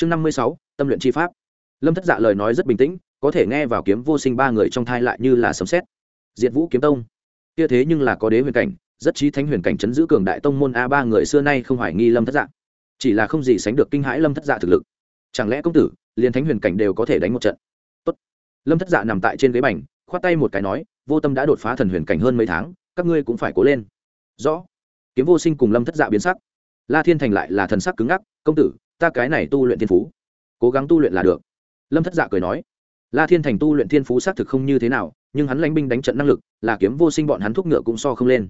chương năm mươi sáu, tâm luyện chi pháp. Lâm thất dạ lời nói rất bình tĩnh, có thể nghe vào kiếm vô sinh ba người trong thai lại như là sấm xét diệt vũ kiếm tông. Kia thế nhưng là có đế huyền cảnh, rất trí thánh huyền cảnh chấn giữ cường đại tông môn a ba người xưa nay không hoài nghi lâm thất dạ. Chỉ là không gì sánh được kinh hãi lâm thất dạ thực lực. Chẳng lẽ công tử, liền thánh huyền cảnh đều có thể đánh một trận? Tốt. lâm thất dạ nằm tại trên ghế bành, khoát tay một cái nói, vô tâm đã đột phá thần huyền cảnh hơn mấy tháng, các ngươi cũng phải cố lên. Rõ. Kiếm vô sinh cùng lâm thất dạ biến sắc. La thiên thành lại là thần sắc cứng ngắc, công tử ta cái này tu luyện thiên phú, cố gắng tu luyện là được. Lâm thất dạ cười nói, la thiên thành tu luyện thiên phú xác thực không như thế nào, nhưng hắn lãnh binh đánh trận năng lực, là kiếm vô sinh bọn hắn thúc ngựa cũng so không lên.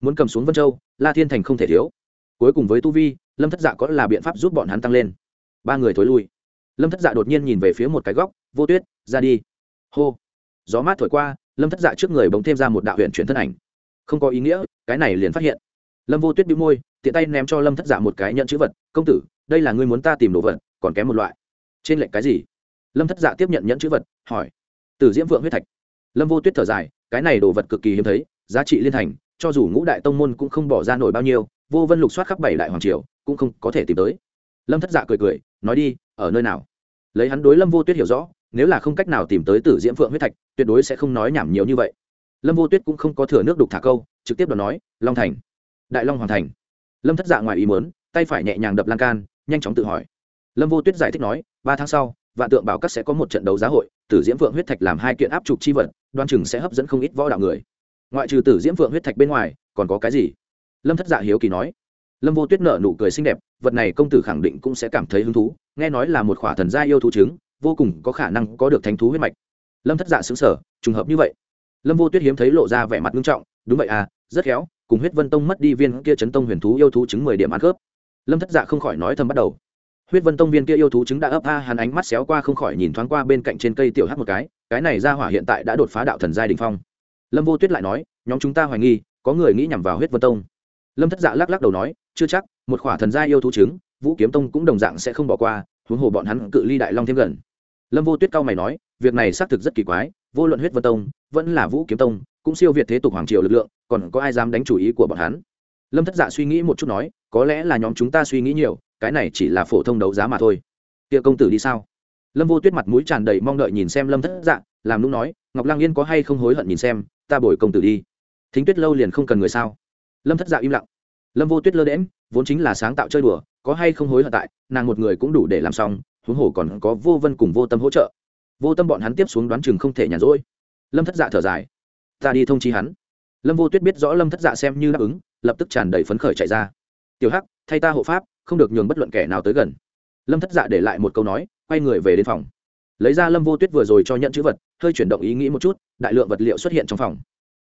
Muốn cầm xuống vân châu, la thiên thành không thể thiếu. Cuối cùng với tu vi, lâm thất dạ có là biện pháp giúp bọn hắn tăng lên. Ba người thối lui. Lâm thất dạ đột nhiên nhìn về phía một cái góc, vô tuyết, ra đi. Hô. Gió mát thổi qua, lâm thất dạ trước người bỗng thêm ra một đạo huyện chuyển thân ảnh. Không có ý nghĩa, cái này liền phát hiện. Lâm vô tuyết bị môi tiện tay ném cho lâm thất dạ một cái nhận chữ vật, công tử, đây là ngươi muốn ta tìm đồ vật, còn kém một loại. Trên lệnh cái gì? Lâm thất dạ tiếp nhận nhẫn chữ vật, hỏi. Từ diễm vượng huyết thạch. Lâm vô tuyết thở dài, cái này đồ vật cực kỳ hiếm thấy, giá trị liên thành, cho dù ngũ đại tông môn cũng không bỏ ra nổi bao nhiêu, vô vân lục soát khắp bảy đại hoàng triều, cũng không có thể tìm tới. Lâm thất dạ cười cười, nói đi, ở nơi nào? Lấy hắn đối lâm vô tuyết hiểu rõ, nếu là không cách nào tìm tới tử diễm phượng huyết thạch, tuyệt đối sẽ không nói nhảm nhiều như vậy. Lâm vô tuyết cũng không có thừa nước đục thả câu, trực tiếp đoán nói, long thành. Đại long hoàng thành lâm thất dạ ngoài ý mớn tay phải nhẹ nhàng đập lan can, nhanh chóng tự hỏi. Lâm vô tuyết giải thích nói, ba tháng sau, vạn tượng bảo các sẽ có một trận đấu giá hội, tử diễm vượng huyết thạch làm hai kiện áp trục chi vật, đoan chừng sẽ hấp dẫn không ít võ đạo người. Ngoại trừ tử diễm vượng huyết thạch bên ngoài, còn có cái gì? Lâm thất dạ hiếu kỳ nói. Lâm vô tuyết nở nụ cười xinh đẹp, vật này công tử khẳng định cũng sẽ cảm thấy hứng thú, nghe nói là một khỏa thần gia yêu thú trứng, vô cùng có khả năng có được thánh thú huyết mạch. Lâm thất dạ xứng sở trùng hợp như vậy. Lâm vô tuyết hiếm thấy lộ ra vẻ mặt nghiêm trọng, đúng vậy à rất khéo cùng huyết vân tông mất đi viên kia chấn tông huyền thú yêu thú chứng mười điểm ăn khớp. Lâm thất dạ không khỏi nói thầm bắt đầu. Huyết vân tông viên kia yêu thú chứng đã ấp a, hắn ánh mắt xéo qua không khỏi nhìn thoáng qua bên cạnh trên cây tiểu hát một cái cái này ra hỏa hiện tại đã đột phá đạo thần giai đình phong. Lâm vô tuyết lại nói, nhóm chúng ta hoài nghi, có người nghĩ nhằm vào huyết vân tông. Lâm thất dạ lắc lắc đầu nói, chưa chắc, một khỏa thần gia yêu thú chứng, vũ kiếm tông cũng đồng dạng sẽ không bỏ qua, huống hồ bọn hắn cự ly đại long thêm gần. Lâm vô tuyết cao mày nói, việc này xác thực rất kỳ quái, vô luận huyết vân tông, vẫn là vũ kiếm tông cũng siêu việt thế tục hoàng triều lực lượng, còn có ai dám đánh chủ ý của bọn hắn? Lâm thất dạ suy nghĩ một chút nói, có lẽ là nhóm chúng ta suy nghĩ nhiều, cái này chỉ là phổ thông đấu giá mà thôi. Kia công tử đi sao? Lâm vô tuyết mặt mũi tràn đầy mong đợi nhìn xem lâm thất dạ làm lúc nói, ngọc lang yên có hay không hối hận nhìn xem, ta bồi công tử đi. Thính tuyết lâu liền không cần người sao? Lâm thất dạ im lặng. Lâm vô tuyết lơ đễm vốn chính là sáng tạo chơi đùa, có hay không hối hận tại, nàng một người cũng đủ để làm xong, huống hồ còn có vô vân cùng vô tâm hỗ trợ. Vô tâm bọn hắn tiếp xuống đoán chừng không thể nhàn rỗi. Lâm thất dạ thở dài ta đi thông chi hắn. Lâm vô tuyết biết rõ lâm thất dạ xem như đáp ứng, lập tức tràn đầy phấn khởi chạy ra. Tiểu hắc, thay ta hộ pháp, không được nhường bất luận kẻ nào tới gần. Lâm thất dạ để lại một câu nói, quay người về đến phòng. Lấy ra lâm vô tuyết vừa rồi cho nhận chữ vật, hơi chuyển động ý nghĩ một chút, đại lượng vật liệu xuất hiện trong phòng.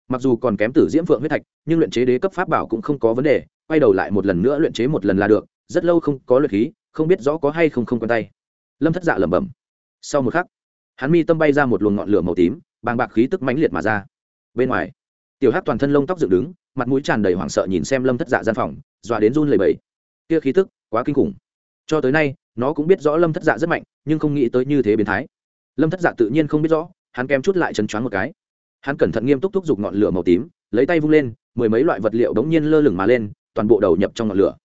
Mặc dù còn kém tử diễm phượng huyết thạch, nhưng luyện chế đế cấp pháp bảo cũng không có vấn đề, quay đầu lại một lần nữa luyện chế một lần là được, rất lâu không có luyện khí, không biết rõ có hay không không quen tay. Lâm thất dạ lẩm bẩm. Sau một khắc, hắn mi tâm bay ra một luồng ngọn lửa màu tím, bàng bạc khí tức mãnh liệt mà ra bên ngoài. Tiểu hát toàn thân lông tóc dựng đứng, mặt mũi tràn đầy hoảng sợ nhìn xem lâm thất dạ gian phòng, dọa đến run lầy bầy kia khí tức, quá kinh khủng. Cho tới nay, nó cũng biết rõ lâm thất dạ rất mạnh, nhưng không nghĩ tới như thế biến thái. Lâm thất dạ tự nhiên không biết rõ, hắn kém chút lại chân choáng một cái. Hắn cẩn thận nghiêm túc thúc giục ngọn lửa màu tím, lấy tay vung lên, mười mấy loại vật liệu đống nhiên lơ lửng mà lên, toàn bộ đầu nhập trong ngọn lửa.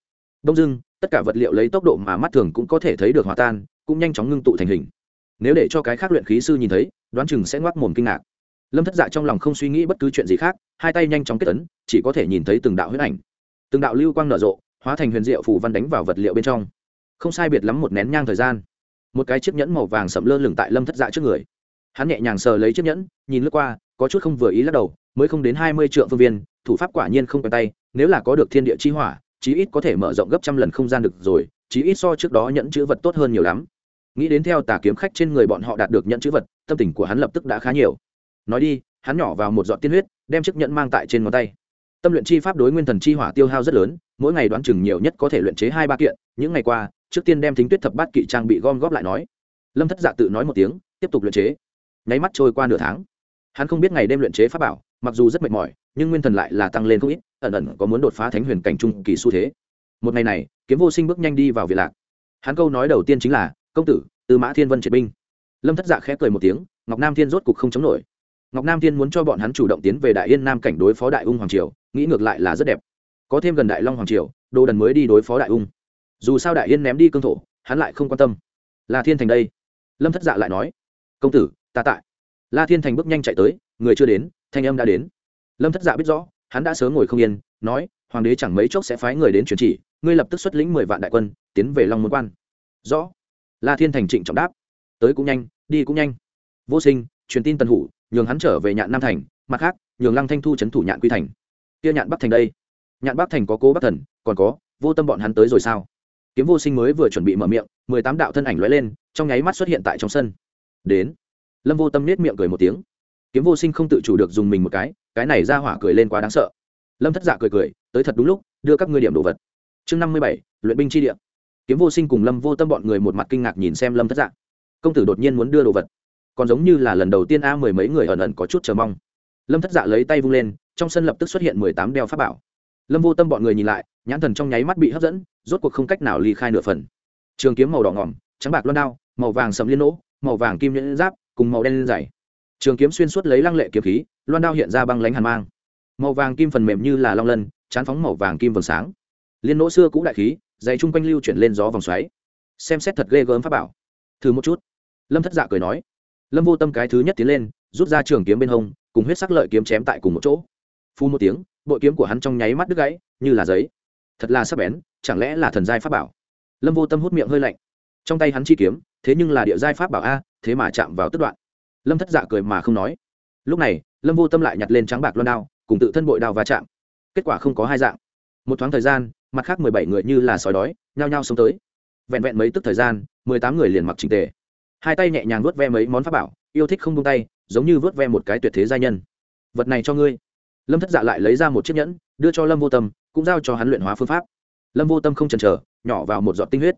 Đông dưng tất cả vật liệu lấy tốc độ mà mắt thường cũng có thể thấy được hòa tan, cũng nhanh chóng ngưng tụ thành hình. Nếu để cho cái khác luyện khí sư nhìn thấy, đoán chừng sẽ ngoác mồm kinh ngạc lâm thất dạ trong lòng không suy nghĩ bất cứ chuyện gì khác hai tay nhanh chóng kết tấn chỉ có thể nhìn thấy từng đạo huyết ảnh từng đạo lưu quang nở rộ hóa thành huyền diệu phủ văn đánh vào vật liệu bên trong không sai biệt lắm một nén nhang thời gian một cái chiếc nhẫn màu vàng sậm lơ lửng tại lâm thất dạ trước người hắn nhẹ nhàng sờ lấy chiếc nhẫn nhìn lướt qua có chút không vừa ý lắc đầu mới không đến hai mươi triệu phương viên thủ pháp quả nhiên không quen tay nếu là có được thiên địa chi hỏa chí ít có thể mở rộng gấp trăm lần không gian được rồi chí ít so trước đó nhẫn chữ vật tốt hơn nhiều lắm nghĩ đến theo tà kiếm khách trên người bọn họ đạt được nhẫn chữ vật tâm tình của hắn lập tức đã khá nhiều nói đi, hắn nhỏ vào một giọt tiên huyết, đem chiếc nhẫn mang tại trên ngón tay. Tâm luyện chi pháp đối nguyên thần chi hỏa tiêu hao rất lớn, mỗi ngày đoán chừng nhiều nhất có thể luyện chế hai ba kiện. Những ngày qua, trước tiên đem thính tuyết thập bát kỵ trang bị gom góp lại nói. Lâm thất dạ tự nói một tiếng, tiếp tục luyện chế. Nháy mắt trôi qua nửa tháng. Hắn không biết ngày đêm luyện chế pháp bảo, mặc dù rất mệt mỏi, nhưng nguyên thần lại là tăng lên không ít, ẩn ẩn có muốn đột phá thánh huyền cảnh trung kỳ xu thế. Một ngày này, kiếm vô sinh bước nhanh đi vào viện lạc. Hắn câu nói đầu tiên chính là, công tử, tư mã thiên vân triệt binh. Lâm thất dạ khẽ cười một tiếng, ngọc nam thiên rốt cục không chống nổi ngọc nam thiên muốn cho bọn hắn chủ động tiến về đại yên nam cảnh đối phó đại ung hoàng triều, nghĩ ngược lại là rất đẹp. Có thêm gần đại long hoàng triều, đồ đần mới đi đối phó đại ung. Dù sao đại yên ném đi cương thổ, hắn lại không quan tâm. La thiên thành đây. Lâm thất dạ lại nói, công tử, ta tại. La thiên thành bước nhanh chạy tới, người chưa đến, thanh âm đã đến. Lâm thất dạ biết rõ, hắn đã sớm ngồi không yên, nói, hoàng đế chẳng mấy chốc sẽ phái người đến truyền chỉ, ngươi lập tức xuất lĩnh mười vạn đại quân, tiến về long môn quan. Rõ. La thiên thành trịnh trọng đáp, tới cũng nhanh, đi cũng nhanh. Vô sinh, truyền tin tần hủ nhường hắn trở về nhạn nam thành, mặt khác, nhường lăng thanh thu c thủ nhạn quy thành. Kia nhạn bắc thành đây. Nhạn bắc thành có cố bắc thần, còn có, vô tâm bọn hắn tới rồi sao? Kiếm vô sinh mới vừa chuẩn bị mở miệng, mười tám đạo thân ảnh lóe lên, trong nháy mắt xuất hiện tại trong sân. Đến. Lâm vô tâm nết miệng cười một tiếng. Kiếm vô sinh không tự chủ được dùng mình một cái cái này ra hỏa cười lên quá đáng sợ. Lâm thất dạ cười cười, tới thật đúng lúc, đưa các ngươi điểm đồ vật. Chương năm mươi bảy, luyện binh chi địa. Kiếm vô sinh cùng lâm vô tâm bọn người một mặt kinh ngạc nhìn xem lâm thất dạ. Công tử đột nhiên muốn đưa đồ vật còn giống như là lần đầu tiên a mười mấy người ẩn ẩn có chút chờ mong. Lâm thất dạ lấy tay vung lên, trong sân lập tức xuất hiện mười tám đeo pháp bảo. Lâm vô tâm bọn người nhìn lại, nhãn thần trong nháy mắt bị hấp dẫn, rốt cuộc không cách nào ly khai nửa phần. Trường kiếm màu đỏ ngỏm, trắng bạc loan đao, màu vàng sầm liên nỗ, màu vàng kim nhẫn giáp, cùng màu đen dày trường kiếm xuyên suốt lấy lăng lệ kiếm khí, loan đao hiện ra băng lánh hàn mang. Màu vàng kim phần mềm như là long lân, chán phóng màu vàng kim vầng sáng. Liên nỗ xưa cũ đại khí dày chung quanh lưu chuyển lên gió vòng xoáy. Xem xét thật ghê gớm pháp bảo. Thử một chút. Lâm thất dạ cười nói lâm vô tâm cái thứ nhất tiến lên, rút ra trường kiếm bên hông, cùng huyết sắc lợi kiếm chém tại cùng một chỗ. Phu một tiếng, bội kiếm của hắn trong nháy mắt đứt gãy, như là giấy. Thật là sắc bén, chẳng lẽ là thần giai pháp bảo? Lâm vô tâm hút miệng hơi lạnh. Trong tay hắn chi kiếm, thế nhưng là địa giai pháp bảo a, thế mà chạm vào tức đoạn. Lâm thất dạ cười mà không nói. Lúc này, lâm vô tâm lại nhặt lên trắng bạc loan đao, cùng tự thân bội đao va chạm. Kết quả không có hai dạng. Một thoáng thời gian, mặt khác mười bảy người như là sói đói, nhao nhao sống tới. Vẹn vẹn mấy tức thời gian, mười tám người liền mặc trình tề hai tay nhẹ nhàng vớt ve mấy món pháp bảo, yêu thích không tung tay, giống như vớt ve một cái tuyệt thế gia nhân. Vật này cho ngươi. Lâm thất dạ lại lấy ra một chiếc nhẫn, đưa cho lâm vô tâm, cũng giao cho hắn luyện hóa phương pháp. Lâm vô tâm không chần chờ, nhỏ vào một giọt tinh huyết.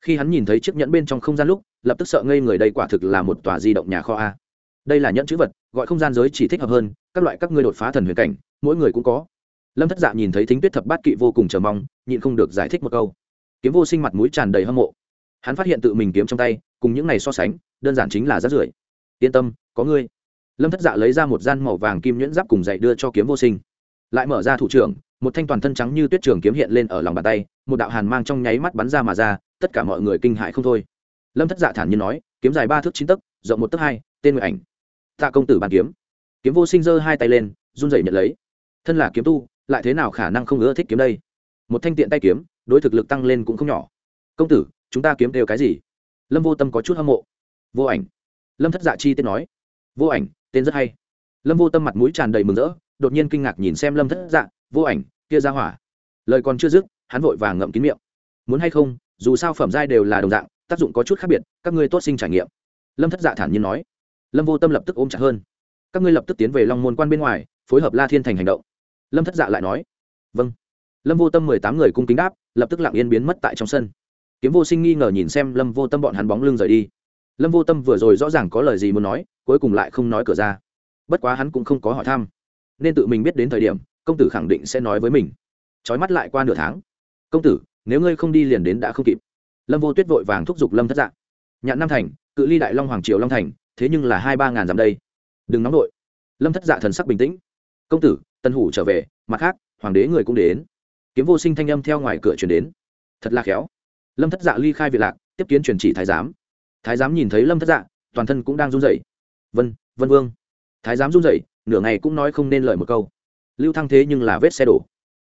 Khi hắn nhìn thấy chiếc nhẫn bên trong không gian lúc, lập tức sợ ngây người đây quả thực là một tòa di động nhà kho a. Đây là nhẫn chữ vật, gọi không gian giới chỉ thích hợp hơn, các loại các ngươi đột phá thần huyền cảnh, mỗi người cũng có. Lâm thất dạ nhìn thấy thính tuyết thập bát kỵ vô cùng chờ mong, nhịn không được giải thích một câu. Kiếm vô sinh mặt mũi tràn đầy hâm mộ. Hắn phát hiện tự mình kiếm trong tay cùng những này so sánh, đơn giản chính là rát rưởi. Yên tâm, có ngươi. Lâm thất dạ lấy ra một gian màu vàng kim nhuyễn giáp cùng dạy đưa cho kiếm vô sinh. Lại mở ra thủ trưởng, một thanh toàn thân trắng như tuyết trường kiếm hiện lên ở lòng bàn tay, một đạo hàn mang trong nháy mắt bắn ra mà ra, tất cả mọi người kinh hại không thôi. Lâm thất dạ thản nhiên nói, kiếm dài ba thước chín tấc, rộng một tấc hai, tên nguyện ảnh. Tạ công tử bàn kiếm. Kiếm vô sinh giơ hai tay lên, run rẩy nhận lấy. Thân là kiếm tu, lại thế nào khả năng không ưa thích kiếm đây? Một thanh tiện tay kiếm, đối thực lực tăng lên cũng không nhỏ. Công tử, chúng ta kiếm đều cái gì? Lâm vô tâm có chút hâm mộ. Vô ảnh. Lâm thất dạ chi tiết nói. Vô ảnh, tên rất hay. Lâm vô tâm mặt mũi tràn đầy mừng rỡ, đột nhiên kinh ngạc nhìn xem lâm thất dạ vô ảnh, kia ra hỏa. Lời còn chưa dứt, hắn vội vàng ngậm kín miệng. Muốn hay không, dù sao phẩm giai đều là đồng dạng, tác dụng có chút khác biệt, các ngươi tốt sinh trải nghiệm. Lâm thất dạ thản nhiên nói. Lâm vô tâm lập tức ôm chặt hơn. Các ngươi lập tức tiến về long môn quan bên ngoài, phối hợp la thiên thành hành động. Lâm thất dạ lại nói. Vâng. Lâm vô tâm mười tám người cung kính đáp, lập tức lặng yên biến mất tại trong sân kiếm vô sinh nghi ngờ nhìn xem lâm vô tâm bọn hắn bóng lưng rời đi. Lâm vô tâm vừa rồi rõ ràng có lời gì muốn nói, cuối cùng lại không nói cửa ra. Bất quá hắn cũng không có hỏi thăm. Nên tự mình biết đến thời điểm, công tử khẳng định sẽ nói với mình. Trói mắt lại qua nửa tháng. Công tử, nếu ngươi không đi liền đến đã không kịp. Lâm vô tuyết vội vàng thúc giục lâm thất dạng nhạn nam thành, cự ly đại long hoàng triều long thành, thế nhưng là hai ba ngàn dặm đây. Đừng nóng vội. Lâm thất dạ thần sắc bình tĩnh. Công tử, tân hủ trở về, mặt khác, hoàng đế người cũng đến. Kiếm vô sinh thanh âm theo ngoài cửa chuyển đến. Thật là khéo lâm thất dạ ly khai việt lạc, tiếp kiến truyền chỉ thái giám. Thái giám nhìn thấy lâm thất dạ toàn thân cũng đang run rẩy. Vân vân vương. Thái giám run rẩy, nửa ngày cũng nói không nên lời một câu. Lưu thăng thế nhưng là vết xe đổ.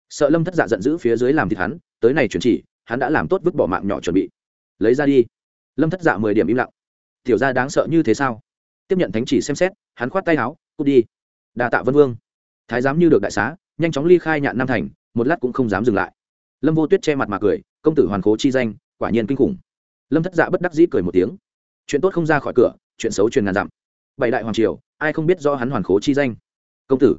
Sợ lâm thất dạ giận dữ phía dưới làm thịt hắn, tới này truyền chỉ, hắn đã làm tốt vứt bỏ mạng nhỏ chuẩn bị. Lấy ra đi. Lâm thất dạ mười điểm im lặng. Tiểu ra đáng sợ như thế sao? Tiếp nhận thánh chỉ xem xét, hắn khoát tay áo, cút đi. Đà tạ vân vương. Thái giám như được đại xá, nhanh chóng ly khai nhạn nam thành, một lát cũng không dám dừng lại. Lâm vô tuyết che mặt mà cười công tử hoàn khố chi danh, quả nhiên kinh khủng. Lâm thất dạ bất đắc dĩ cười một tiếng. Chuyện tốt không ra khỏi cửa, chuyện xấu truyền ngàn dặm. Bảy đại hoàng triều, ai không biết do hắn hoàn khố chi danh? Công tử,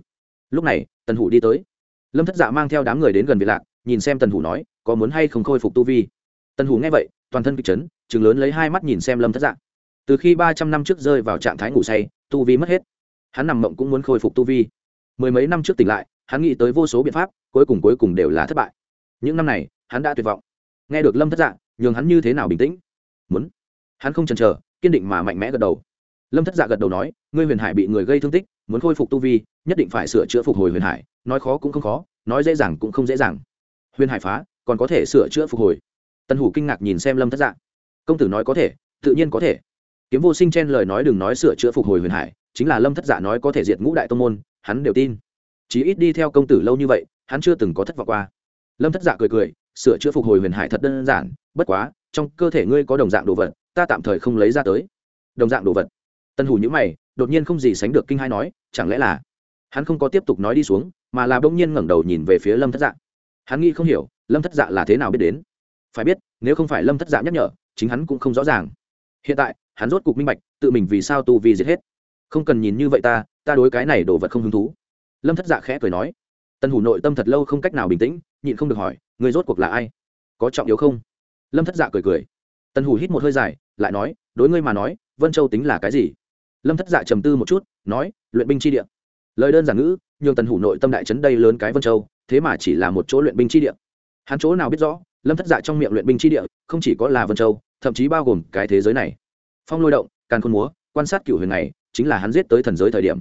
lúc này, tần hủ đi tới. Lâm thất dạ mang theo đám người đến gần việt lạc, nhìn xem tần hủ nói, có muốn hay không khôi phục tu vi? Tần hủ nghe vậy, toàn thân kịch chấn chừng lớn lấy hai mắt nhìn xem lâm thất dạ. Từ khi ba trăm năm trước rơi vào trạng thái ngủ say, tu vi mất hết. Hắn nằm mộng cũng muốn khôi phục tu vi. Mười mấy năm trước tỉnh lại, hắn nghĩ tới vô số biện pháp, cuối cùng cuối cùng đều là thất bại. Những năm này, hắn đã tuyệt vọng nghe được lâm thất dạ nhường hắn như thế nào bình tĩnh? Muốn. Hắn không chần chờ, kiên định mà mạnh mẽ gật đầu. Lâm thất dạ gật đầu nói, ngươi huyền hải bị người gây thương tích, muốn khôi phục tu vi, nhất định phải sửa chữa phục hồi huyền hải. Nói khó cũng không khó, nói dễ dàng cũng không dễ dàng. Huyền hải phá, còn có thể sửa chữa phục hồi. Tân hủ kinh ngạc nhìn xem lâm thất dạ. Công tử nói có thể, tự nhiên có thể. Kiếm vô sinh chen lời nói đừng nói sửa chữa phục hồi huyền hải, chính là lâm thất dạ nói có thể diệt ngũ đại tông môn, hắn đều tin. Chỉ ít đi theo công tử lâu như vậy, hắn chưa từng có thất vọng qua. Lâm thất dạ cười cười sửa chữa phục hồi huyền hải thật đơn giản, bất quá, trong cơ thể ngươi có đồng dạng đồ vật, ta tạm thời không lấy ra tới. Đồng dạng đồ vật. Tân hủ nhữ mày, đột nhiên không gì sánh được kinh hai nói, chẳng lẽ là hắn không có tiếp tục nói đi xuống, mà là bỗng nhiên ngẩng đầu nhìn về phía lâm thất dạ. Hắn nghĩ không hiểu, lâm thất dạ là thế nào biết đến? Phải biết, nếu không phải lâm thất dạ nhắc nhở, chính hắn cũng không rõ ràng. Hiện tại, hắn rốt cục minh bạch, tự mình vì sao tu vì giết hết. Không cần nhìn như vậy ta ta đối cái này đồ vật không hứng thú. Lâm thất dạ khẽ cười nói tân hủ nội tâm thật lâu không cách nào bình tĩnh, nhịn không được hỏi người rốt cuộc là ai? Có trọng yếu không? Lâm thất dạ cười cười. Tân hủ hít một hơi dài, lại nói, đối ngươi mà nói, vân châu tính là cái gì? Lâm thất dạ trầm tư một chút, nói, luyện binh chi địa. Lời đơn giản ngữ, nhường tần hủ nội tâm đại trấn đây lớn cái vân châu, thế mà chỉ là một chỗ luyện binh chi địa. Hắn chỗ nào biết rõ, lâm thất dạ trong miệng luyện binh chi địa không chỉ có là vân châu, thậm chí bao gồm cái thế giới này. Phong lôi động, càn khôn múa, quan sát cựu huyền này, chính là hắn giết tới thần giới thời điểm.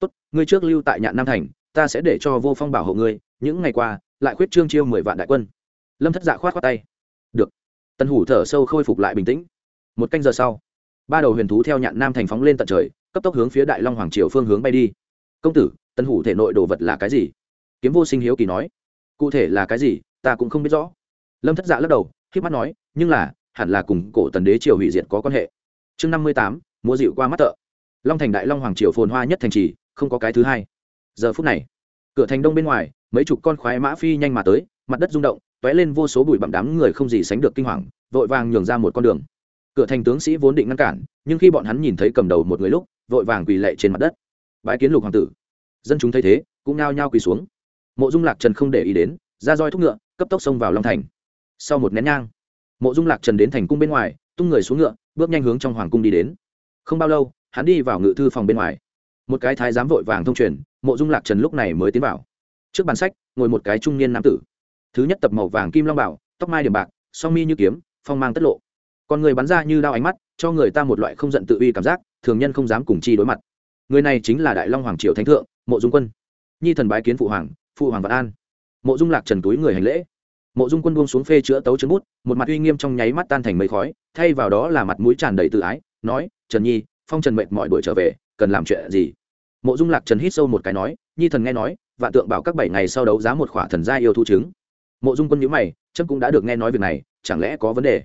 Tốt, ngươi trước lưu tại nhạn nam thành ta sẽ để cho vô phong bảo hộ ngươi, những ngày qua, lại khuyết trương chiêu mười vạn đại quân. Lâm thất dạ khoát khoát tay. Được. Tân hủ thở sâu khôi phục lại bình tĩnh. Một canh giờ sau, ba đầu huyền thú theo nhạn nam thành phóng lên tận trời, cấp tốc hướng phía đại long hoàng triều phương hướng bay đi. Công tử tân hủ thể nội đồ vật là cái gì? Kiếm vô sinh hiếu kỳ nói. Cụ thể là cái gì, ta cũng không biết rõ. Lâm thất dạ lắc đầu k mắt nói, nhưng là, hẳn là cùng cổ tần đế triều hủy diệt có quan hệ. Chương năm mươi tám mua dịu qua mắt tợ. Long thành đại long hoàng triều phồn hoa nhất thành trì, không có cái thứ hai giờ phút này, cửa thành đông bên ngoài, mấy chục con khoái mã phi nhanh mà tới, mặt đất rung động t ó é lên vô số bụi bặm đám người không gì sánh được kinh hoàng, vội vàng nhường ra một con đường. Cửa thành tướng sĩ vốn định ngăn cản, nhưng khi bọn hắn nhìn thấy cầm đầu một người lúc, vội vàng quỳ lệ trên mặt đất. Bãi kiến lục hoàng tử. Dân chúng thấy thế, cũng nao nhao quỳ xuống. Mộ dung lạc trần không để ý đến, ra roi thúc ngựa, cấp tốc xông vào long thành. Sau một nén nhang, mộ dung lạc trần đến thành cung bên ngoài, tung người xuống ngựa, bước nhanh hướng trong hoàng cung đi đến. Không bao lâu, hắn đi vào ngự thư phòng bên ngoài một cái thái giám vội vàng thông truyền, mộ dung lạc trần lúc này mới tiến vào. Trước bàn sách, ngồi một cái trung niên nam tử. Thứ nhất tập màu vàng kim long bảo, tóc mai điểm bạc, song mi như kiếm, phong mang tất lộ. Còn người bắn ra như đao ánh mắt, cho người ta một loại không giận tự uy cảm giác, thường nhân không dám cùng chi đối mặt. Người này chính là đại long hoàng triều thánh thượng, mộ dung quân. Nhi thần bái kiến phụ hoàng phụ hoàng vạn an. Mộ dung lạc trần túi người hành lễ. Mộ dung quân buông xuống phê chữa tấu chấn bút, một mặt uy nghiêm trong nháy mắt tan thành mây khói, thay vào đó là mặt mũi tràn đầy tự ái, nói, trần nhi, phong trần mệnh mọi đuổi trở về cần làm chuyện gì? Mộ dung lạc trần hít sâu một cái nói, nhi thần nghe nói, vạn tượng bảo các bảy ngày sau đấu giá một khỏa thần gia yêu thu chứng mộ dung quân nhữ mày trâm cũng đã được nghe nói việc này, chẳng lẽ có vấn đề?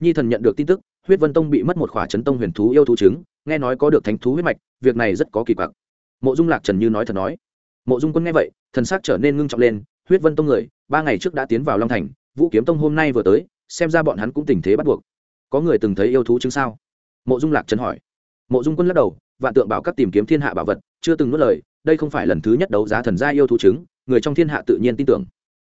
Nhi thần nhận được tin tức, huyết vân tông bị mất một khỏa chấn tông huyền thú yêu thú chứng nghe nói có được thánh thú huyết mạch, việc này rất có kỳ quặc. Mộ dung lạc trần như nói thật nói. Mộ dung quân nghe vậy, thần sắc trở nên ngưng trọng lên, huyết vân tông người, ba ngày trước đã tiến vào long thành, vũ kiếm tông hôm nay vừa tới, xem ra bọn hắn cũng tình thế bắt buộc. Có người từng thấy yêu thú chứng sao? Mộ dung lạc trần hỏi. Mộ dung quân lắc đầu vạn tượng bảo các tìm kiếm thiên hạ bảo vật, chưa từng nuốt lời, đây không phải lần thứ nhất đấu giá thần gia yêu thú chứng người trong thiên hạ tự nhiên tin tưởng.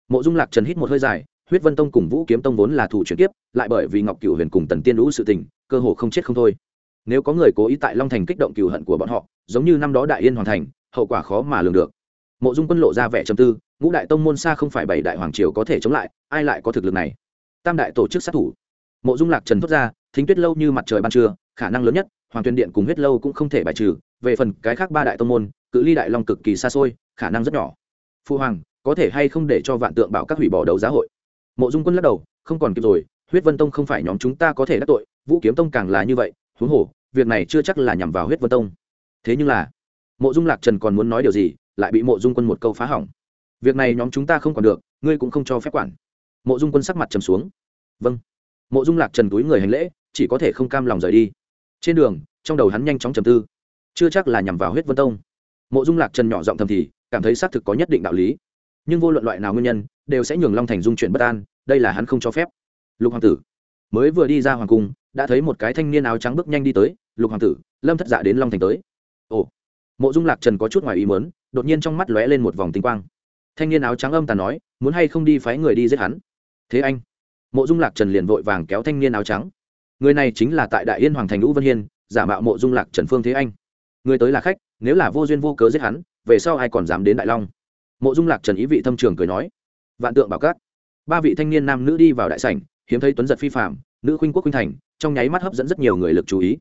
Mộ dung lạc trần hít một hơi dài, huyết vân tông cùng vũ kiếm tông vốn là thủ chuyển tiếp lại bởi vì ngọc cửu huyền cùng tần tiên lũ sự tình, cơ hồ không chết không thôi. Nếu có người cố ý tại long thành kích động cửu hận của bọn họ, giống như năm đó đại yên hoàn thành, hậu quả khó mà lường được. Mộ dung quân lộ ra vẻ trầm tư, ngũ đại tông môn xa không phải bảy đại hoàng triều có thể chống lại, ai lại có thực lực này? Tam đại tổ chức sát thủ. Mộ dung lạc trần thốt ra, thính tuyết lâu như mặt trời ban trưa khả năng lớn nhất, hoàng tuyên điện cùng huyết lâu cũng không thể bài trừ, về phần cái khác ba đại tông môn, cự ly đại long cực kỳ xa xôi, khả năng rất nhỏ. Phu hoàng, có thể hay không để cho vạn tượng bảo các hủy bỏ đấu giá hội? Mộ dung quân lắc đầu, không còn kịp rồi, huyết vân tông không phải nhóm chúng ta có thể đắc tội, vũ kiếm tông càng là như vậy, huống hồ, việc này chưa chắc là nhằm vào huyết vân tông. Thế nhưng là, mộ dung lạc trần còn muốn nói điều gì, lại bị mộ dung quân một câu phá hỏng. Việc này nhóm chúng ta không còn được, ngươi cũng không cho phép quản. Mộ dung quân sắc mặt trầm xuống. Vâng. Mộ dung lạc trần túi người hành lễ, chỉ có thể không cam lòng rời đi trên đường, trong đầu hắn nhanh chóng trầm tư. Chưa chắc là nhằm vào huyết vân tông. Mộ dung lạc trần nhỏ giọng thầm thì, cảm thấy xác thực có nhất định đạo lý. Nhưng vô luận loại nào nguyên nhân, đều sẽ nhường long thành dung chuyển bất an, đây là hắn không cho phép. Lục hoàng tử. Mới vừa đi ra hoàng cung, đã thấy một cái thanh niên áo trắng bước nhanh đi tới. Lục hoàng tử, lâm thất dạ đến long thành tới. Ồ. Mộ dung lạc trần có chút ngoài ý mớn đột nhiên trong mắt lóe lên một vòng tinh quang. Thanh niên áo trắng âm tàn nói, muốn hay không đi phái người đi giết hắn? Thế anh. Mộ dung lạc trần liền vội vàng kéo thanh niên áo trắng người này chính là tại đại yên hoàng thành lũ vân hiên, giả mạo mộ dung lạc trần phương thế anh. Người tới là khách, nếu là vô duyên vô cớ giết hắn, về sau ai còn dám đến đại long? Mộ dung lạc trần ý vị thâm trường cười nói. Vạn tượng bảo cát ba vị thanh niên nam nữ đi vào đại sảnh, hiếm thấy tuấn giật phi phạm nữ khuynh quốc khuynh thành, trong nháy mắt hấp dẫn rất nhiều người lực chú ý.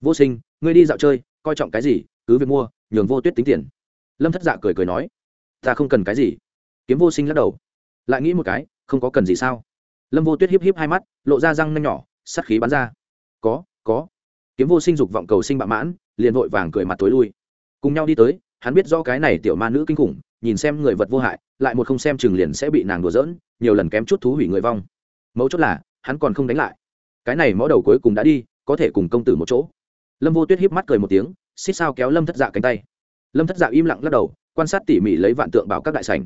Vô sinh, ngươi đi dạo chơi, coi trọng cái gì, cứ việc mua, nhường vô tuyết tính tiền. Lâm thất dạ cười cười nói. Ta không cần cái gì. Kiếm vô sinh lắc đầu. Lại nghĩ một cái, không có cần gì sao? Lâm vô tuyết hiếp hiếp hai mắt, lộ ra răng nanh nhỏ sắt khí bắn ra. Có có. Kiếm vô sinh dục vọng cầu sinh bạ mãn, liền vội vàng cười mặt tối lui. Cùng nhau đi tới, hắn biết do cái này tiểu ma nữ kinh khủng, nhìn xem người vật vô hại, lại một không xem chừng liền sẽ bị nàng đùa giỡn, nhiều lần kém chút thú hủy người vong. Mấu chốt là, hắn còn không đánh lại. Cái này mõ đầu cuối cùng đã đi, có thể cùng công tử một chỗ. Lâm vô tuyết híp mắt cười một tiếng xích sao kéo lâm thất dạ cánh tay. Lâm thất dạ im lặng lắc đầu, quan sát tỉ mỉ lấy vạn tượng bảo các đại sảnh.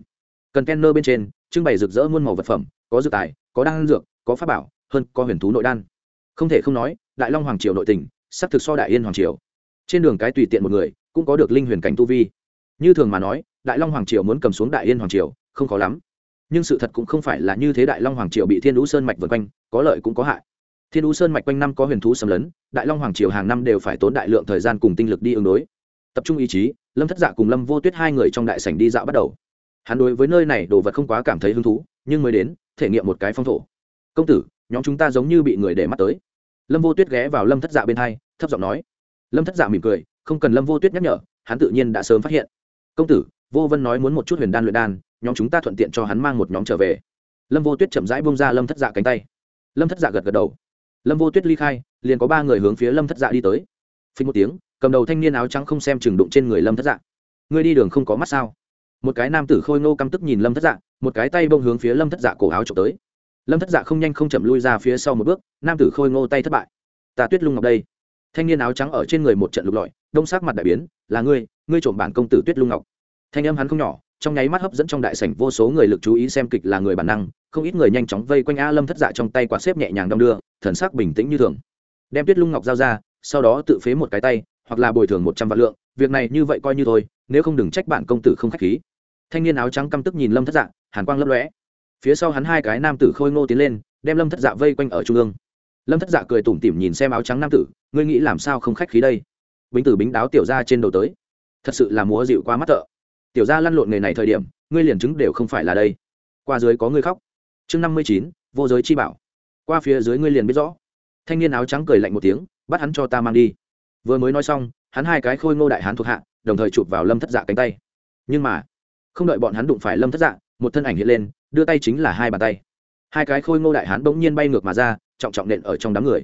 Cần kenner bên trên, trưng bày rực rỡ muôn màu vật phẩm, có dược tài, có đan dược, có pháp bảo hơn có huyền thú nội đan. Không thể không nói, đại long hoàng triều nội tình sắc thực so đại yên hoàng triều. Trên đường cái tùy tiện một người, cũng có được linh huyền cảnh tu vi. Như thường mà nói, đại long hoàng triều muốn cầm xuống đại yên hoàng triều, không khó lắm. Nhưng sự thật cũng không phải là như thế đại long hoàng triều bị thiên đũ sơn mạch vượt quanh, có lợi cũng có hại. Thiên đũ sơn mạch quanh năm có huyền thú xâm lấn, đại long hoàng triều hàng năm đều phải tốn đại lượng thời gian cùng tinh lực đi ứng đối. Tập trung ý chí, lâm thất dạ cùng lâm vô tuyết hai người trong đại sảnh đi dạo bắt đầu. Hắn đối với nơi này đồ vật không quá cảm thấy hứng thú, nhưng mới đến, thể nghiệm một cái phong thổ. Công tử nhóm chúng ta giống như bị người để mắt tới. Lâm vô tuyết ghé vào lâm thất dạ bên hai, thấp giọng nói. Lâm thất dạ mỉm cười, không cần lâm vô tuyết nhắc nhở, hắn tự nhiên đã sớm phát hiện. Công tử, vô vân nói muốn một chút huyền đan luyện đan, nhóm chúng ta thuận tiện cho hắn mang một nhóm trở về. Lâm vô tuyết chậm rãi bông ra lâm thất dạ cánh tay. Lâm thất dạ gật gật đầu. Lâm vô tuyết ly khai, liền có ba người hướng phía lâm thất dạ đi tới. Phình một tiếng, cầm đầu thanh niên áo trắng không xem chừng đụng trên người lâm thất dạ. Ngươi đi đường không có mắt sao? Một cái nam tử khôi ngô căm tức nhìn lâm thất dạ một cái tay bông hướng phía lâm thất dạ cổ áo trộm tới lâm thất dạ không nhanh không chậm lui ra phía sau một bước nam tử khôi ngô tay thất bại ta tuyết lung ngọc đây thanh niên áo trắng ở trên người một trận lục lọi đông sắc mặt đại biến là ngươi ngươi trộm bản công tử tuyết lung ngọc thanh âm hắn không nhỏ trong nháy mắt hấp dẫn trong đại sảnh vô số người lực chú ý xem kịch là người bản năng không ít người nhanh chóng vây quanh a lâm thất dạ trong tay quạt xếp nhẹ nhàng đong đưa thần sắc bình tĩnh như thường đem tuyết lung ngọc giao ra sau đó tự phế một cái tay hoặc là bồi thường một trăm vạn lượng việc này như vậy coi như thôi nếu không đừng trách bạn công tử không khách khí thanh niên áo trắng căm tức nhìn lâm thất dạ hàn quang lấp lóe phía sau hắn hai cái nam tử khôi ngô tiến lên, đem lâm thất dạ vây quanh ở trung ương. Lâm thất dạ cười tủm tỉm nhìn xem áo trắng nam tử, ngươi nghĩ làm sao không khách khí đây? Bính tử bính đáo tiểu ra trên đầu tới. Thật sự là múa dịu quá mắt thợ. Tiểu ra lăn lộn nghề này thời điểm, ngươi liền chứng đều không phải là đây. Qua dưới có ngươi khóc. Chương năm mươi chín, vô giới chi bảo. Qua phía dưới ngươi liền biết rõ. Thanh niên áo trắng cười lạnh một tiếng, bắt hắn cho ta mang đi. Vừa mới nói xong, hắn hai cái khôi ngô đại hán thuộc hạ, đồng thời chụp vào lâm thất dạ cánh tay. Nhưng mà, không đợi bọn hắn đụng phải lâm thất dạ một thân ảnh hiện lên, đưa tay chính là hai bàn tay. Hai cái khôi ngô đại hán bỗng nhiên bay ngược mà ra, trọng trọng nện ở trong đám người.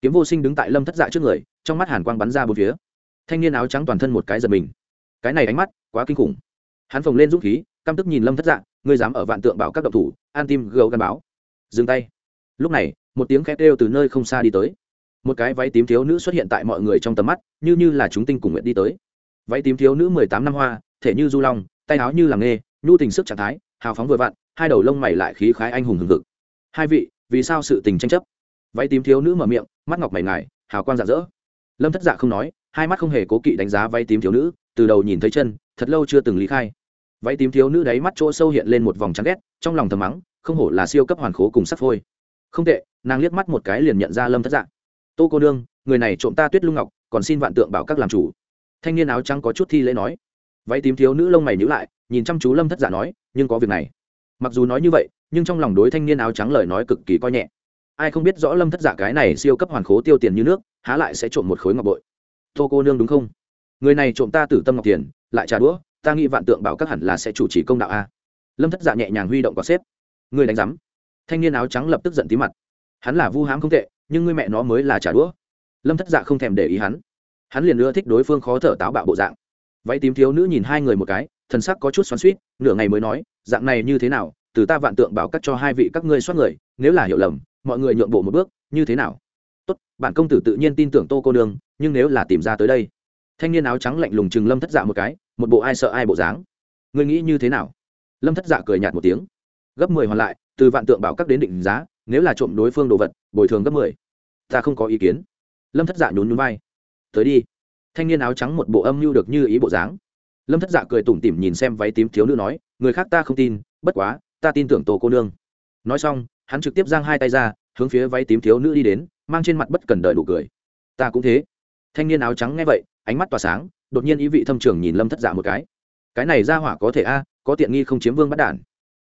Kiếm vô sinh đứng tại lâm thất dạ trước người, trong mắt hàn quang bắn ra bốn phía. Thanh niên áo trắng toàn thân một cái giật mình. Cái này ánh mắt quá kinh khủng. Hắn phồng lên dũng khí, căm tức nhìn lâm thất dạ ngươi dám ở vạn tượng bảo các độc thủ, an tim gấu gắn báo. Dừng tay. Lúc này, một tiếng khét kêu từ nơi không xa đi tới. Một cái váy tím thiếu nữ xuất hiện tại mọi người trong tầm mắt, như như là chúng tinh cùng nguyện đi tới. Váy tím thiếu nữ mười tám năm hoa, thể như du long, tay áo như làm nghề, nhu tình sức trạng thái hào phóng vừa vặn, hai đầu lông mày lại khí khái anh hùng hừng hực. Hai vị, vì sao sự tình tranh chấp? Váy tím thiếu nữ mở miệng, mắt ngọc mày ngài, hào quang rạng rỡ. Lâm thất dạ không nói, hai mắt không hề cố kỵ đánh giá váy tím thiếu nữ, từ đầu nhìn thấy chân, thật lâu chưa từng lý khai. Váy tím thiếu nữ đáy mắt chỗ sâu hiện lên một vòng trắng ghét, trong lòng thầm mắng, không hổ là siêu cấp hoàn khố cùng sắc phôi. Không tệ, nàng liếc mắt một cái liền nhận ra lâm thất dạ. Tô cô đương người này trộm ta tuyết lung ngọc, còn xin vạn tượng bảo các làm chủ. Thanh niên áo trắng có chút thi lễ nói. Váy tím thiếu nữ lông mày nhữ lại nhìn chăm chú lâm thất giả nói, nhưng có việc này. Mặc dù nói như vậy, nhưng trong lòng đối thanh niên áo trắng lời nói cực kỳ coi nhẹ. Ai không biết rõ lâm thất giả cái này siêu cấp hoàn khố tiêu tiền như nước, há lại sẽ trộm một khối ngọc bội. Tô cô nương đúng không? Người này trộm ta tử tâm ngọc tiền, lại trả đũa, ta nghĩ vạn tượng bảo các hẳn là sẽ chủ trì công đạo a. Lâm thất giả nhẹ nhàng huy động có xếp. Người đánh giám. Thanh niên áo trắng lập tức giận tí mặt. Hắn là vu hãm không tệ, nhưng người mẹ nó mới là trả đũa. Lâm thất dạ không thèm để ý hắn. Hắn liền ưa thích đối phương khó thở táo bạo bộ dạng. Váy tím thiếu nữ nhìn hai người một cái thần sắc có chút xoắn suýt nửa ngày mới nói, dạng này như thế nào? Từ ta vạn tượng bảo cắt cho hai vị các ngươi soát người, nếu là hiểu lầm, mọi người nhượng bộ một bước, như thế nào? Tốt bạn công tử tự nhiên tin tưởng tô cô nương, nhưng nếu là tìm ra tới đây. Thanh niên áo trắng lạnh lùng chừng lâm thất dạ một cái, một bộ ai sợ ai bộ dáng. Ngươi nghĩ như thế nào? Lâm thất dạ cười nhạt một tiếng. Gấp mười hoàn lại, từ vạn tượng bảo các đến định giá, nếu là trộm đối phương đồ vật, bồi thường gấp mười. Ta không có ý kiến. Lâm thất dạ nhún nhún vai. Tới đi. Thanh niên áo trắng một bộ âm mưu được như ý bộ dáng lâm thất dạ cười tủm tỉm nhìn xem váy tím thiếu nữ nói, người khác ta không tin, bất quá, ta tin tưởng tổ cô nương. Nói xong, hắn trực tiếp giang hai tay ra, hướng phía váy tím thiếu nữ đi đến, mang trên mặt bất cần đợi đủ cười. Ta cũng thế. Thanh niên áo trắng nghe vậy, ánh mắt tỏa sáng, đột nhiên ý vị thâm trường nhìn lâm thất dạ một cái. Cái này ra hỏa có thể a, có tiện nghi không chiếm vương bắt đản.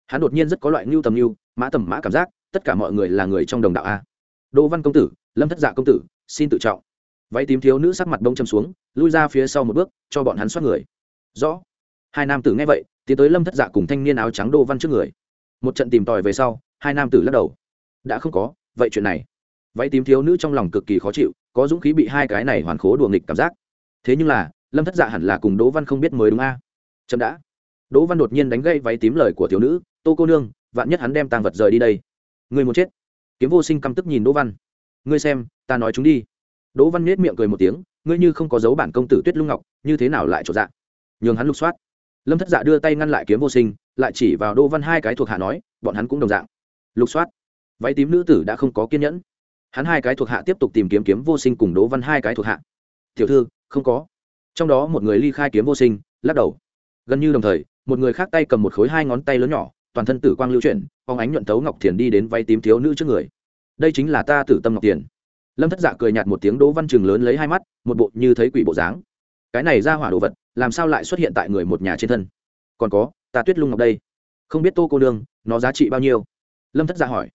Hắn đột nhiên rất có loại ngưu tầm ngưu, mã tầm mã cảm giác, tất cả mọi người là người trong đồng đạo a. Đỗ văn công tử, lâm thất dạ công tử, xin tự trọng. Váy tím thiếu nữ sắc mặt đông châm xuống, lui ra phía sau một bước, cho bọn hắn xoát người rõ. Hai nam tử nghe vậy, tiến tới lâm thất dạ cùng thanh niên áo trắng đô văn trước người. Một trận tìm tòi về sau, hai nam tử lắc đầu. Đã không có, vậy chuyện này. Váy tím thiếu nữ trong lòng cực kỳ khó chịu, có dũng khí bị hai cái này hoàn khố đùa nghịch cảm giác. Thế nhưng là, lâm thất dạ hẳn là cùng đỗ văn không biết mới đúng a. À? chậm đã. Đỗ văn đột nhiên đánh gây váy tím lời của thiếu nữ, tô cô nương, vạn nhất hắn đem tàng vật rời đi đây. Người muốn chết? Kiếm vô sinh căm tức nhìn đỗ văn. Ngươi xem, ta nói chúng đi. Đỗ văn nết miệng cười một tiếng, ngươi như không có dấu bản công tử tuyết lung ngọc, như thế nào lại trộn dạng nhường hắn lục soát. Lâm thất dạ đưa tay ngăn lại kiếm vô sinh, lại chỉ vào đỗ văn hai cái thuộc hạ nói, bọn hắn cũng đồng dạng. Lục soát. Váy tím nữ tử đã không có kiên nhẫn. Hắn hai cái thuộc hạ tiếp tục tìm kiếm kiếm vô sinh cùng đỗ văn hai cái thuộc hạ. Tiểu thư, không có. Trong đó một người ly khai kiếm vô sinh, lắc đầu. Gần như đồng thời, một người khác tay cầm một khối hai ngón tay lớn nhỏ, toàn thân tử quang lưu chuyển phóng ánh nhuận tấu ngọc thiền đi đến váy tím thiếu nữ trước người. Đây chính là ta tử tâm ngọc thiền. Lâm thất dạ cười nhạt một tiếng, đỗ văn trường lớn lấy hai mắt, một bộ như thấy quỷ bộ dáng. Cái này ra hỏa đồ vật làm sao lại xuất hiện tại người một nhà trên thân? Còn có, ta tuyết lung ngọc đây. Không biết tô cô đương nó giá trị bao nhiêu? Lâm thất ra hỏi.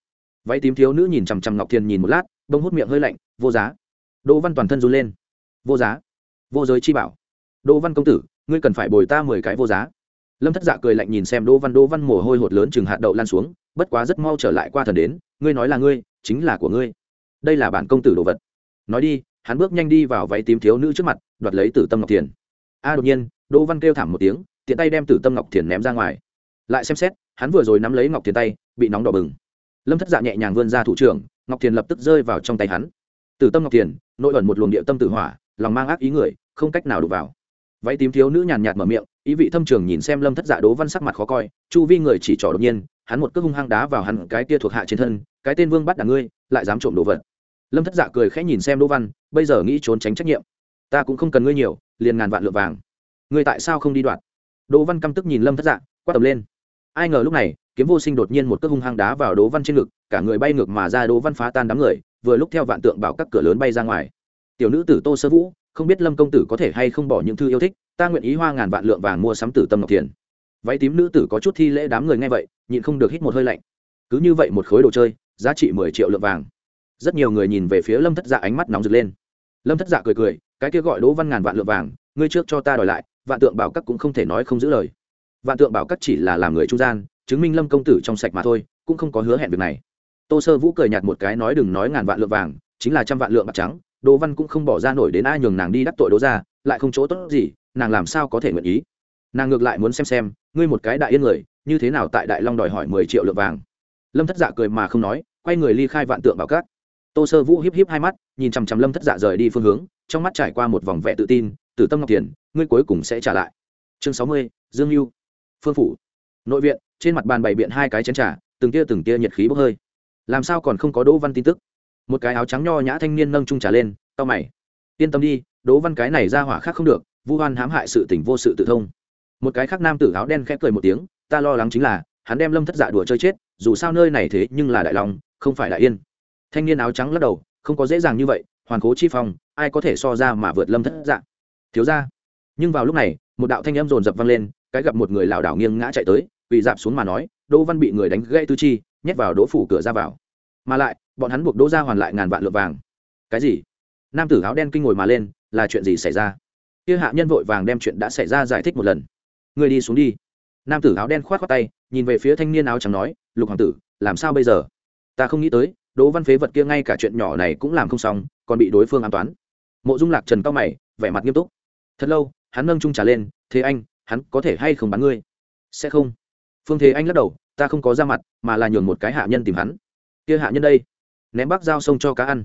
Váy tím thiếu nữ nhìn chằm chằm ngọc thiền nhìn một lát bông hút miệng hơi lạnh, vô giá. Đỗ văn toàn thân run lên. Vô giá? Vô giới chi bảo? Đỗ văn công tử, ngươi cần phải bồi ta mười cái vô giá. Lâm thất dạ cười lạnh nhìn xem đỗ văn đỗ văn mồ hôi hột lớn chừng hạt đậu lan xuống, bất quá rất mau trở lại qua thần đến, ngươi nói là ngươi, chính là của ngươi. Đây là bản công tử đồ vật. Nói đi, hắn bước nhanh đi vào váy tím thiếu nữ trước mặt, đoạt lấy tử tâm ngọc thiền a đột nhiên, đỗ văn kêu thảm một tiếng, tiện tay đem tử tâm ngọc thiền ném ra ngoài. Lại xem xét, hắn vừa rồi nắm lấy ngọc thiền tay, bị nóng đỏ bừng. Lâm thất dạ nhẹ nhàng vươn ra thủ trưởng, ngọc thiền lập tức rơi vào trong tay hắn. Tử tâm ngọc thiền, nội ẩn một luồng địa tâm tử hỏa, lòng mang ác ý người, không cách nào đụng vào. Váy tím thiếu nữ nhàn nhạt mở miệng, ý vị thâm trường nhìn xem lâm thất dạ đố văn sắc mặt khó coi, chu vi người chỉ trỏ đột nhiên, hắn một cước hung hăng đá vào hắn cái kia thuộc hạ trên thân, cái tên vương bắt đ ngươi, lại dám trộm đồ vật. Lâm thất dạ cười khẽ nhìn xem đỗ văn, bây giờ nghĩ trốn tránh trách nhiệm. Ta cũng không cần ngươi nhiều liền ngàn vạn lượng vàng. Ngươi tại sao không đi đoạt? Đỗ văn căm tức nhìn lâm thất dạ quát tầm lên. Ai ngờ lúc này, kiếm vô sinh đột nhiên một cước hung hăng đá vào đỗ văn trên ngực, cả người bay ngược mà ra đỗ văn phá tan đám người, vừa lúc theo vạn tượng bảo các cửa lớn bay ra ngoài. Tiểu nữ tử tô sơ vũ, không biết lâm công tử có thể hay không bỏ những thư yêu thích, ta nguyện ý hoa ngàn vạn lượng vàng mua sắm tử tâm ngọc thiền. Váy tím nữ tử có chút thi lễ đám người nghe vậy, nhịn không được hít một hơi lạnh. Cứ như vậy một khối đồ chơi, giá trị mười triệu lượng vàng. Rất nhiều người nhìn về phía lâm thất dạ ánh mắt nóng rực lên. Lâm thất dạ cười cười cái kia gọi đỗ văn ngàn vạn lượng vàng, ngươi trước cho ta đòi lại, vạn tượng bảo các cũng không thể nói không giữ lời. Vạn tượng bảo các chỉ là làm người trung gian, chứng minh lâm công tử trong sạch mà thôi, cũng không có hứa hẹn việc này. Tô sơ vũ cười nhạt một cái nói đừng nói ngàn vạn lượng vàng, chính là trăm vạn lượng bạc trắng, đỗ văn cũng không bỏ ra nổi đến ai nhường nàng đi đắc tội đỗ ra lại không chỗ tốt gì, nàng làm sao có thể nguyện ý? Nàng ngược lại muốn xem xem, ngươi một cái đại yên người, như thế nào tại đại long đòi hỏi mười triệu lượng vàng. Lâm thất dạ cười mà không nói, quay người ly khai vạn tượng bảo cát tô sơ vũ hiếp hiếp hai mắt, nhìn chằm chằm lâm thất dạ rời đi phương hướng, trong mắt trải qua một vòng vẻ tự tin từ tâm ngọc tiền, ngươi cuối cùng sẽ trả lại. Chương sáu mươi, dương lưu phương phủ. Nội viện, trên mặt bàn bày biện hai cái chén trà, từng tia từng tia nhiệt khí bốc hơi. Làm sao còn không có đỗ văn tin tức? Một cái áo trắng nho nhã thanh niên nâng trung trà lên tao mày. Yên tâm đi, đỗ văn cái này ra hỏa khác không được, vu hoan hãm hại sự tình vô sự tự thông. Một cái khác nam tử áo đen khẽ cười một tiếng, ta lo lắng chính là, hắn đem lâm thất dạ đùa chơi chết, dù sao nơi này thế nhưng là đại long, không phải đại yên thanh niên áo trắng lắc đầu, không có dễ dàng như vậy, hoàn cố chi phong, ai có thể so ra mà vượt lâm thất dạ thiếu ra nhưng vào lúc này, một đạo thanh âm rồn rập vang lên, cái gặp một người lảo đảo nghiêng ngã chạy tới bị dạp xuống mà nói, đỗ văn bị người đánh gãy tư chi, nhét vào đỗ phủ cửa ra vào. Mà lại, bọn hắn buộc đỗ ra hoàn lại ngàn vạn lượng vàng. Cái gì? Nam tử áo đen kinh ngồi mà lên, là chuyện gì xảy ra? Kia hạ nhân vội vàng đem chuyện đã xảy ra giải thích một lần. Người đi xuống đi. Nam tử áo đen khoát khoát tay, nhìn về phía thanh niên áo trắng nói, lục hoàng tử, làm sao bây giờ? Ta không nghĩ tới đỗ văn phế vật kia ngay cả chuyện nhỏ này cũng làm không xong, còn bị đối phương an toán. Mộ dung lạc trần cao mày, vẻ mặt nghiêm túc. Thật lâu, hắn nâng trung trả lên, thế anh, hắn có thể hay không bắn ngươi? Sẽ không. Phương thế anh lắc đầu, ta không có ra mặt, mà là nhường một cái hạ nhân tìm hắn. Kia hạ nhân đây? Ném bác dao sông cho cá ăn.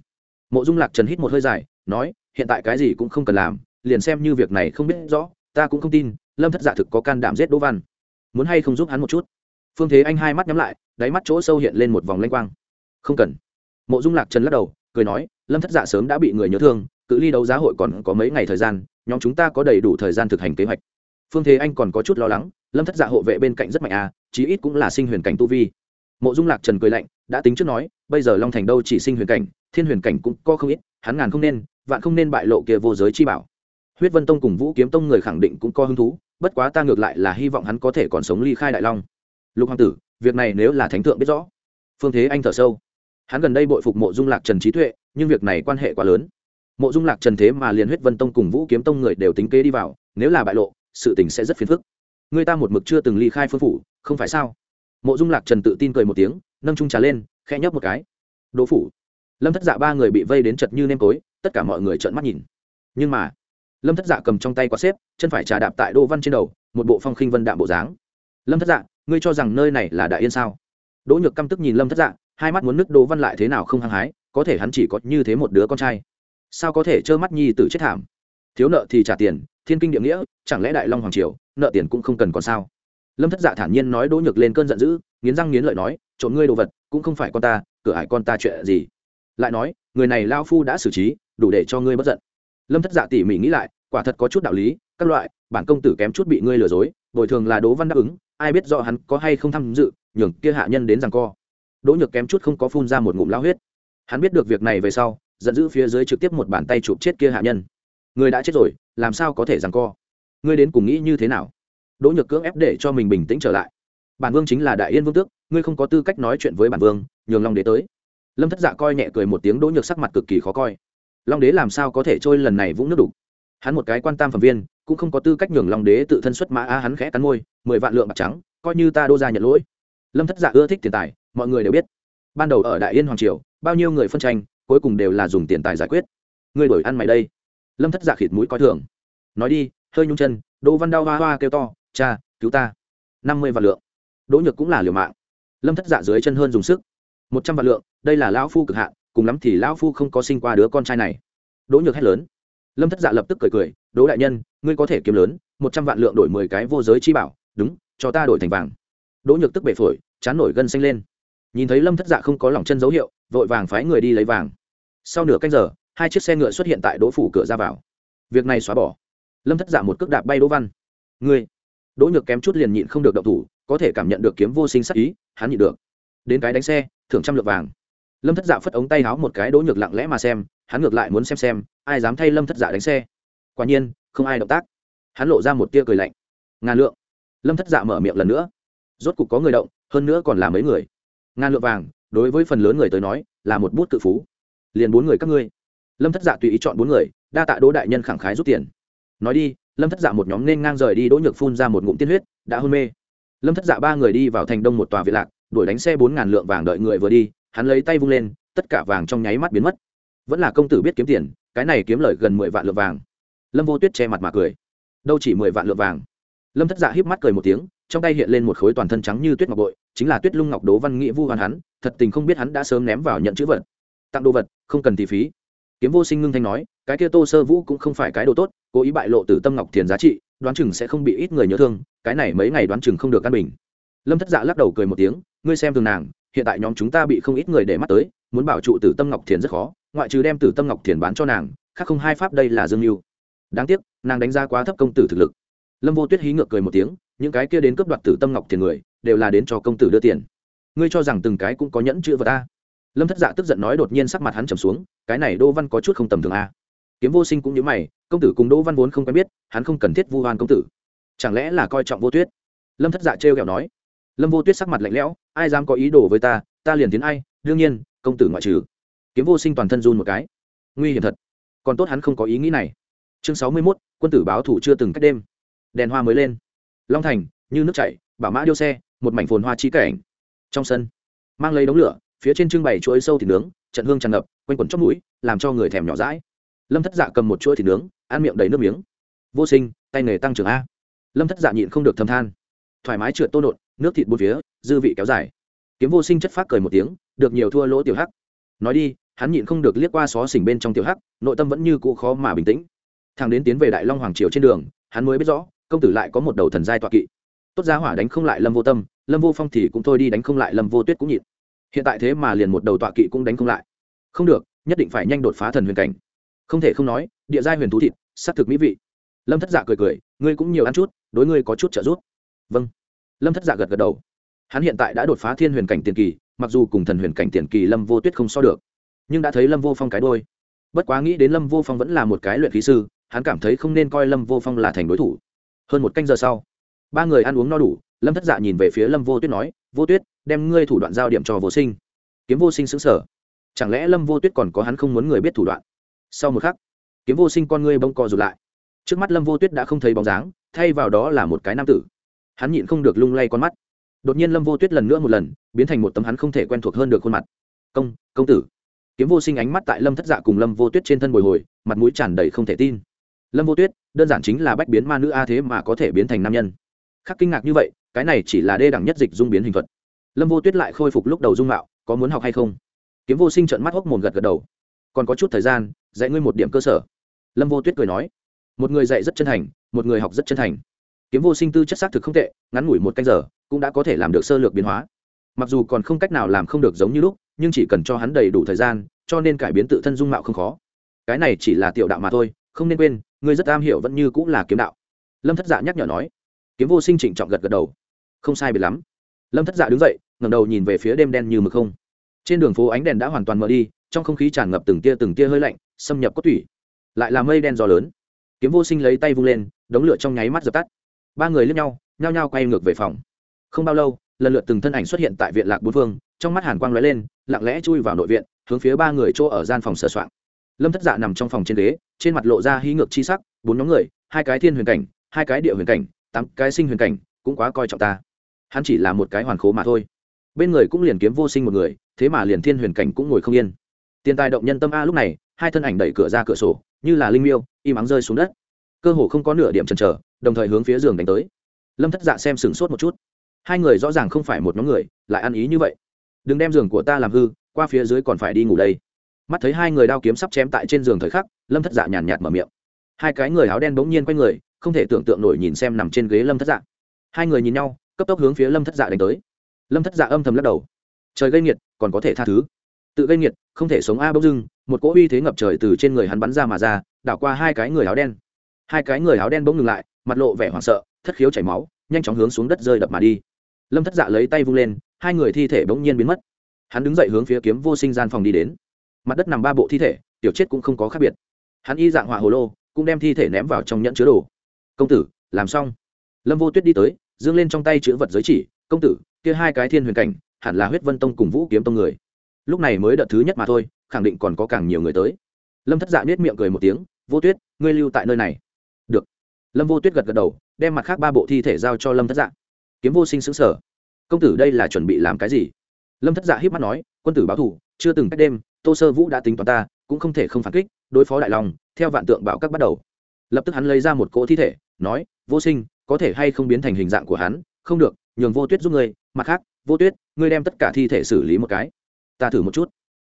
Mộ dung lạc trần hít một hơi dài, nói, hiện tại cái gì cũng không cần làm, liền xem như việc này không biết rõ, ta cũng không tin, lâm thất giả thực có can đảm giết đỗ văn. Muốn hay không giúp hắn một chút? Phương thế anh hai mắt nhắm lại, đáy mắt chỗ sâu hiện lên một vòng lanh quang không cần. Mộ dung lạc trần lắc đầu, cười nói, lâm thất dạ sớm đã bị người nhớ thương, cự ly đấu giá hội còn có mấy ngày thời gian, nhóm chúng ta có đầy đủ thời gian thực hành kế hoạch. Phương thế anh còn có chút lo lắng, lâm thất dạ hộ vệ bên cạnh rất mạnh à chí ít cũng là sinh huyền cảnh tu vi. Mộ dung lạc trần cười lạnh, đã tính trước nói, bây giờ long thành đâu chỉ sinh huyền cảnh, thiên huyền cảnh cũng có không ít, hắn ngàn không nên, vạn không nên bại lộ kia vô giới chi bảo. Huyết vân tông cùng vũ kiếm tông người khẳng định cũng có hứng thú, bất quá ta ngược lại là hy vọng hắn có thể còn sống ly khai đại long. Lục hoàng tử, việc này nếu là thánh thượng biết rõ. Phương thế anh thở sâu hắn gần đây bội phục mộ dung lạc trần trí tuệ, nhưng việc này quan hệ quá lớn. Mộ dung lạc trần thế mà liền huyết vân tông cùng vũ kiếm tông người đều tính kế đi vào, nếu là bại lộ, sự tình sẽ rất phiền phức. Người ta một mực chưa từng ly khai phương phủ, không phải sao? Mộ dung lạc trần tự tin cười một tiếng, nâng trung trà lên, khẽ nhấp một cái. Đỗ phủ. Lâm thất dạ ba người bị vây đến chật như nêm tối tất cả mọi người trợn mắt nhìn. Nhưng mà, lâm thất dạ cầm trong tay quá xếp, chân phải trà đạp tại đỗ văn trên đầu, một bộ phong khinh vân đạm bộ dáng. Lâm thất dạ ngươi cho rằng nơi này là đại yên sao? Đỗ nhược căm tức nhìn lâm thất dạ hai mắt muốn nứt đỗ văn lại thế nào không hăng hái, có thể hắn chỉ có như thế một đứa con trai. Sao có thể trơ mắt nhi tử chết thảm? Thiếu nợ thì trả tiền, thiên kinh địa nghĩa, chẳng lẽ đại long hoàng triều, nợ tiền cũng không cần còn sao? Lâm thất dạ thản nhiên nói đỗ nhược lên cơn giận dữ, nghiến răng nghiến lợi nói, trộm ngươi đồ vật, cũng không phải con ta, cửa hải con ta chuyện gì? Lại nói, người này lao phu đã xử trí, đủ để cho ngươi bất giận. Lâm thất dạ tỉ mỉ nghĩ lại, quả thật có chút đạo lý, các loại, bản công tử kém chút bị ngươi lừa dối, bồi thường là đỗ văn đáp ứng, ai biết do hắn có hay không tham dự, nhường kia hạ nhân đến rằng co đỗ nhược kém chút không có phun ra một ngụm lao huyết. Hắn biết được việc này về sau, giận dữ phía dưới trực tiếp một bàn tay chụp chết kia hạ nhân. Người đã chết rồi, làm sao có thể rằng co? Ngươi đến cùng nghĩ như thế nào? Đỗ nhược cưỡng ép để cho mình bình tĩnh trở lại. Bản vương chính là đại yên vương tước, ngươi không có tư cách nói chuyện với bản vương, nhường long đế tới. Lâm thất dạ coi nhẹ cười một tiếng, đỗ nhược sắc mặt cực kỳ khó coi. Long đế làm sao có thể trôi lần này vũng nước đục? Hắn một cái quan tam phẩm viên, cũng không có tư cách nhường long đế tự thân xuất mã, a, hắn khẽ cắn môi, mười vạn lượng bạc trắng, coi như ta đô ra nhận lỗi lâm thất dạ ưa thích tiền tài, mọi người đều biết. Ban đầu ở đại yên hoàng triều, bao nhiêu người phân tranh, cuối cùng đều là dùng tiền tài giải quyết. Ngươi đổi ăn mày đây. Lâm thất dạ khịt mũi coi thường. Nói đi, hơi nhung chân, đỗ văn đao hoa hoa kêu to, cha, cứu ta. Năm mươi vạn lượng. Đỗ nhược cũng là liều mạng. Lâm thất dạ dưới chân hơn dùng sức. Một trăm vạn lượng, đây là lão phu cực hạn, cùng lắm thì lão phu không có sinh qua đứa con trai này. Đỗ nhược hét lớn. Lâm thất dạ lập tức cười cười, đỗ đại nhân, ngươi có thể kiếm lớn, một trăm vạn lượng đổi mười cái vô giới chi bảo, đúng, cho ta đổi thành vàng đỗ nhược tức bể phổi, chán nổi gân xanh lên. Nhìn thấy lâm thất dạ không có lòng chân dấu hiệu, vội vàng phái người đi lấy vàng. Sau nửa canh giờ, hai chiếc xe ngựa xuất hiện tại đỗ phủ cửa ra vào. Việc này xóa bỏ. Lâm thất dạ một cước đạp bay đỗ văn. Ngươi. Đỗ nhược kém chút liền nhịn không được động thủ, có thể cảm nhận được kiếm vô sinh sắc ý, hắn nhịn được. Đến cái đánh xe, thưởng trăm lượng vàng. Lâm thất dạ phất ống tay háo một cái đỗ nhược lặng lẽ mà xem, hắn ngược lại muốn xem xem, ai dám thay lâm thất dạ đánh xe. Quả nhiên, không ai động tác. Hắn lộ ra một tia cười lạnh. Ngàn lượng. Lâm thất dạ mở miệng lần nữa rốt cục có người động, hơn nữa còn là mấy người. Ngàn lượng vàng, đối với phần lớn người tới nói, là một bút tự phú. Liền bốn người các ngươi. Lâm thất dạ tùy ý chọn bốn người, đa tạ đỗ đại nhân khẳng khái rút tiền. Nói đi, lâm thất dạ một nhóm nên ngang rời đi đỗ nhược phun ra một ngụm tiên huyết, đã hôn mê. Lâm thất dạ ba người đi vào thành đông một tòa viện lạc, đuổi đánh xe bốn ngàn lượng vàng đợi người vừa đi, hắn lấy tay vung lên, tất cả vàng trong nháy mắt biến mất. Vẫn là công tử biết kiếm tiền, cái này kiếm lời gần mười vạn lượng vàng. Lâm vô tuyết che mặt mà cười. Đâu chỉ mười vạn lượng vàng. Lâm thất dạ híp mắt cười một tiếng trong tay hiện lên một khối toàn thân trắng như tuyết ngọc bội, chính là tuyết lung ngọc đố văn nghĩa vu hoàn hắn, thật tình không biết hắn đã sớm ném vào nhận chữ vật. Tặng đồ vật, không cần thì phí. Kiếm vô sinh ngưng thanh nói, cái kia tô sơ vũ cũng không phải cái đồ tốt, cố ý bại lộ từ tâm ngọc thiền giá trị, đoán chừng sẽ không bị ít người nhớ thương, cái này mấy ngày đoán chừng không được căn bình. Lâm thất dạ lắc đầu cười một tiếng, ngươi xem thường nàng, hiện tại nhóm chúng ta bị không ít người để mắt tới, muốn bảo trụ tử tâm ngọc thiền rất khó, ngoại trừ đem tử tâm ngọc thiền bán cho nàng, khác không hai pháp đây là dương mưu. Đáng tiếc, nàng đánh giá quá thấp công tử thực lực. Lâm vô tuyết hí ngược cười một tiếng những cái kia đến cướp đoạt tử tâm ngọc tiền người, đều là đến cho công tử đưa tiền. Ngươi cho rằng từng cái cũng có nhẫn chữ vật ta lâm thất dạ tức giận nói đột nhiên sắc mặt hắn trầm xuống, cái này đỗ văn có chút không tầm thường a. Kiếm vô sinh cũng như mày, công tử cùng đỗ văn vốn không quen biết, hắn không cần thiết vu hoan công tử. Chẳng lẽ là coi trọng vô tuyết? Lâm thất dạ trêu ghẹo nói. Lâm vô tuyết sắc mặt lạnh lẽo, ai dám có ý đồ với ta ta liền tiến ai, đương nhiên, công tử ngoại trừ. Kiếm vô sinh toàn thân run một cái. Nguy hiểm thật. Còn tốt hắn không có ý nghĩ này. Chương sáu mươi mốt, quân tử báo thủ chưa từng cách đêm. Đèn hoa mới lên long thành, như nước chảy bảo mã điêu xe, một mảnh phồn hoa trí cảnh. Trong sân, mang lấy đống lửa, phía trên trưng bày chuỗi sâu thịt nướng, trận hương tràn ngập, quanh quẩn chót mũi, làm cho người thèm nhỏ rãi lâm thất dạ cầm một chuỗi thịt nướng, ăn miệng đầy nước miếng. Vô sinh, tay nghề tăng trưởng a. Lâm thất dạ nhịn không được thâm than. Thoải mái trượt tô nộn nước thịt bột phía, dư vị kéo dài. Kiếm vô sinh chất phát cười một tiếng, được nhiều thua lỗ tiểu hắc. Nói đi, hắn nhịn không được liếc qua xó xỉnh bên trong tiểu hắc, nội tâm vẫn như cũ khó mà bình tĩnh. Thằng đến tiến về đại long hoàng triều trên đường, hắn mới biết rõ công tử lại có một đầu thần giai tọa kỵ. Tốt giá hỏa đánh không lại lâm vô tâm, lâm vô phong thì cũng thôi đi đánh không lại lâm vô tuyết cũng nhịn. Hiện tại thế mà liền một đầu tọa kỵ cũng đánh không lại. Không được, nhất định phải nhanh đột phá thần huyền cảnh. Không thể không nói, địa giai huyền thú thịt s ắ c thực mỹ vị. Lâm thất dạ cười cười, ngươi cũng nhiều ăn chút, đối ngươi có chút trợ giúp. Vâng. Lâm thất dạ gật gật đầu. Hắn hiện tại đã đột phá thiên huyền cảnh tiền kỳ, mặc dù cùng thần huyền cảnh tiền kỳ lâm vô tuyết không so được, nhưng đã thấy lâm vô phong cái đôi. Bất quá nghĩ đến lâm vô phong vẫn là một cái luyện khí sư, hắn cảm thấy không nên coi lâm vô phong là thành đối thủ hơn một canh giờ sau, ba người ăn uống no đủ, lâm thất dạ nhìn về phía lâm vô tuyết nói, vô tuyết, đem ngươi thủ đoạn giao điểm cho vô sinh. Kiếm vô sinh xứng sở chẳng lẽ lâm vô tuyết còn có hắn không muốn người biết thủ đoạn? Sau một khắc, kiếm vô sinh con ngươi bông co rụt lại. Trước mắt lâm vô tuyết đã không thấy bóng dáng, thay vào đó là một cái nam tử. Hắn nhịn không được lung lay con mắt. Đột nhiên lâm vô tuyết lần nữa một lần, biến thành một tấm hắn không thể quen thuộc hơn được khuôn mặt. Công công tử. Kiếm vô sinh ánh mắt tại lâm thất dạ cùng lâm vô tuyết trên thân bồi hồi, mặt mũi tràn đầy không thể tin lâm vô tuyết, đơn giản chính là bách biến ma nữ a thế mà có thể biến thành nam nhân. Khắc kinh ngạc như vậy, cái này chỉ là đê đẳng nhất dịch dung biến hình thuật. Lâm vô tuyết lại khôi phục lúc đầu dung mạo, có muốn học hay không? Kiếm vô sinh trợn mắt hốc mồm gật gật đầu. Còn có chút thời gian, dạy ngươi một điểm cơ sở. Lâm vô tuyết cười nói. Một người dạy rất chân thành, một người học rất chân thành. Kiếm vô sinh tư chất xác thực không tệ, ngắn ngủi một canh giờ, cũng đã có thể làm được sơ lược biến hóa. Mặc dù còn không cách nào làm không được giống như lúc, nhưng chỉ cần cho hắn đầy đủ thời gian, cho nên cải biến tự thân dung mạo không khó. Cái này chỉ là tiểu đạo mà thôi, không nên quên ngươi rất am hiểu vẫn như cũng là kiếm đạo. Lâm thất dạ nhắc nhở nói. Kiếm vô sinh trịnh trọng gật gật đầu. Không sai biệt lắm. Lâm thất dạ đứng dậy, ngẩng đầu nhìn về phía đêm đen như mực không. Trên đường phố ánh đèn đã hoàn toàn mở đi, trong không khí tràn ngập từng tia từng tia hơi lạnh, xâm nhập cốt tủy. Lại là mây đen gió lớn. Kiếm vô sinh lấy tay vung lên, đống lửa trong nháy mắt dập tắt. Ba người lướt nhau, nhao nhao quay ngược về phòng. Không bao lâu, lần lượt từng thân ảnh xuất hiện tại viện lạc bốn phương, trong mắt hàn quang lóe lên, lặng lẽ chui vào nội viện, hướng phía ba người chỗ ở gian phòng sửa soạn lâm thất dạ nằm trong phòng trên ghế, trên mặt lộ ra hí ngược chi sắc, bốn nhóm người, hai cái thiên huyền cảnh, hai cái địa huyền cảnh, tám cái sinh huyền cảnh, cũng quá coi trọng ta. Hắn chỉ là một cái hoàn khố mà thôi. Bên người cũng liền kiếm vô sinh một người, thế mà liền thiên huyền cảnh cũng ngồi không yên. Tiền tài động nhân tâm a lúc này, hai thân ảnh đẩy cửa ra cửa sổ, như là linh miêu, im ắng rơi xuống đất. Cơ hồ không có nửa điểm chần chờ, đồng thời hướng phía giường đánh tới. Lâm thất dạ xem sửng sốt một chút. Hai người rõ ràng không phải một nhóm người, lại ăn ý như vậy. Đừng đem giường của ta làm hư, qua phía dưới còn phải đi ngủ đây mắt thấy hai người đao kiếm sắp chém tại trên giường thời khắc, lâm thất dạ nhàn nhạt mở miệng. Hai cái người áo đen bỗng nhiên quay người, không thể tưởng tượng nổi nhìn xem nằm trên ghế lâm thất dạ. Hai người nhìn nhau, cấp tốc hướng phía lâm thất dạ đánh tới. Lâm thất dạ âm thầm lắc đầu. Trời gây nghiệt, còn có thể tha thứ. Tự gây nghiệt, không thể sống a bốc dưng, một cỗ uy thế ngập trời từ trên người hắn bắn ra mà ra, đảo qua hai cái người áo đen. Hai cái người áo đen bỗng ngừng lại, mặt lộ vẻ hoảng sợ, thất khiếu chảy máu, nhanh chóng hướng xuống đất rơi đập mà đi. Lâm thất dạ lấy tay vung lên, hai người thi thể bỗng nhiên biến mất. Hắn đứng dậy hướng phía kiếm vô sinh gian phòng đi đến mặt đất nằm ba bộ thi thể, tiểu chết cũng không có khác biệt. Hắn y dạng hỏa hồ lô, cũng đem thi thể ném vào trong nhẫn chứa đồ. Công tử, làm xong. Lâm vô tuyết đi tới dương lên trong tay chữ vật giới chỉ, công tử, kia hai cái thiên huyền cảnh, hẳn là huyết vân tông cùng vũ kiếm tông người. Lúc này mới đợt thứ nhất mà thôi, khẳng định còn có càng nhiều người tới. Lâm thất dạ nết miệng cười một tiếng, vô tuyết, ngươi lưu tại nơi này. Được. Lâm vô tuyết gật gật đầu, đem mặt khác ba bộ thi thể giao cho lâm thất dạ. Kiếm vô sinh xứng sở. Công tử đây là chuẩn bị làm cái gì? Lâm thất dạ hiếp mắt nói, quân tử báo thủ chưa từng cách đêm tô sơ vũ đã tính toán ta, cũng không thể không phản kích, đối phó đại long, theo vạn tượng bảo các bắt đầu. Lập tức hắn lấy ra một cỗ thi thể, nói, vô sinh, có thể hay không biến thành hình dạng của hắn? Không được, nhường vô tuyết giúp ngươi, mặt khác, vô tuyết, ngươi đem tất cả thi thể xử lý một cái. Ta thử một chút.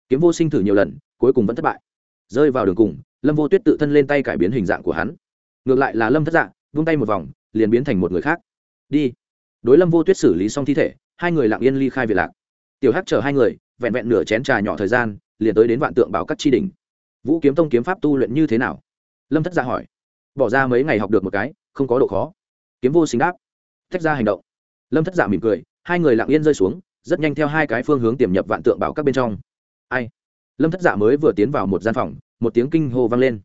Kiếm vô sinh thử nhiều lần, cuối cùng vẫn thất bại. Rơi vào đường cùng, lâm vô tuyết tự thân lên tay cải biến hình dạng của hắn. Ngược lại là lâm thất dạng vung tay một vòng, liền biến thành một người khác. Đi. Đối lâm vô tuyết xử lý xong thi thể, hai người lặng yên ly khai về lạc. Tiểu hắc chờ hai người, vẹn vẹn nửa chén trà nhỏ thời gian liền tới đến vạn tượng bảo các tri đình vũ kiếm tông kiếm pháp tu luyện như thế nào? Lâm thất gia hỏi. Bỏ ra mấy ngày học được một cái, không có độ khó. Kiếm vô sinh đáp. Thách ra hành động. Lâm thất giả mỉm cười, hai người lặng yên rơi xuống, rất nhanh theo hai cái phương hướng tiềm nhập vạn tượng bảo các bên trong. Ai? Lâm thất giả mới vừa tiến vào một gian phòng, một tiếng kinh hô vang lên.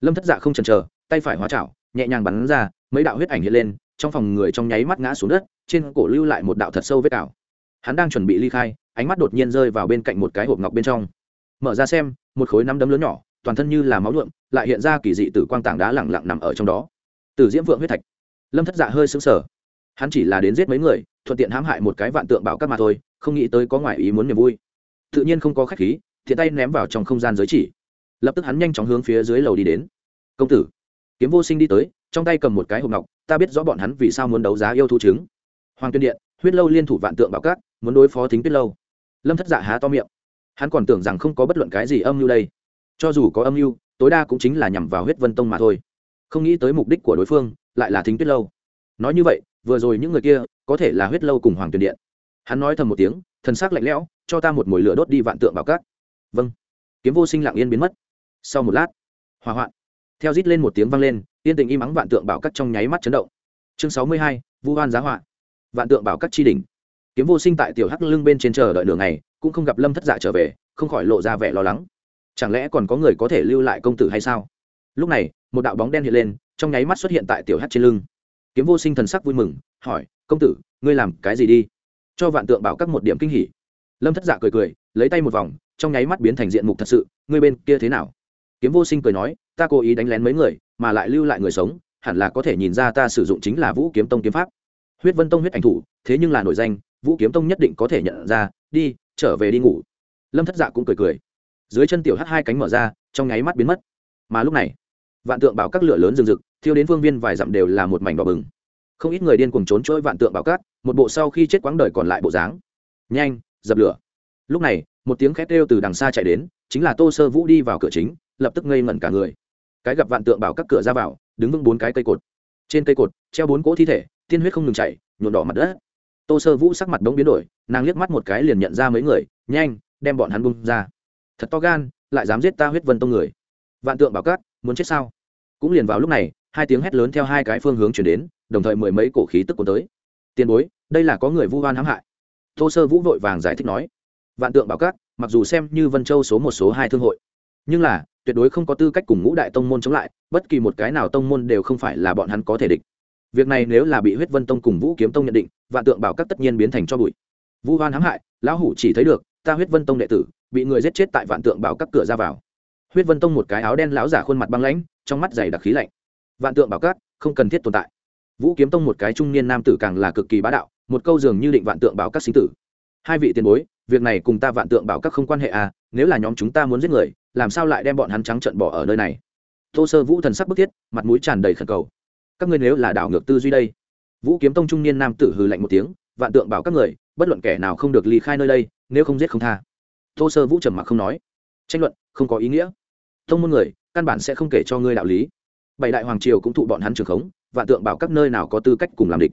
Lâm thất giả không chần chờ, tay phải hóa chảo, nhẹ nhàng bắn ra, mấy đạo huyết ảnh hiện lên, trong phòng người trong nháy mắt ngã xuống đất, trên cổ lưu lại một đạo thật sâu vết cào. Hắn đang chuẩn bị ly khai, ánh mắt đột nhiên rơi vào bên cạnh một cái hộp ngọc bên trong mở ra xem, một khối nắm đấm lớn nhỏ, toàn thân như là máu nhuộm, lại hiện ra kỳ dị tử quang tảng đá lẳng lặng nằm ở trong đó. Tử diễm vượng huyết thạch, lâm thất dạ hơi sững sờ. Hắn chỉ là đến giết mấy người, thuận tiện hãm hại một cái vạn tượng bảo các mà thôi, không nghĩ tới có ngoại ý muốn niềm vui. Tự nhiên không có khách khí, thiện tay ném vào trong không gian giới chỉ. Lập tức hắn nhanh chóng hướng phía dưới lầu đi đến. Công tử. Kiếm vô sinh đi tới, trong tay cầm một cái hộp ngọc, ta biết rõ bọn hắn vì sao muốn đấu giá yêu thú trứng. Hoàng tuyên điện, huyết lâu liên thủ vạn tượng bảo cát muốn đối phó thính tuyết lâu. Lâm thất dạ há to miệng hắn còn tưởng rằng không có bất luận cái gì âm mưu đây. Cho dù có âm mưu, tối đa cũng chính là nhằm vào huyết vân tông mà thôi. Không nghĩ tới mục đích của đối phương, lại là thính tuyết lâu. Nói như vậy, vừa rồi những người kia, có thể là huyết lâu cùng hoàng tuyển điện. Hắn nói thầm một tiếng, thần s ắ c lạnh lẽo, cho ta một mồi lửa đốt đi vạn tượng bảo cát vâng. Kiếm vô sinh lặng yên biến mất. Sau một lát, hỏa hoạn. Theo rít lên một tiếng vang lên yên tình im ắng vạn tượng bảo cát trong nháy mắt chấn động. Chương sáu mươi hai, vu hoan giá họa. Vạn tượng bảo cát tri đình kiếm vô sinh tại tiểu hắc lưng bên trên chờ đợi đường này cũng không gặp lâm thất dạ trở về, không khỏi lộ ra vẻ lo lắng. Chẳng lẽ còn có người có thể lưu lại công tử hay sao? Lúc này, một đạo bóng đen hiện lên, trong nháy mắt xuất hiện tại tiểu hát trên lưng. Kiếm vô sinh thần sắc vui mừng, hỏi, công tử, ngươi làm cái gì đi? Cho vạn tượng bảo các một điểm kinh hỉ. Lâm thất dạ cười cười, lấy tay một vòng, trong nháy mắt biến thành diện mục thật sự, ngươi bên kia thế nào? Kiếm vô sinh cười nói, ta cố ý đánh lén mấy người, mà lại lưu lại người sống, hẳn là có thể nhìn ra ta sử dụng chính là vũ kiếm tông kiếm pháp. Huyết vân tông huyết ảnh thủ, thế nhưng là nổi danh, vũ kiếm tông nhất định có thể nhận ra, đi trở về đi ngủ. Lâm thất dạ cũng cười cười. Dưới chân tiểu hắt hai cánh mở ra, trong nháy mắt biến mất. Mà lúc này, vạn tượng bảo các lửa lớn rừng rực, thiêu đến phương viên vài dặm đều là một mảnh đỏ bừng. Không ít người điên cùng trốn trôi vạn tượng bảo cát một bộ sau khi chết quãng đời còn lại bộ dáng. Nhanh, dập lửa. Lúc này, một tiếng khét kêu từ đằng xa chạy đến, chính là tô sơ vũ đi vào cửa chính, lập tức ngây ngẩn cả người. Cái gặp vạn tượng bảo các cửa ra vào, đứng vững bốn cái cây cột. Trên cây cột, treo bốn cỗ thi thể, tiên huyết không ngừng chạy nhuộn đỏ mặt đất tô sơ vũ sắc mặt đống biến đổi, nàng liếc mắt một cái liền nhận ra mấy người, nhanh, đem bọn hắn bung ra. Thật to gan, lại dám giết ta huyết vân tông người. Vạn tượng bảo cát, muốn chết sao? Cũng liền vào lúc này, hai tiếng hét lớn theo hai cái phương hướng chuyển đến, đồng thời mười mấy cổ khí tức cuốn tới. Tiền bối, đây là có người vu oan hãm hại. Tô sơ vũ vội vàng giải thích nói. Vạn tượng bảo cát, mặc dù xem như vân châu số một số hai thương hội, nhưng là, tuyệt đối không có tư cách cùng ngũ đại tông môn chống lại, bất kỳ một cái nào tông môn đều không phải là bọn hắn có thể địch việc này nếu là bị huyết vân tông cùng vũ kiếm tông nhận định, vạn tượng bảo các tất nhiên biến thành cho bụi. Vu hoan hãm hại, lão hủ chỉ thấy được, ta huyết vân tông đệ tử, bị người giết chết tại vạn tượng bảo các cửa ra vào. Huyết vân tông một cái áo đen lão giả khuôn mặt băng lãnh, trong mắt dày đặc khí lạnh. Vạn tượng bảo các, không cần thiết tồn tại. Vũ kiếm tông một cái trung niên nam tử càng là cực kỳ bá đạo, một câu dường như định vạn tượng bảo các sinh tử. Hai vị tiền bối, việc này cùng ta vạn tượng bảo các không quan hệ à nếu là nhóm chúng ta muốn giết người, làm sao lại đem bọn hắn trắng trận bỏ ở nơi này? Tô sơ vũ thần sắc bức thiết, mặt mũi tràn đầy khẩn cầu các ngươi nếu là đảo ngược tư duy đây. Vũ kiếm tông trung niên nam tử hừ lạnh một tiếng, vạn tượng bảo các người, bất luận kẻ nào không được ly khai nơi đây, nếu không giết không tha. Tô sơ vũ trầm mặc không nói. Tranh luận, không có ý nghĩa. Tông môn người, căn bản sẽ không kể cho ngươi đạo lý. Bảy đại hoàng triều cũng thụ bọn hắn trường khống, vạn tượng bảo các nơi nào có tư cách cùng làm địch.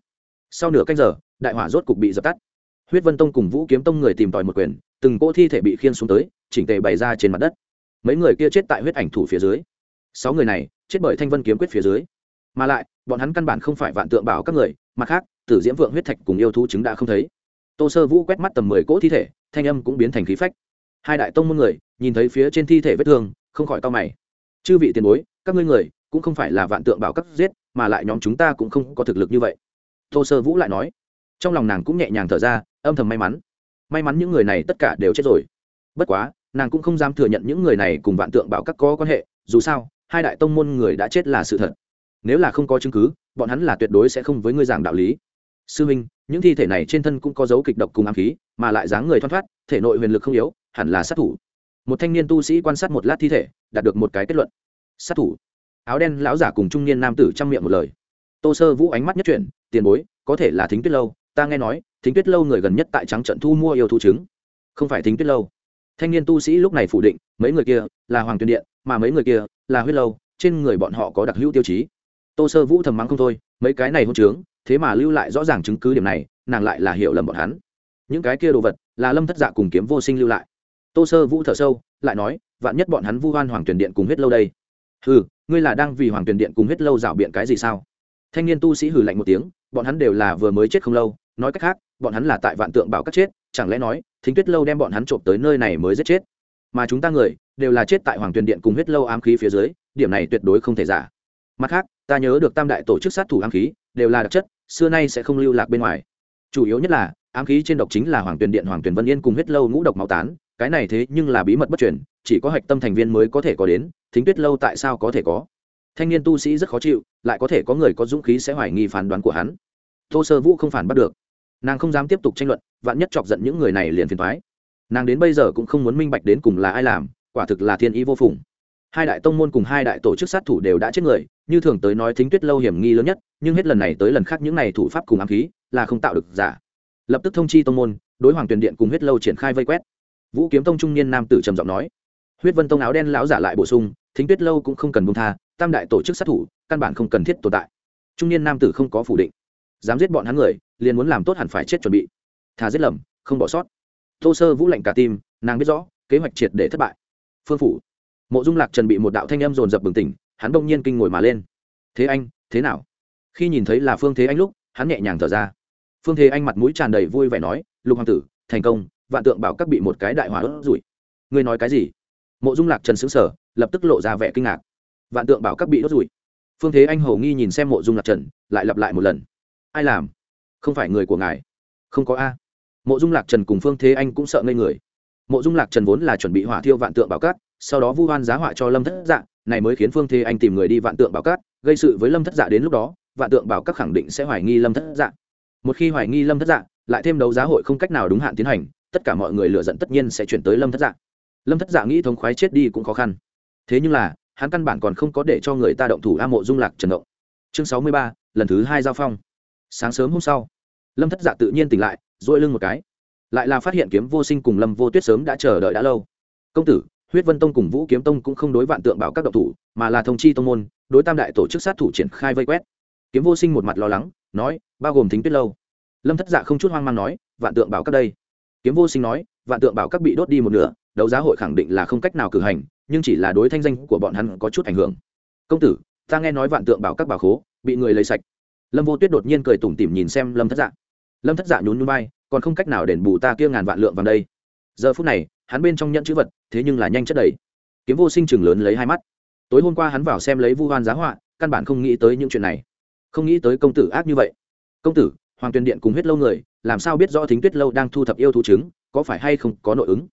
Sau nửa canh giờ, đại hỏa rốt cục bị dập tắt. Huyết vân tông cùng vũ kiếm tông người tìm tòi một quyền, từng cỗ thi thể bị khiên xuống tới, chỉnh tề bày ra trên mặt đất. Mấy người kia chết tại huyết ảnh thủ phía dưới. Sáu người này, chết bởi thanh vân kiếm quyết phía dưới. Mà lại bọn hắn căn bản không phải vạn tượng bảo các người mặt khác, tử diễm vượng huyết thạch cùng yêu thú chứng đã không thấy. Tô sơ vũ quét mắt tầm mười cỗ thi thể, thanh âm cũng biến thành khí phách. Hai đại tông môn người, nhìn thấy phía trên thi thể vết thương, không khỏi to mày. Chư vị tiền bối, các ngươi người, cũng không phải là vạn tượng bảo các giết, mà lại nhóm chúng ta cũng không có thực lực như vậy. Tô sơ vũ lại nói. Trong lòng nàng cũng nhẹ nhàng thở ra, âm thầm may mắn. May mắn những người này tất cả đều chết rồi. Bất quá, nàng cũng không dám thừa nhận những người này cùng vạn tượng bảo các có quan hệ, dù sao, hai đại tông môn người đã chết là sự thật nếu là không có chứng cứ, bọn hắn là tuyệt đối sẽ không với ngươi giảng đạo lý. Sư minh, những thi thể này trên thân cũng có dấu kịch độc cùng ám khí, mà lại dáng người thoăn thoát, thể nội huyền lực không yếu, hẳn là sát thủ. Một thanh niên tu sĩ quan sát một lát thi thể, đạt được một cái kết luận. Sát thủ. Áo đen lão giả cùng trung niên nam tử trang miệng một lời. Tô sơ vũ ánh mắt nhất chuyển, tiền bối, có thể là thính tuyết lâu, ta nghe nói, thính tuyết lâu người gần nhất tại trắng trận thu mua yêu thu trứng. Không phải thính tuyết lâu. Thanh niên tu sĩ lúc này phủ định, mấy người kia là hoàng tuyên điện, mà mấy người kia là huyết lâu, trên người bọn họ có đặc hữu tiêu chí tô sơ vũ thầm mắng không thôi, mấy cái này hôn trướng, thế mà lưu lại rõ ràng chứng cứ điểm này, nàng lại là hiểu lầm bọn hắn. Những cái kia đồ vật là lâm thất dạ cùng kiếm vô sinh lưu lại. Tô sơ vũ thở sâu, lại nói, vạn nhất bọn hắn vu hoan hoàng tuyển điện cùng huyết lâu đây. Hừ, ngươi là đang vì hoàng tuyển điện cùng huyết lâu rảo biện cái gì sao? Thanh niên tu sĩ hừ lạnh một tiếng, bọn hắn đều là vừa mới chết không lâu, nói cách khác, bọn hắn là tại vạn tượng bảo các chết, chẳng lẽ nói, thính tuyết lâu đem bọn hắn trộm tới nơi này mới giết chết? Mà chúng ta người, đều là chết tại hoàng tuyển điện cùng huyết lâu ám khí phía dưới, điểm này tuyệt đối không thể giả mặt khác, ta nhớ được tam đại tổ chức sát thủ ám khí, đều là đặc chất, xưa nay sẽ không lưu lạc bên ngoài. Chủ yếu nhất là, ám khí trên độc chính là hoàng tuyền điện, hoàng tuyền vân yên cùng huyết lâu ngũ độc máu tán, cái này thế nhưng là bí mật bất truyền, chỉ có hạch tâm thành viên mới có thể có đến, thính tuyết lâu tại sao có thể có? Thanh niên tu sĩ rất khó chịu, lại có thể có người có dũng khí sẽ hoài nghi phán đoán của hắn. Tô sơ vũ không phản bắt được. Nàng không dám tiếp tục tranh luận, vạn nhất chọc giận những người này liền phiền thoái nàng đến bây giờ cũng không muốn minh bạch đến cùng là ai làm, quả thực là thiên ý vô phùng. Hai đại tông môn cùng hai đại tổ chức sát thủ đều đã chết người như thường tới nói thính tuyết lâu hiểm nghi lớn nhất, nhưng hết lần này tới lần khác những này thủ pháp cùng ám khí là không tạo được giả. Lập tức thông chi tông môn, đối hoàng tuyền điện cùng huyết lâu triển khai vây quét. Vũ kiếm tông trung niên nam tử trầm giọng nói, huyết vân tông áo đen lão giả lại bổ sung, thính tuyết lâu cũng không cần bông tha, tam đại tổ chức sát thủ, căn bản không cần thiết tồn tại. Trung niên nam tử không có phủ định. Dám giết bọn hắn người, liền muốn làm tốt hẳn phải chết chuẩn bị. Thà giết lầm, không bỏ sót. Tô sơ vũ lạnh cả tim, nàng biết rõ, kế hoạch triệt để thất bại. Phương phủ. Mộ dung lạc trần bị một đạo thanh âm dồn dập bừng tỉnh hắn đông nhiên kinh ngồi mà lên. Thế anh, thế nào? Khi nhìn thấy là phương thế anh lúc, hắn nhẹ nhàng thở ra. Phương thế anh mặt mũi tràn đầy vui vẻ nói, lục hoàng tử, thành công, vạn tượng bảo các bị một cái đại hỏa đốt rủi. Ngươi nói cái gì? Mộ dung lạc trần xứng sở lập tức lộ ra vẻ kinh ngạc. Vạn tượng bảo các bị đốt rủi? Phương thế anh hầu nghi nhìn xem mộ dung lạc trần, lại lặp lại một lần. Ai làm? Không phải người của ngài. Không có a. Mộ dung lạc trần cùng phương thế anh cũng sợ ngây người. Mộ dung lạc trần vốn là chuẩn bị hỏa thiêu vạn tượng bảo cát sau đó vu hoan giá họa cho lâm thất dạng này mới khiến phương thế anh tìm người đi vạn tượng bảo cát gây sự với lâm thất dạ đến lúc đó, vạn tượng bảo các khẳng định sẽ hoài nghi lâm thất dạ. Một khi hoài nghi lâm thất dạ lại thêm đấu giá hội không cách nào đúng hạn tiến hành, tất cả mọi người lựa dẫn tất nhiên sẽ chuyển tới lâm thất dạ. Lâm thất dạ nghĩ thống khoái chết đi cũng khó khăn. Thế nhưng là, hắn căn bản còn không có để cho người ta động thủ a mộ dung lạc trần động. Chương sáu mươi ba, lần thứ hai giao phong. Sáng sớm hôm sau, lâm thất dạ tự nhiên tỉnh lại dội lưng một cái. Lại là phát hiện kiếm vô sinh cùng lâm vô tuyết sớm đã chờ đợi đã lâu. Công tử huyết vân tông cùng vũ kiếm tông cũng không đối vạn tượng bảo các độc thủ, mà là thông chi tông môn, đối tam đại tổ chức sát thủ triển khai vây quét. Kiếm vô sinh một mặt lo lắng, nói, bao gồm thính tuyết lâu. Lâm thất dạ không chút hoang mang nói, vạn tượng bảo các đây. Kiếm vô sinh nói, vạn tượng bảo các bị đốt đi một nửa, đấu giá hội khẳng định là không cách nào cử hành, nhưng chỉ là đối thanh danh của bọn hắn có chút ảnh hưởng. Công tử, ta nghe nói vạn tượng bảo các bảo khố, bị người lấy sạch. Lâm vô tuyết đột nhiên cười tủm tỉm nhìn xem lâm thất dạ. Lâm thất dạ nhún nhún bay còn không cách nào đền bù ta kia ngàn vạn lượng vào đây. Giờ phút này hắn bên trong nhận chữ vật, thế nhưng là nhanh chất đầy. Kiếm vô sinh chừng lớn lấy hai mắt. Tối hôm qua hắn vào xem lấy vu hoan giá họa, căn bản không nghĩ tới những chuyện này. Không nghĩ tới công tử ác như vậy. Công tử, hoàng tuyền điện cùng huyết lâu người, làm sao biết rõ thính tuyết lâu đang thu thập yêu thú chứng có phải hay không có nội ứng?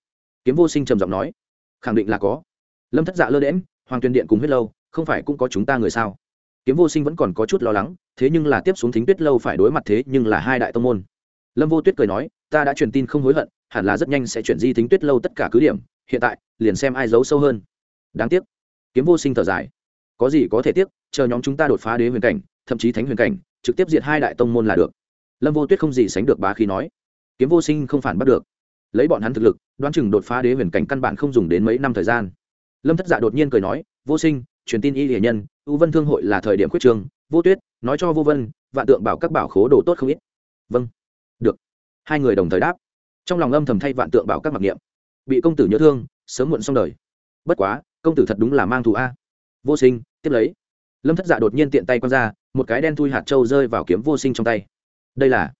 Kiếm vô sinh trầm giọng nói. Khẳng định là có. Lâm thất dạ lơ đễm hoàng tuyền điện cùng huyết lâu, không phải cũng có chúng ta người sao? Kiếm vô sinh vẫn còn có chút lo lắng, thế nhưng là tiếp xuống thính tuyết lâu phải đối mặt thế nhưng là hai đại tông môn lâm vô tuyết cười nói, ta đã truyền tin không hối hận, hẳn là rất nhanh sẽ chuyển di thính tuyết lâu tất cả cứ điểm, hiện tại, liền xem ai giấu sâu hơn. Đáng tiếc. Kiếm vô sinh thở dài. Có gì có thể tiếc, chờ nhóm chúng ta đột phá đế huyền cảnh, thậm chí thánh huyền cảnh, trực tiếp diệt hai đại tông môn là được. Lâm vô tuyết không gì sánh được bá khí nói. Kiếm vô sinh không phản bắt được. Lấy bọn hắn thực lực, đoán chừng đột phá đế huyền cảnh căn bản không dùng đến mấy năm thời gian. Lâm thất dạ đột nhiên cười nói, vô sinh, truyền tin y hiền nhân ưu vân thương hội là thời điểm khuyết trường, vô tuyết, nói cho vô vân, vạn tượng bảo các bảo khố đồ tốt không ít. Vâng hai người đồng thời đáp. Trong lòng âm thầm thay vạn tượng bảo các mặc niệm. Bị công tử nhớ thương, sớm muộn xong đời. Bất quá, công tử thật đúng là mang thù a. Vô sinh, tiếp lấy. Lâm thất dạ đột nhiên tiện tay quăng ra, một cái đen thui hạt trâu rơi vào kiếm vô sinh trong tay. Đây là?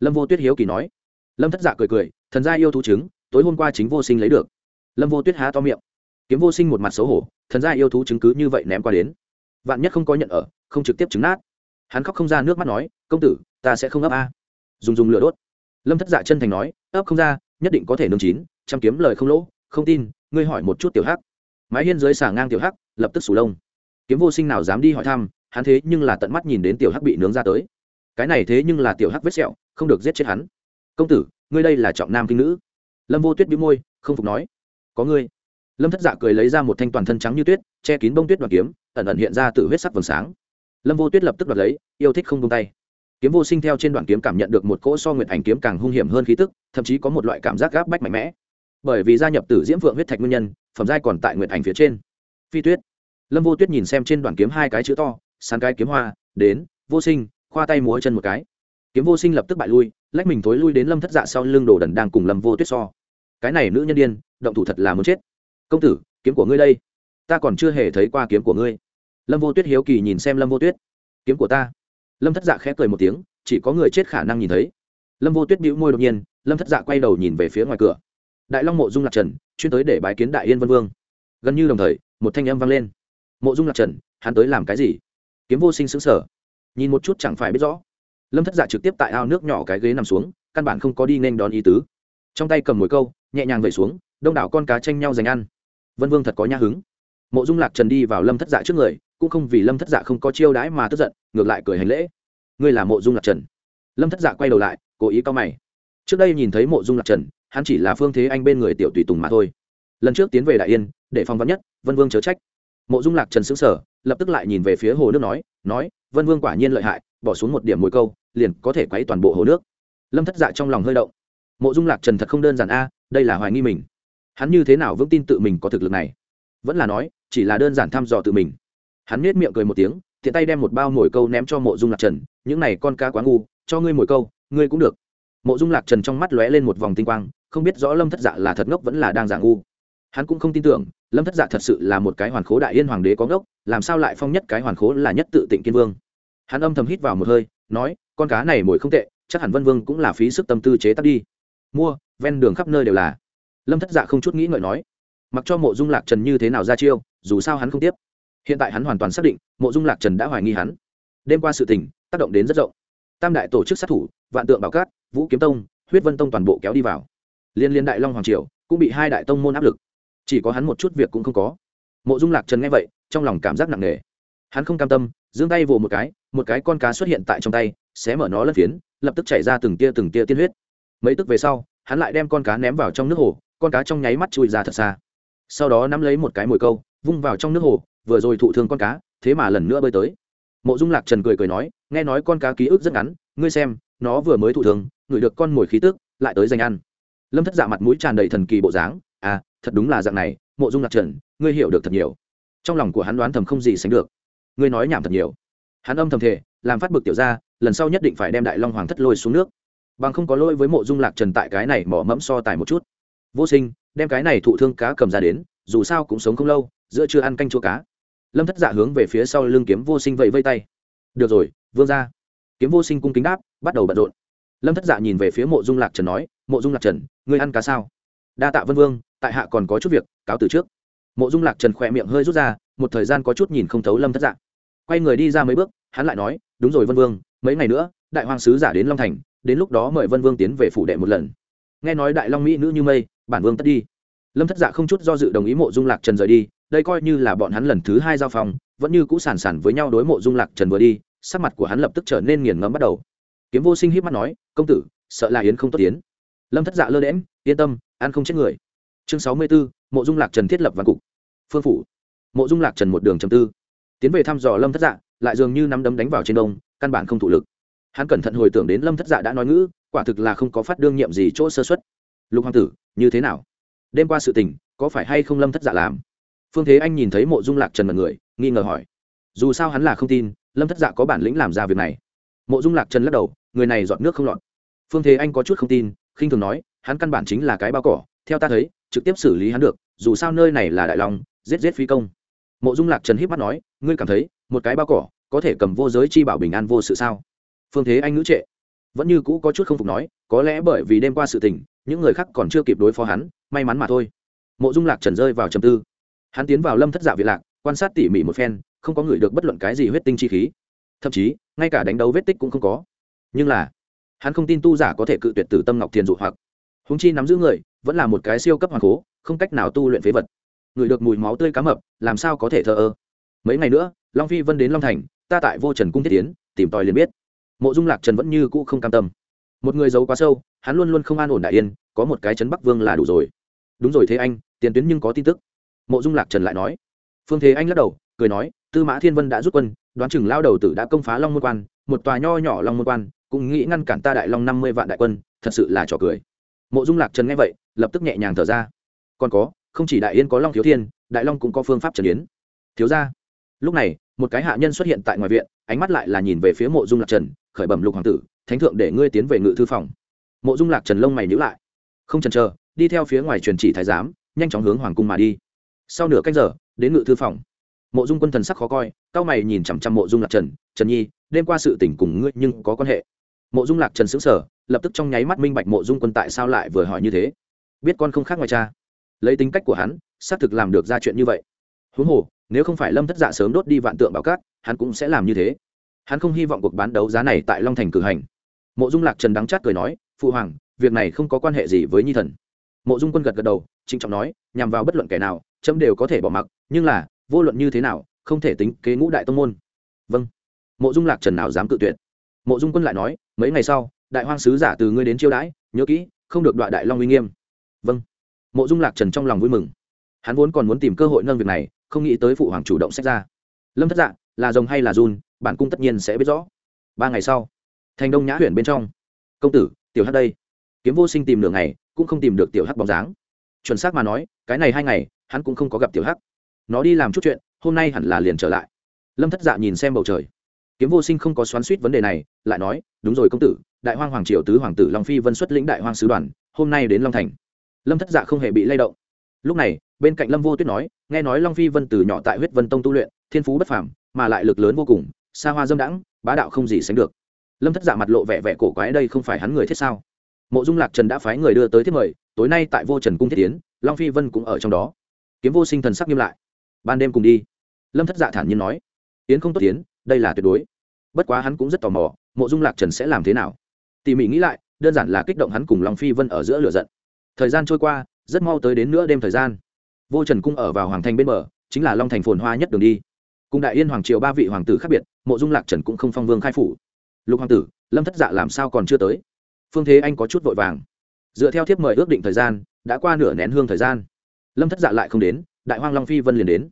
Lâm vô tuyết hiếu kỳ nói. Lâm thất dạ cười cười, thần gia yêu thú chứng tối hôm qua chính vô sinh lấy được. Lâm vô tuyết há to miệng. Kiếm vô sinh một mặt xấu hổ, thần gia yêu thú chứng cứ như vậy ném qua đến. Vạn nhất không có nhận ở, không trực tiếp chứng nát. Hắn khóc không ra nước mắt nói, công tử, ta sẽ không ấp a. Dùng dùng lửa đốt lâm thất dạ chân thành nói, ấp không ra, nhất định có thể nương chín, chăm kiếm lời không lỗ, không tin, ngươi hỏi một chút tiểu hắc. Mái hiên dưới xả ngang tiểu hắc, lập tức sủ lông. Kiếm vô sinh nào dám đi hỏi thăm, hắn thế nhưng là tận mắt nhìn đến tiểu hắc bị nướng ra tới. Cái này thế nhưng là tiểu hắc vết sẹo, không được giết chết hắn. Công tử, ngươi đây là trọng nam kinh nữ. Lâm vô tuyết bị môi, không phục nói, có ngươi. Lâm thất dạ cười lấy ra một thanh toàn thân trắng như tuyết, che kín bông tuyết đoàn kiếm, ẩn ẩn hiện ra từ huyết sắc vầng sáng. Lâm vô tuyết lập tức đoạt lấy, yêu thích không tung tay kiếm vô sinh theo trên đoạn kiếm cảm nhận được một cỗ so nguyệt ảnh kiếm càng hung hiểm hơn khí tức thậm chí có một loại cảm giác gáp bách mạnh mẽ. Bởi vì gia nhập tử diễm vượng huyết thạch nguyên nhân phẩm giai còn tại nguyệt ảnh phía trên. Phi tuyết. Lâm vô tuyết nhìn xem trên đoạn kiếm hai cái chữ to sán cái kiếm hoa đến vô sinh khoa tay múa chân một cái. Kiếm vô sinh lập tức bại lui lách mình thối lui đến lâm thất dạ sau lưng đồ đần đang cùng lâm vô tuyết so. Cái này nữ nhân điên, động thủ thật là muốn chết. Công tử kiếm của ngươi đây. Ta còn chưa hề thấy qua kiếm của ngươi. Lâm vô tuyết hiếu kỳ nhìn xem lâm vô tuyết. Kiếm của ta lâm thất dạ khẽ cười một tiếng, chỉ có người chết khả năng nhìn thấy. Lâm vô tuyết bĩu môi đột nhiên, lâm thất dạ quay đầu nhìn về phía ngoài cửa. Đại long mộ dung lạc trần, chuyên tới để bái kiến đại yên vân vương. Gần như đồng thời, một thanh âm vang lên. Mộ dung lạc trần, hắn tới làm cái gì? Kiếm vô sinh xứng sở nhìn một chút chẳng phải biết rõ. Lâm thất dạ trực tiếp tại ao nước nhỏ cái ghế nằm xuống, căn bản không có đi nên đón ý tứ. Trong tay cầm mồi câu, nhẹ nhàng vẩy xuống, đông đảo con cá tranh nhau giành ăn. Vân vương thật có nhã hứng. Mộ dung lạc trần đi vào lâm thất dạ trước người cũng không vì lâm thất dạ không có chiêu đãi mà tức giận, ngược lại cười hành lễ. Ngươi là mộ dung lạc trần. Lâm thất dạ quay đầu lại, cố ý cao mày. Trước đây nhìn thấy mộ dung lạc trần, hắn chỉ là phương thế anh bên người tiểu tùy tùng mà thôi. Lần trước tiến về đại yên, để phong vắn nhất, vân vương chớ trách. Mộ dung lạc trần xứng sở lập tức lại nhìn về phía hồ nước nói nói, vân vương quả nhiên lợi hại, bỏ xuống một điểm mồi câu, liền có thể quấy toàn bộ hồ nước. Lâm thất dạ trong lòng hơi động. Mộ dung lạc trần thật không đơn giản a, đây là hoài nghi mình. Hắn như thế nào vững tin tự mình có thực lực này? Vẫn là nói, chỉ là đơn giản thăm dò tự mình hắn nết miệng cười một tiếng thiện tay đem một bao mồi câu ném cho mộ dung lạc trần, những này con cá quá ngu, cho ngươi mồi câu, ngươi cũng được. Mộ dung lạc trần trong mắt lóe lên một vòng tinh quang, không biết rõ lâm thất dạ là thật ngốc vẫn là đang giả ngu. Hắn cũng không tin tưởng, lâm thất dạ thật sự là một cái hoàn khố đại yên hoàng đế có ngốc, làm sao lại phong nhất cái hoàn khố là nhất tự tịnh kiên vương? Hắn âm thầm hít vào một hơi, nói, con cá này mồi không tệ, chắc hẳn vân vương cũng là phí sức tâm tư chế tắt đi. Mua, ven đường khắp nơi đều là. Lâm thất dạ không chút nghĩ ngợi nói. Mặc cho mộ dung lạc trần như thế nào ra chiêu, dù sao hắn không tiếp hiện tại hắn hoàn toàn xác định, mộ dung lạc trần đã hoài nghi hắn. Đêm qua sự tình, tác động đến rất rộng. Tam đại tổ chức sát thủ, vạn tượng bảo cát, vũ kiếm tông, huyết vân tông toàn bộ kéo đi vào. Liên liên đại long hoàng triều cũng bị hai đại tông môn áp lực. Chỉ có hắn một chút việc cũng không có. Mộ dung lạc trần nghe vậy, trong lòng cảm giác nặng nề. Hắn không cam tâm, giương tay vồ một cái một cái con cá xuất hiện tại trong tay, xé mở nó lân phiến, lập tức chảy ra từng tia từng tia tiên huyết. Mấy tức về sau, hắn lại đem con cá ném vào trong nước hồ, con cá trong nháy mắt chui ra thật xa. Sau đó nắm lấy một cái mồi câu, vung vào trong nước hồ vừa rồi thụ thương con cá, thế mà lần nữa bơi tới. Mộ dung lạc trần cười cười nói, nghe nói con cá ký ức rất ngắn, ngươi xem, nó vừa mới thụ thương, ngửi được con mồi khí tức, lại tới danh ăn. Lâm thất dạ mặt mũi tràn đầy thần kỳ bộ dáng à thật đúng là dạng này, mộ dung lạc trần, ngươi hiểu được thật nhiều. Trong lòng của hắn đoán thầm không gì sánh được. Ngươi nói nhảm thật nhiều. Hắn âm thầm thể làm phát bực tiểu ra, lần sau nhất định phải đem đại long hoàng thất lôi xuống nước. Bằng không có lỗi với mộ dung lạc trần tại cái này mỏ mẫm so tài một chút. Vô sinh, đem cái này thụ thương cá cầm ra đến, dù sao cũng sống không lâu, giữa chưa ăn canh chua cá lâm thất dạ hướng về phía sau lưng kiếm vô sinh vẫy vây tay. Được rồi, vương ra kiếm vô sinh cung kính đáp, bắt đầu bận rộn. Lâm thất dạ nhìn về phía mộ dung lạc trần nói, mộ dung lạc trần, ngươi ăn cá sao? Đa tạ vân vương, tại hạ còn có chút việc, cáo từ trước. Mộ dung lạc trần khỏe miệng hơi rút ra, một thời gian có chút nhìn không thấu lâm thất dạ. Quay người đi ra mấy bước, hắn lại nói, đúng rồi vân vương, mấy ngày nữa, đại hoàng sứ giả đến long thành, đến lúc đó mời vân vương tiến về phủ đệ một lần. Nghe nói đại long mỹ nữ như mây, bản vương tất đi. Lâm thất dạ không chút do dự đồng ý mộ dung lạc trần rời đi đây coi như là bọn hắn lần thứ hai giao phòng vẫn như cũ sàn sàn với nhau đối mộ dung lạc trần vừa đi, sắc mặt của hắn lập tức trở nên nghiền ngẫm bắt đầu. Kiếm vô sinh hít mắt nói, công tử, sợ là yến không tốt tiến. Lâm thất dạ lơ đễm yên tâm, ăn không chết người. Chương sáu mươi b ố mộ dung lạc trần thiết lập văn cục. Phương phủ. Mộ dung lạc trần một đường chầm tư. Tiến về thăm dò lâm thất dạ lại dường như nắm đấm đánh vào trên đông, căn bản không thụ lực. Hắn cẩn thận hồi tưởng đến lâm thất dạ đã nói ngữ, quả thực là không có phát đương nhiệm gì chỗ sơ xuất lục hoàng tử, như thế nào? Đêm qua sự tình, có phải hay không lâm thất dạ làm? Phương thế anh nhìn thấy mộ dung lạc trần mật người, nghi ngờ hỏi. Dù sao hắn là không tin, lâm thất dạ có bản lĩnh làm ra việc này. Mộ dung lạc trần lắc đầu, người này dọn nước không lọt. Phương thế anh có chút không tin, khinh thường nói, hắn căn bản chính là cái bao cỏ, theo ta thấy, trực tiếp xử lý hắn được, dù sao nơi này là đại long, giết giết phi công. Mộ dung lạc trần hít mắt nói, ngươi cảm thấy, một cái bao cỏ, có thể cầm vô giới chi bảo bình an vô sự sao? Phương thế anh ngữ trệ. Vẫn như cũ có chút không phục nói, có lẽ bởi vì đêm qua sự tình, những người khác còn chưa kịp đối phó hắn, may mắn mà thôi. Mộ dung lạc trần rơi vào trầm tư hắn tiến vào lâm thất dạ vị lạc, quan sát tỉ mỉ một phen, không có người được bất luận cái gì huyết tinh chi khí. Thậm chí, ngay cả đánh đấu vết tích cũng không có. Nhưng là, hắn không tin tu giả có thể cự tuyệt tử tâm ngọc thiền dụ hoặc. Húng chi nắm giữ người, vẫn là một cái siêu cấp hoàng cố, không cách nào tu luyện phế vật. Người được mùi máu tươi cá mập, làm sao có thể thờ ơ? Mấy ngày nữa, long phi vân đến long thành, ta tại vô trần cung thiết tiến, tìm tòi liền biết. Mộ dung lạc trần vẫn như cũ không cam tâm. Một người giấu quá sâu, hắn luôn luôn không an ổn đại yên, có một cái trấn bắc vương là đủ rồi. Đúng rồi thế anh, tiền tuyến nhưng có tin tức mộ dung lạc trần lại nói. Phương thế anh lắc đầu, cười nói, tư mã thiên vân đã rút quân, đoán chừng lao đầu tử đã công phá long môn quan, một tòa nho nhỏ long môn quan, cũng nghĩ ngăn cản ta đại long năm mươi vạn đại quân, thật sự là trò cười. Mộ dung lạc trần nghe vậy, lập tức nhẹ nhàng thở ra. Còn có, không chỉ đại yên có long thiếu thiên, đại long cũng có phương pháp trần yến. Thiếu ra lúc này, một cái hạ nhân xuất hiện tại ngoài viện, ánh mắt lại là nhìn về phía mộ dung lạc trần, khởi bẩm lục hoàng tử, thánh thượng để ngươi tiến về ngự thư phòng. Mộ dung lạc trần lông mày nhữ lại. Không chần chờ, đi theo phía ngoài truyền chỉ thái giám, nhanh chóng hướng hoàng cung mà đi sau nửa canh giờ, đến ngự thư phòng. Mộ dung quân thần sắc khó coi, cao mày nhìn chằm chằm mộ dung lạc trần trần nhi, đêm qua sự tình cùng ngươi nhưng có quan hệ. Mộ dung lạc trần xứng sở lập tức trong nháy mắt minh bạch mộ dung quân tại sao lại vừa hỏi như thế. Biết con không khác ngoài cha. Lấy tính cách của hắn, xác thực làm được ra chuyện như vậy. Huống hồ, nếu không phải lâm thất dạ sớm đốt đi vạn tượng bảo cát, hắn cũng sẽ làm như thế. Hắn không hy vọng cuộc bán đấu giá này tại long thành cử hành. Mộ dung lạc trần đắng chát cười nói, phụ hoàng, việc này không có quan hệ gì với nhi thần mộ dung quân gật gật đầu, trịnh trọng nói, nhằm vào bất luận kẻ nào, chấm đều có thể bỏ mặc, nhưng là, vô luận như thế nào, không thể tính kế ngũ đại tông môn. Vâng. Mộ dung lạc trần nào dám cự tuyệt? Mộ dung quân lại nói, mấy ngày sau, đại hoang sứ giả từ ngươi đến chiêu đãi, nhớ kỹ, không được đọa đại long uy nghiêm. Vâng. Mộ dung lạc trần trong lòng vui mừng. Hắn vốn còn muốn tìm cơ hội nâng việc này, không nghĩ tới phụ hoàng chủ động xét ra. Lâm thất dạ là rồng hay là run, bản cung tất nhiên sẽ biết rõ. Ba ngày sau, thành đông nhã huyện bên trong. Công tử, tiểu hát đây. Kiếm vô sinh tìm nửa ngày cũng không tìm được tiểu hắc bóng dáng. Chuẩn xác mà nói, cái này hai ngày, hắn cũng không có gặp tiểu hắc. Nó đi làm chút chuyện, hôm nay hẳn là liền trở lại. Lâm thất dạ nhìn xem bầu trời. Kiếm vô sinh không có xoắn suýt vấn đề này, lại nói, đúng rồi công tử, đại hoang hoàng triều tứ hoàng tử long phi vân xuất lĩnh đại hoang sứ đoàn, hôm nay đến long thành. Lâm thất dạ không hề bị lay động. Lúc này, bên cạnh lâm vô tuyết nói, nghe nói long phi vân từ nhỏ tại huyết vân tông tu luyện, thiên phú bất phàm, mà lại lực lớn vô cùng, xa hoa dâm đãng, bá đạo không gì sánh được. Lâm thất dạ mặt lộ vẻ vẻ cổ quái, đây không phải hắn người thiết sao? Mộ dung lạc trần đã phái người đưa tới thiết mời, tối nay tại vô trần cung thiết tiến long phi vân cũng ở trong đó. kiếm vô sinh thần sắc nghiêm lại. ban đêm cùng đi. lâm thất dạ thản nhiên nói. tiến không tốt tiến đây là tuyệt đối. bất quá hắn cũng rất tò mò, mộ dung lạc trần sẽ làm thế nào? tỉ mỉ nghĩ lại, đơn giản là kích động hắn cùng long phi vân ở giữa lửa giận. thời gian trôi qua, rất mau tới đến nửa đêm thời gian. vô trần cung ở vào hoàng thành bên bờ, chính là long thành phồn hoa nhất đường đi. cùng đại yên hoàng triều ba vị hoàng tử khác biệt, mộ dung lạc trần cũng không phong vương khai phủ. lục hoàng tử, lâm thất dạ làm sao còn chưa tới? Phương thế anh có chút vội vàng. Dựa theo thiếp mời ước định thời gian, đã qua nửa nén hương thời gian. Lâm thất dạ lại không đến, đại hoang long phi vân liền đến.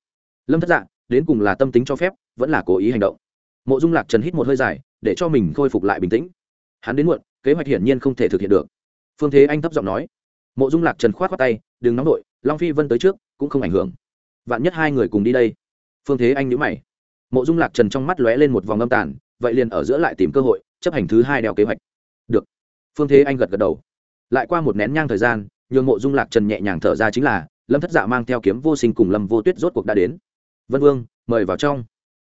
Lâm thất dạ đến cùng là tâm tính cho phép, vẫn là cố ý hành động. Mộ dung lạc trần hít một hơi dài, để cho mình khôi phục lại bình tĩnh. Hắn đến muộn, kế hoạch hiển nhiên không thể thực hiện được. Phương thế anh thấp giọng nói. Mộ dung lạc trần k h o á t khoác tay, đừng nóng đội long phi vân tới trước, cũng không ảnh hưởng. Vạn nhất hai người cùng đi đây. Phương thế anh nhữ mày. Mộ dung lạc trần trong mắt lóe lên một vòng âm tàn, vậy liền ở giữa lại tìm cơ hội, chấp hành thứ hai đeo kế hoạch phương thế anh gật gật đầu. Lại qua một nén nhang thời gian, nhường mộ dung lạc trần nhẹ nhàng thở ra chính là, lâm thất dạ mang theo kiếm vô sinh cùng lâm vô tuyết rốt cuộc đã đến. Vân vương, mời vào trong.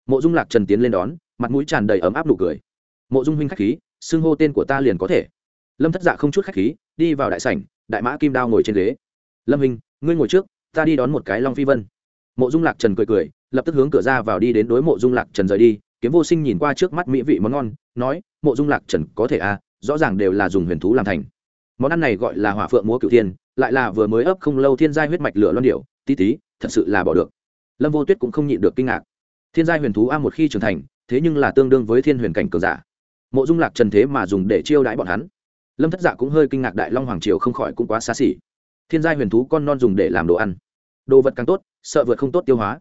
Mộ dung lạc trần tiến lên đón, mặt mũi tràn đầy ấm áp nụ cười. Mộ dung huynh k h á c h khí, xưng hô tên của ta liền có thể. Lâm thất dạ không chút k h á c h khí, đi vào đại sảnh, đại mã kim đao ngồi trên ghế. Lâm huynh, ngươi ngồi trước, ta đi đón một cái long phi vân. Mộ dung lạc trần cười cười, lập tức hướng cửa ra vào đi đến đối mộ dung lạc trần rời đi. Kiếm vô sinh nhìn qua trước mắt mỹ vị món ngon, nói, mộ dung lạc trần có thể à rõ ràng đều là dùng huyền thú làm thành. Món ăn này gọi là hỏa phượng múa cửu thiên, lại là vừa mới ấp không lâu thiên giai huyết mạch lửa loan điệu tí tí, thật sự là bỏ được. Lâm vô tuyết cũng không nhịn được kinh ngạc. Thiên giai huyền thú a một khi trưởng thành, thế nhưng là tương đương với thiên huyền cảnh cường giả. Mộ dung lạc trần thế mà dùng để chiêu đãi bọn hắn. Lâm thất dạ cũng hơi kinh ngạc đại long hoàng triều không khỏi cũng quá xa xỉ. Thiên giai huyền thú con non dùng để làm đồ ăn. Đồ vật càng tốt, sợ vượt không tốt tiêu hóa.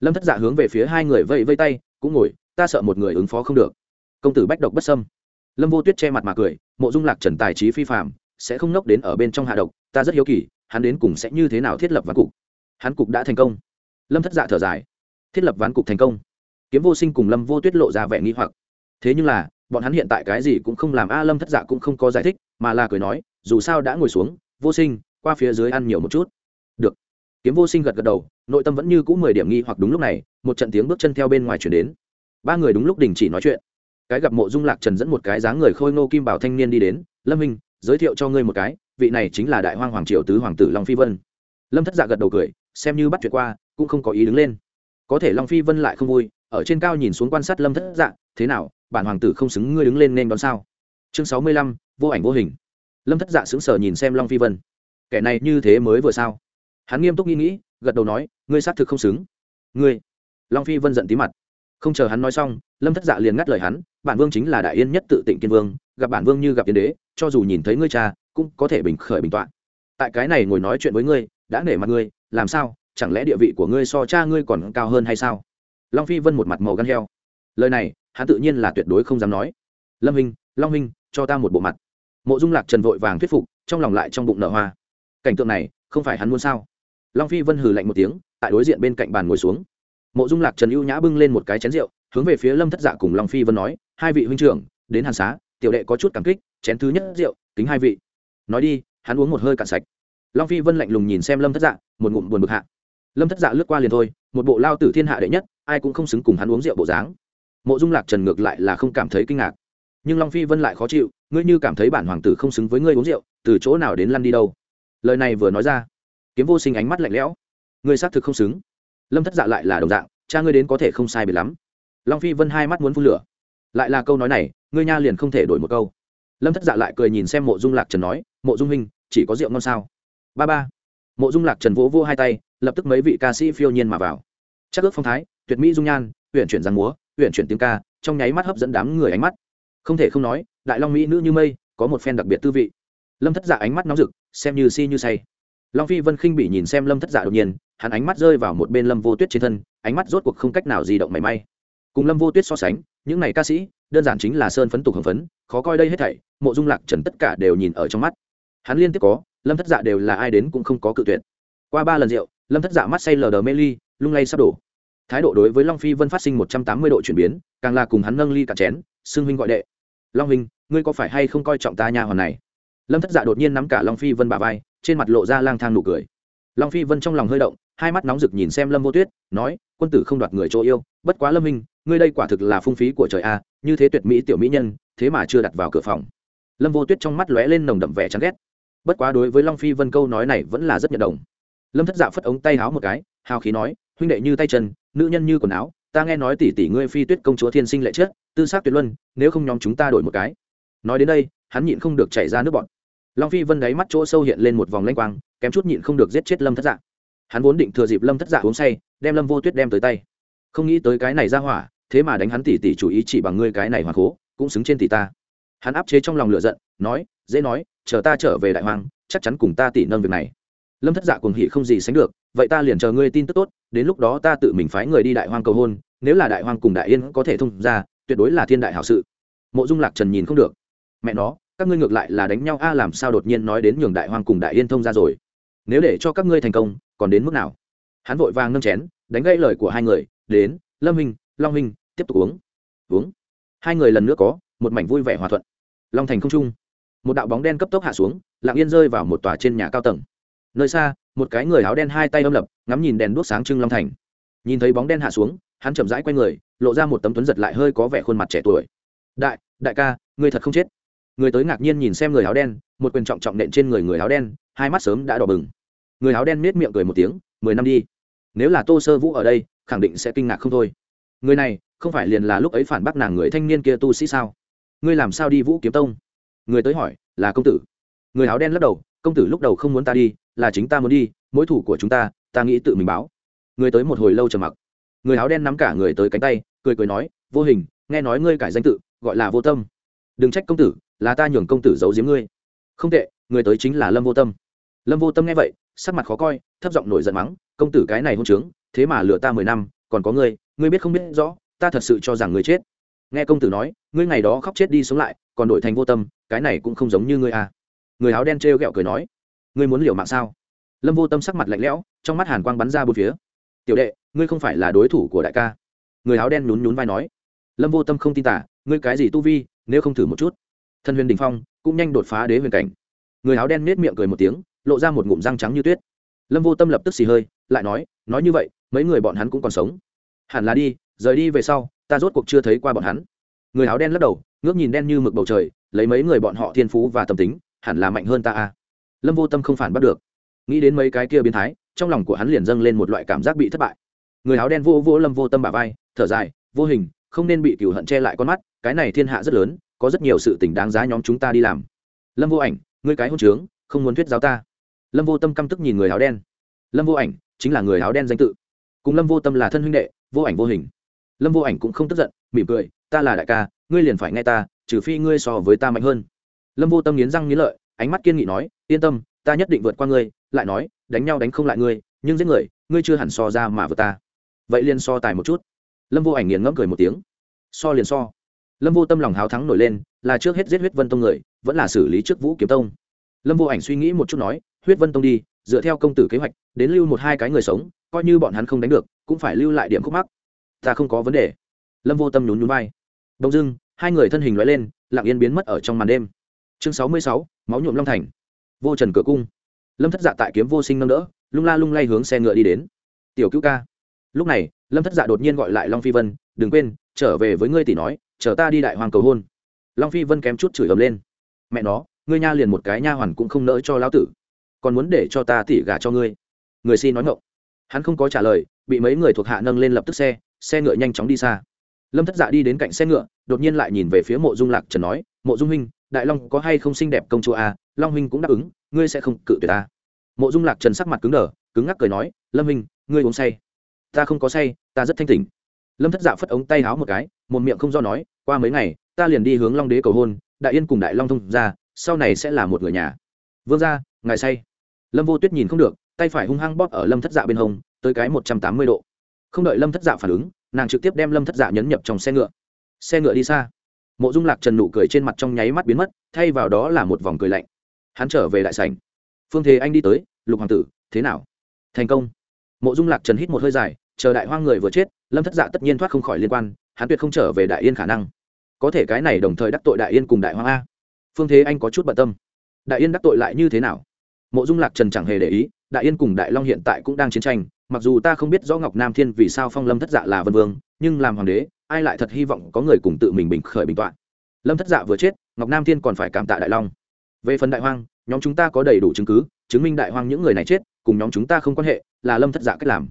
Lâm thất dạ hướng về phía hai người vây vây tay, cũng ngồi, ta sợ một người ứng phó không được. Công tử bách độc bất sâm lâm vô tuyết che mặt mà cười, mộ dung lạc trần tài trí phi phạm sẽ không nốc đến ở bên trong hạ độc, ta rất hiếu kỳ, hắn đến cùng sẽ như thế nào thiết lập ván cục. Hắn cục đã thành công. Lâm thất dạ thở dài. Thiết lập ván cục thành công. Kiếm vô sinh cùng lâm vô tuyết lộ ra vẻ nghi hoặc. Thế nhưng là, bọn hắn hiện tại cái gì cũng không làm, a, lâm thất dạ cũng không có giải thích, mà là cười nói, dù sao đã ngồi xuống, vô sinh, qua phía dưới ăn nhiều một chút. Được. Kiếm vô sinh gật gật đầu, nội tâm vẫn như cũ mười điểm nghi hoặc đúng lúc này, một trận tiếng bước chân theo bên ngoài chuyển đến. Ba người đúng lúc đình chỉ nói chuyện cái gặp mộ dung lạc trần dẫn một cái dáng người khôi ngô kim bảo thanh niên đi đến, lâm minh giới thiệu cho ngươi một cái, vị này chính là đại hoang hoàng triều tứ hoàng tử long phi vân. Lâm thất dạ gật đầu cười, xem như bắt chuyện qua, cũng không có ý đứng lên. Có thể long phi vân lại không vui, ở trên cao nhìn xuống quan sát lâm thất dạ thế nào, bản hoàng tử không xứng ngươi đứng lên nên đón sao? Chương sáu mươi lăm, vô ảnh vô hình. Lâm thất dạ sững sờ nhìn xem long phi vân. Kẻ này như thế mới vừa sao? Hắn nghiêm túc nghĩ nghĩ, gật đầu nói, ngươi xác thực không xứng. Ngươi? Long phi vân giận tí mặt không chờ hắn nói xong, lâm thất dạ liền ngắt lời hắn, bản vương chính là đại yên nhất tự tịnh kiên vương, gặp bản vương như gặp tiên đế, cho dù nhìn thấy ngươi cha, cũng có thể bình khởi bình tọa tại cái này ngồi nói chuyện với ngươi, đã nể mặt ngươi, làm sao, chẳng lẽ địa vị của ngươi so cha ngươi còn cao hơn hay sao? Long phi vân một mặt màu gan heo. Lời này, hắn tự nhiên là tuyệt đối không dám nói. Lâm hình long hình cho ta một bộ mặt. Mộ dung lạc trần vội vàng thuyết phục, trong lòng lại trong bụng nở hoa. Cảnh tượng này, không phải hắn muốn sao? Long phi vân hừ lạnh một tiếng, tại đối diện bên cạnh bàn ngồi xuống mộ dung lạc trần ưu nhã bưng lên một cái chén rượu, hướng về phía lâm thất dạ cùng long phi vân nói, hai vị huynh trưởng, đến hàn xá, tiểu đệ có chút cảm kích, chén thứ nhất rượu, kính hai vị. Nói đi, hắn uống một hơi cạn sạch. Long phi vân lạnh lùng nhìn xem lâm thất dạ một ngụm buồn bực hạ. Lâm thất dạ lướt qua liền thôi, một bộ lao tử thiên hạ đệ nhất, ai cũng không xứng cùng hắn uống rượu bộ dáng. Mộ dung lạc trần ngược lại là không cảm thấy kinh ngạc. Nhưng long phi vân lại khó chịu, ngươi như cảm thấy bản hoàng tử không xứng với ngươi uống rượu, từ chỗ nào đến lăn đi đâu? Lời này vừa nói ra, kiếm vô sinh ánh mắt lạnh lẽo. Ngươi xác thực không xứng lâm thất dạ lại là đồng dạng cha ngươi đến có thể không sai biệt lắm long phi vân hai mắt muốn phun lửa lại là câu nói này ngươi nha liền không thể đổi một câu lâm thất dạ lại cười nhìn xem mộ dung lạc trần nói mộ dung huynh chỉ có rượu ngon sao ba ba mộ dung lạc trần vỗ vô hai tay lập tức mấy vị ca sĩ phiêu nhiên mà vào chắc ước phong thái tuyệt mỹ dung nhan huyện chuyển giang múa huyện chuyển tiếng ca trong nháy mắt hấp dẫn đám người ánh mắt không thể không nói đại long mỹ nữ như mây có một phen đặc biệt tư vị lâm thất dạ ánh mắt nóng rực xem như si như say long phi vân khinh bị nhìn xem lâm thất dạ đột nhiên hắn ánh mắt rơi vào một bên lâm vô tuyết trên thân, ánh mắt rốt cuộc không cách nào di động mảy may. Cùng lâm vô tuyết so sánh, những này ca sĩ, đơn giản chính là sơn phấn tục hồng phấn, khó coi đây hết thảy, mộ dung lạc trần tất cả đều nhìn ở trong mắt. Hắn liên tiếp có, lâm thất dạ đều là ai đến cũng không có cự tuyệt. Qua ba lần rượu, lâm thất dạ mắt say lờ đờ mê ly, lung lay sắp đổ. Thái độ đối với long phi vân phát sinh một trăm tám mươi độ chuyển biến, càng là cùng hắn nâng ly cả chén, xưng huynh gọi đệ. Long huynh, ngươi có phải hay không coi trọng ta nha hoàn này? Lâm thất dạ đột nhiên nắm cả long phi vân bà vai, trên mặt lộ ra lang thang nụ cười. Long phi vân trong lòng hơi động hai mắt nóng rực nhìn xem lâm vô tuyết, nói, quân tử không đoạt người chỗ yêu, bất quá lâm minh, ngươi đây quả thực là phung phí của trời a, như thế tuyệt mỹ tiểu mỹ nhân, thế mà chưa đặt vào cửa phòng. Lâm vô tuyết trong mắt lóe lên nồng đậm vẻ chán ghét. Bất quá đối với long phi vân câu nói này vẫn là rất nhận đồng. Lâm thất dạ phất ống tay háo một cái, hào khí nói, huynh đệ như tay chân, nữ nhân như quần áo, ta nghe nói tỷ tỷ ngươi phi tuyết công chúa thiên sinh lệ chết, tư xác tuyệt luân, nếu không nhóm chúng ta đổi một cái. Nói đến đây, hắn nhịn không được chảy ra nước bọn long phi vân đáy mắt chỗ sâu hiện lên một vòng lanh quang, kém chút nhịn không được giết chết lâm thất dạ hắn vốn định thừa dịp lâm thất dạ uống say, đem lâm vô tuyết đem tới tay. Không nghĩ tới cái này ra hỏa, thế mà đánh hắn tỉ tỉ chủ ý chỉ bằng ngươi cái này hoàng cố cũng xứng trên tỷ ta. Hắn áp chế trong lòng lửa giận, nói, dễ nói, chờ ta trở về đại hoàng chắc chắn cùng ta tỉ nâng việc này. Lâm thất dạ cuồng hỉ không gì sánh được, vậy ta liền chờ ngươi tin tức tốt, đến lúc đó ta tự mình phái người đi đại hoang cầu hôn, nếu là đại hoang cùng đại yên có thể thông ra, tuyệt đối là thiên đại hảo sự. Mộ dung lạc trần nhìn không được. Mẹ nó, các ngươi ngược lại là đánh nhau, a, làm sao đột nhiên nói đến nhường đại hoang cùng đại yên thông ra rồi? Nếu để cho các ngươi thành công còn đến mức nào? Hắn vội vàng nâng chén, đánh gây lời của hai người, đến, lâm minh long minh tiếp tục uống. Uống? Hai người lần nữa có một mảnh vui vẻ hòa thuận. Long thành không trung, một đạo bóng đen cấp tốc hạ xuống, lặng yên rơi vào một tòa trên nhà cao tầng. Nơi xa, một cái người áo đen hai tay âm lập, ngắm nhìn đèn đuốc sáng trưng long thành. Nhìn thấy bóng đen hạ xuống, hắn chậm rãi q u a y người, lộ ra một tấm tuấn giật lại hơi có vẻ khuôn mặt trẻ tuổi. Đại đại ca người thật không chết. Người tới ngạc nhiên nhìn xem người áo đen, một quyền trọng trọng nện trên người người áo đen, hai mắt sớm đã đỏ bừng người áo đen nết miệng cười một tiếng, mười năm đi. Nếu là tô sơ vũ ở đây, khẳng định sẽ kinh ngạc không thôi. Người này, không phải liền là lúc ấy phản bác nàng người thanh niên kia tu sĩ sao? Ngươi làm sao đi vũ kiếm tông? Người tới hỏi, là công tử. Người áo đen lắc đầu, công tử lúc đầu không muốn ta đi, là chính ta muốn đi, mối thủ của chúng ta ta nghĩ tự mình báo. Người tới một hồi lâu trầm mặc. Người áo đen nắm cả người tới cánh tay, cười cười nói, vô hình, nghe nói ngươi cải danh tự, gọi là vô tâm. Đừng trách công tử, là ta nhường công tử giấu giếm ngươi. Không tệ, người tới chính là lâm vô tâm. Lâm vô tâm nghe vậy sắc mặt khó coi, thấp giọng nổi giận mắng, công tử cái này hôn trướng, thế mà lừa ta mười năm, còn có ngươi ngươi biết không biết rõ, ta thật sự cho rằng ngươi chết. Nghe công tử nói, ngươi ngày đó khóc chết đi sống lại, còn đổi thành vô tâm, cái này cũng không giống như ngươi à. Người áo đen trêu ghẹo cười nói, ngươi muốn liều mạng sao? Lâm vô tâm sắc mặt lạnh lẽo, trong mắt hàn quang bắn ra bốn phía. Tiểu đệ, ngươi không phải là đối thủ của đại ca. Người áo đen nhún nhún vai nói, lâm vô tâm không tin tả, ngươi cái gì tu vi, nếu không thử một chút. Thân huyền đình phong cũng nhanh đột phá đế huyền cảnh. Người áo đen nết miệng cười một tiếng lộ ra một ngụm răng trắng như tuyết. Lâm vô tâm lập tức xì hơi, lại nói nói như vậy, mấy người bọn hắn cũng còn sống. Hẳn là đi, rời đi về sau, ta rốt cuộc chưa thấy qua bọn hắn. Người áo đen lắc đầu, ngước nhìn đen như mực bầu trời, lấy mấy người bọn họ thiên phú và tâm tính, hẳn là mạnh hơn ta a. Lâm vô tâm không phản bắt được. Nghĩ đến mấy cái kia biến thái, trong lòng của hắn liền dâng lên một loại cảm giác bị thất bại. Người áo đen vô vô lâm vô tâm bà vai, thở dài, vô hình, không nên bị cửu hận che lại con mắt, cái này thiên hạ rất lớn, có rất nhiều sự tình đáng giá nhóm chúng ta đi làm. Lâm vô ảnh, ngươi cái hôn trướng, không muốn thuyết giáo ta lâm vô tâm căm tức nhìn người áo đen. Lâm vô ảnh chính là người áo đen danh tự. Cùng lâm vô tâm là thân huynh đệ, vô ảnh vô hình. Lâm vô ảnh cũng không tức giận, mỉm cười, ta là đại ca, ngươi liền phải nghe ta, trừ phi ngươi so với ta mạnh hơn. Lâm vô tâm nghiến răng nghiến lợi, ánh mắt kiên nghị nói, yên tâm, ta nhất định vượt qua ngươi, lại nói, đánh nhau đánh không lại ngươi, nhưng giết người, ngươi chưa hẳn so ra mà vượt ta. Vậy liền so tài một chút. Lâm vô ảnh nghiền ngẫm cười một tiếng. So liền so. Lâm vô tâm lòng háo thắng nổi lên, là trước hết giết huyết vân tông người, vẫn là xử lý trước vũ kiếm tông. Lâm vô ảnh suy nghĩ một chút nói huyết vân tông đi, dựa theo công tử kế hoạch, đến lưu một hai cái người sống, coi như bọn hắn không đánh được, cũng phải lưu lại điểm khúc mắc. Ta không có vấn đề. Lâm vô tâm nhún nhún vai. Đông dưng hai người thân hình loại lên, lặng yên biến mất ở trong màn đêm. Chương sáu mươi sáu, máu nhuộm long thành. Vô trần cửa cung. Lâm thất dạ tại kiếm vô sinh nâng đỡ, lung la lung lay hướng xe ngựa đi đến. Tiểu cứu ca. Lúc này, lâm thất dạ đột nhiên gọi lại long phi vân, đừng quên, trở về với ngươi tỷ nói, chờ ta đi đại hoàng cầu hôn. Long phi vân kém chút chửi ầm lên. Mẹ nó, ngươi nha liền một cái nha hoàn cũng không nỡ cho lão tử còn muốn để cho ta tỉ gả cho ngươi. Người xin nói ngộng hắn không có trả lời, bị mấy người thuộc hạ nâng lên lập tức xe xe ngựa nhanh chóng đi xa. Lâm thất dạ đi đến cạnh xe ngựa, đột nhiên lại nhìn về phía mộ dung lạc trần nói, mộ dung huynh, đại long có hay không xinh đẹp công chúa a à? long huynh cũng đáp ứng, ngươi sẽ không cự tuyệt ta. Mộ dung lạc trần sắc mặt cứng đờ, cứng ngắc cười nói, lâm huynh, ngươi uống say. Ta không có say, ta rất thanh tỉnh. Lâm thất dạ phất ống tay háo một cái, một miệng không do nói, qua mấy ngày, ta liền đi hướng long đế cầu hôn, đại yên cùng đại long thông ra sau này sẽ là một người nhà. Vương ra ngài say lâm vô tuyết nhìn không được, tay phải hung hăng bóp ở lâm thất dạ bên hông, tới cái một trăm tám mươi độ. Không đợi lâm thất dạ phản ứng, nàng trực tiếp đem lâm thất dạ nhấn nhập trong xe ngựa. Xe ngựa đi xa. Mộ dung lạc trần nụ cười trên mặt trong nháy mắt biến mất, thay vào đó là một vòng cười lạnh. Hắn trở về đại sảnh. Phương thế anh đi tới, lục hoàng tử, thế nào? Thành công. Mộ dung lạc trần hít một hơi dài, chờ đại hoang người vừa chết, lâm thất dạ tất nhiên thoát không khỏi liên quan, hắn tuyệt không trở về đại yên khả năng. Có thể cái này đồng thời đắc tội đại yên cùng đại hoang a. Phương thế anh có chút bận tâm. Đại yên đắc tội lại như thế nào? Mộ dung lạc trần chẳng hề để ý, đại yên cùng đại long hiện tại cũng đang chiến tranh, mặc dù ta không biết rõ ngọc nam thiên vì sao phong lâm thất dạ là vân vương, nhưng làm hoàng đế, ai lại thật hy vọng có người cùng tự mình bình khởi bình t lâm thất dạ vừa chết, ngọc nam thiên còn phải cảm tạ đại long. Về phần đại hoang, nhóm chúng ta có đầy đủ chứng cứ, chứng minh đại hoang những người này chết, cùng nhóm chúng ta không quan hệ, là lâm thất dạ cách làm.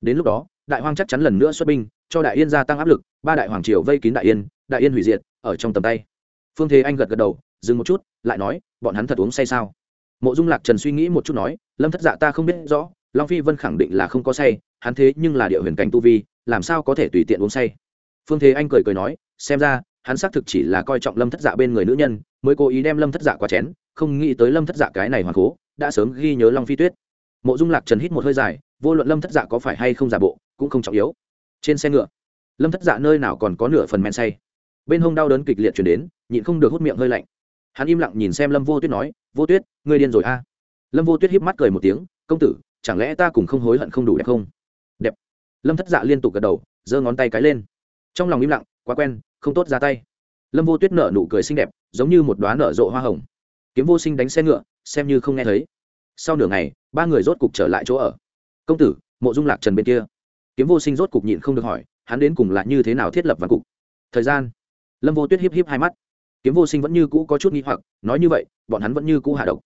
Đến lúc đó, đại hoang chắc chắn lần nữa xuất binh, cho đại yên gia tăng áp lực, ba đại hoàng triều vây kín đại yên đại yên hủy diệt, ở trong tầm tay. Phương thế anh gật gật đầu, dừng một chút, lại nói, bọn hắn thật uống say sao? Mộ dung lạc trần suy nghĩ một chút nói, lâm thất dạ ta không biết rõ, long phi vân khẳng định là không có say, hắn thế nhưng là địa huyền cảnh tu vi, làm sao có thể tùy tiện uống say? Phương thế anh cười cười nói, xem ra, hắn xác thực chỉ là coi trọng lâm thất dạ bên người nữ nhân, mới cố ý đem lâm thất dạ qua chén, không nghĩ tới lâm thất dạ cái này hoàng cố, đã sớm ghi nhớ long phi tuyết. Mộ dung lạc trần hít một hơi dài, vô luận lâm thất dạ có phải hay không giả bộ, cũng không trọng yếu. Trên xe ngựa, lâm thất dạ nơi nào còn có nửa phần men say. Bên hông đau đớn kịch liệt chuyển đến, nhịn không được hút miệng hơi lạnh hắn im lặng nhìn xem lâm vô tuyết nói, vô tuyết, ngươi điên rồi a. Lâm vô tuyết híp mắt cười một tiếng, công tử, chẳng lẽ ta cùng không hối hận không đủ đẹp không? Đẹp. Lâm thất dạ liên tục gật đầu, giơ ngón tay cái lên. Trong lòng im lặng, quá quen, không tốt ra tay. Lâm vô tuyết nở nụ cười xinh đẹp, giống như một đoá nở rộ hoa hồng. Kiếm vô sinh đánh xe ngựa, xem như không nghe thấy. Sau nửa ngày, ba người rốt cục trở lại chỗ ở. Công tử, mộ dung lạc trần bên kia. Kiếm vô sinh rốt cục nhịn không được hỏi, hắn đến cùng là như thế nào thiết lập văn cục? Thời gian. Lâm vô tuyết híp híp hai mắt kiếm vô sinh vẫn như cũ có chút nghi hoặc, nói như vậy, bọn hắn vẫn như cũ hạ độc.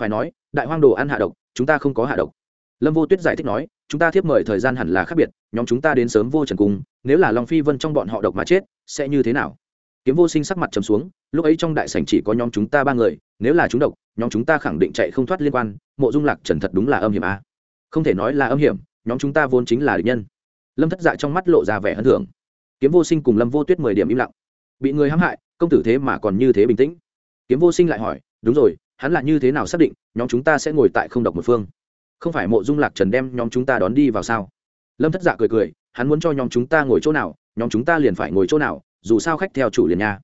Phải nói, đại hoang đồ ăn hạ độc, chúng ta không có hạ độc. Lâm vô tuyết giải thích nói, chúng ta thiếp mời thời gian hẳn là khác biệt, nhóm chúng ta đến sớm vô trần cung nếu là long phi vân trong bọn họ độc mà chết, sẽ như thế nào? Kiếm vô sinh sắc mặt trầm xuống, lúc ấy trong đại sảnh chỉ có nhóm chúng ta ba người, nếu là chúng độc, nhóm chúng ta khẳng định chạy không thoát liên quan, mộ dung lạc trần thật đúng là âm hiểm a. Không thể nói là âm hiểm, nhóm chúng ta vốn chính là địch nhân. Lâm thất dạ trong mắt lộ ra vẻ hân thưởng kiếm vô sinh cùng lâm vô tuyết mười điểm im lặng bị người hãm hại, công tử thế mà còn như thế bình tĩnh. Kiếm vô sinh lại hỏi, đúng rồi, hắn là như thế nào xác định nhóm chúng ta sẽ ngồi tại không độc một phương? Không phải mộ dung lạc trần đem nhóm chúng ta đón đi vào sao? Lâm thất dạ cười cười, hắn muốn cho nhóm chúng ta ngồi chỗ nào, nhóm chúng ta liền phải ngồi chỗ nào, dù sao khách theo chủ liền nha.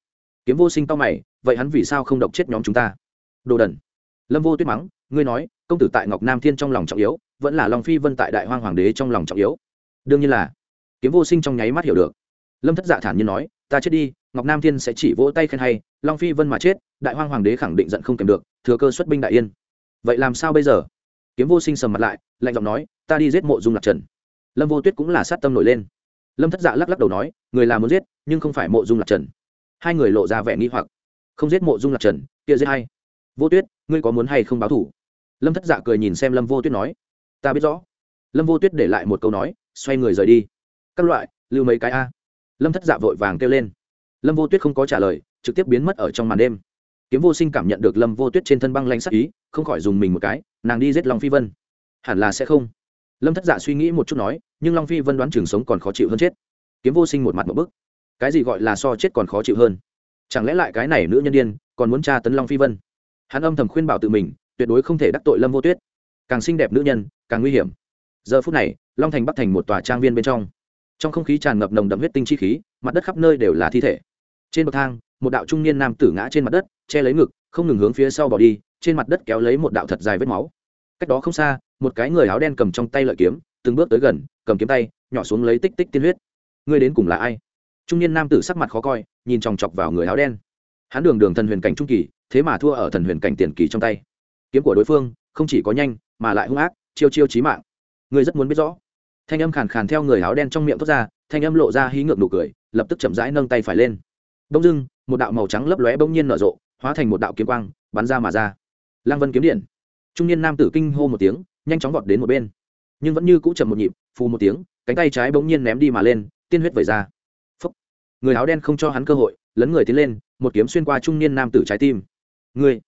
Kiếm vô sinh to mày, vậy hắn vì sao không độc chết nhóm chúng ta? Đồ đần. Lâm vô tuyết mắng, ngươi nói, công tử tại ngọc nam thiên trong lòng trọng yếu, vẫn là long phi vân tại đại hoang hoàng đế trong lòng trọng yếu. Đương nhiên là. Kiếm vô sinh trong nháy mắt hiểu được. Lâm thất dạ thản nhiên nói, ta chết đi ngọc nam thiên sẽ chỉ vỗ tay khen hay, long phi vân mà chết, đại hoang hoàng đế khẳng định giận không kèm được, thừa cơ xuất binh đại yên. Vậy làm sao bây giờ? Kiếm vô sinh sầm mặt lại, lạnh giọng nói, ta đi giết mộ dung lạc trần. Lâm vô tuyết cũng là sát tâm nổi lên. Lâm thất dạ lắc lắc đầu nói, người là muốn giết, nhưng không phải mộ dung lạc trần. Hai người lộ ra vẻ nghi hoặc. Không giết mộ dung lạc trần, kia giết hay vô tuyết, ngươi có muốn hay không báo thủ? Lâm thất dạ cười nhìn xem lâm vô tuyết nói, ta biết rõ. Lâm vô tuyết để lại một câu nói, xoay người rời đi. Các loại, lưu mấy cái a? Lâm thất dạ vội vàng kêu lên lâm vô tuyết không có trả lời trực tiếp biến mất ở trong màn đêm. Kiếm vô sinh cảm nhận được lâm vô tuyết trên thân băng lanh sắc ý không khỏi dùng mình một cái nàng đi giết long phi vân. Hẳn là sẽ không. Lâm thất dạ suy nghĩ một chút nói nhưng long phi vân đoán chừng sống còn khó chịu hơn chết. Kiếm vô sinh một mặt một bức. Cái gì gọi là so chết còn khó chịu hơn? Chẳng lẽ lại cái này nữ nhân điên, còn muốn tra tấn long phi vân? Hắn âm thầm khuyên bảo tự mình tuyệt đối không thể đắc tội lâm vô tuyết. Càng xinh đẹp nữ nhân càng nguy hiểm. Giờ phút này long thành bắc thành một tòa trang viên bên trong. Trong không khí tràn ngập nồng đậm huyết tinh chi khí mặt đất khắp nơi đều là thi thể trên bậc thang, một đạo trung niên nam tử ngã trên mặt đất, che lấy ngực, không ngừng hướng phía sau bỏ đi, trên mặt đất kéo lấy một đạo thật dài vết máu. Cách đó không xa, một cái người áo đen cầm trong tay lợi kiếm, từng bước tới gần, cầm kiếm tay, nhỏ xuống lấy tích tích tiên huyết. Ngươi đến cùng là ai? Trung niên nam tử sắc mặt khó coi, nhìn chòng chọc vào người áo đen. Hắn đường đường thần huyền cảnh trung kỳ, thế mà thua ở thần huyền cảnh tiền kỳ trong tay. Kiếm của đối phương, không chỉ có nhanh, mà lại hung ác, chiêu chiêu chí mạng. Ngươi rất muốn biết rõ. Thanh âm khàn khàn theo người áo đen trong miệng thoát ra, thanh âm lộ ra hí ngược nụ cười, lập tức chậm rãi nâng tay phải lên đông dưng, một đạo màu trắng lấp lóe bỗng nhiên nở rộ, hóa thành một đạo kiếm quang, bắn ra mà ra. Lang vân kiếm điện. Trung niên nam tử kinh hô một tiếng, nhanh chóng vọt đến một bên. Nhưng vẫn như cũ chậm một nhịp, phù một tiếng, cánh tay trái bỗng nhiên ném đi mà lên, tiên huyết vẩy ra. Phúc. người áo đen không cho hắn cơ hội, lấn người tiến lên, một kiếm xuyên qua trung niên nam tử trái tim. Người.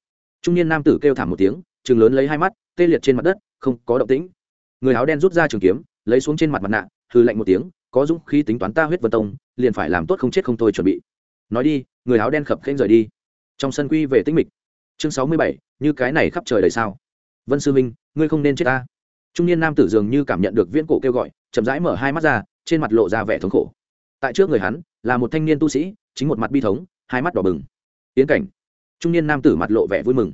Trung niên nam tử kêu thảm một tiếng chừng lớn lấy hai mắt, tê liệt trên mặt đất, không có động tĩnh. Người áo đen rút ra trường kiếm, lấy xuống trên mặt mặt nạ hư lạnh một tiếng, có dũng khí tính toán ta huyết vân tông, liền phải làm tốt không chết không thôi chuẩn bị nói đi, người áo đen khập khênh rời đi. Trong sân quy về tinh mịch. Chương sáu mươi bảy, như cái này khắp trời đời sao. Vân sư minh ngươi không nên chết ta. Trung niên nam tử dường như cảm nhận được viễn cổ kêu gọi, chậm rãi mở hai mắt ra, trên mặt lộ ra vẻ thống khổ. Tại trước người hắn, là một thanh niên tu sĩ, chính một mặt bi thống, hai mắt đỏ bừng. Tiến cảnh. Trung niên nam tử mặt lộ vẻ vui mừng.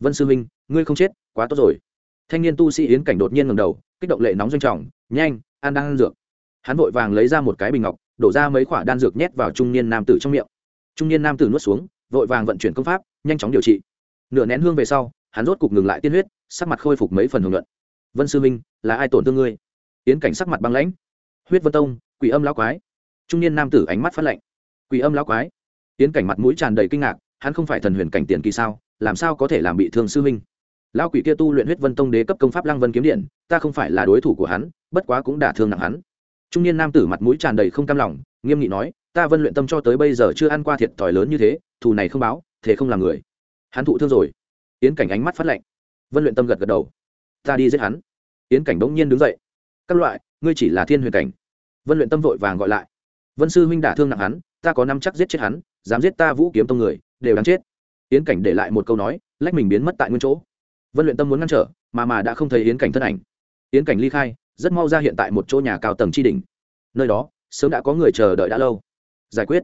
Vân sư minh ngươi không chết, quá tốt rồi. Thanh niên tu sĩ yến cảnh đột nhiên ngầm đầu, kích động lệ nóng doanh trọng, nhanh an đang ăn dược. Hắn vội vàng lấy ra một cái bình ngọc, đổ ra mấy khoả đan dược nhét vào trung niên nam tử trong miệng trung niên nam tử nuốt xuống, vội vàng vận chuyển công pháp, nhanh chóng điều trị. Nửa nén hương về sau, hắn rốt cục ngừng lại tiên huyết, sắc mặt khôi phục mấy phần hưởng luận vân sư minh là ai tổn thương ngươi? Tiến cảnh sắc mặt băng lãnh. Huyết vân tông, quỷ âm lão quái. Trung niên nam tử ánh mắt phát lạnh. Quỷ âm lão quái? Tiến cảnh mặt mũi tràn đầy kinh ngạc, hắn không phải thần huyền cảnh tiền kỳ sao? Làm sao có thể làm bị thương sư minh lão quỷ kia tu luyện huyết vân tông đế cấp công pháp lăng vân kiếm điện, ta không phải là đối thủ của hắn, bất quá cũng đả thương nặng hắn. Trung niên nam tử mặt mũi tràn đầy không cam lòng nghiêm nghị nói, ta vân luyện tâm cho tới bây giờ chưa ăn qua thiệt thòi lớn như thế, thù này không báo thế không làm người. Hắn thụ thương rồi. Yến cảnh ánh mắt phát lạnh. Vân luyện tâm gật gật đầu. Ta đi giết hắn. Yến cảnh bỗng nhiên đứng dậy. Các loại, ngươi chỉ là thiên huyền cảnh. Vân luyện tâm vội vàng gọi lại. Vân sư huynh đả thương nặng hắn, ta có năm chắc giết chết hắn, dám giết ta vũ kiếm tông người, đều đáng chết. Yến cảnh để lại một câu nói, lách mình biến mất tại nguyên chỗ. Vân luyện tâm muốn ngăn trở, mà mà đã không thấy yến cảnh thân ảnh. Yến cảnh ly khai, rất mau ra hiện tại một chỗ nhà cao tầng tri đình nơi đó sớm đã có người chờ đợi đã lâu. Giải quyết.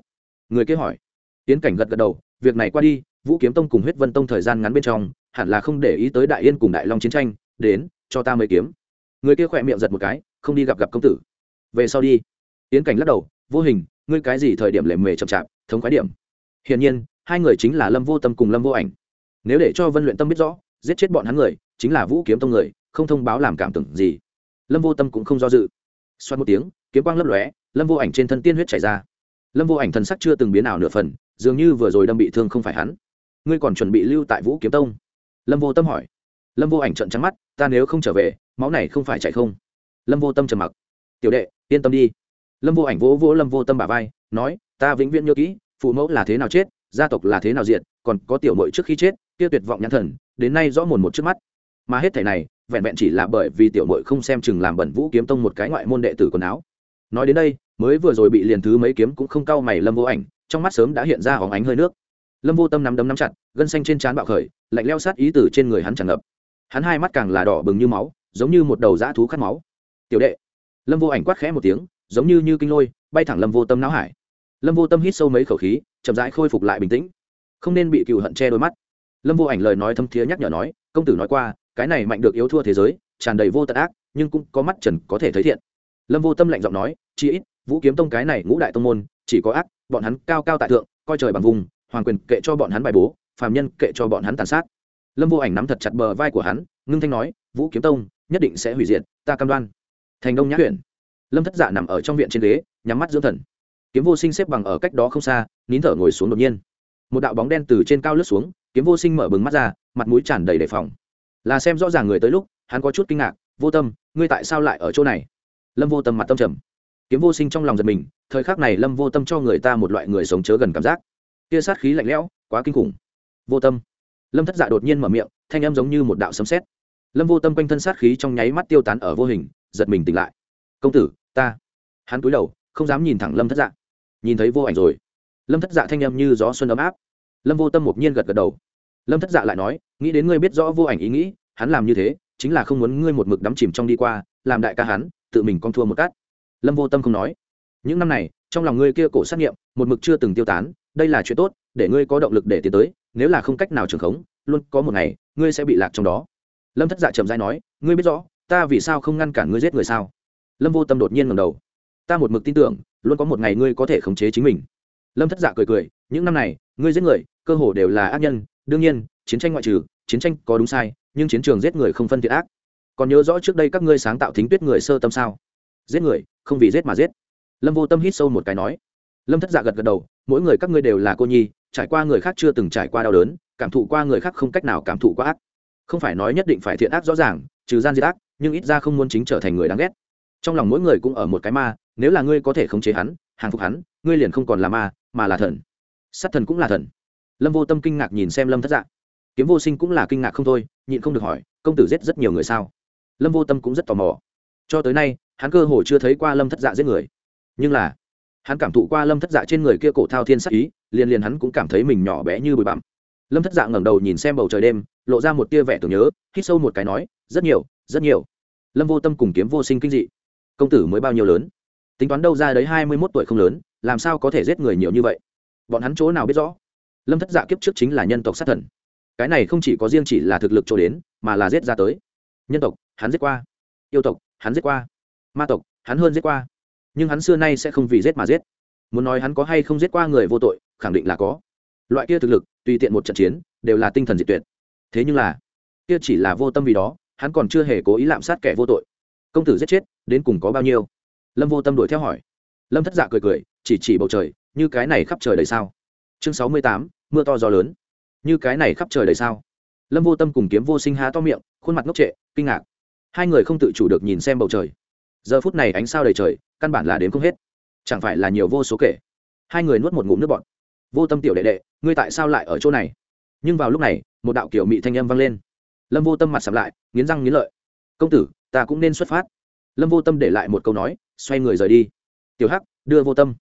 Người kia hỏi. Yến cảnh gật gật đầu, việc này qua đi, vũ kiếm tông cùng huyết vân tông thời gian ngắn bên trong, hẳn là không để ý tới đại yên cùng đại long chiến tranh, đến, cho ta mới kiếm. Người kia khỏe miệng giật một cái, không đi gặp gặp công tử. Về sau đi. Yến cảnh lắc đầu, vô hình, ngươi cái gì thời điểm lệ mề chậm chạp, thống khái điểm. Hiển nhiên, hai người chính là lâm vô tâm cùng lâm vô ảnh. Nếu để cho vân luyện tâm biết rõ, giết chết bọn hắn người, chính là vũ kiếm tông người, không thông báo làm cảm tưởng gì. Lâm vô tâm cũng không do dự. Xoát một tiếng, kiếm quang lấp lóe lâm vô ảnh trên thân tiên huyết chảy ra lâm vô ảnh thần sắc chưa từng biến nào nửa phần dường như vừa rồi đâm bị thương không phải hắn ngươi còn chuẩn bị lưu tại vũ kiếm tông lâm vô tâm hỏi lâm vô ảnh trận trắng mắt ta nếu không trở về máu này không phải chạy không lâm vô tâm trầm mặc tiểu đệ yên tâm đi lâm vô ảnh vỗ vỗ lâm vô tâm bà vai nói ta vĩnh viễn nhớ kỹ phụ mẫu là thế nào chết gia tộc là thế nào diện còn có tiểu mội trước khi chết kia tuyệt vọng nhãn thần đến nay rõ mồn một trước mắt mà hết thảy này vẹn vẹn chỉ là bởi vì tiểu mội không xem chừng làm bẩn vũ kiếm tông một cái ngoại môn đệ tử quần áo nói đến đây, mới vừa rồi bị liền thứ mấy kiếm cũng không cau mày lâm vô ảnh, trong mắt sớm đã hiện ra hóng ánh hơi nước. Lâm vô tâm nắm đấm nắm chặt, gân xanh trên trán bạo khởi, lạnh leo sát ý tử trên người hắn tràn ngập. Hắn hai mắt càng là đỏ bừng như máu, giống như một đầu dã thú khát máu. Tiểu đệ. Lâm vô ảnh quát khẽ một tiếng, giống như như kinh lôi, bay thẳng lâm vô tâm não hải. Lâm vô tâm hít sâu mấy khẩu khí, chậm rãi khôi phục lại bình tĩnh. Không nên bị cựu hận che đôi mắt. Lâm vô ảnh lời nói thâm thiế nhắc nhở nói, công tử nói qua, cái này mạnh được yếu thua thế giới, tràn đầy vô tận ác, nhưng cũng có mắt trần có thể thấy thiện lâm vô tâm lạnh giọng nói chỉ ít, vũ kiếm tông cái này ngũ đại tông môn, chỉ có ác, bọn hắn cao cao tại thượng, coi trời bằng vùng, hoàng quyền kệ cho bọn hắn bài bố, phàm nhân kệ cho bọn hắn tàn sát. Lâm vô ảnh nắm thật chặt bờ vai của hắn, ngưng thanh nói, vũ kiếm tông, nhất định sẽ hủy diệt, ta cam đoan. Thành đông nhã huyện lâm thất giả nằm ở trong viện trên ghế, nhắm mắt dưỡng thần. Kiếm vô sinh xếp bằng ở cách đó không xa, nín thở ngồi xuống đột nhiên. Một đạo bóng đen từ trên cao lướt xuống, kiếm vô sinh mở bừng mắt ra, mặt mũi tràn đầy đề phòng. Là xem rõ ràng người tới lúc, hắn có chút kinh ngạc, vô tâm, ngươi tại sao lại ở chỗ này? Lâm vô tâm mặt tâm trầm. Kiếm vô sinh trong lòng giật mình, thời khắc này lâm vô tâm cho người ta một loại người sống chớ gần cảm giác. Kia sát khí lạnh lẽo, quá kinh khủng. Vô tâm. Lâm thất dạ đột nhiên mở miệng, thanh âm giống như một đạo sấm sét. Lâm vô tâm quanh thân sát khí trong nháy mắt tiêu tán ở vô hình, giật mình tỉnh lại. Công tử, ta. Hắn cúi đầu, không dám nhìn thẳng lâm thất dạ. Nhìn thấy vô ảnh rồi. Lâm thất dạ thanh âm như gió xuân ấm áp. Lâm vô tâm một nhiên gật gật đầu. Lâm thất dạ lại nói, nghĩ đến ngươi biết rõ vô ảnh ý nghĩ, hắn làm như thế, chính là không muốn ngươi một mực đắm chìm trong đi qua, làm đại ca hắn tự mình con thua một cát. Lâm vô tâm không nói. Những năm này, trong lòng ngươi kia cổ sát nghiệm, một mực chưa từng tiêu tán, đây là chuyện tốt, để ngươi có động lực để tiến tới, nếu là không cách nào trường khống, luôn có một ngày, ngươi sẽ bị lạc trong đó. Lâm thất dạ chậm dai nói, ngươi biết rõ, ta vì sao không ngăn cản ngươi giết người sao? Lâm vô tâm đột nhiên ngầm đầu. Ta một mực tin tưởng, luôn có một ngày ngươi có thể khống chế chính mình. Lâm thất dạ cười cười, những năm này, ngươi giết người, cơ hồ đều là ác nhân. Đương nhiên, chiến tranh ngoại trừ, chiến tranh có đúng sai, nhưng chiến trường giết người không phân thiện ác còn nhớ rõ trước đây các ngươi sáng tạo thính tuyết người sơ tâm sao? Giết người, không vì giết mà giết. Lâm vô tâm hít sâu một cái nói. Lâm thất dạ gật gật đầu, mỗi người các ngươi đều là cô nhi, trải qua người khác chưa từng trải qua đau đớn, cảm thụ qua người khác không cách nào cảm thụ quá ác. Không phải nói nhất định phải thiện ác rõ ràng, trừ gian diệt ác, nhưng ít ra không muốn chính trở thành người đáng ghét. Trong lòng mỗi người cũng ở một cái ma, nếu là ngươi có thể khống chế hắn, hàng phục hắn, ngươi liền không còn là ma, mà là thần. Sát thần cũng là thần. Lâm vô tâm kinh ngạc nhìn xem lâm thất dạ. Kiếm vô sinh cũng là kinh ngạc không thôi, nhịn không được hỏi, công tử giết rất nhiều người sao? Lâm vô tâm cũng rất tò mò. Cho tới nay, hắn cơ hồ chưa thấy qua lâm thất dạ giết người. Nhưng là, hắn cảm thụ qua lâm thất dạ trên người kia cổ thao thiên sắc ý, liền liền hắn cũng cảm thấy mình nhỏ bé như bụi bặm. Lâm thất dạ ngẩng đầu nhìn xem bầu trời đêm, lộ ra một tia vẻ tưởng nhớ, hít sâu một cái nói, rất nhiều rất nhiều. Lâm vô tâm cùng kiếm vô sinh kinh dị. Công tử mới bao nhiêu lớn? Tính toán đâu ra đấy hai mươi mốt tuổi không lớn, làm sao có thể giết người nhiều như vậy? Bọn hắn chỗ nào biết rõ? Lâm thất dạ kiếp trước chính là nhân tộc sát thần. Cái này không chỉ có riêng chỉ là thực lực chỗ đến, mà là giết ra tới. Nhân tộc hắn giết qua. Yêu tộc, hắn giết qua. Ma tộc, hắn hơn giết qua. Nhưng hắn xưa nay sẽ không vì giết mà giết. Muốn nói hắn có hay không giết qua người vô tội, khẳng định là có. Loại kia thực lực, tùy tiện một trận chiến, đều là tinh thần diệt tuyệt. Thế nhưng là, kia chỉ là vô tâm vì đó, hắn còn chưa hề cố ý lạm sát kẻ vô tội. Công tử giết chết, đến cùng có bao nhiêu? Lâm vô tâm đuổi theo hỏi. Lâm thất dạ cười cười, chỉ chỉ bầu trời, như cái này khắp trời đầy sao. Chương sáu mươi tám, mưa to gió lớn. Như cái này khắp trời đầy sao. Lâm vô tâm cùng kiếm vô sinh há to miệng, khuôn mặt ngốc trệ, kinh ngạc hai người không tự chủ được nhìn xem bầu trời. Giờ phút này ánh sao đầy trời, căn bản là đến không hết. Chẳng phải là nhiều vô số kể. Hai người nuốt một ngụm nước bọt. Vô tâm tiểu đệ đệ, ngươi tại sao lại ở chỗ này? Nhưng vào lúc này, một đạo kiểu mị thanh âm vang lên. Lâm vô tâm mặt sầm lại, nghiến răng nghiến lợi. Công tử, ta cũng nên xuất phát. Lâm vô tâm để lại một câu nói, xoay người rời đi. Tiểu hắc, đưa vô tâm.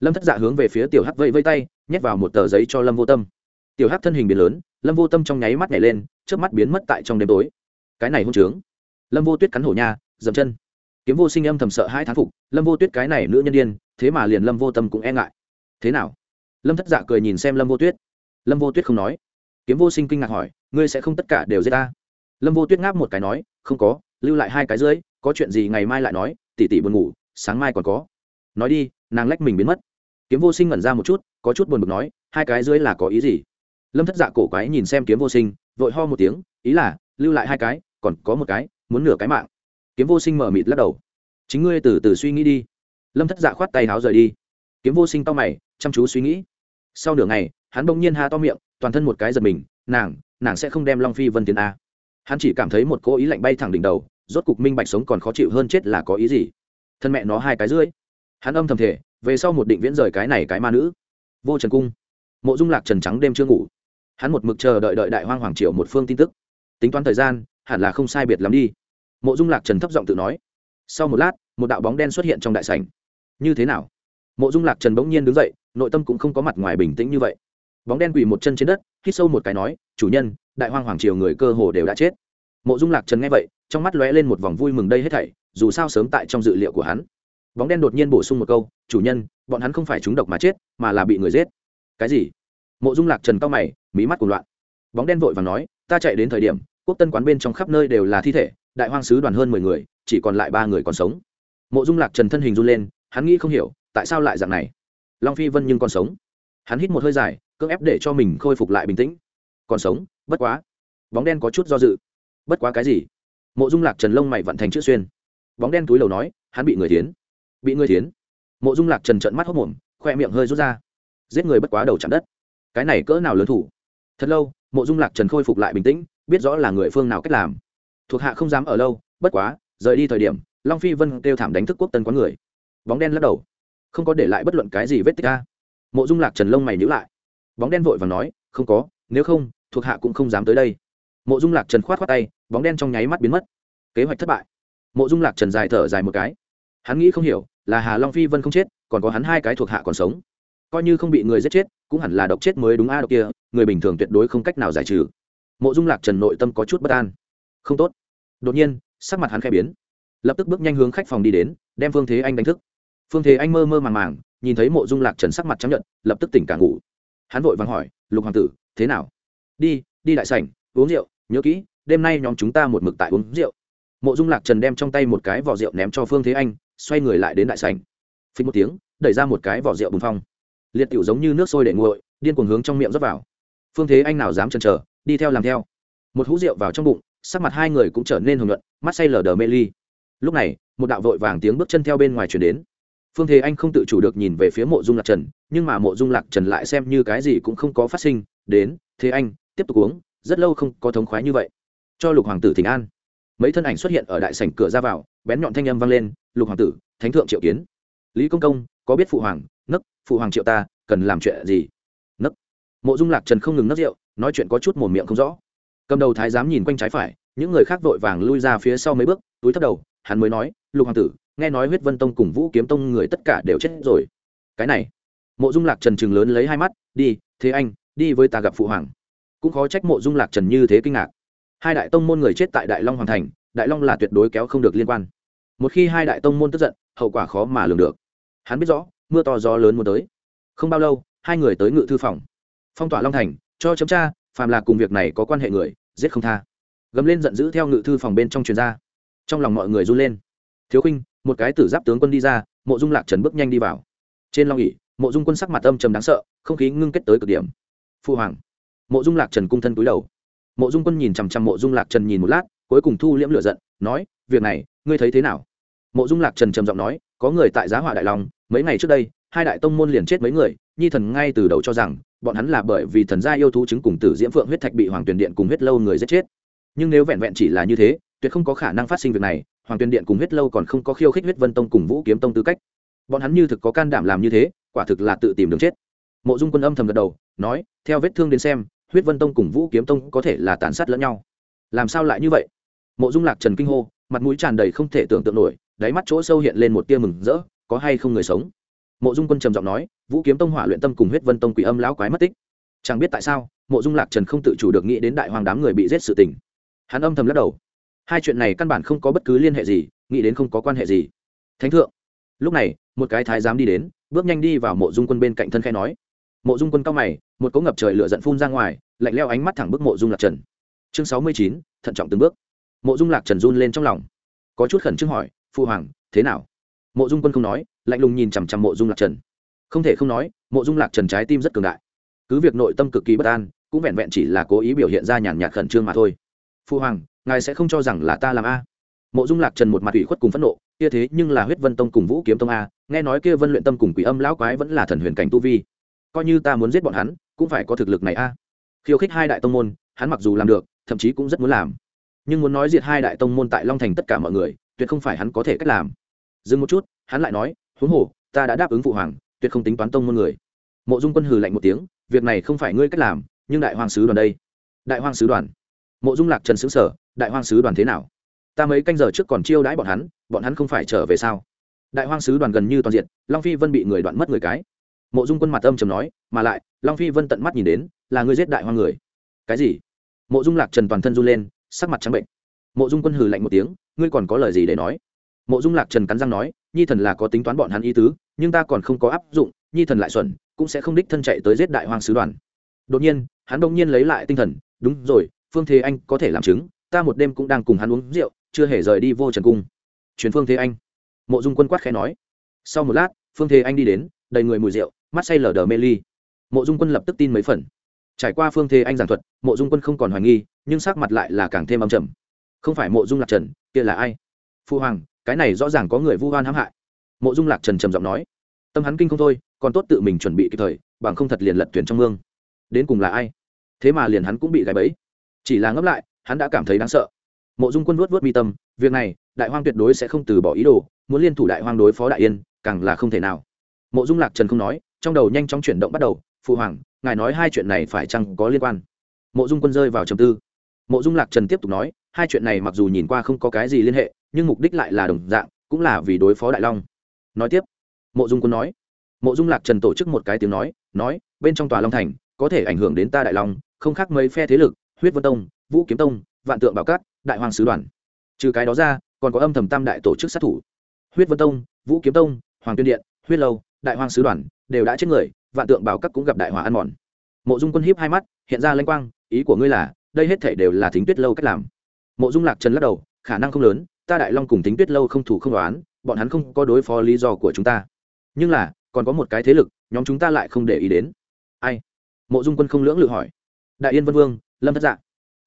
Lâm thất dạ hướng về phía tiểu hắc vẫy vây tay, nhét vào một tờ giấy cho lâm vô tâm. Tiểu hắc thân hình biến lớn, lâm vô tâm trong nháy mắt nhảy lên trước mắt biến mất tại trong đêm tối. Cái này hôn trướng lâm vô tuyết cắn hổ nha dầm chân. Kiếm vô sinh âm thầm sợ hai thán phục, lâm vô tuyết cái này nữ nhân đ i ê n thế mà liền lâm vô tâm cũng e ngại. Thế nào? Lâm thất dạ cười nhìn xem lâm vô tuyết. Lâm vô tuyết không nói. Kiếm vô sinh kinh ngạc hỏi, ngươi sẽ không tất cả đều giết ta? Lâm vô tuyết ngáp một cái nói, không có, lưu lại hai cái dưới có chuyện gì ngày mai lại nói, tỉ tỉ buồn ngủ, sáng mai còn có. Nói đi, nàng lách mình biến mất. Kiếm vô sinh ngẩn ra một chút, có chút buồn bực nói, hai cái dưới là có ý gì? Lâm thất dạ cổ quái nhìn xem kiếm vô sinh, vội ho một tiếng, ý là, lưu lại hai cái, còn có một cái muốn nửa cái mạng. Kiếm vô sinh mở mịt lắc đầu. Chính ngươi từ từ suy nghĩ đi. Lâm thất dạ khoát tay háo rời đi. Kiếm vô sinh to mày, chăm chú suy nghĩ. Sau nửa ngày, hắn bỗng nhiên ha to miệng, toàn thân một cái giật mình, nàng nàng sẽ không đem long phi vân tiến a. Hắn chỉ cảm thấy một cố ý lạnh bay thẳng đỉnh đầu, rốt cục minh bạch sống còn khó chịu hơn chết là có ý gì. Thân mẹ nó hai cái rưỡi. Hắn âm thầm thể về sau một định viễn rời cái này cái ma nữ. Vô trần cung. Mộ dung lạc trần trắng đêm chưa ngủ. Hắn một mực chờ đợi đợi đại hoang hoàng triều một phương tin tức. Tính toán thời gian, hẳn là không sai biệt lắm đi mộ dung lạc trần thấp giọng tự nói. Sau một lát, một đạo bóng đen xuất hiện trong đại sảnh. Như thế nào? Mộ dung lạc trần bỗng nhiên đứng dậy, nội tâm cũng không có mặt ngoài bình tĩnh như vậy. Bóng đen quỳ một chân trên đất, hít sâu một cái nói, chủ nhân, đại hoang hoàng triều người cơ hồ đều đã chết. Mộ dung lạc trần nghe vậy, trong mắt lóe lên một vòng vui mừng đây hết thảy, dù sao sớm tại trong dự liệu của hắn. Bóng đen đột nhiên bổ sung một câu, chủ nhân, bọn hắn không phải trúng độc mà chết, mà là bị người giết. Cái gì? Mộ dung lạc trần cao mày, mí mắt cùng loạn. Bóng đen vội và nói, ta chạy đến thời điểm, quốc tân quán bên trong khắp nơi đều là thi thể đại hoang sứ đoàn hơn mười người, chỉ còn lại ba người còn sống. Mộ dung lạc trần thân hình run lên, hắn nghĩ không hiểu, tại sao lại dạng này? Long phi vân nhưng còn sống. Hắn hít một hơi dài, cưỡng ép để cho mình khôi phục lại bình tĩnh. Còn sống, bất quá. Bóng đen có chút do dự. Bất quá cái gì? Mộ dung lạc trần lông mày vận thành chữ xuyên. Bóng đen túi lầu nói, hắn bị người tiến bị người tiến mộ dung lạc trần trợn mắt hốc mồm, khoe miệng hơi rút ra. Giết người bất quá đầu chạm đất. Cái này cỡ nào lớn thủ? Thật lâu, mộ dung lạc trần khôi phục lại bình tĩnh, biết rõ là người phương nào cách làm thuộc hạ không dám ở lâu, bất quá, rời đi thời điểm, long phi vân kêu thảm đánh thức quốc tân quán người. Bóng đen lắc đầu. Không có để lại bất luận cái gì vết tích ca mộ dung lạc trần lông mày nhữ lại. Bóng đen vội và nói, không có, nếu không, thuộc hạ cũng không dám tới đây. Mộ dung lạc trần khoát khoát tay, bóng đen trong nháy mắt biến mất. Kế hoạch thất bại. Mộ dung lạc trần dài thở dài một cái. Hắn nghĩ không hiểu, là hà long phi vân không chết, còn có hắn hai cái thuộc hạ còn sống. Coi như không bị người giết chết, cũng hẳn là độc chết mới đúng a độc kia, người bình thường tuyệt đối không cách nào giải trừ. Mộ dung lạc trần nội tâm có chút bất an không tốt. Đột nhiên, sắc mặt hắn khẽ biến. Lập tức bước nhanh hướng khách phòng đi đến, đem phương thế anh đánh thức. Phương thế anh mơ mơ màng màng, nhìn thấy mộ dung lạc trần sắc mặt chấp nhận lập tức tỉnh cả ngủ. Hắn vội vàng hỏi, lục hoàng tử, thế nào? Đi đi đại sảnh, uống rượu, nhớ kỹ, đêm nay nhóm chúng ta một mực tại uống rượu. Mộ dung lạc trần đem trong tay một cái vỏ rượu ném cho phương thế anh, xoay người lại đến đại sảnh. Phí một tiếng, đẩy ra một cái vỏ rượu bùng phong. Liệt tiểu giống như nước sôi để nguội, điên cuồng hướng trong miệng rót vào. Phương thế anh nào dám chần chờ, đi theo làm theo. Một hũ rượu vào trong bụng sắc mặt hai người cũng trở nên hồng nhuận, mắt say lờ đờ mê ly. Lúc này, một đạo vội vàng tiếng bước chân theo bên ngoài chuyển đến. Phương thế anh không tự chủ được nhìn về phía mộ dung lạc trần, nhưng mà mộ dung lạc trần lại xem như cái gì cũng không có phát sinh, đến, thế anh, tiếp tục uống, rất lâu không có thống khoái như vậy. Cho lục hoàng tử thỉnh an. Mấy thân ảnh xuất hiện ở đại sảnh cửa ra vào, bén nhọn thanh âm vang lên, lục hoàng tử, thánh thượng triệu kiến. Lý công công, có biết phụ hoàng? Nấc, phụ hoàng triệu ta, cần làm chuyện gì? Nấc. Mộ dung lạc trần không ngừng nấc rượu, nói chuyện có chút mồm miệng không rõ cầm đầu thái giám nhìn quanh trái phải, những người khác vội vàng lui ra phía sau mấy bước, túi thấp đầu, hắn mới nói, lục hoàng tử, nghe nói huyết vân tông cùng vũ kiếm tông người tất cả đều chết rồi. Cái này, mộ dung lạc trần chừng lớn lấy hai mắt, đi, thế anh, đi với ta gặp phụ hoàng. Cũng khó trách mộ dung lạc trần như thế kinh ngạc. Hai đại tông môn người chết tại đại long hoàng thành, đại long là tuyệt đối kéo không được liên quan. Một khi hai đại tông môn tức giận, hậu quả khó mà lường được. Hắn biết rõ, mưa to gió lớn muốn tới. Không bao lâu, hai người tới ngự thư phòng. Phong tỏa long thành, cho chấm tra phàm là cùng việc này có quan hệ người, giết không tha. Gầm lên giận dữ theo ngự thư phòng bên trong truyền ra. Trong lòng mọi người run lên. Thiếu khinh, một cái tử giáp tướng quân đi ra, mộ dung lạc trần bước nhanh đi vào. Trên long ỉ mộ dung quân sắc mặt âm trầm đáng sợ, không khí ngưng kết tới cực điểm. Phu hoàng. Mộ dung lạc trần cung thân túi đầu. Mộ dung quân nhìn chằm chằm mộ dung lạc trần nhìn một lát, cuối cùng thu liễm lửa giận, nói, việc này, ngươi thấy thế nào? Mộ dung lạc trần trầm giọng nói, có người tại giá hỏa đại long, mấy ngày trước đây, hai đại tông môn liền chết mấy người, nhi thần ngay từ đầu cho rằng bọn hắn là bởi vì thần gia yêu thú chứng cùng tử diễm phượng huyết thạch bị hoàng tuyền điện cùng huyết lâu người giết chết. Nhưng nếu vẹn vẹn chỉ là như thế, tuyệt không có khả năng phát sinh việc này, hoàng tuyền điện cùng huyết lâu còn không có khiêu khích huyết vân tông cùng vũ kiếm tông tư cách. Bọn hắn như thực có can đảm làm như thế, quả thực là tự tìm đường chết. Mộ dung quân âm thầm gật đầu, nói, theo vết thương đến xem, huyết vân tông cùng vũ kiếm tông có thể là tàn sát lẫn nhau. Làm sao lại như vậy? Mộ dung lạc trần kinh hô, mặt mũi tràn đầy không thể tưởng tượng nổi, đáy mắt chỗ sâu hiện lên một tia mừng rỡ, có hay không người sống? Mộ dung quân trầm giọng nói vũ kiếm tông hỏa luyện tâm cùng huyết vân tông quỷ âm lão quái mất tích. Chẳng biết tại sao, mộ dung lạc trần không tự chủ được nghĩ đến đại hoàng đám người bị giết sự tình. Hắn âm thầm lắc đầu. Hai chuyện này căn bản không có bất cứ liên hệ gì, nghĩ đến không có quan hệ gì. Thánh thượng. Lúc này, một cái thái giám đi đến, bước nhanh đi vào mộ dung quân bên cạnh thân khai nói. Mộ dung quân cao mày, một cỗ ngập trời lửa giận phun ra ngoài, lạnh leo ánh mắt thẳng bức mộ dung lạc trần. Chương sáu mươi chín, thận trọng từng bước. Mộ dung lạc trần run lên trong lòng. Có chút khẩn trương hỏi, phu hoàng, thế nào? Mộ dung quân không nói, lạnh lùng nhìn chằm chằm mộ dung lạc trần không thể không nói, mộ dung lạc trần trái tim rất cường đại. Cứ việc nội tâm cực kỳ bất an, cũng vẹn vẹn chỉ là cố ý biểu hiện ra nhàn nhạt khẩn trương mà thôi. Phu hoàng, ngài sẽ không cho rằng là ta làm a? Mộ dung lạc trần một mặt ủy khuất cùng phẫn nộ, kia thế nhưng là huyết vân tông cùng vũ kiếm tông a, nghe nói kia vân luyện tâm cùng quỷ âm lão quái vẫn là thần huyền cảnh tu vi. Coi như ta muốn giết bọn hắn, cũng phải có thực lực này a. Khiêu khích hai đại tông môn, hắn mặc dù làm được, thậm chí cũng rất muốn làm. Nhưng muốn nói diệt hai đại tông môn tại long thành tất cả mọi người, tuyệt không phải hắn có thể cách làm. Dừng một chút, hắn lại nói, huống hồ, ta đã đáp ứng phụ hoàng tuyệt không tính toán tông môn người. Mộ dung quân hừ lạnh một tiếng, việc này không phải ngươi cách làm, nhưng đại hoàng sứ đoàn đây. Đại hoàng sứ đoàn. Mộ dung lạc trần xứng sở đại hoàng sứ đoàn thế nào? Ta mấy canh giờ trước còn chiêu đãi bọn hắn bọn hắn không phải trở về sao? Đại hoàng sứ đoàn gần như toàn diện, long phi vân bị người đoạn mất người cái. Mộ dung quân mặt âm trầm nói, mà lại, long phi vân tận mắt nhìn đến, là ngươi giết đại hoàng người. Cái gì? Mộ dung lạc trần toàn thân run lên, sắc mặt trắng bệnh. Mộ dung quân hừ lạnh một tiếng, ngươi còn có lời gì để nói? Mộ dung lạc trần cắn răng nói, nhi thần là có tính toán bọn hắn ý tứ nhưng ta còn không có áp dụng, nhi thần lại xuẩn, cũng sẽ không đích thân chạy tới giết đại hoàng sứ đoàn. Đột nhiên, hắn đông nhiên lấy lại tinh thần, đúng rồi, phương thế anh có thể làm chứng, ta một đêm cũng đang cùng hắn uống rượu, chưa hề rời đi vô trần cung. Truyền phương thế anh. Mộ dung quân quát khẽ nói. Sau một lát, phương thế anh đi đến, đầy người mùi rượu, mắt say lờ đờ mê ly. Mộ dung quân lập tức tin mấy phần. Trải qua phương thế anh giảng thuật, mộ dung quân không còn hoài nghi, nhưng sắc mặt lại là càng thêm âm trầm. Không phải mộ dung lạc trần, kia là ai? Phu hoàng, cái này rõ ràng có người vu oan hãm hại mộ dung lạc trần trầm giọng nói, tâm hắn kinh không thôi, còn tốt tự mình chuẩn bị kịp thời, bằng không thật liền lật tuyển trong mương. Đến cùng là ai? Thế mà liền hắn cũng bị gãy bẫy. Chỉ là ngấp lại, hắn đã cảm thấy đáng sợ. Mộ dung quân vuốt vuốt mi tâm, việc này, đại hoang tuyệt đối sẽ không từ bỏ ý đồ, muốn liên thủ đại hoang đối phó đại yên, càng là không thể nào. Mộ dung lạc trần không nói, trong đầu nhanh chóng chuyển động bắt đầu, phụ hoàng, ngài nói hai chuyện này phải chăng có liên quan? Mộ dung quân rơi vào trầm tư. Mộ dung lạc trần tiếp tục nói, hai chuyện này mặc dù nhìn qua không có cái gì liên hệ, nhưng mục đích lại là đồng dạng, cũng là vì đối phó đại long nói tiếp. Mộ dung quân nói. Mộ dung lạc trần tổ chức một cái tiếng nói nói, bên trong tòa long thành, có thể ảnh hưởng đến ta đại long, không khác mấy phe thế lực, huyết vân tông, vũ kiếm tông, vạn tượng bảo cát, đại hoàng sứ đoàn. Trừ cái đó ra, còn có âm thầm tam đại tổ chức sát thủ. Huyết vân tông, vũ kiếm tông, hoàng tuyên điện, huyết lâu, đại hoàng sứ đoàn đều đã chết người, vạn tượng bảo cát cũng gặp đại hỏa ăn mòn. Mộ dung quân hiếp hai mắt, hiện ra lanh quang, ý của ngươi là, đây hết thể đều là thính tuyết lâu cách làm. Mộ dung lạc trần lắc đầu, khả năng không lớn, ta đại long cùng thính tuyết lâu không thủ không đoán bọn hắn không có đối phó lý do của chúng ta. Nhưng là, còn có một cái thế lực, nhóm chúng ta lại không để ý đến. Ai? Mộ dung quân không lưỡng lự hỏi. Đại yên vân vương, lâm thất dạ.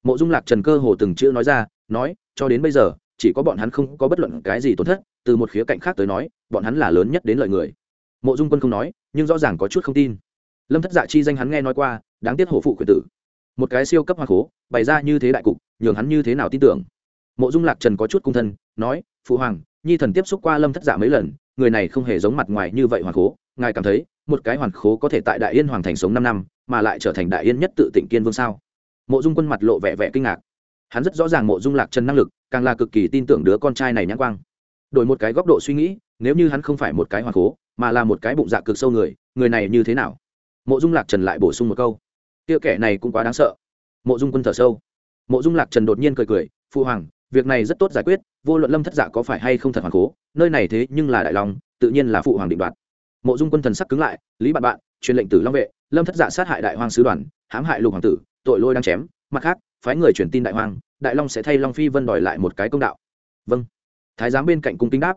Mộ dung lạc trần cơ hồ từng chữ nói ra, nói, cho đến bây giờ, chỉ có bọn hắn không có bất luận cái gì tổn thất, từ một khía cạnh khác tới nói, bọn hắn là lớn nhất đến lợi người. Mộ dung quân không nói, nhưng rõ ràng có chút không tin. Lâm thất dạ chi danh hắn nghe nói qua, đáng tiếc hổ phụ khuyển tử. Một cái siêu cấp hoa khố bày ra như thế đại cục, nhường hắn như thế nào tin tưởng. Mộ dung lạc trần có chút cung thân, nói, phụ hoàng nhi thần tiếp xúc qua lâm thất dạ mấy lần, người này không hề giống mặt ngoài như vậy hoàn khố, ngài cảm thấy, một cái hoàn khố có thể tại đại yên hoàng thành sống năm năm, mà lại trở thành đại yên nhất tự tỉnh kiên vương sao? Mộ dung quân mặt lộ vẻ vẻ kinh ngạc. Hắn rất rõ ràng mộ dung lạc trần năng lực, càng là cực kỳ tin tưởng đứa con trai này nhãn quang. Đổi một cái góc độ suy nghĩ, nếu như hắn không phải một cái hoàn khố, mà là một cái bụng dạ cực sâu người người này như thế nào? Mộ dung lạc trần lại bổ sung một câu. Kia kẻ này cũng quá đáng sợ. Mộ dung quân thở sâu. Mộ dung lạc trần đột nhiên cười cười phụ hoàng việc này rất tốt giải quyết, vô luận lâm thất dạ có phải hay không thật hoàng cố, nơi này thế nhưng là đại long, tự nhiên là phụ hoàng định đoạt. Mộ dung quân thần sắc cứng lại, lý bạn bạn, truyền lệnh tử long vệ, lâm thất dạ sát hại đại hoàng sứ đoàn, hãm hại lục hoàng tử, tội lôi đang chém, mặt khác, phái người truyền tin đại hoàng đại long sẽ thay long phi vân đòi lại một cái công đạo. Vâng. Thái giám bên cạnh cung kính đáp.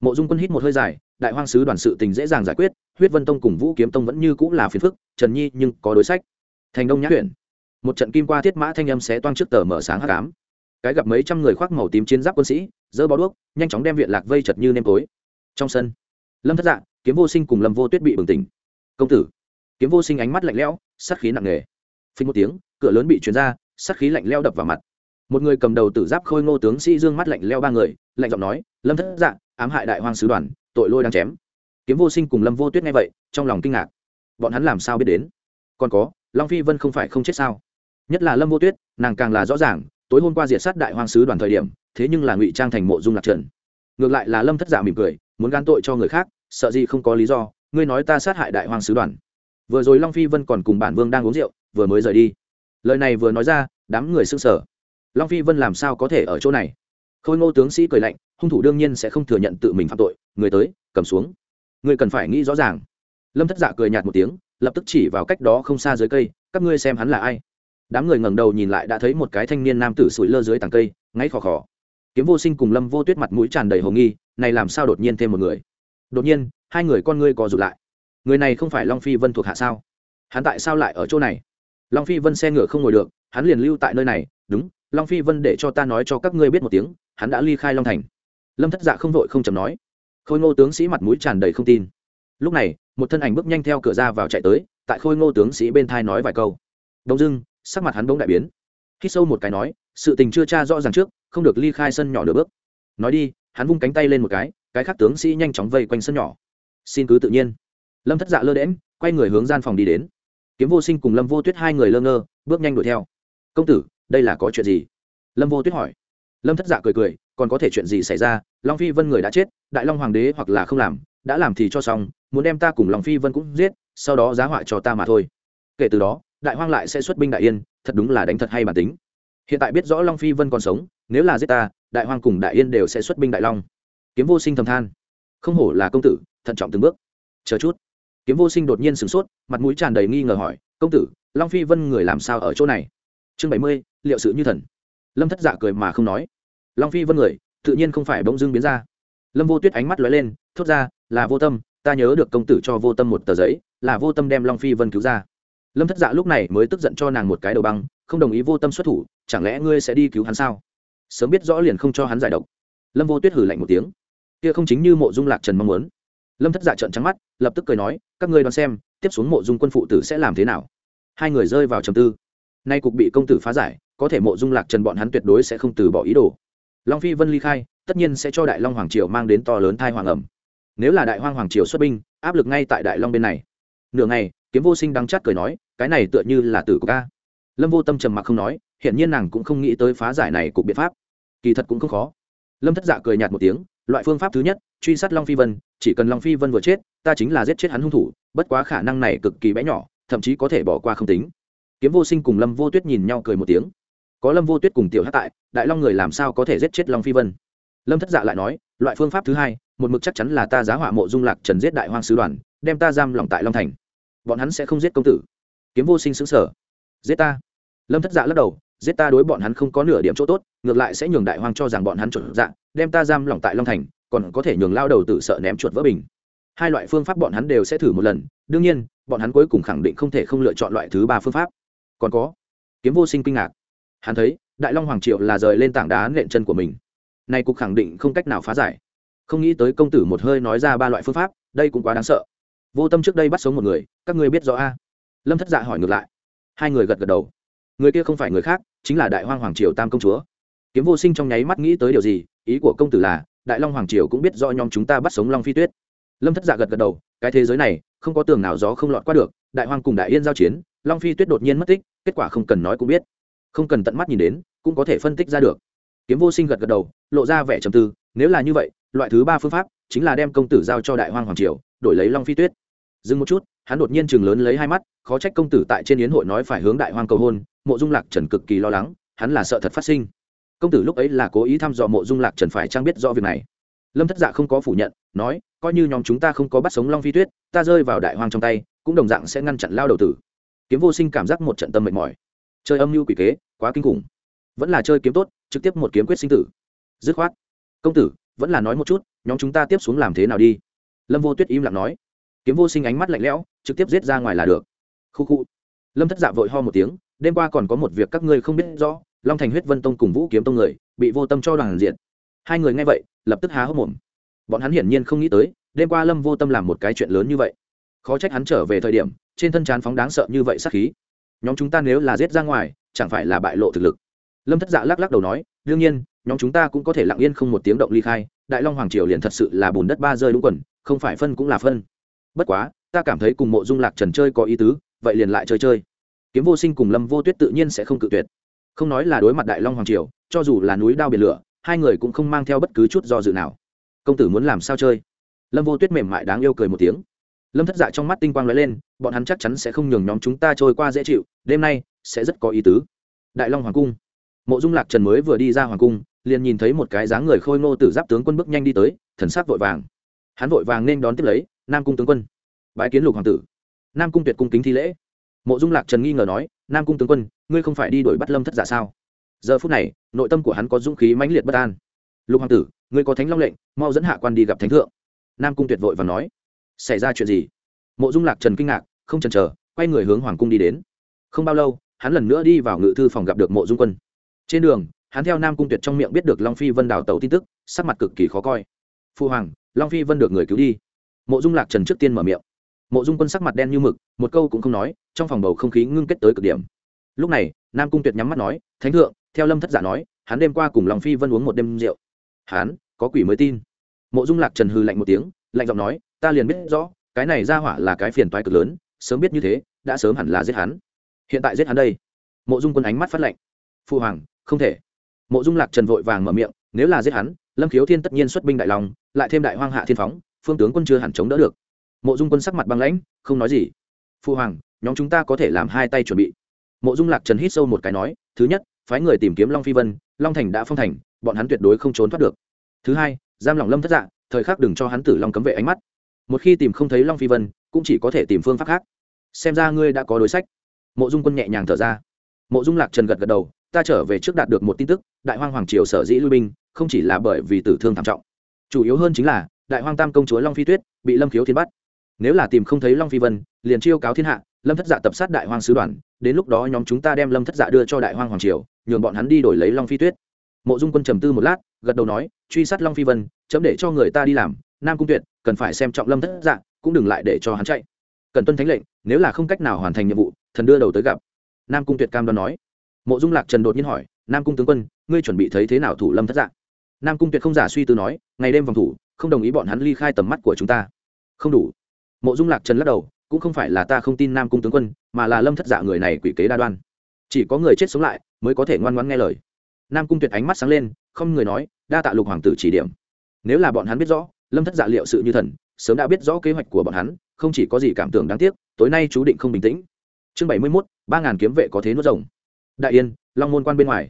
Mộ dung quân hít một hơi dài, đại hoàng sứ đoàn sự tình dễ dàng giải quyết, huyết vân tông cùng vũ kiếm tông vẫn như cũng là phiền phức, trần nhi nhưng có đối sách. Thành đông nhã huyện. Một trận kim qua thiết mã thanh âm sẽ toang trước tờ mở sáng hắc ám cái gặp mấy trăm người khoác màu tím chiến giáp quân sĩ dỡ bó đuốc, nhanh chóng đem viện lạc vây chật như nêm tối. Trong sân, lâm thất dạ kiếm vô sinh cùng lâm vô tuyết bị bừng tỉnh. Công tử. Kiếm vô sinh ánh mắt lạnh lẽo, sát khí nặng nề. Phình một tiếng, cửa lớn bị chuyển ra, sát khí lạnh leo đập vào mặt. Một người cầm đầu tử giáp khôi ngô tướng sĩ dương mắt lạnh leo ba người, lạnh giọng nói, lâm thất dạ ám hại đại hoang sứ đoàn, tội lôi đang chém. Kiếm vô sinh cùng lâm vô tuyết nghe vậy, trong lòng kinh ngạc. Bọn hắn làm sao biết đến? Còn có, long phi vân không phải không chết sao? Nhất là lâm vô tuyết, nàng càng là rõ ràng tối hôm qua diệt sát đại hoang sứ đoàn thời điểm, thế nhưng là ngụy trang thành mộ dung lạc trần. Ngược lại là lâm thất giả mỉm cười, muốn gan tội cho người khác, sợ gì không có lý do, ngươi nói ta sát hại đại hoang sứ đoàn. Vừa rồi long phi vân còn cùng bản vương đang uống rượu, vừa mới rời đi. Lời này vừa nói ra, đám người s ư n g sở long phi vân làm sao có thể ở chỗ này? Khôi ngô tướng sĩ cười lạnh, hung thủ đương nhiên sẽ không thừa nhận tự mình phạm tội, người tới, cầm xuống. Người cần phải nghĩ rõ ràng. Lâm thất dạ cười nhạt một tiếng, lập tức chỉ vào cách đó không xa dưới cây, các ngươi xem hắn là ai đám người ngẩng đầu nhìn lại đã thấy một cái thanh niên nam tử sủi lơ dưới tàng cây, ngáy khò khò. Kiếm vô sinh cùng lâm vô tuyết mặt mũi tràn đầy hồ nghi, này làm sao đột nhiên thêm một người? Đột nhiên, hai người con ngươi co rụt lại. Người này không phải long phi vân thuộc hạ sao? Hắn tại sao lại ở chỗ này? Long phi vân xe ngựa không ngồi được, hắn liền lưu tại nơi này. Đúng, long phi vân để cho ta nói cho các ngươi biết một tiếng, hắn đã ly khai long thành. Lâm thất dạ không vội không chầm nói. Khôi ngô tướng sĩ mặt mũi tràn đầy không tin. Lúc này, một thân ảnh bước nhanh theo cửa ra vào chạy tới, tại khôi ngô tướng sĩ bên thai nói vài câu. Đông dưng sắc mặt hắn bỗng đại biến. Khi sâu một cái nói, sự tình chưa tra rõ ràng trước, không được ly khai sân nhỏ nửa bước. Nói đi, hắn vung cánh tay lên một cái cái khác tướng sĩ nhanh chóng vây quanh sân nhỏ. Xin cứ tự nhiên. Lâm thất dạ lơ đễm quay người hướng gian phòng đi đến. Kiếm vô sinh cùng lâm vô tuyết hai người lơ ngơ, bước nhanh đuổi theo. Công tử, đây là có chuyện gì? Lâm vô tuyết hỏi. Lâm thất dạ cười cười, còn có thể chuyện gì xảy ra? Long phi vân người đã chết, đại long hoàng đế hoặc là không làm, đã làm thì cho xong, muốn đem ta cùng long phi vân cũng giết, sau đó giá họa cho ta mà thôi. Kể từ đó đại hoang lại sẽ xuất binh đại yên, thật đúng là đánh thật hay bản tính. Hiện tại biết rõ long phi vân còn sống, nếu là giết ta, đại hoang cùng đại yên đều sẽ xuất binh đại long. Kiếm vô sinh thầm than. Không hổ là công tử, thận trọng từng bước. Chờ chút. Kiếm vô sinh đột nhiên sửng sốt, mặt mũi tràn đầy nghi ngờ hỏi, công tử, long phi vân người làm sao ở chỗ này? Chương bảy mươi, liệu sự như thần. Lâm thất dạ cười mà không nói. Long phi vân người, tự nhiên không phải bỗng dưng biến ra. Lâm vô tuyết ánh mắt lóe lên, thốt ra, là vô tâm, ta nhớ được công tử cho vô tâm một tờ giấy, là vô tâm đem long phi vân cứu ra lâm thất dạ lúc này mới tức giận cho nàng một cái đầu băng, không đồng ý vô tâm xuất thủ, chẳng lẽ ngươi sẽ đi cứu hắn sao? Sớm biết rõ liền không cho hắn giải độc. Lâm vô tuyết hử lạnh một tiếng. Kia không chính như mộ dung lạc trần mong muốn. Lâm thất dạ trợn trắng mắt, lập tức cười nói, các ngươi đoán xem, tiếp xuống mộ dung quân phụ tử sẽ làm thế nào? Hai người rơi vào trầm tư. Nay cục bị công tử phá giải, có thể mộ dung lạc trần bọn hắn tuyệt đối sẽ không từ bỏ ý đồ. Long phi vân ly khai, tất nhiên sẽ cho đại long hoàng triều mang đến to lớn thai hoàng ẩm. Nếu là đại hoang hoàng triều xuất binh, áp lực ngay tại đại long bên này. Nửa ngày kiếm vô sinh đắng chát cười nói, cái này tựa như là tử của ca. Lâm vô tâm trầm mặc không nói hiện nhiên nàng cũng không nghĩ tới phá giải này cục biện pháp. Kỳ thật cũng không khó. Lâm thất dạ cười nhạt một tiếng, loại phương pháp thứ nhất, truy sát long phi vân, chỉ cần long phi vân vừa chết, ta chính là giết chết hắn hung thủ, bất quá khả năng này cực kỳ bé nhỏ, thậm chí có thể bỏ qua không tính. Kiếm vô sinh cùng lâm vô tuyết nhìn nhau cười một tiếng. Có lâm vô tuyết cùng tiểu hát tại, đại long người làm sao có thể giết chết long phi vân? Lâm thất dạ lại nói, loại phương pháp thứ hai, một mực chắc chắn là ta giá họa mộ dung lạc trần giết đại hoang sứ đoàn, đem ta giam lỏng tại long thành bọn hắn sẽ không giết công tử. Kiếm vô sinh xứng sở giết ta. Lâm thất dạ lắc đầu, giết ta đối bọn hắn không có nửa điểm chỗ tốt, ngược lại sẽ nhường đại hoang cho rằng bọn hắn chuẩn dạ đem ta giam lỏng tại long thành, còn có thể nhường lao đầu tự sợ ném chuột vỡ bình. Hai loại phương pháp bọn hắn đều sẽ thử một lần, đương nhiên, bọn hắn cuối cùng khẳng định không thể không lựa chọn loại thứ ba phương pháp. Còn có, kiếm vô sinh kinh ngạc. Hắn thấy, đại long hoàng triệu là rời lên tảng đá nện chân của mình. Nay cục khẳng định không cách nào phá giải. Không nghĩ tới công tử một hơi nói ra ba loại phương pháp, đây cũng quá đáng sợ vô tâm trước đây bắt sống một người, các ngươi biết rõ a? Lâm thất dạ hỏi ngược lại. Hai người gật gật đầu. Người kia không phải người khác, chính là đại hoang hoàng triều tam công chúa. Kiếm vô sinh trong nháy mắt nghĩ tới điều gì, ý của công tử là, đại long hoàng triều cũng biết do nhóm chúng ta bắt sống long phi tuyết. Lâm thất dạ gật gật đầu, cái thế giới này, không có tường nào gió không lọt qua được, đại hoang cùng đại yên giao chiến, long phi tuyết đột nhiên mất tích, kết quả không cần nói cũng biết. Không cần tận mắt nhìn đến, cũng có thể phân tích ra được. Kiếm vô sinh gật gật đầu, lộ ra vẻ trầm tư, nếu là như vậy, loại thứ ba phương pháp chính là đem công tử giao cho đại hoang hoàng triều, đổi lấy long phi tuyết dừng một chút, hắn đột nhiên chừng lớn lấy hai mắt, khó trách công tử tại trên yến hội nói phải hướng đại hoang cầu hôn, mộ dung lạc trần cực kỳ lo lắng, hắn là sợ thật phát sinh. Công tử lúc ấy là cố ý thăm dò mộ dung lạc trần phải trang biết rõ việc này. Lâm thất dạ không có phủ nhận, nói, coi như nhóm chúng ta không có bắt sống long phi tuyết, ta rơi vào đại hoang trong tay, cũng đồng dạng sẽ ngăn chặn lao đầu tử. Kiếm vô sinh cảm giác một trận tâm mệt mỏi. Chơi âm mưu quỷ kế, quá kinh khủng. Vẫn là chơi kiếm tốt, trực tiếp một kiếm quyết sinh tử. Dứt khoát. Công tử, vẫn là nói một chút, nhóm chúng ta tiếp xuống làm thế nào đi. Lâm vô tuyết im lặng nói kiếm vô sinh ánh mắt lạnh lẽo, trực tiếp giết ra ngoài là được. Khu khu. Lâm thất dạ vội ho một tiếng, đêm qua còn có một việc các ngươi không biết rõ, long thành huyết vân tông cùng vũ kiếm tông người, bị vô tâm cho đoàn diện hai người nghe vậy, lập tức há hốc mồm. Bọn hắn hiển nhiên không nghĩ tới, đêm qua lâm vô tâm làm một cái chuyện lớn như vậy. Khó trách hắn trở về thời điểm, trên thân chán phóng đáng sợ như vậy sát khí. Nhóm chúng ta nếu là giết ra ngoài, chẳng phải là bại lộ thực lực. Lâm thất dạ lắc lắc đầu nói, đương nhiên, nhóm chúng ta cũng có thể lặng yên không một tiếng động ly khai, đại long hoàng triều liền thật sự là bùn đất ba rơi đúng quần, không phải phân cũng là phân bất quá, ta cảm thấy cùng mộ dung lạc trần chơi có ý tứ, vậy liền lại chơi chơi. Kiếm vô sinh cùng lâm vô tuyết tự nhiên sẽ không cự tuyệt. Không nói là đối mặt đại long hoàng triều, cho dù là núi đao biển lửa, hai người cũng không mang theo bất cứ chút do dự nào. Công tử muốn làm sao chơi? Lâm vô tuyết mềm mại đáng yêu cười một tiếng. Lâm thất dạ trong mắt tinh quang lóe lên, bọn hắn chắc chắn sẽ không nhường nhóm chúng ta trôi qua dễ chịu, đêm nay sẽ rất có ý tứ. Đại long hoàng cung. Mộ dung lạc trần mới vừa đi ra hoàng cung, liền nhìn thấy một cái dáng người khôi ngô tử giáp tướng quân bước nhanh đi tới, thần sắc vội vàng. Hắn vội vàng nên đón tiếp lấy nam cung tướng quân. Bái kiến lục hoàng tử. Nam cung tuyệt cung kính thi lễ. Mộ dung lạc trần nghi ngờ nói, nam cung tướng quân, ngươi không phải đi đổi bắt lâm thất giả sao? Giờ phút này, nội tâm của hắn có dũng khí mãnh liệt bất an. Lục hoàng tử, ngươi có thánh long lệnh, mau dẫn hạ quan đi gặp thánh thượng. Nam cung tuyệt vội và nói, xảy ra chuyện gì? Mộ dung lạc trần kinh ngạc, không chần chờ, quay người hướng hoàng cung đi đến. Không bao lâu, hắn lần nữa đi vào ngự thư phòng gặp được mộ dung quân. Trên đường, hắn theo nam cung tuyệt trong miệng biết được long phi vân đào tàu tin tức, sắc mặt cực kỳ khó coi. Phu hoàng, long phi vân được người cứu đi mộ dung lạc trần trước tiên mở miệng mộ dung quân sắc mặt đen như mực một câu cũng không nói trong phòng bầu không khí ngưng kết tới cực điểm lúc này nam cung tuyệt nhắm mắt nói thánh thượng theo lâm thất giả nói hắn đêm qua cùng long phi vân uống một đêm rượu hắn có quỷ mới tin mộ dung lạc trần hư lạnh một tiếng lạnh giọng nói ta liền biết rõ cái này ra hỏa là cái phiền toái cực lớn sớm biết như thế đã sớm hẳn là giết hắn hiện tại giết hắn đây mộ dung quân ánh mắt phát lạnh phu hoàng không thể mộ dung lạc trần vội vàng mở miệng nếu là giết hắn lâm khiếu thiên tất nhiên xuất binh đại lòng lại thêm đại hoang hạ thiên phóng phương tướng quân chưa hẳn chống đỡ được. Mộ dung quân sắc mặt băng lãnh, không nói gì. Phu hoàng, nhóm chúng ta có thể làm hai tay chuẩn bị. Mộ dung lạc trần hít sâu một cái nói, thứ nhất, phái người tìm kiếm long phi vân, long thành đã phong thành, bọn hắn tuyệt đối không trốn thoát được. Thứ hai, giam lòng lâm thất dạ thời khắc đừng cho hắn tử long cấm vệ ánh mắt. Một khi tìm không thấy long phi vân, cũng chỉ có thể tìm phương pháp khác. Xem ra ngươi đã có đối sách. Mộ dung quân nhẹ nhàng thở ra. Mộ dung lạc trần gật gật đầu, ta trở về trước đạt được một tin tức, đại hoang hoàng triều sở dĩ lui binh, không chỉ là bởi vì tử thương thảm trọng, chủ yếu hơn chính là đại hoang tam công chúa long phi tuyết bị lâm khiếu thiên bắt nếu là tìm không thấy long phi vân liền chiêu cáo thiên hạ lâm thất dạ tập sát đại hoang sứ đoàn đến lúc đó nhóm chúng ta đem lâm thất dạ đưa cho đại hoang hoàng triều nhường bọn hắn đi đổi lấy long phi tuyết mộ dung quân trầm tư một lát gật đầu nói truy sát long phi vân chấm để cho người ta đi làm nam cung tuyệt cần phải xem trọng lâm thất dạ cũng đừng lại để cho hắn chạy cần tuân thánh lệnh nếu là không cách nào hoàn thành nhiệm vụ thần đưa đầu tới gặp nam cung tuyệt cam đoan nói mộ dung lạc trần đột nhiên hỏi nam cung tướng quân ngươi chuẩn bị thấy thế nào thủ lâm thất dạ nam cung tuyệt không giả suy tư nói ngày đêm vòng thủ không đồng ý bọn hắn ly khai tầm mắt của chúng ta. Không đủ. Mộ dung lạc trần lắc đầu, cũng không phải là ta không tin nam cung tướng quân, mà là lâm thất dạ người này quỷ kế đa đoan. Chỉ có người chết sống lại mới có thể ngoan ngoãn nghe lời. Nam cung tuyệt ánh mắt sáng lên, không người nói, đa tạ lục hoàng tử chỉ điểm. Nếu là bọn hắn biết rõ, lâm thất dạ liệu sự như thần, sớm đã biết rõ kế hoạch của bọn hắn, không chỉ có gì cảm tưởng đáng tiếc, tối nay chú định không bình tĩnh. Chương bảy mươi mốt, ba ngàn kiếm vệ có thế nuốt rồng. Đại yên, long môn quan bên ngoài.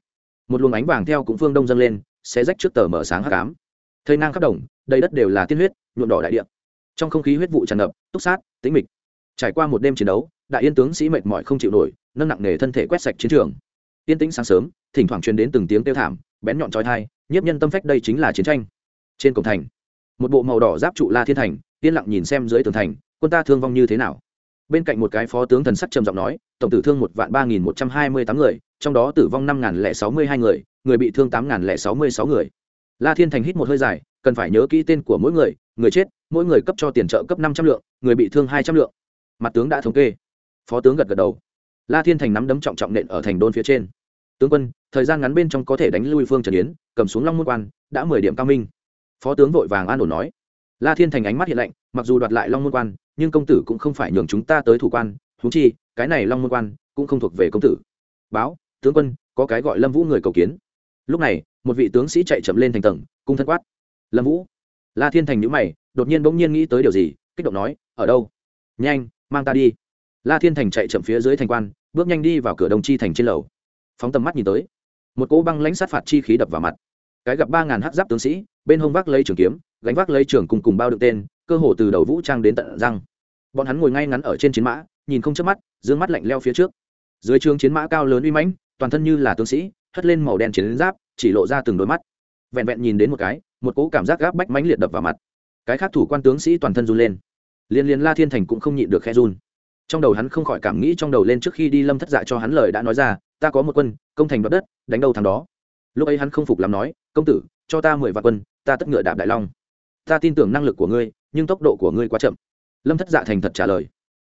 Một luồng ánh vàng theo cũng phương đông dâng lên sẽ rách trước tờ mở sáng hắc ám. Thây nang khắp đồng đầy đất đều là tiên huyết, nhuộm đỏ đại địa. Trong không khí huyết vụ tràn ngập, túc sát, tĩnh mịch. Trải qua một đêm chiến đấu, đại yên tướng sĩ mệt mỏi không chịu nổi, nâng nặng nề thân thể quét sạch chiến trường. Tiên tĩnh sáng sớm, thỉnh thoảng truyền đến từng tiếng kêu thảm, bén nhọn trói thai, nhiếp nhân tâm phách đây chính là chiến tranh. Trên cổng thành, một bộ màu đỏ giáp trụ la thiên thành, yên lặng nhìn xem dưới tường thành, quân ta thương vong như thế nào. Bên cạnh một cái phó tướng thần sắc trầm giọng nói, tổng tử thương một vạn ba nghìn một trăm hai mươi tám người, trong đó tử vong năm nghìn lẻ sáu mươi hai người người bị thương tám nghìn lẻ sáu mươi sáu người. La thiên thành hít một hơi dài cần phải nhớ kỹ tên của mỗi người người chết, mỗi người cấp cho tiền trợ cấp năm trăm lượng, người bị thương hai trăm lượng. Mặt tướng đã thống kê. Phó tướng gật gật đầu. La thiên thành nắm đấm trọng trọng nện ở thành đôn phía trên. Tướng quân, thời gian ngắn bên trong có thể đánh lui phương trần yến, cầm xuống long môn quan, đã mười điểm cao minh. Phó tướng vội vàng an ổn nói. La thiên thành ánh mắt hiện lạnh, mặc dù đoạt lại long môn quan, nhưng công tử cũng không phải nhường chúng ta tới thủ quan thú chi, cái này long môn quan cũng không thuộc về công tử. Báo, tướng quân, có cái gọi lâm vũ người cầu kiến. Lúc này, một vị tướng sĩ chạy chậm lên thành tầng, cung thân quát lâm vũ la thiên thành nhữ mày đột nhiên bỗng nhiên nghĩ tới điều gì kích động nói ở đâu nhanh mang ta đi la thiên thành chạy chậm phía dưới thành quan bước nhanh đi vào cửa đồng chi thành trên lầu phóng tầm mắt nhìn tới một cỗ băng lãnh sát phạt chi khí đập vào mặt cái gặp ba ngàn hát giáp tướng sĩ bên hông vác lấy trường kiếm gánh vác lấy trường cùng cùng bao đựng tên cơ hồ từ đầu vũ trang đến tận răng bọn hắn ngồi ngay ngắn ở trên chiến mã nhìn không chớp mắt d mắt lạnh leo phía trước dưới trường chiến mã cao lớn uy mãnh toàn thân như là tướng sĩ hất lên màu đen chiến giáp chỉ lộ ra từng đôi mắt vẹn vẹn nhìn đến một cái một cỗ cảm giác gáp bách mãnh liệt đập vào mặt. Cái khác thủ quan tướng sĩ toàn thân run lên. Liên liên la thiên thành cũng không nhịn được khe run. Trong đầu hắn không khỏi cảm nghĩ trong đầu lên trước khi đi lâm thất dạ cho hắn lời đã nói ra, ta có một quân, công thành đoạt đất, đánh đâu thằng đó. Lúc ấy hắn không phục làm nói, công tử, cho ta mười vạn quân, ta tất ngựa đạp đại long. Ta tin tưởng năng lực của ngươi, nhưng tốc độ của ngươi quá chậm. Lâm thất dạ thành thật trả lời.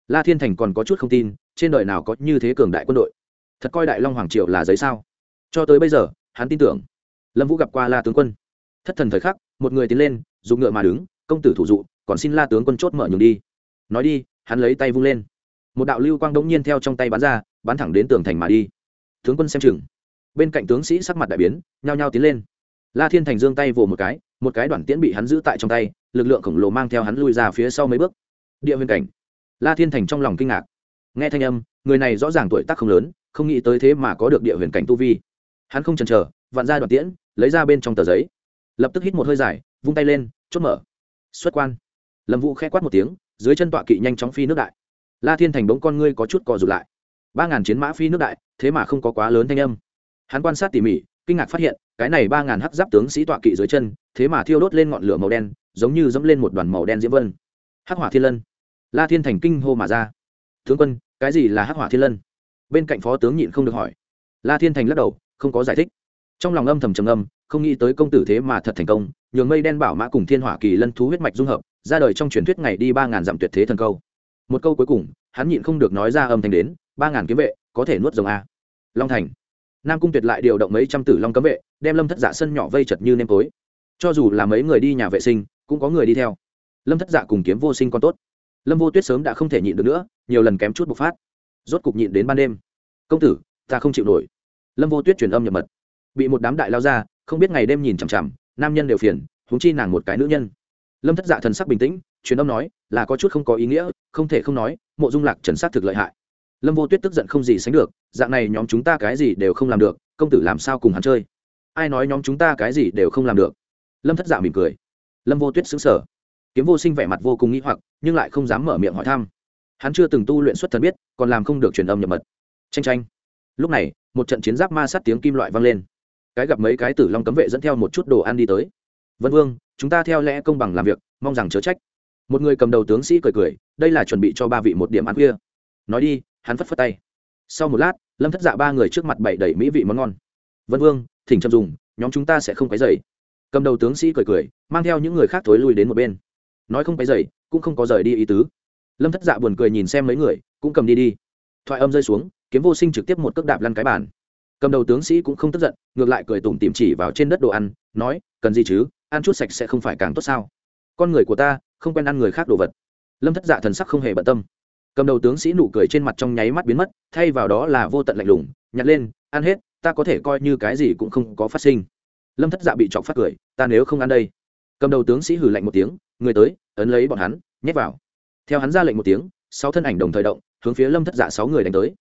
La thiên thành còn có chút không tin, trên đời nào có như thế cường đại quân đội? Thật coi đại long hoàng triệu là giấy sao? Cho tới bây giờ, hắn tin tưởng. Lâm vũ gặp qua la tướng quân thất thần thời khắc, một người tiến lên, dùng ngựa mà đứng, công tử thủ dụ, còn xin la tướng quân chốt mở nhường đi. Nói đi, hắn lấy tay vung lên. Một đạo lưu quang đống nhiên theo trong tay bắn ra, bắn thẳng đến tường thành mà đi. Tướng quân xem chừng. Bên cạnh tướng sĩ sắc mặt đại biến, nhao nhao tiến lên. La thiên thành giương tay vồ một cái một cái đoạn tiễn bị hắn giữ tại trong tay, lực lượng khổng lồ mang theo hắn lui ra phía sau mấy bước. Địa huyền cảnh. La thiên thành trong lòng kinh ngạc. Nghe thanh âm, người này rõ ràng tuổi tác không lớn, không nghĩ tới thế mà có được địa huyền cảnh tu vi. Hắn không chần chờ, vặn ra đoạn tiễn, lấy ra bên trong tờ giấy lập tức hít một hơi dài, vung tay lên, chốt mở. Xuất quan. Lâm vũ khẽ quát một tiếng, dưới chân tọa kỵ nhanh chóng phi nước đại. La thiên thành bỗng con ngươi có chút cò rụt lại. Ba ngàn chiến mã phi nước đại, thế mà không có quá lớn thanh âm. Hắn quan sát tỉ mỉ, kinh ngạc phát hiện, cái này ba ngàn hắc giáp tướng sĩ tọa kỵ dưới chân, thế mà thiêu đốt lên ngọn lửa màu đen, giống như dẫm lên một đoàn màu đen diễm vân. Hắc hỏa thiên lân. La thiên thành kinh hô mà ra. Tướng quân, cái gì là hắc hỏa thiên lân? Bên cạnh phó tướng nhịn không được hỏi. La thiên thành lắc đầu, không có giải thích. Trong lòng âm thầm trầm âm không nghĩ tới công tử thế mà thật thành công, nhường mây đen bảo mã cùng thiên hỏa kỳ lân thú huyết mạch dung hợp, ra đời trong truyền thuyết ngày đi ba ngàn dặm tuyệt thế thần câu. Một câu cuối cùng, hắn nhịn không được nói ra âm thanh đến, ba ngàn kiếm vệ, có thể nuốt rồng a. Long thành. Nam cung tuyệt lại điều động mấy trăm tử long cấm vệ, đem lâm thất dạ sân nhỏ vây chật như nêm tối. Cho dù là mấy người đi nhà vệ sinh, cũng có người đi theo. Lâm thất dạ cùng kiếm vô sinh còn tốt. Lâm vô tuyết sớm đã không thể nhịn được nữa, nhiều lần kém chút bộc phát. Rốt cục nhịn đến ban đêm. Công tử, ta không chịu nổi. Lâm vô tuyết truyền âm nhập mật. Bị một đám đại lao ra không biết ngày đêm nhìn chằm chằm, nam nhân đều phiền húng chi nàng một cái nữ nhân. Lâm thất dạ thần sắc bình tĩnh, truyền âm nói, là có chút không có ý nghĩa, không thể không nói, mộ dung lạc trần sát thực lợi hại. Lâm vô tuyết tức giận không gì sánh được, dạng này nhóm chúng ta cái gì đều không làm được, công tử làm sao cùng hắn chơi? Ai nói nhóm chúng ta cái gì đều không làm được? Lâm thất dạ mỉm cười. Lâm vô tuyết xứng sở kiếm vô sinh vẻ mặt vô cùng nghĩ hoặc, nhưng lại không dám mở miệng hỏi thăm. Hắn chưa từng tu luyện xuất thần biết, còn làm không được truyền âm nhập mật. Tranh tranh lúc này, một trận chiến giáp ma sát tiếng kim loại vang lên cái gặp mấy cái tử long cấm vệ dẫn theo một chút đồ ăn đi tới. Vân vương, chúng ta theo lẽ công bằng làm việc, mong rằng chớ trách. Một người cầm đầu tướng sĩ cười cười, đây là chuẩn bị cho ba vị một điểm ăn khuya. Nói đi, hắn phất phất tay. Sau một lát, lâm thất dạ ba người trước mặt bảy đầy mỹ vị món ngon. Vân vương, thỉnh chậm dùng, nhóm chúng ta sẽ không quấy dày cầm đầu tướng sĩ cười cười, mang theo những người khác thối lui đến một bên. Nói không quấy dày cũng không có rời đi ý tứ. Lâm thất dạ buồn cười nhìn xem mấy người, cũng cầm đi đi. Thoại âm rơi xuống, kiếm vô sinh trực tiếp một cước đạp lăn cái bàn cầm đầu tướng sĩ cũng không tức giận, ngược lại cười tủm tìm chỉ vào trên đất đồ ăn, nói, cần gì chứ, ăn chút sạch sẽ không phải càng tốt sao? Con người của ta, không quen ăn người khác đồ vật. Lâm thất dạ thần sắc không hề bận tâm. Cầm đầu tướng sĩ nụ cười trên mặt trong nháy mắt biến mất, thay vào đó là vô tận lạnh lùng, nhặt lên, ăn hết, ta có thể coi như cái gì cũng không có phát sinh. Lâm thất dạ bị chọc phát cười, ta nếu không ăn đây. Cầm đầu tướng sĩ hử lạnh một tiếng, người tới, ấn lấy bọn hắn, nhét vào. Theo hắn ra lệnh một tiếng, sáu thân ảnh đồng thời động, hướng phía lâm thất dạ sáu người đánh tới.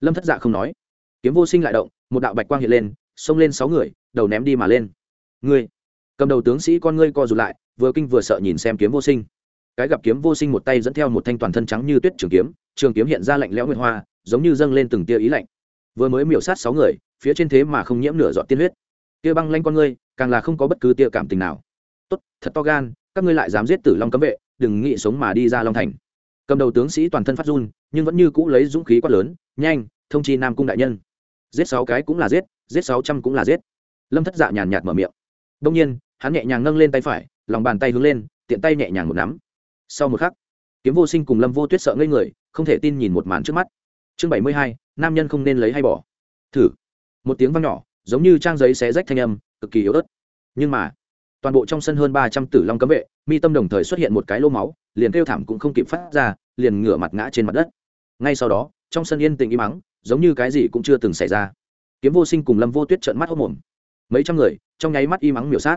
Lâm thất dạ không nói kiếm vô sinh lại động, một đạo bạch quang hiện lên, xông lên sáu người, đầu ném đi mà lên. Ngươi, cầm đầu tướng sĩ con ngươi co rụt lại, vừa kinh vừa sợ nhìn xem kiếm vô sinh. Cái gặp kiếm vô sinh một tay dẫn theo một thanh toàn thân trắng như tuyết trường kiếm trường kiếm hiện ra lạnh lẽo nguyên hoa, giống như dâng lên từng tia ý lạnh. Vừa mới miểu sát sáu người, phía trên thế mà không nhiễm nửa dọn tiên huyết. Tia băng lanh con ngươi, càng là không có bất cứ tia cảm tình nào. Tốt, thật to gan, các ngươi lại dám giết tử long cấm vệ, đừng nghĩ sống mà đi ra long thành. Cầm đầu tướng sĩ toàn thân phát run, nhưng vẫn như cũ lấy dũng khí quát lớn, nhanh, thông chi nam cung đại nhân giết sáu cái cũng là giết giết sáu trăm cũng là giết. Lâm thất dạ nhàn nhạt mở miệng. Đông nhiên, hắn nhẹ nhàng nâng lên tay phải, lòng bàn tay hướng lên, tiện tay nhẹ nhàng một nắm. Sau một khắc, kiếm vô sinh cùng lâm vô tuyết sợ ngây người, không thể tin nhìn một màn trước mắt. Chương bảy mươi hai, nam nhân không nên lấy hay bỏ. Thử. Một tiếng văng nhỏ, giống như trang giấy xé rách thanh âm, cực kỳ yếu ớt. Nhưng mà, toàn bộ trong sân hơn ba trăm tử long cấm vệ, mi tâm đồng thời xuất hiện một cái lô máu, liền kêu thảm cũng không kịp phát ra, liền ngửa mặt ngã trên mặt đất. Ngay sau đó, trong sân yên tĩnh im mắng giống như cái gì cũng chưa từng xảy ra. Kiếm vô sinh cùng lâm vô tuyết trợn mắt hốc mồm. Mấy trăm người, trong nháy mắt im mắng miểu sát.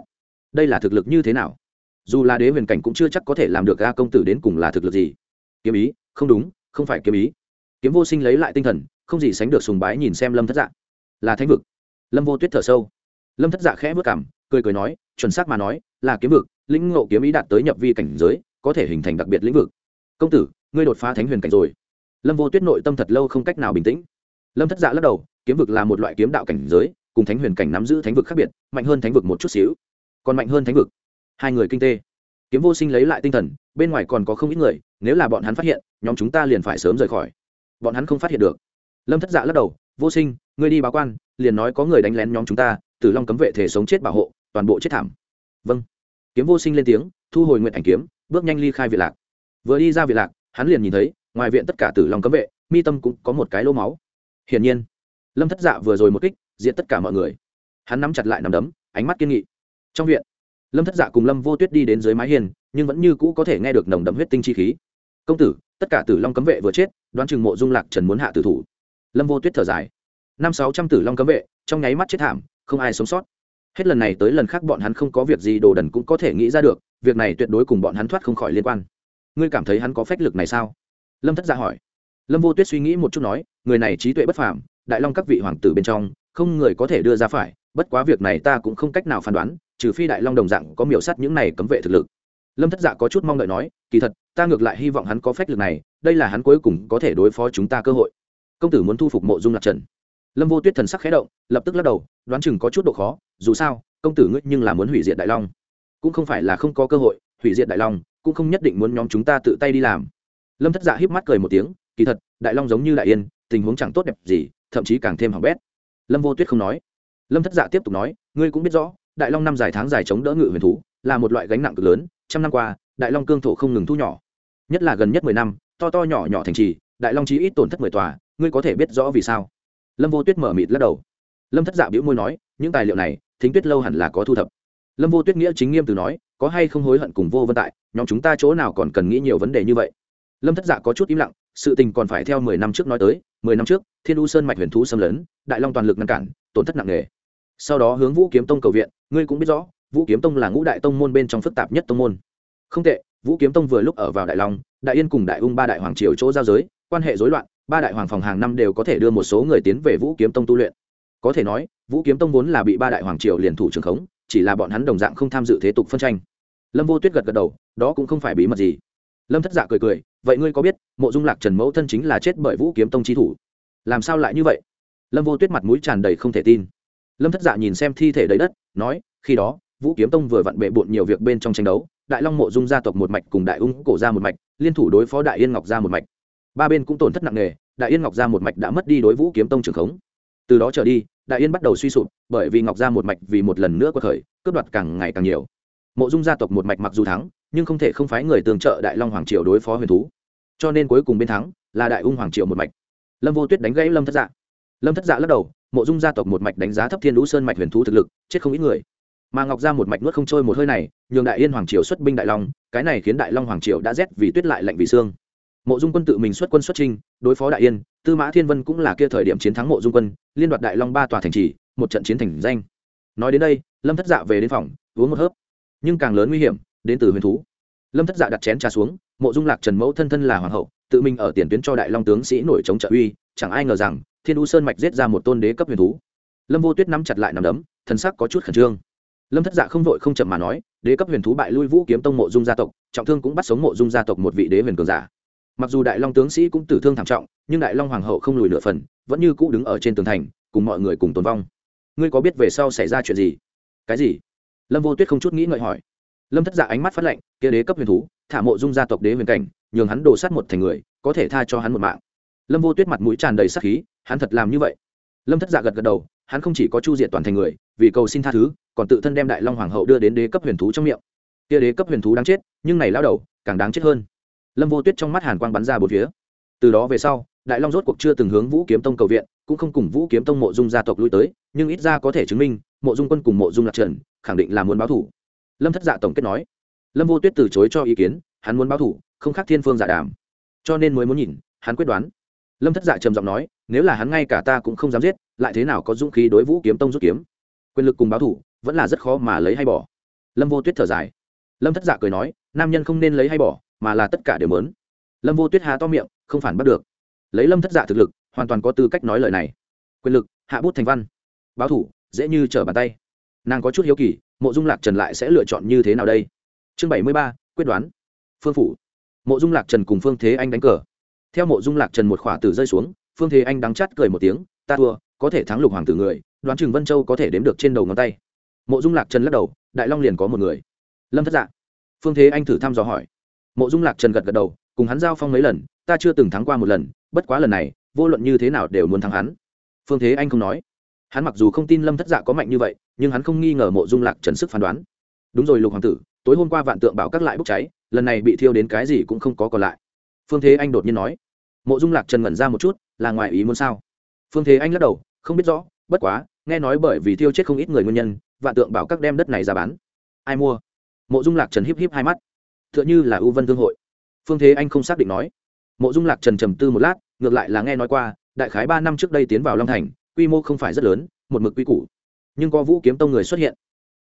Đây là thực lực như thế nào? Dù là đế huyền cảnh cũng chưa chắc có thể làm được Ga công tử đến cùng là thực lực gì. Kiếm ý, không đúng, không phải kiếm ý. Kiếm vô sinh lấy lại tinh thần, không gì sánh được sùng bái nhìn xem lâm thất dạ. Là thánh vực. Lâm vô tuyết thở sâu. Lâm thất dạ khẽ vất cảm cười cười nói, chuẩn xác mà nói, là kiếm vực, lĩnh ngộ kiếm ý đạt tới nhập vi cảnh giới, có thể hình thành đặc biệt lĩnh vực. Công tử, ngươi đột phá thánh huyền cảnh rồi lâm vô tuyết nội tâm thật lâu không cách nào bình tĩnh. Lâm thất dạ lắc đầu, kiếm vực là một loại kiếm đạo cảnh giới, cùng thánh huyền cảnh nắm giữ thánh vực khác biệt, mạnh hơn thánh vực một chút xíu, còn mạnh hơn thánh vực. Hai người kinh tế kiếm vô sinh lấy lại tinh thần, bên ngoài còn có không ít người, nếu là bọn hắn phát hiện, nhóm chúng ta liền phải sớm rời khỏi. Bọn hắn không phát hiện được. Lâm thất dạ lắc đầu, vô sinh, ngươi đi báo quan, liền nói có người đánh lén nhóm chúng ta, tử long cấm vệ thể sống chết bảo hộ, toàn bộ chết thảm. Vâng. Kiếm vô sinh lên tiếng, thu hồi nguyện ảnh kiếm, bước nhanh ly khai việt lạc. Vừa đi ra việt lạc, hắn liền nhìn thấy ngoài viện tất cả tử long cấm vệ, mi tâm cũng có một cái lỗ máu. Hiển nhiên, lâm thất dạ vừa rồi một kích diện tất cả mọi người. Hắn nắm chặt lại nằm đấm, ánh mắt kiên nghị. Trong viện, lâm thất dạ cùng lâm vô tuyết đi đến dưới mái hiên, nhưng vẫn như cũ có thể nghe được nồng đậm huyết tinh chi khí. Công tử, tất cả tử long cấm vệ vừa chết, đoán chừng mộ dung lạc trần muốn hạ tử thủ. Lâm vô tuyết thở dài. Năm sáu trăm tử long cấm vệ, trong nháy mắt chết thảm, không ai sống sót. Hết lần này tới lần khác bọn hắn không có việc gì, đồ đần cũng có thể nghĩ ra được, việc này tuyệt đối cùng bọn hắn thoát không khỏi liên quan. Ngươi cảm thấy hắn có phách lực này sao? Lâm thất gia hỏi. Lâm vô tuyết suy nghĩ một chút nói, người này trí tuệ bất phàm, đại long các vị hoàng tử bên trong, không người có thể đưa ra phải, bất quá việc này ta cũng không cách nào phán đoán, trừ phi đại long đồng dạng có miểu sắt những này cấm vệ thực lực. Lâm thất dạ có chút mong đợi nói, kỳ thật, ta ngược lại hy vọng hắn có phách lực này, đây là hắn cuối cùng có thể đối phó chúng ta cơ hội. Công tử muốn thu phục mộ dung lạc trần. Lâm vô tuyết thần sắc khé động, lập tức lắc đầu, đoán chừng có chút độ khó, dù sao, công tử ngươi nhưng là muốn hủy diệt đại long. Cũng không phải là không có cơ hội, hủy diệt đại long, cũng không nhất định muốn nhóm chúng ta tự tay đi làm lâm thất dạ híp mắt cười một tiếng, kỳ thật, đại long giống như đại yên, tình huống chẳng tốt đẹp gì, thậm chí càng thêm hỏng bét. Lâm vô tuyết không nói. Lâm thất dạ tiếp tục nói, ngươi cũng biết rõ, đại long năm dài tháng dài chống đỡ ngự huyền thú, là một loại gánh nặng cực lớn, trăm năm qua, đại long cương thổ không ngừng thu nhỏ. Nhất là gần nhất mười năm, to to nhỏ nhỏ thành trì, đại long chí ít tổn thất mười tòa, ngươi có thể biết rõ vì sao? Lâm vô tuyết mở mịt lắc đầu. Lâm thất dạ biểu môi nói, những tài liệu này, thính tuyết lâu hẳn là có thu thập. Lâm vô tuyết nghĩa chính nghiêm từ nói, có hay không hối hận cùng vô vân tại, nhóm chúng ta chỗ nào còn cần nghĩ nhiều vấn đề như vậy? Lâm thất dạ có chút im lặng, sự tình còn phải theo mười năm trước nói tới, mười năm trước, thiên u sơn mạch huyền thú xâm lấn, đại long toàn lực ngăn cản, tổn thất nặng nề. Sau đó hướng vũ kiếm tông cầu viện, ngươi cũng biết rõ, vũ kiếm tông là ngũ đại tông môn bên trong phức tạp nhất tông môn. Không tệ, vũ kiếm tông vừa lúc ở vào đại long, đại yên cùng đại ung ba đại hoàng triều chỗ giao giới, quan hệ rối loạn, ba đại hoàng phòng hàng năm đều có thể đưa một số người tiến về vũ kiếm tông tu luyện. Có thể nói, vũ kiếm tông vốn là bị ba đại hoàng triều liền thủ trường khống, chỉ là bọn hắn đồng dạng không tham dự thế tục phân tranh. Lâm vô tuyết gật gật đầu, đó cũng không phải bí mật gì. Lâm thất dạ cười cười vậy ngươi có biết, mộ dung lạc trần mẫu thân chính là chết bởi vũ kiếm tông chi thủ? Làm sao lại như vậy? Lâm vô tuyết mặt mũi tràn đầy không thể tin. Lâm thất dạ nhìn xem thi thể đầy đất, nói, khi đó, vũ kiếm tông vừa vặn bệ bộn nhiều việc bên trong tranh đấu, đại long mộ dung gia tộc một mạch cùng đại ung cổ ra một mạch, liên thủ đối phó đại yên ngọc ra một mạch. Ba bên cũng tổn thất nặng nề, đại yên ngọc ra một mạch đã mất đi đối vũ kiếm tông trường khống. Từ đó trở đi, đại yên bắt đầu suy sụp, bởi vì ngọc ra một mạch vì một lần nữa có thời cướp đoạt càng ngày càng nhiều. Mộ dung gia tộc một mạch mặc dù thắng nhưng không thể không phái người tương trợ đại long hoàng triều đối phó huyền thú. Cho nên cuối cùng bên thắng là đại ung hoàng triều một mạch. Lâm vô tuyết đánh gãy lâm thất dạ. Lâm thất dạ lắc đầu, mộ dung gia tộc một mạch đánh giá thấp thiên lũ sơn mạch huyền thú thực lực, chết không ít người. Mà ngọc ra một mạch nuốt không trôi một hơi này, nhường đại yên hoàng triều xuất binh đại long, cái này khiến đại long hoàng triều đã rét vì tuyết lại lạnh vì xương. Mộ dung quân tự mình xuất quân xuất trinh đối phó đại yên, tư mã thiên vân cũng là kia thời điểm chiến thắng mộ dung quân, liên đoạt đại long ba tòa thành trì, một trận chiến thành danh. Nói đến đây, lâm thất dạ về đến phòng, uống một hớp. Nhưng càng lớn nguy hiểm đến từ huyền thú. Lâm thất dạ đặt chén trà xuống, mộ dung lạc trần mẫu thân thân là hoàng hậu, tự mình ở tiền tuyến cho đại long tướng sĩ nổi chống trợ uy, chẳng ai ngờ rằng, thiên u sơn mạch giết ra một tôn đế cấp huyền thú. Lâm vô tuyết nắm chặt lại nằm đấm thân sắc có chút khẩn trương. Lâm thất dạ không vội không chậm mà nói, đế cấp huyền thú bại lui vũ kiếm tông mộ dung gia tộc, trọng thương cũng bắt sống mộ dung gia tộc một vị đế huyền cường giả. Mặc dù đại long tướng sĩ cũng tử thương thảm trọng, nhưng đại long hoàng hậu không lùi nửa phần, vẫn như cũ đứng ở trên tường thành, cùng mọi người cùng tồn vong. Ngươi có biết về sau xảy ra chuyện gì? Cái gì? Lâm vô tuyết không chút nghĩ ngợi hỏi lâm thất dạ ánh mắt phát lệnh kia đế cấp huyền thú, thả mộ dung gia tộc đế huyền cảnh, nhường hắn đổ sát một thành người, có thể tha cho hắn một mạng. Lâm vô tuyết mặt mũi tràn đầy sắc khí, hắn thật làm như vậy. Lâm thất dạ gật gật đầu, hắn không chỉ có chu diện toàn thành người, vì cầu xin tha thứ, còn tự thân đem đại long hoàng hậu đưa đến đế cấp huyền thú trong miệng. Kia đế cấp huyền thú đáng chết, nhưng này lao đầu, càng đáng chết hơn. Lâm vô tuyết trong mắt hàn quang bắn ra bốn phía. Từ đó về sau, đại long rốt cuộc chưa từng hướng vũ kiếm tông cầu viện, cũng không cùng vũ kiếm tông mộ dung gia tộc lui tới, nhưng ít ra có thể chứng minh, mộ dung quân cùng mộ dung lạc trần, khẳng định là muốn báo thủ lâm thất dạ tổng kết nói, lâm vô tuyết từ chối cho ý kiến, hắn muốn báo thủ, không khác thiên phương giả đàm. Cho nên mới muốn nhìn, hắn quyết đoán. Lâm thất dạ trầm giọng nói, nếu là hắn ngay cả ta cũng không dám giết, lại thế nào có dũng khí đối vũ kiếm tông rút kiếm? Quyền lực cùng báo thủ, vẫn là rất khó mà lấy hay bỏ. Lâm vô tuyết thở dài. Lâm thất dạ cười nói, nam nhân không nên lấy hay bỏ, mà là tất cả đều mớn lâm vô tuyết há to miệng, không phản bắt được. Lấy lâm thất dạ thực lực, hoàn toàn có tư cách nói lời này. Quyền lực, hạ bút thành văn. Báo thủ, dễ như trở bàn tay. Nàng có chút hiếu kỳ mộ dung lạc trần lại sẽ lựa chọn như thế nào đây? Chương bảy mươi ba, quyết đoán. Phương phủ. Mộ dung lạc trần cùng phương thế anh đánh cờ. Theo mộ dung lạc trần một khỏa tử rơi xuống, phương thế anh đắng chắt cười một tiếng, ta thua, có thể thắng lục hoàng tử người, đoán chừng vân châu có thể đếm được trên đầu ngón tay. Mộ dung lạc trần lắc đầu, đại long liền có một người. Lâm thất dạ. Phương thế anh thử thăm dò hỏi. Mộ dung lạc trần gật gật đầu, cùng hắn giao phong mấy lần, ta chưa từng thắng qua một lần, bất quá lần này, vô luận như thế nào đều muốn thắng hắn. Phương thế anh không nói hắn mặc dù không tin lâm thất dạ có mạnh như vậy, nhưng hắn không nghi ngờ mộ dung lạc trần sức phán đoán. Đúng rồi, lục hoàng tử, tối hôm qua vạn tượng bảo các lại bốc cháy, lần này bị thiêu đến cái gì cũng không có còn lại. Phương thế anh đột nhiên nói. Mộ dung lạc trần ngẩn ra một chút, là ngoài ý muốn sao? Phương thế anh lắc đầu, không biết rõ, bất quá, nghe nói bởi vì thiêu chết không ít người nguyên nhân, vạn tượng bảo các đem đất này ra bán. Ai mua? Mộ dung lạc trần híp híp hai mắt. T h ư ợ n h ư là ưu vân thương hội. Phương thế anh không xác định nói. Mộ dung lạc trần trầm tư một lát, ngược lại là nghe nói qua, đại khái ba năm trước đây tiến vào long thành quy mô không phải rất lớn, một mực quy củ. Nhưng có vũ kiếm tông người xuất hiện.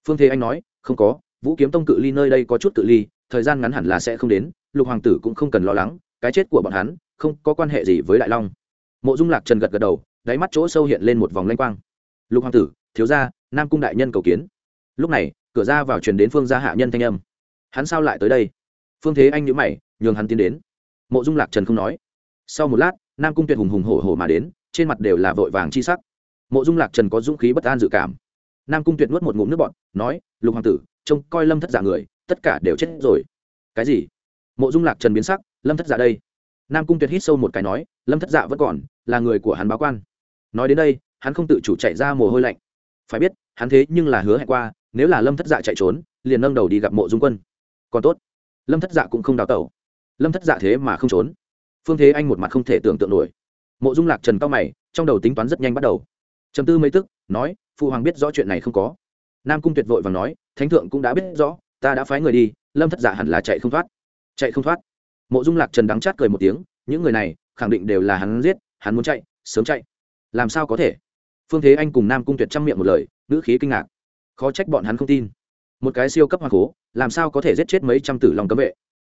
Phương thế anh nói, không có, vũ kiếm tông cự ly nơi đây có chút cự ly, thời gian ngắn hẳn là sẽ không đến, lục hoàng tử cũng không cần lo lắng, cái chết của bọn hắn không có quan hệ gì với đại long. Mộ dung lạc trần gật gật đầu, đáy mắt chỗ sâu hiện lên một vòng lanh quang. Lục hoàng tử, thiếu gia, nam cung đại nhân cầu kiến. Lúc này, cửa ra vào truyền đến phương gia hạ nhân thanh âm. Hắn sao lại tới đây? Phương thế anh nhữ mày, nhường hắn tiến đến. Mộ dung lạc trần không nói. Sau một lát, nam cung tuyệt hùng hùng hổ hổ mà đến trên mặt đều là vội vàng chi sắc. Mộ dung lạc trần có dũng khí bất an dự cảm. Nam cung tuyệt nuốt một ngụm nước bọt, nói, lục hoàng tử, trông coi lâm thất giả người, tất cả đều chết rồi. Cái gì? Mộ dung lạc trần biến sắc, lâm thất giả đây. Nam cung tuyệt hít sâu một cái nói, lâm thất dạ vẫn còn, là người của hắn báo quan. Nói đến đây, hắn không tự chủ chạy ra mồ hôi lạnh. Phải biết, hắn thế nhưng là hứa hẹn qua, nếu là lâm thất dạ chạy trốn, liền nâng đầu đi gặp mộ dung quân. Còn tốt, lâm thất dạ cũng không đào tẩu. Lâm thất dạ thế mà không trốn. Phương thế anh một mặt không thể tưởng tượng nổi mộ dung lạc trần cao mày, trong đầu tính toán rất nhanh bắt đầu. Chấm tư mấy tức, nói phụ hoàng biết rõ chuyện này không có. Nam cung tuyệt vội và nói, thánh thượng cũng đã biết rõ, ta đã phái người đi, lâm thất giả hẳn là chạy không thoát. Chạy không thoát? Mộ dung lạc trần đắng chát cười một tiếng, những người này, khẳng định đều là hắn giết, hắn muốn chạy, sớm chạy. Làm sao có thể? Phương thế anh cùng nam cung tuyệt chăm miệng một lời, ngữ khí kinh ngạc. Khó trách bọn hắn không tin. Một cái siêu cấp hoàng cố, làm sao có thể giết chết mấy trăm tử lòng cấm vệ?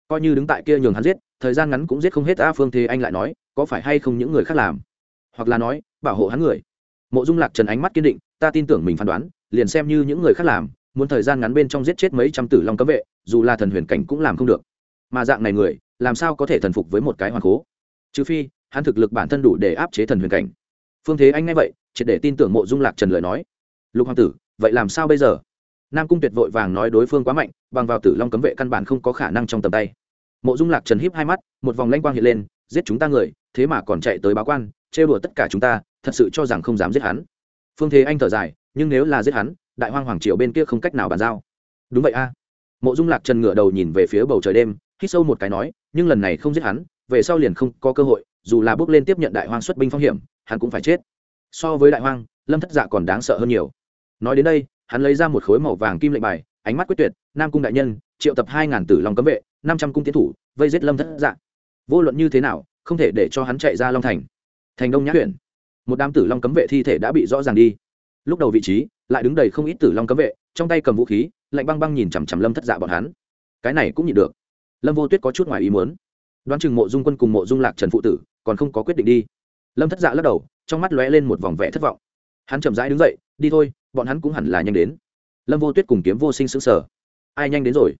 Coi như đứng tại kia nhường hắn giết thời gian ngắn cũng giết không hết a phương thế anh lại nói, có phải hay không những người khác làm? Hoặc là nói, bảo hộ hắn người. Mộ dung lạc trần ánh mắt kiên định, ta tin tưởng mình phán đoán, liền xem như những người khác làm, muốn thời gian ngắn bên trong giết chết mấy trăm tử long cấm vệ, dù là thần huyền cảnh cũng làm không được. Mà dạng này người, làm sao có thể thần phục với một cái hoàng cố? Trừ phi, hắn thực lực bản thân đủ để áp chế thần huyền cảnh. Phương thế anh nghe vậy, triệt để tin tưởng mộ dung lạc trần lời nói. Lục hoàng tử, vậy làm sao bây giờ? Nam cung tuyệt vội vàng nói đối phương quá mạnh, bằng vào tử long cấm vệ căn bản không có khả năng trong tầm tay mộ dung lạc trần híp hai mắt, một vòng lanh quang hiện lên, giết chúng ta người, thế mà còn chạy tới báo quan, trêu đùa tất cả chúng ta, thật sự cho rằng không dám giết hắn. Phương thế anh thở dài, nhưng nếu là giết hắn, đại hoang hoàng triều bên kia không cách nào bàn giao. Đúng vậy a. Mộ dung lạc trần ngửa đầu nhìn về phía bầu trời đêm, hít sâu một cái nói, nhưng lần này không giết hắn, về sau liền không có cơ hội, dù là bước lên tiếp nhận đại hoang xuất binh phong hiểm, hắn cũng phải chết. So với đại hoang, lâm thất dạ còn đáng sợ hơn nhiều. Nói đến đây, hắn lấy ra một khối màu vàng kim lệnh bài, ánh mắt quyết tuyệt, nam cung đại nhân triệu tập hai ngàn tử long cấm vệ, năm trăm cung tiến thủ, vây giết lâm thất dạ. Vô luận như thế nào, không thể để cho hắn chạy ra long thành. Thành đông nhã huyện một đám tử long cấm vệ thi thể đã bị rõ ràng đi. Lúc đầu vị trí, lại đứng đầy không ít tử long cấm vệ, trong tay cầm vũ khí, lạnh băng băng nhìn chằm chằm lâm thất dạ bọn hắn. Cái này cũng nhịn được. Lâm vô tuyết có chút ngoài ý muốn. Đoán chừng mộ dung quân cùng mộ dung lạc trần phụ tử, còn không có quyết định đi. Lâm thất dạ lắc đầu, trong mắt lóe lên một vòng vẻ thất vọng. Hắn chậm rãi đứng dậy, đi thôi, bọn hắn cũng hẳn là nhanh đến. Lâm vô tuyết cùng kiếm vô sinh xứng sở ai nhanh đến rồi?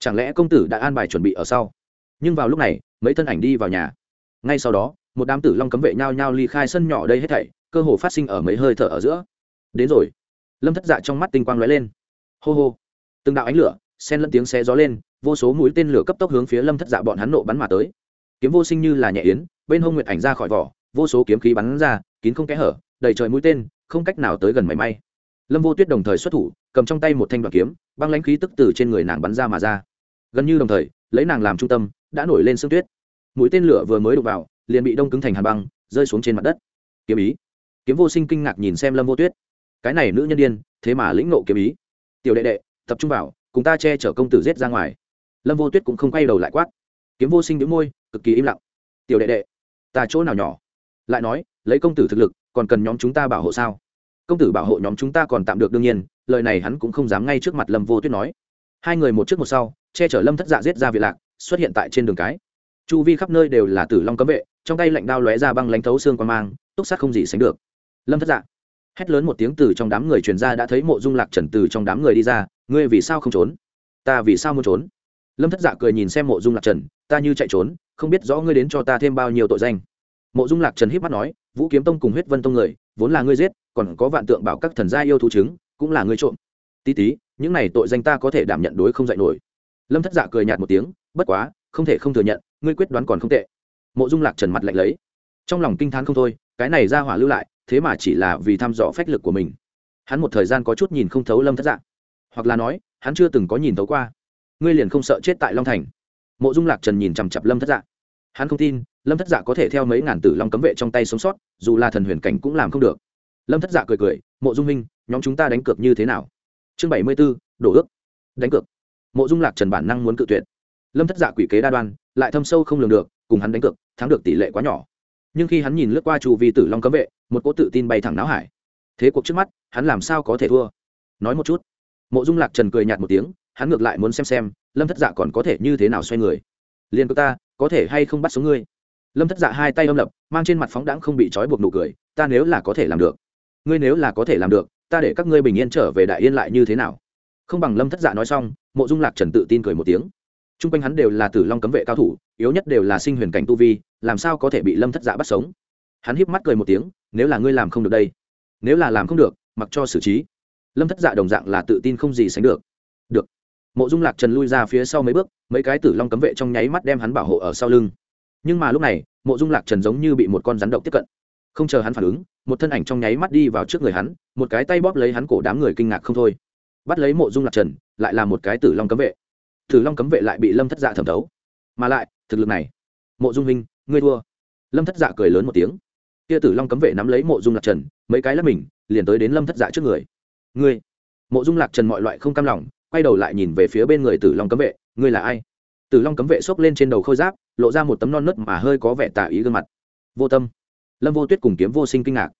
Chẳng lẽ công tử đã an bài chuẩn bị ở sau? Nhưng vào lúc này, mấy thân ảnh đi vào nhà. Ngay sau đó, một đám tử long cấm vệ nhao nhao ly khai sân nhỏ đây hết thảy, cơ hồ phát sinh ở mấy hơi thở ở giữa. Đến rồi. Lâm thất dạ trong mắt tinh quang lóe lên. Hô hô. Từng đạo ánh lửa sen lẫn tiếng xe gió lên, vô số mũi tên lửa cấp tốc hướng phía lâm thất dạ bọn hắn nộ bắn mà tới. Kiếm vô sinh như là nhẹ yến, bên hông nguyệt ảnh ra khỏi vỏ, vô số kiếm khí bắn ra, kín không kẽ hở, đầy trời mũi tên, không cách nào tới gần mảy may. Lâm vô tuyết đồng thời xuất thủ, cầm trong tay một thanh đoạn kiếm, băng lãnh khí tức từ trên người nàng bắn ra mà ra gần như đồng thời, lấy nàng làm trung tâm, đã nổi lên sương tuyết. Mũi tên lửa vừa mới đục vào, liền bị đông cứng thành hàn băng, rơi xuống trên mặt đất. Kiếm ý. Kiếm vô sinh kinh ngạc nhìn xem lâm vô tuyết. Cái này nữ nhân đ i ê n thế mà lĩnh nộ kiếm ý. Tiểu đệ đệ, tập trung vào, cùng ta che chở công tử giết ra ngoài. Lâm vô tuyết cũng không quay đầu lại quát. Kiếm vô sinh đĩu môi, cực kỳ im lặng. Tiểu đệ đệ, ta chỗ nào nhỏ? Lại nói, lấy công tử thực lực, còn cần nhóm chúng ta bảo hộ sao? Công tử bảo hộ nhóm chúng ta còn tạm được đương nhiên, lời này hắn cũng không dám ngay trước mặt lâm vô tuyết nói hai người một trước một sau, che chở lâm thất dạ giết ra việt lạc, xuất hiện tại trên đường cái. Chu vi khắp nơi đều là tử long cấm vệ, trong tay lạnh đao lóe ra băng lánh thấu xương quan mang, túc sát không gì sánh được. Lâm thất dạ hét lớn một tiếng từ trong đám người truyền ra đã thấy mộ dung lạc trần từ trong đám người đi ra, ngươi vì sao không trốn? Ta vì sao muốn trốn? Lâm thất dạ cười nhìn xem mộ dung lạc trần, ta như chạy trốn, không biết rõ ngươi đến cho ta thêm bao nhiêu tội danh. Mộ dung lạc trần híp mắt nói, vũ kiếm tông cùng huyết vân tông người, vốn là ngươi giết, còn có vạn tượng bảo các thần gia yêu thú chứng, cũng là ngươi trộm tí tí, những này tội danh ta có thể đảm nhận đối không dạy nổi. Lâm thất dạ cười nhạt một tiếng, bất quá, không thể không thừa nhận, ngươi quyết đoán còn không tệ. Mộ dung lạc trần mặt lạnh lấy. Trong lòng kinh t h á n không thôi, cái này ra hỏa lưu lại, thế mà chỉ là vì thăm dò phách lực của mình. Hắn một thời gian có chút nhìn không thấu lâm thất dạ. Hoặc là nói, hắn chưa từng có nhìn thấu qua. Ngươi liền không sợ chết tại long thành. Mộ dung lạc trần nhìn chằm chặp lâm thất dạ. Hắn không tin, lâm thất dạ có thể theo mấy ngàn tử long cấm vệ trong tay sống sót, dù là thần huyền cảnh cũng làm không được. Lâm thất dạ cười cười, mộ dung minh nhóm chúng ta đánh cược như thế nào? Chương bảy mươi b ố đổ ước. Đánh cược. Mộ dung lạc trần bản năng muốn cự tuyệt. Lâm thất dạ quỷ kế đa đoan, lại thâm sâu không lường được, cùng hắn đánh cược, thắng được tỷ lệ quá nhỏ. Nhưng khi hắn nhìn lướt qua chu vi tử long cấm vệ, một cỗ tự tin bay thẳng náo hải. Thế cuộc trước mắt, hắn làm sao có thể thua? Nói một chút. Mộ dung lạc trần cười nhạt một tiếng, hắn ngược lại muốn xem xem, lâm thất dạ còn có thể như thế nào xoay người. Liền của ta, có thể hay không bắt sống ngươi? Lâm thất dạ hai tay âm lập, mang trên mặt phóng đãng không bị trói buộc nụ cười, ta nếu là có thể làm được. Ngươi nếu là có thể làm được ta để các ngươi bình yên trở về đại yên lại như thế nào? Không bằng lâm thất dạ nói xong, mộ dung lạc trần tự tin cười một tiếng. T r u n g quanh hắn đều là tử long cấm vệ cao thủ, yếu nhất đều là sinh huyền cảnh tu vi, làm sao có thể bị lâm thất dạ bắt sống? Hắn híp mắt cười một tiếng, nếu là ngươi làm không được đây, nếu là làm không được, mặc cho xử trí. Lâm thất dạ đồng dạng là tự tin không gì sánh được. Được. Mộ dung lạc trần lui ra phía sau mấy bước, mấy cái tử long cấm vệ trong nháy mắt đem hắn bảo hộ ở sau lưng. Nhưng mà lúc này, mộ dung lạc trần giống như bị một con rắn độc tiếp cận. Không chờ hắn phản ứng một thân ảnh trong nháy mắt đi vào trước người hắn, một cái tay bóp lấy hắn cổ đám người kinh ngạc không thôi. Bắt lấy mộ dung lạc trần, lại là một cái tử long cấm vệ. Tử long cấm vệ lại bị lâm thất dạ thẩm thấu. Mà lại, thực lực này, mộ dung huynh, ngươi thua. Lâm thất dạ cười lớn một tiếng. Kia tử long cấm vệ nắm lấy mộ dung lạc trần, mấy cái lắp mình, liền tới đến lâm thất dạ trước người. Ngươi, mộ dung lạc trần mọi loại không cam lòng, quay đầu lại nhìn về phía bên người tử long cấm vệ, ngươi là ai? Tử long cấm vệ xốc lên trên đầu khôi giáp, lộ ra một tấm non nớt mà hơi có vẻ tả ý gương mặt. Vô tâm lâm vô tuyết cùng kiếm vô sinh kinh ngạc.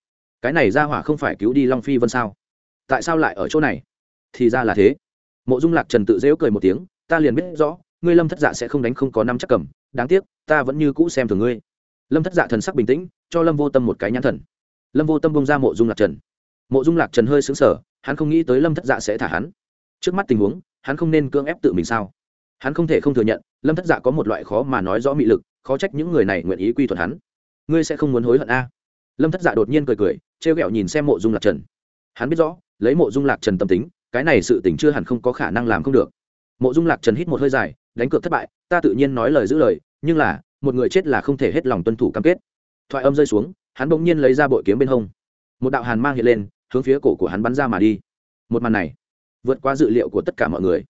Cái này ra hỏa không phải cứu đi long phi vân sao? Tại sao lại ở chỗ này? Thì ra là thế. Mộ dung lạc trần tự dễu cười một tiếng, ta liền biết rõ, ngươi lâm thất dạ sẽ không đánh không có năm chắc cầm, đáng tiếc, ta vẫn như cũ xem thường ngươi. Lâm thất dạ thần sắc bình tĩnh, cho lâm vô tâm một cái nhãn thần. Lâm vô tâm bông ra mộ dung lạc trần. Mộ dung lạc trần hơi xứng sở hắn không nghĩ tới lâm thất dạ sẽ thả hắn. Trước mắt tình huống, hắn không nên cưỡng ép tự mình sao? Hắn không thể không thừa nhận, lâm thất dạ có một loại khó mà nói rõ mị lực, khó trách những người này nguyện ý quy thuận hắn ngươi sẽ không muốn hối hận a? Lâm thất dạ đột nhiên cười cười t r e o g ẹ o nhìn xem mộ dung lạc trần. Hắn biết rõ, lấy mộ dung lạc trần tâm tính, cái này sự tình chưa hẳn không có khả năng làm không được. Mộ dung lạc trần hít một hơi dài, đánh cược thất bại, ta tự nhiên nói lời giữ lời, nhưng là, một người chết là không thể hết lòng tuân thủ cam kết. Thoại âm rơi xuống, hắn bỗng nhiên lấy ra bội kiếm bên hông. Một đạo hàn mang hiện lên, hướng phía cổ của hắn bắn ra mà đi. Một màn này, vượt qua dự liệu của tất cả mọi người.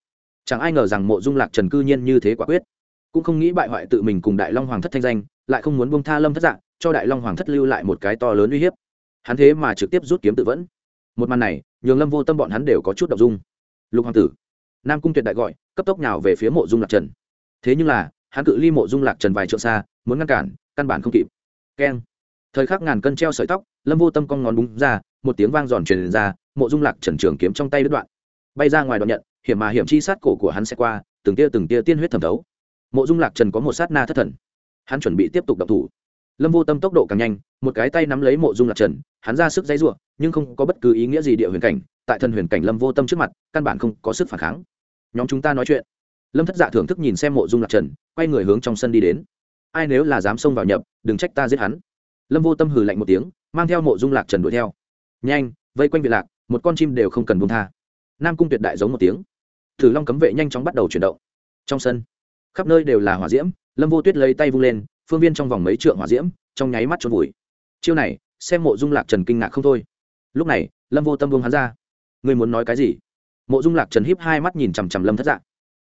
Chẳng ai ngờ rằng mộ dung lạc trần cư nhiên như thế quả quyết. Cũng không nghĩ bại hoại tự mình cùng đại long hoàng thất thanh danh lại không muốn buông tha lâm thất dạng cho đại long hoàng thất lưu lại một cái to lớn uy hiếp. Hắn thế mà trực tiếp rút kiếm tự vẫn. Một màn này, nhường lâm vô tâm bọn hắn đều có chút đ ộ n g dung. Lục hoàng tử, nam cung tuyệt đại gọi, cấp tốc nào về phía mộ dung lạc trần. Thế nhưng là, hắn cự ly mộ dung lạc trần vài trượng xa, muốn ngăn cản, căn bản không kịp. Keng. Thời khắc ngàn cân treo sợi tóc, lâm vô tâm cong ngón búng ra, một tiếng vang giòn truyền ra, mộ dung lạc trần trường kiếm trong tay đứt đoạn. Bay ra ngoài đoạn nhận, hiểm mà hiểm chi sát cổ của hắn sẽ qua, từng tia từng tia tiên huyết thẩm thấu. Mộ dung lạc trần có một sát na thất thần hắn chuẩn bị tiếp tục đập thủ. Lâm vô tâm tốc độ càng nhanh, một cái tay nắm lấy mộ dung lạc trần, hắn ra sức dãy r u ộ n nhưng không có bất cứ ý nghĩa gì địa huyền cảnh, tại thần huyền cảnh lâm vô tâm trước mặt, căn bản không có sức phản kháng. Nhóm chúng ta nói chuyện. Lâm thất dạ thưởng thức nhìn xem mộ dung lạc trần, quay người hướng trong sân đi đến. Ai nếu là dám xông vào nhập, đừng trách ta giết hắn. Lâm vô tâm hừ lạnh một tiếng, mang theo mộ dung lạc trần đuổi theo. Nhanh, vây quanh viện lạc, một con chim đều không cần buông tha. Nam cung tuyệt đại giống một tiếng. Thử long cấm vệ nhanh chóng bắt đầu chuyển động. Trong sân khắp nơi đều là hỏa diễm, lâm vô tuyết lấy tay vung lên, phương viên trong vòng mấy trượng hỏa diễm, trong nháy mắt trốn vùi. Chiêu này, xem mộ dung lạc trần kinh ngạc không thôi. Lúc này, lâm vô tâm buông hắn ra. Ngươi muốn nói cái gì? Mộ dung lạc trần híp hai mắt nhìn chằm chằm lâm thất dạ.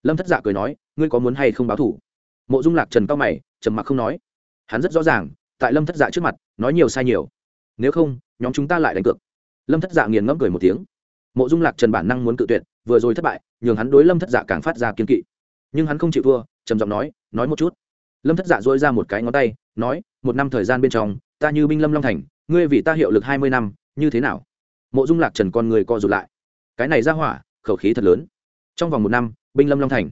Lâm thất dạ cười nói, ngươi có muốn hay không báo thủ? Mộ dung lạc trần cao mày, trầm mặc không nói. Hắn rất rõ ràng, tại lâm thất dạ trước mặt, nói nhiều sai nhiều. Nếu không, nhóm chúng ta lại đánh cược. Lâm thất dạ nghiền ngẫm cười một tiếng. Mộ dung lạc trần bản năng muốn cự tuyệt, vừa rồi thất bại, nhường hắn đối lâm thất dạ càng phát ra kiên kỵ. Nhưng hắn không chịu thua trầm giọng nói nói một chút. Lâm thất dạ dỗi ra một cái ngón tay, nói, một năm thời gian bên trong, ta như binh lâm long thành, ngươi vì ta hiệu lực hai mươi năm, như thế nào? Mộ dung lạc trần con người co rụt lại. Cái này ra hỏa, khẩu khí thật lớn. Trong vòng một năm, binh lâm long thành.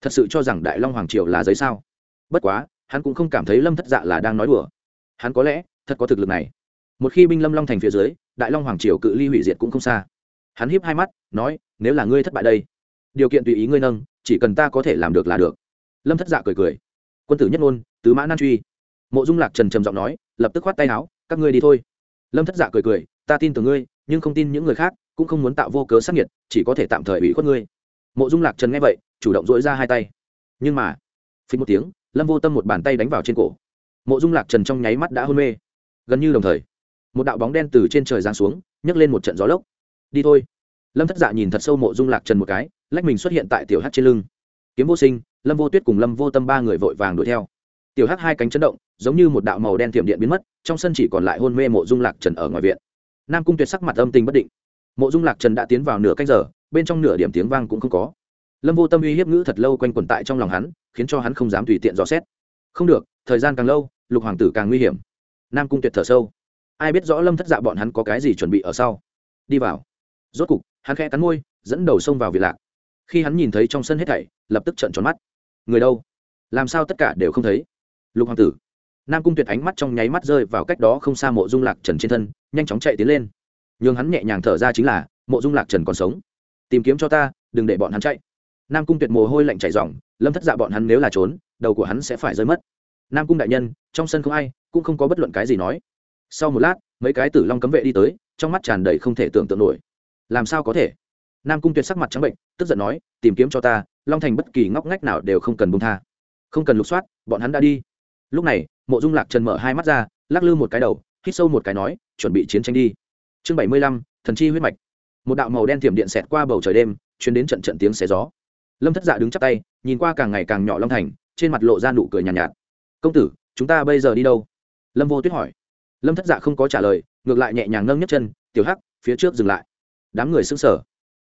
Thật sự cho rằng đại long hoàng triều là giấy sao? Bất quá, hắn cũng không cảm thấy lâm thất dạ là đang nói đùa. Hắn có lẽ, thật có thực lực này. Một khi binh lâm long thành phía dưới, đại long hoàng triều cự ly hủy diệt cũng không xa. Hắn hiếp hai mắt, nói, nếu là ngươi thất bại đây, điều kiện tùy ý ngươi nâng, chỉ cần ta có thể làm được là được lâm thất dạ cười cười quân tử nhất ngôn tứ mã nan truy mộ dung lạc trần trầm giọng nói lập tức khoát tay áo các ngươi đi thôi lâm thất dạ cười cười ta tin tưởng ngươi nhưng không tin những người khác cũng không muốn tạo vô cớ sắc nhiệt chỉ có thể tạm thời ủy khuất ngươi mộ dung lạc trần nghe vậy chủ động dỗi ra hai tay nhưng mà phí một tiếng lâm vô tâm một bàn tay đánh vào trên cổ mộ dung lạc trần trong nháy mắt đã hôn mê gần như đồng thời một đạo bóng đen từ trên trời giáng xuống nhấc lên một trận gió lốc đi thôi lâm thất dạ nhìn thật sâu mộ dung lạc trần một cái lách mình xuất hiện tại tiểu hát trên lưng kiếm vô sinh lâm vô tuyết cùng lâm vô tâm ba người vội vàng đuổi theo tiểu hắc hai cánh chấn động giống như một đạo màu đen tiệm điện biến mất trong sân chỉ còn lại hôn mê mộ dung lạc trần ở ngoài viện nam cung tuyệt sắc mặt âm tình bất định mộ dung lạc trần đã tiến vào nửa canh giờ bên trong nửa điểm tiếng vang cũng không có lâm vô tâm uy hiếp ngữ thật lâu quanh quẩn tại trong lòng hắn khiến cho hắn không dám tùy tiện dò xét không được thời gian càng lâu lục hoàng tử càng nguy hiểm nam cung tuyệt thở sâu ai biết rõ lâm thất dạ bọn hắn có cái gì chuẩn bị ở sau đi vào rốt cục hắn khẽ cắn môi dẫn đầu xông vào việt lạc khi hắn nhìn thấy trong sân hết thảy lập tức trợn tròn mắt người đâu? Làm sao tất cả đều không thấy? Lục hoàng tử. Nam cung tuyệt ánh mắt trong nháy mắt rơi vào cách đó không xa mộ dung lạc trần trên thân, nhanh chóng chạy tiến lên. N h ư n g hắn nhẹ nhàng thở ra chính là, mộ dung lạc trần còn sống. Tìm kiếm cho ta, đừng để bọn hắn chạy. Nam cung tuyệt mồ hôi lạnh chạy dòng lâm thất dạ bọn hắn nếu là trốn, đầu của hắn sẽ phải rơi mất. Nam cung đại nhân, trong sân không ai, cũng không có bất luận cái gì nói. Sau một lát, mấy cái tử long cấm vệ đi tới, trong mắt tràn đầy không thể tưởng tượng nổi. Làm sao có thể? Nam cung tuyệt sắc mặt trắng bệnh, tức giận nói, tìm kiếm cho ta long thành bất kỳ ngóc ngách nào đều không cần bông tha. Không cần lục soát bọn hắn đã đi. Lúc này mộ dung lạc trần mở hai mắt ra lắc lư một cái đầu hít sâu một cái nói chuẩn bị chiến tranh đi. Chương bảy mươi lăm thần chi huyết mạch. Một đạo màu đen thiểm điện xẹt qua bầu trời đêm chuyến đến trận trận tiếng xé gió. Lâm thất dạ đứng chắp tay nhìn qua càng ngày càng nhỏ long thành trên mặt lộ ra nụ cười nhàn nhạt, nhạt. Công tử chúng ta bây giờ đi đâu? Lâm vô tuyết hỏi. Lâm thất dạ không có trả lời ngược lại nhẹ nhàng nâng nhấc chân tiểu hắc phía trước dừng lại. Đám người sững sờ.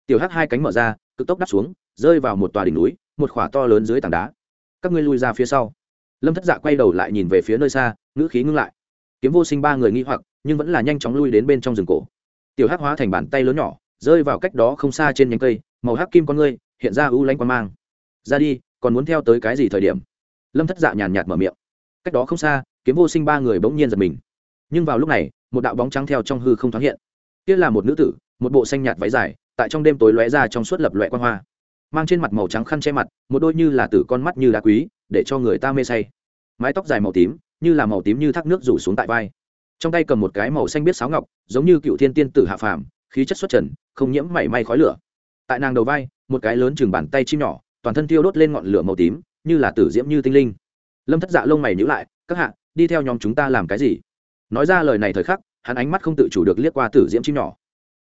Tiểu hắc hai cánh mở ra cực tốc đắp xuống rơi vào một tòa đỉnh núi, một khỏa to lớn dưới tảng đá. Các ngươi lui ra phía sau. Lâm thất dạ quay đầu lại nhìn về phía nơi xa, ngữ khí ngưng lại. Kiếm vô sinh ba người nghi hoặc, nhưng vẫn là nhanh chóng lui đến bên trong rừng cổ. Tiểu hắc hóa thành bàn tay lớn nhỏ, rơi vào cách đó không xa trên nhánh cây, màu hắc kim con ngươi, hiện ra ưu lanh quan mang. Ra đi, còn muốn theo tới cái gì thời điểm? Lâm thất dạ nhàn nhạt mở miệng. Cách đó không xa, kiếm vô sinh ba người bỗng nhiên giật mình. Nhưng vào lúc này, một đạo bóng trắng theo trong hư không thoáng hiện. Kia là một nữ tử, một bộ xanh nhạt váy dài, tại trong đêm tối lóe ra trong suốt lập loẹ quan hoa mang trên mặt màu trắng khăn che mặt, một đôi như là tử con mắt như đá quý, để cho người ta mê say. Mái tóc dài màu tím, như là màu tím như thác nước rủ xuống tại vai. Trong tay cầm một cái màu xanh biết sáo ngọc, giống như cựu thiên tiên tử hạ phàm, khí chất xuất trần, không nhiễm mảy may khói lửa. Tại nàng đầu vai, một cái lớn chừng bàn tay chim nhỏ, toàn thân tiêu đốt lên ngọn lửa màu tím, như là tử diễm như tinh linh. Lâm thất dạ lông mày nhữ lại, các hạ, đi theo nhóm chúng ta làm cái gì? Nói ra lời này thời khắc, hắn ánh mắt không tự chủ được liếc qua tử diễm chim nhỏ.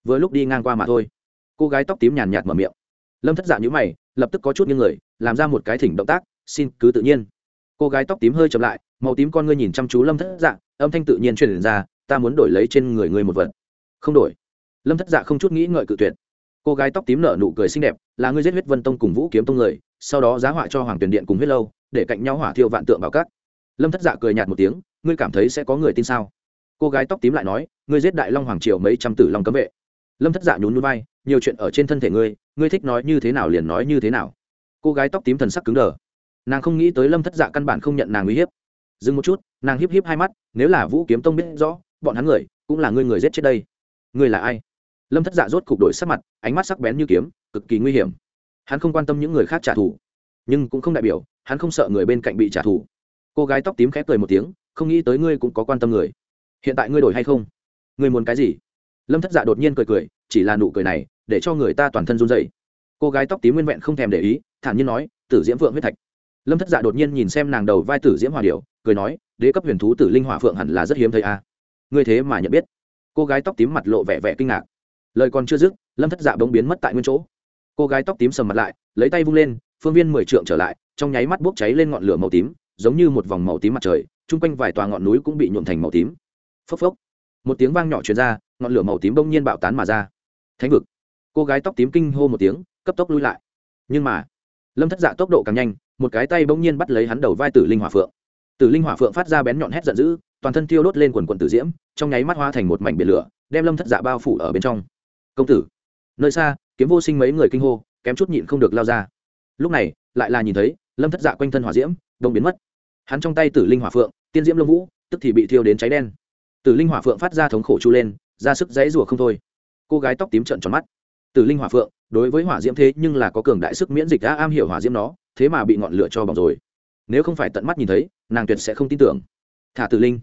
Vừa lúc đi ngang qua mà thôi. Cô gái tóc tím nhàn nhạt mở miệng lâm thất dạ nhữ mày, lập tức có chút như người, làm ra một cái thỉnh động tác, xin cứ tự nhiên. Cô gái tóc tím hơi chậm lại, màu tím con ngươi nhìn chăm chú lâm thất dạ âm thanh tự nhiên truyền ra, ta muốn đổi lấy trên người ngươi một vật. Không đổi. Lâm thất dạ không chút nghĩ ngợi cự tuyệt. Cô gái tóc tím nở nụ cười xinh đẹp, là ngươi giết huyết vân tông cùng vũ kiếm tông người, sau đó giá họa cho hoàng tuyển điện cùng huyết lâu, để cạnh nhau hỏa thiêu vạn tượng bảo cát lâm thất dạ cười nhạt một tiếng, ngươi cảm thấy sẽ có người tin sao? Cô gái tóc tím lại nói, ngươi giết đại long hoàng triều mấy trăm tử long cấm vệ lâm thất dạ nhún núi bay nhiều chuyện ở trên thân thể ngươi ngươi thích nói như thế nào liền nói như thế nào. Cô gái tóc tím thần sắc cứng đờ. Nàng không nghĩ tới lâm thất dạ căn bản không nhận nàng uy hiếp. Dừng một chút, nàng hiếp hiếp hai mắt, nếu là vũ kiếm tông biết rõ, bọn hắn người, cũng là ngươi người giết chết đây. Ngươi là ai? Lâm thất dạ rốt cục đổi sắc mặt, ánh mắt sắc bén như kiếm, cực kỳ nguy hiểm. Hắn không quan tâm những người khác trả thù, nhưng cũng không đại biểu, hắn không sợ người bên cạnh bị trả thù. Cô gái tóc tím khép cười một tiếng, không nghĩ tới ngươi cũng có quan tâm người. Hiện tại ngươi đổi hay không? Ngươi muốn cái gì? Lâm thất dạ đột nhiên cười cười, chỉ là nụ cười này, để cho người ta toàn thân run dậy cô gái tóc tím nguyên vẹn không thèm để ý, thản nhiên nói, tử diễm phượng huyết thạch. Lâm thất dạ đột nhiên nhìn xem nàng đầu vai tử diễm hòa điều cười nói, đế cấp huyền thú tử linh hỏa phượng hẳn là rất hiếm thấy a. À. ngươi thế mà nhận biết. Cô gái tóc tím mặt lộ vẻ vẻ kinh ngạc. Lời còn chưa dứt, lâm thất dạ bỗng biến mất tại nguyên chỗ. Cô gái tóc tím sầm mặt lại, lấy tay vung lên, phương viên mười trượng trở lại, trong nháy mắt bốc cháy lên ngọn lửa màu tím, giống như một vòng màu tím mặt trời, chung quanh vài tòa ngọn núi cũng bị nhuộm thành màu tím. Phốc phốc. Một tiếng vang nhỏ truyền ra ngọn lửa màu tím bỗng nhiên bạo tán mà ra. Thánh vực. Cô gái tóc tím kinh hô một tiếng, cấp tốc lui lại. Nhưng mà, lâm thất dạ tốc độ càng nhanh, một cái tay bỗng nhiên bắt lấy hắn đầu vai tử linh hỏa phượng. Tử linh hỏa phượng phát ra bén nhọn hét giận dữ, toàn thân tiêu đốt lên quần quần tử diễm, trong nháy mắt hoa thành một mảnh biển lửa, đem lâm thất dạ bao phủ ở bên trong. Công tử. Nơi xa, kiếm vô sinh mấy người kinh hô, kém chút nhịn không được lao ra. Lúc này, lại là nhìn thấy, lâm thất dạ quanh thân hỏa diễm đông biến mất. Hắn trong tay tử linh hỏa phượng, tiên diễm lông vũ, tức thì bị thiêu đến cháy đen. Tử linh hỏa phượng phát ra thống khổ chu lên ra sức dãy rủa không thôi. Cô gái tóc tím trợn tròn mắt. Tử linh hỏa phượng, đối với hỏa diễm thế nhưng là có cường đại sức miễn dịch, đã am hiểu hỏa diễm nó, thế mà bị ngọn lửa cho bỏng rồi. Nếu không phải tận mắt nhìn thấy, nàng tuyệt sẽ không tin tưởng. Thả tử linh.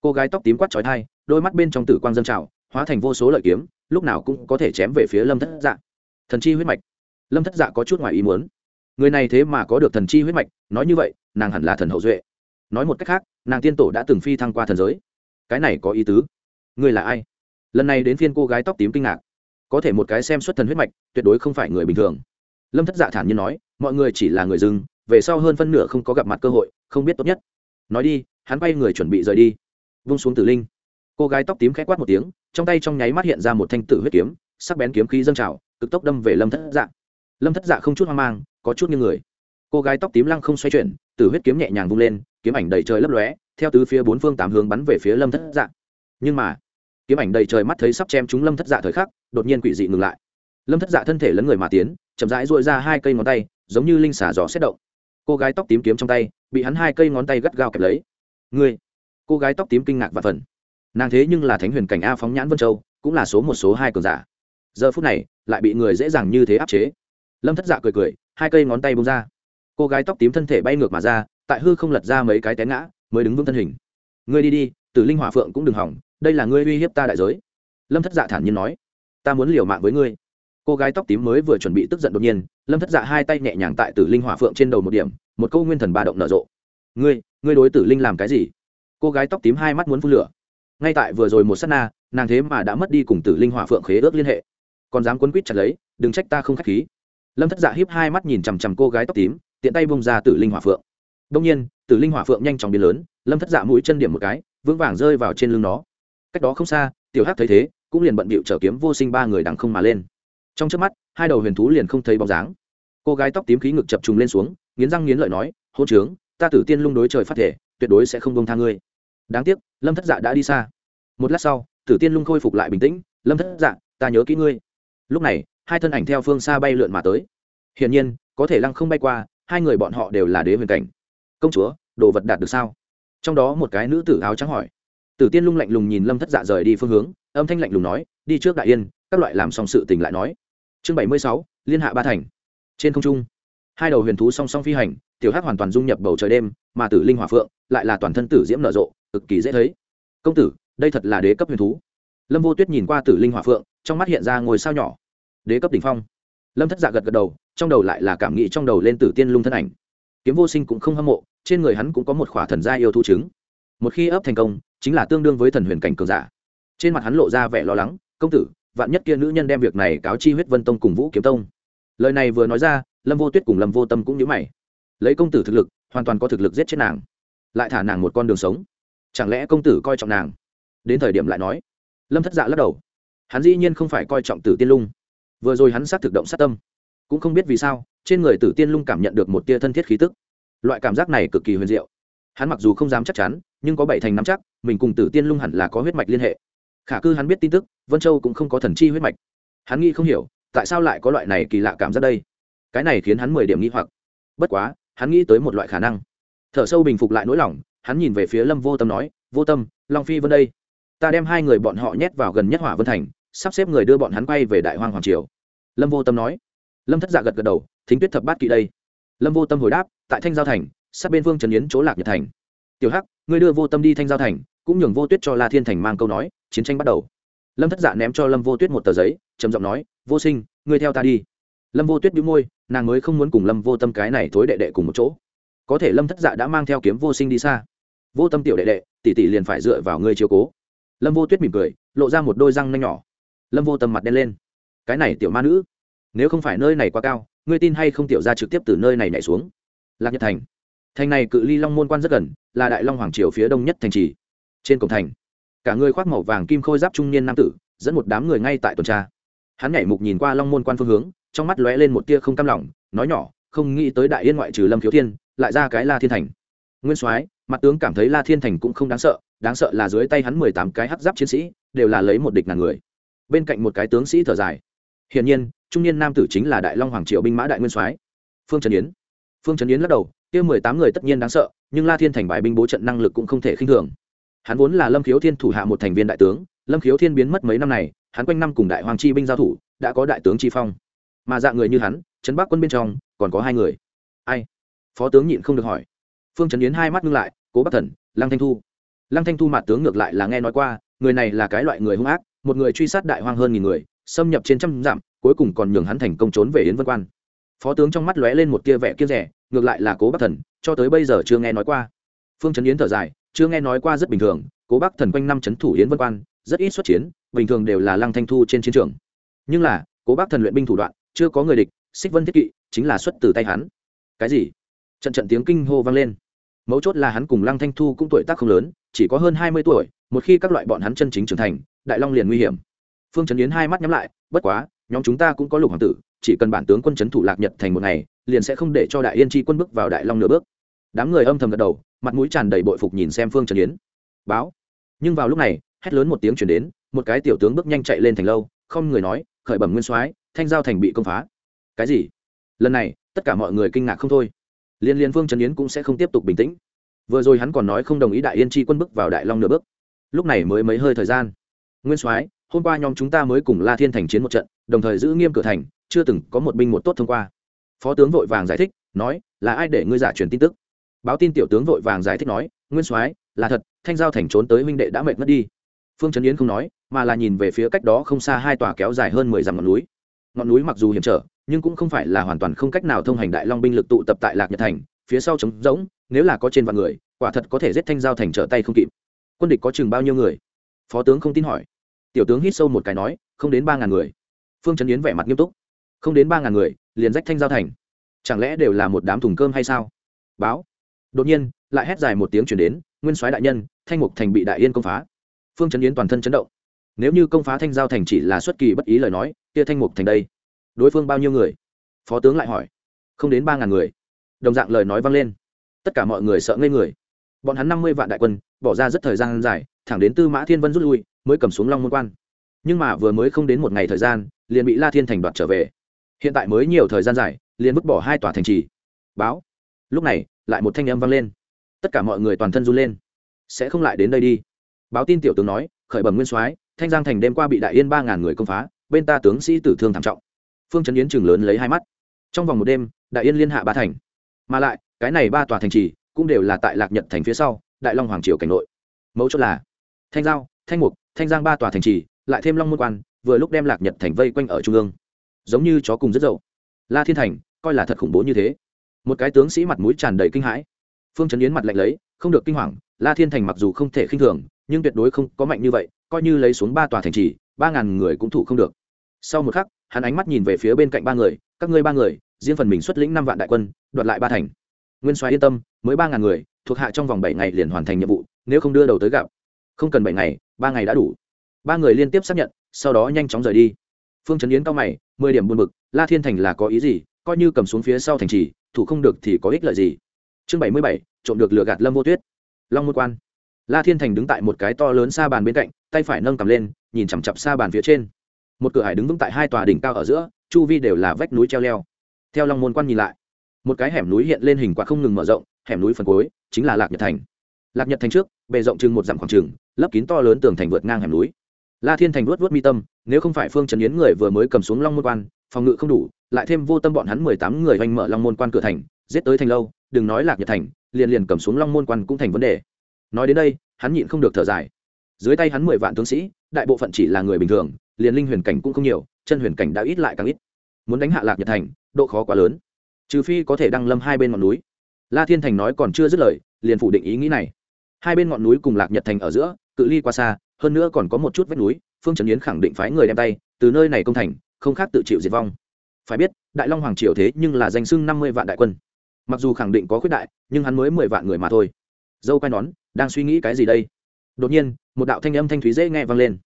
Cô gái tóc tím quát trói thai đôi mắt bên trong tử quang dân trào, hóa thành vô số lợi kiếm, lúc nào cũng có thể chém về phía lâm thất dạ. Thần chi huyết mạch. Lâm thất dạ có chút ngoài ý muốn. Người này thế mà có được thần chi huyết mạch, nói như vậy, nàng hẳn là thần hậu duệ. Nói một cách khác, nàng tiên tổ đã từng phi thăng qua thần giới. Cái này có ý tứ. Người là ai? Lần này đến phiên cô gái tóc tím kinh ngạc. Có thể một cái xem xuất thần huyết mạch, tuyệt đối không phải người bình thường. Lâm thất dạ thản nhiên nói, mọi người chỉ là người dưng về sau hơn phân nửa không có gặp mặt cơ hội, không biết tốt nhất. Nói đi, hắn bay người chuẩn bị rời đi. Vung xuống tử linh. Cô gái tóc tím k h ẽ quát một tiếng, trong tay trong nháy mắt hiện ra một thanh tử huyết kiếm, sắc bén kiếm khí dâng trào, cực tốc đâm về lâm thất dạ. Lâm thất dạ không chút hoang mang, có chút như người. Cô gái tóc tím lăng không xoay chuyển, tử huyết kiếm nhẹ nhàng vung lên, kiếm ảnh đầy trời lấp lóe, theo tứ phía bốn phương tám hướng bắn về phía lâm thất dạ. Nhưng mà kiếm ảnh đầy trời mắt thấy sắp chém chúng lâm thất dạ thời khắc, đột nhiên quỷ dị ngừng lại. Lâm thất dạ thân thể lấn người mà tiến, chậm rãi dội ra hai cây ngón tay, giống như linh xả gió xét động. Cô gái tóc tím kiếm trong tay, bị hắn hai cây ngón tay gắt gao kẹp lấy. Ngươi! Cô gái tóc tím kinh ngạc và phần. Nàng thế nhưng là thánh huyền cảnh a phóng nhãn vân châu, cũng là số một, số hai cường giả. Giờ phút này, lại bị người dễ dàng như thế áp chế. Lâm thất dạ cười cười, hai cây ngón tay bông ra. Cô gái tóc tím thân thể bay ngược mà ra, tại hư không lật ra mấy cái té ngã, mới đứng vững thân hình. Ngươi đi đi tử linh hỏa phượng cũng đừng hỏng, đây là ngươi uy hiếp ta đại giới. Lâm thất dạ thản nhiên nói, ta muốn liều mạng với ngươi. Cô gái tóc tím mới vừa chuẩn bị tức giận đột nhiên, lâm thất dạ hai tay nhẹ nhàng tại tử linh hỏa phượng trên đầu một điểm, một câu nguyên thần ba động nở rộ. Ngươi ngươi đối tử linh làm cái gì? Cô gái tóc tím hai mắt muốn phun lửa. Ngay tại vừa rồi một s á t na, nàng thế mà đã mất đi cùng tử linh hỏa phượng khế ước liên hệ. Còn dám quấn quýt chặt lấy, đừng trách ta không k h á c h khí. Lâm thất dạ hiếp hai mắt nhìn chằm chằm cô gái tóc tím, tiện tay bông ra tử linh hỏa phượng. Đông nhiên, tử linh hỏa phượng nhanh chóng biến lớn, lâm thất dạ mũi chân điểm một cái vững vàng rơi vào trên lưng nó. Cách đó không xa, tiểu hắc thấy thế, cũng liền bận bịu trở kiếm vô sinh ba người đằng không mà lên. Trong trước mắt, hai đầu huyền thú liền không thấy bóng dáng. Cô gái tóc tím khí ngực chập trùng lên xuống, nghiến răng nghiến lợi nói hôn trướng, ta tử tiên lung đối trời phát thể, tuyệt đối sẽ không bông tha ngươi. Đáng tiếc, lâm thất dạ đã đi xa. Một lát sau, tử tiên lung khôi phục lại bình tĩnh, lâm thất dạ ta nhớ kỹ ngươi. Lúc này, hai thân ảnh theo phương xa bay lượn mà tới. Hiển nhiên, có thể lăng không bay qua, hai người bọn họ đều là đế huyền cảnh. Công chúa, đồ vật đạt được sao? Trong đó một cái nữ tử áo trắng hỏi. Tử tiên lung lạnh lùng nhìn lâm thất dạ rời đi phương hướng, âm thanh lạnh lùng nói, đi trước đại yên, các loại làm xong sự tình lại nói. Chương bảy mươi sáu, liên hạ ba thành. Trên không trung, hai đầu huyền thú song song phi hành, tiểu hát hoàn toàn dung nhập bầu trời đêm, mà tử linh hỏa phượng lại là toàn thân tử diễm nở rộ, cực kỳ dễ thấy. Công tử, đây thật là đế cấp huyền thú. Lâm vô tuyết nhìn qua tử linh hỏa phượng, trong mắt hiện ra ngồi sao nhỏ. Đế cấp đ ỉ n h phong. Lâm thất dạ gật gật đầu, trong đầu lại là cảm nghĩ trong đầu lên tử tiên lung thân ảnh kiếm vô sinh cũng không hâm mộ, trên người hắn cũng có một khỏa thần gia yêu thu chứng một khi ấp thành công, chính là tương đương với thần huyền cảnh cường giả. Trên mặt hắn lộ ra vẻ lo lắng, công tử, vạn nhất kia nữ nhân đem việc này cáo chi huyết vân tông cùng vũ kiếm tông? Lời này vừa nói ra, lâm vô tuyết cùng lâm vô tâm cũng nhớ mày. Lấy công tử thực lực, hoàn toàn có thực lực giết chết nàng, lại thả nàng một con đường sống. Chẳng lẽ công tử coi trọng nàng? Đến thời điểm lại nói. Lâm thất dạ lắc đầu. Hắn dĩ nhiên không phải coi trọng tử tiên lung. Vừa rồi hắn xác thực động sát tâm cũng không biết vì sao, trên người tử tiên lung cảm nhận được một tia thân thiết khí tức. Loại cảm giác này cực kỳ huyền diệu. Hắn mặc dù không dám chắc chắn, nhưng có bảy thành nắm chắc, mình cùng tử tiên lung hẳn là có huyết mạch liên hệ. Khả cư hắn biết tin tức, vân châu cũng không có thần chi huyết mạch. Hắn nghĩ không hiểu, tại sao lại có loại này kỳ lạ cảm giác đây? Cái này khiến hắn mười điểm nghi hoặc. Bất quá, hắn nghĩ tới một loại khả năng. Thở sâu bình phục lại nỗi lòng, hắn nhìn về phía lâm vô tâm nói, vô tâm, long phi vân đây. Ta đem hai người bọn họ nhét vào gần nhất hỏa vân thành, sắp xếp người đưa bọn hắn quay về đại hoang hoàng triều. Lâm vô tâm nói lâm thất dạ gật gật đầu, thính tuyết thập bát kỵ đây. Lâm vô tâm hồi đáp, tại thanh giao thành, sát bên vương trần yến chỗ lạc nhật thành. Tiểu hắc, ngươi đưa vô tâm đi thanh giao thành, cũng nhường vô tuyết cho la thiên thành mang câu nói, chiến tranh bắt đầu. Lâm thất dạ ném cho lâm vô tuyết một tờ giấy, trầm giọng nói, vô sinh, ngươi theo ta đi. Lâm vô tuyết đĩu môi, nàng mới không muốn cùng lâm vô tâm cái này thối đệ đệ cùng một chỗ. Có thể lâm thất dạ đã mang theo kiếm vô sinh đi xa. Vô tâm tiểu đệ đệ, tỷ tỷ liền phải dựa vào ngươi chiếu cố. Lâm vô tuyết mỉm cười, lộ ra một đôi răng nanh nhỏ. Lâm vô tâm mặt đen lên. Cái này tiểu ma nữ nếu không phải nơi này quá cao, ngươi tin hay không tiểu ra trực tiếp từ nơi này nhảy xuống? Lạc nhật thành. Thành này cự ly long môn quan rất gần, là đại long hoàng triều phía đông nhất thành trì. Trên cổng thành, cả người khoác màu vàng kim khôi giáp trung niên nam tử, dẫn một đám người ngay tại tuần tra. Hắn nhảy mục nhìn qua long môn quan phương hướng, trong mắt lóe lên một tia không cam lòng, nói nhỏ, không nghĩ tới đại yên ngoại trừ lâm khiếu thiên, lại ra cái la thiên thành. Nguyên soái, mặt tướng cảm thấy la thiên thành cũng không đáng sợ đáng sợ là dưới tay hắn mười tám cái hắc giáp chiến sĩ, đều là lấy một địch ngàn người. Bên cạnh một cái tướng sĩ thở dài. Hiển nhiên trung niên nam tử chính là đại long hoàng triệu binh mã đại nguyên soái. Phương trần yến. Phương trần yến lắc đầu, kia mười tám người tất nhiên đáng sợ, nhưng la thiên thành bài binh bố trận năng lực cũng không thể khinh thường. Hắn vốn là lâm khiếu thiên thủ hạ một thành viên đại tướng, lâm khiếu thiên biến mất mấy năm này, hắn quanh năm cùng đại hoàng chi binh giao thủ, đã có đại tướng chi phong. Mà dạng người như hắn, trấn bắc quân bên trong, còn có hai người. Ai? Phó tướng nhịn không được hỏi. Phương trần yến hai mắt ngưng lại, cố bắc thần, lăng thanh thu. Lăng thanh thu mặt tướng ngược lại là nghe nói qua, người này là cái loại người hung ác, một người truy sát đại hoang hơn nghìn người, xâm nhập trên trăm dặm cuối cùng còn nhường hắn thành công trốn về yến vân quan. Phó tướng trong mắt lóe lên một tia vẻ kia rẻ, ngược lại là cố bắc thần, cho tới bây giờ chưa nghe nói qua. Phương trấn yến thở dài, chưa nghe nói qua rất bình thường, cố bắc thần quanh năm trấn thủ yến vân quan, rất ít xuất chiến, bình thường đều là lăng thanh thu trên chiến trường. Nhưng là, cố bắc thần luyện binh thủ đoạn, chưa có người địch, xích vân thiết kỵ chính là xuất từ tay hắn. Cái gì? Trận trận tiếng kinh hô vang lên. Mấu chốt là hắn cùng lăng thanh thu cũng tuổi tác không lớn, chỉ có hơn hai mươi tuổi, một khi các loại bọn hắn chân chính trưởng thành, đại long liền nguy hiểm. Phương trấn yến hai mắt nhắm lại, bất quá nhóm chúng ta cũng có lục hoàng tử, chỉ cần bản tướng quân trấn thủ lạc nhật thành một ngày, liền sẽ không để cho đại yên chi quân bước vào đại long nửa bước. Đám người âm thầm gật đầu, mặt mũi tràn đầy bội phục nhìn xem phương trần yến. Báo. Nhưng vào lúc này, hét lớn một tiếng chuyển đến, một cái tiểu tướng bước nhanh chạy lên thành lâu, không người nói, khởi bẩm nguyên soái, thanh giao thành bị công phá. Cái gì? Lần này, tất cả mọi người kinh ngạc không thôi. Liên liên phương trần yến cũng sẽ không tiếp tục bình tĩnh. Vừa rồi hắn còn nói không đồng ý đại yên chi quân bước vào đại long nửa bước. Lúc này mới mấy hơi thời gian. Nguyên soái hôm qua nhóm chúng ta mới cùng la thiên thành chiến một trận, đồng thời giữ nghiêm cửa thành, chưa từng có một binh một tốt thông qua. Phó tướng vội vàng giải thích, nói, là ai để ngươi giả truyền tin tức? Báo tin tiểu tướng vội vàng giải thích nói, nguyên soái, là thật, thanh giao thành trốn tới huynh đệ đã mệt mất đi. Phương trấn yến không nói, mà là nhìn về phía cách đó không xa hai tòa kéo dài hơn mười dặm ngọn núi. Ngọn núi mặc dù hiểm trở, nhưng cũng không phải là hoàn toàn không cách nào thông hành đại long binh lực tụ tập tại lạc nhật thành, phía sau trống rỗng, nếu là có trên vạn người, quả thật có thể giết thanh giao thành trở tay không kịp. Quân địch có chừng bao nhiêu người? Phó tướng không tin hỏi tiểu tướng hít sâu một cái nói, không đến ba ngàn người. Phương trấn yến vẻ mặt nghiêm túc. Không đến ba ngàn người, liền rách thanh giao thành. Chẳng lẽ đều là một đám thùng cơm hay sao? Báo. Đột nhiên, lại hét dài một tiếng chuyển đến, nguyên soái đại nhân, thanh mục thành bị đại yên công phá. Phương trấn yến toàn thân chấn động. Nếu như công phá thanh giao thành chỉ là xuất kỳ bất ý lời nói, kia thanh mục thành đây, đối phương bao nhiêu người? Phó tướng lại hỏi. Không đến ba ngàn người. Đồng dạng lời nói vang lên. Tất cả mọi người sợ ngây người. Bọn hắn năm mươi vạn đại quân, bỏ ra rất thời gian dài, thẳng đến tư mã thiên vân rút lui mới cầm xuống long môn quan. Nhưng mà vừa mới không đến một ngày thời gian, liền bị la thiên thành đoạt trở về. Hiện tại mới nhiều thời gian dài, liền vứt bỏ hai tòa thành trì. Báo. Lúc này, lại một thanh âm vang lên. Tất cả mọi người toàn thân run lên. Sẽ không lại đến đây đi. Báo tin tiểu tướng nói, khởi bẩm nguyên soái, thanh giang thành đêm qua bị đại yên ba ngàn người công phá, bên ta tướng sĩ tử thương thảm trọng. Phương trấn yến chừng lớn lấy hai mắt. Trong vòng một đêm, đại yên liên hạ ba thành. Mà lại, cái này ba tòa thành trì cũng đều là tại lạc nhật thành phía sau, đại long hoàng triều cảnh nội. Mẫu chốt là, thanh giao thanh mục, thanh giang ba tòa thành trì, lại thêm long môn quan, vừa lúc đem lạc nhật thành vây quanh ở trung ương. Giống như chó cùng rất dậu. La thiên thành, coi là thật khủng bố như thế. Một cái tướng sĩ mặt mũi tràn đầy kinh hãi. Phương trấn yến mặt lạnh lấy, không được kinh hoàng, la thiên thành mặc dù không thể khinh thường, nhưng tuyệt đối không có mạnh như vậy, coi như lấy xuống ba tòa thành trì, ba ngàn người cũng thủ không được. Sau một khắc, hắn ánh mắt nhìn về phía bên cạnh ba người, các ngươi ba người, riêng phần mình xuất lĩnh năm vạn đại quân, đoạt lại ba thành. Nguyên soái yên tâm, mới ba ngàn người, thuộc hạ trong vòng bảy ngày liền hoàn thành nhiệm vụ, nếu không đưa đầu tới gặp không cần bảy ngày, ba ngày đã đủ. Ba người liên tiếp xác nhận, sau đó nhanh chóng rời đi. Phương trấn yến cao mày, mười điểm buồn bực, la thiên thành là có ý gì, coi như cầm xuống phía sau thành trì, thủ không được thì có ích lợi gì. Chương bảy mươi bảy, trộm được lừa gạt lâm vô tuyết. Long môn quan. La thiên thành đứng tại một cái to lớn xa bàn bên cạnh, tay phải nâng cầm lên, nhìn chằm chặp xa bàn phía trên. Một cửa hải đứng vững tại hai tòa đỉnh cao ở giữa, chu vi đều là vách núi treo leo. Theo long môn quan nhìn lại, một cái hẻm núi hiện lên hình quạt không ngừng mở rộng, hẻm núi phần cuối chính là lạc nhật thành lạc nhật thành trước, bề rộng chừng một dặm khoảng trừng lấp kín to lớn tường thành vượt ngang hẻm núi. La thiên thành luốt vớt mi tâm, nếu không phải phương trần yến người vừa mới cầm xuống long môn quan, phòng ngự không đủ, lại thêm vô tâm bọn hắn mười tám người oanh mở long môn quan cửa thành, giết tới thành lâu, đừng nói lạc nhật thành, liền liền cầm xuống long môn quan cũng thành vấn đề. Nói đến đây, hắn nhịn không được thở dài. Dưới tay hắn mười vạn tướng sĩ, đại bộ phận chỉ là người bình thường, liền linh huyền cảnh cũng không nhiều, chân huyền cảnh đã ít lại càng ít. Muốn đánh hạ lạc nhật thành, độ khó quá lớn. Trừ phi có thể đăng lâm hai bên ngọn núi. La thiên thành nói còn chưa dứt lời, liền phủ định ý nghĩ này hai bên ngọn núi cùng lạc nhật thành ở giữa, cự ly quá xa, hơn nữa còn có một chút vách núi, phương trần yến khẳng định phái người đem tay, từ nơi này công thành, không khác tự chịu diệt vong. Phải biết, đại long hoàng triều thế nhưng là danh sưng năm mươi vạn đại quân. Mặc dù khẳng định có khuyết đại, nhưng hắn mới mười vạn người mà thôi. Dâu quay nón, đang suy nghĩ cái gì đây? Đột nhiên, một đạo thanh âm thanh thúy dễ nghe vang lên.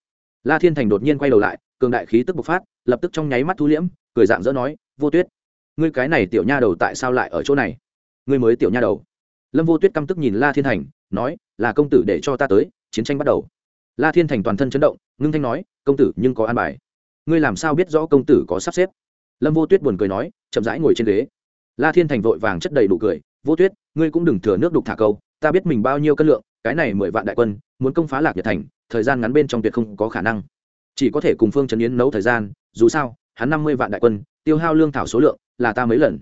La thiên thành đột nhiên quay đầu lại, cường đại khí tức bộc phát, lập tức trong nháy mắt thu liễm, cười dạng dỡ nói, vô tuyết, ngươi cái này tiểu nha đầu tại sao lại ở chỗ này? Ngươi mới tiểu nha đầu lâm vô tuyết căm tức nhìn la thiên thành, nói, là công tử để cho ta tới, chiến tranh bắt đầu. La thiên thành toàn thân chấn động, ngưng thanh nói, công tử nhưng có an bài. Ngươi làm sao biết rõ công tử có sắp xếp? Lâm vô tuyết buồn cười nói, chậm rãi ngồi trên ghế. La thiên thành vội vàng chất đầy đủ cười, vô tuyết, ngươi cũng đừng thừa nước đục thả câu, ta biết mình bao nhiêu cân lượng, cái này mười vạn đại quân, muốn công phá lạc nhật thành, thời gian ngắn bên trong tuyệt không có khả năng. Chỉ có thể cùng phương trấn yến nấu thời gian, dù sao, hắn năm mươi vạn đại quân, tiêu hao lương thảo số lượng là ta mấy lần.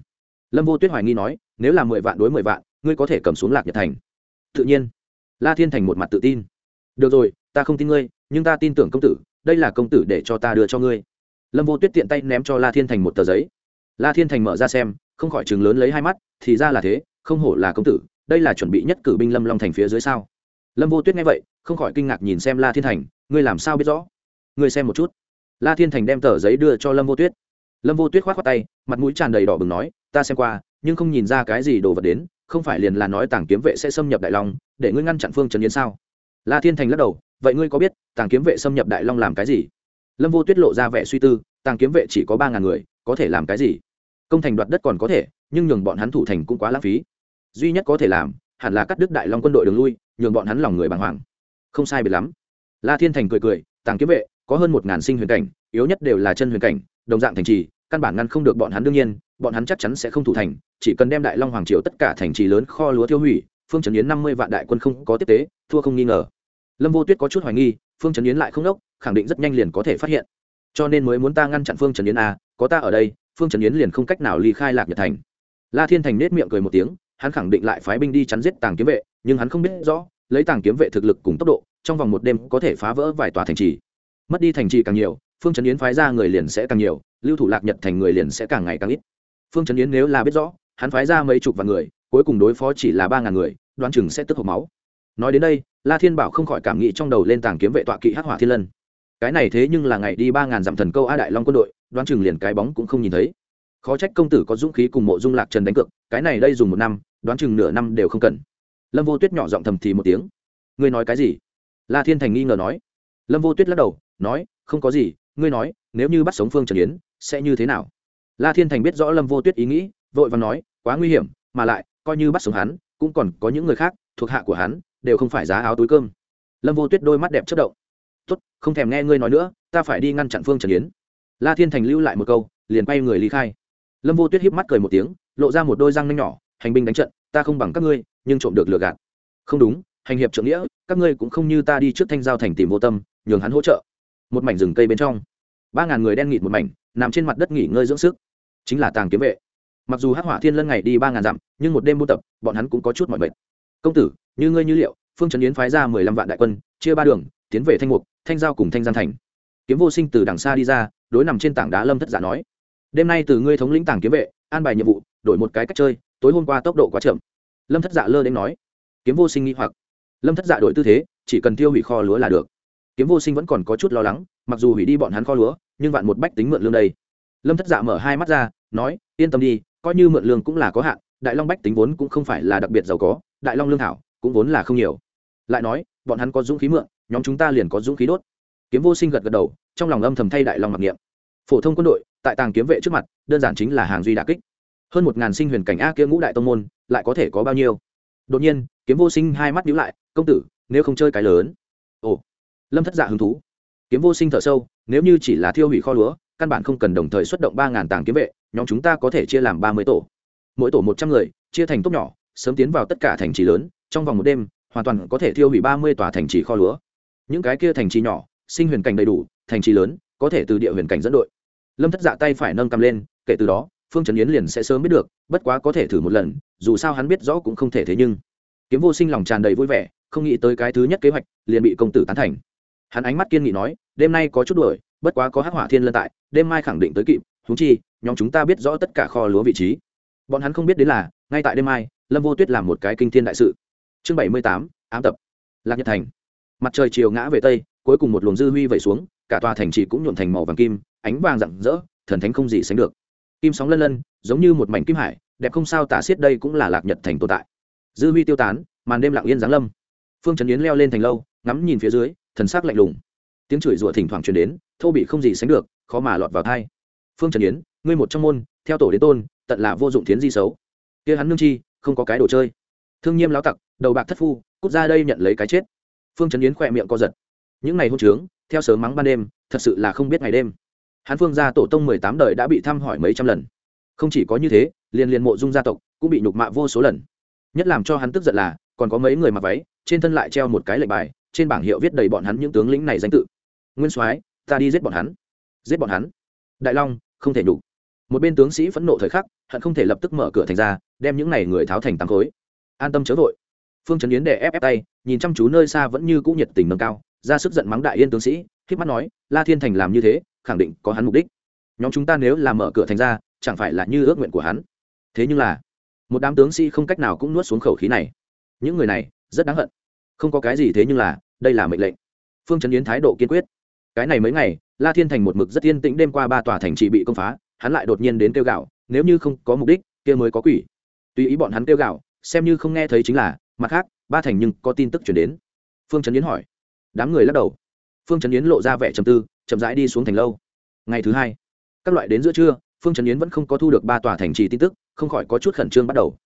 Lâm vô tuyết hoài nghi nói, nếu là mười vạn đối mười vạn ngươi có thể cầm xuống lạc nhật thành. Tự nhiên. La thiên thành một mặt tự tin. Được rồi, ta không tin ngươi, nhưng ta tin tưởng công tử, đây là công tử để cho ta đưa cho ngươi. Lâm vô tuyết tiện tay ném cho la thiên thành một tờ giấy. La thiên thành mở ra xem, không khỏi chừng lớn lấy hai mắt, thì ra là thế, không hổ là công tử, đây là chuẩn bị nhất cử binh lâm long thành phía dưới sao? Lâm vô tuyết nghe vậy, không khỏi kinh ngạc nhìn xem la thiên thành, ngươi làm sao biết rõ? Ngươi xem một chút. La thiên thành đem tờ giấy đưa cho lâm vô tuyết. Lâm vô tuyết k h o á t khoác tay, mặt mũi tràn đầy đỏ bừng nói, ta xem qua, nhưng không nhìn ra cái gì đồ vật đến không phải liền là nói tàng kiếm vệ sẽ xâm nhập đại long, để ngươi ngăn chặn phương trần yến sao? La thiên thành lắc đầu, vậy ngươi có biết tàng kiếm vệ xâm nhập đại long làm cái gì? Lâm vô tuyết lộ ra vẻ suy tư, tàng kiếm vệ chỉ có ba ngàn người, có thể làm cái gì? Công thành đoạt đất còn có thể, nhưng nhường bọn hắn thủ thành cũng quá lãng phí. Duy nhất có thể làm, hẳn là cắt đứt đại long quân đội đường lui, nhường bọn hắn lòng người bàng hoàng. Không sai biệt lắm. La thiên thành cười cười, tàng kiếm vệ, có hơn một ngàn sinh huyền cảnh, yếu nhất đều là chân huyền cảnh, đồng dạng thành trì căn bản ngăn không được bọn hắn đương nhiên, bọn hắn chắc chắn sẽ không thủ thành, chỉ cần đem đại long hoàng triều tất cả thành trì lớn kho lúa tiêu hủy, phương trấn yến năm mươi vạn đại quân không có tiếp tế, thua không nghi ngờ. Lâm vô tuyết có chút hoài nghi, phương trấn yến lại không đốc, khẳng định rất nhanh liền có thể phát hiện. Cho nên mới muốn ta ngăn chặn phương trấn yến a có ta ở đây, phương trấn yến liền không cách nào ly khai lạc nhật thành. La thiên thành nết miệng cười một tiếng, hắn khẳng định lại phái binh đi chắn giết tàng kiếm vệ, nhưng hắn không biết rõ, lấy tàng kiếm vệ thực lực cùng tốc độ, trong vòng một đêm có thể phá vỡ vài tòa thành trì. Mất đi thành trì càng nhiều, phương trấn yến phái ra người liền sẽ càng nhiều lưu thủ lạc nhật thành người liền sẽ càng ngày càng ít. Phương trấn yến nếu là biết rõ, hắn phái ra mấy chục vạn người, cuối cùng đối phó chỉ là ba ngàn người, đoán chừng sẽ tức hộp máu. Nói đến đây, la thiên bảo không khỏi cảm nghĩ trong đầu lên tàng kiếm vệ tọa kỵ hắc hỏa thiên lân. Cái này thế nhưng là ngày đi ba ngàn dặm thần câu a đại long quân đội, đoán chừng liền cái bóng cũng không nhìn thấy. Khó trách công tử có dũng khí cùng mộ dung lạc trần đánh cược, cái này đây dùng một năm, đoán chừng nửa năm đều không cần. Lâm vô tuyết nhỏ giọng thầm thì một tiếng. Ngươi nói cái gì? La thiên thành nghi ngờ nói. Lâm vô tuyết lắc đầu, nói, không có gì, ngươi nói, nếu như bắt sống phương trần yến sẽ như thế nào? La thiên thành biết rõ lâm vô tuyết ý nghĩ, vội và nói, quá nguy hiểm, mà lại, coi như bắt sống hắn, cũng còn có những người khác, thuộc hạ của hắn, đều không phải giá áo túi cơm. Lâm vô tuyết đôi mắt đẹp chất động. Tốt, không thèm nghe ngươi nói nữa, ta phải đi ngăn chặn phương trần yến. La thiên thành lưu lại một câu, liền quay người ly khai. Lâm vô tuyết hiếp mắt cười một tiếng, lộ ra một đôi răng nanh nhỏ, hành binh đánh trận, ta không bằng các ngươi, nhưng trộm được lừa gạt. Không đúng, hành hiệp trượng nghĩa, các ngươi cũng không như ta đi trước thanh giao thành tìm vô tâm, nhường hắn hỗ trợ. Một mảnh rừng cây bên trong ba ngàn người đen nghịt một mảnh, nằm trên mặt đất nghỉ ngơi dưỡng sức. Chính là tàng kiếm vệ. Mặc dù hắc hỏa thiên lân ngày đi ba ngàn dặm, nhưng một đêm buôn tập, bọn hắn cũng có chút mọi mệt. Công tử, như ngươi như liệu, phương trấn yến phái ra mười lăm vạn đại quân, chia ba đường, tiến về thanh mục, thanh giao cùng thanh giang thành. Kiếm vô sinh từ đằng xa đi ra, đối nằm trên tảng đá lâm thất giả nói, đêm nay từ ngươi thống lĩnh tàng kiếm vệ, an bài nhiệm vụ, đổi một cái cách chơi, tối hôm qua tốc độ quá chậm. Lâm thất dạ lơ đến nói. Kiếm vô sinh nghĩ hoặc. Lâm thất dạ đổi tư thế, chỉ cần tiêu hủy kho lúa là được kiếm vô sinh vẫn còn có chút lo lắng, mặc dù hủy đi bọn hắn kho lúa, nhưng vạn một bách tính mượn lương đây. Lâm thất dạ mở hai mắt ra, nói, yên tâm đi, coi như mượn lương cũng là có hạn, đại long bách tính vốn cũng không phải là đặc biệt giàu có, đại long lương thảo cũng vốn là không nhiều. Lại nói, bọn hắn có dũng khí mượn, nhóm chúng ta liền có dũng khí đốt. Kiếm vô sinh gật gật đầu, trong lòng âm thầm thay đại long mặc niệm. Phổ thông quân đội, tại tàng kiếm vệ trước mặt, đơn giản chính là hàng duy đà kích. Hơn một ngàn sinh huyền cảnh a kia ngũ đại tông môn, lại có thể có bao nhiêu? Đột nhiên, kiếm vô sinh hai mắt nhíu lại, công tử, nếu không chơi cái lớn lâm thất dạ hứng thú. Kiếm vô sinh thở sâu, nếu như chỉ là thiêu hủy kho lúa, căn bản không cần đồng thời xuất động ba ngàn tàng kiếm vệ, nhóm chúng ta có thể chia làm ba mươi tổ. Mỗi tổ một trăm người, chia thành tốt nhỏ, sớm tiến vào tất cả thành trì lớn, trong vòng một đêm, hoàn toàn có thể thiêu hủy ba mươi tòa thành trì kho lúa. Những cái kia thành trì nhỏ, sinh huyền cảnh đầy đủ, thành trì lớn, có thể từ địa huyền cảnh dẫn đội. Lâm thất dạ tay phải nâng cầm lên, kể từ đó, phương trấn yến liền sẽ sớm biết được, bất quá có thể thử một lần, dù sao hắn biết rõ cũng không thể thế nhưng. Kiếm vô sinh lòng tràn đầy vui vẻ, không nghĩ tới cái thứ nhất kế hoạch, liền bị công tử tán thành hắn ánh mắt kiên nghị nói, đêm nay có chút đuổi, bất quá có hắc hỏa thiên lân tại, đêm mai khẳng định tới kịp húng chi, nhóm chúng ta biết rõ tất cả kho lúa vị trí. Bọn hắn không biết đến là, ngay tại đêm mai, lâm vô tuyết làm một cái kinh thiên đại sự. Chương bảy mươi tám, ám tập. Lạc nhật thành. Mặt trời chiều ngã về tây, cuối cùng một luồng dư huy vẩy xuống, cả tòa thành trì cũng nhuộn thành màu vàng kim, ánh vàng rạng rỡ, thần thánh không gì sánh được. Kim sóng lân lân, giống như một mảnh kim hải, đẹp không sao tả xiết đây cũng là lạc nhật thành tồn tại. Dư huy tiêu tán, màn đêm lặng yên giáng lâm. Phương trấn yến leo lên thành lâu, ngắm nhìn phía dưới thần sắc lạnh lùng. Tiếng chửi rủa thỉnh thoảng truyền đến, thô bị không gì sánh được, khó mà lọt vào thai phương trần yến, ngươi một trong môn, theo tổ đến tôn, tận là vô dụng thiến di xấu. Kia hắn nương chi, không có cái đồ chơi. Thương nghiêm lão tặc, đầu bạc thất phu, cút ra đây nhận lấy cái chết. Phương Trần yến khỏe miệng co giật. Những ngày hôn trướng, theo sớm mắng ban đêm, thật sự là không biết ngày đêm. Hắn phương gia tổ tông mười tám đời đã bị thăm hỏi mấy trăm lần. Không chỉ có như thế, liền liền mộ dung gia tộc cũng bị nhục mạ vô số lần. Nhất làm cho hắn tức giận là, còn có mấy người mặc váy, trên thân lại treo một cái lệnh bài trên bảng hiệu viết đầy bọn hắn những tướng lĩnh này danh tự. Nguyên soái, ta đi giết bọn hắn. Giết bọn hắn. Đại long, không thể nhục. Một bên tướng sĩ phẫn nộ thời khắc, hận không thể lập tức mở cửa thành ra, đem những này người tháo thành tám khối. An tâm chớ vội. Phương trấn yến để ép ép tay, nhìn chăm chú nơi xa vẫn như cũ nhiệt tình nâng cao, ra sức giận mắng đại yên tướng sĩ khiếp mắt nói, la thiên thành làm như thế, khẳng định có hắn mục đích. Nhóm chúng ta nếu làm mở cửa thành ra, chẳng phải là như ước nguyện của hắn? Thế nhưng là, một đám tướng sĩ không cách nào cũng nuốt xuống khẩu khí này. Những người này, rất đáng hận không có cái gì thế nhưng là, đây là mệnh lệnh. Phương trấn yến thái độ kiên quyết. Cái này mấy ngày, la thiên thành một mực rất yên tĩnh đêm qua ba tòa thành trì bị công phá, hắn lại đột nhiên đến kêu gạo, nếu như không có mục đích, kia mới có quỷ. Tùy ý bọn hắn kêu gạo, xem như không nghe thấy chính là, mặt khác, ba thành nhưng có tin tức chuyển đến. Phương trấn yến hỏi. Đám người lắc đầu. Phương trấn yến lộ ra vẻ trầm tư, chậm rãi đi xuống thành lâu. Ngày thứ hai, các loại đến giữa trưa, phương trấn yến vẫn không có thu được ba tòa thành trì tin tức, không khỏi có chút khẩn trương bắt đầu.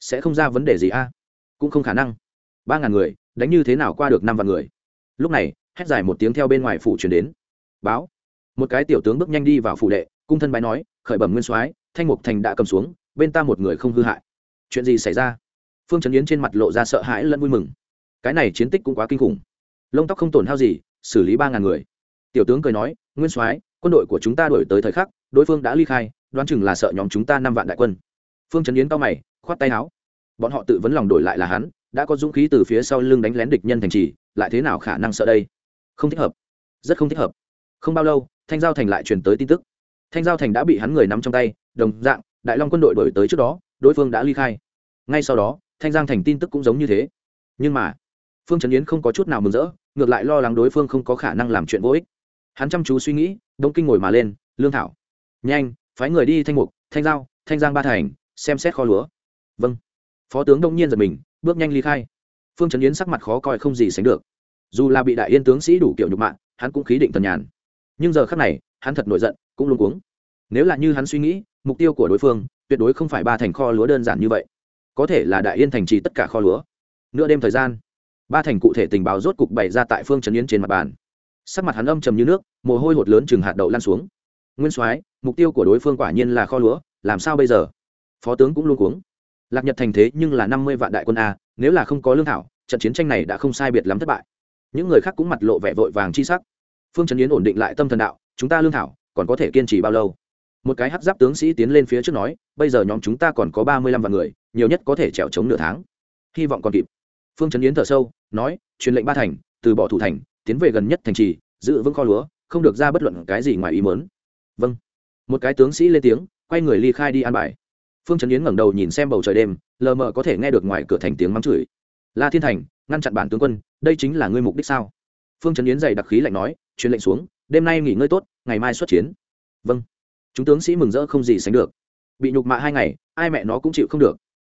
Sẽ không ra vấn đề gì a? Cũng không khả năng. Ba ngàn người đánh như thế nào qua được năm vạn người. Lúc này, hét dài một tiếng theo bên ngoài phủ chuyển đến. Báo. Một cái tiểu tướng bước nhanh đi vào phủ đệ, cung thân bái nói, khởi bẩm nguyên soái, thanh mục thành đã cầm xuống, bên ta một người không hư hại. Chuyện gì xảy ra? Phương trấn yến trên mặt lộ ra sợ hãi lẫn vui mừng. Cái này chiến tích cũng quá kinh khủng. Lông tóc không tổn hao gì, xử lý ba ngàn người. Tiểu tướng cười nói, nguyên soái, quân đội của chúng ta đổi tới thời khắc, đối phương đã ly khai, đoán chừng là sợ nhóm chúng ta năm vạn đại quân. Phương trấn yến cao mày, khoát tay áo. Bọn họ tự vấn lòng đổi lại là hắn đã có dũng khí từ phía sau lưng đánh lén địch nhân thành trì, lại thế nào khả năng sợ đây? Không thích hợp. Rất không thích hợp. Không bao lâu, thanh giao thành lại truyền tới tin tức. Thanh giao thành đã bị hắn người nắm trong tay, đồng dạng, đại long quân đội đổi tới trước đó, đối phương đã ly khai. Ngay sau đó, thanh giang thành tin tức cũng giống như thế. Nhưng mà, phương trấn yến không có chút nào mừng rỡ, ngược lại lo lắng đối phương không có khả năng làm chuyện vô ích. Hắn chăm chú suy nghĩ, đông kinh ngồi mà lên, lương thảo. Nhanh, phái người đi thanh mục, thanh giao, thanh giang ba thành, xem xét kho lúa. Vâng. Phó tướng đông nhiên giật mình bước nhanh ly khai. Phương trấn yến sắc mặt khó coi không gì sánh được. Dù là bị đại yên tướng sĩ đủ kiểu nhục mạng hắn cũng khí định tần nhàn. Nhưng giờ khác này, hắn thật nổi giận, cũng luôn cuống. Nếu là như hắn suy nghĩ, mục tiêu của đối phương tuyệt đối không phải ba thành kho lúa đơn giản như vậy. Có thể là đại yên thành trì tất cả kho lúa. Nửa đêm thời gian, ba thành cụ thể tình báo rốt cục bày ra tại phương trấn yến trên mặt bàn. Sắc mặt hắn âm trầm như nước, mồ hôi hột lớn chừng hạt đậu lan xuống. Nguyên soái, mục tiêu của đối phương quả nhiên là kho lúa, làm sao bây giờ? Phó tướng cũng luôn cuống lạc nhật thành thế nhưng là năm mươi vạn đại quân a, nếu là không có lương thảo, trận chiến tranh này đã không sai biệt lắm thất bại. Những người khác cũng mặt lộ vẻ vội vàng chi sắc. Phương trấn yến ổn định lại tâm thần đạo, chúng ta lương thảo, còn có thể kiên trì bao lâu? Một cái hắc giáp tướng sĩ tiến lên phía trước nói, bây giờ nhóm chúng ta còn có ba mươi lăm vạn người, nhiều nhất có thể trèo chống nửa tháng. Hy vọng còn kịp. Phương trấn yến thở sâu, nói, truyền lệnh ba thành, từ bỏ thủ thành, tiến về gần nhất thành trì, giữ vững kho lúa, không được ra bất luận cái gì ngoài ý mớn vâng. Một cái tướng sĩ lên tiếng, quay người ly khai đi an bài phương trấn yến ngẩng đầu nhìn xem bầu trời đêm, lờ mờ có thể nghe được ngoài cửa thành tiếng mắng chửi. La thiên thành, ngăn chặn bản tướng quân, đây chính là ngươi mục đích sao? Phương trấn yến dày đặc khí lạnh nói, truyền lệnh xuống, đêm nay nghỉ ngơi tốt, ngày mai xuất chiến. Vâng. Chúng tướng sĩ mừng rỡ không gì sánh được. Bị nhục mạ hai ngày, ai mẹ nó cũng chịu không được.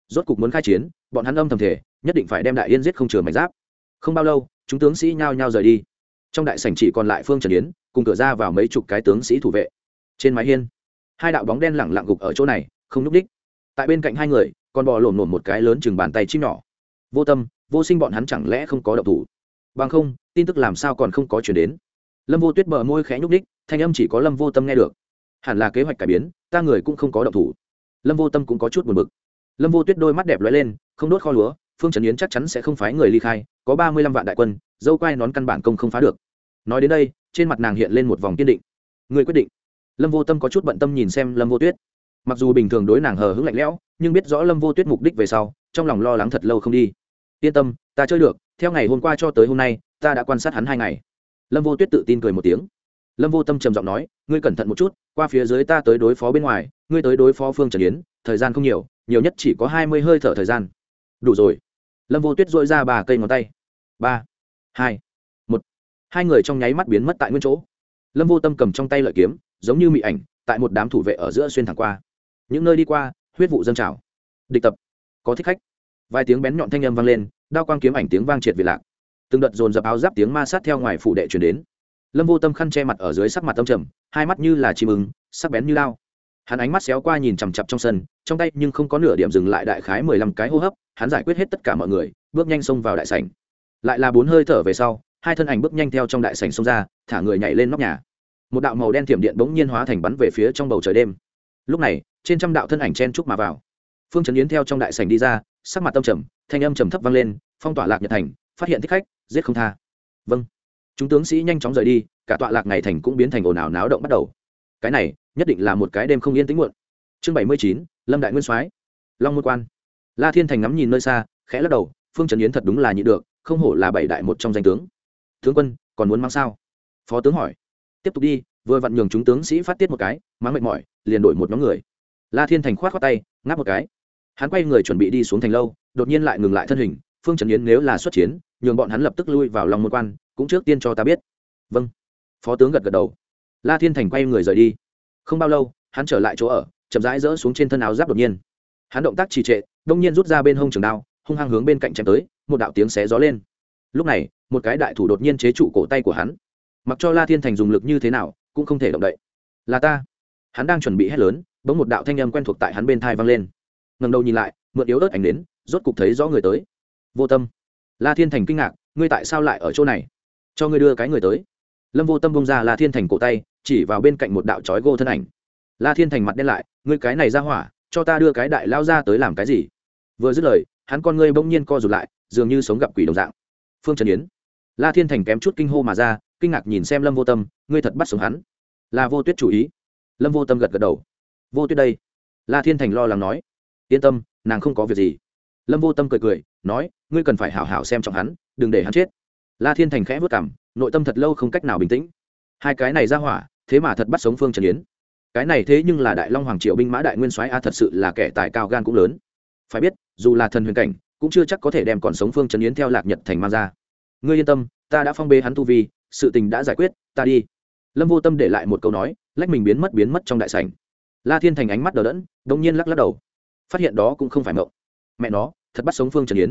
Rốt cục muốn khai chiến, bọn hắn âm thầm thể nhất định phải đem đại yên giết không chừa mảnh giáp. Không bao lâu, chúng tướng sĩ nhao nhao rời đi. Trong đại sảnh chỉ còn lại phương trần yến, cùng cửa ra vào mấy chục cái tướng sĩ thủ vệ. Trên mái hiên, hai đạo bóng đen lẳng lặng gục ở chỗ này, không núp đích tại bên cạnh hai người còn bò lổm lổm một cái lớn chừng bàn tay chim nhỏ. Vô tâm, vô sinh bọn hắn chẳng lẽ không có động thủ? Bằng không, tin tức làm sao còn không có chuyển đến? Lâm vô tuyết bờ môi khẽ nhúc đích thanh âm chỉ có lâm vô tâm nghe được. Hẳn là kế hoạch cải biến, ta người cũng không có động thủ. Lâm vô tâm cũng có chút buồn bực. Lâm vô tuyết đôi mắt đẹp lóe lên, không đốt kho lúa, phương trần yến chắc chắn sẽ không phái người ly khai, có ba mươi lăm vạn đại quân, dâu quai nón căn bản công không phá được. Nói đến đây, trên mặt nàng hiện lên một vòng kiên định. Người quyết định. Lâm vô tâm có chút bận tâm nhìn xem lâm vô tuyết mặc dù bình thường đối nàng hờ hững lạnh lẽo, nhưng biết rõ lâm vô tuyết mục đích về sau, trong lòng lo lắng thật lâu không đi. Yên tâm, ta chơi được, theo ngày hôm qua cho tới hôm nay, ta đã quan sát hắn hai ngày. Lâm vô tuyết tự tin cười một tiếng. Lâm vô tâm trầm giọng nói, ngươi cẩn thận một chút, qua phía dưới ta tới đối phó bên ngoài, ngươi tới đối phó phương trần yến, thời gian không nhiều nhiều nhất chỉ có hai mươi hơi thở thời gian. Đủ rồi. Lâm vô tuyết dội ra ba cây ngón tay. Ba, hai, một. Hai người trong nháy mắt biến mất tại nguyên chỗ. Lâm vô tâm cầm trong tay lợi kiếm, giống như mị ảnh, tại một đám thủ vệ ở giữa xuyên thẳng qua những nơi đi qua, huyết vụ dâng trào. Địch tập. Có thích khách. Vài tiếng bén nhọn thanh âm vang lên, đao quang kiếm ảnh tiếng vang triệt việt lạc. Từng đợt dồn dập áo giáp tiếng ma sát theo ngoài phủ đệ chuyển đến. Lâm vô tâm khăn che mặt ở dưới sắc mặt tâm trầm, hai mắt như là chim ứng sắc bén như lao. Hắn ánh mắt xéo qua nhìn chằm chặp trong sân, trong tay nhưng không có nửa điểm dừng lại đại khái mười lăm cái hô hấp, hắn giải quyết hết tất cả mọi người, bước nhanh xông vào đại sảnh. Lại là bốn hơi thở về sau, hai thân ảnh bước nhanh theo trong đại sảnh xông ra, thả người nhảy lên nóc nhà. Một đạo màu đen thiểm điện bỗng nhiên hóa thành bắn về phía trong bầu trời đêm. Lúc này trên trăm đạo thân ảnh chen trúc mà vào. Phương trấn yến theo trong đại sảnh đi ra, sắc mặt tâm trầm, thanh âm trầm thấp vang lên, phong tỏa lạc nhật thành, phát hiện thích khách, giết không tha. Vâng. Chúng tướng sĩ nhanh chóng rời đi, cả tọa lạc ngày thành cũng biến thành ồn ào náo động bắt đầu. Cái này, nhất định là một cái đêm không yên tĩnh muộn. Chương bảy mươi chín, lâm đại nguyên soái. Long môn quan. La thiên thành ngắm nhìn nơi xa, khẽ lắc đầu, phương trần yến thật đúng là nhị được, không hổ là bảy đại một trong danh tướng. Tướng quân, còn muốn mang sao? Phó tướng hỏi. Tiếp tục đi, vừa vặn nhường chúng tướng sĩ phát tiết một cái mang mệt mỏi, liền đổi một nhóm người la thiên thành khoát khoát tay, ngáp một cái. Hắn quay người chuẩn bị đi xuống thành lâu, đột nhiên lại ngừng lại thân hình, phương trần yến nếu là xuất chiến, nhường bọn hắn lập tức lui vào lòng môn quan, cũng trước tiên cho ta biết. Vâng. Phó tướng gật gật đầu. La thiên thành quay người rời đi. Không bao lâu, hắn trở lại chỗ ở, chậm rãi rỡ xuống trên thân áo giáp đột nhiên. Hắn động tác trì trệ, đông nhiên rút ra bên hông trường đao, hung hăng hướng bên cạnh chém tới, một đạo tiếng xé gió lên. Lúc này, một cái đại thủ đột nhiên chế trụ cổ tay của hắn. Mặc cho la thiên thành dùng lực như thế nào, cũng không thể động đậy. Là ta. Hắn đang chuẩn bị hét lớn bỗng một đạo thanh âm quen thuộc tại hắn bên thai vang lên. Ngần đầu nhìn lại, mượn yếu ớt ảnh đến, rốt cục thấy rõ người tới. Vô tâm. La thiên thành kinh ngạc, ngươi tại sao lại ở chỗ này? Cho ngươi đưa cái người tới. Lâm vô tâm bông ra la thiên thành cổ tay, chỉ vào bên cạnh một đạo trói gô thân ảnh. La thiên thành mặt đen lại, ngươi cái này ra hỏa, cho ta đưa cái đại lao ra tới làm cái gì? Vừa dứt lời, hắn con ngươi bỗng nhiên co rụt lại, dường như sống gặp quỷ đồng dạng. Phương trần yến. La thiên thành kém chút kinh hô mà ra, kinh ngạc nhìn xem lâm vô tâm, ngươi thật bắt sống hắn. Là vô tuyết chủ ý. Lâm vô tâm gật gật đầu vô tuyết đây. La thiên thành lo lắng nói. Yên tâm, nàng không có việc gì. Lâm vô tâm cười cười, nói, ngươi cần phải hảo hảo xem trọng hắn, đừng để hắn chết. La thiên thành khẽ vất cảm nội tâm thật lâu không cách nào bình tĩnh. Hai cái này ra hỏa, thế mà thật bắt sống phương trần yến. Cái này thế nhưng là đại long hoàng triệu binh mã đại nguyên soái a, thật sự là kẻ tài cao gan cũng lớn. Phải biết, dù là thần huyền cảnh, cũng chưa chắc có thể đem còn sống phương trần yến theo lạc nhật thành mang ra. Ngươi yên tâm, ta đã phong bê hắn tu vi, sự tình đã giải quyết, ta đi. Lâm vô tâm để lại một câu nói, lách mình biến mất biến mất trong đại sảnh la thiên thành ánh mắt đờ đẫn đ ỗ n g nhiên lắc lắc đầu. Phát hiện đó cũng không phải mộng. Mẹ nó, thật bắt sống phương trần yến.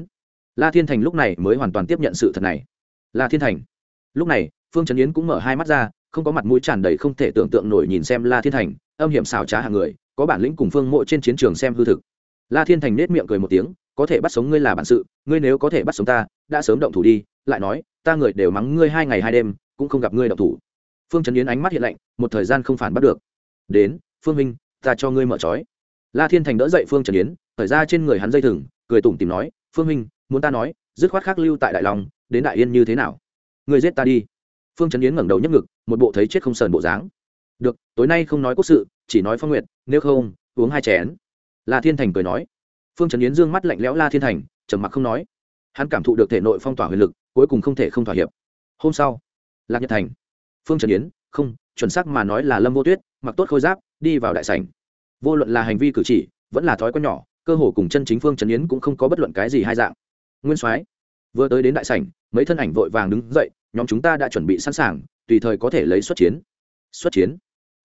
La thiên thành lúc này mới hoàn toàn tiếp nhận sự thật này. La thiên thành. Lúc này, phương trần yến cũng mở hai mắt ra, không có mặt mũi tràn đầy không thể tưởng tượng nổi nhìn xem la thiên thành, âm hiểm xảo trá hàng người, có bản lĩnh cùng phương mộ trên chiến trường xem hư thực. La thiên thành nết miệng cười một tiếng, có thể bắt sống ngươi là bản sự, ngươi nếu có thể bắt sống ta, đã sớm động thủ đi, lại nói, ta người đều mắng ngươi hai ngày hai đêm, cũng không gặp ngươi động thủ. Phương trấn yến ánh mắt hiện lạnh, một thời gian không phản bắt được. Đến phương minh ta cho ngươi mở trói. La thiên thành đỡ dậy phương trần yến thời ra trên người hắn dây thừng, cười tủm tìm nói, phương minh muốn ta nói, dứt khoát khác lưu tại đại long, đến đại yên như thế nào? Ngươi giết ta đi. Phương Trần yến ngẩng đầu nhấc ngực, một bộ thấy chết không sờn bộ dáng. Được, tối nay không nói quốc sự, chỉ nói phong nguyện. nếu không, uống hai chén. La thiên thành cười nói. Phương Trần yến dương mắt lạnh lẽo la thiên thành, trầm mặc không nói. Hắn cảm thụ được thể nội phong tỏa huyền lực, cuối cùng không thể không thỏa hiệp. Hôm sau, lạc nhật thành. Phương trần yến, không, chuẩn xác mà nói là lâm vô tuyết, mặc tốt khôi giáp đi vào đại sảnh. Vô luận là hành vi cử chỉ, vẫn là thói quen nhỏ, cơ hồ cùng chân chính phương trần yến cũng không có bất luận cái gì hai dạng. Nguyên soái, vừa tới đến đại sảnh, mấy thân ảnh vội vàng đứng dậy, nhóm chúng ta đã chuẩn bị sẵn sàng, tùy thời có thể lấy xuất chiến. Xuất chiến?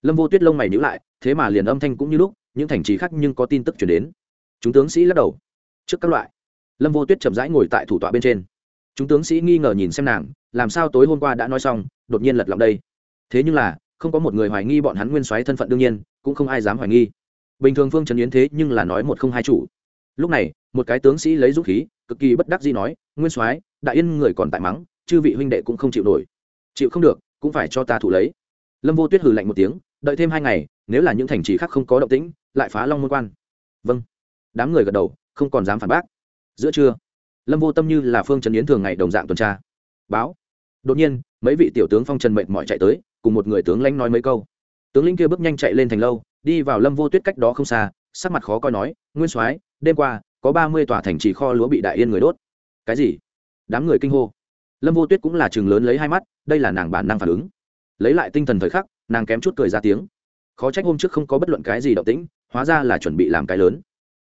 Lâm vô tuyết lông mày nhíu lại, thế mà liền âm thanh cũng như lúc, những thành trì khác nhưng có tin tức chuyển đến. Chúng tướng sĩ lắc đầu. Trước các loại. Lâm vô tuyết chậm rãi ngồi tại thủ tọa bên trên. Chúng tướng sĩ nghi ngờ nhìn xem nàng, làm sao tối hôm qua đã nói xong, đột nhiên lật lọng đây? Thế nhưng là không có một người hoài nghi bọn hắn nguyên soái thân phận đương nhiên, cũng không ai dám hoài nghi. Bình thường phương trần yến thế nhưng là nói một không hai chủ. Lúc này, một cái tướng sĩ lấy dũng khí, cực kỳ bất đắc dĩ nói, nguyên soái, đại yên người còn tại mắng, chư vị huynh đệ cũng không chịu nổi. Chịu không được, cũng phải cho ta thủ lấy. Lâm vô tuyết hừ lạnh một tiếng, đợi thêm hai ngày, nếu là những thành trì khác không có động tĩnh, lại phá long môn quan. Vâng. Đám người gật đầu, không còn dám phản bác. Giữa trưa, lâm vô tâm như là phương trần yến thường ngày đồng dạng tuần tra. Báo. Đột nhiên, mấy vị tiểu tướng phong trần mệnh mọi chạy tới cùng một người tướng lãnh nói mấy câu. Tướng lĩnh kia bước nhanh chạy lên thành lâu, đi vào lâm vô tuyết cách đó không xa, sắc mặt khó coi nói, nguyên soái, đêm qua, có ba mươi tòa thành trì kho lúa bị đại yên người đốt. Cái gì? Đám người kinh hô. Lâm vô tuyết cũng là chừng lớn lấy hai mắt, đây là nàng bản năng phản ứng. Lấy lại tinh thần thời khắc, nàng kém chút cười ra tiếng. Khó trách hôm trước không có bất luận cái gì động tĩnh, hóa ra là chuẩn bị làm cái lớn.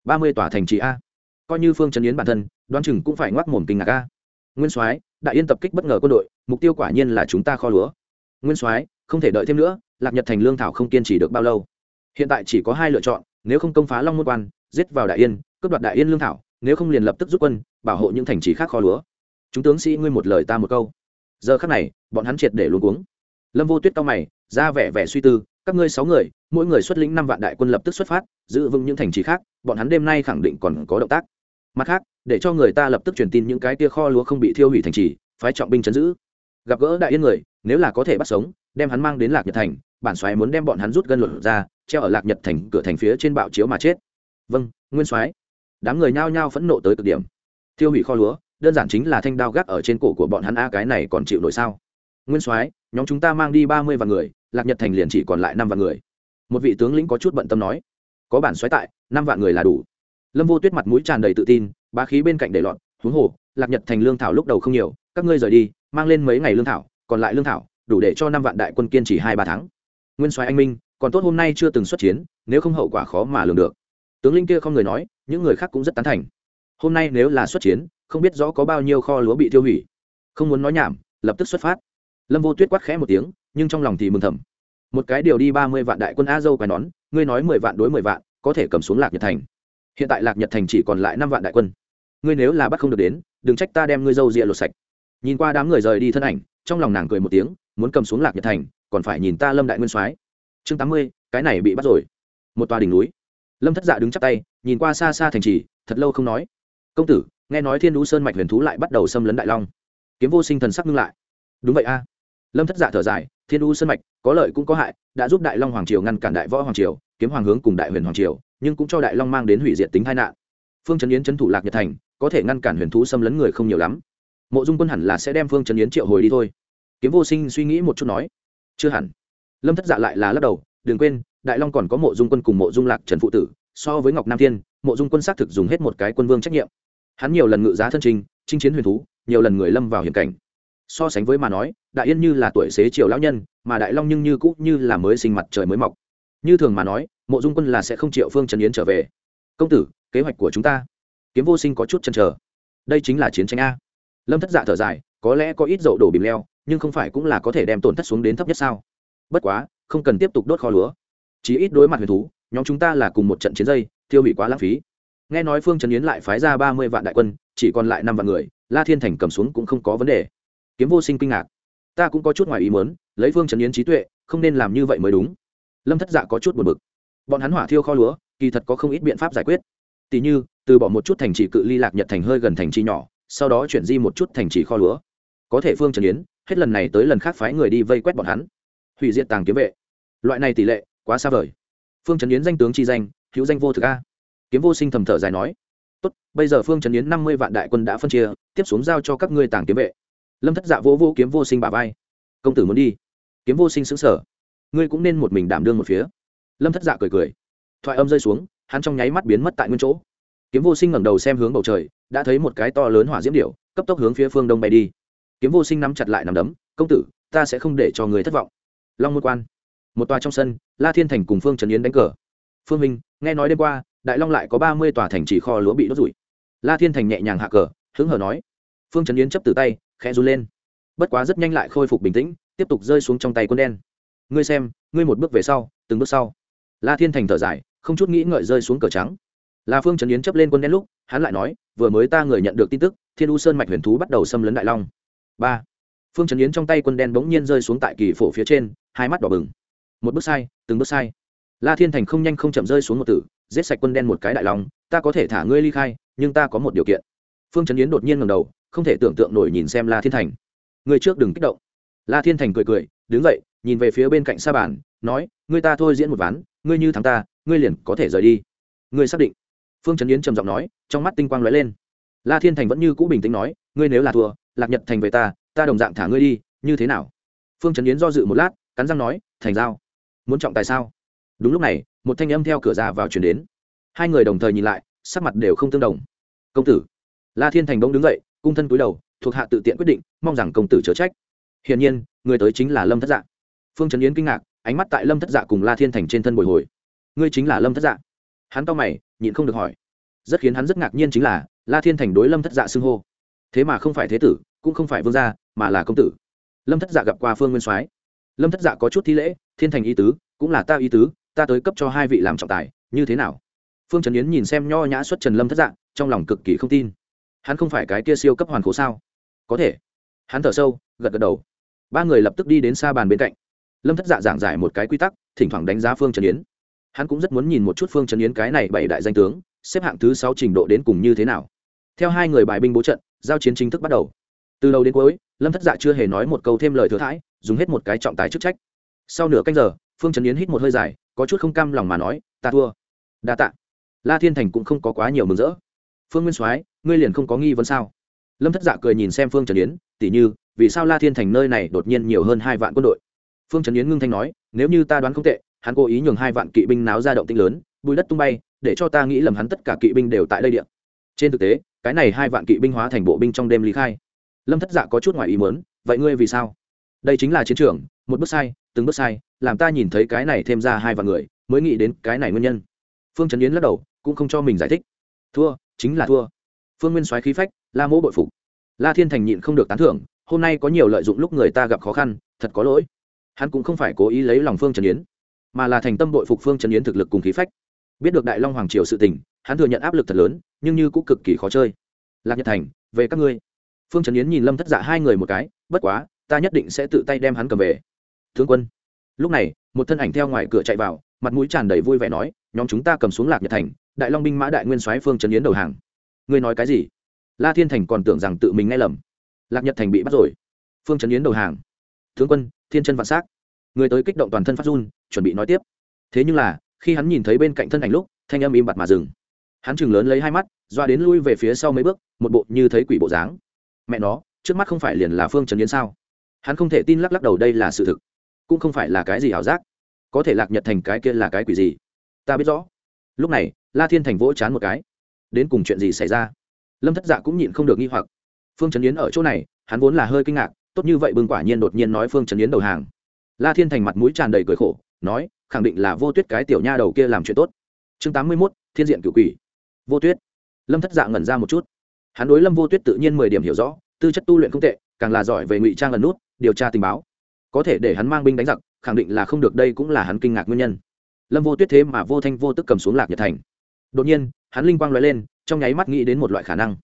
Ba mươi tòa thành trì a. Coi như phương trần yến bản thân, đoán chừng cũng phải ngoác mồm kinh ngạc a. Nguyên soái, đại yên tập kích bất ngờ quân đội, mục tiêu quả nhiên là chúng ta kho lúa nguyên soái, không thể đợi thêm nữa, lạc nhật thành lương thảo không kiên trì được bao lâu. Hiện tại chỉ có hai lựa chọn, nếu không công phá long môn quan, giết vào đại yên, cướp đoạt đại yên lương thảo, nếu không liền lập tức rút quân, bảo hộ những thành trì khác kho lúa. Chúng tướng sĩ ngươi một lời ta một câu. Giờ khắc này, bọn hắn triệt để luôn cuống. Lâm vô tuyết cao mày, ra vẻ vẻ suy tư, các ngươi sáu người, mỗi người xuất lĩnh năm vạn đại quân lập tức xuất phát, giữ vững những thành trì khác, bọn hắn đêm nay khẳng định còn có động tác. Mặt khác, để cho người ta lập tức truyền tin những cái tia kho lúa không bị thiêu hủy thành trì, phái trọng binh chấn giữ. Gặp gỡ đại yên người nếu là có thể bắt sống, đem hắn mang đến lạc nhật thành, bản xoáy muốn đem bọn hắn rút gân luật ra, treo ở lạc nhật thành cửa thành phía trên bạo chiếu mà chết. Vâng nguyên soái. Đám người nhao nhao phẫn nộ tới cực điểm. Thiêu hủy kho lúa, đơn giản chính là thanh đao gác ở trên cổ của bọn hắn a cái này còn chịu nổi sao? Nguyên soái, nhóm chúng ta mang đi ba mươi vạn người, lạc nhật thành liền chỉ còn lại năm vạn người. Một vị tướng lĩnh có chút bận tâm nói. Có bản xoáy tại, năm vạn người là đủ. Lâm vô tuyết mặt mũi tràn đầy tự tin, bá khí bên cạnh để lọt, huống hồ, lạc nhật thành lương thảo lúc đầu không nhiều, các ngươi rời đi, mang lên mấy ngày lương thảo còn lại lương thảo, đủ để cho năm vạn đại quân kiên trì hai ba tháng. Nguyên soái anh minh, còn tốt hôm nay chưa từng xuất chiến, nếu không hậu quả khó mà lường được. Tướng linh kia không người nói, những người khác cũng rất tán thành. Hôm nay nếu là xuất chiến, không biết rõ có bao nhiêu kho lúa bị tiêu hủy. Không muốn nói nhảm, lập tức xuất phát. Lâm vô tuyết quát khẽ một tiếng, nhưng trong lòng thì mừng thầm. Một cái điều đi ba mươi vạn đại quân a dâu quái nón, ngươi nói mười vạn đối mười vạn, có thể cầm xuống lạc nhật thành. Hiện tại lạc nhật thành chỉ còn lại năm vạn đại quân. Ngươi nếu là bắt không được đến, đừng trách ta đem ngươi dâu rịa lột sạch. Nhìn qua đám người rời đi thân ảnh trong lòng nàng cười một tiếng, muốn cầm xuống lạc nhật thành, còn phải nhìn ta lâm đại nguyên soái. Chương tám mươi, cái này bị bắt rồi. Một tòa đỉnh núi. Lâm thất dạ đứng chắp tay, nhìn qua xa xa thành trì, thật lâu không nói. Công tử, nghe nói thiên đũ sơn mạch huyền thú lại bắt đầu xâm lấn đại long. Kiếm vô sinh thần sắc ngưng lại. Đúng vậy a. Lâm thất dạ thở dài, thiên đũ sơn mạch, có lợi cũng có hại, đã giúp đại long hoàng triều ngăn cản đại võ hoàng triều, kiếm hoàng hướng cùng đại huyền hoàng triều, nhưng cũng cho đại long mang đến hủy diệt tính tai nạn. Phương trấn yến trấn thủ lạc nhật thành, có thể ngăn cản huyền thú xâm lấn người không nhiều lắm mộ dung quân hẳn là sẽ đem phương trấn yến triệu hồi đi thôi kiếm vô sinh suy nghĩ một chút nói chưa hẳn lâm thất dạ lại là lắc đầu đừng quên đại long còn có mộ dung quân cùng mộ dung lạc trần phụ tử so với ngọc nam thiên mộ dung quân xác thực dùng hết một cái quân vương trách nhiệm hắn nhiều lần ngự giá thân trình chinh chiến huyền thú nhiều lần người lâm vào hiểm cảnh so sánh với mà nói đại yên như là tuổi xế triều lão nhân mà đại long nhưng như cũ như là mới sinh mặt trời mới mọc như thường mà nói mộ dung quân là sẽ không triệu phương trần yến trở về công tử kế hoạch của chúng ta kiếm vô sinh có chút chăn trở đây chính là chiến tranh a lâm thất dạ thở dài, có lẽ có ít dậu đổ bìm leo, nhưng không phải cũng là có thể đem tổn thất xuống đến thấp nhất sao? Bất quá, không cần tiếp tục đốt kho lúa. Chỉ ít đối mặt huyền thú, nhóm chúng ta là cùng một trận chiến dây tiêu hủy quá lãng phí. Nghe nói phương trần yến lại phái ra ba mươi vạn đại quân, chỉ còn lại năm vạn người, la thiên thành cầm xuống cũng không có vấn đề. Kiếm vô sinh kinh ngạc. Ta cũng có chút ngoài ý mớn lấy phương trần yến trí tuệ, không nên làm như vậy mới đúng. Lâm thất dạ có chút buồn bực. Bọn hắn hỏa thiêu kho lúa, kỳ thật có không ít biện pháp giải quyết. Tỉ như, từ bỏ một chút thành trì cự ly lạc nhật thành hơi gần thành trì nhỏ sau đó chuyển di một chút thành trì kho lúa. Có thể phương trần yến, hết lần này tới lần khác phái người đi vây quét bọn hắn. Hủy diệt tàng kiếm vệ. Loại này tỷ lệ, quá xa vời. Phương trần yến danh tướng chi danh, hữu danh vô thực a. Kiếm vô sinh thầm thở dài nói, tốt, bây giờ phương trần yến năm mươi vạn đại quân đã phân chia, tiếp xuống giao cho các ngươi tàng kiếm vệ. Lâm thất dạ vô vô kiếm vô sinh bà vai. Công tử muốn đi. Kiếm vô sinh xứng sở ngươi cũng nên một mình đảm đương một phía. Lâm thất dạ cười cười. Thoại âm rơi xuống, hắn trong nháy mắt biến mất tại nguyên chỗ kiếm vô sinh ngẩng đầu xem hướng bầu trời, đã thấy một cái to lớn hỏa diễm điệu cấp tốc hướng phía phương đông bay đi. Kiếm vô sinh nắm chặt lại nằm đấm, công tử, ta sẽ không để cho người thất vọng. Long môn quan. Một tòa trong sân, la thiên thành cùng phương trần yến đánh cờ. Phương minh, nghe nói đêm qua, đại long lại có ba mươi tòa thành chỉ kho lúa bị đốt rủi la thiên thành nhẹ nhàng hạ cờ, hứng hờ nói. Phương trần yến chấp từ tay, khẽ run lên. Bất quá rất nhanh lại khôi phục bình tĩnh, tiếp tục rơi xuống trong tay quân đen. Ngươi xem, ngươi một bước về sau, từng bước sau. La thiên thành thở dài, không chút nghĩ ngợi rơi xuống cờ trắng là phương trần yến chấp lên quân đen lúc, hắn lại nói, vừa mới ta người nhận được tin tức, thiên u sơn mạch huyền thú bắt đầu xâm lấn đại long. Ba. Phương trần yến trong tay quân đen bỗng nhiên rơi xuống tại kỳ phổ phía trên, hai mắt đỏ bừng. Một bước sai, từng bước sai. La thiên thành không nhanh không chậm rơi xuống một tử, giết sạch quân đen một cái đại long, ta có thể thả ngươi ly khai, nhưng ta có một điều kiện. Phương trấn yến đột nhiên ngầm đầu, không thể tưởng tượng nổi nhìn xem la thiên thành. Ngươi trước đừng kích động. La thiên thành cười cười, đứng dậy, nhìn về phía bên cạnh sa bàn, nói, ngươi ta thôi diễn một ván, ngươi như thắng ta, ngươi liền có thể rời đi. Ngươi xác định phương trấn yến trầm giọng nói, trong mắt tinh quang lóe lên. La thiên thành vẫn như cũ bình tĩnh nói, ngươi nếu là thua, lạc nhật thành về ta ta đồng dạng thả ngươi đi, như thế nào? Phương trấn yến do dự một lát, cắn răng nói, thành giao. Muốn trọng tài sao? Đúng lúc này, một thanh âm theo cửa ra vào chuyển đến. Hai người đồng thời nhìn lại, sắc mặt đều không tương đồng. Công tử. La thiên thành bỗng đứng dậy, cung thân cúi đầu, thuộc hạ tự tiện quyết định, mong rằng công tử chớ trách. Hiển nhiên, người tới chính là lâm thất dạ. Phương trấn yến kinh ngạc, ánh mắt tại lâm thất dạ cùng la thiên thành trên thân bồi hồi. Ngươi chính là lâm thất dạ. Hắn to mày nhịn không được hỏi. Rất khiến hắn rất ngạc nhiên chính là, la thiên thành đối lâm thất dạ xưng hô. Thế mà không phải thế tử, cũng không phải vương gia, mà là công tử. Lâm thất dạ gặp qua phương nguyên soái. Lâm thất dạ có chút thi lễ, thiên thành ý tứ, cũng là ta ý tứ, ta tới cấp cho hai vị làm trọng tài, như thế nào? Phương trần yến nhìn xem nho nhã xuất trần lâm thất dạ trong lòng cực kỳ không tin. Hắn không phải cái kia siêu cấp hoàn cố sao? Có thể. Hắn thở sâu, gật gật đầu. Ba người lập tức đi đến xa bàn bên cạnh. Lâm thất dạ giảng giải một cái quy tắc, thỉnh thoảng đánh giá phương trần yến hắn cũng rất muốn nhìn một chút phương trần yến cái này bảy đại danh tướng, xếp hạng thứ sáu trình độ đến cùng như thế nào. Theo hai người bài binh bố trận, giao chiến chính thức bắt đầu. Từ đầu đến cuối, lâm thất dạ chưa hề nói một câu thêm lời thừa thãi, dùng hết một cái trọng tài chức trách. Sau nửa canh giờ, phương trấn yến hít một hơi dài, có chút không cam lòng mà nói, ta thua. Đa tạ. La thiên thành cũng không có quá nhiều mừng rỡ. Phương nguyên soái, ngươi liền không có nghi vấn sao? Lâm thất dạ cười nhìn xem phương trần yến, tỉ như, vì sao la thiên thành nơi này đột nhiên nhiều hơn hai vạn quân đội? Phương trần yến ngưng thanh nói, nếu như ta đoán không tệ hắn cố ý nhường hai vạn kỵ binh náo ra động tinh lớn, bùi đất tung bay, để cho ta nghĩ lầm hắn tất cả kỵ binh đều tại đây điện trên thực tế, cái này hai vạn kỵ binh hóa thành bộ binh trong đêm lý khai. Lâm thất dạ có chút ngoài ý mớn vậy ngươi vì sao? Đây chính là chiến trường, một bước sai, từng bước sai, làm ta nhìn thấy cái này thêm ra hai vạn người, mới nghĩ đến cái này nguyên nhân. Phương trấn yến lắc đầu, cũng không cho mình giải thích. Thua, chính là thua. Phương nguyên soái khí phách, la mỗ bội phục. La thiên thành nhịn không được tán thưởng, hôm nay có nhiều lợi dụng lúc người ta gặp khó khăn, thật có lỗi. Hắn cũng không phải cố ý lấy lòng phương trần yến mà là thành tâm bội phục phương trần yến thực lực cùng khí phách. Biết được đại long hoàng triều sự tình, hắn thừa nhận áp lực thật lớn, nhưng như cũng cực kỳ khó chơi. Lạc nhật thành, về các ngươi. Phương trần yến nhìn lâm thất dạ hai người một cái, bất quá, ta nhất định sẽ tự tay đem hắn cầm về. Thương quân. Lúc này, một thân ảnh theo ngoài cửa chạy vào, mặt mũi tràn đầy vui vẻ nói, nhóm chúng ta cầm xuống lạc nhật thành, đại long binh mã đại nguyên soái phương trấn yến đầu hàng. Ngươi nói cái gì? La thiên thành còn tưởng rằng tự mình nghe lầm. Lạc nhật thành bị bắt rồi. Phương trấn yến đầu hàng. Tướng quân, thiên chân vạn s á c người tới kích động toàn thân phát run chuẩn bị nói tiếp. Thế nhưng là, khi hắn nhìn thấy bên cạnh thân ảnh lúc, thanh âm im bặt mà dừng. Hắn chừng lớn lấy hai mắt, doa đến lui về phía sau mấy bước, một bộ như thấy quỷ bộ dáng. Mẹ nó, trước mắt không phải liền là phương trần yến sao? Hắn không thể tin lắc lắc đầu đây là sự thực, cũng không phải là cái gì ảo giác. Có thể lạc nhật thành cái kia là cái quỷ gì? Ta biết rõ. Lúc này, la thiên thành vỗ chán một cái. Đến cùng chuyện gì xảy ra? Lâm thất dạ cũng nhịn không được nghi hoặc. Phương trấn yến ở chỗ này, hắn vốn là hơi kinh ngạc, tốt như vậy bưng quả nhiên đột nhiên nói phương trấn yến đầu hàng. La thiên thành mặt mũi tràn đầy cười khổ nói, khẳng định là vô tuyết cái tiểu nha đầu kia làm chuyện tốt. Chương tám mươi mốt, thiên diện cựu quỷ. Vô tuyết. Lâm thất dạ ngẩn ra một chút. Hắn đối lâm vô tuyết tự nhiên mười điểm hiểu rõ, tư chất tu luyện không tệ, càng là giỏi về ngụy trang lần nút, điều tra tình báo. Có thể để hắn mang binh đánh giặc, khẳng định là không được, đây cũng là hắn kinh ngạc nguyên nhân. Lâm vô tuyết thế mà vô thanh vô tức cầm xuống lạc nhật thành. Đột nhiên, hắn linh quang lóe lên, trong nháy mắt nghĩ đến một loại khả năng.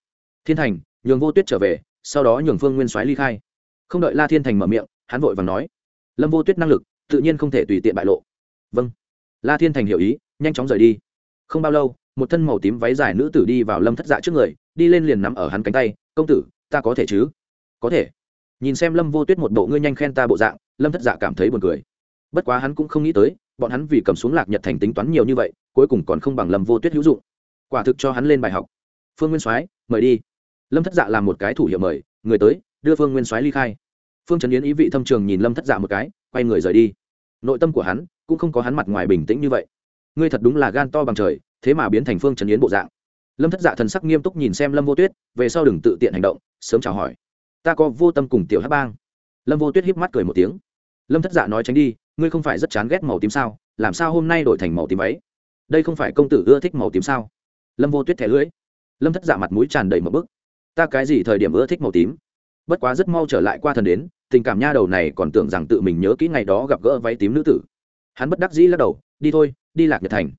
Thiên thành, nhường vô tuyết trở về, sau đó nhường phương nguyên soái ly khai. Không đợi la thiên thành mở miệng, hắn vội và nói, lâm vô tuyết năng lực tự nhiên không thể tùy tiện bại lộ. Vâng. La thiên thành hiểu ý, nhanh chóng rời đi. Không bao lâu, một thân màu tím váy dài nữ tử đi vào lâm thất dạ trước người, đi lên liền nằm ở hắn cánh tay, công tử, ta có thể chứ? Có thể. Nhìn xem lâm vô tuyết một bộ ngươi nhanh khen ta bộ dạng, lâm thất dạ cảm thấy buồn cười. Bất quá hắn cũng không nghĩ tới, bọn hắn vì cầm xuống lạc nhật thành tính toán nhiều như vậy, cuối cùng còn không bằng lâm vô tuyết hữu dụng. Quả thực cho hắn lên bài học. Phương nguyên soái, mời đi. Lâm thất dạ làm một cái thủ hiệu mời, người tới, đưa phương nguyên soái ly khai. Phương trấn yến ý vị thâm trường nhìn lâm thất dạ một cái quay người rời đi. Nội tâm của hắn cũng không có hắn mặt ngoài bình tĩnh như vậy. Ngươi thật đúng là gan to bằng trời, thế mà biến thành phương trần yến bộ dạng. Lâm thất dạ thần sắc nghiêm túc nhìn xem lâm vô tuyết, về sau đừng tự tiện hành động, sớm chào hỏi. Ta có vô tâm cùng tiểu hát bang. Lâm vô tuyết híp mắt cười một tiếng. Lâm thất dạ nói tránh đi, ngươi không phải rất chán ghét màu tím sao? Làm sao hôm nay đổi thành màu tím ấy? Đây không phải công tử ưa thích màu tím sao? Lâm vô tuyết thẻ lưỡi. Lâm thất dạ mặt mũi tràn đầy một bức. Ta cái gì thời điểm ưa thích màu tím? Bất quá rất mau trở lại qua thần đến tình cảm nha đầu này còn tưởng rằng tự mình nhớ kỹ ngày đó gặp gỡ váy tím nữ tử. Hắn bất đắc dĩ lắc đầu, đi thôi, đi lạc nhật thành.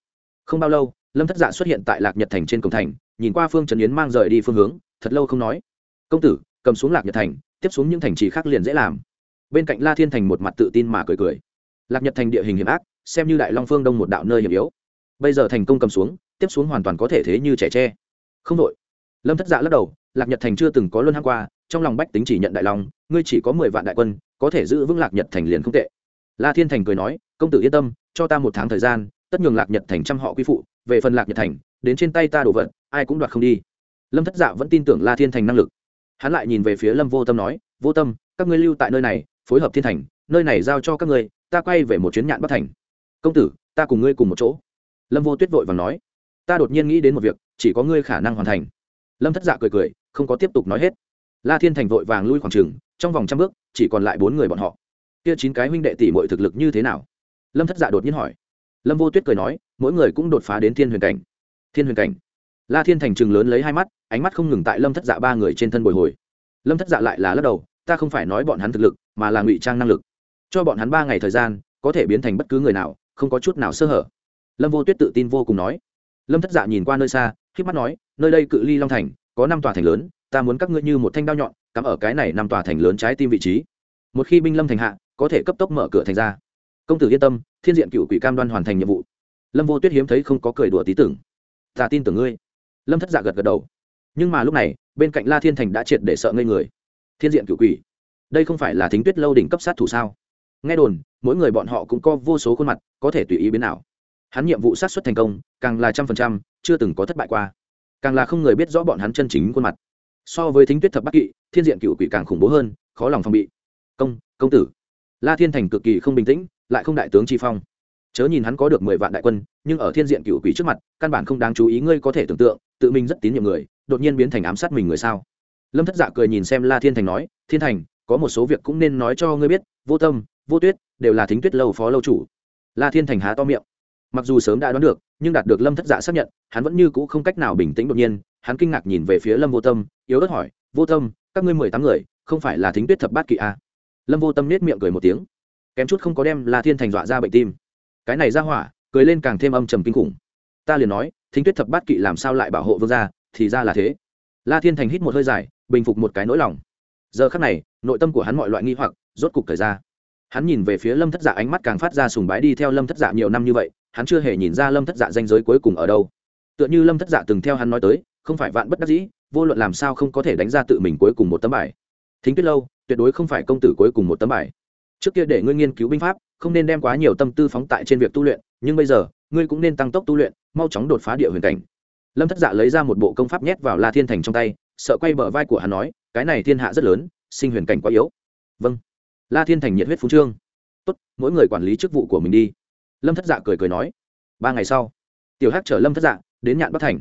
Không bao lâu, lâm thất dạ xuất hiện tại lạc nhật thành trên cổng thành, nhìn qua phương trần yến mang rời đi phương hướng, thật lâu không nói. Công tử, cầm xuống lạc nhật thành, tiếp xuống những thành trì khác liền dễ làm. Bên cạnh la thiên thành một mặt tự tin mà cười cười. Lạc nhật thành địa hình hiểm ác, xem như đại long phương đông một đạo nơi hiểm yếu. Bây giờ thành công cầm xuống, tiếp xuống hoàn toàn có thể thế như trẻ tre. Không đội lâm thất dạ lắc đầu, lạc nhật thành chưa từng có luân hăng qua trong lòng bách tính chỉ nhận đại long, ngươi chỉ có mười vạn đại quân, có thể giữ vững lạc nhật thành liền không tệ. La thiên thành cười nói, công tử yên tâm, cho ta một tháng thời gian, tất nhường lạc nhật thành trăm họ quy phụ, về phần lạc nhật thành, đến trên tay ta đổ vật, ai cũng đoạt không đi. Lâm thất dạ vẫn tin tưởng la thiên thành năng lực. Hắn lại nhìn về phía lâm vô tâm nói, vô tâm, các ngươi lưu tại nơi này, phối hợp thiên thành, nơi này giao cho các ngươi, ta quay về một chuyến nhạn bất thành. Công tử, ta cùng ngươi cùng một chỗ. Lâm vô tuyết vội và nói, ta đột nhiên nghĩ đến một việc, chỉ có ngươi khả năng hoàn thành. Lâm thất dạ cười cười, không có tiếp tục nói hết la thiên thành vội vàng lui khoảng trừng trong vòng trăm bước, chỉ còn lại bốn người bọn họ. Kia chín cái huynh đệ tỷ mọi thực lực như thế nào? Lâm thất dạ đột nhiên hỏi. Lâm vô tuyết cười nói, mỗi người cũng đột phá đến thiên huyền cảnh. Thiên huyền cảnh. La thiên thành chừng lớn lấy hai mắt, ánh mắt không ngừng tại lâm thất dạ ba người trên thân bồi hồi. Lâm thất dạ lại là lắc đầu, ta không phải nói bọn hắn thực lực, mà là ngụy trang năng lực. Cho bọn hắn ba ngày thời gian, có thể biến thành bất cứ người nào, không có chút nào sơ hở. Lâm vô tuyết tự tin vô cùng nói. Lâm thất dạ nhìn qua nơi xa k mắt nói, nơi đây cự ly long thành, có năm tòa thành lớn ta muốn các ngươi như một thanh đao nhọn, cắm ở cái này năm tòa thành lớn trái tim vị trí. Một khi binh lâm thành hạ, có thể cấp tốc mở cửa thành ra. Công tử yên tâm, thiên diện cựu quỷ cam đoan hoàn thành nhiệm vụ. Lâm vô tuyết hiếm thấy không có cười đùa tí tưởng. Ta tin tưởng ngươi. Lâm thất dạ gật gật đầu. Nhưng mà lúc này, bên cạnh la thiên thành đã triệt để sợ ngây người. Thiên diện cựu quỷ. Đây không phải là thính tuyết lâu đỉnh cấp sát thủ sao? Nghe đồn, mỗi người bọn họ cũng có vô số khuôn mặt, có thể tùy ý biến nào hắn nhiệm vụ sát xuất thành công, càng là trăm phần trăm, chưa từng có thất bại qua. Càng là không người biết rõ bọn hắn chân chính khuôn mặt so với thính tuyết thập bắc kỵ, thiên diện cựu quỷ càng khủng bố hơn, khó lòng phòng bị. Công công tử. La thiên thành cực kỳ không bình tĩnh, lại không đại tướng tri phong. Chớ nhìn hắn có được mười vạn đại quân, nhưng ở thiên diện cựu quỷ trước mặt, căn bản không đáng chú ý ngươi có thể tưởng tượng, tự mình rất tín nhiệm người, đột nhiên biến thành ám sát mình người sao? Lâm thất dạ cười nhìn xem la thiên thành nói, thiên thành, có một số việc cũng nên nói cho ngươi biết, vô tâm, vô tuyết đều là thính tuyết lâu phó lâu chủ. La thiên thành há to miệng. Mặc dù sớm đã đoán được, nhưng đạt được lâm thất dạ xác nhận, hắn vẫn như c ũ không cách nào bình tĩnh đột nhiên, hắn kinh ngạc nhìn về phía lâm vô tâm yếu ớt hỏi, vô tâm, các ngươi mười tám người, không phải là thính tuyết thập bát kỵ à? lâm vô tâm nết miệng cười một tiếng. Kém chút không có đem la thiên thành dọa ra bệnh tim. Cái này ra hỏa, cười lên càng thêm âm trầm kinh khủng. Ta liền nói, thính tuyết thập bát kỵ làm sao lại bảo hộ vương gia, thì ra là thế. La thiên thành hít một hơi dài, bình phục một cái nỗi lòng. Giờ khắc này, nội tâm của hắn mọi loại nghi hoặc, rốt cục thời ra. Hắn nhìn về phía lâm thất dạ ánh mắt càng phát ra sùng bái đi theo lâm thất dạ nhiều năm như vậy, hắn chưa hề nhìn ra lâm thất dạ danh giới cuối cùng ở đâu. Tựa như lâm thất dạ từng theo hắn nói tới, không phải vạn bất đắc dĩ vô luận làm sao không có thể đánh ra tự mình cuối cùng một tấm bài. Thính tuyết lâu, tuyệt đối không phải công tử cuối cùng một tấm bài. Trước kia để ngươi nghiên cứu binh pháp, không nên đem quá nhiều tâm tư phóng tại trên việc tu luyện, nhưng bây giờ, ngươi cũng nên tăng tốc tu luyện, mau chóng đột phá địa huyền cảnh. Lâm thất dạ lấy ra một bộ công pháp nhét vào la thiên thành trong tay, sợ quay bờ vai của hắn nói, cái này thiên hạ rất lớn, sinh huyền cảnh quá yếu. Vâng. La thiên thành nhiệt huyết phú trương. Tốt, mỗi người quản lý chức vụ của mình đi. Lâm thất dạ cười cười nói. Ba ngày sau, tiểu hắc chở lâm thất dạ đến nhạn bắc thành.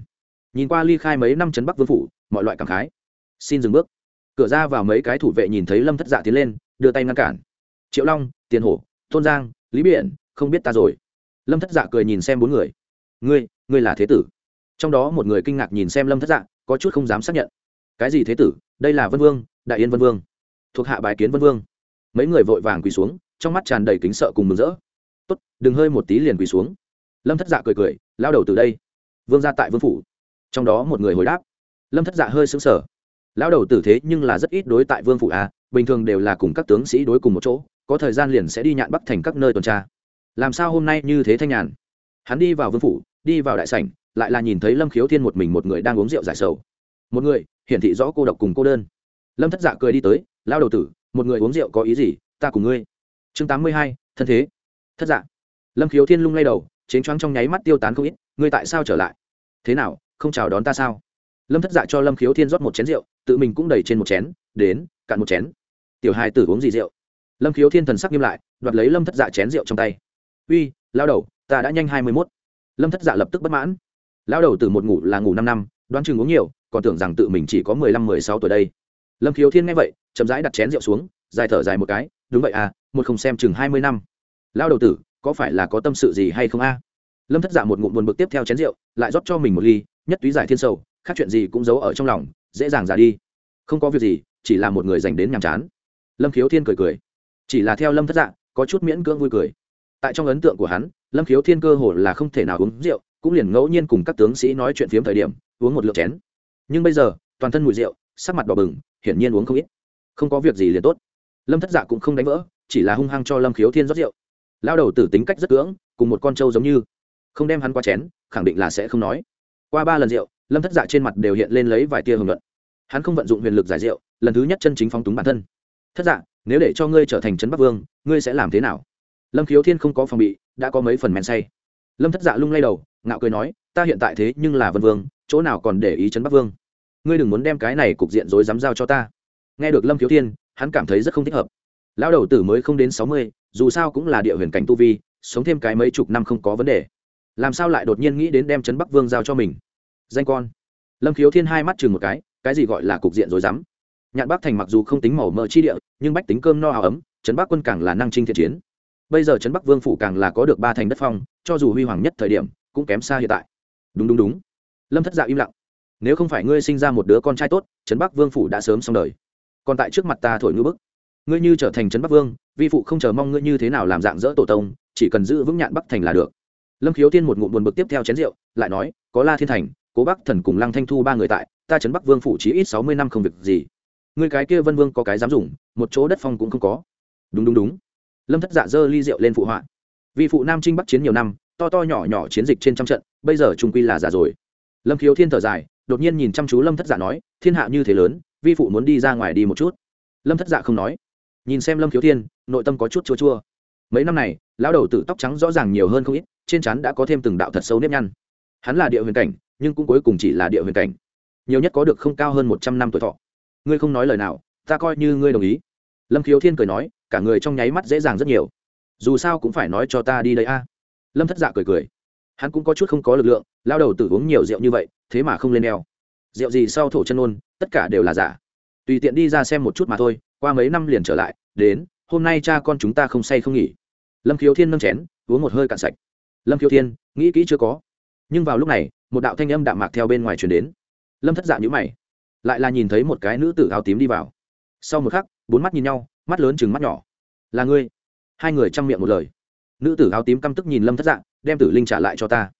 Nhìn qua ly khai mấy năm trấn bắc vương phủ mọi loại cảm khái. Xin dừng bước. Cửa ra vào mấy cái thủ vệ nhìn thấy lâm thất dạ tiến lên, đưa tay ngăn cản. Triệu long, tiền hổ, tôn giang, lý biện không biết ta rồi. Lâm thất dạ cười nhìn xem bốn người. Ngươi ngươi là thế tử. Trong đó một người kinh ngạc nhìn xem lâm thất dạ có chút không dám xác nhận. Cái gì thế tử? Đây là vân vương, đại yên vân vương. Thuộc hạ bài kiến vân vương. Mấy người vội vàng quỳ xuống, trong mắt tràn đầy kính sợ cùng mừng rỡ. Tốt, đừng hơi một tí liền quỳ xuống. Lâm thất dạ cười cười, lao đầu từ đây. Vương ra tại vương phủ. Trong đó một người hồi đáp lâm thất dạ hơi xứng sở lão đầu tử thế nhưng là rất ít đối tại vương phủ a, bình thường đều là cùng các tướng sĩ đối cùng một chỗ, có thời gian liền sẽ đi nhạn bắc thành các nơi tuần tra. Làm sao hôm nay như thế thanh nhàn? Hắn đi vào vương phủ, đi vào đại sảnh, lại là nhìn thấy lâm khiếu thiên một mình một người đang uống rượu giải sầu. Một người, hiển thị rõ cô độc cùng cô đơn. Lâm thất dạ cười đi tới lao đầu tử, một người uống rượu có ý gì? Ta cùng ngươi. Chương tám mươi hai, thân thế. Thất dạ. Lâm khiếu thiên lung lay đầu, chến choáng trong nháy mắt tiêu tán không ít, ngươi tại sao trở lại? Thế nào, không chào đón ta sao? Lâm thất dạ cho lâm khiếu thiên rót một chén rượu, tự mình cũng đầy trên một chén, đến, cạn một chén. Tiểu hai tử uống gì rượu? Lâm khiếu thiên thần sắc nghiêm lại, đoạt lấy lâm thất dạ chén rượu trong tay. Uy, lao đầu, ta đã nhanh hai mươi mốt. Lâm thất dạ lập tức bất mãn. Lao đầu từ một ngủ là ngủ năm năm, đoán chừng uống nhiều, còn tưởng rằng tự mình chỉ có mười lăm, mười sáu tuổi đây. Lâm khiếu thiên nghe vậy, chậm rãi đặt chén rượu xuống, dài thở dài một cái, đúng vậy à một không xem chừng hai mươi năm. Lao đầu tử, có phải là có tâm sự gì hay không a? Lâm thất dạ một ngụm buồn bực tiếp theo chén rượu, lại rót cho mình một ly, nhất túy giải thiên sầu khác chuyện gì cũng giấu ở trong lòng, dễ dàng ra đi. Không có việc gì, chỉ là một người dành đến nhàm chán. Lâm khiếu thiên cười cười. Chỉ là theo lâm thất dạ có chút miễn cưỡng vui cười. Tại trong ấn tượng của hắn, lâm khiếu thiên cơ hồ là không thể nào uống rượu, cũng liền ngẫu nhiên cùng các tướng sĩ nói chuyện phiếm thời điểm, uống một lượng chén. Nhưng bây giờ, toàn thân mùi rượu, sắc mặt đỏ bừng, hiển nhiên uống không ít. Không có việc gì liền tốt. Lâm thất dạ cũng không đánh vỡ, chỉ là hung hăng cho lâm khiếu thiên rót rượu. Lao đầu tử tính cách rất cưỡng, cùng một con trâu giống như. Không đem hắn qua chén, khẳng định là sẽ không nói. Qua ba lần rượu lâm thất dạ trên mặt đều hiện lên lấy vài tia hưởng luận. Hắn không vận dụng huyền lực giải rượu, lần thứ nhất chân chính phóng túng bản thân. Thất dạ nếu để cho ngươi trở thành trấn bắc vương, ngươi sẽ làm thế nào? Lâm khiếu thiên không có phòng bị, đã có mấy phần men say. Lâm thất dạ lung lay đầu, ngạo cười nói, ta hiện tại thế nhưng là vân vương, chỗ nào còn để ý trấn bắc vương? Ngươi đừng muốn đem cái này cục diện rối dám giao cho ta. Nghe được lâm khiếu thiên, hắn cảm thấy rất không thích hợp. Lão đầu tử mới không đến sáu mươi, dù sao cũng là địa huyền cảnh tu vi, sống thêm cái mấy chục năm không có vấn đề. Làm sao lại đột nhiên nghĩ đến đem trấn bắc vương giao cho mình? Danh con. Lâm khiếu thiên hai mắt chừng một cái cái gì gọi là cục diện rồi dám nhạn bắc thành mặc dù không tính màu mỡ chi địa, nhưng bách tính cơm no áo ấm, trấn bắc quân càng là năng trinh thiện chiến. Bây giờ trấn bắc vương phủ càng là có được ba thành đất phong, cho dù huy hoàng nhất thời điểm, cũng kém xa hiện tại. Đúng đúng đúng. Lâm thất dạ im lặng. Nếu không phải ngươi sinh ra một đứa con trai tốt, trấn bắc vương phủ đã sớm xong đời. Còn tại trước mặt ta thổi ngư bức. Ngươi như trở thành trấn bắc vương, vi phụ không chờ mong ngươi như thế nào làm dạng dỡ tổ tông, chỉ cần giữ vững nhạn bắc thành là được. Lâm khiếu tiên một ngụm buồn bực tiếp theo chén rượu, lại nói, có la thiên thành cố bắc thần cùng lăng thanh thu ba người tại, ta trấn bắc vương phủ chí ít sáu mươi năm không việc gì. Người cái kia vân vương có cái dám dùng, một chỗ đất phong cũng không có. Đúng đúng đúng. Lâm thất dạ dơ ly rượu lên phụ họa. Vì phụ nam trinh bắc chiến nhiều năm, to to nhỏ nhỏ chiến dịch trên trăm trận, bây giờ trung quy là già rồi. Lâm khiếu thiên thở dài, đột nhiên nhìn chăm chú lâm thất dạ nói, thiên hạ như thế lớn, vi phụ muốn đi ra ngoài đi một chút. Lâm thất dạ không nói. Nhìn xem lâm khiếu thiên, nội tâm có chút chua chua. Mấy năm này, lão đầu tử tóc trắng rõ ràng nhiều hơn không ít, trên chắn đã có thêm từng đạo thật sâu nếp nhăn. Hắn là địa huyền cảnh nhưng cũng cuối cùng chỉ là địa huyền cảnh. Nhiều nhất có được không cao hơn một trăm năm tuổi thọ. Ngươi không nói lời nào, ta coi như ngươi đồng ý. Lâm khiếu thiên cười nói, cả người trong nháy mắt dễ dàng rất nhiều. Dù sao cũng phải nói cho ta đi đây a. Lâm thất dạ cười cười. Hắn cũng có chút không có lực lượng, lao đầu tử uống nhiều rượu như vậy, thế mà không lên đeo rượu gì sau thổ chân ôn, tất cả đều là giả. Tùy tiện đi ra xem một chút mà thôi, qua mấy năm liền trở lại, đến, hôm nay cha con chúng ta không say không nghỉ. Lâm khiếu thiên nâng chén, uống một hơi cạn sạch. Lâm khiếu thiên, nghĩ kỹ chưa có. Nhưng vào lúc này một đạo thanh âm đạm mạc theo bên ngoài truyền đến. Lâm thất dạ nhữ mày, lại là nhìn thấy một cái nữ tử áo tím đi vào. Sau một khắc, bốn mắt nhìn nhau, mắt lớn chừng mắt nhỏ. Là ngươi? Hai người chăm miệng một lời. Nữ tử áo tím căm tức nhìn lâm thất dạ đem tử linh trả lại cho ta.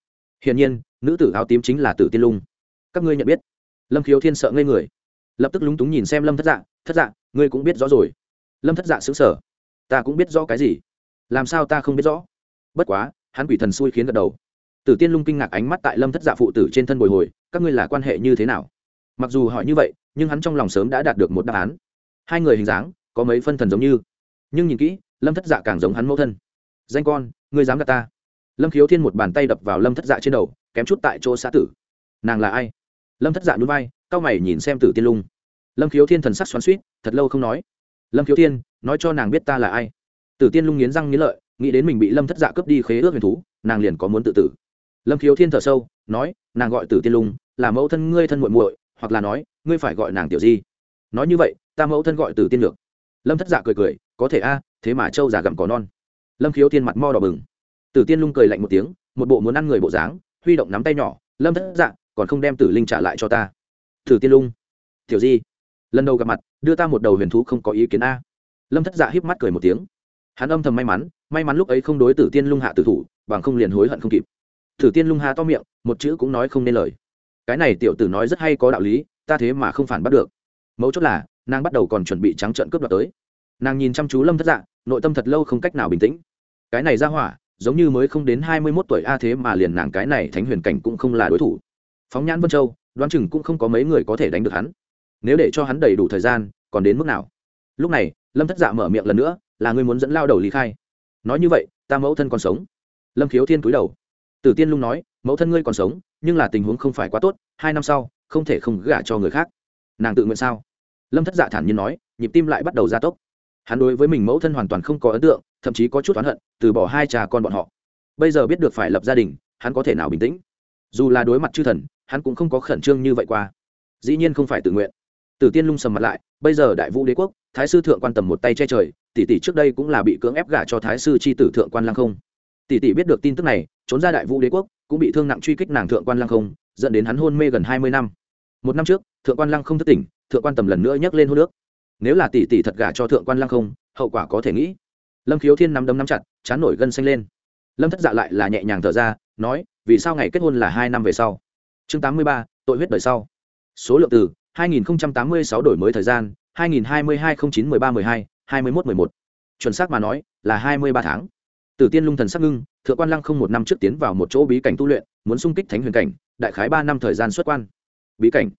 Hiển nhiên, nữ tử áo tím chính là tử tiên lung. Các ngươi nhận biết. Lâm khiếu thiên sợ ngây người, lập tức lúng túng nhìn xem lâm thất dạ. Thất dạ ngươi cũng biết rõ rồi. Lâm thất dạ xứng sở ta cũng biết rõ cái gì? Làm sao ta không biết rõ? Bất quá, hắn quỷ thần xui khiến gật đầu tử tiên lung kinh ngạc ánh mắt tại lâm thất dạ phụ tử trên thân bồi hồi, các ngươi là quan hệ như thế nào? Mặc dù hỏi như vậy, nhưng hắn trong lòng sớm đã đạt được một đáp án. Hai người hình dáng, có mấy phân thần giống như. Nhưng nhìn kỹ, lâm thất dạ càng giống hắn mẫu thân. Danh con, ngươi dám gạt ta? Lâm khiếu thiên một bàn tay đập vào lâm thất dạ trên đầu, kém chút tại chỗ xã tử. Nàng là ai? Lâm thất dạ núi vai, cau mày nhìn xem tử tiên lung. Lâm khiếu thiên thần sắc xoắn suýt thật lâu không nói. Lâm khiếu thiên, nói cho nàng biết ta là ai? Tử tiên lung nghiến răng nghiến lợi, nghĩ đến mình bị lâm thất dạ cướp đi khế ước huyền thú, nàng liền có muốn tự tử lâm khiếu thiên thở sâu, nói, nàng gọi tử tiên lung, là mẫu thân ngươi thân muội muội, hoặc là nói, ngươi phải gọi nàng tiểu di. Nói như vậy, ta mẫu thân gọi tử tiên lược. Lâm thất dạ cười cười, có thể a, thế mà châu già gặm có non. Lâm khiếu thiên mặt mo đỏ bừng. Tử tiên lung cười lạnh một tiếng, một bộ muốn ăn người bộ dáng, huy động nắm tay nhỏ, lâm thất dạ còn không đem tử linh trả lại cho ta. Tử tiên lung, tiểu di. Lần đầu gặp mặt, đưa ta một đầu huyền thú không có ý kiến a. Lâm thất dạ híp mắt cười một tiếng. Hắn âm thầm may mắn may mắn lúc ấy không đối tử tiên lung hạ tử thủ, bằng không liền hối hận không kịp. Thử tiên lung hà to miệng, một chữ cũng nói không nên lời. Cái này tiểu tử nói rất hay có đạo lý, ta thế mà không phản bắt được. Mấu chốt là, nàng bắt đầu còn chuẩn bị trắng trợn cướp đoạt tới. Nàng nhìn chăm chú lâm thất dạ nội tâm thật lâu không cách nào bình tĩnh. Cái này ra hỏa, giống như mới không đến hai mươi mốt tuổi a thế mà liền nàng cái này thánh huyền cảnh cũng không là đối thủ. Phóng nhãn vân châu, đoán chừng cũng không có mấy người có thể đánh được hắn. Nếu để cho hắn đầy đủ thời gian, còn đến mức nào? Lúc này, lâm thất dạ mở miệng lần nữa, là ngươi muốn dẫn lao đầu lý khai. Nói như vậy, ta mẫu thân còn sống. Lâm khiếu thiên cúi đầu tử tiên lung nói, mẫu thân ngươi còn sống, nhưng là tình huống không phải quá tốt, hai năm sau, không thể không gả cho người khác. Nàng tự nguyện sao? Lâm thất dạ thản nhiên nói, nhịp tim lại bắt đầu gia tốc. Hắn đối với mình mẫu thân hoàn toàn không có ấn tượng, thậm chí có chút oán hận, từ bỏ hai cha con bọn họ. Bây giờ biết được phải lập gia đình, hắn có thể nào bình tĩnh? Dù là đối mặt chư thần, hắn cũng không có khẩn trương như vậy qua. Dĩ nhiên không phải tự nguyện. Tử tiên lung sầm mặt lại, bây giờ đại vũ đế quốc, thái sư thượng quan tầm một tay che trời, tỷ tỷ trước đây cũng là bị cưỡng ép gả cho thái sư c h i tử thượng quan lăng không tỷ tỷ biết được tin tức này, trốn ra đại vũ đế quốc, cũng bị thương nặng truy kích nàng thượng quan lăng không, dẫn đến hắn hôn mê gần hai mươi năm. Một năm trước, thượng quan lăng không thất tỉnh, thượng quan tầm lần nữa nhắc lên hô nước nếu là tỷ tỷ thật gả cho thượng quan lăng không, hậu quả có thể nghĩ. Lâm khiếu thiên nắm đấm nắm chặt, chán nổi gân xanh lên. Lâm thất dạ lại là nhẹ nhàng thở ra, nói, vì sao ngày kết hôn là hai năm về sau? Chương tám mươi ba, tội huyết đời sau. Số lượng từ 2086 đổi mới thời gian 2022 09 13 12 21 11 chuẩn xác mà nói, là 23 tháng. Tử Tiên Lung thần sắc ngưng, thượng quan lăng không một năm trước tiến vào một chỗ bí cảnh tu luyện, muốn xung kích thánh huyền cảnh, đại khái ba năm thời gian xuất quan. Bí cảnh.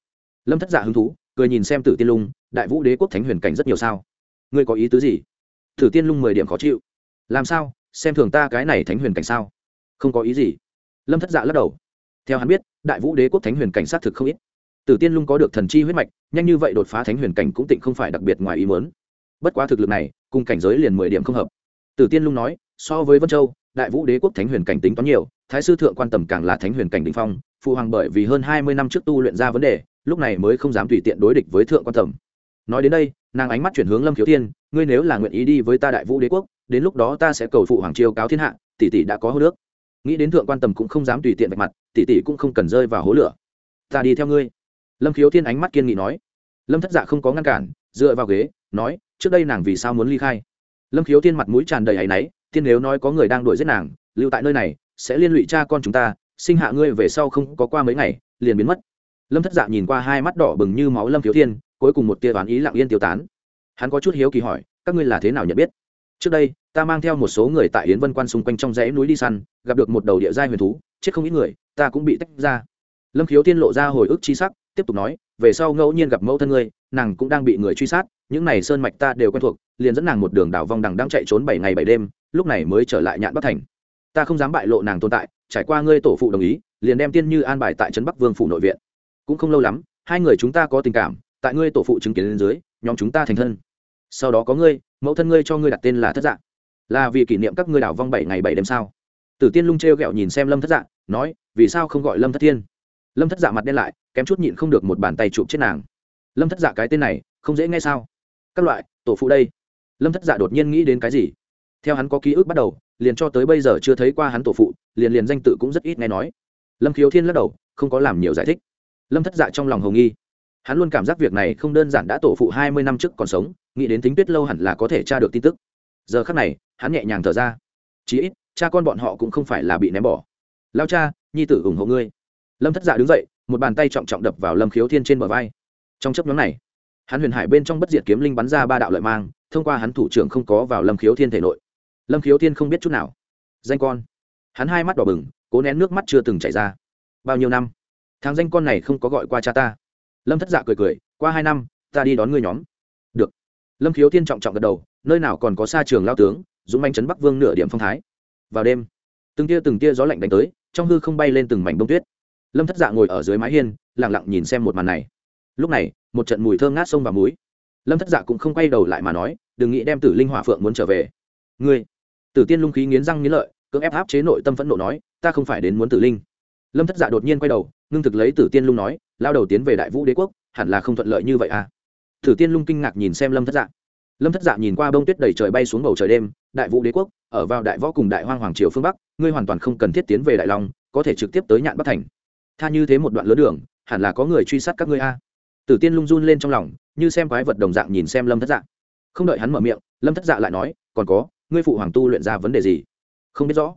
Lâm Thất Dạ hứng thú, cười nhìn xem Tử Tiên Lung, đại vũ đế quốc thánh huyền cảnh rất nhiều sao? Ngươi có ý tứ gì? Tử Tiên Lung mười điểm khó chịu. Làm sao? Xem thường ta cái này thánh huyền cảnh sao? Không có ý gì. Lâm Thất Dạ lắc đầu. Theo hắn biết, đại vũ đế quốc thánh huyền cảnh sát thực không ít. Tử Tiên Lung có được thần chi huyết mạch, nhanh như vậy đột phá thánh huyền cảnh cũng tịnh không phải đặc biệt ngoài ý muốn. Bất quá thực lực này, cùng cảnh giới liền mười điểm không hợp. Tử Tiên Lung nói, so với Vân Châu, Đại Vũ Đế quốc thánh huyền cảnh tính toán nhiều, Thái sư thượng quan tầm càng là thánh huyền cảnh đỉnh phong, phụ hoàng bởi vì hơn hai mươi năm trước tu luyện ra vấn đề, lúc này mới không dám tùy tiện đối địch với thượng quan tầm. Nói đến đây, nàng ánh mắt chuyển hướng Lâm Khiếu Thiên, ngươi nếu là nguyện ý đi với ta Đại Vũ Đế quốc, đến lúc đó ta sẽ cầu phụ hoàng chiêu cáo thiên hạ, tỷ tỷ đã có hô nước. Nghĩ đến thượng quan tầm cũng không dám tùy tiện vạch mặt, tỷ tỷ cũng không cần rơi vào hố lửa. Ta đi theo ngươi lâm khiếu thiên ánh mắt kiên nghị nói lâm thất dạ không có ngăn cản dựa vào ghế nói trước đây nàng vì sao muốn ly khai lâm khiếu thiên mặt mũi tràn đầy áy náy Tiên nếu nói có người đang đuổi giết nàng, lưu tại nơi này, sẽ liên lụy cha con chúng ta, sinh hạ ngươi về sau không có qua mấy ngày, liền biến mất. Lâm thất dạ nhìn qua hai mắt đỏ bừng như máu lâm khiếu thiên, cuối cùng một tia toán ý lặng yên tiêu tán. Hắn có chút hiếu kỳ hỏi, các ngươi là thế nào nhận biết? Trước đây, ta mang theo một số người tại yến vân quan xung quanh trong dãy núi đi săn, gặp được một đầu địa giai huyền thú, chết không ít người, ta cũng bị tách ra. Lâm khiếu thiên lộ ra hồi ức chi sắc, tiếp tục nói, về sau ngẫu nhiên gặp mẫu thân ngươi, nàng cũng đang bị người truy sát, những này sơn mạch ta đều quen thuộc, liền dẫn nàng một đường đảo vòng đằng đang chạy trốn bảy ngày bảy đêm lúc này mới trở lại nhạn bắc thành. Ta không dám bại lộ nàng tồn tại, trải qua ngươi tổ phụ đồng ý, liền đem tiên như an bài tại trấn bắc vương phủ nội viện. Cũng không lâu lắm, hai người chúng ta có tình cảm, tại ngươi tổ phụ chứng kiến lên dưới, nhóm chúng ta thành thân. Sau đó có ngươi, mẫu thân ngươi cho ngươi đặt tên là thất dạng là vì kỷ niệm các ngươi đảo vong bảy ngày bảy đêm sao? Tử tiên lung t r g ẹ o nhìn xem lâm thất dạng nói, vì sao không gọi lâm thất thiên? Lâm thất dạ mặt đen lại, kém chút nhịn không được một bàn tay chụp chết nàng. Lâm thất dạ cái tên này, không dễ nghe sao? Các loại, tổ phụ đây. Lâm thất dạ đột nhiên nghĩ đến cái gì? Theo hắn có ký ức bắt đầu, liền cho tới bây giờ chưa thấy qua hắn tổ phụ, liền liền danh tự cũng rất ít nghe nói. Lâm khiếu thiên lắc đầu, không có làm nhiều giải thích. Lâm thất dạ trong lòng hồng nghi. Hắn luôn cảm giác việc này không đơn giản đã tổ phụ hai mươi năm trước còn sống, nghĩ đến tính tuyết lâu hẳn là có thể tra được tin tức. Giờ khắc này, hắn nhẹ nhàng thở ra. Chí ít, cha con bọn họ cũng không phải là bị ném bỏ. Lao cha, nhi tử ủng hộ ngươi. Lâm thất dạ đứng dậy, một bàn tay trọng trọng đập vào lâm khiếu thiên trên bờ vai. Trong chấp nhóm này, hắn huyền hải bên trong bất diệt kiếm linh bắn ra ba đạo lợi mang, thông qua hắn thủ trưởng không có vào lâm khiếu thiên thể nội lâm khiếu thiên không biết chút nào. Danh con. Hắn hai mắt đỏ bừng, cố nén nước mắt chưa từng chảy ra. Bao nhiêu năm? Tháng danh con này không có gọi qua cha ta. Lâm thất dạ cười cười, qua hai năm, ta đi đón ngươi nhóm. Được. Lâm khiếu thiên trọng trọng gật đầu, nơi nào còn có xa trường lao tướng, dũng manh trấn bắc vương nửa điểm phong thái. Vào đêm, từng tia từng tia gió lạnh đánh tới, trong hư không bay lên từng mảnh bông tuyết. Lâm thất dạ ngồi ở dưới mái hiên lẳng lặng nhìn xem một màn này. Lúc này, một trận mùi thơm ngát sông và muối lâm thất dạ cũng không quay đầu lại mà nói, đừng nghĩ đem tử linh hỏa phượng muốn trở về. Ngươi tử tiên lung khí nghiến răng nghiến lợi, cưỡng ép áp chế nội tâm phẫn nộ nói, ta không phải đến muốn tử linh. Lâm thất dạ đột nhiên quay đầu, ngưng thực lấy tử tiên lung nói, lao đầu tiến về đại vũ đế quốc, hẳn là không thuận lợi như vậy à? Tử tiên lung kinh ngạc nhìn xem lâm thất dạ. Lâm thất dạ nhìn qua bông tuyết đầy trời bay xuống bầu trời đêm, đại vũ đế quốc, ở vào đại võ cùng đại hoang hoàng triều phương bắc, ngươi hoàn toàn không cần thiết tiến về đại long, có thể trực tiếp tới nhạn bắc thành. Tha như thế một đoạn lớn đường, hẳn là có người truy sát các ngươi a. Tử tiên lung run lên trong lòng, như xem quái vật đồng dạng nhìn xem lâm thất dạ. Không đợi hắn mở miệng, lâm thất dạ lại nói, còn có ngươi phụ hoàng tu luyện ra vấn đề gì? Không biết rõ.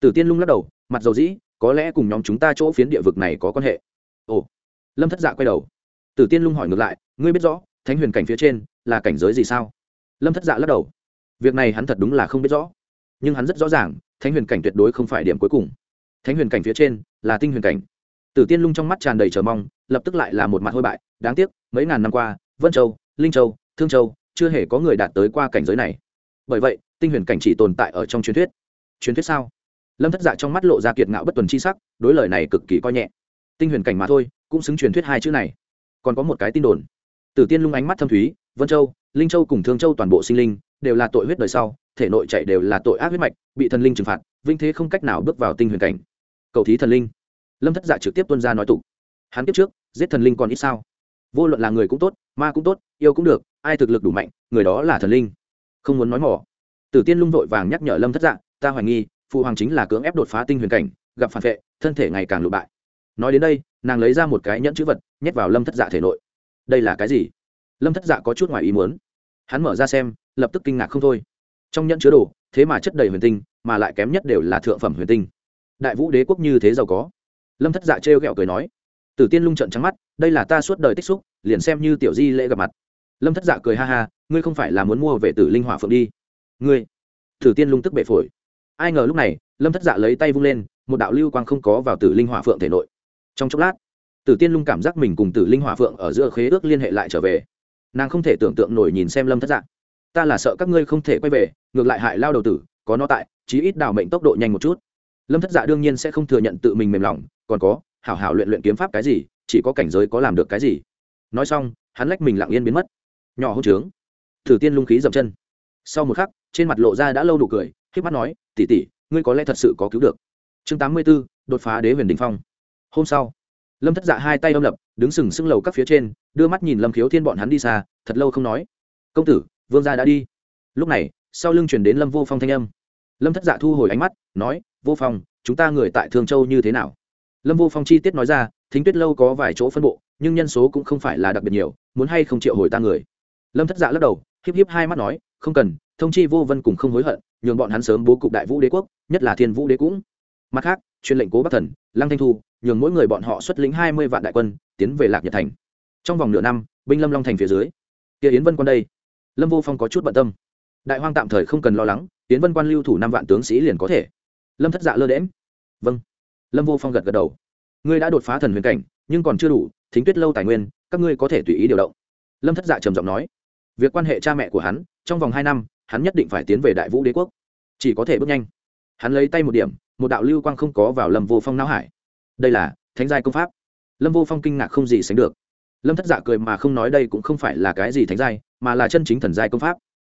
Tử tiên lung lắc đầu, mặt dầu dĩ, có lẽ cùng nhóm chúng ta chỗ phiến địa vực này có quan hệ. Ồ. Lâm thất dạ quay đầu. Tử tiên lung hỏi ngược lại, ngươi biết rõ, thánh huyền cảnh phía trên là cảnh giới gì sao? Lâm thất dạ lắc đầu. Việc này hắn thật đúng là không biết rõ. Nhưng hắn rất rõ ràng, thánh huyền cảnh tuyệt đối không phải điểm cuối cùng. Thánh huyền cảnh phía trên là tinh huyền cảnh. Tử tiên lung trong mắt tràn đầy chờ mong, lập tức lại là một mặt hôi bại. Đáng tiếc, mấy ngàn năm qua, vân châu, linh châu, thương châu chưa hề có người đạt tới qua cảnh giới này. Bởi vậy tinh huyền cảnh chỉ tồn tại ở trong truyền thuyết. Truyền thuyết sao? Lâm thất dạ trong mắt lộ ra kiệt ngạo bất tuần chi sắc, đối lời này cực kỳ coi nhẹ. Tinh huyền cảnh mà thôi, cũng xứng truyền thuyết hai chữ này. Còn có một cái tin đồn. Tử tiên lung ánh mắt thâm thúy, vân châu, linh châu cùng thương châu toàn bộ sinh linh đều là tội huyết đời sau, thể nội chạy đều là tội ác huyết mạch, bị thần linh trừng phạt, vinh thế không cách nào bước vào tinh huyền cảnh. Cầu thí thần linh. Lâm thất dạ trực tiếp tuân ra nói tục. Hắn tiếp trước, giết thần linh còn ít sao? Vô luận là người cũng tốt, ma cũng tốt, yêu cũng được, ai thực lực đủ mạnh, người đó là thần linh. Không muốn nói mỏ tử tiên lung vội vàng nhắc nhở lâm thất dạ ta hoài nghi, phụ hoàng chính là cưỡng ép đột phá tinh huyền cảnh, gặp phản vệ, thân thể ngày càng lụ bại. Nói đến đây, nàng lấy ra một cái nhẫn chữ vật, nhét vào lâm thất dạ thể nội. Đây là cái gì? Lâm thất dạ có chút ngoài ý muốn. Hắn mở ra xem, lập tức kinh ngạc không thôi. Trong nhẫn chứa đồ, thế mà chất đầy huyền tinh, mà lại kém nhất đều là thượng phẩm huyền tinh. Đại vũ đế quốc như thế giàu có. Lâm thất dạ trêu ghẹo cười nói. Tử tiên lung trận trắng mắt, đây là ta suốt đời tích xúc, liền xem như tiểu di lễ gặp mặt. Lâm thất dạ cười ha ha, ngươi không phải là muốn mua về tử linh hỏa phượng đi? Ngươi. Tử tiên lung tức bệ phổi. Ai ngờ lúc này, lâm thất dạ lấy tay vung lên, một đạo lưu quang không có vào tử linh hỏa phượng thể nội. Trong chốc lát, tử tiên lung cảm giác mình cùng tử linh hỏa phượng ở giữa khế ước liên hệ lại trở về. Nàng không thể tưởng tượng nổi nhìn xem lâm thất dạ. Ta là sợ các ngươi không thể quay về, ngược lại hại lao đầu tử, có nó tại, chí ít đào mệnh tốc độ nhanh một chút. Lâm thất dạ đương nhiên sẽ không thừa nhận tự mình mềm lòng, còn có, hảo hảo luyện luyện kiếm pháp cái gì, chỉ có cảnh giới có làm được cái gì. Nói xong, hắn lách mình lặng yên biến mất. Nhỏ hỗ trướng. Thử tiên lung khí dậm chân sau một khắc, trên mặt lộ ra đã lâu đủ cười k mắt nói tỉ tỉ ngươi có lẽ thật sự có cứu được. Chương tám mươi b ố đột phá đế huyền đình phong. Hôm sau, lâm thất dạ hai tay âm lập, đứng sừng sững lầu các phía trên, đưa mắt nhìn lâm khiếu thiên bọn hắn đi xa, thật lâu không nói. Công tử, vương gia đã đi. Lúc này, sau lưng chuyển đến lâm vô phong thanh âm. Lâm thất dạ thu hồi ánh mắt, nói, vô phong, chúng ta người tại thương châu như thế nào? Lâm vô phong chi tiết nói ra, thính tuyết lâu có vài chỗ phân bộ, nhưng nhân số cũng không phải là đặc biệt nhiều, muốn hay không triệu hồi ta người? Lâm thất dạ lắc đầu híp híp hai mắt nói không cần, thông chi vô vân cùng không hối hận, nhường bọn hắn sớm bố cục đại vũ đế quốc, nhất là thiên vũ đế cũng. Mặt khác, truyền lệnh cố bắc thần, lăng thanh thu, nhường mỗi người bọn họ xuất lĩnh hai mươi vạn đại quân, tiến về lạc nhật thành. Trong vòng nửa năm, binh lâm long thành phía dưới, kia yến vân quan đây. Lâm vô phong có chút bận tâm. Đại hoang tạm thời không cần lo lắng, yến vân quan lưu thủ năm vạn tướng sĩ liền có thể. Lâm thất dạ lơ đễm vâng. Lâm vô phong gật gật đầu. Ngươi đã đột phá thần huyền cảnh, nhưng còn chưa đủ, thính tuyết lâu tài nguyên, các ngươi có thể tùy ý điều động. Lâm thất dạ trầm giọng nói việc quan hệ cha mẹ của hắn, trong vòng hai năm, hắn nhất định phải tiến về đại vũ đế quốc. Chỉ có thể bước nhanh. Hắn lấy tay một điểm, một đạo lưu quang không có vào lâm vô phong não hải. Đây là thánh giai công pháp. Lâm vô phong kinh ngạc không gì sánh được. Lâm thất giả cười mà không nói đây cũng không phải là cái gì thánh giai, mà là chân chính thần giai công pháp.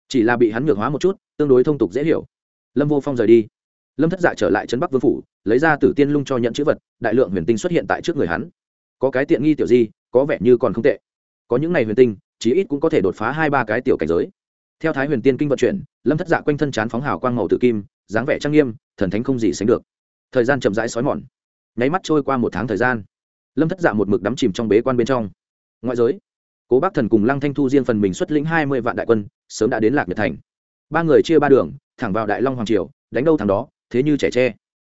Chỉ là bị hắn ngược hóa một chút, tương đối thông tục dễ hiểu. Lâm vô phong rời đi. Lâm thất dạ trở lại trấn bắc vương phủ, lấy ra tử tiên lung cho nhận chữ vật, đại lượng huyền tinh xuất hiện tại trước người hắn. Có cái tiện nghi tiểu di, có vẻ như còn không tệ. Có những ngày huyền tinh chí ít cũng có thể đột phá hai ba cái tiểu cảnh giới. Theo thái huyền tiên kinh vận chuyển, lâm thất dạ quanh thân chán phóng hào quang màu tự kim, dáng vẻ trang nghiêm, thần thánh không gì sánh được. Thời gian chậm rãi xói mòn. Nháy mắt trôi qua một tháng thời gian. Lâm thất dạ một mực đắm chìm trong bế quan bên trong. Ngoại giới, cố bác thần cùng lăng thanh thu riêng phần mình xuất lĩnh hai mươi vạn đại quân, sớm đã đến lạc nhật thành. Ba người chia ba đường, thẳng vào đại long hoàng triều, đánh đâu thằng đó, thế như trẻ tre.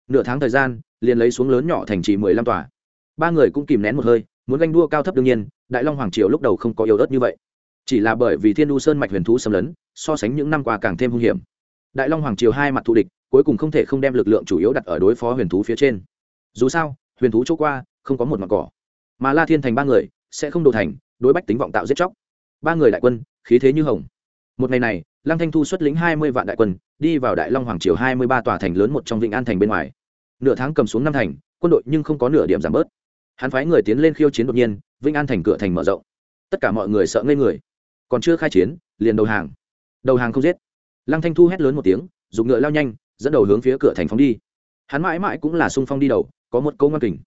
Nửa tháng thời gian, liền lấy xuống lớn nhỏ thành trì mười lăm tòa. Ba người cũng kìm nén một hơi, muốn ganh đua cao thấp đương nhiên đại long hoàng triều lúc đầu không có yếu ớt như vậy. Chỉ là bởi vì thiên đu sơn mạch huyền thú xâm lấn, so sánh những năm qua càng thêm hung hiểm. Đại long hoàng triều hai mặt thù địch, cuối cùng không thể không đem lực lượng chủ yếu đặt ở đối phó huyền thú phía trên. Dù sao, huyền thú chỗ qua, không có một mặt cỏ. Mà la thiên thành ba người, sẽ không đồ thành, đối bách tính vọng tạo giết chóc. Ba người đại quân, khí thế như hồng. Một ngày này, lăng thanh thu xuất lĩnh hai mươi vạn đại quân, đi vào đại long hoàng triều hai mươi ba tòa thành lớn một trong vịnh an thành bên ngoài. Nửa tháng cầm xuống năm thành, quân đội nhưng không có nửa điểm giảm bớt. Hắn phái người tiến lên khiêu chiến đột nhiên vĩnh an thành cửa thành mở rộng. Tất cả mọi người sợ ngây người. Còn chưa khai chiến, liền đầu hàng. Đầu hàng không giết. Lăng thanh thu hét lớn một tiếng, dùng ngựa lao nhanh, dẫn đầu hướng phía cửa thành phóng đi. Hắn mãi mãi cũng là sung phong đi đầu, có một câu ngoan kình.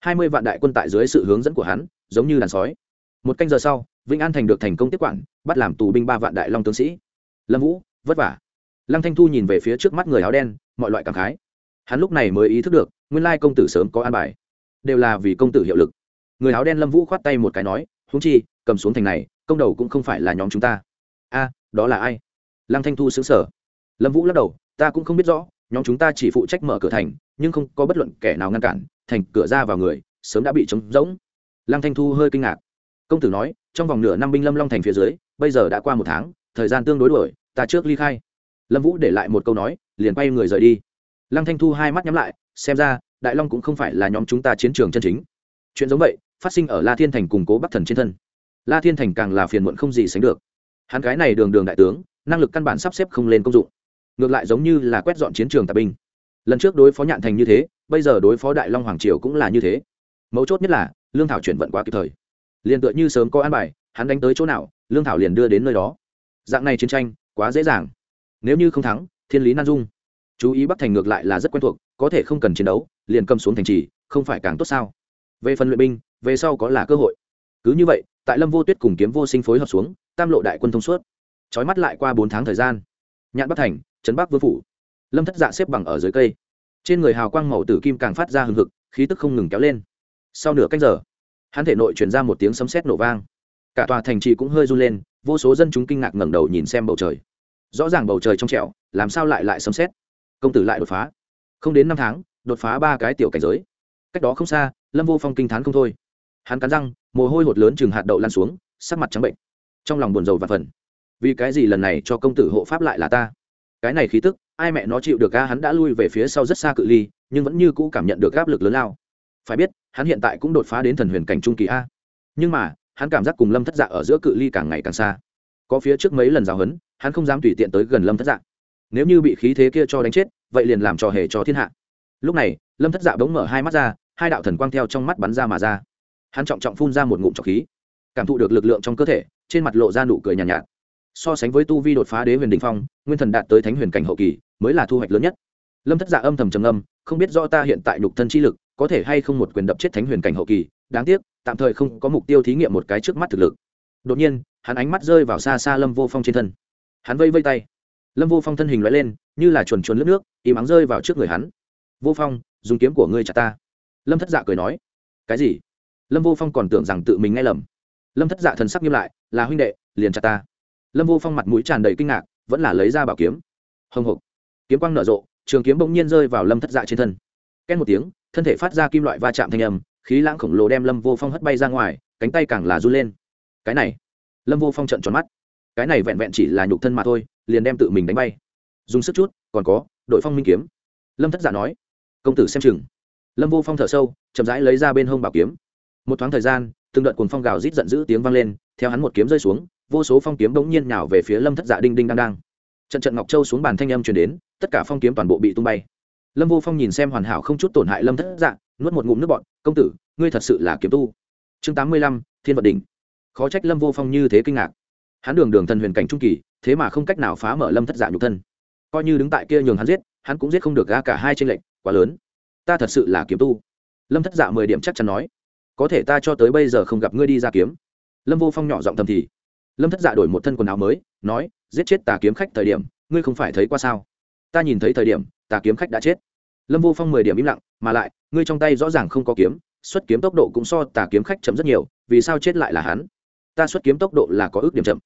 Hai mươi vạn đại quân tại dưới sự hướng dẫn của hắn, giống như đàn sói. Một canh giờ sau, vĩnh an thành được thành công tiếp quản, bắt làm tù binh ba vạn đại long tướng sĩ. Lâm vũ, vất vả. Lăng thanh thu nhìn về phía trước mắt người áo đen, mọi loại cảm khái. Hắn lúc này mới ý thức được, nguyên lai công tử sớm có an bài. Đều là vì công tử hiệu lực người áo đen lâm vũ khoát tay một cái nói húng chi, cầm xuống thành này, công đầu cũng không phải là nhóm chúng ta. A, đó là ai? Lăng thanh thu xứng sở lâm vũ lắc đầu, ta cũng không biết rõ, nhóm chúng ta chỉ phụ trách mở cửa thành, nhưng không có bất luận kẻ nào ngăn cản, thành cửa ra vào người, sớm đã bị trống rỗng. Lăng thanh thu hơi kinh ngạc. Công tử nói, trong vòng nửa năm binh lâm long thành phía dưới, bây giờ đã qua một tháng, thời gian tương đối đổi ta trước ly khai. Lâm vũ để lại một câu nói, liền quay người rời đi. Lăng thanh thu hai mắt nhắm lại, xem ra, đại long cũng không phải là nhóm chúng ta chiến trường chân chính. Chuyện giống vậy phát sinh ở la thiên thành củng cố bắc thần trên thân. La thiên thành càng là phiền muộn không gì sánh được. Hắn cái này đường đường đại tướng, năng lực căn bản sắp xếp không lên công dụng. Ngược lại giống như là quét dọn chiến trường tạp binh. Lần trước đối phó nhạn thành như thế, bây giờ đối phó đại long hoàng triều cũng là như thế. Mấu chốt nhất là, lương thảo chuyển vận quá kịp thời. Liền tựa như sớm có an bài, hắn đánh tới chỗ nào, lương thảo liền đưa đến nơi đó. Dạng này chiến tranh, quá dễ dàng. Nếu như không thắng, thiên lý nan dung. Chú ý bắc thành ngược lại là rất quen thuộc, có thể không cần chiến đấu, liền cầm xuống thành trì, không phải càng tốt sao? Về phần luyện binh, về sau có là cơ hội. Cứ như vậy, tại lâm vô tuyết cùng kiếm vô sinh phối hợp xuống, tam lộ đại quân thông suốt. Trói mắt lại qua bốn tháng thời gian. Nhạn bắc thành, trấn bắc vương phủ. Lâm thất dạ xếp bằng ở dưới cây. Trên người hào quang màu tử kim càng phát ra hừng hực, khí tức không ngừng kéo lên. Sau nửa cách giờ, hắn thể nội chuyển ra một tiếng sấm sét nổ vang. Cả tòa thành trì cũng hơi run lên, vô số dân chúng kinh ngạc ngẩng đầu nhìn xem bầu trời. Rõ ràng bầu trời trong trẹo làm sao lại lại sấm sét? Công tử lại đột phá. Không đến năm tháng, đột phá ba cái tiểu cảnh giới. Cách đó không xa lâm vô phong kinh t h á n không thôi. Hắn cắn răng mồ hôi hột lớn chừng hạt đậu lan xuống sắc mặt trắng bệnh. Trong lòng buồn rầu và phần vì cái gì lần này cho công tử hộ pháp lại là ta? Cái này khí tức ai mẹ nó chịu được ca hắn đã lui về phía sau rất xa cự ly nhưng vẫn như cũ cảm nhận được áp lực lớn lao. Phải biết hắn hiện tại cũng đột phá đến thần huyền cảnh trung kỳ a. Nhưng mà hắn cảm giác cùng lâm thất dạ ở giữa cự ly càng ngày càng xa. Có phía trước mấy lần giáo hấn, hắn không dám tùy tiện tới gần lâm thất dạ. Nếu như bị khí thế kia cho đánh chết vậy liền làm trò hề cho thiên hạ. Lúc này lâm thất dạ bỗng mở hai mắt ra hai đạo thần quang theo trong mắt bắn ra mà ra. Hắn trọng trọng phun ra một ngụm trọc khí cảm thụ được lực lượng trong cơ thể trên mặt lộ ra nụ cười nhàn nhạt, nhạt. So sánh với tu vi đột phá đế huyền đình phong nguyên thần đạt tới thánh huyền cảnh hậu kỳ mới là thu hoạch lớn nhất. Lâm thất dạ âm thầm trầm âm không biết do ta hiện tại nhục thân chi lực có thể hay không một quyền đập chết thánh huyền cảnh hậu kỳ đáng tiếc tạm thời không có mục tiêu thí nghiệm một cái trước mắt thực lực. Đột nhiên hắn ánh mắt rơi vào xa xa lâm vô phong trên thân. Hắn vây vây tay. Lâm vô phong thân hình loại lên như là chuồn chuồn lướt nước im ắng rơi vào trước người hắn. Vô phong dùng kiếm của ngươi chặt ta lâm thất dạ cười nói, cái gì? Lâm vô phong còn tưởng rằng tự mình nghe lầm. Lâm thất dạ thần sắc nghiêm lại, là huynh đệ, liền chặt ta. Lâm vô phong mặt mũi tràn đầy kinh ngạc, vẫn là lấy ra bảo kiếm. Hồng hộc. Kiếm quang nở rộ, trường kiếm bỗng nhiên rơi vào lâm thất dạ trên thân. Ken một tiếng, thân thể phát ra kim loại va chạm thanh âm, khí lãng khổng lồ đem lâm vô phong hất bay ra ngoài, cánh tay càng là run lên. Cái này? Lâm vô phong trận tròn mắt. Cái này vẹn vẹn chỉ là nhục thân mà thôi, liền đem tự mình đánh bay. Dùng sức chút, còn có, đội phong minh kiếm. Lâm thất giả nói. Công tử xem chừng lâm vô phong thở sâu, chậm rãi lấy ra bên hông bảo kiếm. Một thoáng thời gian, từng đợt cuồng phong gào rít giận dữ tiếng vang lên, theo hắn một kiếm rơi xuống, vô số phong kiếm bỗng nhiên nhào về phía lâm thất dạ đinh đinh đang đang. Trận trận ngọc châu xuống bàn thanh âm truyền đến, tất cả phong kiếm toàn bộ bị tung bay. Lâm vô phong nhìn xem hoàn hảo không chút tổn hại lâm thất dạ nuốt một ngụm nước bọn công tử, ngươi thật sự là kiếm tu. Chương tám mươi lăm, thiên vật đỉnh. Khó trách lâm vô phong như thế kinh ngạc. Hắn đường đường thần huyền cảnh trung kỳ, thế mà không cách nào phá mở lâm thất dạ nhục thân. Coi như đứng tại kia nhường hắn giết, hắn cũng giết không được ga cả hai tranh lệch, quá lớn ta thật sự là kiếm tu. Lâm thất dạ mười điểm chắc chắn nói, có thể ta cho tới bây giờ không gặp ngươi đi ra kiếm. Lâm vô phong nhỏ giọng thầm thì, lâm thất dạ đổi một thân quần áo mới, nói, giết chết tà kiếm khách thời điểm, ngươi không phải thấy qua sao? Ta nhìn thấy thời điểm, tà kiếm khách đã chết. Lâm vô phong mười điểm im lặng, mà lại, ngươi trong tay rõ ràng không có kiếm, xuất kiếm tốc độ cũng so tà kiếm khách chậm rất nhiều, vì sao chết lại là hắn? Ta xuất kiếm tốc độ là có ước điểm chậm.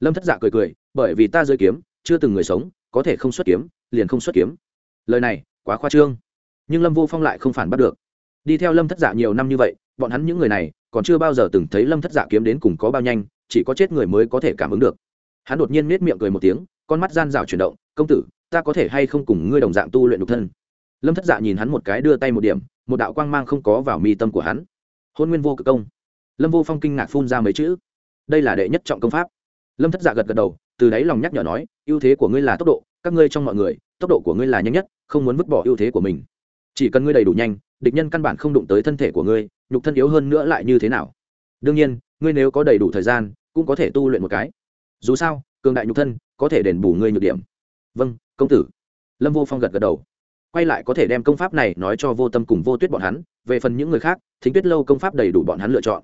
Lâm thất dạ cười cười, bởi vì ta rơi kiếm, chưa từng người sống, có thể không xuất kiếm, liền không xuất kiếm. Lời này, quá khoa trương nhưng lâm vô phong lại không phản bắt được. Đi theo lâm thất giả nhiều năm như vậy, bọn hắn những người này còn chưa bao giờ từng thấy lâm thất giả kiếm đến cùng có bao nhanh, chỉ có chết người mới có thể cảm ứng được. Hắn đột nhiên nết miệng cười một tiếng, con mắt gian rào chuyển động, công tử, ta có thể hay không cùng ngươi đồng dạng tu luyện độc thân? Lâm thất dạ nhìn hắn một cái đưa tay một điểm, một đạo quang mang không có vào mi tâm của hắn. Hôn nguyên vô cực công. Lâm vô phong kinh ngạc phun ra mấy chữ. Đây là đệ nhất trọng công pháp. Lâm thất dạ gật gật đầu, từ đáy lòng nhắc nhở nói, ưu thế của ngươi là tốc độ, các ngươi trong mọi người, tốc độ của ngươi là nhanh nhất, không muốn vứt bỏ ưu thế của mình chỉ cần ngươi đầy đủ nhanh, địch nhân căn bản không đụng tới thân thể của ngươi, nhục thân yếu hơn nữa lại như thế nào? Đương nhiên, ngươi nếu có đầy đủ thời gian, cũng có thể tu luyện một cái. Dù sao, cường đại nhục thân có thể đền bù ngươi nhược điểm. Vâng công tử. Lâm vô phong gật gật đầu. Quay lại có thể đem công pháp này nói cho vô tâm cùng vô tuyết bọn hắn, về phần những người khác, thính tuyết lâu công pháp đầy đủ bọn hắn lựa chọn.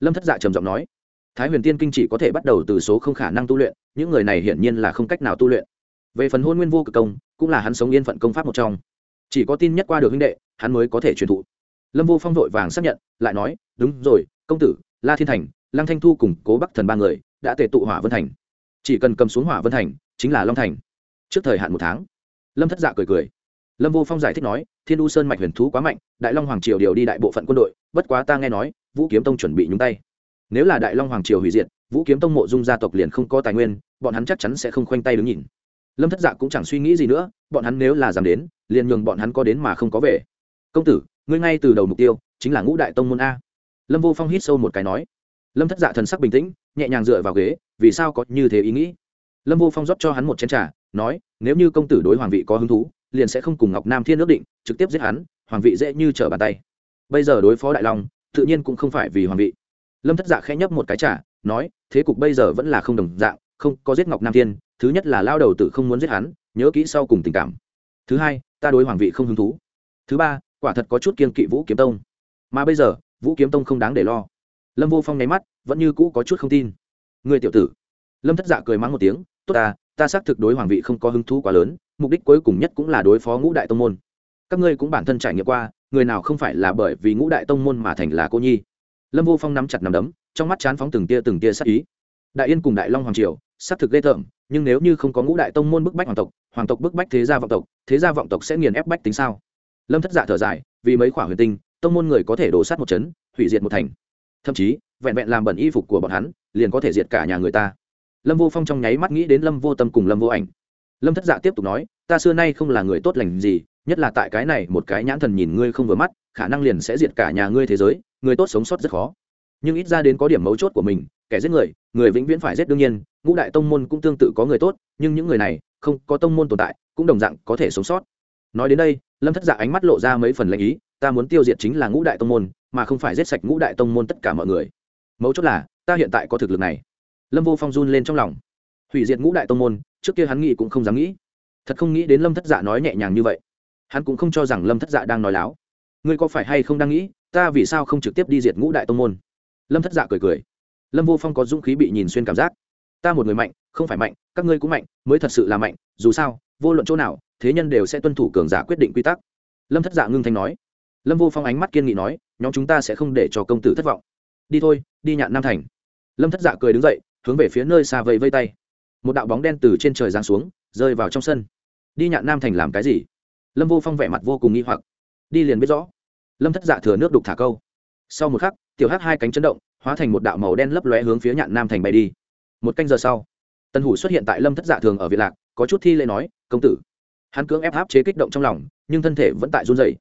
Lâm thất dạ trầm giọng nói. Thái huyền tiên kinh chỉ có thể bắt đầu từ số không khả năng tu luyện, những người này hiển nhiên là không cách nào tu luyện. Về phần hôn nguyên vô cực công, cũng là hắn sống yên phận công pháp một trong chỉ có tin nhất qua được huynh đệ, hắn mới có thể truyền thụ. Lâm vô phong vội vàng xác nhận, lại nói, đúng rồi, công tử, la thiên thành, lăng thanh thu cùng cố bắc thần ba người đã tề tụ hỏa vân thành. Chỉ cần cầm xuống hỏa vân thành, chính là long thành. Trước thời hạn một tháng, lâm thất dạ cười cười. Lâm vô phong giải thích nói, thiên u sơn mạch huyền thú quá mạnh, đại long hoàng triều điều đi đại bộ phận quân đội, bất quá ta nghe nói, vũ kiếm tông chuẩn bị nhúng tay. Nếu là đại long hoàng triều hủy diệt, vũ kiếm tông mộ dung gia tộc liền không có tài nguyên, bọn hắn chắc chắn sẽ không khoanh tay đứng nhìn lâm thất dạ cũng chẳng suy nghĩ gì nữa bọn hắn nếu là dám đến liền nhường bọn hắn có đến mà không có về công tử ngươi ngay từ đầu mục tiêu chính là ngũ đại tông môn a lâm vô phong hít sâu một cái nói lâm thất dạ thần sắc bình tĩnh nhẹ nhàng dựa vào ghế vì sao có như thế ý nghĩ lâm vô phong rót cho hắn một chén t r à nói nếu như công tử đối hoàng vị có hứng thú liền sẽ không cùng ngọc nam thiên ước định trực tiếp giết hắn hoàng vị dễ như trở bàn tay bây giờ đối phó đại long tự nhiên cũng không phải vì hoàng vị lâm thất dạ khẽ nhấp một cái trả nói thế cục bây giờ vẫn là không đồng dạng không có giết ngọc nam thiên thứ nhất là lao đầu tự không muốn giết hắn, nhớ kỹ sau cùng tình cảm. Thứ hai, ta đối hoàng vị không hứng thú. Thứ ba, quả thật có chút kiên kỵ vũ kiếm tông. Mà bây giờ, vũ kiếm tông không đáng để lo. Lâm vô phong nháy mắt, vẫn như cũ có chút không tin. Người tiểu tử. Lâm thất dạ cười mắng một tiếng, tốt ta ta xác thực đối hoàng vị không có hứng thú quá lớn, mục đích cuối cùng nhất cũng là đối phó ngũ đại tông môn. Các ngươi cũng bản thân trải nghiệm qua, người nào không phải là bởi vì ngũ đại tông môn mà thành là cô nhi. Lâm vô phong nắm chặt nắm đấm, trong mắt chán phóng từng tia từng tia sắc ý. Đại yên cùng đại long hoàng triều xác thực ghê tởm, nhưng nếu như không có ngũ đại tông môn bức bách hoàng tộc hoàng tộc bức bách thế gia vọng tộc, thế gia vọng tộc sẽ nghiền ép bách tính sao? Lâm thất dạ thở dài, vì mấy khỏa huyền tinh, tông môn người có thể đổ sát một chấn, hủy diệt một thành. Thậm chí, vẹn vẹn làm bẩn y phục của bọn hắn, liền có thể diệt cả nhà người ta. Lâm vô phong trong nháy mắt nghĩ đến lâm vô tâm cùng lâm vô ảnh. Lâm thất dạ tiếp tục nói, ta xưa nay không là người tốt lành gì, nhất là tại cái này một cái nhãn thần nhìn ngươi không vừa mắt, khả năng liền sẽ diệt cả nhà ngươi thế giới, người tốt sống sót rất khó. Nhưng ít ra đến có điểm mấu chốt của mình kẻ giết người người vĩnh viễn phải giết đương nhiên, ngũ đại tông môn cũng tương tự có người tốt, nhưng những người này không có tông môn tồn tại, cũng đồng dạng có thể sống sót. Nói đến đây, lâm thất dạ ánh mắt lộ ra mấy phần lệnh ý, ta muốn tiêu diệt chính là ngũ đại tông môn, mà không phải giết sạch ngũ đại tông môn tất cả mọi người. Mấu chốt là, ta hiện tại có thực lực này. Lâm vô phong run lên trong lòng. Hủy diệt ngũ đại tông môn, trước kia hắn nghĩ cũng không dám nghĩ. Thật không nghĩ đến lâm thất dạ nói nhẹ nhàng như vậy. Hắn cũng không cho rằng lâm thất dạ đang nói láo. Ngươi có phải hay không đang nghĩ, ta vì sao không trực tiếp đi diệt ngũ đại tông môn? Lâm thất dạ cười cười lâm vô phong có dũng khí bị nhìn xuyên cảm giác. Ta một người mạnh, không phải mạnh, các ngươi cũng mạnh, mới thật sự là mạnh, dù sao, vô luận chỗ nào, thế nhân đều sẽ tuân thủ cường giả quyết định quy tắc. Lâm thất dạ ngưng thanh nói. Lâm vô phong ánh mắt kiên nghị nói, nhóm chúng ta sẽ không để cho công tử thất vọng. Đi thôi, đi nhạn nam thành. Lâm thất dạ cười đứng dậy, hướng về phía nơi xa vây vây tay. Một đạo bóng đen từ trên trời giáng xuống, rơi vào trong sân. Đi nhạn nam thành làm cái gì? Lâm vô phong vẻ mặt vô cùng nghi hoặc. Đi liền biết rõ. Lâm thất dạ thừa nước đục thả câu. Sau một khắc, tiểu hắc hai cánh chấn động hóa thành một đạo màu đen lấp lóe hướng phía nhạn nam thành bay đi. Một canh giờ sau tân hủ xuất hiện tại lâm thất dạ thường ở việt lạc, có chút thi lễ nói, công tử. Hắn cưỡng ép áp chế kích động trong lòng, nhưng thân thể vẫn tại run dày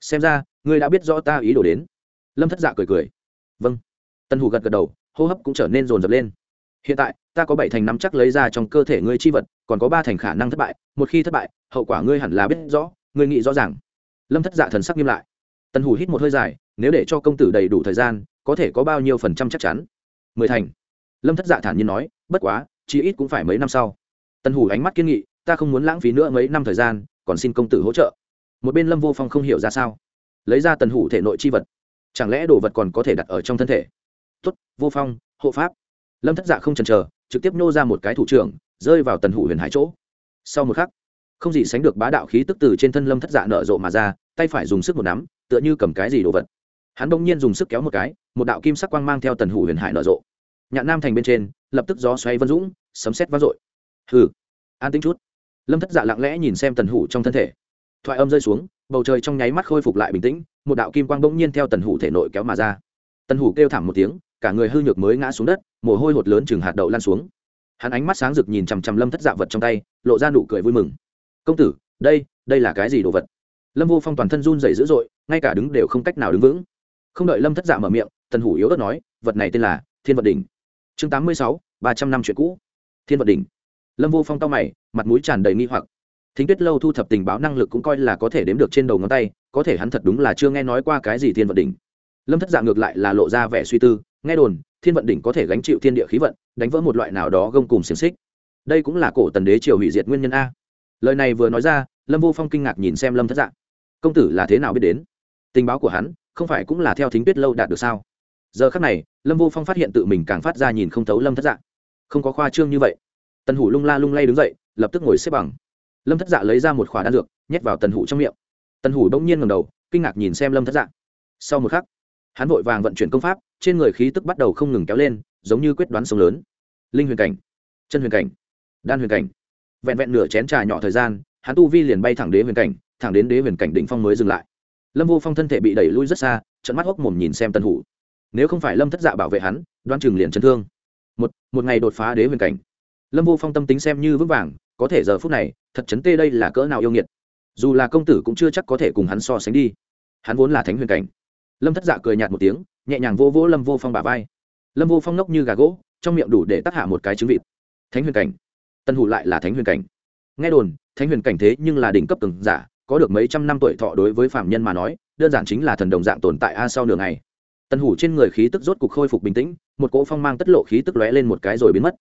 xem ra, ngươi đã biết rõ ta ý đồ đến. Lâm thất dạ cười cười. Vâng. Tân hủ gật gật đầu, hô hấp cũng trở nên rồn rập lên. Hiện tại, ta có bảy thành nắm chắc lấy ra trong cơ thể ngươi chi vật, còn có ba thành khả năng thất bại. Một khi thất bại, hậu quả ngươi hẳn là biết rõ, ngươi nghĩ rõ ràng. Lâm thất dạ thần sắc nghiêm lại. Tần hủ hít một hơi dài, nếu để cho công tử đầy đủ thời gian có thể có bao nhiêu phần trăm chắc chắn? Mười thành. Lâm thất dạ thản nhiên nói, bất quá, chí ít cũng phải mấy năm sau. Tần hủ ánh mắt kiên nghị, ta không muốn lãng phí nữa mấy năm thời gian, còn xin công tử hỗ trợ. Một bên lâm vô phong không hiểu ra sao. Lấy ra tần hủ thể nội chi vật. Chẳng lẽ đồ vật còn có thể đặt ở trong thân thể? Tuất vô phong, hộ pháp. Lâm thất dạ không chần chờ, trực tiếp nô ra một cái thủ trưởng, rơi vào tần hủ huyền hải chỗ. Sau một khắc, không gì sánh được bá đạo khí tức từ trên thân lâm thất dạ nở rộ mà ra, tay phải dùng sức một nắm, tựa như cầm cái gì đồ vật hắn bỗng nhiên dùng sức kéo một cái, một đạo kim sắc quang mang theo tần hủ huyền hải nở rộ. Nhạn nam thành bên trên, lập tức gió xoay vân dũng, sấm xét vang dội. Hừ, an tính chút. Lâm thất dạ lặng lẽ nhìn xem tần hủ trong thân thể. Thoại âm rơi xuống, bầu trời trong nháy mắt khôi phục lại bình tĩnh, một đạo kim quang bỗng nhiên theo tần hủ thể nội kéo mà ra. Tần hủ kêu thảm một tiếng, cả người hư nhược mới ngã xuống đất, mồ hôi hột lớn chừng hạt đậu lan xuống. Hắn ánh mắt sáng rực nhìn chằm chằm lâm thất dạ vật trong tay, lộ ra nụ cười vui mừng. Công tử, đây đây là cái gì đồ vật? Lâm vô phong toàn thân run dày dữ dội, ngay cả đứng đều không cách nào đứng vững không đợi lâm thất dạ mở miệng, tần hủ yếu ớt nói, vật này tên là thiên vật đỉnh. Chương tám mươi sáu, ba trăm năm chuyện cũ. Thiên vật đỉnh. Lâm vô phong tao mày, mặt mũi tràn đầy nghi hoặc. Thính tuyết lâu thu thập tình báo năng lực cũng coi là có thể đếm được trên đầu ngón tay, có thể hắn thật đúng là chưa nghe nói qua cái gì thiên vận đỉnh. Lâm thất dạng ngược lại là lộ ra vẻ suy tư, nghe đồn, thiên vận đỉnh có thể gánh chịu thiên địa khí vận, đánh vỡ một loại nào đó gông cùng xiềng xích. Đây cũng là cổ tần đế triều hủy diệt nguyên nhân a. Lời này vừa nói ra, lâm vô phong kinh ngạc nhìn xem lâm thất dạng công tử là thế nào biết đến? Tình báo của hắn không phải cũng là theo thính tuyết lâu đạt được sao? Giờ khắc này, lâm vô phong phát hiện tự mình càng phát ra nhìn không thấu lâm thất dạng không có khoa trương như vậy. Tần hủ lung la lung lay đứng dậy, lập tức ngồi xếp bằng. Lâm thất dạ lấy ra một khỏa đan dược, nhét vào tần hủ trong miệng. Tần hủ đông nhiên ngầm đầu, kinh ngạc nhìn xem lâm thất dạ. Sau một khắc, hắn vội vàng vận chuyển công pháp, trên người khí tức bắt đầu không ngừng kéo lên, giống như quyết đoán sông lớn. Linh huyền cảnh, chân huyền cảnh, đan huyền cảnh. Vẹn vẹn nửa chén trà nhỏ thời gian, hắn tu vi liền bay thẳng đế huyền cảnh, thẳng đến đế huyền cảnh đỉnh phong mới dừng lại lâm vô phong thân thể bị đẩy lui rất xa trận mắt hốc mồm nhìn xem tân hủ. Nếu không phải lâm thất dạ bảo vệ hắn đoan chừng liền chấn thương. Một một ngày đột phá đế huyền cảnh. Lâm vô phong tâm tính xem như vững vàng, có thể giờ phút này, thật chấn tê đây là cỡ nào yêu nghiệt. Dù là công tử cũng chưa chắc có thể cùng hắn so sánh đi. Hắn vốn là thánh huyền cảnh. Lâm thất dạ cười nhạt một tiếng, nhẹ nhàng vô vỗ lâm vô phong bà vai. Lâm vô phong nốc như gà gỗ, trong miệng đủ để tắc hạ một cái trứng vịt. Thánh huyền cảnh. Tân hủ lại là thánh huyền cảnh. Nghe đồn, thánh huyền cảnh thế nhưng là đỉnh cấp từng giả có được mấy trăm năm tuổi thọ đối với phạm nhân mà nói, đơn giản chính là thần đồng dạng tồn tại a sau nửa ngày. Tân hủ trên người khí tức rốt cục khôi phục bình tĩnh, một cỗ phong mang tất lộ khí tức lóe lên một cái rồi biến mất.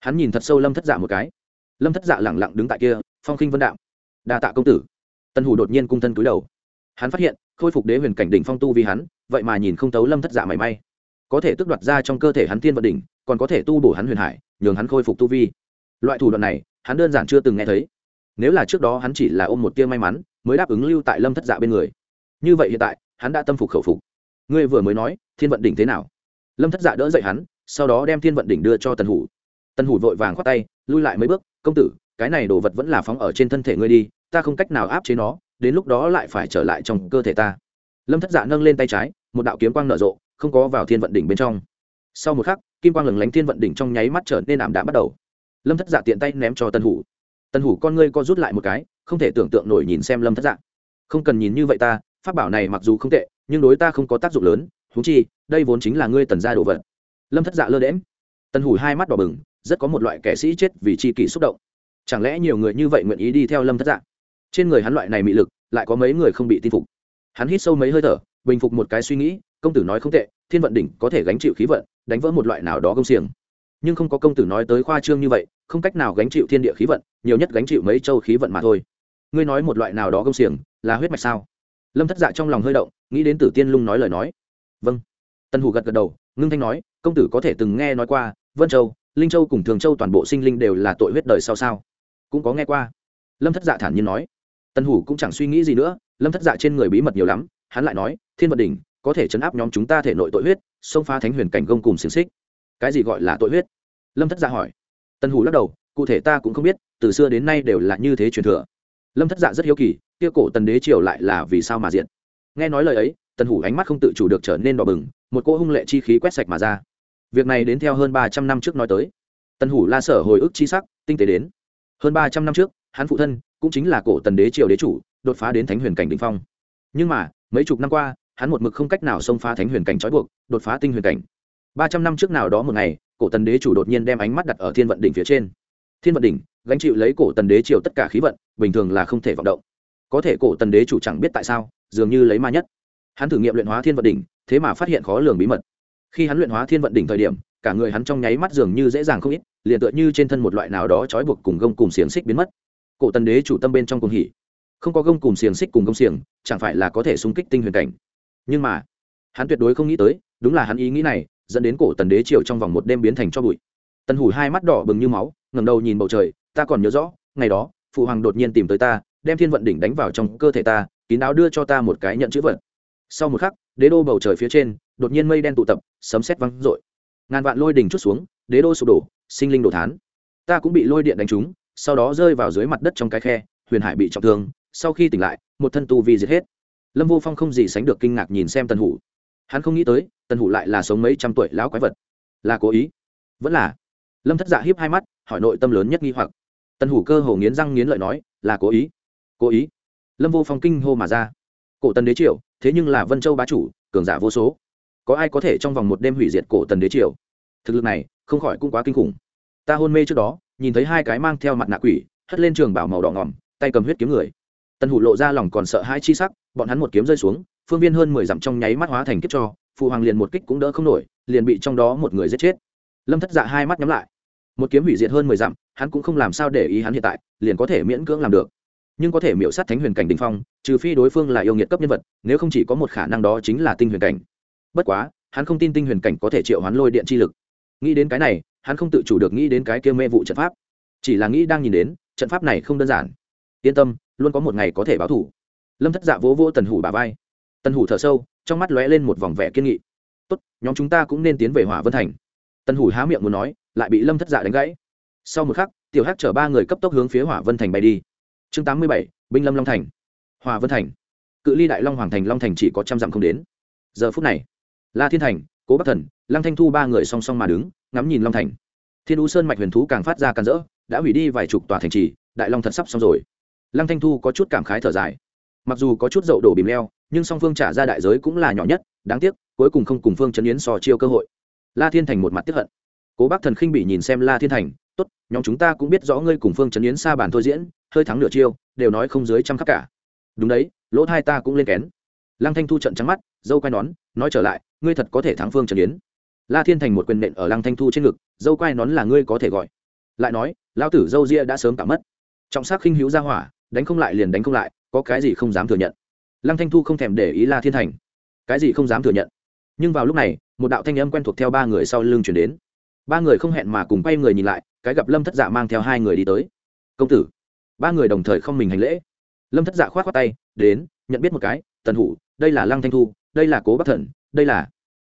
Hắn nhìn thật sâu lâm thất dạ một cái. Lâm thất dạ lẳng lặng đứng tại kia, phong khinh vân đạo đa tạ công tử. Tân hủ đột nhiên cung thân cúi đầu. Hắn phát hiện, khôi phục đế huyền cảnh đỉnh phong tu vì hắn, vậy mà nhìn không tấu lâm thất dạ mảy may. Có thể tức đoạt ra trong cơ thể hắn tiên vận đỉnh, còn có thể tu bổ hắn huyền hải, nhường hắn khôi phục tu vi. Loại thủ đoạn này, hắn đơn giản chưa từng nghe thấy nếu là trước đó hắn chỉ là ôm một tia may mắn, mới đáp ứng lưu tại lâm thất dạ bên người. Như vậy hiện tại, hắn đã tâm phục khẩu phục. Ngươi vừa mới nói, thiên vận đỉnh thế nào? Lâm thất dạ đỡ dậy hắn, sau đó đem thiên vận đỉnh đưa cho tần hủ. Tần hủ vội vàng khoát tay, lui lại mấy bước, công tử, cái này đồ vật vẫn là phóng ở trên thân thể ngươi đi, ta không cách nào áp chế nó, đến lúc đó lại phải trở lại trong cơ thể ta. Lâm thất dạ nâng lên tay trái, một đạo kiếm quang nở rộ, không có vào thiên vận đỉnh bên trong. Sau một khắc, kim quang lừng lánh thiên vận đỉnh trong nháy mắt trở nên ảm đạm bắt đầu. Lâm thất dạ tiện tay ném cho tần hủ. Tần hủ con ngươi co rút lại một cái, không thể tưởng tượng nổi nhìn xem lâm thất Dạng. không cần nhìn như vậy ta, pháp bảo này mặc dù không tệ, nhưng đối ta không có tác dụng lớn thú chi, đây vốn chính là ngươi tần gia đồ vật. Lâm thất dạ lơ đễm Tần hủ hai mắt đỏ bừng, rất có một loại kẻ sĩ chết vì chi kỷ xúc động. Chẳng lẽ nhiều người như vậy nguyện ý đi theo lâm thất dạ? Trên người hắn loại này mị lực, lại có mấy người không bị tin phục? Hắn hít sâu mấy hơi thở, bình phục một cái suy nghĩ, công tử nói không tệ, thiên vận đỉnh có thể gánh chịu khí vận, đánh vỡ một loại nào đó công xiềng. Nhưng không có công tử nói tới khoa trương như vậy, không cách nào gánh chịu thiên địa khí vận nhiều nhất gánh chịu mấy châu khí vận mà thôi. Ngươi nói một loại nào đó công xiềng, là huyết mạch sao? Lâm thất dạ trong lòng hơi động, nghĩ đến tử tiên lung nói lời nói. Vâng. Tân hủ gật gật đầu, ngưng thanh nói, công tử có thể từng nghe nói qua, vân châu, linh châu cùng thường châu toàn bộ sinh linh đều là tội huyết đời sau sao? Cũng có nghe qua. Lâm thất dạ thản nhiên nói. Tân hủ cũng chẳng suy nghĩ gì nữa, lâm thất dạ trên người bí mật nhiều lắm, hắn lại nói, thiên vận đỉnh, có thể chấn áp nhóm chúng ta thể nội tội huyết, xông phá thánh huyền cảnh gông cùng xiềng xích. Cái gì gọi là tội huyết? Lâm thất dạ hỏi. Tân hủ lắc đầu cụ thể ta cũng không biết, từ xưa đến nay đều là như thế truyền thừa. Lâm thất dạ rất hiếu kỳ, kia cổ tần đế triều lại là vì sao mà diện nghe nói lời ấy, tần hủ ánh mắt không tự chủ được trở nên đỏ bừng, một cỗ hung lệ chi khí quét sạch mà ra. Việc này đến theo hơn ba trăm năm trước nói tới. Tần hủ la sở hồi ức chi sắc, tinh tế đến. Hơn ba trăm năm trước, hắn phụ thân cũng chính là cổ tần đế triều đế chủ, đột phá đến thánh huyền cảnh đ ỉ n h phong. Nhưng mà, mấy chục năm qua, hắn một mực không cách nào xông phá thánh huyền cảnh trói buộc, đột phá tinh huyền cảnh. Ba trăm năm trước nào đó một ngày, cổ tần đế chủ đột nhiên đem ánh mắt đặt ở thiên vận đỉnh phía trên thiên vận đỉnh, gánh chịu lấy cổ tần đế triều tất cả khí vận, bình thường là không thể vọng động. Có thể cổ tần đế chủ chẳng biết tại sao, dường như lấy ma nhất. Hắn thử nghiệm luyện hóa thiên vận đỉnh, thế mà phát hiện khó lường bí mật. Khi hắn luyện hóa thiên vận đỉnh thời điểm, cả người hắn trong nháy mắt dường như dễ dàng không ít, liền tựa như trên thân một loại nào đó trói buộc cùng gông cùng xiềng xích biến mất. Cổ tần đế chủ tâm bên trong cùng hỉ. Không có gông cùng xiềng xích cùng gông xiềng, chẳng phải là có thể xung kích tinh huyền cảnh. Nhưng mà, hắn tuyệt đối không nghĩ tới, đúng là hắn ý nghĩ này, dẫn đến cổ tần đế triều trong vòng một đêm biến thành cho bụi tần hủ hai mắt đỏ bừng như máu ngầm đầu nhìn bầu trời, ta còn nhớ rõ, ngày đó, phụ hoàng đột nhiên tìm tới ta, đem thiên vận đỉnh đánh vào trong cơ thể ta, kín đáo đưa cho ta một cái nhận chữ vật. Sau một khắc, đế đô bầu trời phía trên, đột nhiên mây đen tụ tập, sấm sét văng rội ngàn vạn lôi đỉnh chút xuống, đế đô sụp đổ, sinh linh đổ thán. Ta cũng bị lôi điện đánh trúng, sau đó rơi vào dưới mặt đất trong cái khe, huyền hải bị trọng thương, sau khi tỉnh lại, một thân tu vi diệt hết. Lâm vô phong không gì sánh được kinh ngạc nhìn xem tần hủ. Hắn không nghĩ tới, tần hủ lại là sống mấy trăm tuổi lão quái vật. Là cố ý? Vẫn là lâm thất dạ hiếp hai mắt, hỏi nội tâm lớn nhất nghi hoặc. Tần hủ cơ hồ nghiến răng nghiến lợi nói, là cố ý cố ý. Lâm vô phong kinh hô mà ra. Cổ tần đế triều, thế nhưng là vân châu bá chủ, cường giả vô số. Có ai có thể trong vòng một đêm hủy diệt cổ tần đế triều? Thực lực này, không khỏi cũng quá kinh khủng. Ta hôn mê trước đó, nhìn thấy hai cái mang theo mặt nạ quỷ, hất lên trường bảo màu đỏ ngỏm, tay cầm huyết kiếm người. Tần hủ lộ ra lòng còn sợ hai chi sắc, bọn hắn một kiếm rơi xuống, phương viên hơn mười dặm trong nháy mắt hóa thành kiếp cho, phụ hoàng liền một kích cũng đỡ không nổi, liền bị trong đó một người giết chết. Lâm thất dạ hai mắt nhắm lại một kiếm hủy diệt hơn mười dặm, hắn cũng không làm sao để ý hắn hiện tại, liền có thể miễn cưỡng làm được. Nhưng có thể miễu sát thánh huyền cảnh đình phong, trừ phi đối phương là yêu nghiệt cấp nhân vật, nếu không chỉ có một khả năng đó chính là tinh huyền cảnh. Bất quá, hắn không tin tinh huyền cảnh có thể triệu hoán lôi điện chi lực. Nghĩ đến cái này, hắn không tự chủ được nghĩ đến cái kia mê vụ trận pháp. Chỉ là nghĩ đang nhìn đến, trận pháp này không đơn giản. Yên tâm, luôn có một ngày có thể báo thủ. Lâm thất dạ vỗ vỗ tần hủ bà vai. Tần hủ thở sâu, trong mắt lóe lên một vòng vẻ kiên nghị. Tốt, nhóm chúng ta cũng nên tiến về hỏa vân thành. Tần hủ há miệng muốn nói lại bị lâm thất dạ đánh gãy sau một khắc tiểu hắc chở ba người cấp tốc hướng phía hỏa vân thành bay đi chương tám mươi bảy binh lâm long thành hòa vân thành cự ly đại long hoàng thành long thành chỉ có trăm dặm không đến giờ phút này la thiên thành cố bắc thần lăng thanh thu ba người song song mà đứng ngắm nhìn long thành thiên u sơn mạch huyền thú càng phát ra càng rỡ đã hủy đi vài chục tòa thành trì đại long thật sắp xong rồi lăng thanh thu có chút cảm khái thở dài mặc dù có chút dậu đổ bìm leo nhưng song phương trả ra đại giới cũng là nhỏ nhất đáng tiếc cuối cùng không cùng phương chấn yến sò chiêu cơ hội la thiên thành một mặt tiếp hận cố bác thần khinh bị nhìn xem la thiên thành, tốt, nhóm chúng ta cũng biết rõ ngươi cùng phương trấn yến xa bàn thôi diễn, hơi thắng nửa chiêu, đều nói không dưới trăm khắc cả. Đúng đấy, lỗ thai ta cũng lên kén. Lăng thanh thu trận trắng mắt, dâu quai nón, nói trở lại, ngươi thật có thể thắng phương trấn yến. La thiên thành một quyền nện ở lăng thanh thu trên ngực, dâu quai nón là ngươi có thể gọi. Lại nói lao tử dâu ria đã sớm cả mất. Trọng sắc khinh hữu ra hỏa, đánh không lại liền đánh không lại, có cái gì không dám thừa nhận. Lăng thanh thu không thèm để ý la thiên thành. Cái gì không dám thừa nhận? Nhưng vào lúc này, một đạo thanh âm quen thuộc theo ba người sau lưng chuyển đến ba người không hẹn mà cùng quay người nhìn lại, cái gặp lâm thất dạ mang theo hai người đi tới. Công tử. Ba người đồng thời không mình hành lễ. Lâm thất dạ k h o á t khoác tay, đến, nhận biết một cái, tần hủ, đây là lăng thanh thu, đây là cố bắc thần, đây là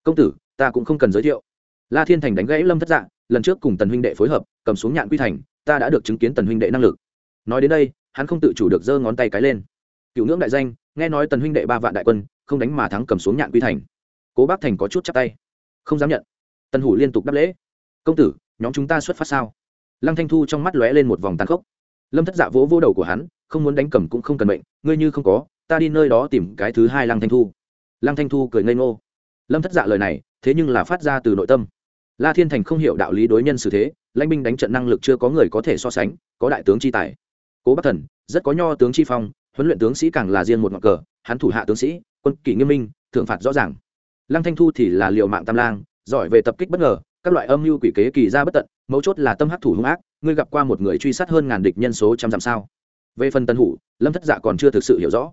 công tử, ta cũng không cần giới thiệu. La thiên thành đánh gãy lâm thất dạ lần trước cùng tần huynh đệ phối hợp, cầm xuống nhạn quy thành, ta đã được chứng kiến tần huynh đệ năng lực. Nói đến đây, hắn không tự chủ được giơ ngón tay cái lên. Cựu ngưỡng đại danh, nghe nói tần huynh đệ ba vạn đại quân, không đánh mà thắng cầm xuống nhạn quy thành. Cố bác thành có chút chắc tay. Không dám nhận. Tần hủ liên tục đáp lễ công tử, nhóm chúng ta xuất phát sao? Lăng thanh thu trong mắt lóe lên một vòng tàn khốc. Lâm thất dạ vỗ vỗ đầu của hắn, không muốn đánh cầm cũng không cần bệnh ngươi như không có, ta đi nơi đó tìm cái thứ hai lăng thanh thu. Lăng thanh thu cười ngây ngô. Lâm thất dạ lời này, thế nhưng là phát ra từ nội tâm. La thiên thành không hiểu đạo lý đối nhân xử thế, lãnh binh đánh trận năng lực chưa có người có thể so sánh, có đại tướng chi tài. Cố bắc thần, rất có nho tướng chi phong, huấn luyện tướng sĩ càng là riêng một ngọn cờ, hắn thủ hạ tướng sĩ, quân kỷ nghiêm minh, thượng phạt rõ ràng. Lăng thanh thu thì là liều mạng tam lang, giỏi về tập kích bất ngờ các loại âm mưu quỷ kế kỳ ra bất tận, mấu chốt là tâm hắc thủ hung ác, ngươi gặp qua một người truy sát hơn ngàn địch nhân số trăm dặm sao? Về phần tần hủ, lâm thất dạ còn chưa thực sự hiểu rõ.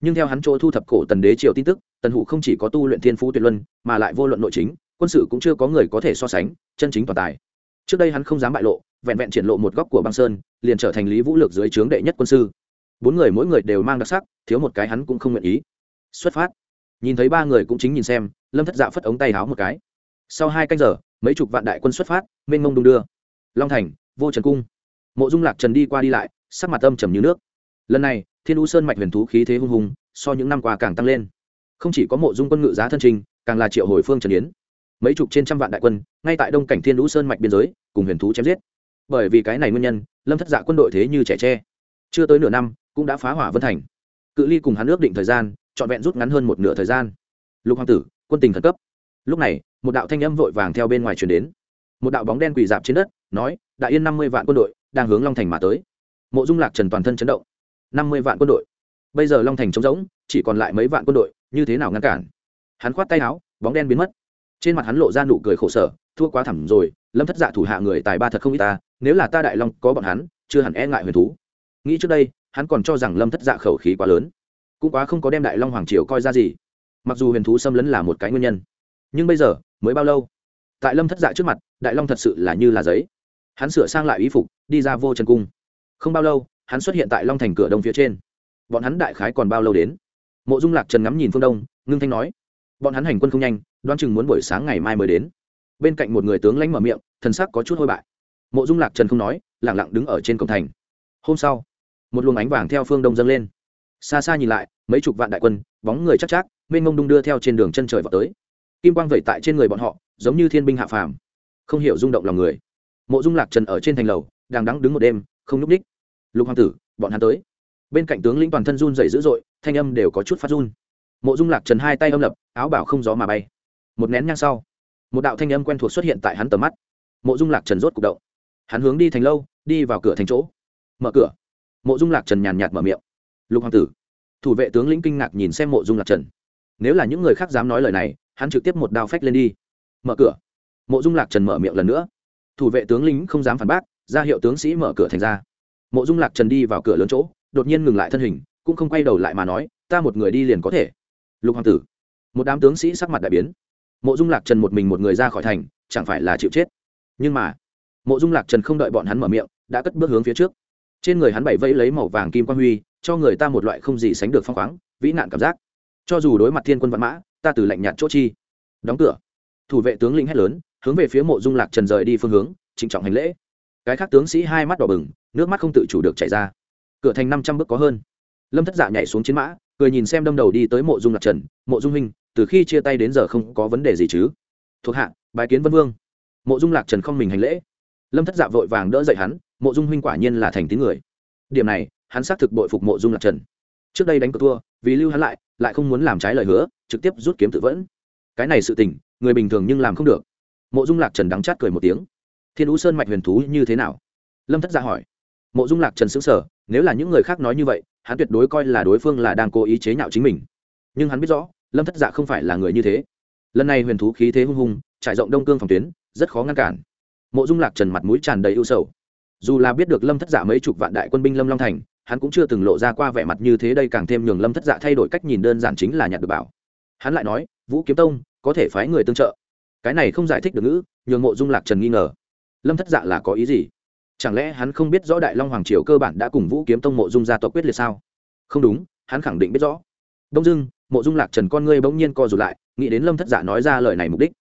Nhưng theo hắn chỗ thu thập cổ tần đế triều tin tức, tần hủ không chỉ có tu luyện thiên phú tuyệt luân, mà lại vô luận nội chính, quân sự cũng chưa có người có thể so sánh, chân chính toàn tài. Trước đây hắn không dám bại lộ, vẹn vẹn triển lộ một góc của băng sơn, liền trở thành lý vũ lược dưới trướng đệ nhất quân sư. Bốn người mỗi người đều mang đặc sắc, thiếu một cái hắn cũng không nguyện ý. Xuất phát. Nhìn thấy ba người cũng chính nhìn xem, lâm thất dạ phất ống tay háo một cái. Sau hai canh giờ mấy chục vạn đại quân xuất phát, mênh mông đung đưa. Long thành, vô trần cung. Mộ dung lạc trần đi qua đi lại, sắc mặt âm trầm như nước. Lần này, thiên u sơn mạch huyền thú khí thế hung hùng, so những năm qua càng tăng lên. Không chỉ có mộ dung quân ngự giá thân trình, càng là triệu hồi phương trần yến. Mấy chục trên trăm vạn đại quân, ngay tại đông cảnh thiên lũ sơn mạch biên giới, cùng huyền thú chém giết. Bởi vì cái này nguyên nhân, lâm thất dạ quân đội thế như trẻ tre. Chưa tới nửa năm, cũng đã phá hỏa vân thành. Cự ly cùng hắn ước định thời gian, trọn vẹn rút ngắn hơn một nửa thời gian. Lục hoàng tử, quân tình khẩn cấp lúc này, một đạo thanh âm vội vàng theo bên ngoài truyền đến. Một đạo bóng đen quỳ dạp trên đất, nói, đại yên năm mươi vạn quân đội đang hướng long thành mà tới. Mộ dung lạc trần toàn thân chấn động. Năm mươi vạn quân đội? Bây giờ long thành trống rỗng, chỉ còn lại mấy vạn quân đội, như thế nào ngăn cản? Hắn khoát tay áo, bóng đen biến mất. Trên mặt hắn lộ ra nụ cười khổ sở, thua quá thẳm rồi, lâm thất dạ thủ hạ người tài ba thật không ít ta, nếu là ta đại long có bọn hắn, chưa hẳn e ngại huyền thú. Nghĩ trước đây, hắn còn cho rằng lâm thất dạ khẩu khí quá lớn, cũng quá không có đem đại long hoàng triều coi ra gì. Mặc dù huyền thú xâm lấn là một cái nguyên nhân nhưng bây giờ, mới bao lâu? Tại lâm thất dạ trước mặt, đại long thật sự là như là giấy. Hắn sửa sang lại y phục, đi ra vô trần cung. Không bao lâu, hắn xuất hiện tại long thành cửa đông phía trên. Bọn hắn đại khái còn bao lâu đến? Mộ dung lạc trần ngắm nhìn phương đông, ngưng thanh nói. Bọn hắn hành quân không nhanh, đoán chừng muốn buổi sáng ngày mai mới đến. Bên cạnh một người tướng lãnh mở miệng, thần sắc có chút hôi bại. Mộ dung lạc trần không nói lẳng lặng đứng ở trên cổng thành. Hôm sau, một luồng ánh vàng theo phương đông dâng lên. Xa xa nhìn lại, mấy chục vạn đại quân, bóng người chắc chắc, mênh mông đung đưa theo trên đường chân trời vào tới kim quang vẩy tại trên người bọn họ, giống như thiên binh hạ phàm. Không hiểu rung động lòng người. Mộ dung lạc trần ở trên thành lầu, đang đắng đứng một đêm, không nhúc ních lục hoàng tử, bọn hắn tới. Bên cạnh tướng lĩnh toàn thân run dày dữ dội, thanh âm đều có chút phát run. Mộ dung lạc trần hai tay âm lập, áo bảo không gió mà bay. Một nén nhang sau, một đạo thanh âm quen thuộc xuất hiện tại hắn tầm mắt. Mộ dung lạc trần rốt c ụ c động. Hắn hướng đi thành lâu, đi vào cửa thành chỗ. Mở cửa. Mộ dung lạc trần nhàn nhạt mở miệng. Lục hoàng tử, thủ vệ tướng lĩnh kinh ngạc nhìn xem mộ dung lạc trần. Nếu là những người khác dám nói lời này hắn trực tiếp một đao phách lên đi. Mở cửa. Mộ dung lạc trần mở miệng lần nữa. Thủ vệ tướng lĩnh không dám phản bác, ra hiệu tướng sĩ mở cửa thành ra. Mộ dung lạc trần đi vào cửa lớn chỗ, đột nhiên ngừng lại thân hình, cũng không quay đầu lại mà nói, ta một người đi liền có thể. Lục hoàng tử. Một đám tướng sĩ sắc mặt đại biến. Mộ dung lạc trần một mình một người ra khỏi thành, chẳng phải là chịu chết. Nhưng mà, mộ dung lạc trần không đợi bọn hắn mở miệng, đã cất bước hướng phía trước. Trên người hắn bảy vẫy lấy màu vàng kim quang huy, cho người ta một loại không gì sánh được phong khoáng, vĩ nạn cảm giác. Cho dù đối mặt thiên quân văn mã ta từ lạnh nhạt chỗ chi. Đóng cửa. Thủ vệ tướng lĩnh hét lớn, hướng về phía mộ dung lạc trần rời đi phương hướng, trịnh trọng hành lễ. Cái khác tướng sĩ hai mắt đỏ bừng, nước mắt không tự chủ được chảy ra. Cửa thành năm trăm bước có hơn. Lâm thất dạ nhảy xuống chiến mã, cười nhìn xem đâm đầu đi tới mộ dung lạc trần. Mộ dung huynh, từ khi chia tay đến giờ không có vấn đề gì chứ? Thuộc hạ bài kiến vân vương. Mộ dung lạc trần không mình hành lễ. Lâm thất dạ vội vàng đỡ dậy hắn, mộ dung huynh quả nhiên là thành tín người. Điểm này, hắn xác thực bội phục mộ dung lạc trần. Trước đây đánh cờ thua vì lưu hắn lại lại không muốn làm trái lời hứa, trực tiếp rút kiếm tự vẫn. Cái này sự tình, người bình thường nhưng làm không được. Mộ dung lạc trần đắng chát cười một tiếng. Thiên ú sơn mạch huyền thú như thế nào? Lâm thất gia hỏi. Mộ dung lạc trần xứng sở nếu là những người khác nói như vậy, hắn tuyệt đối coi là đối phương là đang cố ý chế nhạo chính mình. Nhưng hắn biết rõ, lâm thất dạ không phải là người như thế. Lần này huyền thú khí thế hung hùng trải rộng đông cương phòng tuyến, rất khó ngăn cản. Mộ dung lạc trần mặt mũi tràn đầy ưu sầu. Dù là biết được lâm thất dạ mấy chục vạn đại quân binh lâm long thành hắn cũng chưa từng lộ ra qua vẻ mặt như thế, đây càng thêm nhường lâm thất dạ thay đổi cách nhìn đơn giản chính là nhặt được bảo. Hắn lại nói, vũ kiếm tông, có thể phái người tương trợ. Cái này không giải thích được ngữ, nhường mộ dung lạc trần nghi ngờ. Lâm thất dạ là có ý gì? Chẳng lẽ hắn không biết rõ đại long hoàng triều cơ bản đã cùng vũ kiếm tông mộ dung gia tộc quyết liệt sao? Không đúng, hắn khẳng định biết rõ. Đông dưng mộ dung lạc trần con ngươi bỗng nhiên co rụt lại, nghĩ đến lâm thất dạ nói ra lời này mục đích.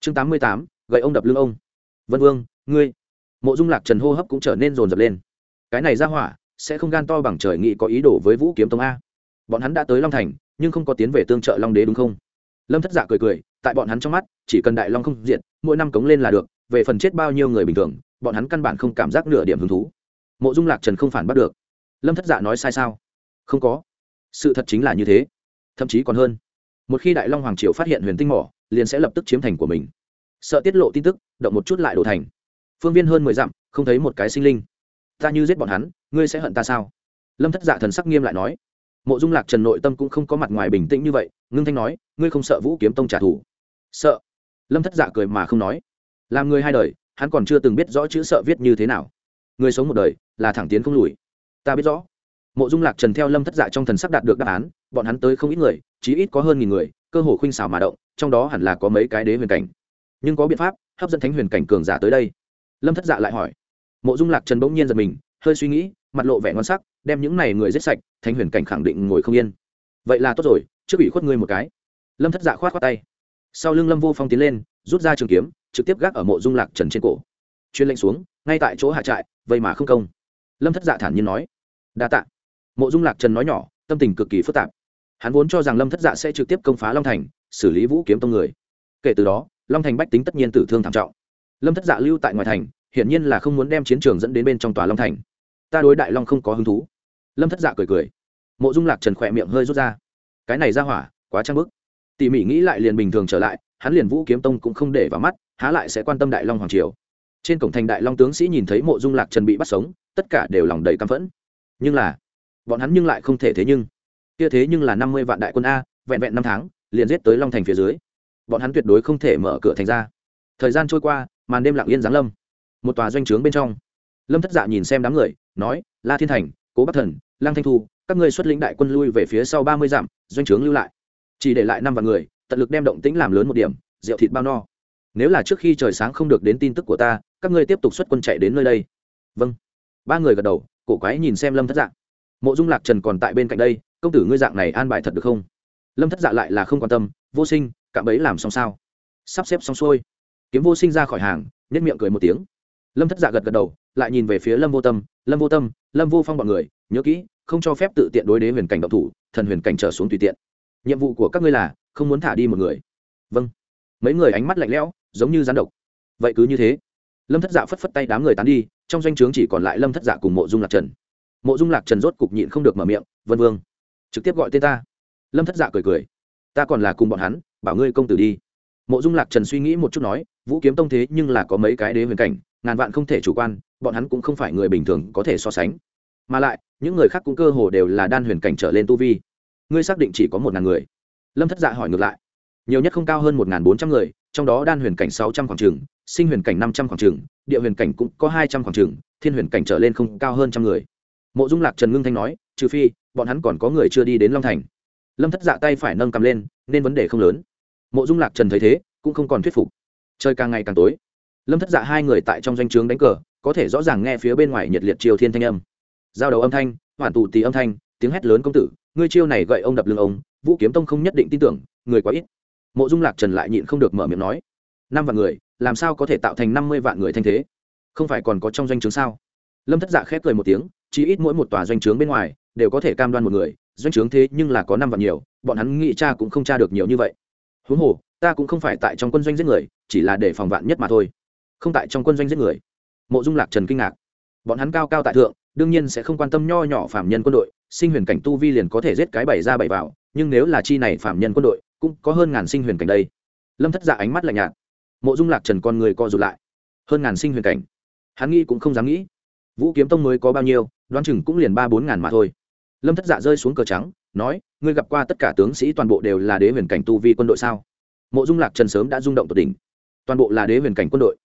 Chương tám mươi tám, gậy ông đập lưng ông. Vân vương, ngươi. Mộ dung lạc trần hô hấp cũng trở nên rồn rập lên. Cái này ra hỏa sẽ không gan to bằng trời nghị có ý đồ với vũ kiếm tông a. Bọn hắn đã tới long thành, nhưng không có tiến về tương trợ long đế đúng không? Lâm thất dạ cười cười, tại bọn hắn trong mắt, chỉ cần đại long không diện mỗi năm cống lên là được, về phần chết bao nhiêu người bình thường, bọn hắn căn bản không cảm giác nửa điểm hứng thú. Mộ dung lạc trần không phản bắt được. Lâm thất dạ nói sai sao? Không có. Sự thật chính là như thế. Thậm chí còn hơn. Một khi đại long hoàng triều phát hiện huyền tinh mỏ, liền sẽ lập tức chiếm thành của mình. Sợ tiết lộ tin tức, động một chút lại đổ thành. Phương viên hơn mười dặm, không thấy một cái sinh linh. Ta như giết bọn hắn ngươi sẽ hận ta sao? Lâm thất dạ thần sắc nghiêm lại nói. Mộ dung lạc trần nội tâm cũng không có mặt ngoài bình tĩnh như vậy, ngưng thanh nói, ngươi không sợ vũ kiếm tông trả thù? Sợ. Lâm thất dạ cười mà không nói. Làm người hai đời, hắn còn chưa từng biết rõ chữ sợ viết như thế nào. Người sống một đời, là thẳng tiến không lùi. Ta biết rõ. Mộ dung lạc trần theo lâm thất dạ trong thần sắc đạt được đáp án, bọn hắn tới không ít người, chí ít có hơn nghìn người, cơ hồ khuynh xảo mà động, trong đó hẳn là có mấy cái đế huyền cảnh. Nhưng có biện pháp, hấp dẫn thánh huyền cảnh cường giả tới đây. Lâm thất dạ lại hỏi. Mộ dung lạc trần bỗng nhiên giật mình, hơi suy nghĩ mặt lộ vẻ ngon sắc, đem những này người giết sạch, thánh huyền cảnh khẳng định ngồi không yên. Vậy là tốt rồi, trước bị khuất ngươi một cái. Lâm thất dạ khoát khoát tay. Sau lưng lâm vô phong tiến lên, rút ra trường kiếm, trực tiếp gác ở mộ dung lạc trần trên cổ. Chuyên lệnh xuống, ngay tại chỗ hạ trại, vậy mà không công. Lâm thất dạ thản nhiên nói. Đa tạ. Mộ dung lạc trần nói nhỏ, tâm tình cực kỳ phức tạp. Hắn vốn cho rằng lâm thất dạ sẽ trực tiếp công phá long thành, xử lý vũ kiếm tông người. Kể từ đó, long thành bách tính tất nhiên tử thương thảm trọng. Lâm thất dạ lưu tại ngoài thành, hiển nhiên là không muốn đem chiến trường dẫn đến bên trong tòa long thành ta đối đại long không có hứng thú. Lâm thất dạ cười cười. Mộ dung lạc trần khỏe miệng hơi rút ra. Cái này ra hỏa, quá trang bức. Tỉ mỉ nghĩ lại liền bình thường trở lại, hắn liền vũ kiếm tông cũng không để vào mắt, há lại sẽ quan tâm đại long hoàng triều. Trên cổng thành đại long tướng sĩ nhìn thấy mộ dung lạc trần bị bắt sống, tất cả đều lòng đầy căm phẫn. Nhưng là, bọn hắn nhưng lại không thể thế nhưng. Kia thế nhưng là năm mươi vạn đại quân a, vẹn vẹn năm tháng, liền giết tới long thành phía dưới. Bọn hắn tuyệt đối không thể mở cửa thành ra. Thời gian trôi qua, màn đêm lặng yên giáng lâm. Một tòa doanh trướng bên trong. Lâm thất dạ nhìn xem đám người nói la thiên thành cố bắc thần lang thanh thu các ngươi xuất lĩnh đại quân lui về phía sau ba mươi dặm doanh trướng lưu lại. Chỉ để lại năm vạn người tận lực đem động tĩnh làm lớn một điểm rượu thịt bao no. Nếu là trước khi trời sáng không được đến tin tức của ta các ngươi tiếp tục xuất quân chạy đến nơi đây. Vâng. Ba người gật đầu cổ quái nhìn xem lâm thất Dạng, mộ dung lạc trần còn tại bên cạnh đây công tử ngươi dạng này an bài thật được không? Lâm thất dạ lại là không quan tâm vô sinh cạm ấy làm xong sao? Sắp xếp xong xuôi. Kiếm vô sinh ra khỏi hàng nhất miệng cười một tiếng lâm thất dạ gật gật đầu, lại nhìn về phía lâm vô tâm. Lâm vô tâm, lâm vô phong b ọ n người, nhớ kỹ, không cho phép tự tiện đối đế huyền cảnh độc thủ, thần huyền cảnh trở xuống tùy tiện. Nhiệm vụ của các ngươi là, không muốn thả đi một người. Vâng. Mấy người ánh mắt lạnh lẽo, giống như rán độc. Vậy cứ như thế. Lâm thất dạ phất phất tay đám người tán đi, trong danh o chướng chỉ còn lại lâm thất dạ cùng mộ dung lạc trần. Mộ dung lạc trần rốt cục nhịn không được mở miệng, vân vương, trực tiếp gọi tên ta. Lâm thất dạ cười cười, ta còn là cùng bọn hắn, bảo ngươi công tử đi. Mộ dung lạc trần suy nghĩ một chút nói, vũ kiếm tông thế nhưng là có mấy cái đế huyền cảnh ngàn vạn không thể chủ quan, bọn hắn cũng không phải người bình thường có thể so sánh. Mà lại, những người khác cũng cơ hồ đều là đan huyền cảnh trở lên tu vi. Ngươi xác định chỉ có một ngàn người. Lâm thất dạ hỏi ngược lại. Nhiều nhất không cao hơn một ngàn bốn trăm người, trong đó đan huyền cảnh sáu trăm khoảng trường sinh huyền cảnh năm trăm khoảng trường địa huyền cảnh cũng có hai trăm khoảng trường thiên huyền cảnh trở lên không cao hơn trăm người. Mộ dung lạc trần ngưng thanh nói, trừ phi, bọn hắn còn có người chưa đi đến long thành. Lâm thất dạ tay phải nâng cầm lên, nên vấn đề không lớn. Mộ dung lạc trần thấy thế, cũng không còn thuyết phục. Trời càng ngày càng tối lâm thất dạ hai người tại trong danh o đánh cờ, có thể rõ ràng nghe phía bên ngoài nhiệt liệt triều thiên thanh âm. Giao đầu âm thanh hoàn tù tì âm thanh, tiếng hét lớn công tử, ngươi chiêu này gậy ông đập lưng ông, vũ kiếm tông không nhất định tin tưởng, người quá ít. Mộ dung lạc trần lại nhịn không được mở miệng nói, năm vạn người, làm sao có thể tạo thành năm mươi vạn người thanh thế? Không phải còn có trong doanh trướng sao? Lâm thất dạ khép cười một tiếng, chỉ ít mỗi một tòa doanh trướng bên ngoài, đều có thể cam đoan một người, doanh trướng thế nhưng là có năm vạn nhiều, bọn hắn nghĩ cha cũng không cha được nhiều như vậy. Huống hồ, ta cũng không phải tại trong quân doanh giết người, chỉ là để phòng vạn nhất mà thôi không tại trong quân doanh giết người. Mộ dung lạc trần kinh ngạc. Bọn hắn cao cao tại thượng, đương nhiên sẽ không quan tâm nho nhỏ phạm nhân quân đội, sinh huyền cảnh tu vi liền có thể giết cái bảy ra bảy vào, nhưng nếu là chi này phạm nhân quân đội, cũng có hơn ngàn sinh huyền cảnh đây. Lâm thất dạ ánh mắt lạnh nhạt. Mộ dung lạc trần con người co rụt lại. Hơn ngàn sinh huyền cảnh. Hắn nghĩ cũng không dám nghĩ. Vũ kiếm tông mới có bao nhiêu, đoán chừng cũng liền ba bốn ngàn mà thôi. Lâm thất dạ rơi xuống cờ trắng, nói, ngươi gặp qua tất cả tướng sĩ toàn bộ đều là đế huyền cảnh tu vi quân đội sao? Mộ dung lạc trần sớm đã rung động tột đỉnh. Toàn bộ là đế huyền cảnh quân đội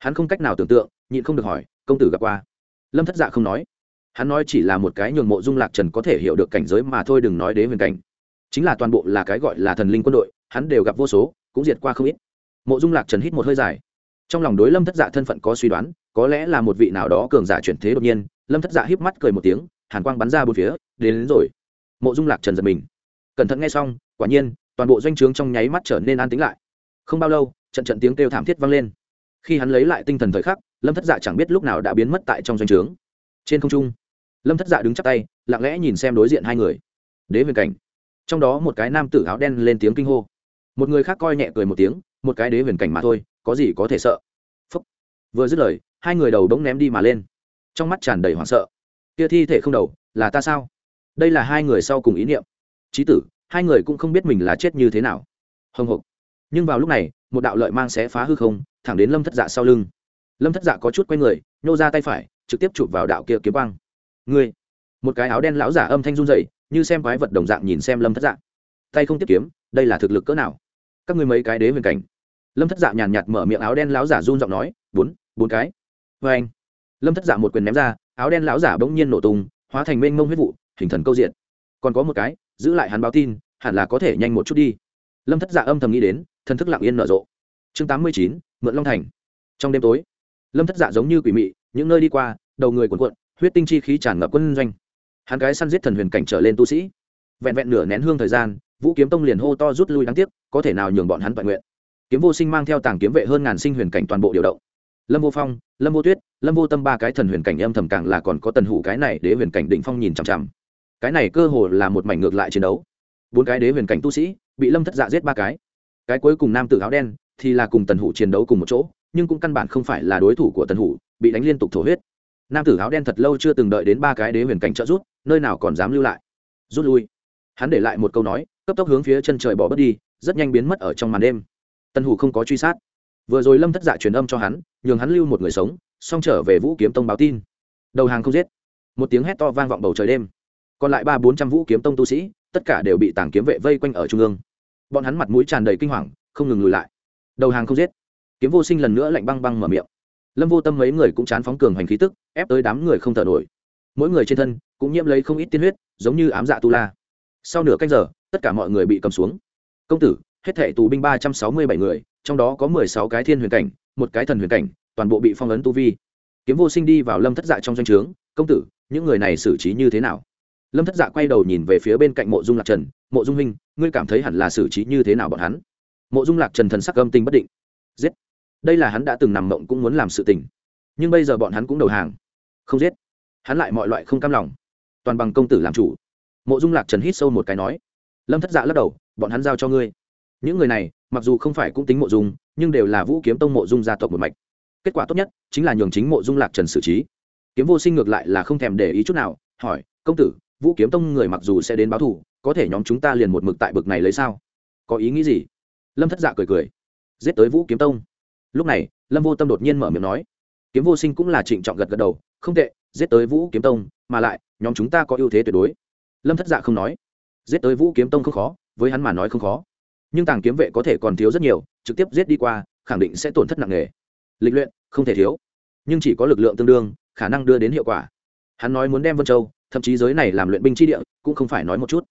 hắn không cách nào tưởng tượng nhịn không được hỏi công tử gặp qua? Lâm thất dạ không nói. Hắn nói chỉ là một cái nhường mộ dung lạc trần có thể hiểu được cảnh giới mà thôi đừng nói đế huyền cảnh. Chính là toàn bộ là cái gọi là thần linh quân đội hắn đều gặp vô số cũng diệt qua không ít. Mộ dung lạc trần hít một hơi dài. Trong lòng đối lâm thất dạ thân phận có suy đoán có lẽ là một vị nào đó cường giả chuyển thế đột nhiên lâm thất dạ híp mắt cười một tiếng hàn quang bắn ra bốn phía đến, đến rồi. Mộ dung lạc trần giật mình. Cẩn thận nghe xong quả nhiên toàn bộ doanh trướng trong nháy mắt trở nên an tĩnh lại. Không bao lâu trận trận tiếng kêu thảm thiết vang lên khi hắn lấy lại tinh thần thời khắc, lâm thất dạ chẳng biết lúc nào đã biến mất tại trong doanh trướng. Trên không trung, lâm thất dạ đứng chắp tay, lặng lẽ nhìn xem đối diện hai người. Đế huyền cảnh. Trong đó một cái nam tử áo đen lên tiếng kinh hô. Một người khác coi nhẹ cười một tiếng, một cái đế huyền cảnh mà thôi, có gì có thể sợ. Phúc. vừa dứt lời, hai người đầu đống ném đi mà lên. Trong mắt tràn đầy hoảng sợ. Kia thi thể không đầu, là ta sao? Đây là hai người sau cùng ý niệm. Trí tử, hai người cũng không biết mình là chết như thế nào. Hồng hộc. Nhưng vào lúc này một đạo lợi mang sẽ phá hư không, thẳng đến lâm thất dạ sau lưng. Lâm thất dạ có chút quay người, nhô ra tay phải, trực tiếp chụp vào đạo kia kiếm quang. Ngươi! Một cái áo đen lão giả âm thanh run dậy như xem quái vật đồng dạng nhìn xem lâm thất dạ. Tay không tiếp kiếm, đây là thực lực cỡ nào? Các ngươi mấy cái đế huyền cảnh. Lâm thất dạ nhàn nhạt mở miệng áo đen lão giả run giọng nói, bốn bốn cái. Vê anh. Lâm thất dạ một quyền ném ra, áo đen lão giả bỗng nhiên nổ tung, hóa thành mênh mông huyết vụ, hình thần câu diện. Còn có một cái, giữ lại hắn báo tin, hẳn là có thể nhanh một chút đi lâm thất dạ âm thầm nghĩ đến, thần thức lặng yên nở rộ. Chương tám mươi chín, mượn long thành. Trong đêm tối, lâm thất dạ giống như quỷ mị, những nơi đi qua, đầu người cuộn cuộn, huyết tinh chi khí tràn ngập quân doanh. Hắn gái săn giết thần huyền cảnh trở lên tu sĩ. Vẹn vẹn nửa nén hương thời gian, vũ kiếm tông liền hô to rút lui đáng tiếc, có thể nào nhường bọn hắn toàn nguyện. Kiếm vô sinh mang theo tàng kiếm vệ hơn ngàn sinh huyền cảnh toàn bộ điều động. Lâm vô phong, lâm vô tuyết, lâm vô tâm ba cái thần huyền cảnh âm thầm càng là còn có tần hủ cái này đế huyền cảnh định phong nhìn chằm chằm. Cái này cơ hồ là một mảnh ngược lại chiến đấu. Bốn cái đế huyền cảnh tu sĩ bị lâm thất dạ giết ba cái. Cái cuối cùng nam tử áo đen thì là cùng tần hủ chiến đấu cùng một chỗ, nhưng cũng căn bản không phải là đối thủ của tần hủ, bị đánh liên tục thổ huyết. Nam tử áo đen thật lâu chưa từng đợi đến ba cái đế huyền cảnh trợ rút nơi nào còn dám lưu lại. Rút lui. Hắn để lại một câu nói, cấp tốc hướng phía chân trời bỏ bớt đi, rất nhanh biến mất ở trong màn đêm. Tần hủ không có truy sát. Vừa rồi lâm thất dạ truyền âm cho hắn, nhường hắn lưu một người sống, xong trở về vũ kiếm tông báo tin. Đầu hàng không giết. Một tiếng hét to vang vọng bầu trời đêm. Còn lại ba bốn trăm vũ kiếm tông tu sĩ, tất cả đều bị tàng kiếm vệ vây quanh ở trung ương bọn hắn mặt mũi tràn đầy kinh hoàng, không ngừng lùi lại. Đầu hàng không giết. Kiếm vô sinh lần nữa lạnh băng băng mở miệng. Lâm vô tâm mấy người cũng chán phóng cường hành khí tức, ép tới đám người không thở nổi. Mỗi người trên thân cũng nhiễm lấy không ít tiên huyết, giống như ám dạ tu la. Sau nửa canh giờ, tất cả mọi người bị cầm xuống. Công tử, hết thệ tù binh ba trăm sáu mươi bảy người, trong đó có mười sáu cái thiên huyền cảnh, một cái thần huyền cảnh, toàn bộ bị phong ấn tu vi. Kiếm vô sinh đi vào lâm thất dạ trong doanh trướng, công tử, những người này xử trí như thế nào? Lâm thất dạ quay đầu nhìn về phía bên cạnh mộ dung lạc trần, mộ dung huynh, ngươi cảm thấy hẳn là xử trí như thế nào bọn hắn? Mộ dung lạc trần thần sắc âm tình bất định. Giết! Đây là hắn đã từng nằm mộng cũng muốn làm sự tình. Nhưng bây giờ bọn hắn cũng đầu hàng. Không giết. Hắn lại mọi loại không cam lòng. Toàn bằng công tử làm chủ. Mộ dung lạc trần hít sâu một cái nói. Lâm thất dạ lắc đầu, bọn hắn giao cho ngươi. Những người này, mặc dù không phải cũng tính mộ dung, nhưng đều là vũ kiếm tông mộ dung gia tộc một mạch. Kết quả tốt nhất chính là nhường chính mộ dung lạc trần xử trí. Kiếm vô sinh ngược lại là không thèm để ý chút nào, hỏi, công tử vũ kiếm tông người mặc dù sẽ đến báo thù, có thể nhóm chúng ta liền một mực tại bực này lấy sao? Có ý nghĩ gì? Lâm thất dạ cười cười. Giết tới vũ kiếm tông. Lúc này, lâm vô tâm đột nhiên mở miệng nói. Kiếm vô sinh cũng là trịnh trọng gật gật đầu, không tệ, giết tới vũ kiếm tông, mà lại, nhóm chúng ta có ưu thế tuyệt đối. Lâm thất dạ không nói. Giết tới vũ kiếm tông không khó, với hắn mà nói không khó. Nhưng tàng kiếm vệ có thể còn thiếu rất nhiều, trực tiếp giết đi qua, khẳng định sẽ tổn thất nặng nề. Lịch luyện, không thể thiếu. Nhưng chỉ có lực lượng tương đương, khả năng đưa đến hiệu quả. Hắn nói muốn đem vân châu thậm chí giới này làm luyện binh chi địa, cũng không phải nói một chút.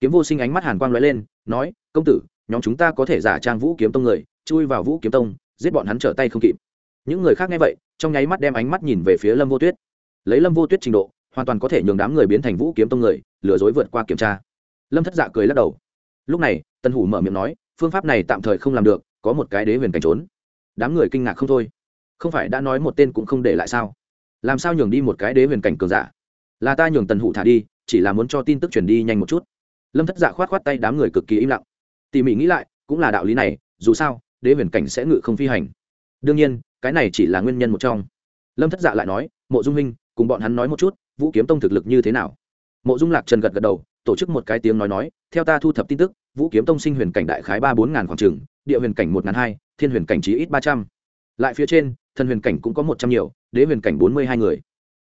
Kiếm vô sinh ánh mắt hàn quang lóe lên, nói, công tử, nhóm chúng ta có thể giả trang vũ kiếm tông người, chui vào vũ kiếm tông, giết bọn hắn trở tay không kịp. Những người khác nghe vậy, trong nháy mắt đem ánh mắt nhìn về phía lâm vô tuyết. Lấy lâm vô tuyết trình độ, hoàn toàn có thể nhường đám người biến thành vũ kiếm tông người, lừa dối vượt qua kiểm tra. Lâm thất dạ cười lắc đầu. Lúc này tân hủ mở miệng nói, phương pháp này tạm thời không làm được, có một cái đế huyền cảnh trốn. Đám người kinh ngạc không thôi. Không phải đã nói một tên cũng không để lại sao? Làm sao nhường đi một cái đế huyền cảnh cường giả? Là ta nhường tần hủ thả đi chỉ là muốn cho tin tức truyền đi nhanh một chút. Lâm thất dạ khoát khoát tay đám người cực kỳ im lặng. Tỉ mỉ nghĩ lại cũng là đạo lý này dù sao đế huyền cảnh sẽ ngự không phi hành. Đương nhiên cái này chỉ là nguyên nhân một trong. Lâm thất dạ lại nói mộ dung minh, cùng bọn hắn nói một chút vũ kiếm tông thực lực như thế nào? Mộ dung lạc trần gật gật đầu tổ chức một cái tiếng nói nói theo ta thu thập tin tức vũ kiếm tông sinh huyền cảnh đại khái ba bốn ngàn khoảng trừng địa huyền cảnh một ngàn hai thiên huyền cảnh chí ít ba trăm. Lại phía trên thần huyền cảnh cũng có một trăm nhiều đế huyền cảnh bốn mươi hai người.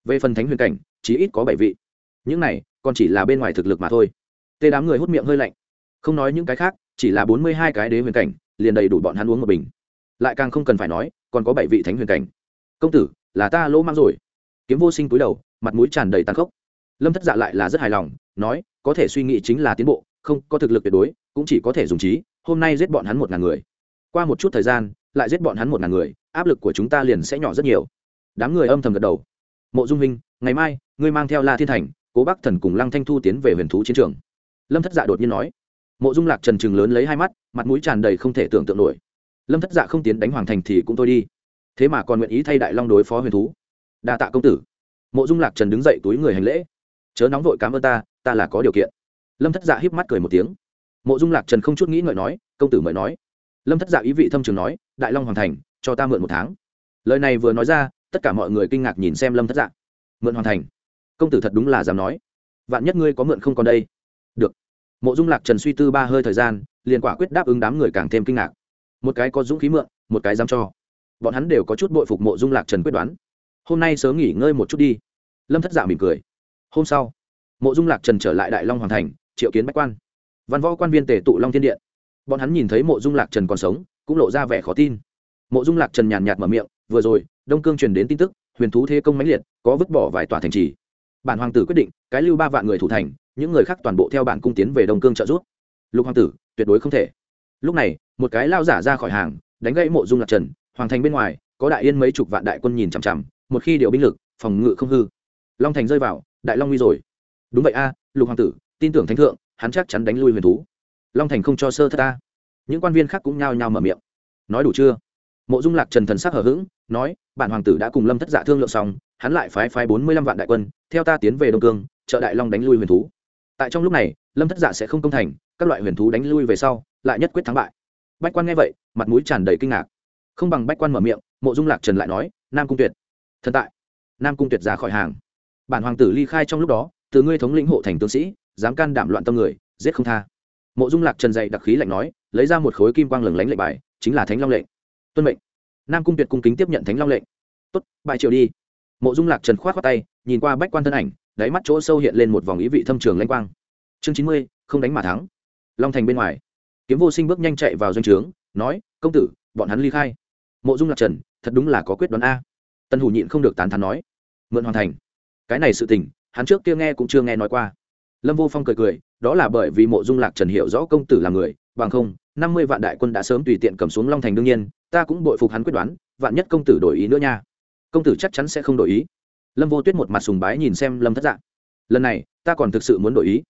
Về phần thánh huyền cảnh chí ít có bảy vị. Những này, còn chỉ là bên ngoài thực lực mà thôi. Tê đám người hút miệng hơi lạnh. Không nói những cái khác, chỉ là bốn mươi hai cái đế huyền cảnh, liền đầy đủ bọn hắn uống một bình. Lại càng không cần phải nói, còn có bảy vị thánh huyền cảnh. Công tử, là ta lỗ mang rồi. Kiếm vô sinh cúi đầu, mặt mũi tràn đầy tàn khốc. Lâm thất dạ lại là rất hài lòng, nói, có thể suy nghĩ chính là tiến bộ, không, có thực lực tuyệt đối, cũng chỉ có thể dùng trí, hôm nay giết bọn hắn một ngàn người. Qua một chút thời gian, lại giết bọn hắn một ngàn người, áp lực của chúng ta liền sẽ nhỏ rất nhiều. Đám người âm thầm gật đầu mộ dung minh ngày mai, ngươi mang theo la thiên thành, cố bắc thần cùng lăng thanh thu tiến về huyền thú chiến trường. Lâm thất dạ đột nhiên nói. Mộ dung lạc trần trừng lớn lấy hai mắt, mặt mũi tràn đầy không thể tưởng tượng nổi. Lâm thất dạ không tiến đánh hoàng thành thì cũng thôi đi. Thế mà còn nguyện ý thay đại long đối phó huyền thú. Đa tạ công tử. Mộ dung lạc trần đứng dậy túi người hành lễ. Chớ nóng vội cảm ơn ta ta là có điều kiện. Lâm thất dạ híp mắt cười một tiếng. Mộ dung lạc trần không chút nghĩ ngợi nói, công tử mời nói. Lâm thất dạ ý vị thâm trường nói, đại long hoàng thành, cho ta mượn một tháng. Lời này vừa nói ra tất cả mọi người kinh ngạc nhìn xem lâm thất dạ mượn hoàn thành. Công tử thật đúng là dám nói. Vạn nhất ngươi có mượn không còn đây. Được. Mộ dung lạc trần suy tư ba hơi thời gian, liền quả quyết đáp ứng đám người càng thêm kinh ngạc. Một cái có dũng khí mượn, một cái dám cho. Bọn hắn đều có chút bội phục mộ dung lạc trần quyết đoán. Hôm nay sớm nghỉ ngơi một chút đi. Lâm thất dạ mỉm cười. Hôm sau, mộ dung lạc trần trở lại đại long hoàng thành, triệu kiến bách quan. Văn võ quan viên tề tụ long thiên điện. Bọn hắn nhìn thấy mộ dung lạc trần còn sống, cũng lộ ra vẻ khó tin. Mộ dung lạc trần nhàn nhạt mở miệng vừa rồi, đông cương truyền đến tin tức, huyền thú thế công mãnh liệt, có vứt bỏ vài tòa thành trì. Bản hoàng tử quyết định, cái lưu ba vạn người thủ thành, những người khác toàn bộ theo bản cung tiến về đông cương trợ giúp. Lục hoàng tử, tuyệt đối không thể. Lúc này, một cái lao giả ra khỏi hàng, đánh gãy mộ dung lạc trần, hoàng thành bên ngoài, có đại yên mấy chục vạn đại quân nhìn chằm chằm, một khi điều binh lực, phòng ngự không hư. Long thành rơi vào, đại long nguy rồi. Đúng vậy a, lục hoàng tử, tin tưởng thánh thượng, hắn chắc chắn đánh lui huyền thú. Long thành không cho sơ thất ta những quan viên khác cũng nhao nhao mở miệng. Nói đủ chưa? Mộ dung lạc trần thần sắc hở h ữ g nói, bản hoàng tử đã cùng lâm thất dạ thương lượng xong, hắn lại phái phái bốn mươi lăm vạn đại quân, theo ta tiến về đông cương chợ đại long đánh lui huyền thú. Tại trong lúc này, lâm thất dạ sẽ không công thành, các loại huyền thú đánh lui về sau, lại nhất quyết thắng bại. Bách quan nghe vậy, mặt mũi tràn đầy kinh ngạc. Không bằng bách quan mở miệng, mộ dung lạc trần lại nói, nam cung tuyệt. Thần tại. Nam cung tuyệt ra khỏi hàng. Bản hoàng tử ly khai trong lúc đó, từ ngươi thống lĩnh hộ thành tướng sĩ, dám can đảm loạn tâm người, giết không tha. Mộ dung lạc trần dạy đặc khí lạnh nói, lấy ra một khối kim quang lừng lánh lệnh bài, chính là thánh long lệnh. Tuân mệnh nam cung tuyệt cung kính tiếp nhận thánh long lệnh. Tốt bại triều đi. Mộ dung lạc trần khoát khoát tay, nhìn qua bách quan thân ảnh, đáy mắt chỗ sâu hiện lên một vòng ý vị thâm trường lanh quang. Chương chín mươi, không đánh mà thắng. Long thành bên ngoài. Kiếm vô sinh bước nhanh chạy vào doanh trướng, nói, công tử, bọn hắn ly khai. Mộ dung lạc trần, thật đúng là có quyết đoán a. Tân hủ nhịn không được tán thán nói, mượn hoàn thành. Cái này sự tình, hắn trước kia nghe cũng chưa nghe nói qua. Lâm vô phong cười cười, đó là bởi vì mộ dung lạc trần hiểu rõ công tử là người, bằng không, năm mươi vạn đại quân đã sớm tùy tiện cầm xuống long thành đương nhiên ta cũng bội phục hắn quyết đoán, vạn nhất công tử đổi ý nữa nha. Công tử chắc chắn sẽ không đổi ý. Lâm vô tuyết một mặt sùng bái nhìn xem lâm thất dạ. Lần này, ta còn thực sự muốn đổi ý.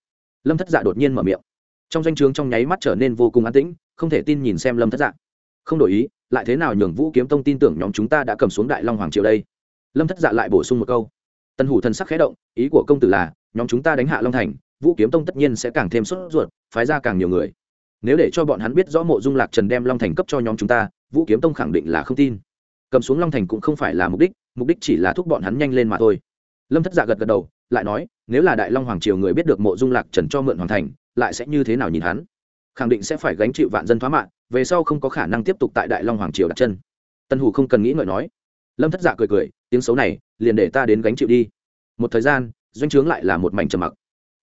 Lâm thất dạ đột nhiên mở miệng. Trong danh o trường trong nháy mắt trở nên vô cùng an tĩnh, không thể tin nhìn xem lâm thất dạ. Không đổi ý, lại thế nào nhường vũ kiếm tông tin tưởng nhóm chúng ta đã cầm xuống đại long hoàng triều đây? Lâm thất dạ lại bổ sung một câu. Tân hủ thần sắc khé động, ý của công tử là, nhóm chúng ta đánh hạ long thành, vũ kiếm tông tất nhiên sẽ càng thêm sốt ruột, phái ra càng nhiều người. Nếu để cho bọn hắn biết rõ mộ dung lạc trần đem long thành cấp cho nhóm chúng ta vũ kiếm tông khẳng định là không tin. Cầm xuống long thành cũng không phải là mục đích mục đích chỉ là thúc bọn hắn nhanh lên mà thôi. Lâm thất dạ gật gật đầu, lại nói, nếu là đại long hoàng triều người biết được mộ dung lạc trần cho mượn hoàng thành, lại sẽ như thế nào nhìn hắn? Khẳng định sẽ phải gánh chịu vạn dân thoá mạng về sau không có khả năng tiếp tục tại đại long hoàng triều đặt chân. Tân hủ không cần nghĩ ngợi nói. Lâm thất dạ cười cười, tiếng xấu này, liền để ta đến gánh chịu đi. Một thời gian, doanh trướng lại là một mảnh trầm mặc.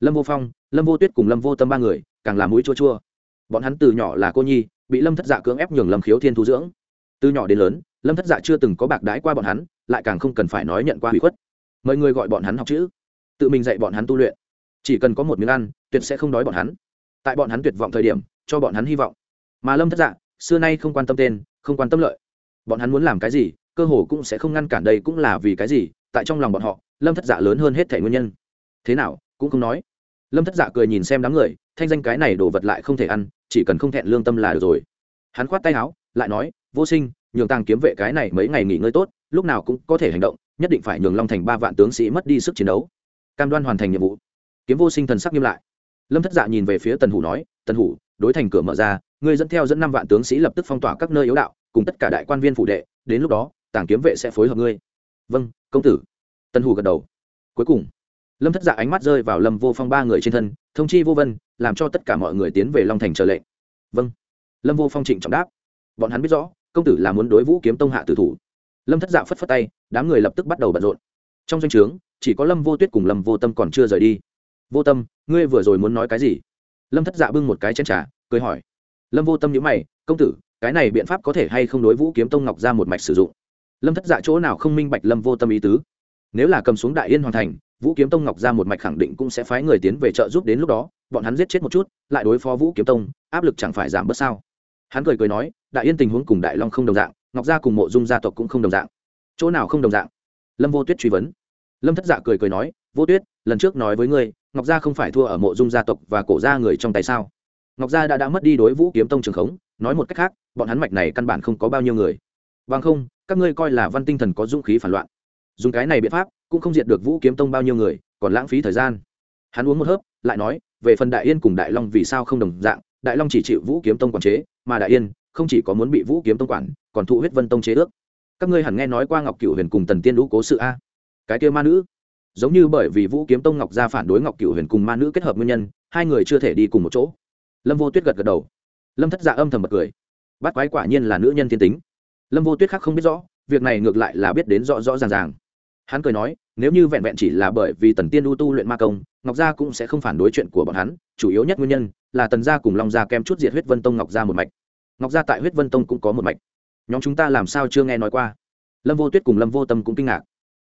Lâm vô phong, lâm vô tuyết cùng lâm vô tâm ba người, càng là mũi chua chua. Bọn hắn từ nhỏ là cô nhi bị lâm thất dạ cưỡng ép nhường lâm khiếu thiên thu dưỡng từ nhỏ đến lớn lâm thất dạ chưa từng có bạc đái qua bọn hắn lại càng không cần phải nói nhận qua hủy khuất mời người gọi bọn hắn học chữ tự mình dạy bọn hắn tu luyện chỉ cần có một miếng ăn tuyệt sẽ không đói bọn hắn tại bọn hắn tuyệt vọng thời điểm cho bọn hắn hy vọng mà lâm thất dạ xưa nay không quan tâm tên không quan tâm lợi bọn hắn muốn làm cái gì cơ hồ cũng sẽ không ngăn cản đây cũng là vì cái gì tại trong lòng bọn họ lâm thất dạ lớn hơn hết thể nguyên nhân thế nào cũng không nói lâm thất dạ cười nhìn xem đám người, thanh danh cái này đồ vật lại không thể ăn, chỉ cần không thẹn lương tâm là được rồi. Hắn khoát tay áo, lại nói, vô sinh, nhường tàng kiếm vệ cái này mấy ngày nghỉ ngơi tốt, lúc nào cũng có thể hành động, nhất định phải nhường long thành ba vạn tướng sĩ mất đi sức chiến đấu. Cam đoan hoàn thành nhiệm vụ. Kiếm vô sinh thần sắc nghiêm lại. Lâm thất dạ nhìn về phía tần hủ nói, tần hủ, đối thành cửa mở ra, ngươi dẫn theo dẫn năm vạn tướng sĩ lập tức phong tỏa các nơi yếu đạo, cùng tất cả đại quan viên phụ đệ, đến lúc đó, tàng kiếm vệ sẽ phối hợp ngươi. Vâng công tử. Tần hủ gật đầu. Cuối cùng lâm thất dạ ánh mắt rơi vào lâm vô phong ba người trên thân, thông chi vô vân, làm cho tất cả mọi người tiến về long thành chờ lệnh. Vâng. Lâm vô phong trịnh trọng đáp. Bọn hắn biết rõ, công tử là muốn đối vũ kiếm tông hạ tử thủ. Lâm thất dạ phất phất tay, đám người lập tức bắt đầu bận rộn. Trong danh o trướng, chỉ có lâm vô tuyết cùng lâm vô tâm còn chưa rời đi. Vô tâm, ngươi vừa rồi muốn nói cái gì? Lâm thất dạ bưng một cái chén trà, cười hỏi. Lâm vô tâm nhữ mày, công tử, cái này biện pháp có thể hay không đối vũ kiếm tông ngọc ra một mạch sử dụng? Lâm thất dạ chỗ nào không minh bạch lâm vô tâm ý tứ. Nếu là cầm xuống đại yên hoàn thành vũ kiếm tông ngọc ra một mạch khẳng định cũng sẽ phái người tiến về trợ giúp đến lúc đó, bọn hắn giết chết một chút, lại đối phó vũ kiếm tông, áp lực chẳng phải giảm bớt sao? Hắn cười cười nói, đại yên tình huống cùng đại long không đồng dạng, ngọc gia cùng mộ dung gia tộc cũng không đồng dạng. Chỗ nào không đồng dạng? Lâm vô tuyết truy vấn. Lâm thất dạ cười cười nói, vô tuyết, lần trước nói với ngươi, ngọc gia không phải thua ở mộ dung gia tộc và cổ gia người trong tay sao? Ngọc gia đã đã mất đi đối vũ kiếm tông trường khống, nói một cách khác, bọn hắn mạch này căn bản không có bao nhiêu người. Bằng không, các ngươi coi là văn tinh thần có dũng khí phản loạn. Dùng cái này biện pháp cũng không diệt được vũ kiếm tông bao nhiêu người, còn lãng phí thời gian. Hắn uống một hớp, lại nói, về phần đại yên cùng đại long vì sao không đồng dạng, đại long chỉ chịu vũ kiếm tông quản chế, mà đại yên không chỉ có muốn bị vũ kiếm tông quản, còn thụ huyết vân tông chế ước. Các ngươi hẳn nghe nói qua ngọc cựu huyền cùng tần tiên lũ cố sự a? Cái kia ma nữ. Giống như bởi vì vũ kiếm tông ngọc gia phản đối ngọc cựu huyền cùng ma nữ kết hợp nguyên nhân, hai người chưa thể đi cùng một chỗ. Lâm vô tuyết gật gật đầu. Lâm thất dạ âm thầm bật cười. Bắt quái quả nhiên là nữ nhân thiên tính. Lâm vô tuyết khác không biết rõ, việc này ngược lại là biết đến rõ rõ ràng ràng hắn cười nói, nếu như vẹn vẹn chỉ là bởi vì tần tiên ưu tu luyện ma công, ngọc gia cũng sẽ không phản đối chuyện của bọn hắn, chủ yếu nhất nguyên nhân là tần gia cùng long gia kem chút diệt huyết vân tông ngọc gia một mạch. Ngọc gia tại huyết vân tông cũng có một mạch. Nhóm chúng ta làm sao chưa nghe nói qua? Lâm vô tuyết cùng lâm vô tâm cũng kinh ngạc.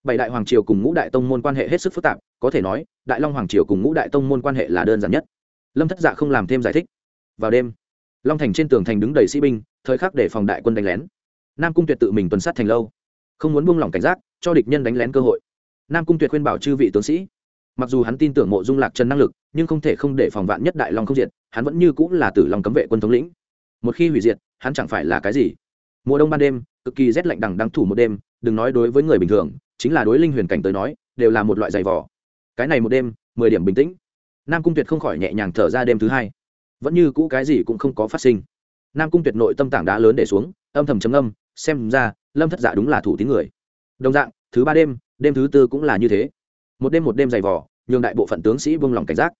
Bảy đại hoàng triều cùng ngũ đại tông môn quan hệ hết sức phức tạp, có thể nói, đại long hoàng triều cùng ngũ đại tông môn quan hệ là đơn giản nhất. Lâm thất dạ không làm thêm giải thích. Vào đêm, long thành trên tường thành đứng đầy sĩ binh, thời khắc để phòng đại quân đánh lén. Nam cung tuyệt tự mình tuần sát thành lâu không muốn buông lỏng cảnh giác, cho địch nhân đánh lén cơ hội. Nam cung tuyệt khuyên bảo chư vị tướng sĩ, mặc dù hắn tin tưởng mộ dung lạc trần năng lực, nhưng không thể không để phòng vạn nhất đại long không diệt, hắn vẫn như cũng là tử long cấm vệ quân thống lĩnh. Một khi hủy diệt, hắn chẳng phải là cái gì? Mùa đông ban đêm, cực kỳ rét lạnh đằng đang thủ một đêm, đừng nói đối với người bình thường, chính là đối linh huyền cảnh tới nói, đều là một loại giày vỏ cái này một đêm, mười điểm bình tĩnh. Nam cung tuyệt không khỏi nhẹ nhàng thở ra đêm thứ hai. Vẫn như cũ cái gì cũng không có phát sinh. Nam cung tuyệt nội tâm tảng đá lớn để xuống, âm thầm chấm âm xem ra, lâm thất dạ đúng là thủ tín người. Đồng dạng, thứ ba đêm đêm thứ tư cũng là như thế. Một đêm một đêm dày vỏ nhường đại bộ phận tướng sĩ buông lòng cảnh giác.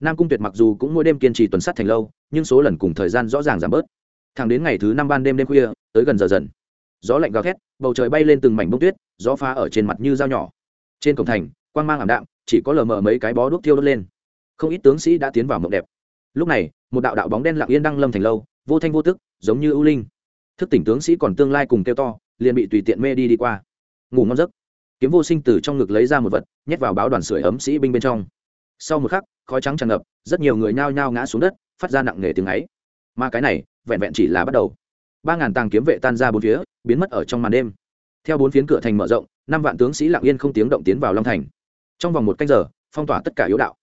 Nam cung tuyệt mặc dù cũng mỗi đêm kiên trì tuần sát thành lâu, nhưng số lần cùng thời gian rõ ràng giảm bớt. Thẳng đến ngày thứ năm ban đêm đêm khuya, tới gần giờ dần. Gió lạnh gào thét, bầu trời bay lên từng mảnh bông tuyết, gió phá ở trên mặt như dao nhỏ. Trên cổng thành, quang mang ảm đạm, chỉ có lờ mờ mấy cái bó đuốc thiêu đốt lên. Không ít tướng sĩ đã tiến vào mộng đẹp. Lúc này, một đạo đạo bóng đen lặng yên đăng lâm thành lâu, vô thanh vô tức, giống như ưu linh thức tỉnh tướng sĩ còn tương lai cùng kêu to, liền bị tùy tiện mê đi đi qua. Ngủ ngon giấc. Kiếm vô sinh từ trong ngực lấy ra một vật, nhét vào báo đoàn sưởi ấm sĩ binh bên trong. Sau một khắc, khói trắng tràn ngập, rất nhiều người nhao nhao ngã xuống đất, phát ra nặng nề tiếng ấy. Mà cái này, vẹn vẹn chỉ là bắt đầu. Ba ngàn tàng kiếm vệ tan ra bốn phía, biến mất ở trong màn đêm. Theo bốn phiến cửa thành mở rộng, năm vạn tướng sĩ lặng yên không tiếng động tiến vào long thành. Trong vòng một canh giờ, phong tỏa tất cả yếu đạo.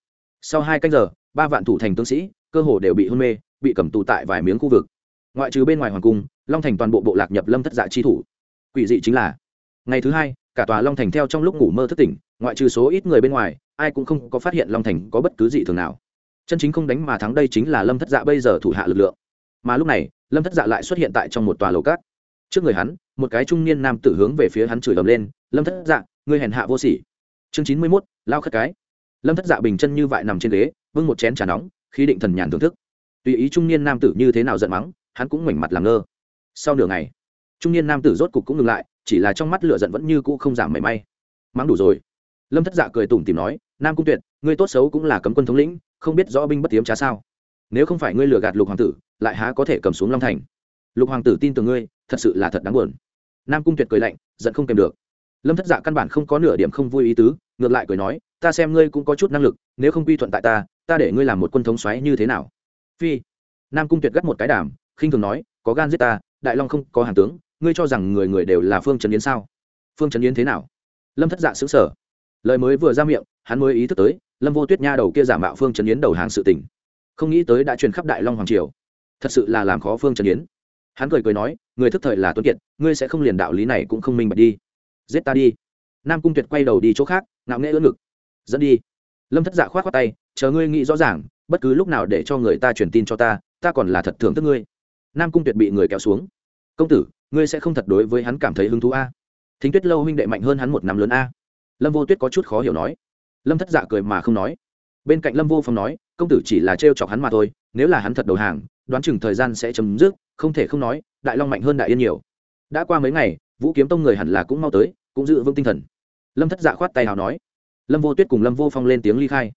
Sau hai canh giờ, ba vạn thủ thành tướng sĩ, cơ hồ đều bị hôn mê, bị cầm tù tại vài miếng khu vực ngoại trừ bên ngoài hoàng cung, long thành toàn bộ bộ lạc nhập lâm thất dạ chi thủ. Quỷ dị chính là, ngày thứ hai, cả tòa long thành theo trong lúc ngủ mơ thất tỉnh, ngoại trừ số ít người bên ngoài, ai cũng không có phát hiện long thành có bất cứ dị thường nào. Chân chính không đánh mà thắng đây chính là lâm thất dạ bây giờ thủ hạ lực lượng. Mà lúc này, lâm thất dạ lại xuất hiện tại trong một tòa lầu cát. Trước người hắn, một cái trung niên nam tử hướng về phía hắn chửi ầm lên, lâm thất dạ ngươi hèn hạ vô sỉ. Chương chín mươi mốt, lao khất cái. Lâm thất dạ bình chân như vại nằm trên ghế vưng một chén trà nóng khi định thần nhàn thưởng thức. Tùy ý trung niên nam tử như thế nào giận mắng hắn cũng mảnh mặt làm ngơ. Sau nửa ngày, trung niên nam tử rốt cục cũng ngừng lại, chỉ là trong mắt lửa giận vẫn như cũ không giảm mảy may. Mắng đủ rồi. Lâm thất dạ cười tủm tìm nói, nam cung tuyệt, ngươi tốt xấu cũng là cấm quân thống lĩnh, không biết rõ binh bất tiếm trá sao. Nếu không phải ngươi lừa gạt lục hoàng tử, lại há có thể cầm xuống long thành? Lục hoàng tử tin tưởng ngươi, thật sự là thật đáng buồn. Nam cung tuyệt cười lạnh, giận không kèm được. Lâm thất dạ căn bản không có nửa điểm không vui ý tứ, ngược lại cười nói, ta xem ngươi cũng có chút năng lực, nếu không quy thuận tại ta ta để ngươi làm một quân thống xoáy như thế nào? Phi. Nam cung tuyệt gắt một cái đàm khinh thường nói, có gan giết ta, đại long không có hàng tướng, ngươi cho rằng người người đều là phương trấn yến sao? Phương trấn yến thế nào? Lâm thất dạ xứng sở lời mới vừa ra miệng, hắn mới ý thức tới, lâm vô tuyết nha đầu kia giả mạo phương trấn yến đầu hàng sự tình. Không nghĩ tới đã truyền khắp đại long hoàng triều. Thật sự là làm khó phương trấn yến. Hắn cười cười nói, người thức thời là tuấn kiệt, ngươi sẽ không liền đạo lý này cũng không minh bạch đi. Giết ta đi. Nam cung tuyệt quay đầu đi chỗ khác, ngạo nghễ ưỡn ngực. Dẫn đi. Lâm thất dạ khoát khoát tay, chờ ngươi nghĩ rõ ràng, bất cứ lúc nào để cho người ta truyền tin cho ta ta còn là thật thưởng thức ngươi nam cung tuyệt bị người kéo xuống. Công tử, ngươi sẽ không thật đối với hắn cảm thấy hứng thú a? Thính tuyết lâu huynh đệ mạnh hơn hắn một năm lớn a. Lâm vô tuyết có chút khó hiểu nói. Lâm thất dạ cười mà không nói. Bên cạnh lâm vô phong nói, công tử chỉ là trêu chọc hắn mà thôi, nếu là hắn thật đầu hàng, đoán chừng thời gian sẽ chấm dứt, không thể không nói, đại long mạnh hơn đại yên nhiều. Đã qua mấy ngày, vũ kiếm tông người hẳn là cũng mau tới, cũng giữ vững tinh thần. Lâm thất dạ khoát tay nào nói. Lâm vô tuyết cùng lâm vô phong lên tiếng ly khai.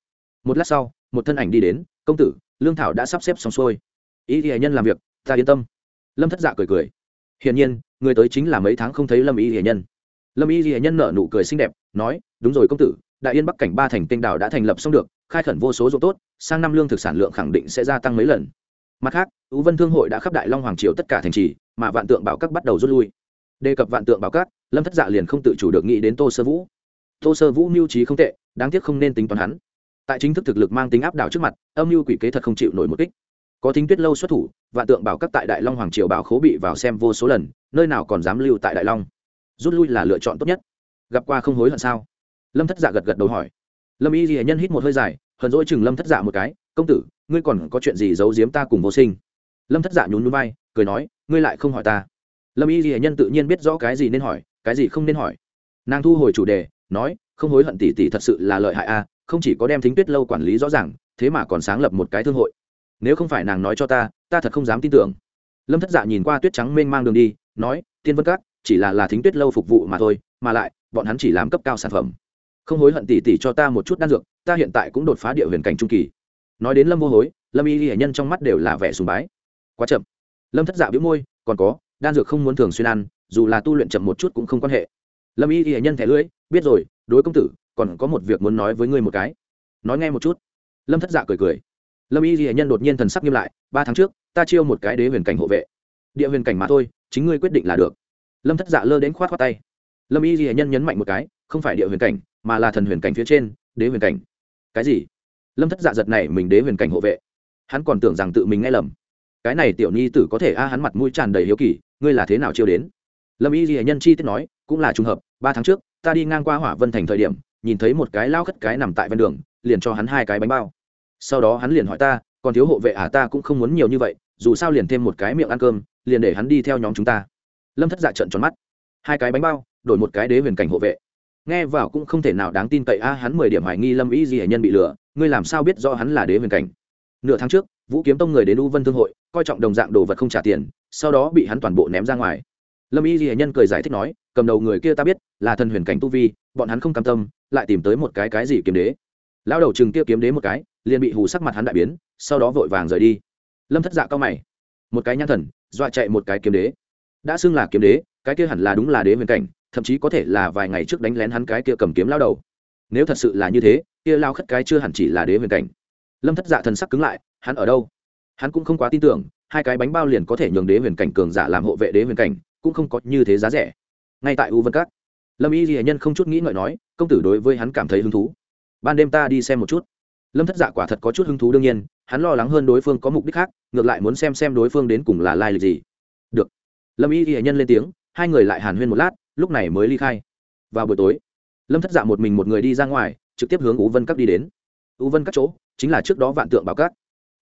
Một lát sau, một thân ảnh đi đến, công tử, lương thảo đã sắp xếp xong xuôi. Ý thì nhân làm việc ta yên tâm. Lâm thất dạ cười cười. Hiển nhiên, người tới chính là mấy tháng không thấy lâm y hiển nhân. Lâm y hiển nhân nở nụ cười xinh đẹp, nói, đúng rồi công tử, đại yên bắc cảnh ba thành tinh đảo đã thành lập xong được, khai khẩn vô số ruộng tốt, sang năm lương thực sản lượng khẳng định sẽ gia tăng mấy lần. Mặt khác ưu vân thương hội đã khắp đại long hoàng triều tất cả thành trì, mà vạn tượng bảo các bắt đầu rút lui. Đề cập vạn tượng bảo các, lâm thất dạ liền không tự chủ được nghĩ đến tô sơ vũ. Tô sơ vũ mưu trí không tệ, đáng tiếc không nên tính toán hắn. Tại chính thức thực lực mang tính áp đảo trước mặt, âm mưu quỷ kế thật không chịu nổi một kích có thính tuyết lâu xuất thủ, vạn tượng bảo các tại đại long hoàng triều bảo khố bị vào xem vô số lần, nơi nào còn dám lưu tại đại long? Rút lui là lựa chọn tốt nhất. Gặp qua không hối hận sao? Lâm thất dạ gật gật đầu hỏi. Lâm y ghi nhân hít một hơi dài, hờn dỗi chừng lâm thất dạ một cái, công tử, ngươi còn có chuyện gì giấu giếm ta cùng vô sinh? Lâm thất dạ nhún núi bay cười nói, ngươi lại không hỏi ta. Lâm y ghi nhân tự nhiên biết rõ cái gì nên hỏi, cái gì không nên hỏi. Nàng thu hồi chủ đề, nói, không hối hận tỷ tỷ thật sự là lợi hại a, không chỉ có đem thính tuyết lâu quản lý rõ ràng, thế mà còn sáng lập một cái thương hội nếu không phải nàng nói cho ta ta thật không dám tin tưởng. Lâm thất dạ nhìn qua tuyết trắng mênh mang đường đi, nói, tiên vân các, chỉ là là thính tuyết lâu phục vụ mà thôi, mà lại, bọn hắn chỉ làm cấp cao sản phẩm. Không hối hận tỉ tỉ cho ta một chút đan dược, ta hiện tại cũng đột phá địa huyền cảnh trung kỳ. Nói đến lâm vô hối, lâm y hệ nhân trong mắt đều là vẻ sùng bái. Quá chậm. Lâm thất dạ biếu môi, còn có, đan dược không muốn thường xuyên ăn, dù là tu luyện chậm một chút cũng không quan hệ. Lâm y hệ nhân thẻ lưỡi, biết rồi, đối công tử, còn có một việc muốn nói với ngươi một cái. Nói nghe một chút. Lâm thất dạ cười cười lâm y hệ nhân đột nhiên thần sắc nghiêm lại, ba tháng trước, ta chiêu một cái đế huyền cảnh hộ vệ. Địa huyền cảnh mà thôi, chính ngươi quyết định là được. Lâm thất dạ lơ đến khoát khoát tay. Lâm y hệ nhân nhấn mạnh một cái, không phải địa huyền cảnh, mà là thần huyền cảnh phía trên, đế huyền cảnh. Cái gì? Lâm thất dạ giật này mình đế huyền cảnh hộ vệ. Hắn còn tưởng rằng tự mình nghe lầm. Cái này tiểu nhi tử có thể a, hắn mặt mũi tràn đầy hiếu kỳ, ngươi là thế nào chiêu đến? Lâm y ghi nhân chi tiết nói, cũng là trùng hợp, ba tháng trước, ta đi ngang qua hỏa vân thành thời điểm, nhìn thấy một cái lao khất cái nằm tại ven đường, liền cho hắn hai cái bánh bao sau đó hắn liền hỏi ta, còn thiếu hộ vệ à ta cũng không muốn nhiều như vậy, dù sao liền thêm một cái miệng ăn cơm, liền để hắn đi theo nhóm chúng ta. Lâm thất dạ trận tròn mắt. Hai cái bánh bao, đổi một cái đế huyền cảnh hộ vệ. Nghe vào cũng không thể nào đáng tin cậy a, hắn mười điểm hoài nghi lâm ý gì hệ nhân bị lừa, ngươi làm sao biết do hắn là đế huyền cảnh? Nửa tháng trước, vũ kiếm tông người đến u vân thương hội, coi trọng đồng dạng đồ vật không trả tiền, sau đó bị hắn toàn bộ ném ra ngoài. Lâm y ghi nhân cười giải thích nói, cầm đầu người kia ta biết, là thần huyền cảnh tu vi, bọn hắn không cam tâm, lại tìm tới một cái cái gì kiếm đế lao đầu chừng kia kiếm đế một cái, liền bị hù sắc mặt hắn đại biến, sau đó vội vàng rời đi. Lâm thất dạ cao mày. Một cái nhãn thần, dọa chạy một cái kiếm đế. Đã xưng là kiếm đế, cái kia hẳn là đúng là đế huyền cảnh, thậm chí có thể là vài ngày trước đánh lén hắn cái kia cầm kiếm lao đầu. Nếu thật sự là như thế, kia lao khất cái chưa hẳn chỉ là đế huyền cảnh. Lâm thất dạ thần sắc cứng lại, hắn ở đâu? Hắn cũng không quá tin tưởng, hai cái bánh bao liền có thể nhường đế huyền cảnh cường giả làm hộ vệ đế huyền cảnh, cũng không có như thế giá rẻ. Ngay tại u vân các, lâm y ghi nhân không chút nghĩ ngợi nói, công tử đối với hắn cảm thấy hứng thú ban đêm ta đi xem một chút. Lâm thất dạ quả thật có chút hứng thú đương nhiên, hắn lo lắng hơn đối phương có mục đích khác, ngược lại muốn xem xem đối phương đến cùng là lai lịch gì. Được. Lâm y ghi nhân lên tiếng, hai người lại hàn huyên một lát, lúc này mới ly khai. Vào buổi tối, lâm thất dạ một mình một người đi ra ngoài, trực tiếp hướng ú vân các đi đến. Ú vân các chỗ chính là trước đó vạn tượng báo các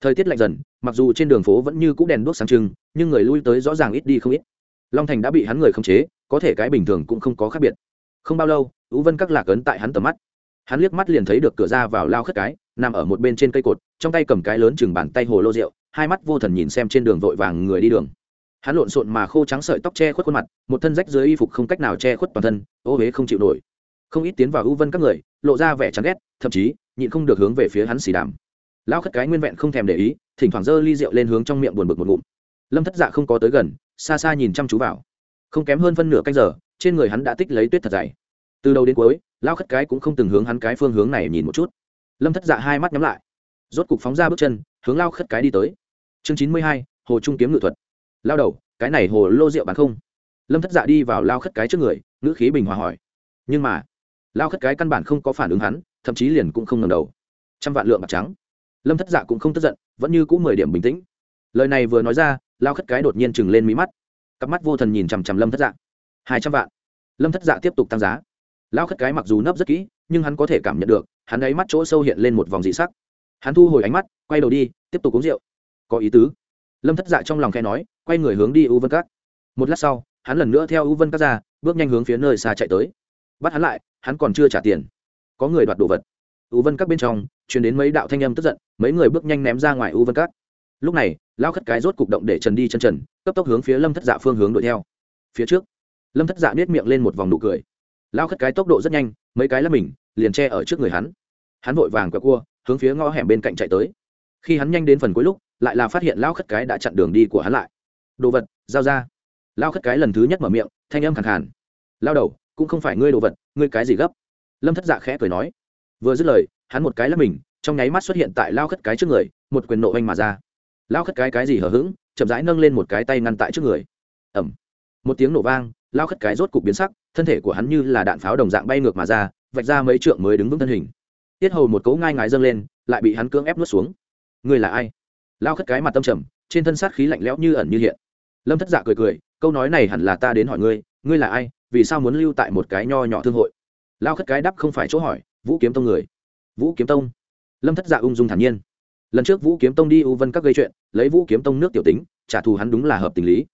thời tiết lạnh dần, mặc dù trên đường phố vẫn như c ũ đèn đuốc sáng trưng, nhưng người lui tới rõ ràng ít đi không ít. Long thành đã bị hắn người khống chế, có thể cái bình thường cũng không có khác biệt. Không bao lâu ú vân các lạc ấn tại hắn tầm mắt hắn liếc mắt liền thấy được cửa ra vào lao khất cái, nằm ở một bên trên cây cột, trong tay cầm cái lớn chừng bàn tay hồ lô rượu, hai mắt vô thần nhìn xem trên đường vội vàng người đi đường. Hắn lộn xộn mà khô trắng sợi tóc che khuất khuôn mặt, một thân rách dưới y phục không cách nào che khuất toàn thân, ô huế không chịu nổi. Không ít tiến vào ưu vân các người, lộ ra vẻ chán ghét, thậm chí, nhịn không được hướng về phía hắn xì đàm. Lão khất cái nguyên vẹn không thèm để ý, thỉnh thoảng giơ ly rượu lên hướng trong miệng buồn bực một ngụm. Lâm thất dạ không có tới gần, xa xa nhìn chăm chú vào. Không kém hơn phân nửa canh giờ, trên người hắn đã tích lấy tuyết thật dày từ đầu đến cuối, lao khất cái cũng không từng hướng hắn cái phương hướng này nhìn một chút. Lâm thất dạ hai mắt nhắm lại. Rốt cục phóng ra bước chân, hướng lao khất cái đi tới. Chương chín mươi hai, hồ trung kiếm ngự thuật. Lao đầu, cái này hồ lô rượu bán không? Lâm thất dạ đi vào lao khất cái trước người, ngữ khí bình hòa hỏi. Nhưng mà, lao khất cái căn bản không có phản ứng hắn, thậm chí liền cũng không ngầm đầu. Trăm vạn lượng bạc trắng. Lâm thất dạ cũng không tức giận, vẫn như cũng mười điểm bình tĩnh. Lời này vừa nói ra, lao khất cái đột nhiên chừng lên mí mắt. Cặp mắt vô thần nhìn chằm chằm lâm thất dạ. Hai trăm vạn. Lâm thất dạ tiếp tục tăng giá lao khất cái mặc dù nấp rất kỹ, nhưng hắn có thể cảm nhận được, hắn ấy mắt chỗ sâu hiện lên một vòng dị sắc. Hắn thu hồi ánh mắt, quay đầu đi, tiếp tục uống rượu. Có ý tứ. Lâm thất dạ trong lòng khe nói, quay người hướng đi u vân các. Một lát sau, hắn lần nữa theo u vân các ra, bước nhanh hướng phía nơi xa chạy tới. Bắt hắn lại, hắn còn chưa trả tiền. Có người đoạt đồ vật. U vân các bên trong chuyển đến mấy đạo thanh âm tức giận, mấy người bước nhanh ném ra ngoài u vân các. Lúc này, lao khất cái rốt cục động để trần đi chân trần, cấp tốc hướng phía lâm thất dạ phương hướng đuổi theo. Phía trước, lâm thất dạ nết miệng lên một vòng nụ cười lao khất cái tốc độ rất nhanh, mấy cái là mình, liền che ở trước người hắn. Hắn vội vàng quẹo cua, hướng phía ngõ hẻm bên cạnh chạy tới. Khi hắn nhanh đến phần cuối lúc, lại là phát hiện lao khất cái đã chặn đường đi của hắn lại. Đồ vật, giao ra. Lao khất cái lần thứ nhất mở miệng, thanh âm khẳng khàn. Lao đầu, cũng không phải ngươi đồ vật, ngươi cái gì gấp? Lâm thất dạ khẽ cười nói. Vừa dứt lời, hắn một cái là mình, trong nháy mắt xuất hiện tại lao khất cái trước người, một quyền nộ oanh mà ra. Lao khất cái cái gì hở h ữ g chậm rãi nâng lên một cái tay ngăn tại trước người. Ẩm một tiếng nổ vang, lao khất cái rốt cục biến sắc thân thể của hắn như là đạn pháo đồng dạng bay ngược mà ra, vạch ra mấy trượng mới đứng vững thân hình. Tiết hầu một cấu ngai ngái dâng lên, lại bị hắn cưỡng ép nuốt xuống. Người là ai? Lao khất cái mặt tâm trầm, trên thân sát khí lạnh lẽo như ẩn như hiện. Lâm thất dạ cười cười, câu nói này hẳn là ta đến hỏi ngươi ngươi là ai, vì sao muốn lưu tại một cái nho nhỏ thương hội? Lao khất cái đắp không phải chỗ hỏi, vũ kiếm tông người. Vũ kiếm tông? Lâm thất dạ ung dung thản nhiên. Lần trước vũ kiếm tông đi u vân các gây chuyện, lấy vũ kiếm tông nước tiểu tính, trả thù hắn đúng là hợp tình lý.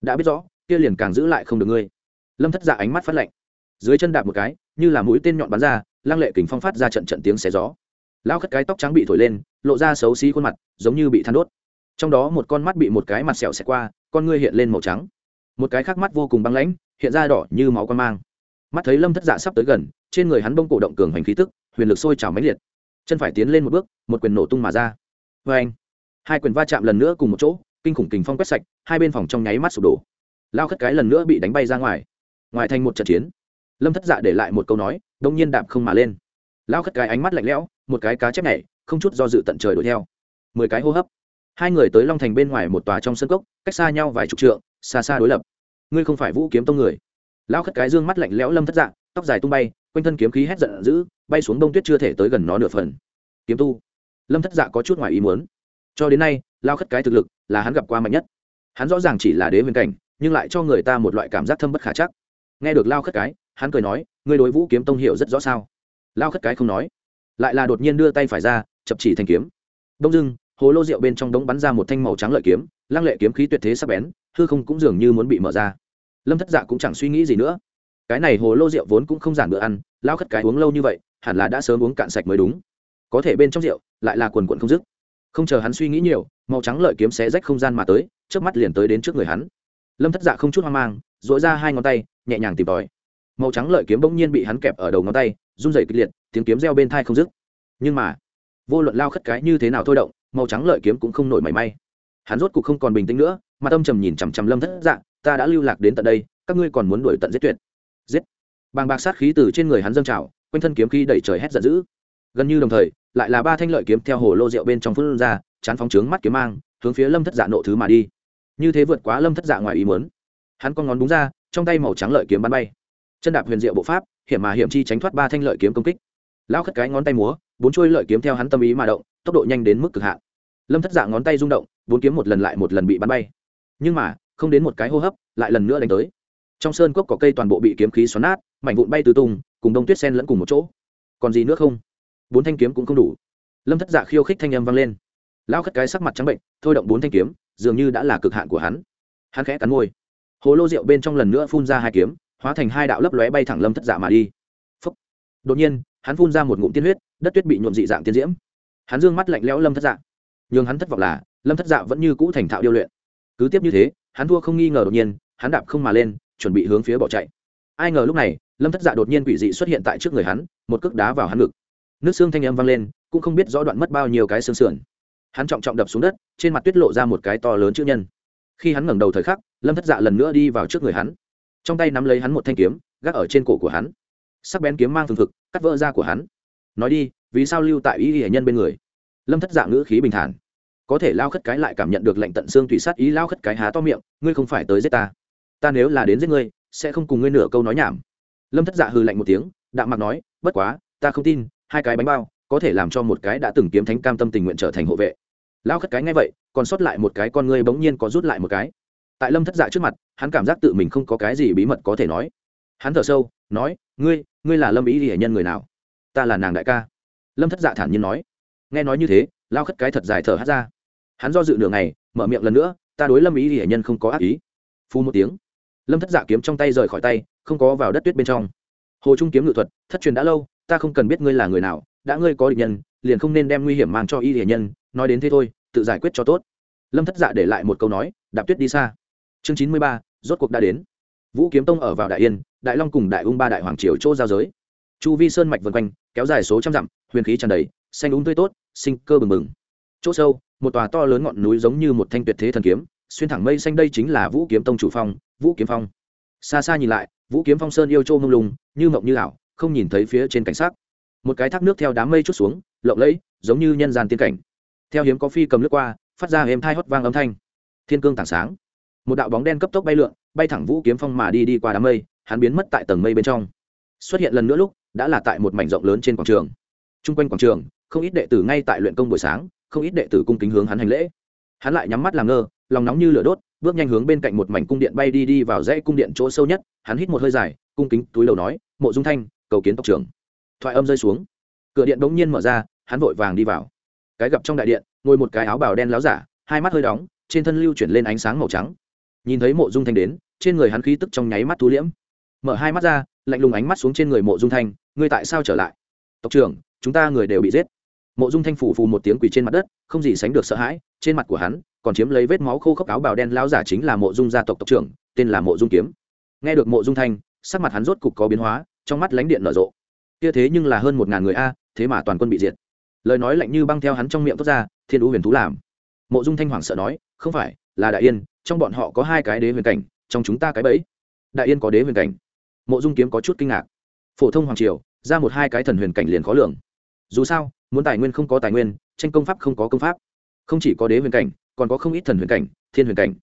Đã biết rõ, kia liền càng giữ lại không được ngươi lâm thất dạ ánh mắt phát lạnh. Dưới chân đạp một cái, như là mũi tên nhọn bắn ra, lăng lệ kình phong phát ra trận trận tiếng xé gió. Lao khất cái tóc trắng bị thổi lên, lộ ra xấu xí khuôn mặt, giống như bị than đốt. Trong đó một con mắt bị một cái mặt sẹo xẹt qua, con ngươi hiện lên màu trắng. Một cái khác mắt vô cùng băng lãnh, hiện ra đỏ như máu con mang. Mắt thấy lâm thất dạ sắp tới gần, trên người hắn bông cổ động cường hành khí tức, huyền lực sôi trào mãnh liệt. Chân phải tiến lên một bước, một quyền nổ tung mà ra. Vê anh, hai quyền va chạm lần nữa cùng một chỗ, kinh khủng kình phong quét sạch, hai bên phòng trong nháy mắt sụp đổ. Lao khất cái lần nữa bị đánh bay ra ngoài ngoài thành một trận chiến. Lâm thất dạ để lại một câu nói, đông nhiên đạp không mà lên. Lao khất cái ánh mắt lạnh lẽo, một cái cá chép này không chút do dự tận trời đuổi theo. Mười cái hô hấp. Hai người tới long thành bên ngoài một tòa trong sân cốc, cách xa nhau vài chục trượng, xa xa đối lập. Ngươi không phải vũ kiếm tông người. Lao khất cái dương mắt lạnh lẽo lâm thất dạ tóc dài tung bay, quanh thân kiếm khí hét giận dữ, bay xuống đông tuyết chưa thể tới gần nó nửa phần. Kiếm tu. Lâm thất dạ có chút ngoài ý muốn. Cho đến nay, lao khất cái thực lực là hắn gặp qua mạnh nhất. Hắn rõ ràng chỉ là đế huyền cảnh, nhưng lại cho người ta một loại cảm giác thâm bất khả chắc nghe được lao khất cái, hắn cười nói, ngươi đối vũ kiếm tông hiểu rất rõ sao? Lao khất cái không nói, lại là đột nhiên đưa tay phải ra, chập chỉ thành kiếm. Đông dưng hồ lô rượu bên trong đống bắn ra một thanh màu trắng lợi kiếm, lăng lệ kiếm khí tuyệt thế sắp bén, hư không cũng dường như muốn bị mở ra. Lâm thất dạ cũng chẳng suy nghĩ gì nữa. Cái này hồ lô rượu vốn cũng không giản bữa ăn, lao khất cái uống lâu như vậy, hẳn là đã sớm uống cạn sạch mới đúng. Có thể bên trong rượu, lại là quần quận không dứt. Không chờ hắn suy nghĩ nhiều, màu trắng lợi kiếm xé rách không gian mà tới trước mắt liền tới đến trước người hắn. Lâm thất dạ không chút hoang mang dội ra hai ngón tay, nhẹ nhàng tìm tòi. Màu trắng lợi kiếm bỗng nhiên bị hắn kẹp ở đầu ngón tay, run rẩy kịch liệt, tiếng kiếm reo bên thai không dứt. Nhưng mà, vô luận lao khất cái như thế nào thôi động, màu trắng lợi kiếm cũng không nổi mảy may. Hắn rốt cục không còn bình tĩnh nữa, mà tâm trầm nhìn chằm chằm lâm thất dạ ta đã lưu lạc đến tận đây, các ngươi còn muốn đuổi tận giết tuyệt. Giết. Bàng bạc sát khí từ trên người hắn dâng trào, quanh thân kiếm khí đẩy trời hét giận dữ. Gần như đồng thời, lại là ba thanh lợi kiếm theo hồ lô rượu bên trong phun ra, chán phóng trướng mắt kiếm mang, hướng phía lâm thất dạ nộ thứ mà đi. Như thế vượt quá lâm thất dạ ngoài ý muốn hắn con ngón đúng ra, trong tay màu trắng lợi kiếm bắn bay. Chân đạp huyền diệu bộ pháp, hiểm mà hiểm chi tránh thoát ba thanh lợi kiếm công kích. Lao khất cái ngón tay múa, bốn chuôi lợi kiếm theo hắn tâm ý mà động, tốc độ nhanh đến mức cực hạn. Lâm thất dạ ngón tay rung động, bốn kiếm một lần lại một lần bị bắn bay. Nhưng mà, không đến một cái hô hấp, lại lần nữa đánh tới. Trong sơn cốc có cây toàn bộ bị kiếm khí xoắn nát, mảnh vụn bay từ tung, cùng đông tuyết sen lẫn cùng một chỗ. Còn gì nữa không? Bốn thanh kiếm cũng không đủ. Lâm thất dạ khiêu khích thanh âm vang lên. Lao khất cái sắc mặt trắng bệnh, thôi động bốn thanh kiếm, dường như đã là cực hạn của hắn. Hắn khẽ cắn môi hồ lô rượu bên trong lần nữa phun ra hai kiếm, hóa thành hai đạo lấp lóe bay thẳng lâm thất giả mà đi. Phúc. đột nhiên, hắn phun ra một ngụm tiên huyết, đất tuyết bị nhuộm dị dạng tiên diễm. Hắn dương mắt lạnh lẽo lâm thất dạ. Nhưng hắn thất vọng là, lâm thất dạ vẫn như cũ thành thạo điêu luyện. Cứ tiếp như thế, hắn thua không nghi ngờ đột nhiên, hắn đạp không mà lên, chuẩn bị hướng phía bỏ chạy. Ai ngờ lúc này, lâm thất dạ đột nhiên quỷ dị xuất hiện tại trước người hắn, một cước đá vào hắn ngực. Nước xương thanh âm vang lên, cũng không biết rõ đoạn mất bao nhiêu cái xương sườn. Hắn trọng trọng đập xuống đất, trên mặt tuyết lộ ra một cái to lớn chữ nhân khi hắn ngẩng đầu thời khắc, lâm thất dạ lần nữa đi vào trước người hắn. Trong tay nắm lấy hắn một thanh kiếm, gác ở trên cổ của hắn. Sắc bén kiếm mang thường thực, cắt vỡ da của hắn. Nói đi, vì sao lưu tại ý hệ nhân bên người? Lâm thất dạ ngữ khí bình thản. Có thể lao khất cái lại cảm nhận được lệnh tận xương thủy sát ý lao khất cái há to miệng, ngươi không phải tới giết ta. Ta nếu là đến giết ngươi, sẽ không cùng ngươi nửa câu nói nhảm. Lâm thất dạ hư lạnh một tiếng, đạm mặt nói, bất quá, ta không tin, hai cái bánh bao có thể làm cho một cái đã từng kiếm thánh cam tâm tình nguyện trở thành hộ vệ. Lao khất cái ngay vậy còn sót lại một cái con ngươi bỗng nhiên có rút lại một cái. Tại lâm thất dạ trước mặt, hắn cảm giác tự mình không có cái gì bí mật có thể nói. Hắn thở sâu, nói, ngươi ngươi là lâm ý hệ nhân người nào? Ta là nàng đại ca. Lâm thất dạ thản nhiên nói. Nghe nói như thế, lao khất cái thật dài thở hát ra. Hắn do dự nửa ngày, mở miệng lần nữa, ta đối lâm ý hệ nhân không có ác ý. Phu một tiếng. Lâm thất dạ kiếm trong tay rời khỏi tay, không có vào đất tuyết bên trong. Hồ trung kiếm ngự thuật, thất truyền đã lâu, ta không cần biết ngươi là người nào, đã ngươi có địch nhân, liền không nên đem nguy hiểm mang cho y hệ nhân, nói đến thế thôi tự giải quyết cho tốt. Lâm thất dạ để lại một câu nói, đạp tuyết đi xa. Chương chín mươi ba, rốt cuộc đã đến. Vũ kiếm tông ở vào đại yên, đại long cùng đại ung ba đại hoàng triều chỗ giao giới. Chu vi sơn mạch vân quanh, kéo dài số trăm dặm, huyền khí tràn đầy, xanh úng tươi tốt, sinh cơ bừng bừng. Chỗ sâu, một tòa to lớn ngọn núi giống như một thanh tuyệt thế thần kiếm, xuyên thẳng mây xanh đây chính là vũ kiếm tông chủ phong, vũ kiếm phong. Xa xa nhìn lại, vũ kiếm phong sơn yêu châu mông lung, như mộng như ảo, không nhìn thấy phía trên cảnh sát một cái thác nước theo đám mây chút xuống, lộng lẫy, giống như nhân gian tiên cảnh theo hiếm có phi cầm lướt qua, phát ra êm thai hót vang âm thanh. Thiên cương tảng sáng. Một đạo bóng đen cấp tốc bay lượn, bay thẳng vũ kiếm phong mà đi đi qua đám mây, hắn biến mất tại tầng mây bên trong. Xuất hiện lần nữa lúc, đã là tại một mảnh rộng lớn trên quảng trường. T r u n g quanh quảng trường, không ít đệ tử ngay tại luyện công buổi sáng, không ít đệ tử cung kính hướng hắn hành lễ. Hắn lại nhắm mắt làm ngơ, lòng nóng như lửa đốt, bước nhanh hướng bên cạnh một mảnh cung điện bay đi đi vào dãy cung điện chỗ sâu nhất, hắn hít một hơi dài, cung kính túi đầu nói, mộ dung thanh, cầu kiến tộc trưởng. Thoại âm rơi xuống. Cửa điện bỗng nhiên mở ra, hắn vội vàng đi vào cái gặp trong đại điện, ngồi một cái áo bào đen láo giả, hai mắt hơi đóng, trên thân lưu chuyển lên ánh sáng màu trắng. Nhìn thấy mộ dung thanh đến, trên người hắn khí tức trong nháy mắt thú liễm. Mở hai mắt ra, lạnh lùng ánh mắt xuống trên người mộ dung thanh, ngươi tại sao trở lại? Tộc trưởng, chúng ta người đều bị giết. Mộ dung thanh phủ phù một tiếng quỳ trên mặt đất, không gì sánh được sợ hãi, trên mặt của hắn còn chiếm lấy vết máu khô khốc áo bào đen lao giả chính là mộ dung gia tộc tộc trưởng, tên là mộ dung kiếm. Nghe được mộ dung thanh, sắc mặt hắn rốt cục có biến hóa, trong mắt lánh điện nở rộ. Kia thế nhưng là hơn một ngàn người a, thế mà toàn quân bị diệt lời nói lạnh như băng theo hắn trong miệng tốt ra, thiên đũ huyền thú làm. Mộ dung thanh hoảng sợ nói, không phải, là đại yên, trong bọn họ có hai cái đế huyền cảnh, trong chúng ta cái bẫy. Đại yên có đế huyền cảnh? Mộ dung kiếm có chút kinh ngạc. Phổ thông hoàng triều, ra một hai cái thần huyền cảnh liền khó lường. Dù sao, muốn tài nguyên không có tài nguyên, tranh công pháp không có công pháp. Không chỉ có đế huyền cảnh, còn có không ít thần huyền cảnh, thiên huyền cảnh.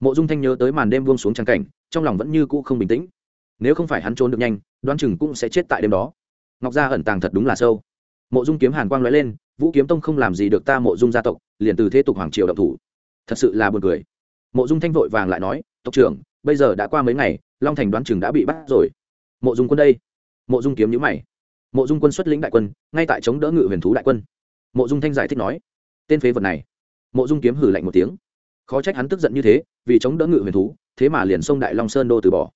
Mộ dung thanh nhớ tới màn đêm buông xuống trang cảnh, trong lòng vẫn như cũ không bình tĩnh. Nếu không phải hắn trốn được nhanh đoan chừng cũng sẽ chết tại đêm đó. Ngọc gia ẩn tàng thật đúng là sâu mộ dung kiếm hàn quang lóe lên, vũ kiếm tông không làm gì được ta mộ dung gia tộc, liền từ thế tục hoàng triều động thủ. Thật sự là buồn cười. Mộ dung thanh vội vàng lại nói, tộc trưởng, bây giờ đã qua mấy ngày, long thành đoán chừng đã bị bắt rồi. Mộ dung quân đây. Mộ dung kiếm nhữ mày. Mộ dung quân xuất lĩnh đại quân, ngay tại chống đỡ ngự huyền thú đại quân. Mộ dung thanh giải thích nói, tên phế vật này. Mộ dung kiếm hử lạnh một tiếng. Khó trách hắn tức giận như thế, vì chống đỡ ngự huyền thú, thế mà liền sông đại long sơn đô từ bỏ.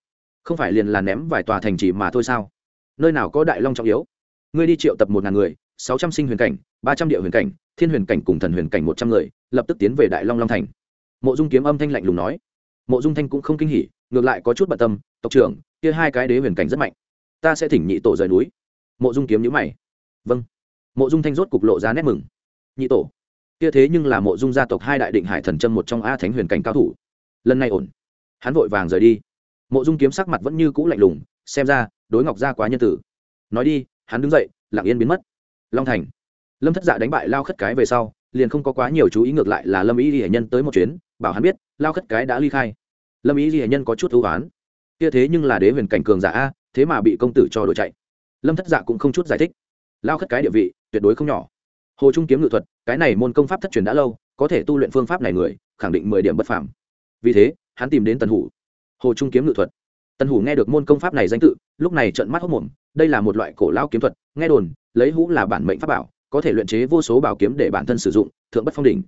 Không phải liền là ném vài tòa thành trì mà thôi sao? Nơi nào có đại long trọng yếu? Ngươi đi triệu tập một ngàn người sáu trăm sinh huyền cảnh, ba trăm địa huyền cảnh, thiên huyền cảnh cùng thần huyền cảnh một trăm người, lập tức tiến về đại long long thành. Mộ dung kiếm âm thanh lạnh lùng nói. Mộ dung thanh cũng không kinh hỉ, ngược lại có chút bận tâm, tộc trưởng, kia hai cái đế huyền cảnh rất mạnh, ta sẽ thỉnh nhị tổ rời núi. Mộ dung kiếm nhữ mày. Vâng. Mộ dung thanh rốt cục lộ ra nét mừng. Nhị tổ, kia thế nhưng là mộ dung gia tộc hai đại định hải thần trâm một trong a thánh huyền cảnh cao thủ. Lần này ổn. Hắn vội vàng rời đi. Mộ dung kiếm sắc mặt vẫn như cũ lạnh lùng, xem ra đối ngọc gia quá nhân tử. Nói đi, hắn đứng dậy, lặng yên biến mất long thành. Lâm thất dạ đánh bại lao khất cái về sau, liền không có quá nhiều chú ý ngược lại là lâm ý ghi nhân tới một chuyến, bảo hắn biết, lao khất cái đã ly khai. Lâm ý ghi nhân có chút ưu oán. Kia thế nhưng là đế huyền cảnh cường giả a, thế mà bị công tử cho đổi chạy. Lâm thất dạ cũng không chút giải thích. Lao khất cái địa vị, tuyệt đối không nhỏ. Hồ trung kiếm ngự thuật, cái này môn công pháp thất truyền đã lâu, có thể tu luyện phương pháp này người, khẳng định mười điểm bất phàm. Vì thế, hắn tìm đến tần hủ. Hồ trung kiếm ngự thuật tần hủ nghe được môn công pháp này danh tự, lúc này trợn mắt hốc mồm, đây là một loại cổ lao kiếm thuật, nghe đồn, lấy hũ là bản mệnh pháp bảo, có thể luyện chế vô số bảo kiếm để bản thân sử dụng, thượng bất phong đỉnh.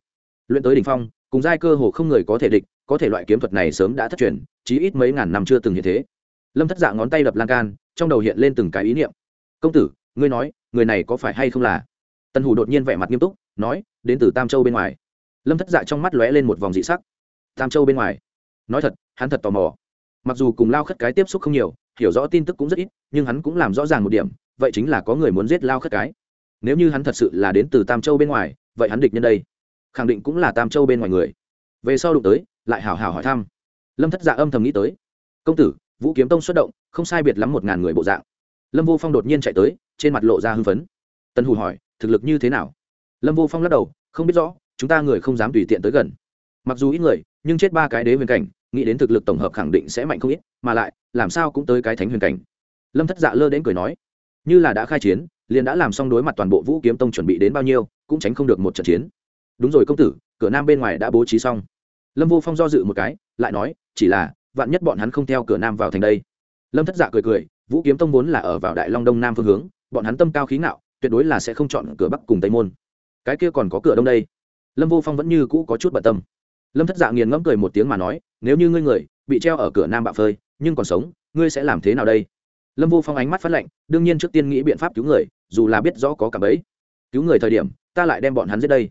Luyện tới đỉnh phong, cùng giai cơ hồ không người có thể địch, có thể loại kiếm thuật này sớm đã thất truyền, chí ít mấy ngàn năm chưa từng hiện thế. Lâm thất dạ ngón tay đập lan can, trong đầu hiện lên từng cái ý niệm. Công tử, ngươi nói, người này có phải hay không là? Tân hủ đột nhiên vẻ mặt nghiêm túc, nói, đến từ tam châu bên ngoài. Lâm thất dạ trong mắt lóe lên một vòng dị sắc. Tam châu bên ngoài? Nói thật, hắn thật tò mò mặc dù cùng lao khất cái tiếp xúc không nhiều, hiểu rõ tin tức cũng rất ít, nhưng hắn cũng làm rõ ràng một điểm, vậy chính là có người muốn giết lao khất cái. Nếu như hắn thật sự là đến từ tam châu bên ngoài, vậy hắn địch nhân đây. Khẳng định cũng là tam châu bên ngoài người. Về sau đụng tới, lại hào hào hỏi thăm. Lâm thất dạ âm thầm nghĩ tới. Công tử, vũ kiếm tông xuất động, không sai biệt lắm một ngàn người bộ dạng. Lâm vô phong đột nhiên chạy tới, trên mặt lộ ra hưng phấn. Tân hù hỏi, thực lực như thế nào? Lâm vô phong lắc đầu, không biết rõ, chúng ta người không dám tùy tiện tới gần. Mặc dù ít người, nhưng chết ba cái đế huyền cảnh nghĩ đến thực lực tổng hợp khẳng định sẽ mạnh không ít, mà lại, làm sao cũng tới cái thánh huyền cảnh. Lâm thất dạ lơ đến cười nói, như là đã khai chiến, liền đã làm xong đối mặt toàn bộ vũ kiếm tông chuẩn bị đến bao nhiêu, cũng tránh không được một trận chiến. Đúng rồi công tử, cửa nam bên ngoài đã bố trí xong. Lâm vô phong do dự một cái, lại nói, chỉ là, vạn nhất bọn hắn không theo cửa nam vào thành đây. Lâm thất dạ cười cười, vũ kiếm tông vốn là ở vào đại long đông nam phương hướng, bọn hắn tâm cao khí ngạo, tuyệt đối là sẽ không chọn cửa bắc cùng tây môn. Cái kia còn có cửa đông đây. Lâm vô phong vẫn như cũ có chút bận tâm lâm thất dạ nghiền ngẫm cười một tiếng mà nói nếu như ngươi người bị treo ở cửa nam bạo phơi nhưng còn sống ngươi sẽ làm thế nào đây? Lâm vô phong ánh mắt phát lạnh, đương nhiên trước tiên nghĩ biện pháp cứu người dù là biết rõ có cả bẫy. Cứu người thời điểm ta lại đem bọn hắn giết đây.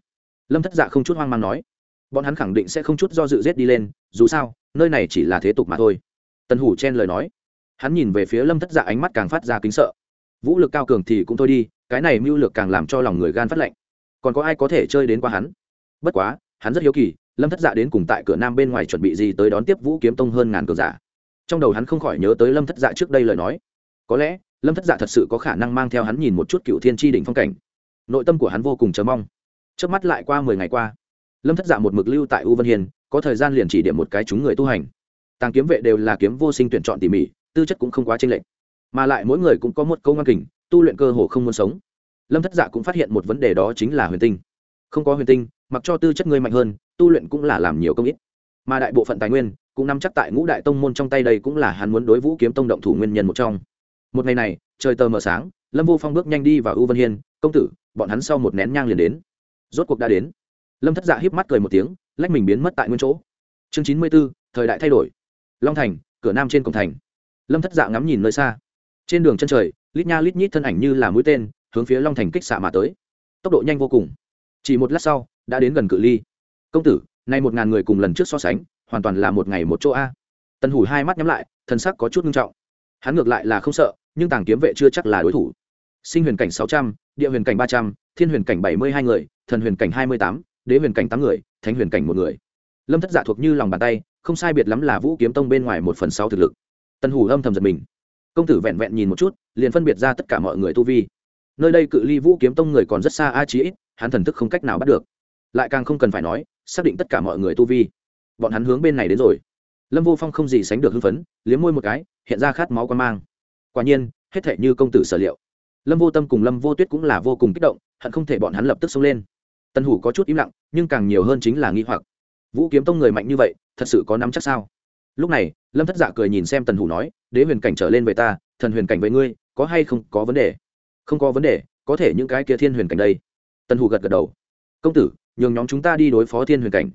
Lâm thất dạ không chút hoang mang nói. Bọn hắn khẳng định sẽ không chút do dự giết đi lên dù sao nơi này chỉ là thế tục mà thôi. Tần hủ chen lời nói. Hắn nhìn về phía lâm thất dạ ánh mắt càng phát ra kính sợ. Vũ lực cao cường thì cũng thôi đi cái này mưu lược càng làm cho lòng người gan phát lạnh. Còn có ai có thể chơi đến qua hắn? Bất quá hắn rất hiếu kỳ lâm thất dạ đến cùng tại cửa nam bên ngoài chuẩn bị gì tới đón tiếp vũ kiếm tông hơn ngàn cường giả trong đầu hắn không khỏi nhớ tới lâm thất dạ trước đây lời nói có lẽ lâm thất dạ thật sự có khả năng mang theo hắn nhìn một chút cựu thiên tri đỉnh phong cảnh nội tâm của hắn vô cùng chờ mong trước mắt lại qua mười ngày qua lâm thất dạ một mực lưu tại u vân hiền có thời gian liền chỉ điểm một cái chúng người tu hành tàng kiếm vệ đều là kiếm vô sinh tuyển chọn tỉ mỉ tư chất cũng không quá tranh lệch mà lại mỗi người cũng có một câu ngang kình tu luyện cơ hồ không muốn sống lâm thất dạ cũng phát hiện một vấn đề đó chính là huyền tinh không có huyền tinh mặc cho tư chất ngươi mạnh hơn, tu luyện cũng là làm nhiều công ít. Mà đại bộ phận tài nguyên, cũng nắm chắc tại ngũ đại tông môn trong tay đây cũng là hắn muốn đối vũ kiếm tông động thủ nguyên nhân một trong. Một ngày này, trời tờ mờ sáng, lâm vô phong bước nhanh đi vào u vân hiên, công tử, bọn hắn sau một nén nhang liền đến. Rốt cuộc đã đến. Lâm thất dạ híp mắt cười một tiếng, lách mình biến mất tại nguyên chỗ. Chương chín mươi b ố thời đại thay đổi. Long thành, cửa nam trên cổng thành. Lâm thất dạ ngắm nhìn nơi xa. Trên đường chân trời, lít nha lít nhít thân ảnh như là mũi tên, hướng phía long thành kích xạ mà tới. Tốc độ nhanh vô cùng chỉ một lát sau, đã đến gần cự ly. Công tử, nay một ngàn người cùng lần trước so sánh, hoàn toàn là một ngày một chỗ a. Tần hủ hai mắt nhắm lại thân sắc có chút nghiêm trọng. Hắn ngược lại là không sợ, nhưng tàng kiếm vệ chưa chắc là đối thủ. Sinh huyền cảnh sáu trăm, địa huyền cảnh ba trăm, thiên huyền cảnh bảy mươi hai người, thần huyền cảnh hai mươi tám, đế huyền cảnh tám người, thánh huyền cảnh một người. Lâm thất giả thuộc như lòng bàn tay, không sai biệt lắm là vũ kiếm tông bên ngoài một phần sáu thực lực. Tần hủ âm thầm giật mình. Công tử vẹn vẹn nhìn một chút, liền phân biệt ra tất cả mọi người tu vi. Nơi đây cự ly vũ kiếm tông người còn rất xa a chí ít hắn thần thức không cách nào bắt được. Lại càng không cần phải nói, xác định tất cả mọi người tu vi. Bọn hắn hướng bên này đến rồi. Lâm vô phong không gì sánh được hưng phấn, liếm môi một cái, hiện ra khát máu quan mang. Quả nhiên, hết thể như công tử sở liệu. Lâm vô tâm cùng lâm vô tuyết cũng là vô cùng kích động, hận không thể bọn hắn lập tức xông lên. Tân hủ có chút im lặng, nhưng càng nhiều hơn chính là nghi hoặc. Vũ kiếm tông người mạnh như vậy, thật sự có nắm chắc sao? Lúc này, lâm thất dạ cười nhìn xem tần hủ nói, đế huyền cảnh trở lên với ta, thần huyền cảnh với ngươi, có hay không có vấn đề? Không có vấn đề, có thể những cái kia thiên huyền cảnh đây tần Hù gật gật đầu. Công tử, nhường nhóm chúng ta đi đối phó thiên huyền cảnh.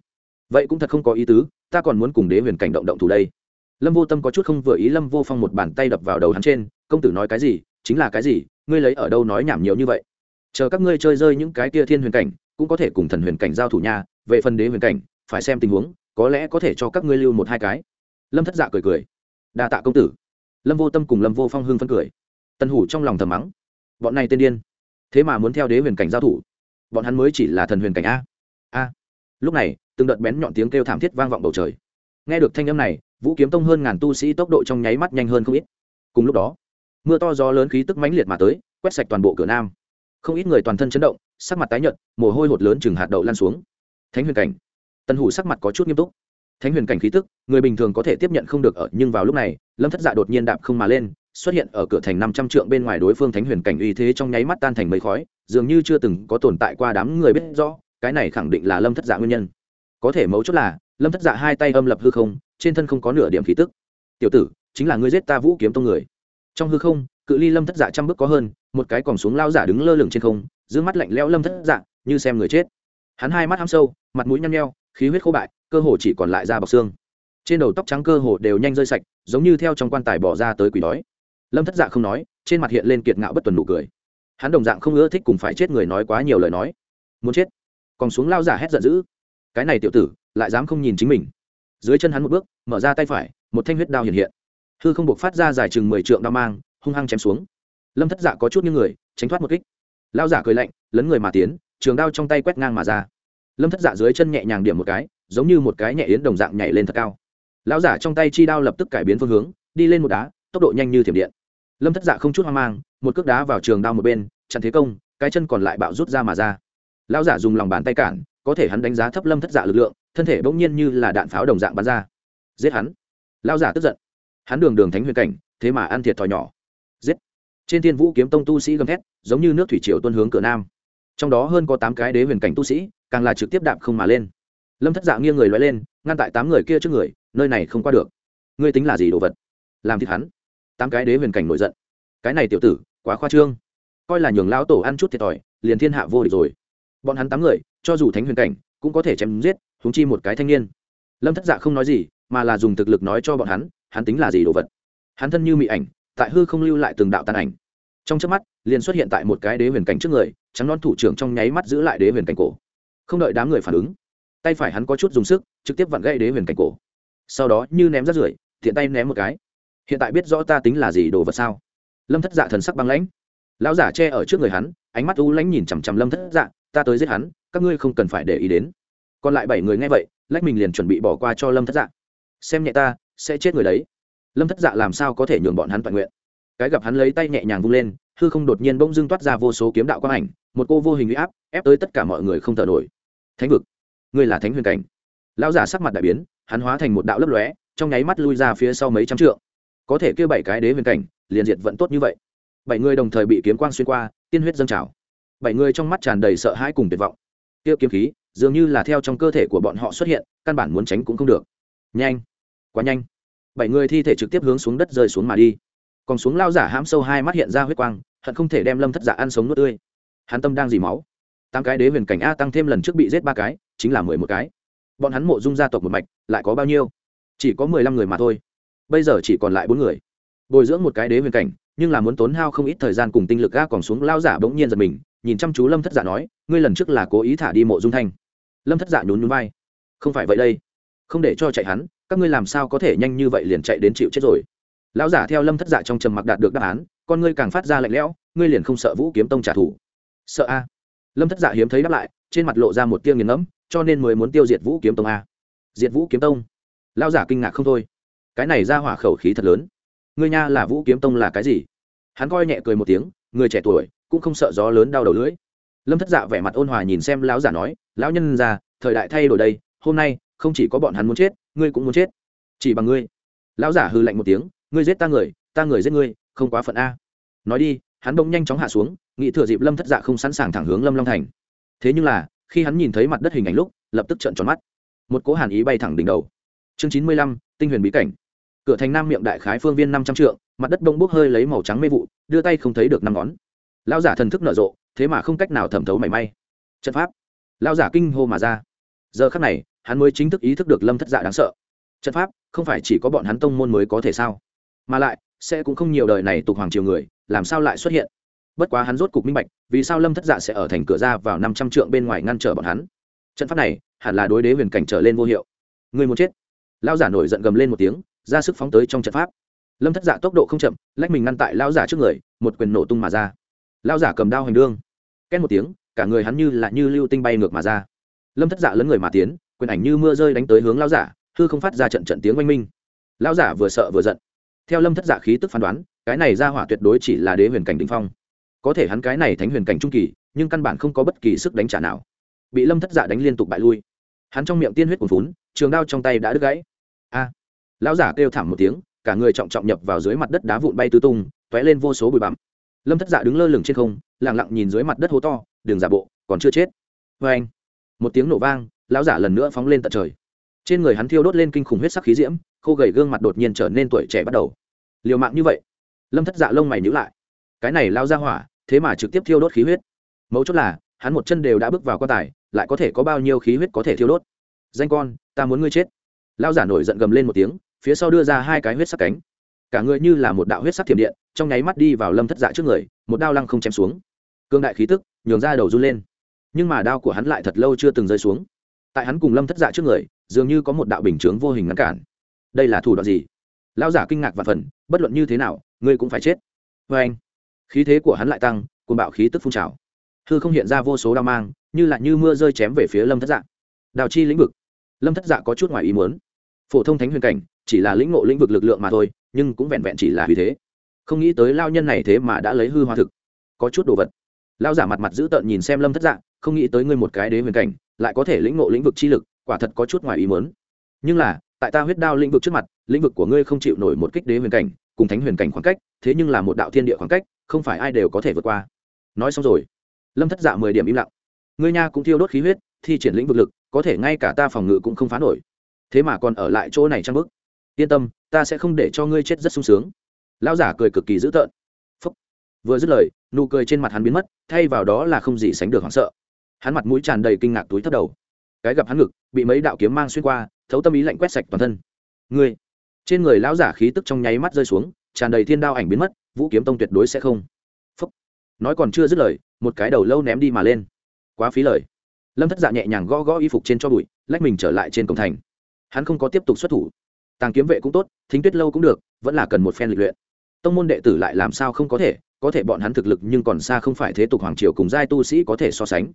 Vậy cũng thật không có ý tứ, ta còn muốn cùng đế huyền cảnh động động thủ đây. Lâm vô tâm có chút không vừa ý, lâm vô phong một bàn tay đập vào đầu hắn trên, công tử nói cái gì? Chính là cái gì? Ngươi lấy ở đâu nói nhảm nhiều như vậy? Chờ các ngươi chơi rơi những cái kia thiên huyền cảnh, cũng có thể cùng thần huyền cảnh giao thủ nha. Về phần đế huyền cảnh, phải xem tình huống, có lẽ có thể cho các ngươi lưu một hai cái. Lâm thất dạ cười cười. Đa tạ công tử. Lâm vô tâm cùng lâm vô phong hưng phân cười. Tân hủ trong lòng thầm mắng. Bọn này tên điên. Thế mà muốn theo đế huyền cảnh giao thủ bọn hắn mới chỉ là thần huyền cảnh a. A. Lúc này, từng đợt bén nhọn tiếng kêu thảm thiết vang vọng bầu trời. Nghe được thanh âm này, vũ kiếm tông hơn ngàn tu sĩ tốc độ trong nháy mắt nhanh hơn không ít. Cùng lúc đó, mưa to gió lớn khí tức mãnh liệt mà tới, quét sạch toàn bộ cửa nam. Không ít người toàn thân chấn động, sắc mặt tái nhợt, mồ hôi hột lớn chừng hạt đậu lan xuống. Thánh huyền cảnh. Tân hủ sắc mặt có chút nghiêm túc. Thánh huyền cảnh khí tức, người bình thường có thể tiếp nhận không được ở, nhưng vào lúc này, lâm thất dạ đột nhiên đạp không mà lên xuất hiện ở cửa thành năm trăm trượng bên ngoài đối phương thánh huyền cảnh uy thế trong nháy mắt tan thành mây khói, dường như chưa từng có tồn tại qua đám người biết rõ, cái này khẳng định là lâm thất dạ nguyên nhân. Có thể mấu chốt là, lâm thất dạ hai tay âm lập hư không, trên thân không có nửa điểm khí tức. Tiểu tử, chính là ngươi giết ta vũ kiếm tông người. Trong hư không, cự ly lâm thất dạ trăm bước có hơn, một cái còng xuống lao giả đứng lơ lửng trên không, giữ mắt lạnh lẽo lâm thất dạ như xem người chết. Hắn hai mắt hăm sâu, mặt mũi nhăn nheo, khí huyết khô bại, cơ hồ chỉ còn lại da bọc xương. Trên đầu tóc trắng cơ hồ đều nhanh rơi sạch, giống như theo trong quan tài bỏ ra tới quỷ đói lâm thất dạ không nói, trên mặt hiện lên kiệt ngạo bất tuần nụ cười. Hắn đồng dạng không ưa thích cùng phải chết người nói quá nhiều lời nói. Muốn chết? Còn xuống lao giả hét giận dữ. Cái này tiểu tử, lại dám không nhìn chính mình. Dưới chân hắn một bước, mở ra tay phải, một thanh huyết đao hiện hiện. Hư không buộc phát ra dài chừng mười trượng đao mang, hung hăng chém xuống. Lâm thất dạ có chút như người, tránh thoát một kích. Lao giả cười lạnh, lấn người mà tiến, trường đao trong tay quét ngang mà ra. Lâm thất dạ dưới chân nhẹ nhàng điểm một cái, giống như một cái nhẹ yến đồng dạng nhảy lên thật cao. Lão giả trong tay chi đao lập tức cải biến phương hướng, đi lên một đá, tốc độ nhanh như thiểm điện lâm thất dạ không chút hoang mang, một cước đá vào trường đao một bên, chặn thế công, cái chân còn lại bạo rút ra mà ra. Lão giả dùng lòng bàn tay cản, có thể hắn đánh giá thấp lâm thất dạ lực lượng, thân thể bỗng nhiên như là đạn pháo đồng dạng bắn ra. Giết hắn. Lão giả tức giận. Hắn đường đường thánh huyền cảnh, thế mà ăn thiệt thòi nhỏ. Giết. Trên thiên vũ kiếm tông tu sĩ gầm thét, giống như nước thủy triều tuân hướng cửa nam. Trong đó hơn có tám cái đế huyền cảnh tu sĩ, càng là trực tiếp đạp không mà lên. Lâm thất dạ nghiêng người loay lên, ngăn tại tám người kia trước người, nơi này không qua được. Ngươi tính là gì đồ vật? Làm thịt hắn tám cái đế huyền cảnh nổi giận. Cái này tiểu tử, quá khoa trương. Coi là nhường lão tổ ăn chút thiệt thòi, liền thiên hạ vô địch rồi. Bọn hắn tám người, cho dù thánh huyền cảnh, cũng có thể chém giết húng chi một cái thanh niên. Lâm thất dạ không nói gì, mà là dùng thực lực nói cho bọn hắn hắn tính là gì đồ vật. Hắn thân như mị ảnh, tại hư không lưu lại từng đạo tàn ảnh. Trong trước mắt, liền xuất hiện tại một cái đế huyền cảnh trước người, trắng non thủ trưởng trong nháy mắt giữ lại đế huyền cảnh cổ. Không đợi đám người phản ứng, tay phải hắn có chút dùng sức, trực tiếp vặn gãy đế huyền cảnh cổ. Sau đó như ném rác rưởi thiện tay ném một cái hiện tại biết rõ ta tính là gì đồ vật sao? Lâm thất dạ thần sắc băng lãnh. Lão giả che ở trước người hắn, ánh mắt u lãnh nhìn chằm chằm lâm thất dạ ta tới giết hắn, các ngươi không cần phải để ý đến. Còn lại bảy người nghe vậy, lách mình liền chuẩn bị bỏ qua cho lâm thất dạ. Xem nhẹ ta, sẽ chết người đấy. Lâm thất dạ làm sao có thể nhường bọn hắn toàn nguyện? Cái gặp hắn lấy tay nhẹ nhàng vung lên, hư không đột nhiên bỗng dưng toát ra vô số kiếm đạo quang ảnh, một cô vô hình uy áp ép tới tất cả mọi người không thở nổi. Thánh vực, ngươi là thánh huyền cảnh. Lão giả sắc mặt đại biến, hắn hóa thành một đạo lấp lóe, trong nháy mắt lui ra phía sau mấy trăm trượng có thể kêu bảy cái đế huyền cảnh, liền diệt vẫn tốt như vậy. Bảy người đồng thời bị kiếm quang xuyên qua, tiên huyết dâng trào. Bảy người trong mắt tràn đầy sợ hãi cùng tuyệt vọng. Tiêu kiếm khí, dường như là theo trong cơ thể của bọn họ xuất hiện, căn bản muốn tránh cũng không được. Nhanh! Quá nhanh! Bảy người thi thể trực tiếp hướng xuống đất rơi xuống mà đi. Còn xuống lao giả hãm sâu hai mắt hiện ra huyết quang, hận không thể đem lâm thất giả ăn sống nuốt tươi. Hắn tâm đang dì máu. Tám cái đế huyền cảnh a tăng thêm lần trước bị giết ba cái, chính là mười một cái. Bọn hắn mộ dung gia tộc một mạch, lại có bao nhiêu? Chỉ có mười lăm người mà thôi bây giờ chỉ còn lại bốn người. Bồi dưỡng một cái đế huyền cảnh, nhưng là muốn tốn hao không ít thời gian cùng tinh lực ga còn xuống lao giả bỗng nhiên giật mình, nhìn chăm chú lâm thất giả nói, ngươi lần trước là cố ý thả đi mộ dung thanh. Lâm thất giả nhún nhún vai, không phải vậy đây, không để cho chạy hắn, các ngươi làm sao có thể nhanh như vậy liền chạy đến chịu chết rồi? Lão giả theo lâm thất dạ trong trầm mặc đạt được đáp án, con ngươi càng phát ra lạnh lẽo, ngươi liền không sợ vũ kiếm tông trả thù? Sợ a. Lâm thất dạ hiếm thấy đáp lại, trên mặt lộ ra một tia nghiền ngẫm, cho nên mới muốn tiêu diệt vũ kiếm tông a. Diệt vũ kiếm tông? Lão giả kinh ngạc không thôi cái này ra hỏa khẩu khí thật lớn. Ngươi nha là vũ kiếm tông là cái gì? Hắn coi nhẹ cười một tiếng, người trẻ tuổi, cũng không sợ gió lớn đau đầu lưỡi. Lâm thất dạ vẻ mặt ôn hòa nhìn xem lão giả nói, lão nhân già thời đại thay đổi đây, hôm nay, không chỉ có bọn hắn muốn chết, ngươi cũng muốn chết. Chỉ bằng ngươi. Lão giả hư lạnh một tiếng, ngươi giết ta người ta người giết ngươi, không quá phận a. Nói đi, hắn bỗng nhanh chóng hạ xuống, nghĩ thừa dịp lâm thất dạ không sẵn sàng thẳng hướng lâm long thành. Thế nhưng là, khi hắn nhìn thấy mặt đất hình ảnh lúc, lập tức trợn tròn mắt. Một cố hàn ý bay thẳng đỉnh đầu. Chương chín mươi lăm, tinh huyền bí cảnh cửa thành nam miệng đại khái phương viên năm trăm trượng, mặt đất bông bốc hơi lấy màu trắng mê vụ, đưa tay không thấy được năm ngón. Lao giả thần thức nở rộ, thế mà không cách nào thẩm thấu mảy may. Trận pháp. Lao giả kinh hô mà ra. Giờ khắc này, hắn mới chính thức ý thức được lâm thất dạ đáng sợ. Trận pháp, không phải chỉ có bọn hắn tông môn mới có thể sao? Mà lại, sẽ cũng không nhiều đời này tục hoàng triều người, làm sao lại xuất hiện? Bất quá hắn rốt cục minh bạch, vì sao lâm thất dạ sẽ ở thành cửa ra vào năm trăm trượng bên ngoài ngăn trở bọn hắn? Trận pháp này, hẳn là đối đế huyền cảnh trở lên vô hiệu. Người muốn chết. Lao giả nổi giận gầm lên một tiếng ra sức phóng tới trong trận pháp. Lâm thất dạ tốc độ không chậm, lách mình ngăn tại lao giả trước người, một quyền nổ tung mà ra. Lao giả cầm đao hành đương. Két một tiếng, cả người hắn như là như lưu tinh bay ngược mà ra. Lâm thất dạ lấn người mà tiến, quyền ảnh như mưa rơi đánh tới hướng lao giả, hư không phát ra trận trận tiếng oanh minh. Lao giả vừa sợ vừa giận. Theo lâm thất dạ khí tức phán đoán, cái này ra hỏa tuyệt đối chỉ là đế huyền cảnh đình phong. Có thể hắn cái này thánh huyền cảnh trung kỳ, nhưng căn bản không có bất kỳ sức đánh trả nào. Bị lâm thất dạ đánh liên tục bại lui. Hắn trong miệng tiên huyết cuồn phún trường đao trong tay đã đứt gãy. A! Lão giả kêu thảm một tiếng, cả người trọng trọng nhập vào dưới mặt đất đá vụn bay tứ tung t ó é lên vô số bụi bặm. Lâm thất dạ đứng lơ lửng trên không lẳng lặng nhìn dưới mặt đất hố to đường giả bộ, còn chưa chết. Vê anh, một tiếng nổ vang, lão giả lần nữa phóng lên tận trời. Trên người hắn thiêu đốt lên kinh khủng huyết sắc khí diễm, khô gầy gương mặt đột nhiên trở nên tuổi trẻ bắt đầu. Liều mạng như vậy. Lâm thất dạ lông mày nhữ lại. Cái này lao ra hỏa, thế mà trực tiếp thiêu đốt khí huyết. Mấu chốt là, hắn một chân đều đã bước vào quan tài, lại có thể có bao nhiêu khí huyết có thể thiêu đốt? Danh con, ta muốn ngươi chết. Lao giả nổi giận gầm lên một tiếng phía sau đưa ra hai cái huyết sắc cánh. Cả người như là một đạo huyết sắc thiểm điện, trong nháy mắt đi vào lâm thất dạ trước người, một đao lăng không chém xuống. Cương đại khí tức nhường ra đầu run lên. Nhưng mà đao của hắn lại thật lâu chưa từng rơi xuống. Tại hắn cùng lâm thất dạ trước người, dường như có một đạo bình chướng vô hình ngăn cản. Đây là thủ đoạn gì? Lão giả kinh ngạc và phần, bất luận như thế nào, ngươi cũng phải chết. Vê anh, khí thế của hắn lại tăng cùng bạo khí tức phun trào. Hư không hiện ra vô số đao mang, như là như mưa rơi chém về phía lâm thất dạ. Đào chi lĩnh vực. Lâm thất dạ có chút ngoài ý muốn. Phổ thông thánh huyền cảnh chỉ là lĩnh ngộ lĩnh vực lực lượng mà thôi, nhưng cũng vẹn vẹn chỉ là vì thế. Không nghĩ tới lao nhân này thế mà đã lấy hư hoa thực. Có chút đồ vật. Lao giả mặt mặt giữ tợn nhìn xem lâm thất dạ không nghĩ tới ngươi một cái đế huyền cảnh, lại có thể lĩnh ngộ lĩnh vực chi lực, quả thật có chút ngoài ý muốn. Nhưng là, tại ta huyết đao lĩnh vực trước mặt, lĩnh vực của ngươi không chịu nổi một kích đế huyền cảnh, cùng thánh huyền cảnh khoảng cách, thế nhưng là một đạo thiên địa khoảng cách, không phải ai đều có thể vượt qua. Nói xong rồi, lâm thất dạ mười điểm im lặng. Ngươi nha cũng thiêu đốt khí huyết, thi triển lĩnh vực lực, có thể ngay cả ta phòng ngự cũng không phá nổi. Thế mà còn ở lại chỗ này trang bức yên tâm, ta sẽ không để cho ngươi chết rất sung sướng. Lão giả cười cực kỳ dữ tợn. Phúc. vừa dứt lời, nụ cười trên mặt hắn biến mất, thay vào đó là không gì sánh được hoảng sợ. Hắn mặt mũi tràn đầy kinh ngạc túi thấp đầu. Cái gặp hắn ngực, bị mấy đạo kiếm mang xuyên qua, thấu tâm ý lạnh quét sạch toàn thân. Ngươi. Trên người lão giả khí tức trong nháy mắt rơi xuống, tràn đầy thiên đao ảnh biến mất, vũ kiếm tông tuyệt đối sẽ không. Phúc. nói còn chưa dứt lời, một cái đầu lâu ném đi mà lên. Quá phí lời. Lâm thất dạ nhẹ nhàng gõ gõ y phục trên cho bụi, lách mình trở lại trên cổng thành. Hắn không có tiếp tục xuất thủ tàng kiếm vệ cũng tốt, thính tuyết lâu cũng được, vẫn là cần một phen lịch luyện. Tông môn đệ tử lại làm sao không có thể có thể bọn hắn thực lực nhưng còn xa không phải thế tục hoàng triều cùng giai tu sĩ có thể so sánh.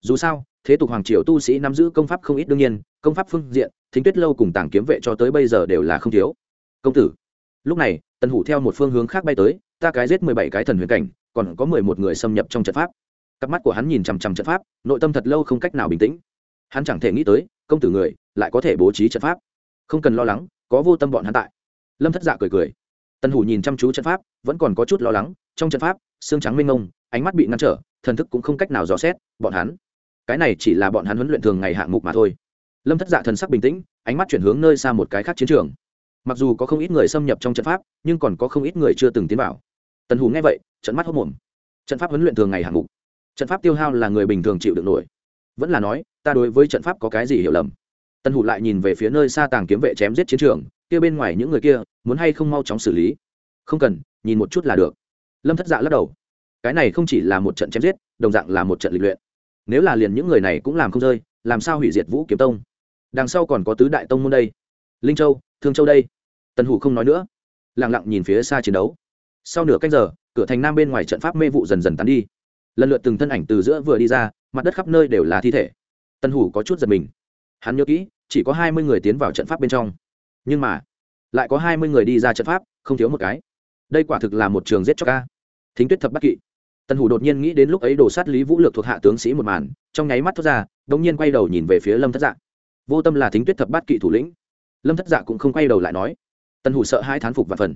Dù sao, thế tục hoàng triều tu sĩ nắm giữ công pháp không ít đương nhiên, công pháp phương diện, thính tuyết lâu cùng tàng kiếm vệ cho tới bây giờ đều là không thiếu. Công tử, lúc này, tần hủ theo một phương hướng khác bay tới, ta cái giết mười bảy cái thần huyền cảnh, còn có mười một người xâm nhập trong trận pháp. Cặp mắt của hắn nhìn chằm chằm trận pháp, nội tâm thật lâu không cách nào bình tĩnh. Hắn chẳng thể nghĩ tới, công tử người lại có thể bố trí trận pháp. Không cần lo lắng có vô tâm bọn hắn tại. Lâm thất dạ cười cười. Tần hủ nhìn chăm chú trận pháp vẫn còn có chút lo lắng trong trận pháp xương trắng mênh ngông, ánh mắt bị ngăn trở thần thức cũng không cách nào dò xét bọn hắn. Cái này chỉ là bọn hắn huấn luyện thường ngày hạng mục mà thôi. Lâm thất dạ thần sắc bình tĩnh ánh mắt chuyển hướng nơi xa một cái khác chiến trường. Mặc dù có không ít người xâm nhập trong trận pháp nhưng còn có không ít người chưa từng tiến vào. Tần hủ nghe vậy trận mắt hốc mồm trận pháp huấn luyện thường ngày hạng mục. Trận pháp tiêu hao là người bình thường chịu được nổi. Vẫn là nói ta đối với trận pháp có cái gì hiểu lầm? Tần hủ lại nhìn về phía nơi xa tàng kiếm vệ chém giết chiến trường, kia bên ngoài những người kia, muốn hay không mau chóng xử lý? Không cần, nhìn một chút là được. Lâm thất dạ lắc đầu. Cái này không chỉ là một trận chém giết, đồng dạng là một trận lịch luyện. Nếu là liền những người này cũng làm không rơi, làm sao hủy diệt vũ kiếm tông? Đằng sau còn có tứ đại tông môn đây. Linh châu, thương châu đây. Tần hủ không nói nữa. Lẳng lặng nhìn phía xa chiến đấu. Sau nửa cách giờ, cửa thành nam bên ngoài trận pháp mê vụ dần dần tán đi. Lần lượt từng thân ảnh từ giữa vừa đi ra, mặt đất khắp nơi đều là thi thể. Tân hủ có chút giật mình hắn nhớ kỹ, chỉ có hai mươi người tiến vào trận pháp bên trong. Nhưng mà, lại có hai mươi người đi ra trận pháp, không thiếu một cái. Đây quả thực là một trường giết cho ca thính tuyết thập bắc kỵ. Tân hủ đột nhiên nghĩ đến lúc ấy đổ sát lý vũ lược thuộc hạ tướng sĩ một màn, trong nháy mắt thoát ra đ ỗ n g nhiên quay đầu nhìn về phía lâm thất dạ. Vô tâm là thính tuyết thập bát kỵ thủ lĩnh. Lâm thất dạ cũng không quay đầu lại nói. Tân hủ sợ hai thán phục và phần.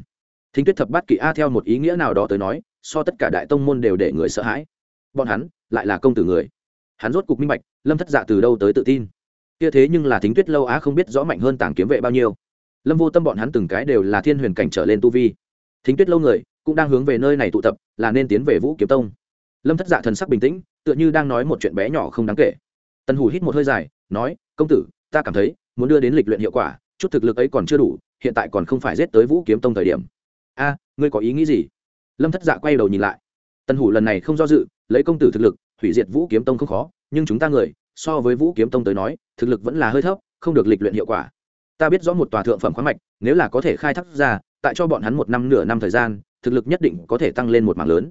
Thính tuyết thập bát kỵ a theo một ý nghĩa nào đó tới nói, so tất cả đại tông môn đều để người sợ hãi. Bọn hắn lại là công tử người. Hắn rốt cục minh bạch, lâm thất dạ từ đâu tới tự tin kia thế nhưng là thính tuyết lâu á không biết rõ mạnh hơn tàng kiếm vệ bao nhiêu. Lâm vô tâm bọn hắn từng cái đều là thiên huyền cảnh trở lên tu vi. Thính tuyết lâu người cũng đang hướng về nơi này tụ tập, là nên tiến về vũ kiếm tông. Lâm thất dạ thần sắc bình tĩnh, tựa như đang nói một chuyện bé nhỏ không đáng kể. Tần hủ hít một hơi dài, nói, công tử, ta cảm thấy muốn đưa đến lịch luyện hiệu quả, chút thực lực ấy còn chưa đủ, hiện tại còn không phải giết tới vũ kiếm tông thời điểm. A, ngươi có ý nghĩ gì? Lâm thất dạ quay đầu nhìn lại. Tần hủ lần này không do dự, lấy công tử thực lực, hủy diệt vũ kiếm tông không khó, nhưng chúng ta người so với vũ kiếm tông tới nói, thực lực vẫn là hơi thấp, không được lịch luyện hiệu quả. Ta biết rõ một tòa thượng phẩm khoáng mạch, nếu là có thể khai thác ra, tại cho bọn hắn một năm nửa năm thời gian, thực lực nhất định có thể tăng lên một mảng lớn.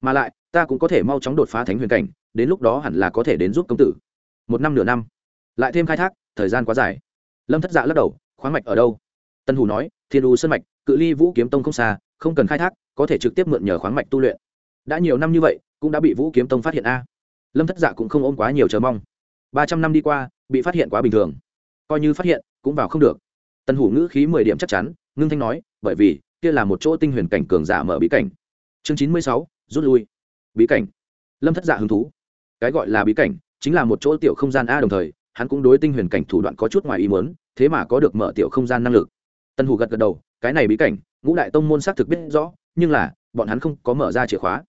Mà lại, ta cũng có thể mau chóng đột phá thánh huyền cảnh, đến lúc đó hẳn là có thể đến giúp công tử. Một năm nửa năm. Lại thêm khai thác, thời gian quá dài. Lâm thất dạ lắc đầu, khoáng mạch ở đâu? Tân hủ nói, thiên u sân mạch, cự ly vũ kiếm tông không xa, không cần khai thác, có thể trực tiếp mượn nhờ khoáng mạch tu luyện. Đã nhiều năm như vậy, cũng đã bị vũ kiếm tông phát hiện a. Lâm thất dạ cũng không ôm quá nhiều chờ mong ba trăm năm đi qua, bị phát hiện quá bình thường. Coi như phát hiện, cũng vào không được. Tần hủ ngữ khí mười điểm chắc chắn, ngưng thanh nói, bởi vì, kia là một chỗ tinh huyền cảnh cường giả mở bí cảnh. Chương chín mươi sáu, rút lui. Bí cảnh. Lâm thất dạ hứng thú. Cái gọi là bí cảnh, chính là một chỗ tiểu không gian a đồng thời, hắn cũng đối tinh huyền cảnh thủ đoạn có chút ngoài ý muốn, thế mà có được mở tiểu không gian năng lực. Tân hủ gật gật đầu, cái này bí cảnh, ngũ đại tông môn xác thực biết rõ, nhưng là, bọn hắn không có mở ra chìa khóa.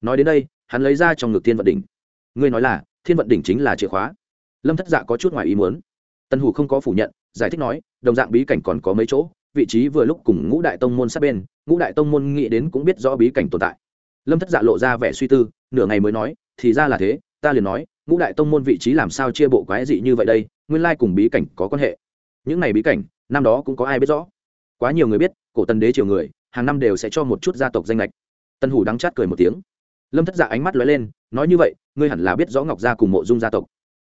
Nói đến đây, hắn lấy ra trong ngực thiên vận đỉnh. Ngươi nói là, thiên vận đỉnh chính là chìa khóa lâm thất dạ có chút ngoài ý muốn. Tân hủ không có phủ nhận, giải thích nói, đồng dạng bí cảnh còn có mấy chỗ, vị trí vừa lúc cùng ngũ đại tông môn sát bên, ngũ đại tông môn nghĩ đến cũng biết rõ bí cảnh tồn tại. Lâm thất dạ lộ ra vẻ suy tư, nửa ngày mới nói, thì ra là thế, ta liền nói, ngũ đại tông môn vị trí làm sao chia bộ quái dị như vậy đây, nguyên lai cùng bí cảnh có quan hệ. Những này bí cảnh, năm đó cũng có ai biết rõ. Quá nhiều người biết, cổ tần đế triều người, hàng năm đều sẽ cho một chút gia tộc danh lệch. Tân hủ đắng chát cười một tiếng. Lâm thất dạ ánh mắt lóe lên, nói như vậy, ngươi hẳn là biết rõ ngọc gia cùng mộ dung gia tộc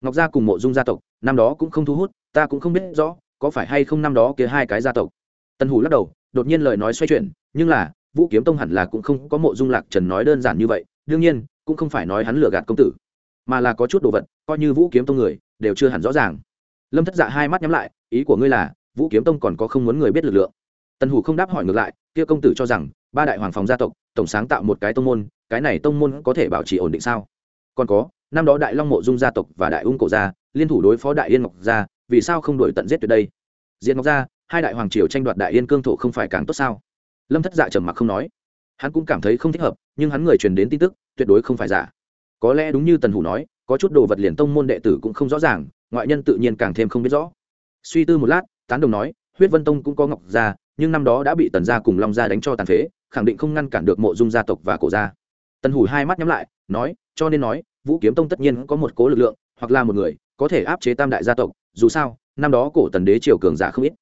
ngọc gia cùng mộ dung gia tộc, năm đó cũng không thu hút, ta cũng không biết rõ, có phải hay không năm đó kia hai cái gia tộc. Tân hủ lắc đầu, đột nhiên lời nói xoay chuyển, nhưng là, vũ kiếm tông hẳn là cũng không có mộ dung lạc trần nói đơn giản như vậy, đương nhiên, cũng không phải nói hắn lừa gạt công tử, mà là có chút đồ vật, coi như vũ kiếm tông người, đều chưa hẳn rõ ràng. Lâm thất dạ hai mắt nhắm lại, ý của ngươi là, vũ kiếm tông còn có không muốn người biết lực lượng. Tần hủ không đáp hỏi ngược lại, kia công tử cho rằng, ba đại hoàng phòng gia tộc, tổng sáng tạo một cái tông môn, cái này tông môn có thể bảo trì ổn định sao? Còn có năm đó đại long mộ dung gia tộc và đại ung cổ gia, liên thủ đối phó đại yên ngọc gia, vì sao không đổi tận giết tuyệt đây? Diện ngọc gia, hai đại hoàng triều tranh đoạt đại yên cương thổ không phải càng tốt sao? Lâm thất dạ trầm mặc không nói. Hắn cũng cảm thấy không thích hợp, nhưng hắn người truyền đến tin tức, tuyệt đối không phải giả. Có lẽ đúng như tần hủ nói, có chút đồ vật liền tông môn đệ tử cũng không rõ ràng, ngoại nhân tự nhiên càng thêm không biết rõ. Suy tư một lát, tán đồng nói, huyết vân tông cũng có ngọc gia, nhưng năm đó đã bị tần gia cùng long gia đánh cho tàn phế, khẳng định không ngăn cản được mộ dung gia tộc và cổ gia. Tần hủ hai mắt nhắm lại, nói, cho nên nói vũ kiếm tông tất nhiên có một cố lực lượng, hoặc là một người, có thể áp chế tam đại gia tộc, dù sao, năm đó cổ tần đế triều cường giả không ít.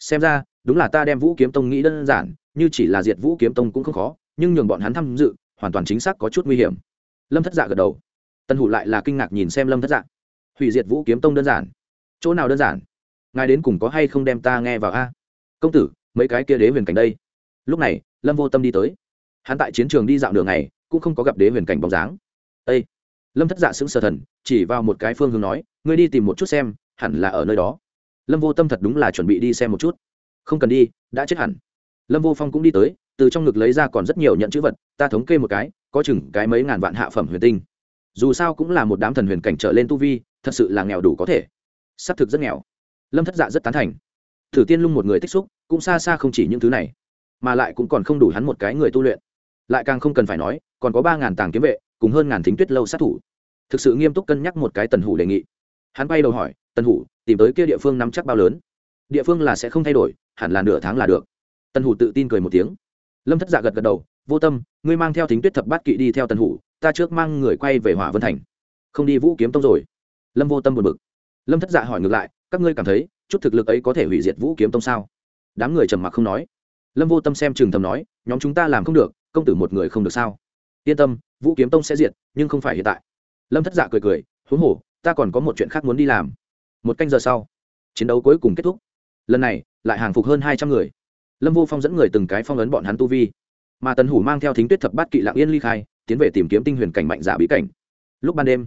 Xem ra, đúng là ta đem vũ kiếm tông nghĩ đơn giản, như chỉ là diệt vũ kiếm tông cũng không khó, nhưng nhường bọn hắn tham dự, hoàn toàn chính xác có chút nguy hiểm. Lâm thất dạ gật đầu. Tân hủ lại là kinh ngạc nhìn xem lâm thất dạ. Hủy diệt vũ kiếm tông đơn giản. Chỗ nào đơn giản? Ngài đến cùng có hay không đem ta nghe vào a? Công tử, mấy cái kia đế huyền cảnh đây? Lúc này, lâm vô tâm đi tới. Hắn tại chiến trường đi dạo đường này cũng không có gặp đế huyền cảnh bóng dáng. Ây lâm thất dạ xứng sờ thần, chỉ vào một cái phương hướng nói, ngươi đi tìm một chút xem, hẳn là ở nơi đó. Lâm vô tâm thật đúng là chuẩn bị đi xem một chút. Không cần đi, đã chết hẳn. Lâm vô phong cũng đi tới, từ trong ngực lấy ra còn rất nhiều nhận chữ vật, ta thống kê một cái, có chừng cái mấy ngàn vạn hạ phẩm huyền tinh. Dù sao cũng là một đám thần huyền cảnh trở lên tu vi, thật sự là nghèo đủ có thể. S ắ c thực rất nghèo. Lâm thất dạ rất tán thành. Thử tiên lung một người tích xúc, cũng xa xa không chỉ những thứ này, mà lại cũng còn không đủ hắn một cái người tu luyện. Lại càng không cần phải nói, còn có ba ngàn tàng kiếm vệ cùng hơn ngàn thính tuyết lâu sát thủ. Thực sự nghiêm túc cân nhắc một cái tần hủ đề nghị. Hắn bay đầu hỏi, tần hủ, tìm tới kia địa phương nắm chắc bao lớn? Địa phương là sẽ không thay đổi, hẳn là nửa tháng là được. Tần hủ tự tin cười một tiếng. Lâm thất dạ gật gật đầu, vô tâm, ngươi mang theo thính tuyết thập bát kỵ đi theo tần hủ, ta trước mang người quay về hỏa vân thành. Không đi vũ kiếm tông rồi. Lâm vô tâm buồn bực. Lâm thất dạ hỏi ngược lại, các ngươi cảm thấy, chút thực lực ấy có thể hủy diệt vũ kiếm tông sao? Đám người trầm mặc không nói. Lâm vô tâm xem trường thầm nói, nhóm chúng ta làm không được, công tử một người không được sao? Yên tâm, vũ kiếm tông sẽ diệt, nhưng không phải hiện tại. Lâm thất dạ cười cười, huống hồ, ta còn có một chuyện khác muốn đi làm. Một canh giờ sau, chiến đấu cuối cùng kết thúc. Lần này, lại hàng phục hơn hai trăm người. Lâm vô phong dẫn người từng cái phong ấn bọn hắn tu vi. Mà tần hủ mang theo thính tuyết thập bát kỵ lạng yên ly khai, tiến về tìm kiếm tinh huyền cảnh mạnh giả bí cảnh. Lúc ban đêm,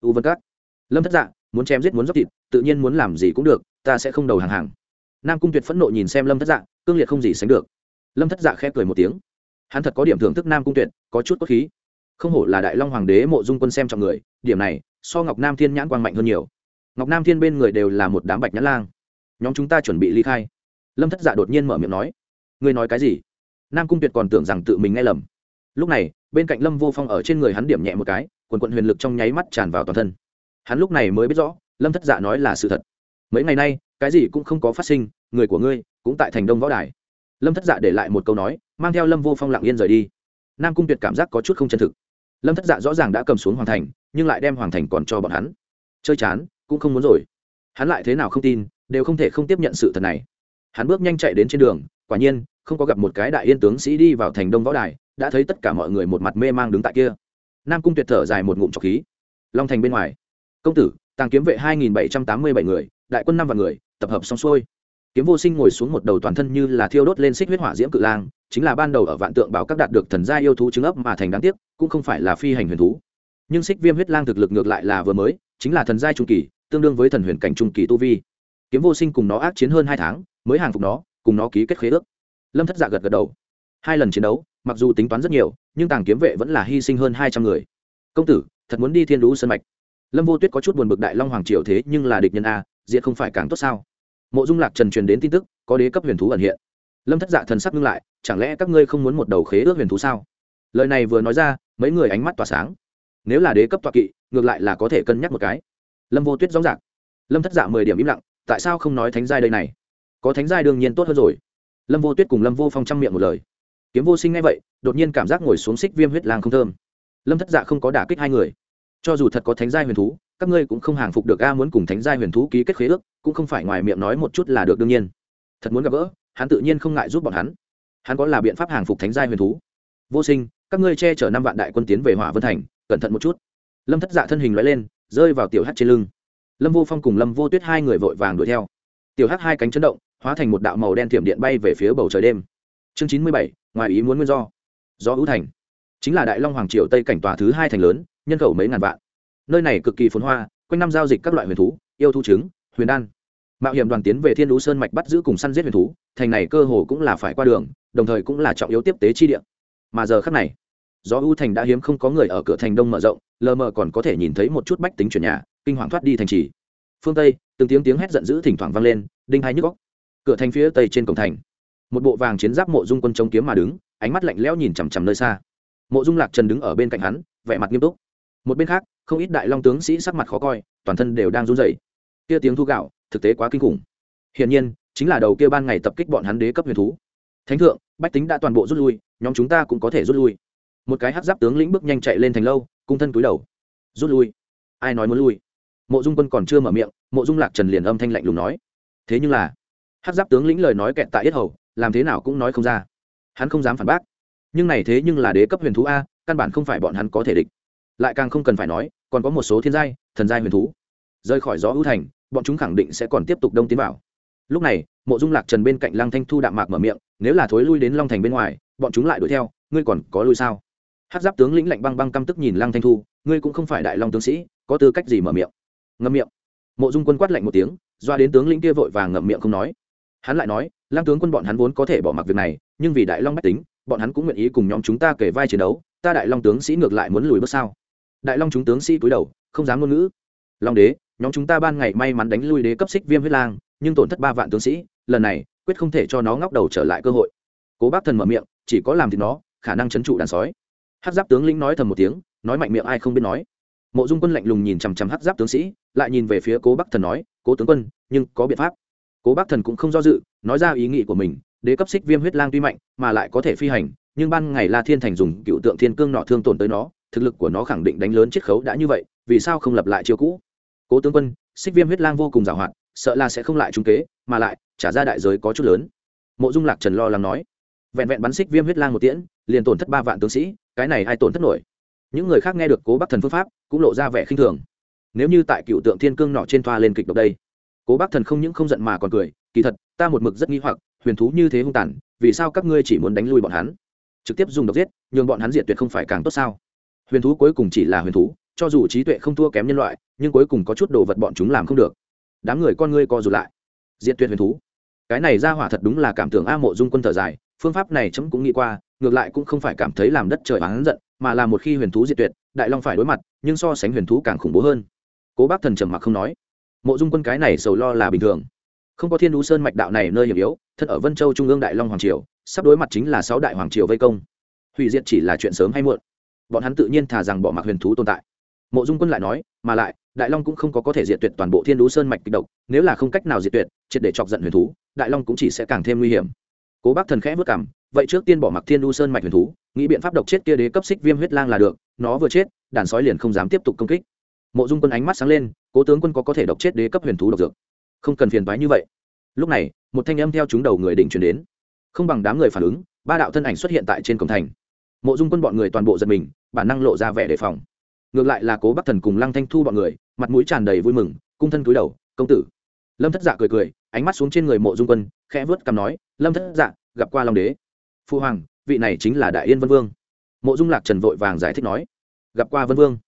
u vân cát lâm thất dạ muốn chém giết muốn dốc thịt, tự nhiên muốn làm gì cũng được, ta sẽ không đầu hàng hàng. Nam cung tuyệt phẫn nộ nhìn xem lâm thất dạ cương liệt không gì sánh được. Lâm thất dạ khẽ cười một tiếng hắn thật có điểm thưởng thức nam cung tuyệt, có chút cốt khí. Không hổ là đại long hoàng đế mộ dung quân xem trọng người, điểm này, so ngọc nam thiên nhãn quang mạnh hơn nhiều. Ngọc nam thiên bên người đều là một đám bạch nhãn lang. Nhóm chúng ta chuẩn bị ly khai. Lâm thất dạ đột nhiên mở miệng nói, ngươi nói cái gì? Nam cung tuyệt còn tưởng rằng tự mình nghe lầm. Lúc này, bên cạnh lâm vô phong ở trên người hắn điểm nhẹ một cái, quần quận huyền lực trong nháy mắt tràn vào toàn thân. Hắn lúc này mới biết rõ, lâm thất dạ nói là sự thật. Mấy ngày nay, cái gì cũng không có phát sinh, người của ngươi cũng tại thành đông võ đài lâm thất dạ để lại một câu nói mang theo lâm vô phong lặng yên rời đi nam cung tuyệt cảm giác có chút không chân thực lâm thất dạ rõ ràng đã cầm xuống hoàng thành nhưng lại đem hoàng thành còn cho bọn hắn chơi chán cũng không muốn rồi hắn lại thế nào không tin đều không thể không tiếp nhận sự thật này hắn bước nhanh chạy đến trên đường quả nhiên không có gặp một cái đại yên tướng sĩ đi vào thành đông võ đài đã thấy tất cả mọi người một mặt mê mang đứng tại kia nam cung tuyệt thở dài một ngụm trọc khí long thành bên ngoài công tử tàng kiếm vệ hai nghìn bảy trăm tám mươi bảy người đại quân năm vạn người tập hợp xong xuôi kiếm vô sinh ngồi xuống một đầu toàn thân như là thiêu đốt lên xích huyết hỏa diễm cự lang, chính là ban đầu ở vạn tượng bảo các đạt được thần gia yêu thú trứng ấp mà thành đáng tiếc, cũng không phải là phi hành huyền thú. Nhưng xích viêm huyết lang thực lực ngược lại là vừa mới, chính là thần giai trung kỳ, tương đương với thần huyền cảnh trung kỳ tu vi. Kiếm vô sinh cùng nó ác chiến hơn hai tháng, mới hàng phục nó, cùng nó ký kết khế ước. Lâm thất dạ gật gật đầu. Hai lần chiến đấu, mặc dù tính toán rất nhiều, nhưng tàng kiếm vệ vẫn là hy sinh hơn hai trăm người. Công tử, thật muốn đi thiên lũ sân mạch. Lâm vô tuyết có chút buồn bực đại long hoàng triều thế nhưng là địch nhân a, diệt không phải càng tốt sao? Mộ dung lạc trần truyền đến tin tức, có đế cấp huyền thú ẩn hiện. Lâm thất dạ thần sắc ngưng lại, chẳng lẽ các ngươi không muốn một đầu khế ước huyền thú sao? Lời này vừa nói ra, mấy người ánh mắt tỏa sáng. Nếu là đế cấp tọa kỵ, ngược lại là có thể cân nhắc một cái. Lâm vô tuyết rõ rạc lâm thất dạ mười điểm im lặng, tại sao không nói thánh giai đây này? Có thánh giai đương nhiên tốt hơn rồi. Lâm vô tuyết cùng lâm vô phong chăm miệng một lời. Kiếm vô sinh ngay vậy, đột nhiên cảm giác ngồi xuống xích viêm huyết lang không thơm. Lâm thất dạ không có đả kích hai người cho dù thật có thánh giai huyền thú, các ngươi cũng không hàng phục được a muốn cùng thánh giai huyền thú ký kết khế ước, cũng không phải ngoài miệng nói một chút là được đương nhiên. Thật muốn gặp gỡ, hắn tự nhiên không ngại giúp bọn hắn. Hắn có là biện pháp hàng phục thánh giai huyền thú. Vô sinh, các ngươi che chở năm vạn đại quân tiến về hỏa vân thành, cẩn thận một chút. Lâm thất dạ thân hình loại lên, rơi vào tiểu hát trên lưng. Lâm vô phong cùng lâm vô tuyết hai người vội vàng đuổi theo. Tiểu hát hai cánh chấn động, hóa thành một đạo màu đen thiểm điện bay về phía bầu trời đêm. Chương chín mươi bảy, ngoài ý muốn nguyên do. Do ưu thành chính là đại long hoàng triều tây cảnh tòa thứ hai thành lớn, nhân khẩu mấy ngàn vạn. Nơi này cực kỳ phồn hoa, quanh năm giao dịch các loại huyền thú, yêu thú trứng, huyền đan. Mạo hiểm đoàn tiến về thiên lũ sơn mạch bắt giữ cùng săn giết huyền thú, thành này cơ hồ cũng là phải qua đường, đồng thời cũng là trọng yếu tiếp tế chi địa. Mà giờ khắc này do ưu thành đã hiếm không có người ở cửa thành đông mở rộng, lờ mờ còn có thể nhìn thấy một chút bách tính chuyển nhà, kinh hoàng thoát đi thành trì. Phương tây, từng tiếng tiếng hét giận dữ thỉnh thoảng vang lên, đinh hai nhức góc cửa thành phía tây trên cổng thành, một bộ vàng chiến giáp mộ dung quân chống kiếm mà đứng, ánh mắt lạnh lẽo nhìn chằm chằm nơi xa mộ dung lạc trần đứng ở bên cạnh hắn, vẻ mặt nghiêm túc. Một bên khác, không ít đại long tướng sĩ sắc mặt khó coi, toàn thân đều đang run rẩy. Kia tiếng thu gạo, thực tế quá kinh khủng. Hiển nhiên, chính là đầu kia ban ngày tập kích bọn hắn đế cấp huyền thú. Thánh thượng, bách tính đã toàn bộ rút lui, nhóm chúng ta cũng có thể rút lui. Một cái hát giáp tướng lĩnh bước nhanh chạy lên thành lâu, cung thân túi đầu. Rút lui? Ai nói muốn lui? Mộ dung quân còn chưa mở miệng, mộ dung lạc trần liền âm thanh lạnh lùng nói. Thế nhưng là hát giáp tướng lĩnh lời nói kẹt tại yết hầu, làm thế nào cũng nói không ra. Hắn không dám phản bác nhưng này thế nhưng là đế cấp huyền thú a, căn bản không phải bọn hắn có thể địch. Lại càng không cần phải nói, còn có một số thiên giai, thần giai huyền thú. Rời khỏi gió hữu thành, bọn chúng khẳng định sẽ còn tiếp tục đông tiến vào. Lúc này, mộ dung lạc trần bên cạnh lăng thanh thu đạm mạc mở miệng, nếu là thối lui đến long thành bên ngoài, bọn chúng lại đuổi theo, ngươi còn có lui sao? Hát giáp tướng lĩnh lạnh băng băng căm tức nhìn lăng thanh thu, ngươi cũng không phải đại long tướng sĩ, có tư cách gì mở miệng? Ngậm miệng. Mộ dung quân quát lạnh một tiếng, doa đến tướng lĩnh kia vội vàng ngậm miệng không nói. Hắn lại nói, lăng tướng quân bọn hắn vốn có thể bỏ mặc việc này, nhưng vì đại long bách tính bọn hắn cũng nguyện ý cùng nhóm chúng ta kể vai chiến đấu, ta đại long tướng sĩ ngược lại muốn lùi bước sao? Đại long chúng tướng sĩ cúi đầu, không dám ngôn ngữ. Long đế, nhóm chúng ta ban ngày may mắn đánh lui đế cấp xích viêm huyết lang, nhưng tổn thất ba vạn tướng sĩ, lần này, quyết không thể cho nó ngóc đầu trở lại cơ hội. Cố bác thần mở miệng, chỉ có làm thì nó, khả năng chấn trụ đàn sói. Hát giáp tướng lĩnh nói thầm một tiếng, nói mạnh miệng ai không biết nói. Mộ dung quân lạnh lùng nhìn chằm chằm hát giáp tướng sĩ, lại nhìn về phía cố bắc thần nói, cố tướng quân, nhưng có biện pháp. Cố bắc thần cũng không do dự, nói ra ý nghĩ của mình đế cấp xích viêm huyết lang tuy mạnh, mà lại có thể phi hành, nhưng ban ngày la thiên thành dùng cựu tượng thiên cương nọ thương tổn tới nó, thực lực của nó khẳng định đánh lớn chiết khấu đã như vậy, vì sao không lập lại chiêu cũ? Cố tướng quân, xích viêm huyết lang vô cùng giàu hoạt sợ là sẽ không lại trung kế, mà lại, trả ra đại giới có chút lớn. Mộ dung lạc trần lo lắng nói. Vẹn vẹn bắn xích viêm huyết lang một tiễn, liền tổn thất ba vạn tướng sĩ, cái này ai tổn thất nổi? Những người khác nghe được cố bắc thần phương pháp, cũng lộ ra vẻ khinh thường. Nếu như tại cựu tượng thiên cương nọ trên thoa lên kịch độc đây, cố bắc thần không những không giận mà còn cười, kỳ thật, ta một mực rất nghi hoặc huyền thú như thế hung tàn, vì sao các ngươi chỉ muốn đánh lui bọn hắn? Trực tiếp dùng độc giết, nhường bọn hắn diệt tuyệt không phải càng tốt sao? Huyền thú cuối cùng chỉ là huyền thú, cho dù trí tuệ không thua kém nhân loại, nhưng cuối cùng có chút đồ vật bọn chúng làm không được. Đám người con ngươi co rụt lại. Diệt tuyệt huyền thú. Cái này ra hỏa thật đúng là cảm tưởng a mộ dung quân thở dài, phương pháp này chấm cũng nghĩ qua, ngược lại cũng không phải cảm thấy làm đất trời bán giận, mà là một khi huyền thú diệt tuyệt, đại long phải đối mặt, nhưng so sánh huyền thú càng khủng bố hơn. Cố bác thần trầm mặc không nói. Mộ dung quân cái này sầu lo là bình thường không có thiên đũ sơn mạch đạo này nơi hiểm yếu, thân ở vân châu trung ương đại long hoàng triều, sắp đối mặt chính là sáu đại hoàng triều vây công. Hủy diệt chỉ là chuyện sớm hay muộn. Bọn hắn tự nhiên thà rằng bỏ mặc huyền thú tồn tại. Mộ dung quân lại nói, mà lại, đại long cũng không có có thể diệt tuyệt toàn bộ thiên đũ sơn mạch kịch độc, nếu là không cách nào diệt tuyệt, triệt để chọc giận huyền thú, đại long cũng chỉ sẽ càng thêm nguy hiểm. Cố bác thần khẽ vất cảm vậy trước tiên bỏ mặc thiên đũ sơn mạch huyền thú, nghĩ biện pháp độc chết kia đế cấp xích viêm huyết lang là được, nó vừa chết, đàn sói liền không dám tiếp tục công kích. Mộ dung quân ánh mắt sáng lên, cố tướng quân có có thể độc chết đế cấp huyền thú độc dược? Không cần phiền toái như vậy. Lúc này, một thanh âm theo chúng đầu người đỉnh chuyển đến. Không bằng đám người phản ứng, ba đạo thân ảnh xuất hiện tại trên cổng thành. Mộ dung quân bọn người toàn bộ giật mình, bản năng lộ ra vẻ đề phòng. Ngược lại là cố bắc thần cùng lăng thanh thu bọn người, mặt mũi tràn đầy vui mừng, cung thân cúi đầu, công tử. Lâm thất dạ cười cười, ánh mắt xuống trên người mộ dung quân, khẽ vớt cằm nói, lâm thất dạ gặp qua long đế. Phu hoàng, vị này chính là đại yên vân vương. Mộ dung lạc trần vội vàng giải thích nói, gặp qua vân vương.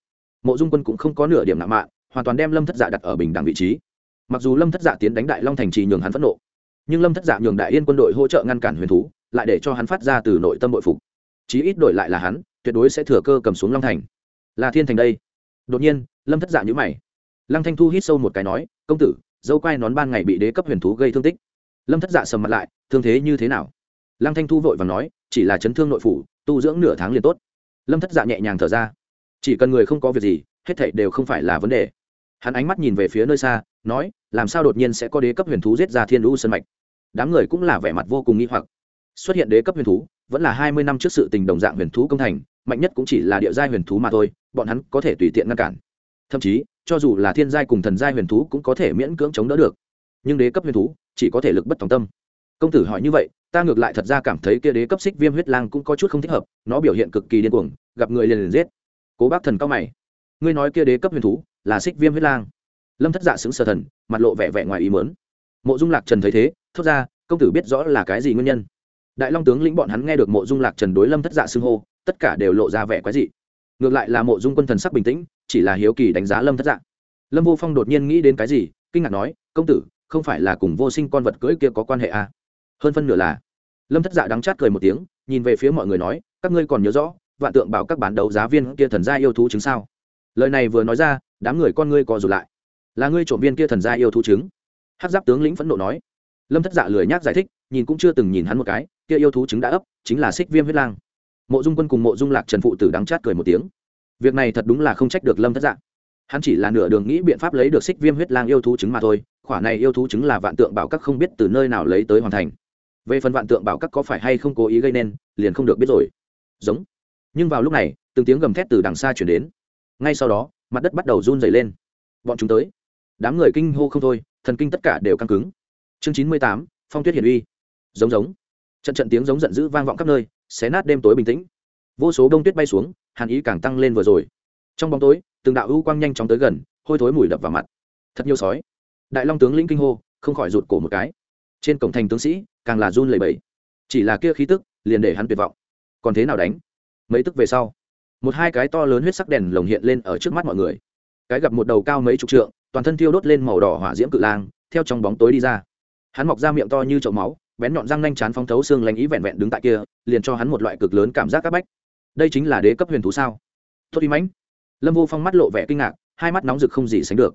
Mộ dung quân cũng không có nửa điểm nạ mạ hoàn toàn đem lâm thất dạ đặt ở bình đẳng vị trí mặc dù lâm thất dạ tiến đánh đại long thành trì nhường hắn phẫn nộ, nhưng lâm thất dạ nhường đại yên quân đội hỗ trợ ngăn cản huyền thú, lại để cho hắn phát ra từ nội tâm bội phục. Chí ít đổi lại là hắn, tuyệt đối sẽ thừa cơ cầm xuống long thành. Là thiên thành đây. Đột nhiên, lâm thất dạ nhữ mày. Lăng thanh thu hít sâu một cái nói, công tử, dâu quai nón ban ngày bị đế cấp huyền thú gây thương tích. Lâm thất dạ sầm mặt lại, thương thế như thế nào? Lăng thanh thu vội và nói, chỉ là chấn thương nội phủ, tu dưỡng nửa tháng liền tốt. Lâm thất dạ nhẹ nhàng thở ra, chỉ cần người không có việc gì, hết thảy đều không phải là vấn đề hắn ánh mắt nhìn về phía nơi xa, nói, làm sao đột nhiên sẽ có đế cấp huyền thú giết ra thiên lũ sân mạch? Đám người cũng là vẻ mặt vô cùng nghi hoặc. Xuất hiện đế cấp huyền thú, vẫn là hai mươi năm trước sự tình đồng dạng huyền thú công thành, mạnh nhất cũng chỉ là địa giai huyền thú mà thôi, bọn hắn có thể tùy tiện ngăn cản. Thậm chí, cho dù là thiên giai cùng thần giai huyền thú cũng có thể miễn cưỡng chống đỡ được. Nhưng đế cấp huyền thú chỉ có thể lực bất tòng tâm. Công tử hỏi như vậy, ta ngược lại thật ra cảm thấy kia đế cấp xích viêm huyết lang cũng có chút không thích hợp, nó biểu hiện cực kỳ điên cuồng, gặp người liền liền giết. Cố bác thần cao mày. Ngươi nói kia đế cấp huyền thú là xích viêm huyết lang. Lâm thất dạ xứng sờ thần, mặt lộ vẻ vẻ ngoài ý mớn mộ dung lạc trần thấy thế, thốt ra, công tử biết rõ là cái gì nguyên nhân? Đại long tướng lĩnh bọn hắn nghe được mộ dung lạc trần đối lâm thất dạ xưng hô, tất cả đều lộ ra vẻ quái dị. Ngược lại là mộ dung quân thần sắc bình tĩnh, chỉ là hiếu kỳ đánh giá lâm thất dạ. Lâm vô phong đột nhiên nghĩ đến cái gì, kinh ngạc nói, công tử, không phải là cùng vô sinh con vật cưỡi kia có quan hệ à? hơn phân nửa là, lâm thất dạ đắng chát cười một tiếng, nhìn về phía mọi người nói, các ngươi còn nhớ rõ, vạn tượng bảo các bán đấu giá viên kia thần gia yêu thú chứng sao? Lời này vừa nói ra, đám người con ngươi co rụt lại. Là ngươi trộm viên kia thần gia yêu thú chứng hát giáp tướng lĩnh phẫn nộ nói. Lâm thất dạ lười nhác giải thích, nhìn cũng chưa từng nhìn hắn một cái, kia yêu thú chứng đã ấp, chính là xích viêm huyết lang. Mộ dung quân cùng mộ dung lạc trần phụ tử đắng chát cười một tiếng. Việc này thật đúng là không trách được lâm thất dạ. Hắn chỉ là nửa đường nghĩ biện pháp lấy được xích viêm huyết lang yêu thú chứng mà thôi, khỏa này yêu thú chứng là vạn tượng bảo các không biết từ nơi nào lấy tới hoàn thành. Về phần vạn tượng bảo các có phải hay không cố ý gây nên, liền không được biết rồi. Giống. Nhưng vào lúc này, từng tiếng gầm thét từ đằng xa chuyển đến ngay sau đó, mặt đất bắt đầu run dày lên. Bọn chúng tới. Đám người kinh hô không thôi, thần kinh tất cả đều căng cứng. Chương chín mươi tám, phong tuyết hiển uy. Giống giống. Trận trận tiếng giống giận dữ vang vọng khắp nơi, xé nát đêm tối bình tĩnh. Vô số đông tuyết bay xuống, hàn ý càng tăng lên vừa rồi. Trong bóng tối, từng đạo ưu quang nhanh chóng tới gần, hôi thối mùi đập vào mặt. Thật nhiều sói. Đại long tướng lĩnh kinh hô, không khỏi rụt cổ một cái. Trên cổng thành tướng sĩ, càng là run lầy bầy chỉ là kia khí tức, liền để hắn tuyệt vọng. Còn thế nào đánh? Mấy tức về sau một hai cái to lớn huyết sắc đèn lồng hiện lên ở trước mắt mọi người. Cái gặp một đầu cao mấy chục trượng, toàn thân thiêu đốt lên màu đỏ hỏa diễm cự lang, theo trong bóng tối đi ra. Hắn mọc ra miệng to như chậu máu, bén nhọn răng nanh chán phong thấu xương lành ý vẹn vẹn đứng tại kia, liền cho hắn một loại cực lớn cảm giác áp bách. Đây chính là đế cấp huyền thú sao? Tốt đi mãnh. Lâm vô phong mắt lộ vẻ kinh ngạc, hai mắt nóng rực không gì sánh được.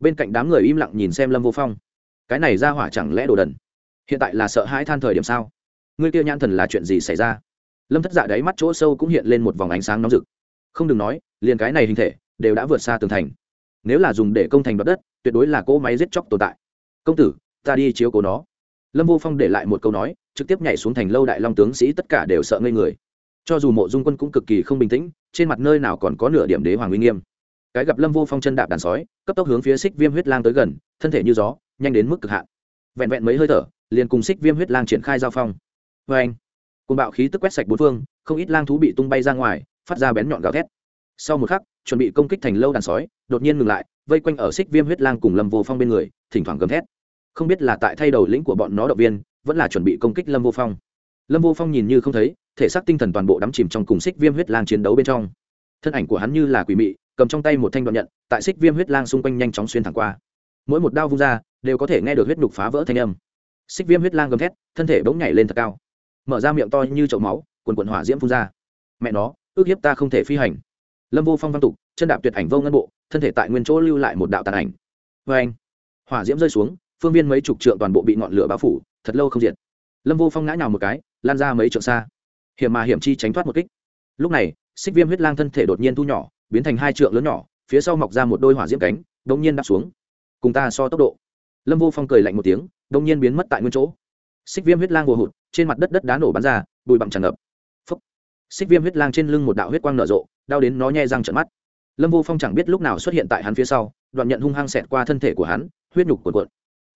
Bên cạnh đám người im lặng nhìn xem lâm vô phong. Cái này ra hỏa chẳng lẽ đồ đần? Hiện tại là sợ hãi than thời điểm sao? Ngươi kia nhãn thần là chuyện gì xảy ra? Lâm thất dạ đáy mắt chỗ sâu cũng hiện lên một vòng ánh sáng nóng rực không đừng nói liền cái này hình thể đều đã vượt xa tường thành nếu là dùng để công thành đoạt đất tuyệt đối là cỗ máy giết chóc tồn tại công tử ta đi chiếu cố nó lâm vô phong để lại một câu nói trực tiếp nhảy xuống thành lâu đại long tướng sĩ tất cả đều sợ ngây người cho dù mộ dung quân cũng cực kỳ không bình tĩnh trên mặt nơi nào còn có nửa điểm đế hoàng uy nghiêm cái gặp lâm vô phong chân đạp đàn sói cấp tốc hướng phía xích viêm huyết lang tới gần thân thể như gió nhanh đến mức cực hạn vẹn vẹn mấy hơi thở liền cùng xích viêm huyết lang triển khai giao phong vê anh côn bạo khí tức quét sạch bốn phương, không ít lang thú bị tung bay ra ngoài, phát ra bén nhọn gào thét. Sau một khắc, chuẩn bị công kích thành lâu đàn sói, đột nhiên ngừng lại, vây quanh ở xích viêm huyết lang cùng lâm vô phong bên người, thỉnh thoảng gầm thét. Không biết là tại thay đầu lĩnh của bọn nó động viên, vẫn là chuẩn bị công kích lâm vô phong. Lâm vô phong nhìn như không thấy, thể xác tinh thần toàn bộ đắm chìm trong cùng xích viêm huyết lang chiến đấu bên trong. Thân ảnh của hắn như là quỷ mị, cầm trong tay một thanh đoạn nhận, tại xích viêm huyết lang xung quanh nhanh chóng xuyên thẳng qua. Mỗi một đao vung ra, đều có thể nghe được huyết đục phá vỡ thanh âm. Xích viêm huyết lang gầm thét, thân thể bỗng nhảy lên thật cao mở ra miệng to như chậu máu, quần quần hỏa diễm phun ra. Mẹ nó, ước hiếp ta không thể phi hành. Lâm vô phong văn tục, chân đạp tuyệt ảnh vô ngân bộ, thân thể tại nguyên chỗ lưu lại một đạo tàn ảnh. Vê anh, hỏa diễm rơi xuống, phương viên mấy chục trượng toàn bộ bị ngọn lửa bao phủ, thật lâu không diệt. Lâm vô phong ngã nhào một cái, lan ra mấy trượng xa. Hiểm mà hiểm chi tránh thoát một kích. Lúc này, xích viêm huyết lang thân thể đột nhiên thu nhỏ, biến thành hai trượng lớn nhỏ, phía sau mọc ra một đôi hỏa diễm cánh đ ỗ n g nhiên đáp xuống. Cùng ta so tốc độ. Lâm vô phong cười lạnh một tiếng đ ỗ n g nhiên biến mất tại nguyên chỗ. Xích viêm huyết lang vô hụt trên mặt đất đất đá nổ bắn ra, bụi bặm tràn ngập. Phấp xích viêm huyết lang trên lưng một đạo huyết quang nở rộ, đau đến nó nhe răng trận mắt. Lâm vô phong chẳng biết lúc nào xuất hiện tại hắn phía sau, đoạn nhận hung hăng xẹt qua thân thể của hắn, huyết nhục cuộn cuộn.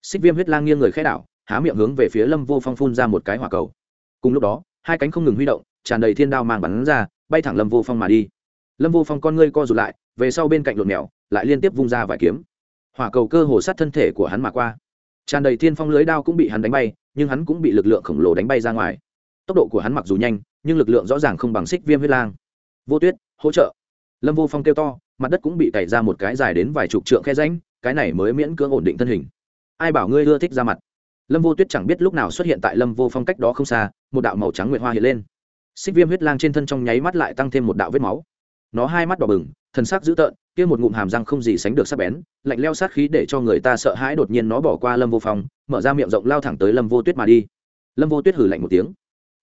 Xích viêm huyết lang nghiêng người khẽ đảo, há miệng hướng về phía lâm vô phong phun ra một cái hỏa cầu. Cùng lúc đó, hai cánh không ngừng huy động, tràn đầy thiên đao mang bắn ra, bay thẳng lâm vô phong mà đi. Lâm vô phong con ngươi co rụt lại, về sau bên cạnh lộn mèo, lại liên tiếp vung ra vài kiếm. Hỏa cầu cơ hồ sát thân thể của hắn mà qua. Tràn đầy thiên phong lưới đao cũng bị hắn đánh bay nhưng hắn cũng bị lực lượng khổng lồ đánh bay ra ngoài. Tốc độ của hắn mặc dù nhanh, nhưng lực lượng rõ ràng không bằng xích viêm huyết lang. Vô tuyết, hỗ trợ. Lâm vô phong kêu to, mặt đất cũng bị cày ra một cái dài đến vài chục trượng khe ránh cái này mới miễn cưỡng ổn định thân hình. Ai bảo ngươi ưa thích ra mặt? Lâm vô tuyết chẳng biết lúc nào xuất hiện tại lâm vô phong cách đó không xa, một đạo màu trắng nguyệt hoa hiện lên. Xích viêm huyết lang trên thân trong nháy mắt lại tăng thêm một đạo vết máu. Nó hai mắt đỏ bừng thần sắc dữ tợn, kia một ngụm hàm răng không gì sánh được sắc bén, lạnh leo sát khí để cho người ta sợ hãi đột nhiên nó bỏ qua lâm vô phong, mở ra miệng rộng lao thẳng tới lâm vô tuyết mà đi. Lâm vô tuyết hử lạnh một tiếng.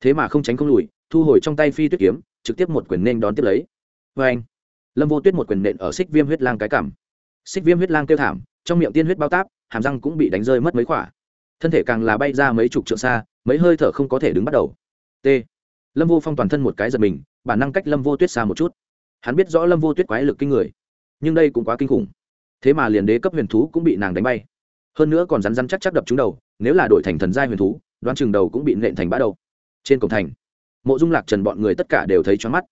Thế mà không tránh không lùi, thu hồi trong tay phi tuyết kiếm, trực tiếp một quyền nên đón tiếp lấy. Vê anh, lâm vô tuyết một quyền nện ở xích viêm huyết lang cái cảm xích viêm huyết lang kêu thảm, trong miệng tiên huyết bao táp, hàm răng cũng bị đánh rơi mất mấy khỏa. Thân thể càng là bay ra mấy chục trượng xa, mấy hơi thở không có thể đứng bắt đầu. T. Lâm vô phong toàn thân một cái giật mình, bản năng cách lâm vô tuyết xa một chút hắn biết rõ lâm vô tuyết quái lực kinh người, nhưng đây cũng quá kinh khủng. Thế mà liền đế cấp huyền thú cũng bị nàng đánh bay. Hơn nữa còn rắn rắn chắc chắc đập trúng đầu, nếu là đổi thành thần giai huyền thú, đoán chừng đầu cũng bị nện thành bã đầu. Trên cổng thành, mộ dung lạc trần bọn người tất cả đều thấy choáng mắt.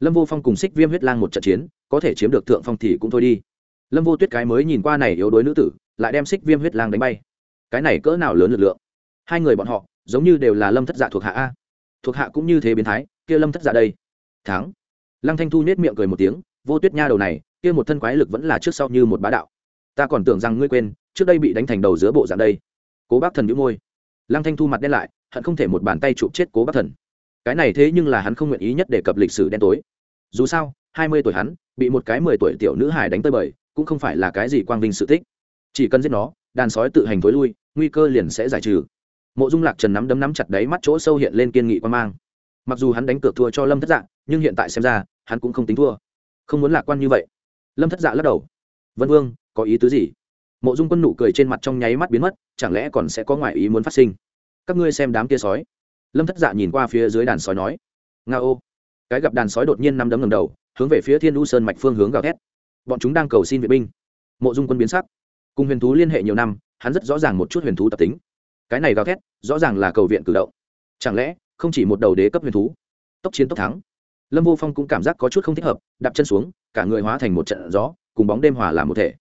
Lâm vô phong cùng xích viêm huyết lang một trận chiến, có thể chiếm được thượng phong thì cũng thôi đi. Lâm vô tuyết cái mới nhìn qua này yếu đuối nữ tử, lại đem xích viêm huyết lang đánh bay. Cái này cỡ nào lớn lực lượng? Hai người bọn họ, giống như đều là lâm thất dạ thuộc hạ a. Thuộc hạ cũng như thế biến thái, kia lâm thất dạ đây. Thắng lăng thanh thu nhếch miệng cười một tiếng vô tuyết nha đầu này kia một thân quái lực vẫn là trước sau như một bá đạo. Ta còn tưởng rằng ngươi quên trước đây bị đánh thành đầu giữa bộ dạng đây. Cố bác thần nhũ môi. Lăng thanh thu mặt đen lại hận không thể một bàn tay chụp chết cố bác thần. Cái này thế nhưng là hắn không nguyện ý nhất đề cập lịch sử đen tối. Dù sao hai mươi tuổi hắn bị một cái mười tuổi tiểu nữ hài đánh tơi bời cũng không phải là cái gì quang vinh sự tích. Chỉ cần giết nó đàn sói tự hành thối lui nguy cơ liền sẽ giải trừ. Mộ dung lạc trần nắm đấm nắm chặt đáy mắt chỗ sâu hiện lên kiên nghị quan mang. Mặc dù hắn đánh cược thua cho lâm thất dạng, nhưng hiện tại xem ra hắn cũng không tính thua. Không muốn lạc quan như vậy. Lâm thất dạ lắc đầu. Vân vương, có ý tứ gì? Mộ dung quân nụ cười trên mặt trong nháy mắt biến mất, chẳng lẽ còn sẽ có ngoại ý muốn phát sinh? Các ngươi xem đám kia sói. Lâm thất dạ nhìn qua phía dưới đàn sói nói. Nga ô. Cái gặp đàn sói đột nhiên nắm đấm ngầm đầu, hướng về phía thiên u sơn mạch phương hướng gào thét. Bọn chúng đang cầu xin vệ binh. Mộ dung quân biến sắc. Cùng huyền thú liên hệ nhiều năm, hắn rất rõ ràng một chút huyền thú tập tính. Cái này gào thét, rõ ràng là cầu viện cử động. Chẳng lẽ, không chỉ một đầu đế cấp huyền thú? Tốc chiến tốc thắng lâm vô phong cũng cảm giác có chút không thích hợp, đạp chân xuống, cả người hóa thành một trận gió, cùng bóng đêm hòa làm một thể.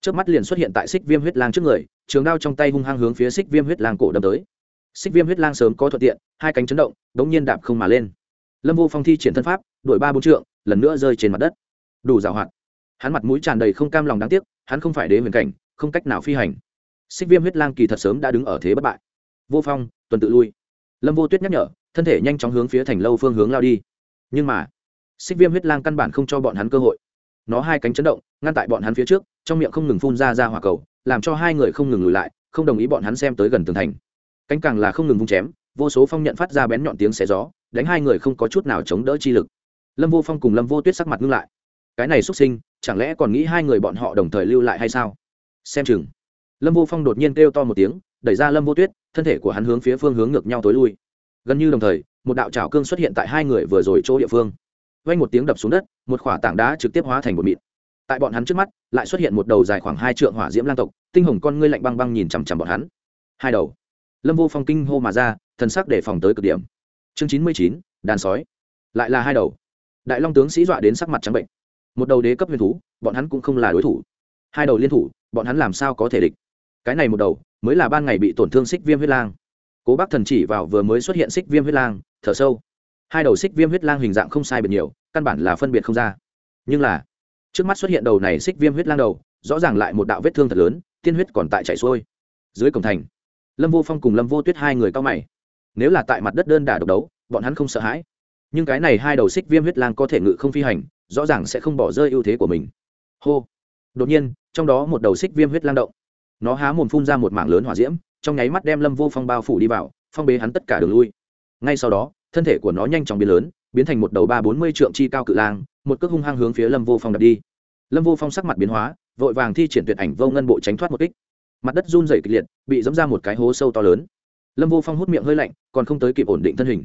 Trước mắt liền xuất hiện tại xích viêm huyết lang trước người, trường đao trong tay hung hăng hướng phía xích viêm huyết lang cổ đâm tới. Xích viêm huyết lang sớm có thuận tiện, hai cánh chấn động, đống nhiên đạp không mà lên. Lâm vô phong thi triển thân pháp đổi ba bốn trượng, lần nữa rơi trên mặt đất. Đủ rào hoạt. Hắn mặt mũi tràn đầy không cam lòng đáng tiếc, hắn không phải đế huyền cảnh, không cách nào phi hành. Xích viêm huyết lang kỳ thật sớm đã đứng ở thế bất bại. Vô phong, tuần tự lui. Lâm vô tuyết nhắc nhở, thân thể nhanh chóng hướng phía thành lâu phương hướng lao đi nhưng mà, xích viêm huyết lang căn bản không cho bọn hắn cơ hội. Nó hai cánh chấn động, ngăn tại bọn hắn phía trước, trong miệng không ngừng phun ra ra hỏa cầu, làm cho hai người không ngừng lùi lại, không đồng ý bọn hắn xem tới gần tường thành. Cánh càng là không ngừng vung chém, vô số phong nhận phát ra bén nhọn tiếng xé gió, đánh hai người không có chút nào chống đỡ chi lực. Lâm vô phong cùng lâm vô tuyết sắc mặt ngưng lại. Cái này xuất sinh, chẳng lẽ còn nghĩ hai người bọn họ đồng thời lưu lại hay sao? Xem chừng. Lâm vô phong đột nhiên kêu to một tiếng, đẩy ra lâm vô tuyết, thân thể của hắn hướng phía phương hướng ngược nhau tối lui. Gần như đồng thời một đạo trào cương xuất hiện tại hai người vừa rồi chỗ địa phương. Vang một tiếng đập xuống đất, một khỏa tảng đá trực tiếp hóa thành một mịn. Tại bọn hắn trước mắt, lại xuất hiện một đầu dài khoảng hai trượng hỏa diễm lang tộc, tinh hồng con ngươi lạnh băng băng nhìn chằm chằm bọn hắn. Hai đầu. Lâm vô phong kinh hô mà ra, thần sắc để phòng tới cực điểm. Chương chín mươi chín, đàn sói. Lại là hai đầu. Đại long tướng sĩ dọa đến sắc mặt trắng bệnh. Một đầu đế cấp huyền thú, bọn hắn cũng không là đối thủ. Hai đầu liên thủ, bọn hắn làm sao có thể địch? Cái này một đầu, mới là ban ngày bị tổn thương xích viêm huyết lang. Cố bác thần chỉ vào vừa mới xuất hiện xích viêm huyết lang thở sâu. Hai đầu xích viêm huyết lang hình dạng không sai biệt nhiều, căn bản là phân biệt không ra. Nhưng là, trước mắt xuất hiện đầu này xích viêm huyết lang đầu, rõ ràng lại một đạo vết thương thật lớn, tiên huyết còn tại chảy xuôi. Dưới cổng thành, lâm vô phong cùng lâm vô tuyết hai người cao mày. Nếu là tại mặt đất đơn đả độc đấu, bọn hắn không sợ hãi. Nhưng cái này hai đầu xích viêm huyết lang có thể ngự không phi hành, rõ ràng sẽ không bỏ rơi ưu thế của mình. Hô. Đột nhiên, trong đó một đầu xích viêm huyết lang động. Nó há mồm phun ra một mảng lớn hỏa diễm, trong nháy mắt đem lâm vô phong bao phủ đi vào, phong bế hắn tất cả đường lui ngay sau đó, thân thể của nó nhanh chóng biến lớn, biến thành một đầu ba bốn mươi trượng chi cao cự lang, một cước hung hăng hướng phía lâm vô phong đập đi. Lâm vô phong sắc mặt biến hóa, vội vàng thi triển tuyệt ảnh vô ngân bộ tránh thoát một kích. Mặt đất run dày kịch liệt, bị dẫm ra một cái hố sâu to lớn. Lâm vô phong hút miệng hơi lạnh, còn không tới kịp ổn định thân hình.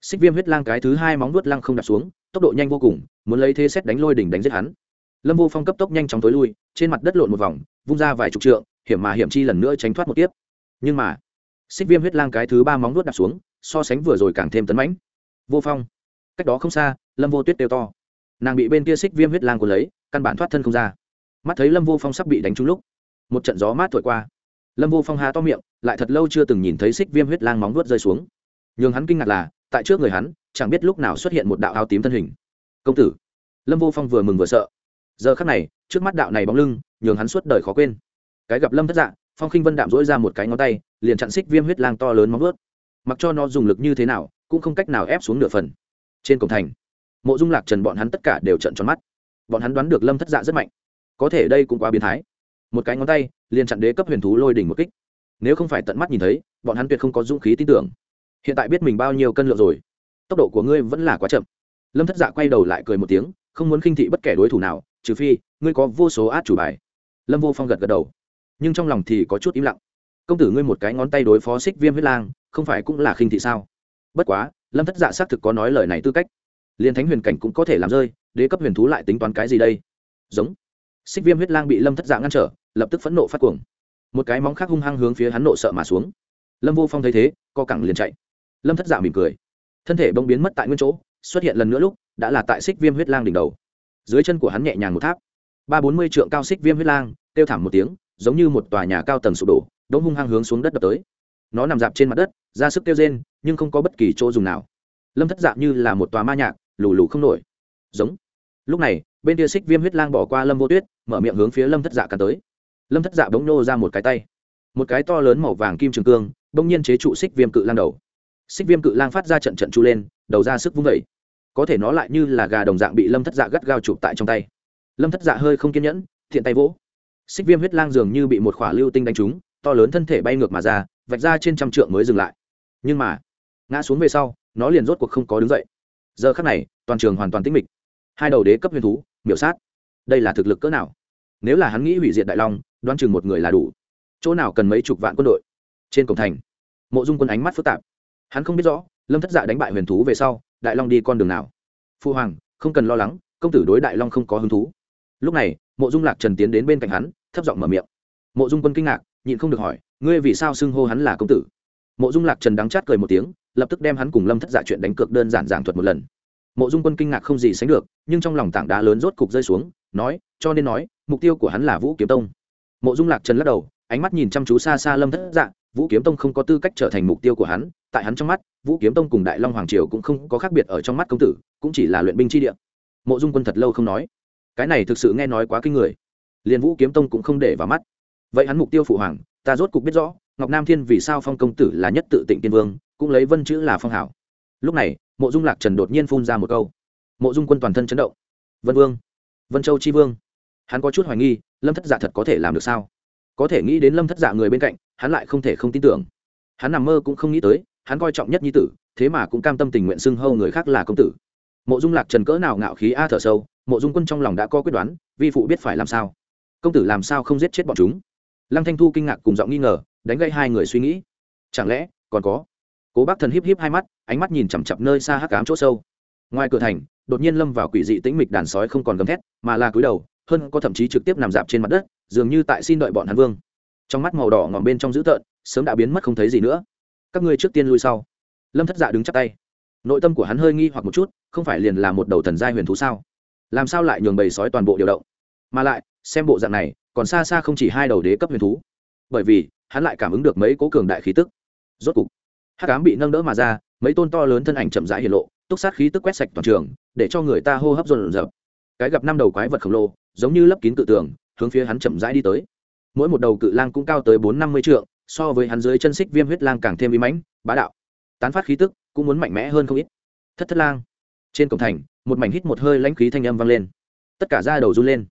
Xích viêm huyết lang cái thứ hai móng vuốt lăng không đặt xuống, tốc độ nhanh vô cùng, muốn lấy thế xét đánh lôi đỉnh đánh giết hắn. Lâm vô phong cấp tốc nhanh chóng tối lui, trên mặt đất lộn một vòng, vung ra vài chục trượng, hiểm mà hiểm chi lần nữa tránh thoát một tiếp nhưng mà, xích viêm huyết lang cái thứ ba móng vuốt đặt xuống so sánh vừa rồi càng thêm tấn mãnh. Vô phong. Cách đó không xa, lâm vô tuyết đều to. Nàng bị bên kia xích viêm huyết lang của lấy, căn bản thoát thân không ra. Mắt thấy lâm vô phong sắp bị đánh trúng lúc, một trận gió mát thổi qua. Lâm vô phong há to miệng, lại thật lâu chưa từng nhìn thấy xích viêm huyết lang móng vuốt rơi xuống. Nhường hắn kinh ngạc là, tại trước người hắn, chẳng biết lúc nào xuất hiện một đạo áo tím thân hình. Công tử. Lâm vô phong vừa mừng vừa sợ. Giờ khắc này, trước mắt đạo này bóng lưng, nhường hắn suốt đời khó quên. Cái gặp lâm thất dạ phong khinh vân đạm dỗi ra một cái ngón tay, liền chặn xích viêm huyết lang to lớn móng vuốt mặc cho nó dùng lực như thế nào, cũng không cách nào ép xuống nửa phần. Trên cổng thành, mộ dung lạc trần bọn hắn tất cả đều trận tròn mắt. Bọn hắn đoán được lâm thất dạ rất mạnh. Có thể đây cũng quá biến thái. Một cái ngón tay, liền chặn đế cấp huyền thú lôi đỉnh một kích. Nếu không phải tận mắt nhìn thấy, bọn hắn tuyệt không có dũng khí tin tưởng. Hiện tại biết mình bao nhiêu cân lượng rồi. Tốc độ của ngươi vẫn là quá chậm. Lâm thất dạ quay đầu lại cười một tiếng, không muốn khinh thị bất kể đối thủ nào, trừ phi, ngươi có vô số át chủ bài. Lâm vô phong gật gật đầu, nhưng trong lòng thì có chút im lặng công tử ngươi một cái ngón tay đối phó xích viêm huyết lang, không phải cũng là khinh thị sao? Bất quá, lâm thất dạ xác thực có nói lời này tư cách. Liên thánh huyền cảnh cũng có thể làm rơi, đế cấp huyền thú lại tính toán cái gì đây? Giống. Xích viêm huyết lang bị lâm thất dạ ngăn trở, lập tức phẫn nộ phát cuồng. Một cái móng khác hung hăng hướng phía hắn nộ sợ mà xuống. Lâm vô phong thấy thế, co cẳng liền chạy. Lâm thất dạ mỉm cười. Thân thể bông biến mất tại nguyên chỗ, xuất hiện lần nữa lúc, đã là tại xích viêm huyết lang đỉnh đầu. Dưới chân của hắn nhẹ nhàng một tháp. Ba bốn mươi trượng cao xích viêm huyết lang, kêu thảm một tiếng, giống như một tòa nhà cao tầng sụp đổ đống hung hăng hướng xuống đất đập tới. Nó nằm dạp trên mặt đất, ra sức kêu rên, nhưng không có bất kỳ chỗ dùng nào. Lâm thất dạ như là một tòa ma nhạc, lù lù không nổi. Giống. Lúc này, bên kia xích viêm huyết lang bỏ qua lâm vô tuyết, mở miệng hướng phía lâm thất dạ cắn tới. Lâm thất dạ bỗng nô ra một cái tay. Một cái to lớn màu vàng kim trường cương, bỗng nhiên chế trụ xích viêm cự lang đầu. Xích viêm cự lang phát ra trận trận chu lên, đầu ra sức vung vẩy có thể nó lại như là gà đồng dạng bị lâm thất dạ gắt gao chụp tại trong tay. Lâm thất dạ hơi không kiên nhẫn, thiện tay vỗ. Xích viêm huyết lang dường như bị một khỏa lưu tinh đánh trúng to lớn thân thể bay ngược mà ra, vạch ra trên trăm trượng mới dừng lại. Nhưng mà, ngã xuống về sau, nó liền rốt cuộc không có đứng dậy. Giờ khắc này, toàn trường hoàn toàn tĩnh mịch. Hai đầu đế cấp huyền thú, miểu sát. Đây là thực lực cỡ nào? Nếu là hắn nghĩ hủy diệt đại long, đoán chừng một người là đủ. Chỗ nào cần mấy chục vạn quân đội? Trên cổng thành, mộ dung quân ánh mắt phức tạp. Hắn không biết rõ, lâm thất dạ đánh bại huyền thú về sau, đại long đi con đường nào? Phu hoàng, không cần lo lắng, công tử đối đại long không có hứng thú. Lúc này, mộ dung lạc trần tiến đến bên cạnh hắn, thấp giọng mở miệng. Mộ dung quân kinh ngạc nhịn không được hỏi, ngươi vì sao xưng hô hắn là công tử? Mộ dung lạc trần đắng chát cười một tiếng, lập tức đem hắn cùng lâm thất dạ chuyện đánh cược đơn giản giảng thuật một lần. Mộ dung quân kinh ngạc không gì sánh được, nhưng trong lòng tảng đá lớn rốt cục rơi xuống, nói, cho nên nói, mục tiêu của hắn là vũ kiếm tông. Mộ dung lạc trần lắc đầu, ánh mắt nhìn chăm chú xa xa lâm thất dạ vũ kiếm tông không có tư cách trở thành mục tiêu của hắn, tại hắn trong mắt, vũ kiếm tông cùng đại long hoàng triều cũng không có khác biệt ở trong mắt công tử, cũng chỉ là luyện binh chi địa. Mộ dung quân thật lâu không nói. Cái này thực sự nghe nói quá kinh người. Liền vũ kiếm tông cũng không để vào mắt vậy hắn mục tiêu phụ hoàng, ta rốt cục biết rõ, ngọc nam thiên vì sao phong công tử là nhất tự tịnh tiên vương, cũng lấy vân chữ là phong hảo. Lúc này, mộ dung lạc trần đột nhiên phun ra một câu. Mộ dung quân toàn thân chấn động. Vân vương, vân châu tri vương. Hắn có chút hoài nghi, lâm thất giả thật có thể làm được sao? Có thể nghĩ đến lâm thất giả người bên cạnh, hắn lại không thể không tin tưởng. Hắn nằm mơ cũng không nghĩ tới, hắn coi trọng nhất nhi tử, thế mà cũng cam tâm tình nguyện xưng hâu người khác là công tử. Mộ dung lạc trần cỡ nào ngạo khí a thở sâu, mộ dung quân trong lòng đã có quyết đoán, vi phụ biết phải làm sao. Công tử làm sao không giết chết bọn chúng? Lăng thanh thu kinh ngạc cùng giọng nghi ngờ, đánh gây hai người suy nghĩ. Chẳng lẽ, còn có? Cố bác thần híp híp hai mắt, ánh mắt nhìn chằm chặp nơi xa hắc cám chỗ sâu. Ngoài cửa thành, đột nhiên lâm vào quỷ dị tĩnh mịch đàn sói không còn gầm thét, mà là cúi đầu, hơn có thậm chí trực tiếp nằm dạp trên mặt đất, dường như tại xin đợi bọn hắn vương. Trong mắt màu đỏ ngòm bên trong dữ tợn, sớm đã biến mất không thấy gì nữa. Các ngươi trước tiên lui sau. Lâm thất dạ đứng chắp tay. Nội tâm của hắn hơi nghi hoặc một chút, không phải liền là một đầu thần giai huyền thú sao? Làm sao lại nhường bầy sói toàn bộ điều động? Mà lại, xem bộ dạng này còn xa xa không chỉ hai đầu đế cấp huyền thú, bởi vì hắn lại cảm ứng được mấy cố cường đại khí tức. Rốt cục, hắc ám bị nâng đỡ mà ra, mấy tôn to lớn thân ảnh chậm rãi hiện lộ, túc sát khí tức quét sạch toàn trường, để cho người ta hô hấp dồn dập cái gặp năm đầu quái vật khổng lồ, giống như lấp kín cự tường, hướng phía hắn chậm rãi đi tới. Mỗi một đầu cự lang cũng cao tới bốn năm mươi trượng, so với hắn dưới chân xích viêm huyết lang càng thêm bí mãnh, bá đạo. Tán phát khí tức cũng muốn mạnh mẽ hơn không ít. Thất thất lang. Trên cổng thành, một mảnh hít một hơi lãnh khí thanh âm vang lên. Tất cả da đầu run lên.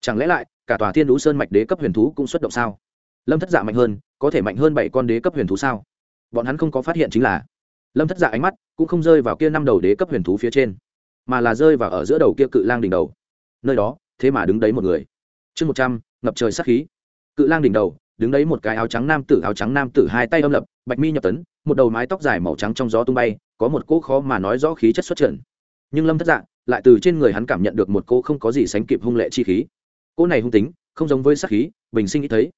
Chẳng lẽ lại cả tòa thiên đũ sơn mạch đế cấp huyền thú cũng xuất động sao? Lâm thất dạ mạnh hơn, có thể mạnh hơn bảy con đế cấp huyền thú sao? Bọn hắn không có phát hiện chính là lâm thất dạ ánh mắt cũng không rơi vào kia năm đầu đế cấp huyền thú phía trên, mà là rơi vào ở giữa đầu kia cự lang đỉnh đầu. Nơi đó, thế mà đứng đấy một người. Chương một trăm, ngập trời sắc khí. Cự lang đỉnh đầu, đứng đấy một cái áo trắng nam tử, áo trắng nam tử hai tay âm lập, bạch mi nhập tấn, một đầu mái tóc dài màu trắng trong gió tung bay, có một cỗ khó mà nói rõ khí chất xuất trần. Nhưng lâm thất dạ lại từ trên người hắn cảm nhận được một cỗ không có gì sánh kịp hung lệ chi khí cỗ này hung tính, không giống với sắc khí, bình sinh ít thấy.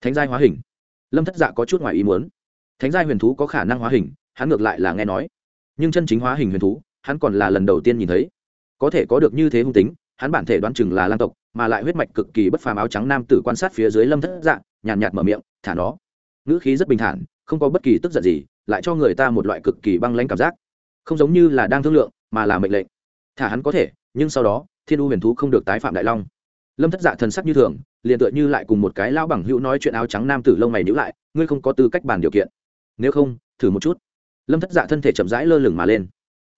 Thánh giai hóa hình. Lâm thất dạ có chút ngoài ý muốn. Thánh giai huyền thú có khả năng hóa hình, hắn ngược lại là nghe nói. Nhưng chân chính hóa hình huyền thú, hắn còn là lần đầu tiên nhìn thấy. Có thể có được như thế hung tính, hắn bản thể đoán chừng là lan tộc, mà lại huyết mạch cực kỳ bất phàm áo trắng nam tử quan sát phía dưới lâm thất dạ nhàn nhạt mở miệng, thả nó. Ngữ khí rất bình thản, không có bất kỳ tức giận gì, lại cho người ta một loại cực kỳ băng lãnh cảm giác. Không giống như là đang thương lượng, mà là mệnh lệnh. Thả hắn có thể, nhưng sau đó, thiên u huyền thú không được tái phạm đại long lâm thất dạ thần sắc như thường, liền tựa như lại cùng một cái lao bằng hữu nói chuyện áo trắng nam tử lông mày nhữ lại, ngươi không có tư cách bàn điều kiện. Nếu không, thử một chút. Lâm thất dạ thân thể chậm rãi lơ lửng mà lên.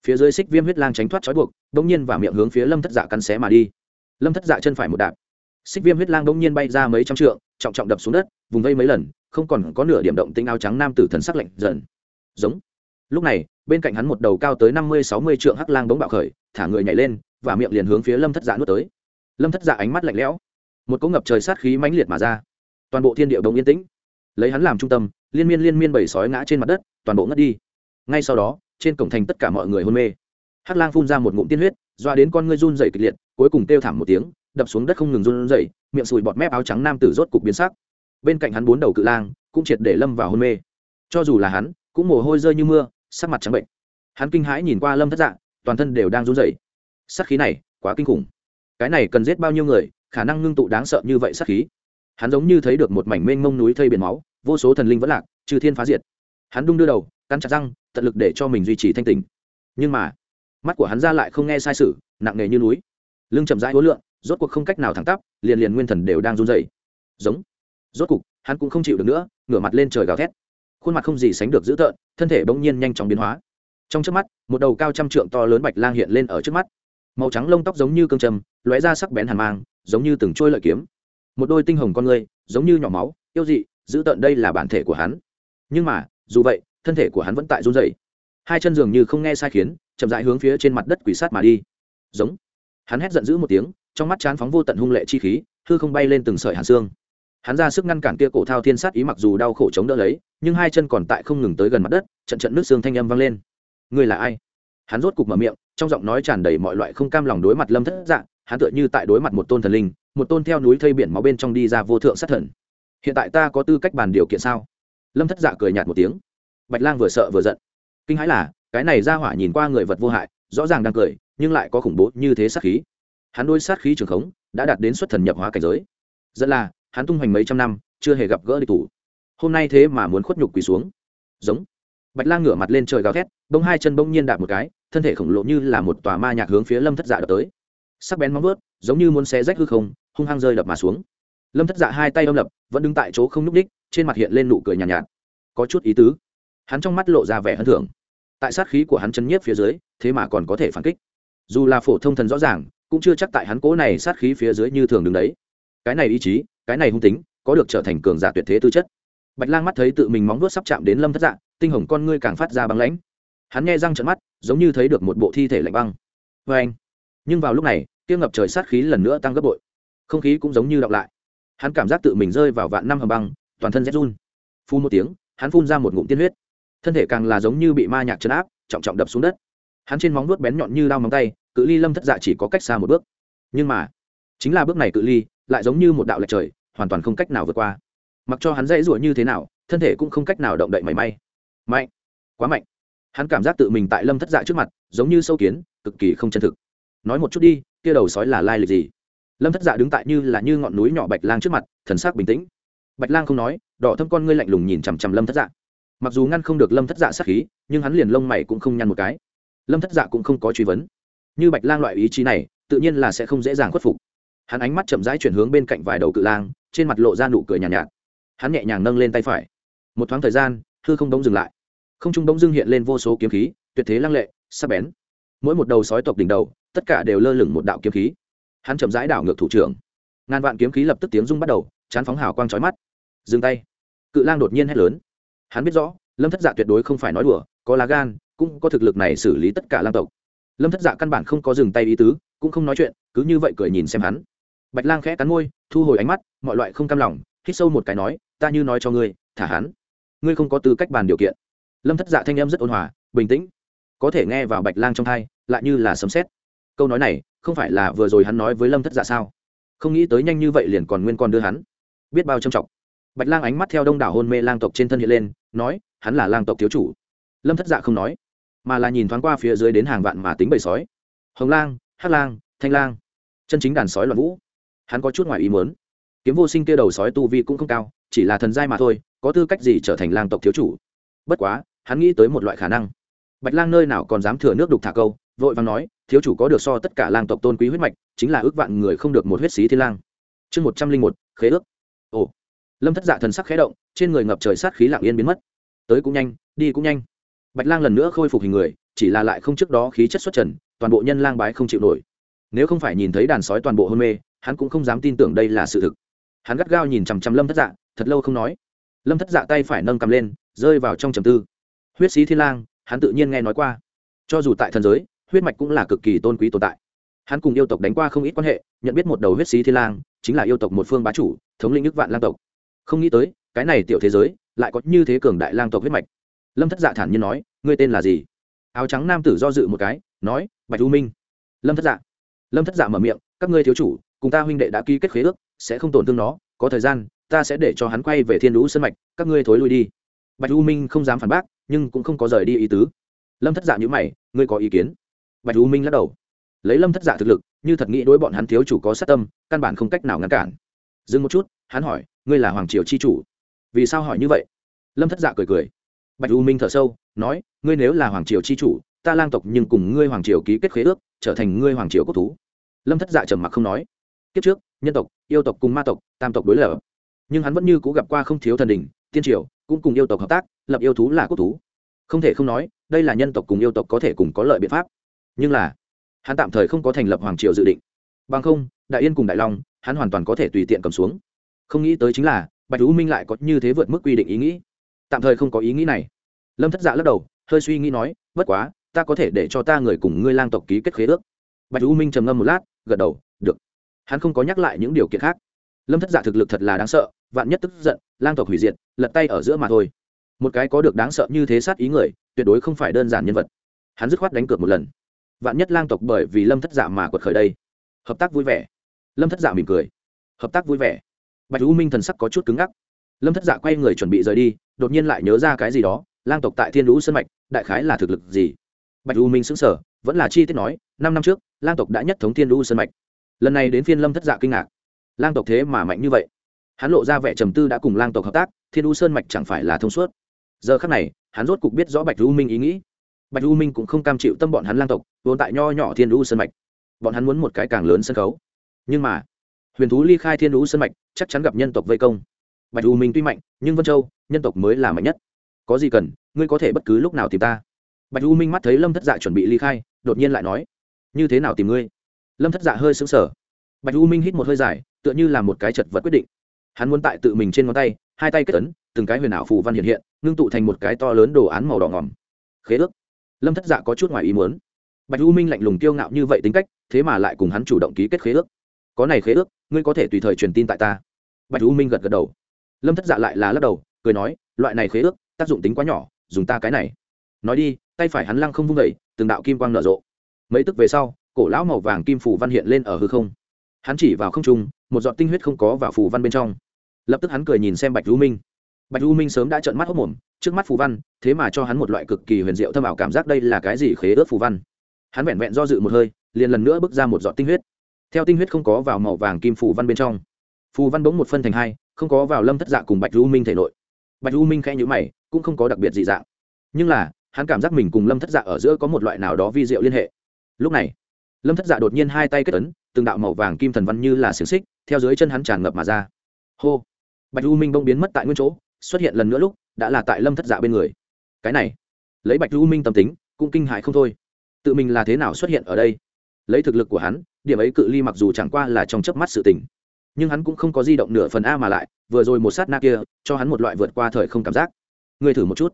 Phía dưới xích viêm huyết lang tránh thoát trói buộc đ ỗ n g nhiên và miệng hướng phía lâm thất dạ cắn xé mà đi. Lâm thất dạ chân phải một đạp. Xích viêm huyết lang đ ỗ n g nhiên bay ra mấy trăm trượng, trọng trọng đập xuống đất, vùng vây mấy lần, không còn có nửa điểm động tinh áo trắng nam tử thần sắc lạnh dần giống. Lúc này, bên cạnh hắn một đầu cao tới năm mươi, sáu mươi trượng hắc lang bóng bạo khởi, thả người nhảy lên và miệng liền hướng phía lâm thất dạ nuốt tới lâm thất dạ ánh mắt lạnh lẽo. Một cỗ ngập trời sát khí mãnh liệt mà ra. Toàn bộ thiên địa đồng yên tĩnh. Lấy hắn làm trung tâm, liên miên liên miên bầy sói ngã trên mặt đất, toàn bộ ngất đi. Ngay sau đó, trên cổng thành tất cả mọi người hôn mê. Hắc lang phun ra một ngụm tiên huyết doa đến con ngươi run dày kịch liệt, cuối cùng kêu thảm một tiếng, đập xuống đất không ngừng run dày miệng sùi bọt mép áo trắng nam tử rốt cục biến sắc. Bên cạnh hắn bốn đầu cự lang cũng triệt để lâm vào hôn mê. Cho dù là hắn, cũng mồ hôi rơi như mưa, sắc mặt trắng bệnh. Hắn kinh hãi nhìn qua lâm thất dạ toàn thân đều đang run rẩy. Sát khí này quá kinh khủng cái này cần giết bao nhiêu người, khả năng ngưng tụ đáng sợ như vậy sát khí. Hắn giống như thấy được một mảnh mênh mông núi thây biển máu, vô số thần linh vẫn lạc, trừ thiên phá diệt. Hắn đung đưa đầu, cắn chặt răng, tận lực để cho mình duy trì thanh tình nhưng mà, mắt của hắn ra lại không nghe sai sự, nặng nề như núi. Lưng chậm rãi hối lượng, rốt cuộc không cách nào thẳng tắp, liền liền nguyên thần đều đang run dày giống. Rốt cục, hắn cũng không chịu được nữa, ngửa mặt lên trời gào thét. Khuôn mặt không gì sánh được dữ tợn, thân thể bỗng nhiên nhanh chóng biến hóa. Trong trước mắt, một đầu cao trăm trượng to lớn bạch lang hiện lên ở trước mắt màu trắng lông tóc giống như cương trầm, lóe ra sắc bén hàn mang, giống như từng trôi lợi kiếm. Một đôi tinh hồng con người, giống như nhỏ máu, yêu dị giữ tận đây là bản thể của hắn. Nhưng mà, dù vậy, thân thể của hắn vẫn tại run rẩy. hai chân dường như không nghe sai khiến, chậm rãi hướng phía trên mặt đất quỷ sát mà đi. Giống. Hắn hét giận dữ một tiếng, trong mắt chán phóng vô tận hung lệ chi khí, hư không bay lên từng sợi hàn xương. Hắn ra sức ngăn cản kia cổ thao thiên sát ý mặc dù đau khổ chống đỡ lấy, nhưng hai chân còn tại không ngừng tới gần mặt đất, trận trận nước xương thanh âm vang lên. Người là ai? Hắn rốt cục mở miệng, trong giọng nói tràn đầy mọi loại không cam lòng đối mặt lâm thất dạng hắn tựa như tại đối mặt một tôn thần linh, một tôn theo núi thây biển máu bên trong đi ra vô thượng sát thần. Hiện tại ta có tư cách bàn điều kiện sao? Lâm thất dạ cười nhạt một tiếng. Bạch lang vừa sợ vừa giận. Kinh hãi là, cái này ra hỏa nhìn qua người vật vô hại, rõ ràng đang cười, nhưng lại có khủng bố như thế sát khí. Hắn đôi sát khí trường khống, đã đạt đến xuất thần nhập hóa cảnh giới. Dẫn là, hắn tung hoành mấy trăm năm, chưa hề gặp gỡ địch thủ. Hôm nay thế mà muốn khuất nhục quỳ xuống. Giống. Bạch lang ngửa mặt lên trời gào thét bông hai chân bông nhiên đạp một cái thân thể khổng lồ như là một tòa ma nhạc hướng phía lâm thất dạ đập tới. Sắc bén móng vớt giống như muốn xé rách hư không hung hăng rơi đập mà xuống. Lâm thất dạ hai tay âm lập vẫn đứng tại chỗ không n ú c đích trên mặt hiện lên nụ cười nhàn nhạt, nhạt. Có chút ý tứ. Hắn trong mắt lộ ra vẻ hân thưởng. Tại sát khí của hắn chân nhiếp phía dưới thế mà còn có thể phản kích. Dù là phổ thông thần rõ ràng cũng chưa chắc tại hắn cố này sát khí phía dưới như thường đứng đấy. Cái này ý chí cái này hung tính có được trở thành cường giả tuyệt thế tư chất. Bạch lang mắt thấy tự mình móng vuốt sắp chạm đến lâm thất dạ tinh hồng con ngươi càng phát ra băng lãnh hắn nghe răng trận mắt, giống như thấy được một bộ thi thể lạnh băng. Vê anh. Nhưng vào lúc này tiêu ngập trời sát khí lần nữa tăng gấp bội. Không khí cũng giống như đọng lại. Hắn cảm giác tự mình rơi vào vạn năm hầm băng, toàn thân rét run. Phu một tiếng, hắn phun ra một ngụm tiên huyết. Thân thể càng là giống như bị ma nhạc chấn áp, trọng trọng đập xuống đất. Hắn trên móng vuốt bén nhọn như đao móng tay, cự ly lâm thất dạ chỉ có cách xa một bước. Nhưng mà, chính là bước này cự ly, lại giống như một đạo lệch trời, hoàn toàn không cách nào vượt qua. Mặc cho hắn dãy rủa như thế nào, thân thể cũng không cách nào động đậy mảy may. Mạnh. Quá mạnh hắn cảm giác tự mình tại lâm thất dạ trước mặt giống như sâu kiến cực kỳ không chân thực. Nói một chút đi kia đầu sói là lai lịch gì? Lâm thất dạ đứng tại như là như ngọn núi nhỏ bạch lang trước mặt thần sắc bình tĩnh. Bạch lang không nói đỏ thâm con ngươi lạnh lùng nhìn chằm chằm lâm thất dạ. Mặc dù ngăn không được lâm thất dạ sát khí nhưng hắn liền lông mày cũng không nhăn một cái. Lâm thất dạ cũng không có truy vấn. Như bạch lang loại ý chí này tự nhiên là sẽ không dễ dàng khuất phục. Hắn ánh mắt chậm rãi chuyển hướng bên cạnh vài đầu cự lang trên mặt lộ ra nụ cười nhàn nhạt, nhạt. Hắn nhẹ nhàng nâng lên tay phải. Một thoáng thời gian hư không đống dừng lại không trung bỗng dưng hiện lên vô số kiếm khí, tuyệt thế lăng lệ, sắc bén. Mỗi một đầu sói tộc đỉnh đầu, tất cả đều lơ lửng một đạo kiếm khí. Hắn chậm rãi đảo ngược thủ trưởng. Ngàn vạn kiếm khí lập tức tiếng rung bắt đầu, chán phóng hào quang trói mắt. Dừng tay. Cự lang đột nhiên hét lớn. Hắn biết rõ, lâm thất dạ tuyệt đối không phải nói đùa, có lá gan, cũng có thực lực này xử lý tất cả lang tộc. Lâm thất dạ căn bản không có dừng tay ý tứ, cũng không nói chuyện, cứ như vậy cười nhìn xem hắn. Bạch lang khẽ cắn môi, thu hồi ánh mắt, mọi loại không cam lòng, hít sâu một cái nói, ta như nói cho ngươi, thả hắn. Ngươi không có tư cách bàn điều kiện lâm thất dạ thanh em rất ôn hòa, bình tĩnh, có thể nghe vào bạch lang trong thai, lại như là sấm xét câu nói này, không phải là vừa rồi hắn nói với lâm thất dạ sao? Không nghĩ tới nhanh như vậy liền còn nguyên con đưa hắn. Biết bao trầm trọng. Bạch lang ánh mắt theo đông đảo hôn mê lang tộc trên thân hiện lên, nói, hắn là lang tộc thiếu chủ. Lâm thất dạ không nói, mà là nhìn thoáng qua phía dưới đến hàng vạn mà tính bầy sói. Hồng lang hát lang, thanh lang. Chân chính đàn sói loạn vũ. Hắn có chút ngoài ý muốn. Kiếm vô sinh kia đầu sói tu vi cũng không cao, chỉ là thần giai mà thôi, có tư cách gì trở thành lang tộc thiếu chủ? Bất quá hắn nghĩ tới một loại khả năng. Bạch lang nơi nào còn dám thừa nước đục thả câu, vội vàng nói, thiếu chủ có được so tất cả lang tộc tôn quý huyết mạch, chính là ước vạn người không được một huyết xí thiên lang. Chương một trăm linh một, khế ước. Ồ. Lâm thất dạ thần sắc khé động, trên người ngập trời sát khí lặng yên biến mất. Tới cũng nhanh, đi cũng nhanh. Bạch lang lần nữa khôi phục hình người, chỉ là lại không trước đó khí chất xuất trần, toàn bộ nhân lang bái không chịu nổi. Nếu không phải nhìn thấy đàn sói toàn bộ hôn mê, hắn cũng không dám tin tưởng đây là sự thực. Hắn gắt gao nhìn chằm chằm lâm thất dạ thật lâu không nói. Lâm thất dạ tay phải nâng cầm lên, rơi vào trong trầm tư huyết sĩ thiên lang, hắn tự nhiên nghe nói qua. Cho dù tại thần giới, huyết mạch cũng là cực kỳ tôn quý tồn tại. Hắn cùng yêu tộc đánh qua không ít quan hệ, nhận biết một đầu huyết sĩ thiên lang, chính là yêu tộc một phương bá chủ, thống lĩnh nước vạn lang tộc. Không nghĩ tới, cái này tiểu thế giới, lại có như thế cường đại lang tộc huyết mạch. Lâm thất dạ thản nhiên nói, ngươi tên là gì? Áo trắng nam tử do dự một cái, nói, bạch u minh. Lâm thất dạ. Lâm thất dạ mở miệng, các ngươi thiếu chủ, cùng ta huynh đệ đã ký kết khế ước, sẽ không tổn thương nó, có thời gian, ta sẽ để cho hắn quay về thiên lũ sân mạch, các ngươi thối lui đi. Bạch u minh không dám phản bác nhưng cũng không có rời đi ý tứ. Lâm thất dạ nhữ mày, ngươi có ý kiến? Bạch u minh lắc đầu. Lấy lâm thất dạ thực lực, như thật nghĩ đối bọn hắn thiếu chủ có sát tâm, căn bản không cách nào ngăn cản. Dừng một chút, hắn hỏi, ngươi là hoàng triều chi chủ? Vì sao hỏi như vậy? Lâm thất dạ cười cười. Bạch u minh thở sâu, nói, ngươi nếu là hoàng triều chi chủ, ta lang tộc nhưng cùng ngươi hoàng triều ký kết khế ước, trở thành ngươi hoàng triều quốc thú. Lâm thất dạ trầm mặc không nói. Kiếp trước, nhân tộc, yêu tộc cùng ma tộc, tam tộc đối lập. Nhưng hắn vẫn như cũ gặp qua không thiếu thần đình tiên triều, cũng cùng yêu tộc hợp tác lập yêu thú là quốc thú. Không thể không nói, đây là nhân tộc cùng yêu tộc có thể cùng có lợi biện pháp. Nhưng là, hắn tạm thời không có thành lập hoàng triều dự định. Bằng không, đại yên cùng đại long, hắn hoàn toàn có thể tùy tiện cầm xuống. Không nghĩ tới chính là, bạch hữu minh lại có như thế vượt mức quy định ý nghĩ. Tạm thời không có ý nghĩ này. Lâm thất dạ lắc đầu, hơi suy nghĩ nói, bất quá, ta có thể để cho ta người cùng ngươi lang tộc ký kết khế ước. Bạch hữu minh trầm ngâm một lát, gật đầu, được. Hắn không có nhắc lại những điều kiện khác. Lâm thất dạ thực lực thật là đáng sợ, vạn nhất tức giận, lang tộc hủy diệt, lật tay ở giữa mà thôi một cái có được đáng sợ như thế sát ý người, tuyệt đối không phải đơn giản nhân vật. Hắn dứt khoát đánh cược một lần. Vạn nhất lang tộc bởi vì lâm thất dạ mà quật khởi đây. Hợp tác vui vẻ. Lâm thất dạ mỉm cười. Hợp tác vui vẻ. Bạch u minh thần sắc có chút cứng ngắc. Lâm thất dạ quay người chuẩn bị rời đi, đột nhiên lại nhớ ra cái gì đó, lang tộc tại thiên lũ sân mạch, đại khái là thực lực gì? Bạch u minh xứng sở vẫn là chi tiết nói, năm năm trước, lang tộc đã nhất thống thiên lũ sân mạch. Lần này đến phiên lâm thất dạ kinh ngạc. Lang tộc thế mà mạnh như vậy. Hắn lộ ra vẻ trầm tư đã cùng lang tộc hợp tác, thiên lũ sơn mạch chẳng phải là thông suốt giờ khắc này, hắn rốt cục biết rõ bạch u minh ý nghĩ. Bạch u minh cũng không cam chịu tâm bọn hắn lang tộc, vốn tại nho nhỏ thiên u sân mạch. Bọn hắn muốn một cái càng lớn sân khấu. Nhưng mà, huyền thú ly khai thiên u sân mạch, chắc chắn gặp nhân tộc vây công. Bạch u minh tuy mạnh, nhưng vân châu, nhân tộc mới là mạnh nhất. Có gì cần, ngươi có thể bất cứ lúc nào tìm ta. Bạch u minh mắt thấy lâm thất dạ chuẩn bị ly khai, đột nhiên lại nói, như thế nào tìm ngươi? Lâm thất dạ hơi xứng sở bạch u minh hít một hơi dài, tựa như là một cái chật vật quyết định. Hắn muốn tại tự mình trên ngón tay, hai tay kết ấn từng cái huyền ảo phù văn hiện hiện, ngưng tụ thành một cái to lớn đồ án màu đỏ ngỏm khế ước. Lâm thất dạ có chút ngoài ý muốn. Bạch u minh lạnh lùng kiêu ngạo như vậy tính cách, thế mà lại cùng hắn chủ động ký kết khế ước. Có này khế ước, ngươi có thể tùy thời truyền tin tại ta. Bạch u minh gật gật đầu. Lâm thất dạ lại là lắc đầu, cười nói, loại này khế ước, tác dụng tính quá nhỏ, dùng ta cái này. Nói đi, tay phải hắn lăng không vung vẩy từng đạo kim quang nở rộ. Mấy tức về sau, cổ lão màu vàng kim phủ văn hiện lên ở hư không. Hắn chỉ vào không trung, một giọt tinh huyết không có vào phù văn bên trong. Lập tức hắn cười nhìn xem bạch u minh bạch u minh sớm đã trợn mắt hốc mồm, trước mắt phù văn, thế mà cho hắn một loại cực kỳ huyền diệu thâm ảo cảm giác đây là cái gì khế ướt phù văn. Hắn vẹn vẹn do dự một hơi, liền lần nữa bước ra một giọt tinh huyết. Theo tinh huyết không có vào màu vàng kim phù văn bên trong, phù văn bỗng một phân thành hai, không có vào lâm thất dạ cùng bạch u minh thể nội. Bạch u minh khẽ nhữ mày, cũng không có đặc biệt gì dạng. Nhưng là, hắn cảm giác mình cùng lâm thất dạ ở giữa có một loại nào đó vi diệu liên hệ. Lúc này, lâm thất dạ đột nhiên hai tay kết ấn, từng đạo màu vàng kim thần văn như là xiềng xích, theo dưới chân hắn tràn ngập mà ra. Hô! Bạch u minh bông biến mất tại nguyên chỗ xuất hiện lần nữa lúc, đã là tại lâm thất dạ bên người. Cái này, lấy bạch lưu minh tâm tính, cũng kinh hại không thôi. Tự mình là thế nào xuất hiện ở đây? Lấy thực lực của hắn, điểm ấy cự ly mặc dù chẳng qua là trong chớp mắt sự tình. Nhưng hắn cũng không có di động nửa phần a mà lại, vừa rồi một sát na kia, cho hắn một loại vượt qua thời không cảm giác. Ngươi thử một chút.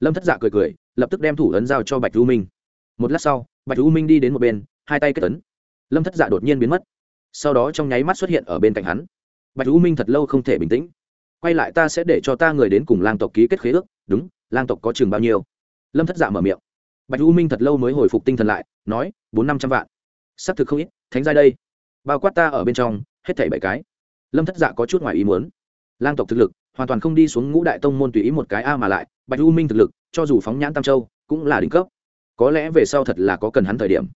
Lâm thất dạ cười cười, lập tức đem thủ ấn giao cho bạch lưu minh. Một lát sau, bạch lưu minh đi đến một bên, hai tay kết tấn lâm thất dạ đột nhiên biến mất. Sau đó trong nháy mắt xuất hiện ở bên cạnh hắn. Bạch lưu minh thật lâu không thể bình tĩnh quay lại ta sẽ để cho ta người đến cùng lang tộc ký kết khế ước, đúng, lang tộc có chừng bao nhiêu? Lâm thất dạ mở miệng. Bạch u minh thật lâu mới hồi phục tinh thần lại, nói, bốn năm trăm vạn. S ắ c thực không ít, thánh giai đây. Bao quát ta ở bên trong, hết thảy bảy cái. Lâm thất dạ có chút ngoài ý muốn. Lang tộc thực lực, hoàn toàn không đi xuống ngũ đại tông môn tùy ý một cái a mà lại, bạch u minh thực lực, cho dù phóng nhãn tam châu, cũng là đỉnh cấp. Có lẽ về sau thật là có cần hắn thời điểm.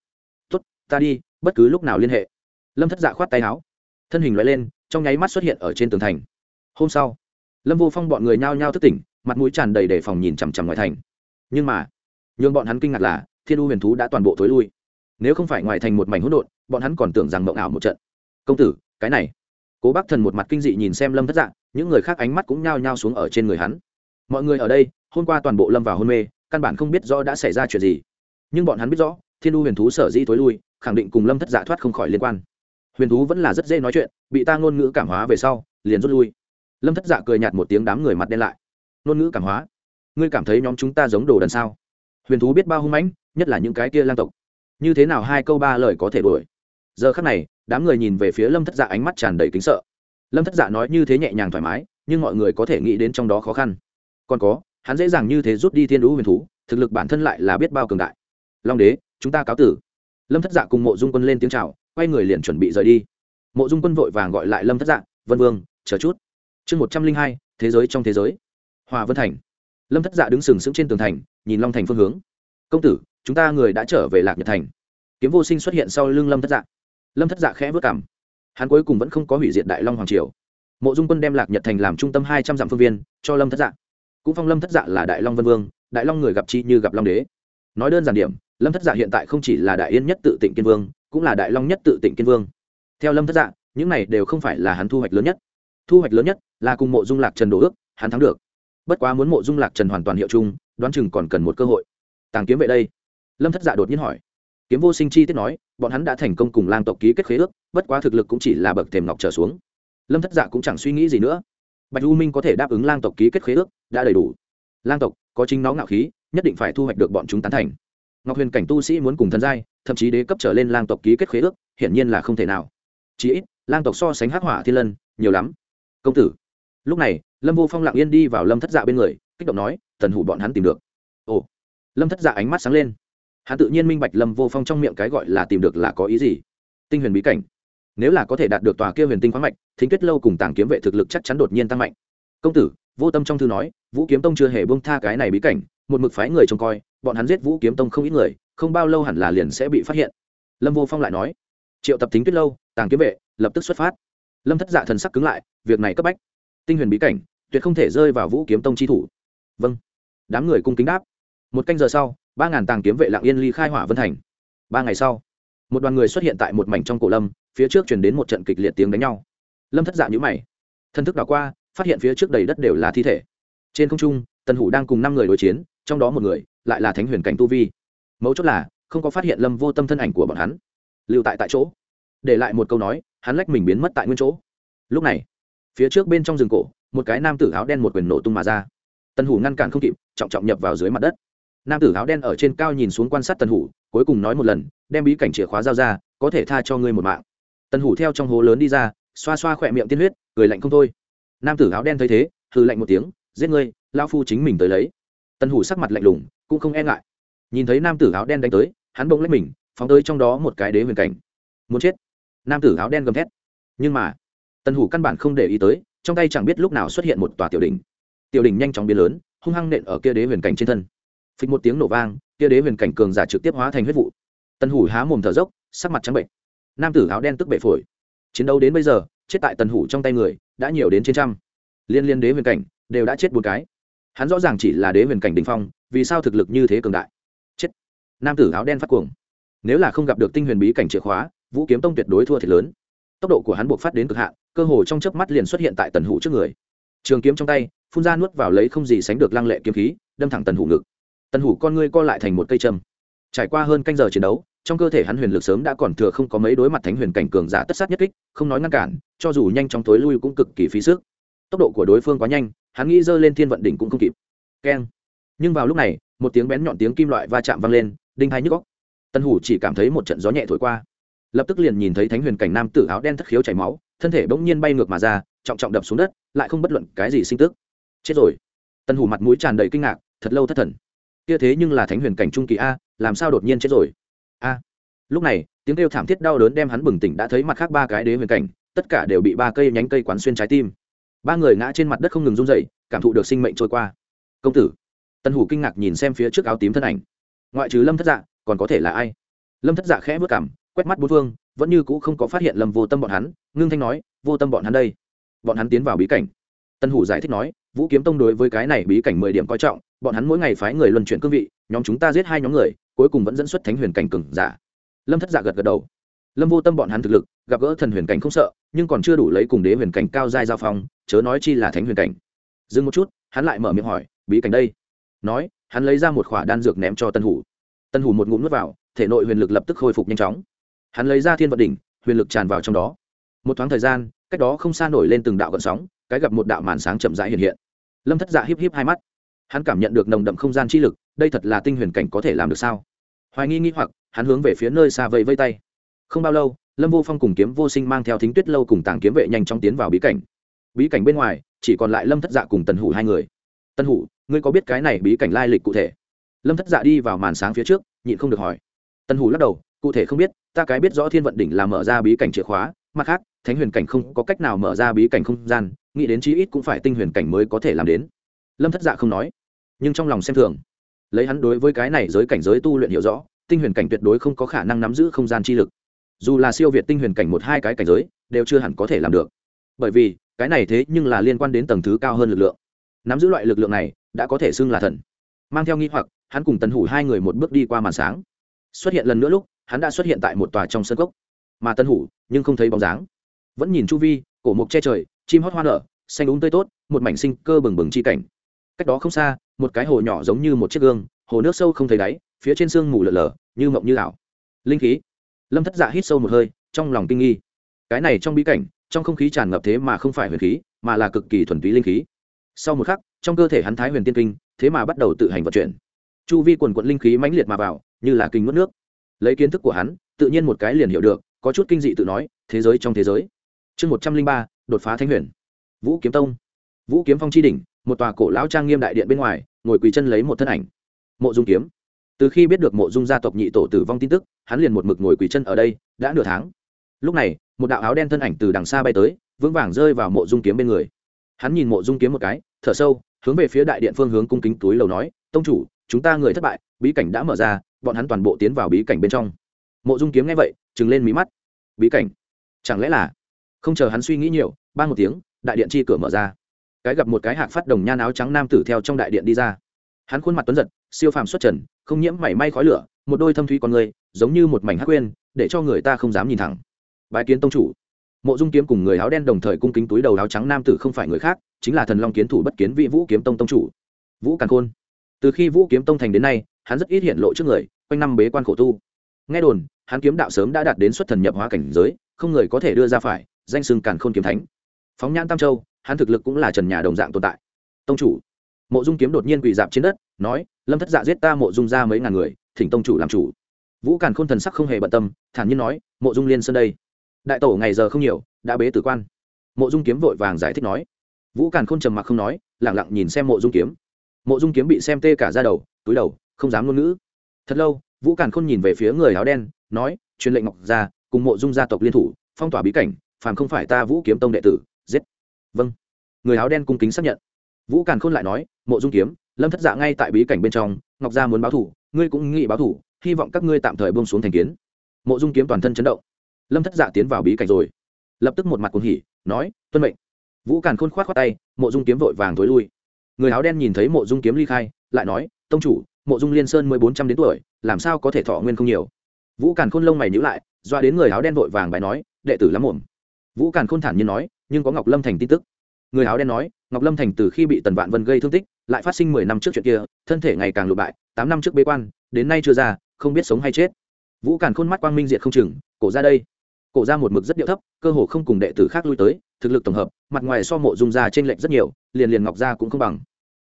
Tốt, ta đi, bất cứ lúc nào liên hệ. Lâm thất dạ khoát tay áo. Thân hình loại lên, trong nháy mắt xuất hiện ở trên tường thành hôm sau lâm vô phong bọn người nhao nhao thức tỉnh mặt mũi tràn đầy đề phòng nhìn chằm chằm ngoài thành. Nhưng mà nhường bọn hắn kinh ngạc là thiên u huyền thú đã toàn bộ thối lui. Nếu không phải ngoài thành một mảnh hỗn độn bọn hắn còn tưởng rằng mộng ảo một trận. Công tử cái này. Cố bác thần một mặt kinh dị nhìn xem lâm thất dạng, những người khác ánh mắt cũng nhao nhao xuống ở trên người hắn. Mọi người ở đây hôm qua toàn bộ lâm vào hôn mê căn bản không biết rõ đã xảy ra chuyện gì. Nhưng bọn hắn biết rõ thiên u huyền thú sở dĩ thối lui khẳng định cùng lâm thất dạ thoát không khỏi liên quan. Huyền thú vẫn là rất dễ nói chuyện bị ta ngôn ngữ cảm hóa về sau liền rút lui lâm thất dạ cười nhạt một tiếng đám người mặt đen lại. Ngôn ngữ cảm hóa. Ngươi cảm thấy nhóm chúng ta giống đồ đần sao? Huyền thú biết bao hung mãnh, nhất là những cái kia lang tộc. Như thế nào hai câu ba lời có thể đuổi? Giờ khắc này, đám người nhìn về phía lâm thất dạ ánh mắt tràn đầy kính sợ. Lâm thất dạ nói như thế nhẹ nhàng thoải mái, nhưng mọi người có thể nghĩ đến trong đó khó khăn. Còn có, hắn dễ dàng như thế rút đi thiên đũ huyền thú, thực lực bản thân lại là biết bao cường đại. Long đế, chúng ta cáo tử. Lâm thất dạ cùng mộ dung quân lên tiếng c h à o quay người liền chuẩn bị rời đi. Mộ dung quân vội vàng gọi lại lâm thất dạ vân vương, chờ chút chương một trăm linh hai, thế giới trong thế giới. Hòa vân thành. Lâm thất dạ đứng sừng sững trên tường thành, nhìn long thành phương hướng. Công tử, chúng ta người đã trở về lạc nhật thành. Kiếm vô sinh xuất hiện sau lưng lâm thất dạ. Lâm thất dạ khẽ vất cảm. Hắn cuối cùng vẫn không có hủy diệt đại long hoàng triều. Mộ dung quân đem lạc nhật thành làm trung tâm hai trăm dặm phương viên, cho lâm thất dạ. Cũng phong lâm thất dạ là đại long vân vương, đại long người gặp chi như gặp long đế. Nói đơn giản điểm, lâm thất dạ hiện tại không chỉ là đại yên nhất tự tịnh kiên vương, cũng là đại long nhất tự tịnh kiên vương. Theo lâm thất dạ những này đều không phải là hắn thu hoạch lớn nhất. Thu hoạch lớn nhất là cùng mộ dung lạc trần đổ ước, hắn thắng được. Bất quá muốn mộ dung lạc trần hoàn toàn hiệu chung, đoán chừng còn cần một cơ hội. Tàng kiếm vậy đây. Lâm thất dạ đột nhiên hỏi. Kiếm vô sinh chi tiết nói, bọn hắn đã thành công cùng lang tộc ký kết khế ước, bất quá thực lực cũng chỉ là bậc thềm ngọc trở xuống. Lâm thất dạ cũng chẳng suy nghĩ gì nữa. Bạch u minh có thể đáp ứng lang tộc ký kết khế ước, đã đầy đủ. Lang tộc, có chính nó ngạo khí, nhất định phải thu hoạch được bọn chúng tán thành. Ngọc huyền cảnh tu sĩ muốn cùng thần giai, thậm chí đế cấp trở lên lang tộc ký kết khế ước, hiển nhiên là không thể nào. Chí ít, lang tộc so sánh hắc hỏa thiên lân, nhiều lắm. Công tử lúc này, lâm vô phong lặng yên đi vào lâm thất dạ bên người, kích động nói tần hủ bọn hắn tìm được. Ồ. Lâm thất dạ ánh mắt sáng lên. Hắn tự nhiên minh bạch lâm vô phong trong miệng cái gọi là tìm được là có ý gì. Tinh huyền bí cảnh. Nếu là có thể đạt được tòa kia huyền tinh khoáng mạch, thính tuyết lâu cùng tàng kiếm vệ thực lực chắc chắn đột nhiên tăng mạnh. Công tử, vô tâm trong thư nói, vũ kiếm tông chưa hề bông tha cái này bí cảnh, một mực phái người trông coi, bọn hắn giết vũ kiếm tông không ít người, không bao lâu hẳn là liền sẽ bị phát hiện. Lâm vô phong lại nói. Triệu tập thính tuyết lâu, tàng kiếm vệ, lập tức xuất phát. Lâm thất dạ thần sắc cứng lại, việc này cấp bách tinh huyền bí cảnh, tuyệt không thể rơi vào vũ kiếm tông chi thủ. Vâng. Đám người cung kính đáp. Một canh giờ sau, ba ngàn tàng kiếm vệ lạng yên ly khai hỏa vân thành. Ba ngày sau, một đoàn người xuất hiện tại một mảnh trong cổ lâm, phía trước chuyển đến một trận kịch liệt tiếng đánh nhau. Lâm thất dạ nhữ mày. Thân thức đảo qua, phát hiện phía trước đầy đất đều là thi thể. Trên không trung, tần hủ đang cùng năm người đối chiến, trong đó một người lại là thánh huyền cảnh tu vi. Mấu chốt là, không có phát hiện lâm vô tâm thân ảnh của bọn hắn. Lưu tại tại chỗ. Để lại một câu nói, hắn lách mình biến mất tại nguyên chỗ. Lúc này phía trước bên trong rừng cổ, một cái nam tử áo đen một quyền nổ tung mà ra. Tần hủ ngăn cản không kịp, trọng trọng nhập vào dưới mặt đất. Nam tử áo đen ở trên cao nhìn xuống quan sát tần hủ, cuối cùng nói một lần, đem bí cảnh chìa khóa giao ra, có thể tha cho ngươi một mạng. Tần hủ theo trong hố lớn đi ra, xoa xoa khỏe miệng tiên huyết, cười lạnh không thôi. Nam tử áo đen thấy thế, hừ lạnh một tiếng, giết ngươi lao phu chính mình tới lấy. Tần hủ sắc mặt lạnh lùng, cũng không e ngại. Nhìn thấy nam tử áo đen đánh tới, hắn bỗng lấy mình, phóng tới trong đó một cái đế huyền cảnh. Muốn chết. Nam tử áo đen gầm thét. Nhưng mà tần hủ căn bản không để ý tới, trong tay chẳng biết lúc nào xuất hiện một tòa tiểu đỉnh. Tiểu đỉnh nhanh chóng biến lớn, hung hăng nện ở kia đế huyền cảnh trên thân. Phịch một tiếng nổ vang, kia đế huyền cảnh cường giả trực tiếp hóa thành huyết vụ. Tần hủ há mồm thở dốc, sắc mặt trắng bệnh. Nam tử áo đen tức bệ phổi. Chiến đấu đến bây giờ, chết tại tần hủ trong tay người, đã nhiều đến trên trăm. Liên liên đế huyền cảnh, đều đã chết bốn cái. Hắn rõ ràng chỉ là đế huyền cảnh đình phong, vì sao thực lực như thế cường đại? Chết. Nam tử áo đen phát cuồng. Nếu là không gặp được tinh huyền bí cảnh chìa khóa, vũ kiếm tông tuyệt đối thua thiệt lớn. Tốc độ của hắn buộc phát đến cực hạn cơ hồ trong chớp mắt liền xuất hiện tại tần hủ trước người. Trường kiếm trong tay, phun ra nuốt vào lấy không gì sánh được lăng lệ kiếm khí, đâm thẳng tần hủ ngực. Tần hủ con ngươi co lại thành một cây châm. Trải qua hơn canh giờ chiến đấu, trong cơ thể hắn huyền lực sớm đã còn thừa không có mấy đối mặt thánh huyền cảnh cường giả tất sát nhất kích, không nói ngăn cản, cho dù nhanh chóng tối lui cũng cực kỳ phí sức. Tốc độ của đối phương quá nhanh, hắn nghĩ giơ lên thiên vận đỉnh cũng không kịp. Keng. Nhưng vào lúc này, một tiếng bén nhọn tiếng kim loại va chạm vang lên, đinh hai nhức góc tân hủ chỉ cảm thấy một trận gió nhẹ thổi qua. Lập tức liền nhìn thấy thánh huyền cảnh nam tử áo đen thất khiếu chảy máu thân thể bỗng nhiên bay ngược mà ra, trọng trọng đập xuống đất, lại không bất luận cái gì sinh tức. Chết rồi. Tân hủ mặt mũi tràn đầy kinh ngạc, thật lâu thất thần. Kia thế nhưng là thánh huyền cảnh trung kỳ a, làm sao đột nhiên chết rồi? A. Lúc này, tiếng kêu thảm thiết đau đớn đem hắn bừng tỉnh đã thấy mặt khác ba cái đế huyền cảnh, tất cả đều bị ba cây nhánh cây quán xuyên trái tim. Ba người ngã trên mặt đất không ngừng run dậy cảm thụ được sinh mệnh trôi qua. Công tử. Tân hủ kinh ngạc nhìn xem phía trước áo tím thân ảnh. Ngoại trừ lâm thất dạ còn có thể là ai? Lâm thất dạ khẽ vất cảm, quét mắt bốn phương, vẫn như cũ không có phát hiện lâm vô tâm bọn hắn ngưng thanh nói, vô tâm bọn hắn đây. Bọn hắn tiến vào bí cảnh. Tân hủ giải thích nói, vũ kiếm tông đối với cái này bí cảnh mười điểm coi trọng, bọn hắn mỗi ngày phái người luân chuyển cương vị, nhóm chúng ta giết hai nhóm người, cuối cùng vẫn dẫn xuất thánh huyền cảnh cừng giả. Lâm thất giả gật gật đầu. Lâm vô tâm bọn hắn thực lực, gặp gỡ thần huyền cảnh không sợ, nhưng còn chưa đủ lấy cùng đế huyền cảnh cao giai giao phong, chớ nói chi là thánh huyền cảnh. Dừng một chút, hắn lại mở miệng hỏi, bí cảnh đây? Nói, hắn lấy ra một khỏa đan dược ném cho tân hủ. Tân hủ một ngụm nuốt vào, thể nội huyền lực lập tức khôi phục nhanh chóng. Hắn lấy ra thiên vận đỉnh, huyền lực tràn vào trong đó một thoáng thời gian, cách đó không xa nổi lên từng đạo gợn sóng, cái gặp một đạo màn sáng chậm rãi hiện hiện. Lâm thất dạ híp híp hai mắt. Hắn cảm nhận được nồng đậm không gian chi lực, đây thật là tinh huyền cảnh có thể làm được sao? Hoài nghi nghĩ hoặc, hắn hướng về phía nơi xa vẫy vây tay. Không bao lâu, lâm vô phong cùng kiếm vô sinh mang theo thính tuyết lâu cùng tàng kiếm vệ nhanh chóng tiến vào bí cảnh. Bí cảnh bên ngoài, chỉ còn lại lâm thất dạ cùng tần hủ hai người. Tân hủ, ngươi có biết cái này bí cảnh lai lịch cụ thể? Lâm thất dạ đi vào màn sáng phía trước, nhịn không được hỏi. Tần hủ lắc đầu, cụ thể không biết, ta cái biết rõ thiên vận đỉnh là mở ra bí cảnh chìa khóa mặt khác, thánh huyền cảnh không có cách nào mở ra bí cảnh không gian, nghĩ đến chí ít cũng phải tinh huyền cảnh mới có thể làm đến. Lâm thất dạ không nói, nhưng trong lòng xem thường. Lấy hắn đối với cái này giới cảnh giới tu luyện hiểu rõ, tinh huyền cảnh tuyệt đối không có khả năng nắm giữ không gian chi lực. Dù là siêu việt tinh huyền cảnh một hai cái cảnh giới, đều chưa hẳn có thể làm được. Bởi vì, cái này thế nhưng là liên quan đến tầng thứ cao hơn lực lượng. Nắm giữ loại lực lượng này, đã có thể xưng là thần. Mang theo nghi hoặc, hắn cùng tần hủ hai người một bước đi qua màn sáng. Xuất hiện lần nữa lúc, hắn đã xuất hiện tại một tòa trong sân cốc mà tân hủ, nhưng không thấy bóng dáng. Vẫn nhìn chu vi, cổ mục che trời, chim hót hoa nở, xanh đúng tươi tốt, một mảnh sinh cơ bừng bừng chi cảnh. Cách đó không xa, một cái hồ nhỏ giống như một chiếc gương, hồ nước sâu không thấy đáy, phía trên sương mù lở lở, như mộng như ảo. Linh khí. Lâm thất dạ hít sâu một hơi, trong lòng kinh nghi. Cái này trong bí cảnh, trong không khí tràn ngập thế mà không phải huyền khí, mà là cực kỳ thuần túy linh khí. Sau một khắc, trong cơ thể hắn thái huyền tiên kinh, thế mà bắt đầu tự hành vận chuyển. Chu vi quần quận linh khí mãnh liệt mà vào, như là kinh mất nước. Lấy kiến thức của hắn, tự nhiên một cái liền hiểu được có chút kinh dị tự nói, thế giới trong thế giới. Chương một trăm linh ba, đột phá thánh huyền. Vũ kiếm tông. Vũ kiếm phong chi đỉnh, một tòa cổ lão trang nghiêm đại điện bên ngoài, ngồi quỳ chân lấy một thân ảnh. Mộ dung kiếm. Từ khi biết được mộ dung gia tộc nhị tổ tử vong tin tức, hắn liền một mực ngồi quỳ chân ở đây, đã nửa tháng. Lúc này, một đạo áo đen thân ảnh từ đằng xa bay tới, vững vàng rơi vào mộ dung kiếm bên người. Hắn nhìn mộ dung kiếm một cái, thở sâu, hướng về phía đại điện phương hướng cung kính túi lầu nói, tông chủ, chúng ta người thất bại, bí cảnh đã mở ra, bọn hắn toàn bộ tiến vào bí cảnh bên trong mộ dung kiếm nghe vậy, trừng lên mí mắt. Bí cảnh? Chẳng lẽ là? Không chờ hắn suy nghĩ nhiều, ba một tiếng, đại điện chi cửa mở ra. Cái gặp một cái hạc phát đồng nhan áo trắng nam tử theo trong đại điện đi ra. Hắn khuôn mặt tuấn giật, siêu phàm xuất trần, không nhiễm mảy may khói lửa, một đôi thâm thúy con người, giống như một mảnh hắc quên để cho người ta không dám nhìn thẳng. Bái kiến tông chủ. Mộ dung kiếm cùng người áo đen đồng thời cung kính túi đầu áo trắng nam tử không phải người khác, chính là thần long kiến thủ bất kiến vị vũ kiếm tông tông chủ. Vũ càn khôn. Từ khi vũ kiếm tông thành đến nay, hắn rất ít hiện lộ trước người, quanh năm bế quan khổ tu nghe đồn, hắn kiếm đạo sớm đã đạt đến xuất thần nhập hóa cảnh giới, không người có thể đưa ra phải, danh sưng càn khôn kiếm thánh. Phóng nhãn tam châu, hắn thực lực cũng là trần nhà đồng dạng tồn tại. Tông chủ, mộ dung kiếm đột nhiên quỳ dạp trên đất, nói, lâm thất dạ giết ta mộ dung ra mấy ngàn người, thỉnh tông chủ làm chủ. Vũ càn khôn thần sắc không hề bận tâm, thản nhiên nói, mộ dung liên sơn đây. Đại tổ ngày giờ không nhiều, đã bế tử quan. Mộ dung kiếm vội vàng giải thích nói. Vũ càn khôn trầm mặc không nói lẳng lặng nhìn xem mộ dung kiếm. Mộ dung kiếm bị xem tê cả ra đầu, túi đầu, không dám ngôn ngữ. Thật lâu vũ càn khôn nhìn về phía người áo đen, nói, truyền lệnh ngọc Gia, cùng mộ dung gia tộc liên thủ, phong tỏa bí cảnh, phàm không phải ta vũ kiếm tông đệ tử, giết. Vâng. Người áo đen cung kính xác nhận. Vũ càn khôn lại nói, mộ dung kiếm, lâm thất dạ ngay tại bí cảnh bên trong, ngọc gia muốn báo thủ, ngươi cũng nghĩ báo thủ, hy vọng các ngươi tạm thời bông xuống thành kiến. Mộ dung kiếm toàn thân chấn động. Lâm thất dạ tiến vào bí cảnh rồi. Lập tức một mặt cuồng hỉ, nói, tuân mệnh. Vũ càn khôn khoát khoát tay, mộ dung kiếm vội vàng thối lui. Người áo đen nhìn thấy mộ dung kiếm ly khai, lại nói, tông chủ, mộ dung liên sơn mới bốn trăm đến tuổi làm sao có thể thọ nguyên không nhiều? Vũ càn khôn lông mày nhữ lại, doa đến người áo đen vội vàng bài nói, đệ tử lắm mồm. Vũ càn khôn thản nhiên nói, nhưng có ngọc lâm thành tin tức. Người áo đen nói, ngọc lâm thành từ khi bị tần vạn vân gây thương tích, lại phát sinh mười năm trước chuyện kia, thân thể ngày càng lụ bại, tám năm trước bế quan, đến nay chưa ra, không biết sống hay chết. Vũ càn khôn mắt quang minh diệt không chừng, cổ ra đây. Cổ ra một mực rất điệu thấp, cơ hồ không cùng đệ tử khác lui tới, thực lực tổng hợp, mặt ngoài so mộ dung ra trên lệnh rất nhiều, liền liền ngọc ra cũng không bằng.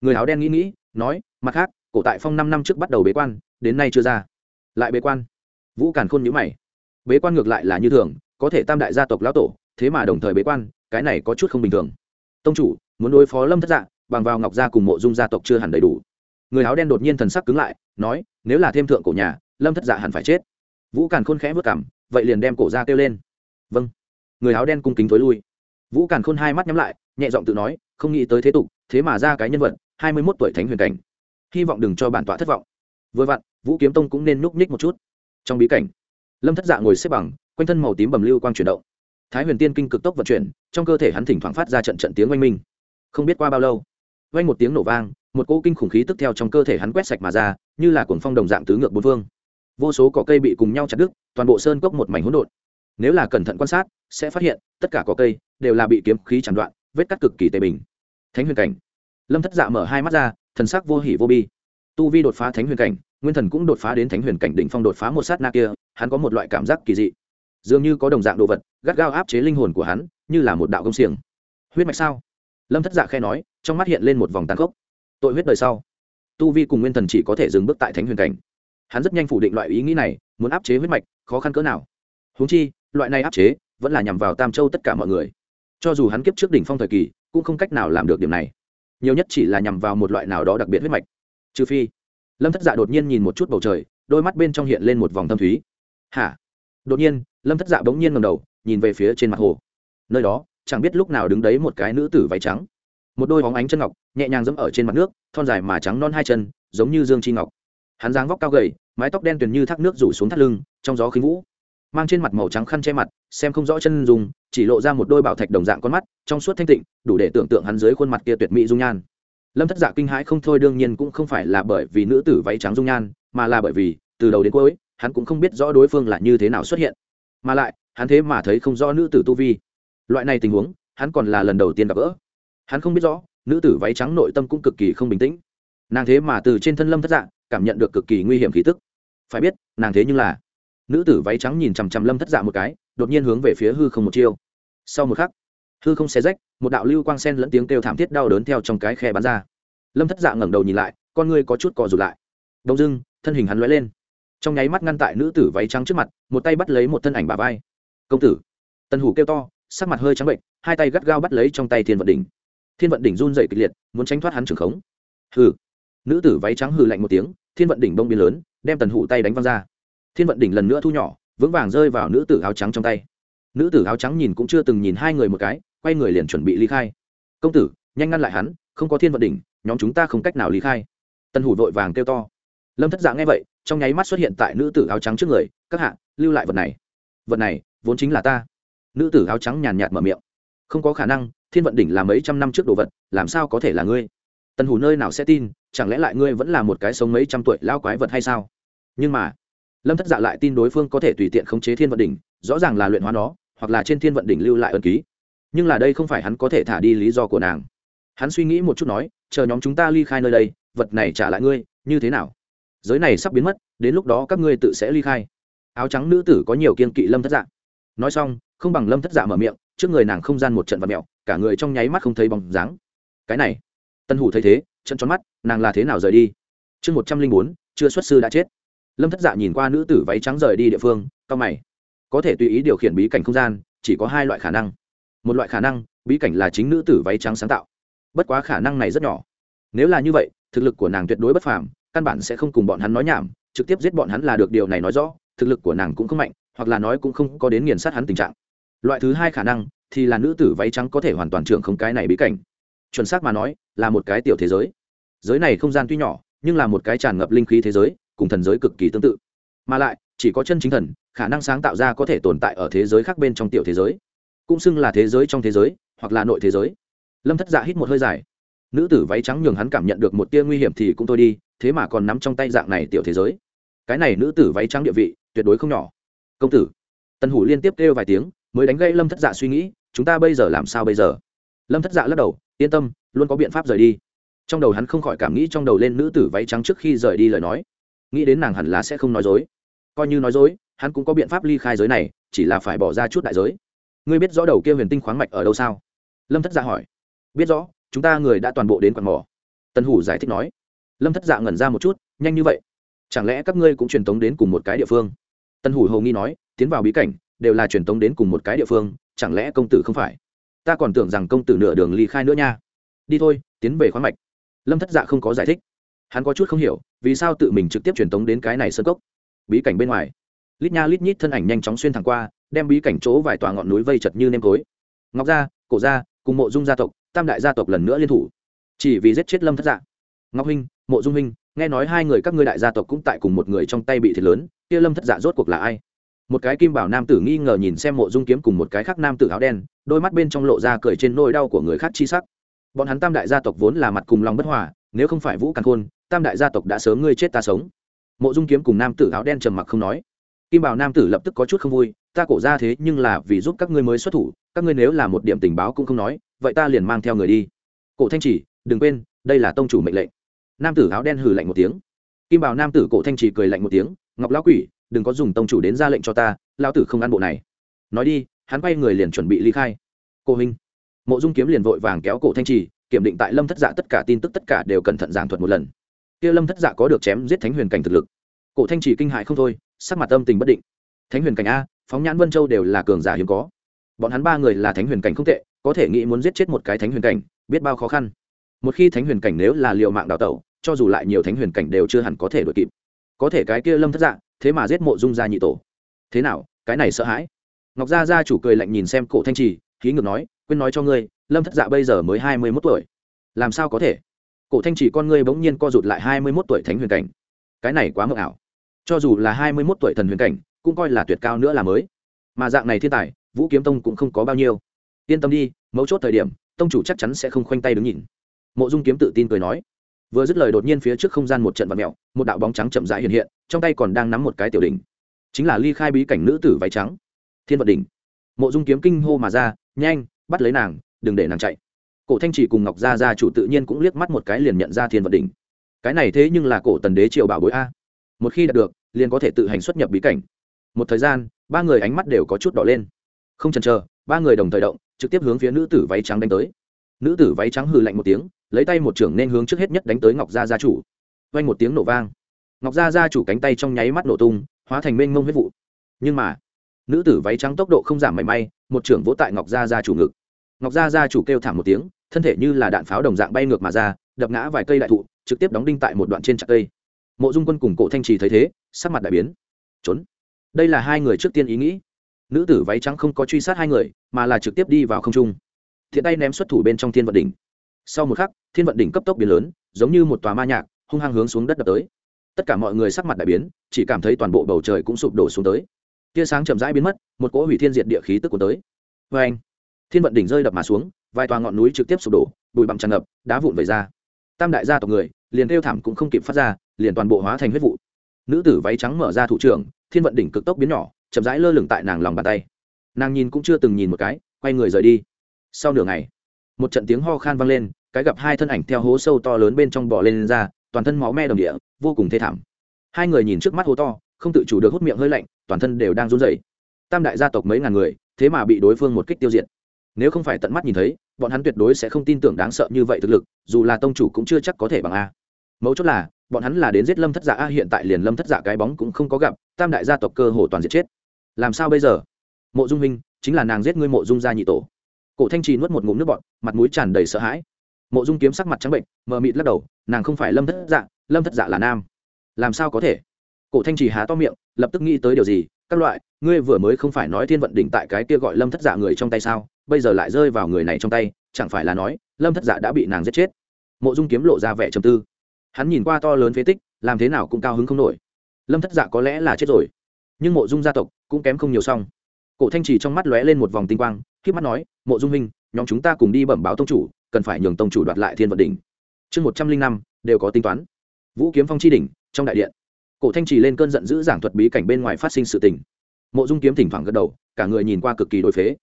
Người áo đen nghĩ nghĩ, nói, mặt khác cổ tại phong năm năm trước bắt đầu bế quan, đến nay chưa ra. Lại bế quan. Vũ càn khôn nhữ mày. Bế quan ngược lại là như thường, có thể tam đại gia tộc lão tổ, thế mà đồng thời bế quan, cái này có chút không bình thường. Tông chủ, muốn đối phó lâm thất dạ bằng vào ngọc gia cùng mộ dung gia tộc chưa hẳn đầy đủ. Người áo đen đột nhiên thần sắc cứng lại, nói, nếu là thêm thượng cổ nhà, lâm thất dạ hẳn phải chết. Vũ càn khôn khẽ vất cảm, vậy liền đem cổ ra kêu lên. Vâng. Người áo đen cung kính thối lui. Vũ càn khôn hai mắt nhắm lại, nhẹ giọng tự nói, không nghĩ tới thế tục, thế mà ra cái nhân vật, hai mươi mốt tuổi thánh huyền cảnh hy vọng đừng cho bản tọa thất vọng. Vừa vặn, vũ kiếm tông cũng nên núp ních một chút. Trong bí cảnh, lâm thất dạ ngồi xếp bằng, quanh thân màu tím bầm lưu quang chuyển động. Thái huyền tiên kinh cực tốc vận chuyển, trong cơ thể hắn thỉnh thoảng phát ra trận trận tiếng oanh minh. Không biết qua bao lâu, vang một tiếng nổ vang, một cỗ kinh khủng khí tức theo trong cơ thể hắn quét sạch mà ra, như là cuồng phong đồng dạng tứ ngược bốn phương. Vô số cỏ cây bị cùng nhau chặt đứt, toàn bộ sơn cốc một mảnh hỗn độn. Nếu là cẩn thận quan sát, sẽ phát hiện, tất cả cỏ cây đều là bị kiếm khí chặn đoạn, vết cắt cực kỳ tề bình. Thánh huyền cảnh, lâm thất dạ mở hai mắt ra thần sắc vô hỉ vô bi. Tu vi đột phá thánh huyền cảnh, nguyên thần cũng đột phá đến thánh huyền cảnh đỉnh phong đột phá một sát na kia, hắn có một loại cảm giác kỳ dị. Dường như có đồng dạng đồ vật, gắt gao áp chế linh hồn của hắn, như là một đạo công xiềng. Huyết mạch sao? Lâm thất dạ khe nói, trong mắt hiện lên một vòng tàn khốc. Tội huyết đời sau, tu vi cùng nguyên thần chỉ có thể dừng bước tại thánh huyền cảnh. Hắn rất nhanh phủ định loại ý nghĩ này, muốn áp chế huyết mạch, khó khăn cỡ nào. Húng chi, loại này áp chế vẫn là nhằm vào tam châu tất cả mọi người. Cho dù hắn kiếp trước đỉnh phong thời kỳ, cũng không cách nào làm được điểm này nhiều nhất chỉ là nhằm vào một loại nào đó đặc biệt huyết mạch. Trừ phi, lâm thất dạ đột nhiên nhìn một chút bầu trời, đôi mắt bên trong hiện lên một vòng thâm thúy. Hả? Đột nhiên, lâm thất dạ bỗng nhiên ngầm đầu, nhìn về phía trên mặt hồ. Nơi đó, chẳng biết lúc nào đứng đấy một cái nữ tử váy trắng. Một đôi hóng ánh chân ngọc, nhẹ nhàng dẫm ở trên mặt nước, thon dài mà trắng non hai chân, giống như dương chi ngọc. Hắn dáng vóc cao gầy, mái tóc đen tuyền như thác nước rủ xuống thắt lưng, trong gió khinh vũ mang trên mặt màu trắng khăn che mặt, xem không rõ chân dùng chỉ lộ ra một đôi bảo thạch đồng dạng con mắt, trong suốt thanh tịnh, đủ để tưởng tượng hắn dưới khuôn mặt kia tuyệt mỹ dung nhan. Lâm thất dạ kinh hãi không thôi, đương nhiên cũng không phải là bởi vì nữ tử váy trắng dung nhan, mà là bởi vì, từ đầu đến cuối, hắn cũng không biết rõ đối phương là như thế nào xuất hiện. Mà lại, hắn thế mà thấy không rõ nữ tử tu vi. Loại này tình huống, hắn còn là lần đầu tiên gặp gỡ. Hắn không biết rõ, nữ tử váy trắng nội tâm cũng cực kỳ không bình tĩnh. Nàng thế mà từ trên thân lâm thất dạ cảm nhận được cực kỳ nguy hiểm khí tức. Phải biết, nàng thế nhưng là nữ tử váy trắng nhìn chằm chằm lâm thất dạ một cái, đột nhiên hướng về phía hư không một chiêu. Sau một khắc, hư không xé rách, một đạo lưu quang sen lẫn tiếng kêu thảm thiết đau đớn theo trong cái khe bắn ra. Lâm thất dạ ngẩng đầu nhìn lại, con ngươi có chút cò rụt lại. Đông dưng, thân hình hắn lóe lên. Trong nháy mắt ngăn tại nữ tử váy trắng trước mặt, một tay bắt lấy một thân ảnh bà vai. Công tử. Tần hủ kêu to, sắc mặt hơi trắng bệnh, hai tay gắt gao bắt lấy trong tay thiên vận đỉnh. Thiên vận đỉnh run dậy kịch liệt, muốn tránh thoát hắn trưởng khống. Hừ. Nữ tử váy trắng hừ lạnh một tiếng, thiên vận đỉnh bông biến lớn, đem tần hủ tay đánh văng ra thiên vận đỉnh lần nữa thu nhỏ, vững vàng rơi vào nữ tử áo trắng trong tay. Nữ tử áo trắng nhìn cũng chưa từng nhìn hai người một cái, quay người liền chuẩn bị ly khai. Công tử, nhanh ngăn lại hắn, không có thiên vận đỉnh, nhóm chúng ta không cách nào ly khai. Tần hủ vội vàng kêu to. Lâm thất dạng nghe vậy, trong nháy mắt xuất hiện tại nữ tử áo trắng trước người, các hạ, lưu lại vật này. Vật này, vốn chính là ta. Nữ tử áo trắng nhàn nhạt mở miệng. Không có khả năng, thiên vận đỉnh là mấy trăm năm trước đồ vật, làm sao có thể là ngươi? Tần hủ nơi nào sẽ tin, chẳng lẽ lại ngươi vẫn là một cái sống mấy trăm tuổi lao quái vật hay sao? Nhưng mà lâm thất dạ lại tin đối phương có thể tùy tiện khống chế thiên vận đỉnh, rõ ràng là luyện hóa nó, hoặc là trên thiên vận đỉnh lưu lại ân ký. Nhưng là đây không phải hắn có thể thả đi lý do của nàng. Hắn suy nghĩ một chút nói, chờ nhóm chúng ta ly khai nơi đây, vật này trả lại ngươi, như thế nào? Giới này sắp biến mất, đến lúc đó các ngươi tự sẽ ly khai. Áo trắng nữ tử có nhiều kiên kỵ lâm thất dạ. Nói xong, không bằng lâm thất dạ mở miệng, trước người nàng không gian một trận vật mẹo cả người trong nháy mắt không thấy bóng dáng. Cái này, tân hủ thấy thế, trận tròn mắt, nàng là thế nào rời đi? Chương một trăm linh bốn, chưa xuất sư đã chết lâm thất dạ nhìn qua nữ tử váy trắng rời đi địa phương cao mày có thể tùy ý điều khiển bí cảnh không gian chỉ có hai loại khả năng một loại khả năng bí cảnh là chính nữ tử váy trắng sáng tạo bất quá khả năng này rất nhỏ nếu là như vậy thực lực của nàng tuyệt đối bất phàm căn bản sẽ không cùng bọn hắn nói nhảm trực tiếp giết bọn hắn là được điều này nói rõ thực lực của nàng cũng không mạnh hoặc là nói cũng không có đến nghiền sát hắn tình trạng loại thứ hai khả năng thì là nữ tử váy trắng có thể hoàn toàn trưởng không cái này bí cảnh chuẩn xác mà nói là một cái tiểu thế giới giới này không gian tuy nhỏ nhưng là một cái tràn ngập linh khí thế giới cùng thần giới cực kỳ tương tự. Mà lại, chỉ có chân chính thần, khả năng sáng tạo ra có thể tồn tại ở thế giới khác bên trong tiểu thế giới. Cũng xưng là thế giới trong thế giới, hoặc là nội thế giới. Lâm thất dạ hít một hơi dài. Nữ tử váy trắng nhường hắn cảm nhận được một tia nguy hiểm thì cũng thôi đi, thế mà còn nắm trong tay dạng này tiểu thế giới. Cái này nữ tử váy trắng địa vị, tuyệt đối không nhỏ. Công tử. Tần hủ liên tiếp kêu vài tiếng, mới đánh gây lâm thất dạ suy nghĩ, chúng ta bây giờ làm sao bây giờ? Lâm thất dạ lắc đầu, yên tâm, luôn có biện pháp rời đi. Trong đầu hắn không khỏi cảm nghĩ trong đầu lên nữ tử váy trắng trước khi rời đi lời nói nghĩ đến nàng hẳn là sẽ không nói dối. Coi như nói dối, hắn cũng có biện pháp ly khai giới này, chỉ là phải bỏ ra chút đại giới. Ngươi biết rõ đầu kia huyền tinh khoáng mạch ở đâu sao? Lâm thất dạ hỏi. Biết rõ, chúng ta người đã toàn bộ đến quạt mỏ. Tân hủ giải thích nói. Lâm thất dạ ngẩn ra một chút, nhanh như vậy. Chẳng lẽ các ngươi cũng truyền tống đến cùng một cái địa phương? Tân hủ hầu nghi nói, tiến vào bí cảnh, đều là truyền tống đến cùng một cái địa phương, chẳng lẽ công tử không phải? Ta còn tưởng rằng công tử nửa đường ly khai nữa nha. Đi thôi, tiến về khoáng mạch. Lâm thất dạ không có giải thích hắn có chút không hiểu, vì sao tự mình trực tiếp truyền tống đến cái này sân cốc? Bí cảnh bên ngoài. Lít nha lít nhít thân ảnh nhanh chóng xuyên thẳng qua, đem bí cảnh chỗ vài tòa ngọn núi vây chật như nêm tối ngọc gia, cổ gia, cùng mộ dung gia tộc, tam đại gia tộc lần nữa liên thủ. Chỉ vì giết chết lâm thất dạ. Ngọc huynh, mộ dung huynh, nghe nói hai người các ngươi đại gia tộc cũng tại cùng một người trong tay bị thiệt lớn, kia lâm thất dạ rốt cuộc là ai? Một cái kim bảo nam tử nghi ngờ nhìn xem mộ dung kiếm cùng một cái khác nam tử áo đen, đôi mắt bên trong lộ ra cười trên nỗi đau của người khác chi sắc. Bọn hắn tam đại gia tộc vốn là mặt cùng lòng bất hòa nếu không phải vũ càn khôn, tam đại gia tộc đã sớm ngươi chết ta sống. Mộ dung kiếm cùng nam tử áo đen trầm mặc không nói. Kim bảo nam tử lập tức có chút không vui, ta cổ ra thế nhưng là vì giúp các ngươi mới xuất thủ, các ngươi nếu là một điểm tình báo cũng không nói, vậy ta liền mang theo người đi. Cổ thanh chỉ, đừng quên, đây là tông chủ mệnh lệnh. Nam tử áo đen hừ lạnh một tiếng. Kim bảo nam tử cổ thanh chỉ cười lạnh một tiếng, ngọc lão quỷ, đừng có dùng tông chủ đến ra lệnh cho ta, lão tử không ăn bộ này. Nói đi, hắn quay người liền chuẩn bị ly khai. Cô huynh mộ dung kiếm liền vội vàng kéo cổ thanh trì kiểm định tại lâm thất dạ tất cả tin tức tất cả đều cẩn thận giảng thuật một lần. Kia lâm thất dạ có được chém giết thánh huyền cảnh thực lực. Cổ thanh trì kinh hại không thôi, sắc mặt âm tình bất định. Thánh huyền cảnh a, phóng nhãn vân châu đều là cường giả hiếm có. Bọn hắn ba người là thánh huyền cảnh không tệ, có thể nghĩ muốn giết chết một cái thánh huyền cảnh, biết bao khó khăn. Một khi thánh huyền cảnh nếu là liệu mạng đào tẩu, cho dù lại nhiều thánh huyền cảnh đều chưa hẳn có thể đ ổ i kịp. Có thể cái kia lâm thất dạ thế mà giết mộ dung gia nhị tổ. Thế nào, cái này sợ hãi. Ngọc gia gia chủ cười lạnh nhìn xem cổ thanh trì khí ngược nói, quên nói cho ngươi lâm thất dạ bây giờ mới hai mươi mốt tuổi. Làm sao có thể? Cổ thanh chỉ con ngươi bỗng nhiên co rụt lại hai mươi mốt tuổi thánh huyền cảnh. Cái này quá mờ ảo. Cho dù là hai mươi mốt tuổi thần huyền cảnh, cũng coi là tuyệt cao nữa là mới. Mà dạng này thiên tài, vũ kiếm tông cũng không có bao nhiêu. Yên tâm đi, mấu chốt thời điểm, tông chủ chắc chắn sẽ không khoanh tay đứng nhìn. Mộ dung kiếm tự tin cười nói. Vừa dứt lời đột nhiên phía trước không gian một trận vật mẹo một đạo bóng trắng chậm rãi hiện hiện, trong tay còn đang nắm một cái tiểu đỉnh. Chính là ly khai bí cảnh nữ tử váy trắng. Thiên vật đỉnh. Mộ dung kiếm kinh hô mà ra, nhanh, bắt lấy nàng đừng để nàng chạy. Cổ thanh chỉ cùng ngọc gia gia chủ tự nhiên cũng liếc mắt một cái liền nhận ra thiên Vận đỉnh. Cái này thế nhưng là cổ tần đế triệu bảo bối a. Một khi đạt được, liền có thể tự hành xuất nhập bí cảnh. Một thời gian, ba người ánh mắt đều có chút đỏ lên. Không chần chờ, ba người đồng thời động, trực tiếp hướng phía nữ tử váy trắng đánh tới. Nữ tử váy trắng hừ lạnh một tiếng, lấy tay một trưởng nên hướng trước hết nhất đánh tới ngọc gia gia chủ. Vang một tiếng nổ vang. Ngọc gia gia chủ cánh tay trong nháy mắt nổ tung, hóa thành mênh mông huyết vụ. Nhưng mà, nữ tử váy trắng tốc độ không giảm mảy may, một trưởng vỗ tại ngọc gia gia chủ ngực ngọc gia gia chủ kêu thảm một tiếng, thân thể như là đạn pháo đồng dạng bay ngược mà ra, đập ngã vài cây đại thụ, trực tiếp đóng đinh tại một đoạn trên chặt cây. Mộ dung quân cùng cổ thanh trì thấy thế, sắc mặt đại biến. Trốn. Đây là hai người trước tiên ý nghĩ. Nữ tử váy trắng không có truy sát hai người, mà là trực tiếp đi vào không trung. Thiện tay ném xuất thủ bên trong thiên vận đỉnh. Sau một khắc, thiên vận đỉnh cấp tốc biến lớn, giống như một tòa ma nhạc, hung hăng hướng xuống đất đập tới. Tất cả mọi người sắc mặt đại biến, chỉ cảm thấy toàn bộ bầu trời cũng sụp đổ xuống tới. Tia sáng chậm rãi biến mất, một cỗ hủy thiên diệt địa khí tức của tới. Vê anh thiên vận đỉnh rơi đập mà xuống vài tòa ngọn núi trực tiếp sụp đổ bụi bặm tràn ngập đá vụn về ra. Tam đại gia tộc người liền kêu thảm cũng không kịp phát ra liền toàn bộ hóa thành huyết vụ. Nữ tử váy trắng mở ra thủ trưởng thiên vận đỉnh cực tốc biến nhỏ chậm rãi lơ lửng tại nàng lòng bàn tay. Nàng nhìn cũng chưa từng nhìn một cái quay người rời đi. Sau nửa ngày một trận tiếng ho khan vang lên cái gặp hai thân ảnh theo hố sâu to lớn bên trong bò lên, lên ra toàn thân máu me đồng địa vô cùng thê thảm. Hai người nhìn trước mắt hố to không tự chủ được hút miệng hơi lạnh toàn thân đều đang run rẩy. Tam đại gia tộc mấy ngàn người thế mà bị đối phương một kích tiêu diệt nếu không phải tận mắt nhìn thấy, bọn hắn tuyệt đối sẽ không tin tưởng đáng sợ như vậy thực lực, dù là tông chủ cũng chưa chắc có thể bằng a. Mấu chốt là, bọn hắn là đến giết lâm thất giả a, hiện tại liền lâm thất giả cái bóng cũng không có gặp, tam đại gia tộc cơ hồ toàn diệt chết. Làm sao bây giờ? Mộ dung minh chính là nàng giết ngươi mộ dung gia nhị tổ. Cổ thanh trì nuốt một ngụm nước bọt, mặt mũi tràn đầy sợ hãi. Mộ dung kiếm sắc mặt trắng bệnh, mờ mịt lắc đầu, nàng không phải lâm thất dạ lâm thất dạ là nam. Làm sao có thể? Cổ thanh trì há to miệng, lập tức nghĩ tới điều gì, các loại, ngươi vừa mới không phải nói thiên vận đỉnh tại cái kia gọi lâm thất dạ người trong tay sao? Bây giờ lại rơi vào người này trong tay, chẳng phải là nói, lâm thất dạ đã bị nàng giết chết. Mộ dung kiếm lộ ra vẻ trầm tư. Hắn nhìn qua to lớn phế tích, làm thế nào cũng cao hứng không nổi. Lâm thất dạ có lẽ là chết rồi. Nhưng mộ dung gia tộc cũng kém không nhiều xong. Cổ thanh trì trong mắt lóe lên một vòng tinh quang k mắt nói, mộ dung minh nhóm chúng ta cùng đi bẩm báo tông chủ, cần phải nhường tông chủ đoạt lại thiên vận đỉnh. Chương một trăm linh năm, đều có tính toán. Vũ kiếm phong chi đỉnh, trong đại điện. Cổ thanh trì lên cơn giận dữ giảng thuật bí cảnh bên ngoài phát sinh sự tình. Mộ dung kiếm thỉnh thoảng gật đầu, cả người nhìn qua cực kỳ đổi phế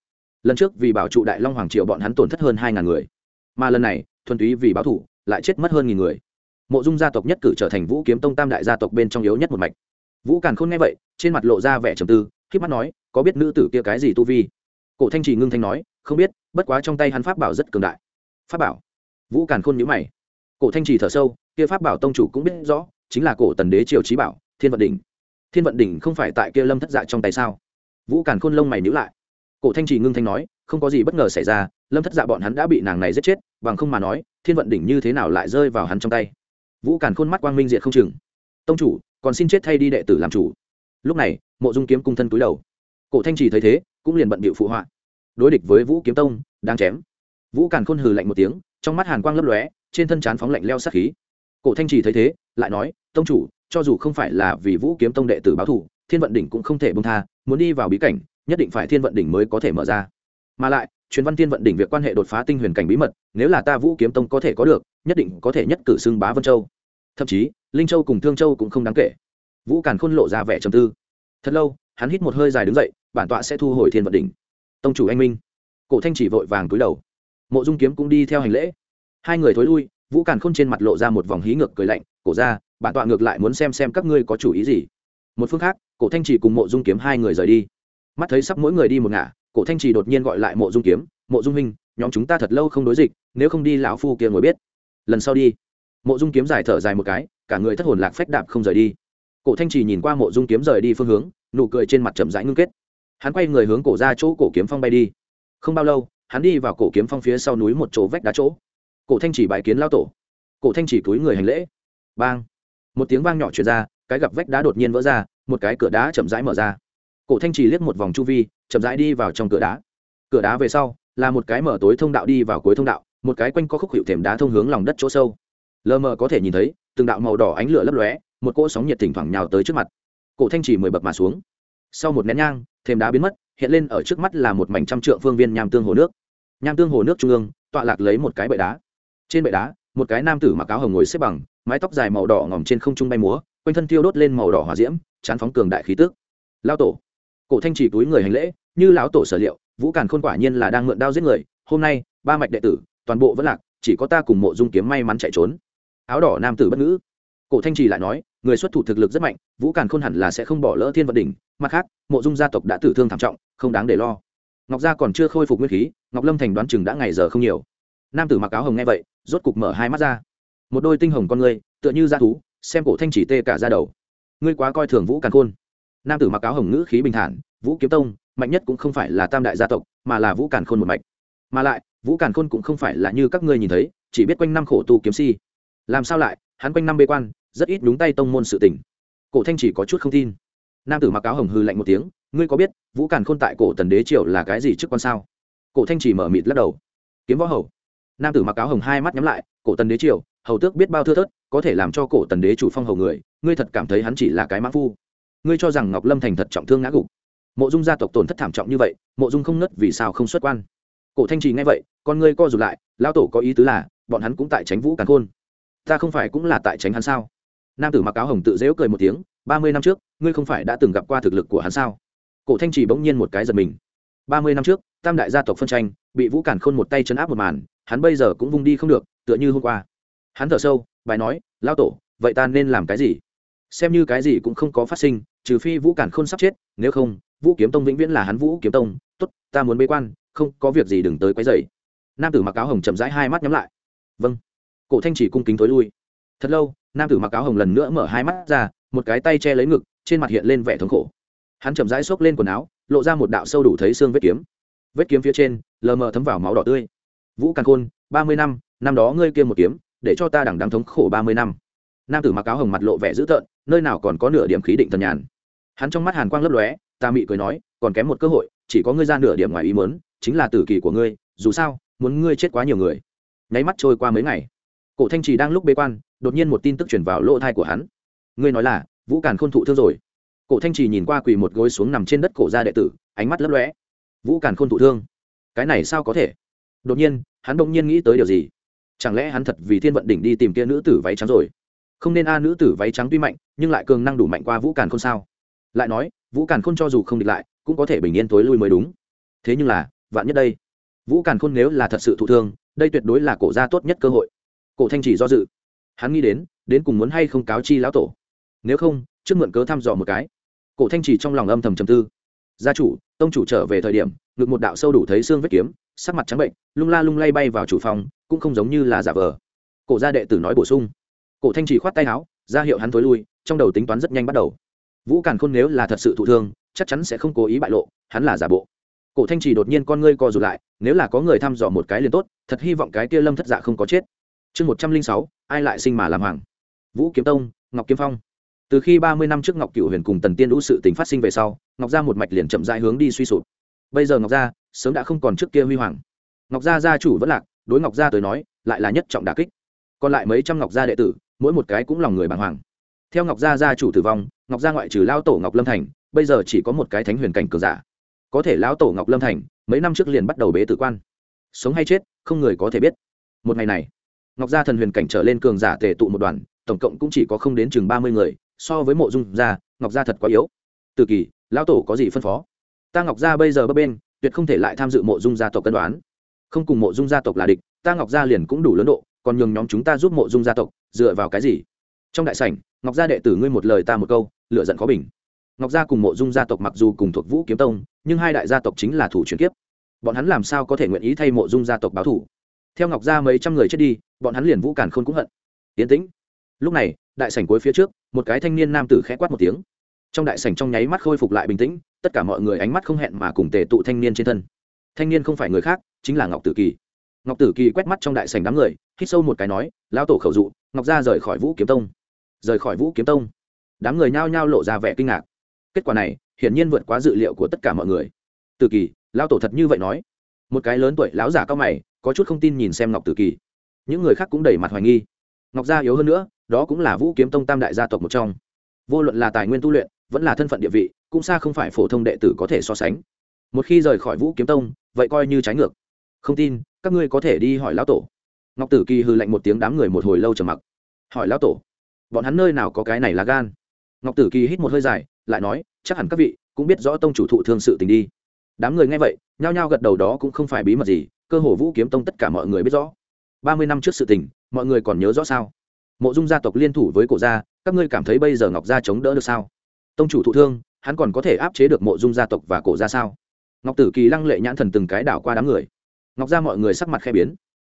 lần trước vì bảo trụ đại long hoàng triều bọn hắn tổn thất hơn hai ngàn người, mà lần này, thuần túy vì báo thủ, lại chết mất hơn nghìn người. Mộ dung gia tộc nhất cử trở thành vũ kiếm tông tam đại gia tộc bên trong yếu nhất một mạch. Vũ càn khôn nghe vậy, trên mặt lộ ra vẻ trầm tư khi mắt nói, có biết nữ tử kia cái gì tu vi? Cổ thanh trì ngưng thanh nói, không biết, bất quá trong tay hắn pháp bảo rất cường đại. Pháp bảo? Vũ càn khôn nhữ mày. Cổ thanh trì thở sâu, kia pháp bảo tông chủ cũng biết rõ, chính là cổ tần đế triều trí bảo, thiên vận đỉnh. Thiên vận đỉnh không phải tại kia lâm thất dạ trong tay sao? Vũ càn khôn lông mày nhữ lại cổ thanh trì ngưng thanh nói, không có gì bất ngờ xảy ra, lâm thất dạ bọn hắn đã bị nàng này giết chết, bằng không mà nói, thiên vận đỉnh như thế nào lại rơi vào hắn trong tay? Vũ càn khôn mắt quang minh diệt không chừng. Tông chủ, còn xin chết thay đi đệ tử làm chủ. Lúc này, mộ dung kiếm cung thân túi đầu. Cổ thanh trì thấy thế, cũng liền bận bịu phụ họa. Đối địch với vũ kiếm tông, đang chém. Vũ càn khôn hừ lạnh một tiếng, trong mắt hàn quang lấp lóe, trên thân chán phóng lạnh leo sát khí. Cổ thanh trì thấy thế, lại nói, tông chủ, cho dù không phải là vì vũ kiếm tông đệ tử báo thủ thiên vận đỉnh cũng không thể bông tha, muốn đi vào bí cảnh nhất định phải thiên vận đỉnh mới có thể mở ra. Mà lại, truyền văn thiên vận đỉnh việc quan hệ đột phá tinh huyền cảnh bí mật, nếu là ta vũ kiếm tông có thể có được, nhất định có thể nhất cử xưng bá vân châu. Thậm chí, linh châu cùng thương châu cũng không đáng kể. Vũ càn khôn lộ ra vẻ trầm tư. Thật lâu, hắn hít một hơi dài đứng dậy, bản tọa sẽ thu hồi thiên vận đỉnh. Tông chủ anh minh. Cổ thanh chỉ vội vàng cúi đầu. Mộ dung kiếm cũng đi theo hành lễ. Hai người thối lui, vũ càn khôn trên mặt lộ ra một vòng hí ngược cười lạnh, cổ ra bản tọa ngược lại muốn xem xem các ngươi có chủ ý gì. Một phương khác, cổ thanh chỉ cùng mộ dung kiếm hai người rời đi mắt thấy sắp mỗi người đi một ngả, cổ thanh trì đột nhiên gọi lại mộ dung kiếm, mộ dung minh nhóm chúng ta thật lâu không đối dịch, nếu không đi lão phu kia ngồi biết. Lần sau đi. Mộ dung kiếm dài thở dài một cái, cả người thất hồn lạc phách đạp không rời đi. Cổ thanh trì nhìn qua mộ dung kiếm rời đi phương hướng, nụ cười trên mặt chậm rãi ngưng kết. Hắn quay người hướng cổ ra chỗ cổ kiếm phong bay đi. Không bao lâu, hắn đi vào cổ kiếm phong phía sau núi một chỗ vách đá chỗ. Cổ thanh chỉ bài kiến lao tổ. Cổ thanh chỉ túi người hành lễ. Bang! Một tiếng vang nhỏ chuyển ra, cái gặp vách đá đột nhiên vỡ ra, một cái cửa đá chậm rãi mở ra cổ thanh chỉ liếc một vòng chu vi, chậm rãi đi vào trong cửa đá. Cửa đá về sau, là một cái mở tối thông đạo đi vào cuối thông đạo, một cái quanh có khúc hiệu thềm đá thông hướng lòng đất chỗ sâu. Lờ mờ có thể nhìn thấy, từng đạo màu đỏ ánh lửa lấp lóe, một cỗ sóng nhiệt thỉnh thoảng nhào tới trước mặt. Cổ thanh chỉ mười bậc mà xuống. Sau một nén nhang, thềm đá biến mất, hiện lên ở trước mắt là một mảnh trăm trượng phương viên nham tương hồ nước. Nham tương hồ nước trung ương, tọa lạc lấy một cái bệ đá. Trên bệ đá, một cái nam tử mặc áo hồng ngồi xếp bằng, mái tóc dài màu đỏ ngỏm trên không trung bay múa, quanh thân tiêu đốt lên màu đỏ hỏa diễm, chán phóng cường đại khí tức. Lao tổ cổ thanh chỉ túi người hành lễ, như lão tổ sở liệu, vũ càn khôn quả nhiên là đang mượn đao giết người, hôm nay, ba mạch đệ tử, toàn bộ vẫn lạc, chỉ có ta cùng mộ dung kiếm may mắn chạy trốn. Áo đỏ nam tử bất ngữ. Cổ thanh trì lại nói, người xuất thủ thực lực rất mạnh, vũ càn khôn hẳn là sẽ không bỏ lỡ thiên vận đỉnh, mặt khác, mộ dung gia tộc đã tử thương thảm trọng, không đáng để lo. Ngọc gia còn chưa khôi phục nguyên khí, ngọc lâm thành đoán chừng đã ngày giờ không nhiều. Nam tử mặc áo hồng nghe vậy, rốt cục mở hai mắt ra. Một đôi tinh hồng con người tựa như da thú, xem cổ thanh chỉ tê cả ra đầu. Ngươi quá coi thường vũ càn khôn nam tử mặc áo hồng ngữ khí bình thản, vũ kiếm tông, mạnh nhất cũng không phải là tam đại gia tộc, mà là vũ càn khôn một mạch. Mà lại, vũ càn khôn cũng không phải là như các ngươi nhìn thấy, chỉ biết quanh năm khổ tu kiếm si. Làm sao lại, hắn quanh năm bê quan, rất ít đúng tay tông môn sự tình. Cổ thanh chỉ có chút không tin. Nam tử mặc áo hồng hư lạnh một tiếng, ngươi có biết, vũ càn khôn tại cổ tần đế triều là cái gì trước quan sao? Cổ thanh chỉ mở mịt lắc đầu. Kiếm võ hầu. Nam tử mặc áo hồng hai mắt nhắm lại, cổ tần đế triều, hầu tước biết bao thưa thớt, có thể làm cho cổ tần đế chủ phong hầu người, ngươi thật cảm thấy hắn chỉ là cái mã phu ngươi cho rằng ngọc lâm thành thật trọng thương ngã gục. Mộ dung gia tộc tổn thất thảm trọng như vậy, mộ dung không nứt vì sao không xuất quan. Cổ thanh trì nghe vậy, con ngươi co rụt lại lao tổ có ý tứ là, bọn hắn cũng tại tránh vũ càn khôn. Ta không phải cũng là tại tránh hắn sao? Nam tử mặc áo hồng tự dễu cười một tiếng, ba mươi năm trước, ngươi không phải đã từng gặp qua thực lực của hắn sao? Cổ thanh trì bỗng nhiên một cái giật mình. Ba mươi năm trước, tam đại gia tộc phân tranh, bị vũ càn khôn một tay chấn áp một màn, hắn bây giờ cũng vung đi không được, tựa như hôm qua. Hắn thở sâu, bài nói lao tổ, vậy ta nên làm cái gì? Xem như cái gì cũng không có phát sinh trừ phi vũ cản khôn sắp chết, nếu không, vũ kiếm tông vĩnh viễn là hắn vũ kiếm tông, tốt, ta muốn bế quan, không có việc gì đừng tới quấy dày nam tử mặc áo hồng chậm rãi hai mắt nhắm lại. Vâng. Cổ thanh chỉ cung kính tối lui. Thật lâu, nam tử mặc áo hồng lần nữa mở hai mắt ra, một cái tay che lấy ngực, trên mặt hiện lên vẻ thống khổ. Hắn chậm rãi xốc lên quần áo, lộ ra một đạo sâu đủ thấy xương vết kiếm. Vết kiếm phía trên, lờ mờ thấm vào máu đỏ tươi. Vũ càn khôn, ba mươi năm năm đó ngươi kia một kiếm, để cho ta đằng đằng thống khổ ba mươi năm. Nam tử mặc áo hồng mặt lộ vẻ dữ tợn, nơi nào còn có nửa điểm khí định thần nhàn hắn trong mắt hàn quang lấp lóe, ta mị cười nói, còn kém một cơ hội, chỉ có ngươi ra nửa điểm ngoài ý mớn chính là tử kỳ của ngươi, dù sao, muốn ngươi chết quá nhiều người. Nháy mắt trôi qua mấy ngày, cổ thanh trì đang lúc bế quan, đột nhiên một tin tức chuyển vào lỗ thai của hắn. Ngươi nói là, vũ càn khôn thụ thương rồi. Cổ thanh trì nhìn qua quỳ một gối xuống nằm trên đất cổ ra đệ tử, ánh mắt lấp lóe. Vũ càn khôn thụ thương? Cái này sao có thể? Đột nhiên, hắn đông nhiên nghĩ tới điều gì? Chẳng lẽ hắn thật vì thiên vận đỉnh đi tìm kia nữ tử váy trắng rồi? Không nên a, nữ tử váy trắng tuy mạnh, nhưng lại cường năng đủ mạnh qua vũ càn khôn sao? Lại nói, vũ càn khôn cho dù không địch lại, cũng có thể bình yên tối lui mới đúng. Thế nhưng là, vạn nhất đây, vũ càn khôn nếu là thật sự thụ thương, đây tuyệt đối là cổ gia tốt nhất cơ hội. Cổ thanh chỉ do dự. Hắn nghĩ đến đến cùng muốn hay không cáo chi lão tổ. Nếu không, trước mượn cớ thăm dò một cái. Cổ thanh chỉ trong lòng âm thầm trầm tư. Gia chủ, tông chủ trở về thời điểm, ngực một đạo sâu đủ thấy xương vết kiếm, sắc mặt trắng bệnh, lung la lung lay bay vào chủ phòng, cũng không giống như là giả vờ. Cổ gia đệ tử nói bổ sung. Cổ thanh chỉ khoát tay áo, ra hiệu hắn thối lui, trong đầu tính toán rất nhanh bắt đầu vũ càn khôn nếu là thật sự thụ thương, chắc chắn sẽ không cố ý bại lộ, hắn là giả bộ. Cổ thanh chỉ đột nhiên con ngươi co rụt lại, nếu là có người thăm dò một cái liền tốt, thật hy vọng cái kia lâm thất dạ không có chết. Chương một trăm linh sáu, ai lại sinh mà làm hoàng? Vũ kiếm tông, ngọc kiếm phong. Từ khi ba mươi năm trước ngọc cựu huyền cùng tần tiên đũ sự tình phát sinh về sau, ngọc gia một mạch liền chậm dại hướng đi suy sụp. Bây giờ ngọc gia sớm đã không còn trước kia huy hoàng. Ngọc gia gia chủ vẫn lạc, đối ngọc gia tới nói, lại là nhất trọng đà kích. Còn lại mấy trăm ngọc gia đệ tử, mỗi một cái cũng lòng người bàng hoàng theo ngọc gia gia chủ tử vong, ngọc gia ngoại trừ lao tổ ngọc lâm thành, bây giờ chỉ có một cái thánh huyền cảnh cường giả. Có thể lão tổ ngọc lâm thành, mấy năm trước liền bắt đầu bế tử quan. Sống hay chết, không người có thể biết. Một ngày này, ngọc gia thần huyền cảnh trở lên cường giả tề tụ một đoàn, tổng cộng cũng chỉ có không đến chừng ba mươi người, so với mộ dung gia, ngọc gia thật quá yếu. Từ kỳ, lão tổ có gì phân phó? Ta ngọc gia bây giờ bấp bên tuyệt không thể lại tham dự mộ dung gia tộc cân đoán. Không cùng mộ dung gia tộc là địch, ta ngọc gia liền cũng đủ lớn độ, còn nhường nhóm chúng ta giúp mộ dung gia tộc, dựa vào cái gì? Trong đại sảnh, ngọc gia đệ tử ngươi một lời ta một câu lựa giận khó bình. Ngọc gia cùng mộ dung gia tộc mặc dù cùng thuộc vũ kiếm tông, nhưng hai đại gia tộc chính là thủ chuyển kiếp. Bọn hắn làm sao có thể nguyện ý thay mộ dung gia tộc báo thủ? Theo ngọc gia mấy trăm người chết đi, bọn hắn liền vũ càn khôn cũng hận. Yến tĩnh. Lúc này, đại sảnh cuối phía trước, một cái thanh niên nam tử khẽ quát một tiếng. Trong đại sảnh trong nháy mắt khôi phục lại bình tĩnh, tất cả mọi người ánh mắt không hẹn mà cùng tề tụ thanh niên trên thân. Thanh niên không phải người khác, chính là ngọc tử kỳ. Ngọc tử kỳ quét mắt trong đại sảnh đám người, hít sâu một cái nói, lão tổ khẩu dụ, ngọc gia rời khỏi vũ kiếm tông rời khỏi vũ kiếm tông. Đám người nhao nhao lộ ra vẻ kinh ngạc. Kết quả này, hiển nhiên vượt quá dự liệu của tất cả mọi người. Từ kỳ, lão tổ thật như vậy nói? Một cái lớn tuổi lão giả cao mày, có chút không tin nhìn xem ngọc tử kỳ. Những người khác cũng đẩy mặt hoài nghi. Ngọc gia yếu hơn nữa, đó cũng là vũ kiếm tông tam đại gia tộc một trong. Vô luận là tài nguyên tu luyện, vẫn là thân phận địa vị, cũng xa không phải phổ thông đệ tử có thể so sánh. Một khi rời khỏi vũ kiếm tông, vậy coi như trái ngược. Không tin, các ngươi có thể đi hỏi lão tổ. Ngọc tử kỳ hư lạnh một tiếng đám người một hồi lâu trầm mặc. Hỏi lão tổ bọn hắn nơi nào có cái này là gan? Ngọc tử kỳ hít một hơi dài, lại nói, chắc hẳn các vị cũng biết rõ tông chủ thụ thương sự tình đi. Đám người nghe vậy, nhao nhao gật đầu đó cũng không phải bí mật gì, cơ hồ vũ kiếm tông tất cả mọi người biết rõ. Ba mươi năm trước sự tình, mọi người còn nhớ rõ sao? Mộ dung gia tộc liên thủ với cổ gia, các ngươi cảm thấy bây giờ ngọc gia chống đỡ được sao? Tông chủ thụ thương, hắn còn có thể áp chế được mộ dung gia tộc và cổ gia sao? Ngọc tử kỳ lăng lệ nhãn thần từng cái đảo qua đám người. Ngọc gia mọi người sắc mặt khe biến.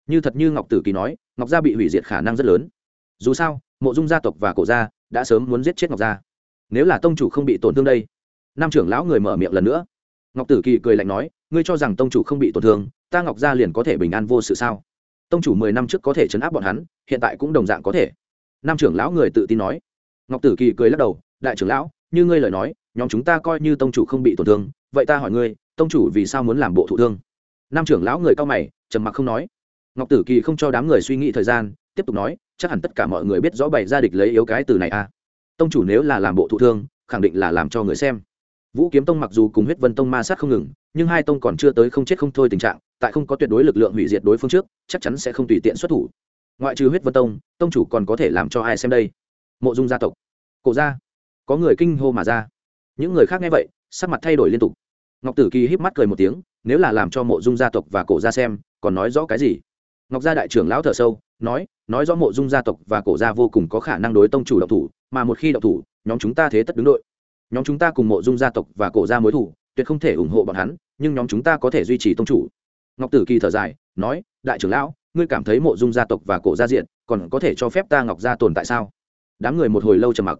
Như thật như ngọc tử kỳ nói, ngọc gia bị hủy diệt khả năng rất lớn. Dù sao mộ dung gia tộc và cổ gia đã sớm muốn giết chết ngọc gia. Nếu là tông chủ không bị tổn thương đây, nam trưởng lão người mở miệng lần nữa. Ngọc tử kỳ cười lạnh nói, ngươi cho rằng tông chủ không bị tổn thương, ta ngọc gia liền có thể bình an vô sự sao? Tông chủ mười năm trước có thể chấn áp bọn hắn, hiện tại cũng đồng dạng có thể. Nam trưởng lão người tự tin nói. Ngọc tử kỳ cười lắc đầu, đại trưởng lão, như ngươi lời nói, nhóm chúng ta coi như tông chủ không bị tổn thương, vậy ta hỏi ngươi, tông chủ vì sao muốn làm bộ thụ thương? Nam trưởng lão người cao mày, trầm mặc không nói. Ngọc tử kỳ không cho đám người suy nghĩ thời gian tiếp tục nói, chắc hẳn tất cả mọi người biết rõ bày ra địch lấy yếu cái từ này à. Tông chủ nếu là làm bộ thụ thương, khẳng định là làm cho người xem. Vũ kiếm tông mặc dù cùng huyết vân tông ma sát không ngừng, nhưng hai tông còn chưa tới không chết không thôi tình trạng, tại không có tuyệt đối lực lượng hủy diệt đối phương trước, chắc chắn sẽ không tùy tiện xuất thủ. Ngoại trừ huyết vân tông tông chủ còn có thể làm cho ai xem đây? Mộ dung gia tộc. Cổ gia. Có người kinh hô mà ra. Những người khác nghe vậy, sắc mặt thay đổi liên tục. Ngọc tử kỳ híp mắt cười một tiếng, nếu là làm cho mộ dung gia tộc và cổ gia xem, còn nói rõ cái gì? Ngọc gia đại trưởng lão thở sâu nói nói rõ mộ dung gia tộc và cổ gia vô cùng có khả năng đối tông chủ độc thủ, mà một khi độc thủ, nhóm chúng ta thế tất đứng đội. Nhóm chúng ta cùng mộ dung gia tộc và cổ gia mối thủ, tuyệt không thể ủng hộ bọn hắn, nhưng nhóm chúng ta có thể duy trì tông chủ. Ngọc tử kỳ thở dài, nói, đại trưởng lão, ngươi cảm thấy mộ dung gia tộc và cổ gia diện, còn có thể cho phép ta ngọc gia tồn tại sao? Đám người một hồi lâu trầm mặc.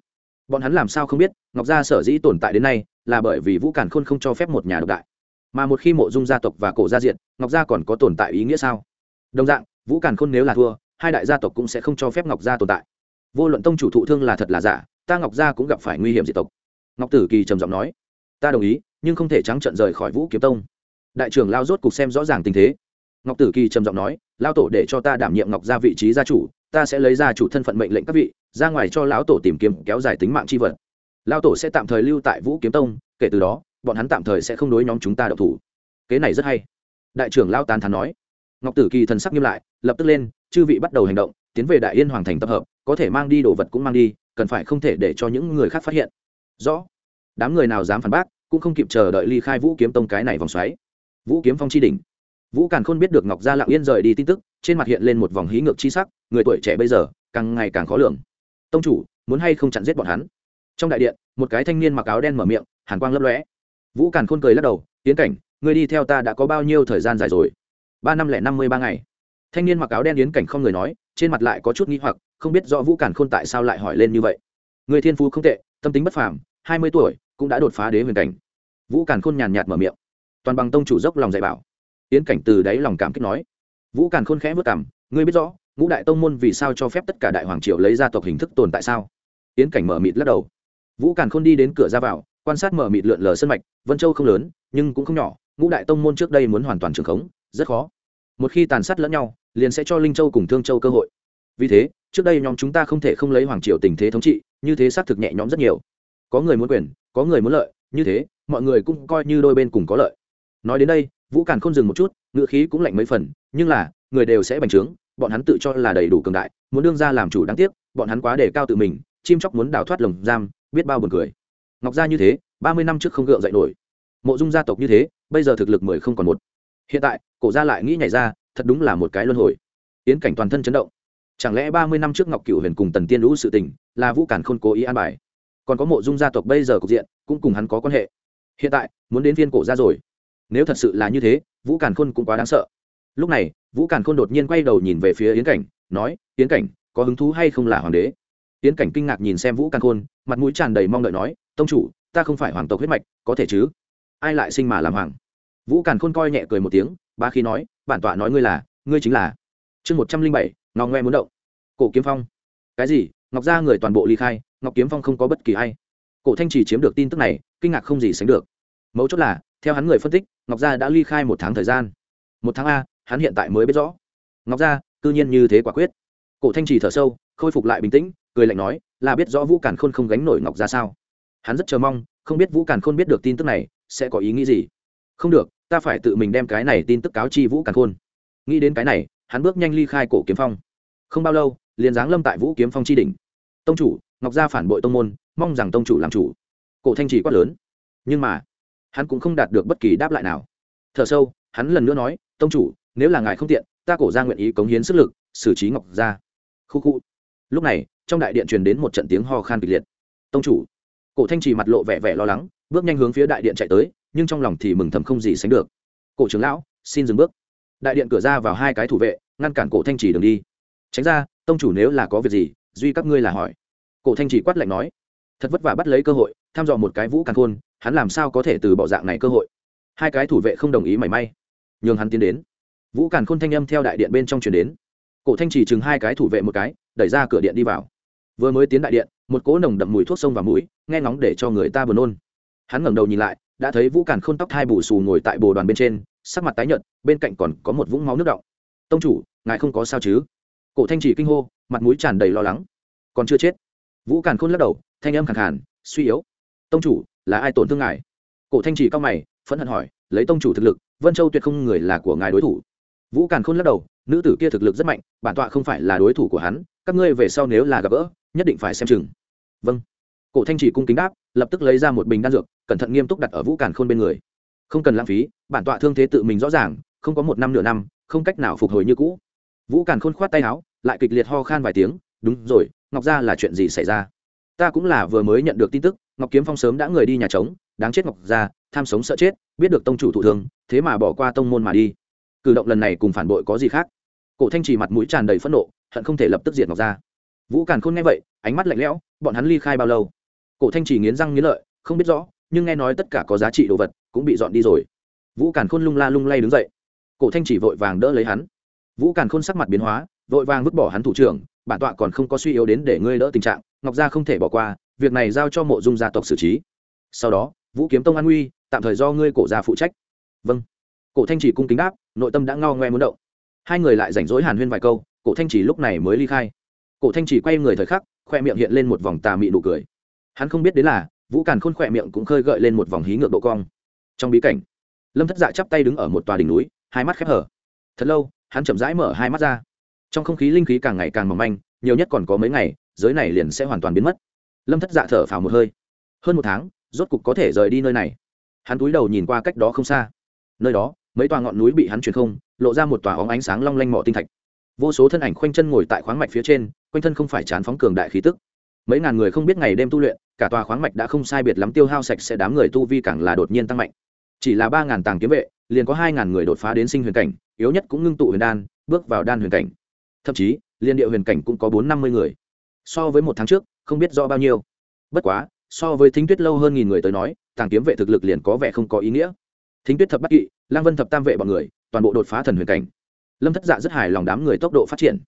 Bọn hắn làm sao không biết, ngọc gia sở dĩ tồn tại đến nay, là bởi vì vũ cản khôn không cho phép một nhà độc đại. Mà một khi mộ dung gia tộc và cổ gia diện, ngọc gia còn có tồn tại ý nghĩa sao? Đồng dạng, vũ cản khôn nếu là thua hai đại gia tộc cũng sẽ không cho phép ngọc gia tồn tại. Vô luận tông chủ thụ thương là thật là giả, ta ngọc gia cũng gặp phải nguy hiểm diệt tộc. Ngọc tử kỳ trầm giọng nói, ta đồng ý, nhưng không thể trắng trận rời khỏi vũ kiếm tông. Đại trưởng lao rốt cục xem rõ ràng tình thế. Ngọc tử kỳ trầm giọng nói lao tổ để cho ta đảm nhiệm ngọc gia vị trí gia chủ, ta sẽ lấy ra chủ thân phận mệnh lệnh các vị, ra ngoài cho lão tổ tìm kiếm kéo dài tính mạng c h i vật. Lao tổ sẽ tạm thời lưu tại vũ kiếm tông, kể từ đó, bọn hắn tạm thời sẽ không đối nhóm chúng ta độc thủ. Kế này rất hay. Đại trưởng lao tán thán nói. Ngọc tử kỳ thần sắc nghiêm lại, lập tức lên chư vị bắt đầu hành động, tiến về đại yên hoàng thành tập hợp, có thể mang đi đồ vật cũng mang đi, cần phải không thể để cho những người khác phát hiện. Rõ. Đám người nào dám phản bác, cũng không kịp chờ đợi ly khai vũ kiếm tông cái này vòng xoáy. Vũ kiếm phong chi đỉnh. Vũ càn khôn biết được ngọc gia lặng yên rời đi tin tức, trên mặt hiện lên một vòng hí ngược chi sắc, người tuổi trẻ bây giờ, càng ngày càng khó lường. Tông chủ, muốn hay không chặn giết bọn hắn? Trong đại điện, một cái thanh niên mặc áo đen mở miệng, hàn quang lấp lóe. Vũ càn khôn cười lắc đầu, tiến cảnh người đi theo ta đã có bao nhiêu thời gian dài rồi? Ba năm lẻ năm mươi ba ngày thanh niên mặc áo đen yến cảnh không người nói, trên mặt lại có chút nghi hoặc, không biết rõ vũ càn khôn tại sao lại hỏi lên như vậy. Người thiên phú không tệ, tâm tính bất phàm, hai mươi tuổi, cũng đã đột phá đế huyền cảnh. Vũ càn khôn nhàn nhạt mở miệng. Toàn bằng tông chủ dốc lòng dạy bảo. Yến cảnh từ đáy lòng cảm kích nói. Vũ càn khôn khẽ vất cảm ngươi biết rõ, ngũ đại tông môn vì sao cho phép tất cả đại hoàng triều lấy ra tộc hình thức tồn tại sao? Yến cảnh mở mịt lắc đầu. Vũ càn khôn đi đến cửa ra vào, quan sát mở mịt lượn lờ sân mạch, vân châu không lớn, nhưng cũng không nhỏ, ngũ đại tông môn trước đây muốn hoàn toàn trường khống, rất khó một khi tàn sát lẫn nhau, liền sẽ cho linh châu cùng thương châu cơ hội. Vì thế, trước đây nhóm chúng ta không thể không lấy hoàng triều tình thế thống trị, như thế xác thực nhẹ nhõm rất nhiều. Có người muốn quyền, có người muốn lợi, như thế, mọi người cũng coi như đôi bên cùng có lợi. Nói đến đây, vũ càn không dừng một chút ngựa khí cũng lạnh mấy phần, nhưng là, người đều sẽ bành trướng, bọn hắn tự cho là đầy đủ cường đại, muốn đương ra làm chủ đáng tiếc, bọn hắn quá đề cao tự mình, chim chóc muốn đào thoát lồng giam, biết bao buồn cười. Ngọc gia như thế, ba mươi năm trước không gượng dậy nổi. Mộ dung gia tộc như thế, bây giờ thực lực mười không còn một hiện tại, cổ gia lại nghĩ nhảy ra, thật đúng là một cái luân hồi. Tiến cảnh toàn thân chấn động. Chẳng lẽ ba mươi năm trước ngọc cựu huyền cùng tần tiên lũ sự tình, là vũ cản khôn cố ý an bài? Còn có mộ dung gia tộc bây giờ cục diện, cũng cùng hắn có quan hệ. Hiện tại, muốn đến viên cổ ra rồi. Nếu thật sự là như thế, vũ càn khôn cũng quá đáng sợ. Lúc này, vũ càn khôn đột nhiên quay đầu nhìn về phía yến cảnh, nói, yến cảnh, có hứng thú hay không là hoàng đế? Yến cảnh kinh ngạc nhìn xem vũ càn khôn, mặt mũi tràn đầy mong đợi nói, tông chủ, ta không phải hoàng tộc huyết mạch, có thể chứ? Ai lại sinh mà làm hoàng? Vũ càn khôn coi nhẹ cười một tiếng, ba khi nói, bản tọa nói ngươi là, ngươi chính là. Chương một trăm linh bảy, ngọc ngoe muốn động. Cổ kiếm phong. Cái gì? Ngọc gia người toàn bộ ly khai, ngọc kiếm phong không có bất kỳ ai. Cổ thanh chỉ chiếm được tin tức này, kinh ngạc không gì sánh được. Mấu chốt là, theo hắn người phân tích, ngọc gia đã ly khai một tháng thời gian. Một tháng a, hắn hiện tại mới biết rõ. Ngọc gia, cư nhiên như thế quả quyết. Cổ thanh trì thở sâu, khôi phục lại bình tĩnh, cười lạnh nói, là biết rõ vũ càn khôn không gánh nổi ngọc gia sao? Hắn rất chờ mong, không biết vũ càn khôn biết được tin tức này, sẽ có ý nghĩ gì. Không được ta phải tự mình đem cái này tin tức cáo chi vũ càn khôn nghĩ đến cái này hắn bước nhanh ly khai cổ kiếm phong không bao lâu liền giáng lâm tại vũ kiếm phong tri đỉnh tông chủ ngọc gia phản bội tông môn mong rằng tông chủ làm chủ cổ thanh trì quát lớn nhưng mà hắn cũng không đạt được bất kỳ đáp lại nào thở sâu hắn lần nữa nói tông chủ nếu là ngài không tiện ta cổ ra nguyện ý cống hiến sức lực xử trí ngọc gia khu khu lúc này trong đại điện truyền đến một trận tiếng ho khan kịch liệt tông chủ cổ thanh trì mặt lộ vẻ vẻ lo lắng bước nhanh hướng phía đại điện chạy tới nhưng trong lòng thì mừng thầm không gì sánh được. Cổ trưởng lão, xin dừng bước. Đại điện cửa ra vào hai cái thủ vệ, ngăn cản cổ thanh trì đường đi. Tránh ra, tông chủ nếu là có việc gì, duy các ngươi là hỏi. Cổ thanh trì quát lạnh nói. Thật vất vả bắt lấy cơ hội, tham dò một cái vũ càng khôn, hắn làm sao có thể từ bỏ dạng này cơ hội? Hai cái thủ vệ không đồng ý mảy may. Nhường hắn tiến đến. Vũ càn khôn thanh âm theo đại điện bên trong chuyển đến. Cổ thanh chỉ chừng hai cái thủ vệ một cái, đẩy ra cửa điện đi vào. Vừa mới tiến đại điện, một cỗ nồng đậm mùi thuốc sông và mũi, nghe ngóng để cho người ta buồn nôn. Hắn ngẩng đầu nhìn lại đã thấy vũ càn khôn tóc hai bù xù ngồi tại bồ đoàn bên trên, sắc mặt tái nhợt, bên cạnh còn có một vũng máu nước động tông chủ, ngài không có sao chứ? Cổ thanh chỉ kinh hô, mặt mũi tràn đầy lo lắng. Còn chưa chết. Vũ càn khôn lắc đầu, thanh âm khẳng khàn, suy yếu. Tông chủ, là ai tổn thương ngài? Cổ thanh chỉ cao mày, phẫn hận hỏi, lấy tông chủ thực lực, vân châu tuyệt không người là của ngài đối thủ. Vũ càn khôn lắc đầu, nữ tử kia thực lực rất mạnh, bản tọa không phải là đối thủ của hắn, các ngươi về sau nếu là gặp gỡ, nhất định phải xem chừng. Vâng. Cổ thanh chỉ cung kính đáp lập tức lấy ra một bình đan dược, cẩn thận nghiêm túc đặt ở vũ càn khôn bên người. Không cần lãng phí, bản tọa thương thế tự mình rõ ràng, không có một năm nửa năm, không cách nào phục hồi như cũ. Vũ càn khôn khoát tay áo, lại kịch liệt ho khan vài tiếng, đúng rồi, ngọc gia là chuyện gì xảy ra? Ta cũng là vừa mới nhận được tin tức, ngọc kiếm phong sớm đã người đi nhà trống, đáng chết ngọc gia, tham sống sợ chết, biết được tông chủ thụ thương, thế mà bỏ qua tông môn mà đi. Cử động lần này cùng phản bội có gì khác? Cổ thanh trì mặt mũi tràn đầy phẫn nộ, hận không thể lập tức diệt ngọc gia. Vũ càn khôn nghe vậy, ánh mắt lạnh lẽo, bọn hắn ly khai bao lâu? Cổ thanh trì nghiến răng nghiến lợi, không biết rõ, nhưng nghe nói tất cả có giá trị đồ vật, cũng bị dọn đi rồi. Vũ càn khôn lung la lung lay đứng dậy. Cổ thanh chỉ vội vàng đỡ lấy hắn. Vũ càn khôn sắc mặt biến hóa, vội vàng vứt bỏ hắn thủ trưởng, bản tọa còn không có suy yếu đến để ngươi đỡ tình trạng, ngọc gia không thể bỏ qua, việc này giao cho mộ dung gia tộc xử trí. Sau đó, vũ kiếm tông an nguy tạm thời do ngươi cổ gia phụ trách. Vâng. Cổ thanh chỉ cung kính đáp, nội tâm đã ngao ngoe muốn động. Hai người lại rảnh rỗi hàn huyên vài câu, cổ thanh chỉ lúc này mới ly khai. Cổ thanh chỉ quay người thời khắc, khoe miệng hiện lên một vòng tà mị nụ cười hắn không biết đến là, vũ càn khôn khỏe miệng cũng khơi gợi lên một vòng hí ngược độ cong. Trong bí cảnh, lâm thất dạ chắp tay đứng ở một tòa đỉnh núi, hai mắt khép hở. Thật lâu, hắn chậm rãi mở hai mắt ra. Trong không khí linh khí càng ngày càng mỏng manh, nhiều nhất còn có mấy ngày, giới này liền sẽ hoàn toàn biến mất. Lâm thất dạ thở phào một hơi. Hơn một tháng, rốt cục có thể rời đi nơi này. Hắn túi đầu nhìn qua cách đó không xa. Nơi đó, mấy tòa ngọn núi bị hắn truyền không, lộ ra một tòa óng ánh sáng long lanh mỏ tinh thạch. Vô số thân ảnh khoanh chân ngồi tại khoáng mạch phía trên, quanh thân không phải chán phóng cường đại khí tức mấy ngàn người không biết ngày đêm tu luyện, cả tòa khoáng mạch đã không sai biệt lắm tiêu hao sạch sẽ, đám người tu vi càng là đột nhiên tăng mạnh. Chỉ là ba ngàn tàng kiếm vệ, liền có hai ngàn người đột phá đến sinh huyền cảnh, yếu nhất cũng ngưng tụ huyền đan, bước vào đan huyền cảnh. Thậm chí, liên địa huyền cảnh cũng có bốn năm mươi người. So với một tháng trước, không biết rõ bao nhiêu. Bất quá, so với thính tuyết lâu hơn nghìn người tới nói, tàng kiếm vệ thực lực liền có vẻ không có ý nghĩa. Thính tuyết thập bắc kỵ, lang vân thập tam vệ bọn người, toàn bộ đột phá thần huyền cảnh. Lâm thất dạ rất hài lòng đám người tốc độ phát triển.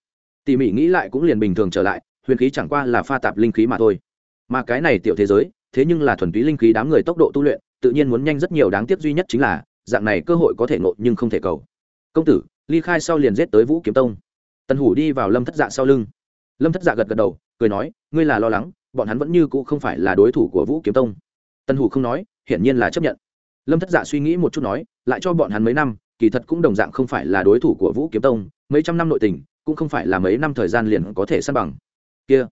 Tỉ mỉ nghĩ lại cũng liền bình thường trở lại huyền khí chẳng qua là pha tạp linh khí mà thôi. Mà cái này tiểu thế giới, thế nhưng là thuần túy linh khí đám người tốc độ tu luyện, tự nhiên muốn nhanh rất nhiều đáng tiếc duy nhất chính là, dạng này cơ hội có thể ngộ nhưng không thể cầu. Công tử, ly khai sau liền giết tới vũ kiếm tông. Tần hủ đi vào lâm thất dạ sau lưng. Lâm thất dạ gật gật đầu, cười nói, ngươi là lo lắng, bọn hắn vẫn như cũ không phải là đối thủ của vũ kiếm tông. Tần hủ không nói, hiển nhiên là chấp nhận. Lâm thất dạ suy nghĩ một chút nói, lại cho bọn hắn mấy năm, kỳ thật cũng đồng dạng không phải là đối thủ của vũ kiếm tông, mấy trăm năm nội tình, cũng không phải là mấy năm thời gian liền có thể săn bằng kia.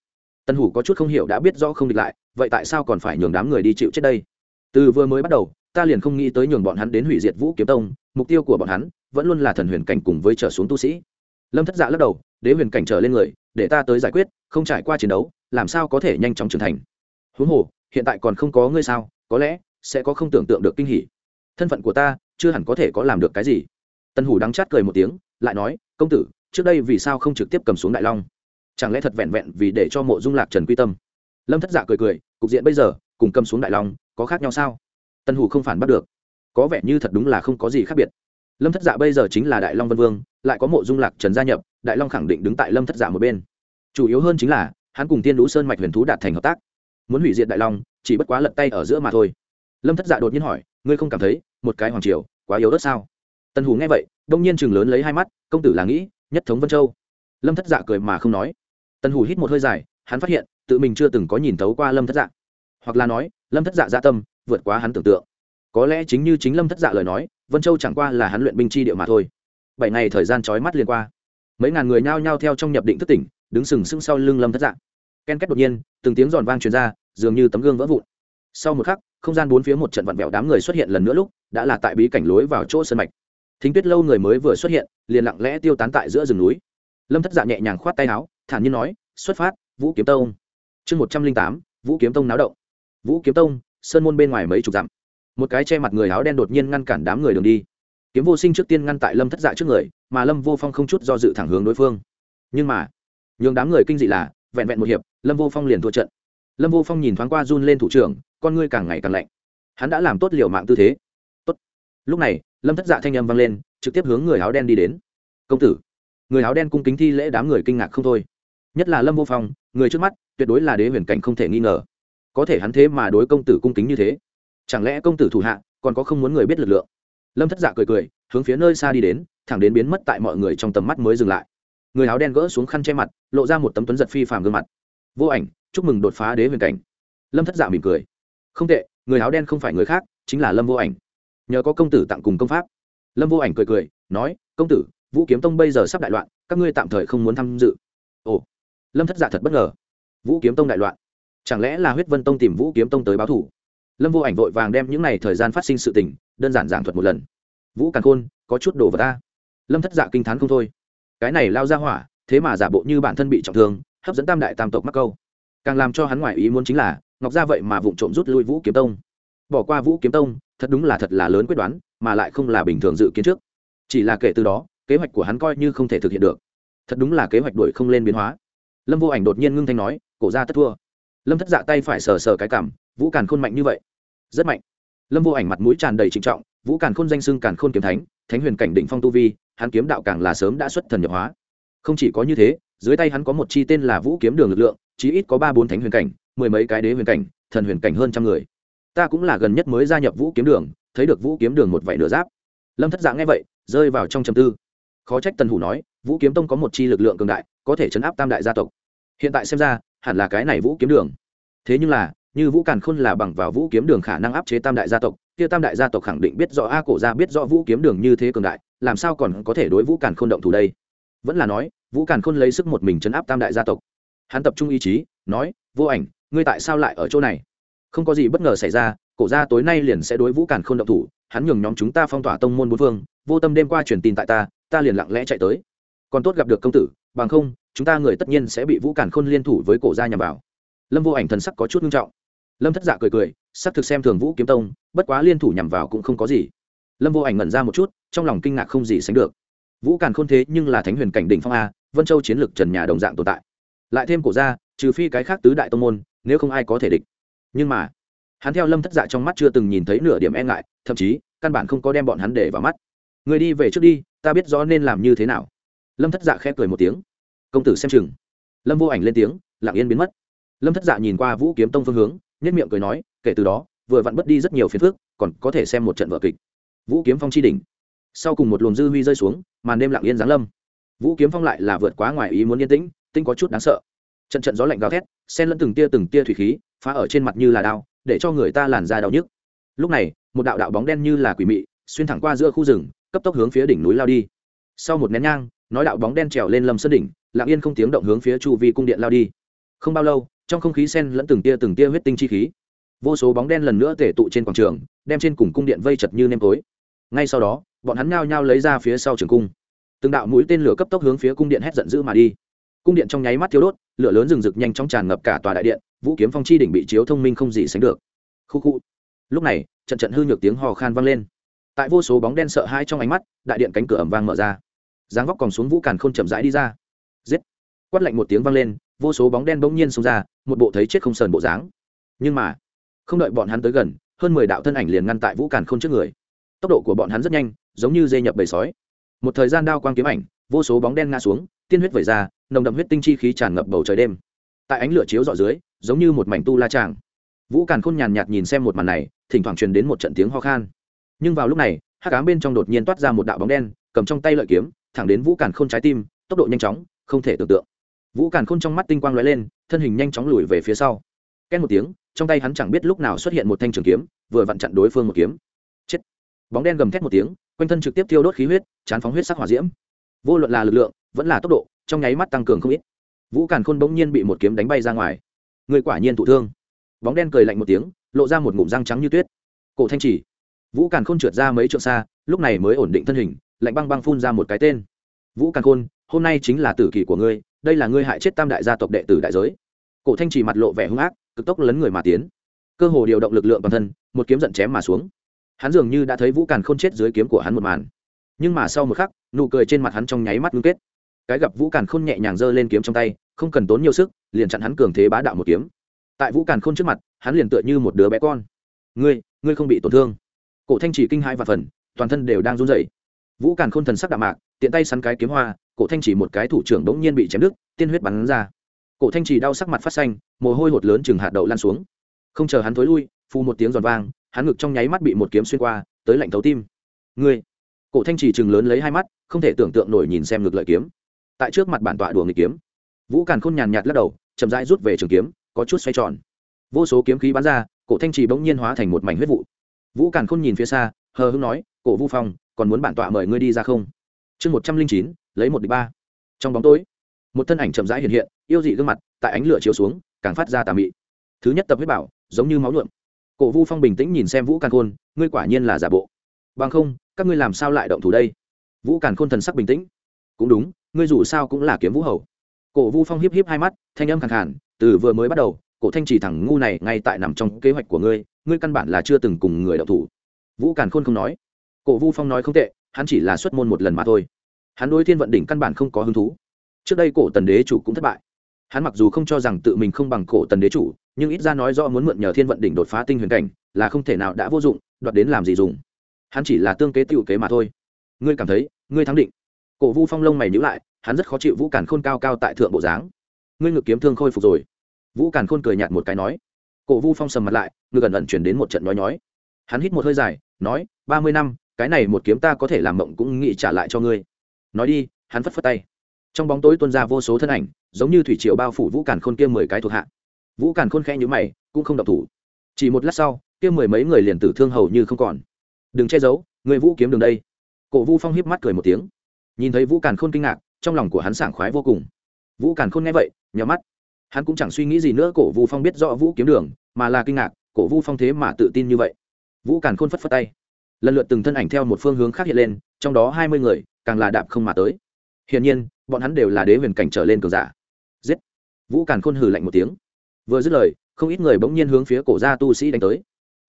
Tân hủ có chút không hiểu đã biết rõ không địch lại, vậy tại sao còn phải nhường đám người đi chịu chết đây? Từ vừa mới bắt đầu, ta liền không nghĩ tới nhường bọn hắn đến hủy diệt vũ kiếm tông, mục tiêu của bọn hắn vẫn luôn là thần huyền cảnh cùng với trở xuống tu sĩ. Lâm thất dạ lắc đầu, đế huyền cảnh trở lên người, để ta tới giải quyết, không trải qua chiến đấu, làm sao có thể nhanh chóng trưởng thành? Huống hồ, hiện tại còn không có ngươi sao, có lẽ sẽ có không tưởng tượng được kinh hỉ. Thân phận của ta, chưa hẳn có thể có làm được cái gì. Tân hủ đắng chát cười một tiếng, lại nói, công tử, trước đây vì sao không trực tiếp cầm xuống đại long? Chẳng lẽ thật vẹn vẹn vì để cho mộ dung lạc trần quy tâm? Lâm thất dạ cười cười, cục diện bây giờ, cùng cầm xuống đại long, có khác nhau sao? Tân hủ không phản bắt được. Có vẻ như thật đúng là không có gì khác biệt. Lâm thất dạ bây giờ chính là đại long vân vương, lại có mộ dung lạc trần gia nhập, đại long khẳng định đứng tại lâm thất dạ một bên. Chủ yếu hơn chính là, hắn cùng tiên lũ sơn mạch huyền thú đạt thành hợp tác. Muốn hủy diệt đại long, chỉ bất quá lật tay ở giữa mà thôi. Lâm thất dạ đột nhiên hỏi, ngươi không cảm thấy một cái hoàng triều quá yếu đất sao? Tân hủ nghe vậy, đông nhiên chừng lớn lấy hai mắt, công tử là nghĩ, nhất thống vân châu. Lâm thất dạ cười mà không nói tần hủ hít một hơi dài, hắn phát hiện, tự mình chưa từng có nhìn thấu qua lâm thất dạ. Hoặc là nói, lâm thất dạ dạ tâm, vượt quá hắn tưởng tượng. Có lẽ chính như chính lâm thất dạ lời nói, vân châu chẳng qua là hắn luyện binh chi địa mà thôi. Bảy ngày thời gian trói mắt liên qua. Mấy ngàn người nhao nhao theo trong nhập định thất tỉnh, đứng sừng sững sau lưng lâm thất dạ. Ken kết đột nhiên, từng tiếng giòn vang truyền ra, dường như tấm gương vỡ vụn. Sau một khắc, không gian bốn phía một trận vặn vẹo đám người xuất hiện lần nữa lúc, đã là tại bí cảnh lối vào chỗ sân mạch. Thính tuyết lâu người mới vừa xuất hiện, liền lặng lẽ tiêu tán tại giữa rừng núi. Lâm thất dạ nhẹ nhàng khoát tay áo thản nhiên nói, xuất phát, vũ kiếm tông. Chương một trăm linh tám, vũ kiếm tông náo động. Vũ kiếm tông, sơn môn bên ngoài mấy chục dặm. Một cái che mặt người áo đen đột nhiên ngăn cản đám người đường đi. Kiếm vô sinh trước tiên ngăn tại lâm thất dạ trước người, mà lâm vô phong không chút do dự thẳng hướng đối phương. Nhưng mà, nhường đám người kinh dị là, vẹn vẹn một hiệp, lâm vô phong liền thua trận. Lâm vô phong nhìn thoáng qua run lên thủ trưởng, con ngươi càng ngày càng lạnh. Hắn đã làm tốt liều mạng tư thế. Tốt. Lúc này, lâm thất dạ thanh âm vang lên, trực tiếp hướng người áo đen đi đến. Công tử. Người áo đen cung kính thi lễ đám người kinh ngạc không thôi nhất là lâm vô phong người trước mắt tuyệt đối là đế huyền cảnh không thể nghi ngờ có thể hắn thế mà đối công tử cung kính như thế chẳng lẽ công tử thủ hạ còn có không muốn người biết lực lượng lâm thất dạ cười cười hướng phía nơi xa đi đến thẳng đến biến mất tại mọi người trong tầm mắt mới dừng lại người áo đen gỡ xuống khăn che mặt lộ ra một tấm tuấn giật phi phàm gương mặt vô ảnh chúc mừng đột phá đế huyền cảnh lâm thất dạ mỉm cười không tệ người áo đen không phải người khác chính là lâm vô ảnh nhờ có công tử tặng cùng công pháp lâm vô ảnh cười cười nói công tử vũ kiếm tông bây giờ sắp đại loạn các ngươi tạm thời không muốn tham dự ồ lâm thất dạ thật bất ngờ. Vũ kiếm tông đại loạn. Chẳng lẽ là huyết vân tông tìm vũ kiếm tông tới báo thủ lâm vô ảnh vội vàng đem những n à y thời gian phát sinh sự tình, đơn giản giảng thuật một lần. Vũ càn khôn, có chút đồ vào ta. Lâm thất dạ kinh t h á n không thôi. Cái này lao ra hỏa, thế mà giả bộ như bản thân bị trọng thương, hấp dẫn tam đại tam tộc mắc câu. Càng làm cho hắn ngoại ý muốn chính là, ngọc gia vậy mà vụ trộm rút lui vũ kiếm tông. Bỏ qua vũ kiếm tông, thật đúng là thật là lớn quyết đoán, mà lại không là bình thường dự kiến trước. Chỉ là kể từ đó, kế hoạch của hắn coi như không thể thực hiện được. Thật đúng là kế hoạch đuổi không lên biến hóa lâm vô ảnh đột nhiên ngưng thanh nói, cổ ra tất thua. Lâm thất dạ tay phải sờ sờ cái cảm, vũ càn khôn mạnh như vậy, rất mạnh. Lâm vô ảnh mặt mũi tràn đầy trịnh trọng, vũ càn khôn danh xưng càn khôn kiếm thánh thánh huyền cảnh định phong tu vi, hắn kiếm đạo càng là sớm đã xuất thần nhập hóa. Không chỉ có như thế, dưới tay hắn có một chi tên là vũ kiếm đường lực lượng, chí ít có ba bốn thánh huyền cảnh, mười mấy cái đế huyền cảnh, thần huyền cảnh hơn trăm người. Ta cũng là gần nhất mới gia nhập vũ kiếm đường, thấy được vũ kiếm đường một vảy nửa giáp. Lâm thất dạng nghe vậy, rơi vào trong trầm tư. Khó trách tần hủ nói, vũ kiếm tông có một chi lực lượng cường đại, có thể chấn áp tam đại gia tộc hiện tại xem ra, hẳn là cái này vũ kiếm đường. Thế nhưng là, như vũ càn khôn là bằng vào vũ kiếm đường khả năng áp chế tam đại gia tộc, kia tam đại gia tộc khẳng định biết rõ a cổ gia biết rõ vũ kiếm đường như thế cường đại, làm sao còn có thể đối vũ càn khôn động thủ đây? Vẫn là nói, vũ càn khôn lấy sức một mình chấn áp tam đại gia tộc. Hắn tập trung ý chí, nói, vô ảnh, ngươi tại sao lại ở chỗ này? Không có gì bất ngờ xảy ra, cổ gia tối nay liền sẽ đối vũ càn khôn động thủ, hắn nhường nhóm chúng ta phong tỏa tông môn bốn phương, vô tâm đêm qua truyền tin tại ta ta liền lặng lẽ chạy tới. Còn tốt gặp được công tử, bằng không chúng ta người tất nhiên sẽ bị vũ càn khôn liên thủ với cổ gia nhằm vào. Lâm vô ảnh thần sắc có chút nghiêm trọng. Lâm thất dạ cười cười sắc thực xem thường vũ kiếm tông, bất quá liên thủ nhằm vào cũng không có gì. Lâm vô ảnh ngẩn ra một chút, trong lòng kinh ngạc không gì sánh được. Vũ càn khôn thế nhưng là thánh huyền cảnh đỉnh phong a, vân châu chiến lược trần nhà đồng dạng tồn tại. Lại thêm cổ ra trừ phi cái khác tứ đại tông môn, nếu không ai có thể địch. Nhưng mà, hắn theo lâm thất dạ trong mắt chưa từng nhìn thấy nửa điểm e ngại, thậm chí, căn bản không có đem bọn hắn để vào mắt. Người đi về trước đi, ta biết rõ nên làm như thế nào. Lâm thất dạ khẽ cười một tiếng công tử xem chừng. Lâm vô ảnh lên tiếng, lặng yên biến mất. Lâm thất dạ nhìn qua vũ kiếm tông phương hướng nhất miệng cười nói, kể từ đó, vừa vặn mất đi rất nhiều phiền phức, còn có thể xem một trận vở kịch. Vũ kiếm phong chi đỉnh. Sau cùng một luồng dư huy rơi xuống, màn đêm lặng yên giáng lâm. Vũ kiếm phong lại là vượt quá ngoài ý muốn yên tĩnh, tinh có chút đáng sợ. Trận trận gió lạnh gào thét, xen lẫn từng tia từng tia thủy khí, phá ở trên mặt như là đao, để cho người ta làn da đau nhức. Lúc này, một đạo đạo bóng đen như là quỷ mị, xuyên thẳng qua giữa khu rừng, cấp tốc hướng phía đỉnh núi lao đi. Sau một nén nhang, nói đạo bóng đen trèo lên lâm sơn đỉnh lặng yên không tiếng động hướng phía chu vi cung điện lao đi. Không bao lâu, trong không khí sen lẫn từng tia từng tia huyết tinh chi khí, vô số bóng đen lần nữa tể tụ trên quảng trường, đem trên cùng cung điện vây chật như nêm tối. Ngay sau đó, bọn hắn ngao nhao lấy ra phía sau trường cung. Từng đạo mũi tên lửa cấp tốc hướng phía cung điện hét giận dữ mà đi. Cung điện trong nháy mắt thiếu đốt, lửa lớn rừng rực nhanh chóng tràn ngập cả tòa đại điện, vũ kiếm phong chi đỉnh bị chiếu thông minh không gì sánh được. Khu khu. Lúc này, trận trận hư nhược tiếng hò khan vang lên. Tại vô số bóng đen sợ hai trong ánh mắt, đại điện cánh cửa ẩm vang mở ra. Dáng vóc còn xuống vũ càn k h ô n chậm rãi đi ra giết. Quát lạnh một tiếng vang lên, vô số bóng đen bỗng nhiên xông ra, một bộ thấy chết không sờn bộ dáng. Nhưng mà, không đợi bọn hắn tới gần, hơn mười đạo thân ảnh liền ngăn tại vũ càn k h ô n trước người. Tốc độ của bọn hắn rất nhanh, giống như dây nhập bầy sói. Một thời gian đao quang kiếm ảnh, vô số bóng đen ngã xuống, tiên huyết vẩy ra, nồng đậm huyết tinh chi khí tràn ngập bầu trời đêm. Tại ánh lửa chiếu dọ dưới, giống như một mảnh tu la tràng. Vũ càn khôn nhàn nhạt nhìn xem một màn này, thỉnh thoảng truyền đến một trận tiếng ho khan. Nhưng vào lúc này hát cám bên trong đột nhiên toát ra một đạo bóng đen, cầm trong tay lợi kiếm, thẳng đến vũ càn khôn trái tim, tốc độ nhanh chóng không thể tưởng tượng. Vũ càn khôn trong mắt tinh quang lóe lên, thân hình nhanh chóng lùi về phía sau. Két một tiếng, trong tay hắn chẳng biết lúc nào xuất hiện một thanh trường kiếm, vừa vặn chặn đối phương một kiếm. Chết! Bóng đen gầm thét một tiếng, quanh thân trực tiếp thiêu đốt khí huyết, chán phóng huyết sắc hỏa diễm. Vô luận là lực lượng, vẫn là tốc độ, trong nháy mắt tăng cường không ít. Vũ càn khôn bỗng nhiên bị một kiếm đánh bay ra ngoài. Người quả nhiên thụ thương. Bóng đen cười lạnh một tiếng, lộ ra một ngụm răng trắng như tuyết. Cổ thanh chỉ. Vũ càn khôn trượt ra mấy trượng xa, lúc này mới ổn định thân hình, lạnh băng băng phun ra một cái tên. Vũ càn khôn hôm nay chính là tử kỳ của ngươi, đây là ngươi hại chết tam đại gia tộc đệ tử đại giới. Cổ thanh chỉ mặt lộ vẻ hung ác, cực tốc lấn người mà tiến. Cơ hồ điều động lực lượng toàn thân, một kiếm giận chém mà xuống. Hắn dường như đã thấy vũ càn k h ô n chết dưới kiếm của hắn một màn. Nhưng mà sau một khắc, nụ cười trên mặt hắn trong nháy mắt ngưng kết. Cái gặp vũ càn khôn nhẹ nhàng giơ lên kiếm trong tay, không cần tốn nhiều sức, liền chặn hắn cường thế bá đạo một kiếm. Tại vũ càn khôn trước mặt, hắn liền tựa như một đứa bé con. Ngươi ngươi không bị tổn thương. Cổ thanh chỉ kinh hai và phần, toàn thân đều đang run rẩy. Vũ càn khôn thần sắc đạm mạc tiện tay sắn cái kiếm hoa, cổ thanh chỉ một cái thủ trưởng đống nhiên bị chém đứt, tiên huyết bắn ra. Cổ thanh chỉ đau sắc mặt phát xanh, mồ hôi hột lớn chừng hạt đậu lan xuống. Không chờ hắn thối lui phu một tiếng giòn vang, hắn ngực trong nháy mắt bị một kiếm xuyên qua, tới lạnh thấu tim. Ngươi! Cổ thanh chỉ chừng lớn lấy hai mắt, không thể tưởng tượng nổi nhìn xem ngực lợi kiếm. Tại trước mặt bản tọa đùa nghịch kiếm. Vũ càn khôn nhàn nhạt lắc đầu, chậm rãi rút về trường kiếm, có chút xoay tròn. Vô số kiếm khí bắn ra, cổ thanh trì bỗng nhiên hóa thành một mảnh huyết vụ. Vũ càn khôn nhìn phía xa, hờ hưng nói, cổ vu phong, còn muốn bản tọa mời ngươi đi ra không? Chương một trăm linh chín, lấy một đ ị c h ba. Trong bóng tối, một thân ảnh chậm rãi hiện hiện, yêu dị gương mặt, tại ánh lửa chiếu xuống, càng phát ra tà mị. Thứ nhất tập huyết bảo, giống như máu nhuộm. Cổ vu phong bình tĩnh nhìn xem vũ càn khôn, ngươi quả nhiên là giả bộ. Bằng không, các ngươi làm sao lại động thủ đây? Vũ càn khôn thần sắc bình tĩnh. Cũng đúng, ngươi dù sao cũng là kiếm vũ hầu. Cổ vu phong hiếp hiếp hai mắt, thanh âm khẳng hẳn từ vừa mới bắt đầu, cổ thanh chỉ thẳng ngu này ngay tại nằm trong kế hoạch của ngươi ngươi căn bản là chưa từng cùng người đậu thủ. Vũ càn khôn không nói. Cổ vu phong nói không tệ hắn chỉ là xuất môn một lần mà thôi. Hắn đối thiên vận đỉnh căn bản không có hứng thú. Trước đây cổ tần đế chủ cũng thất bại. Hắn mặc dù không cho rằng tự mình không bằng cổ tần đế chủ, nhưng ít ra nói do muốn mượn nhờ thiên vận đỉnh đột phá tinh huyền cảnh là không thể nào đã vô dụng, đoạt đến làm gì dùng. Hắn chỉ là tương kế tựu kế mà thôi. Ngươi cảm thấy, ngươi thắng định. Cổ vu phong lông mày nhữ lại, hắn rất khó chịu vũ cản khôn cao cao tại thượng bộ dáng. Ngươi ngực kiếm thương khôi phục rồi. Vũ cản khôn cười nhạt một cái nói. Cổ vu phong sầm mặt lại, ngực ẩn ẩn chuyển đến một trận nói nhói. Hắn hít một hơi dài, nói, ba mươi năm cái này một kiếm ta có thể làm mộng cũng nghĩ trả lại cho ngươi. Nói đi, hắn phất phất tay. Trong bóng tối tuôn ra vô số thân ảnh, giống như thủy triều bao phủ vũ càn khôn kia mười cái thuộc hạ. Vũ càn khôn khẽ nhữ mày, cũng không độc thủ. Chỉ một lát sau, kia mười mấy người liền tử thương hầu như không còn. Đừng che giấu người vũ kiếm đường đây. Cổ vu phong hiếp mắt cười một tiếng. Nhìn thấy vũ càn khôn kinh ngạc, trong lòng của hắn sảng khoái vô cùng. Vũ càn khôn nghe vậy nhắm mắt. Hắn cũng chẳng suy nghĩ gì nữa, cổ vu phong biết rõ vũ kiếm đường, mà là kinh ngạc, cổ vu phong thế mà tự tin như vậy. Vũ càn khôn phất phất tay lần lượt từng thân ảnh theo một phương hướng khác hiện lên, trong đó hai mươi người, càng là đạp không mà tới. Hiển nhiên, bọn hắn đều là đế huyền cảnh trở lên cường giả. Giết! Vũ càn khôn hừ lạnh một tiếng. Vừa dứt lời, không ít người bỗng nhiên hướng phía cổ gia tu sĩ đánh tới.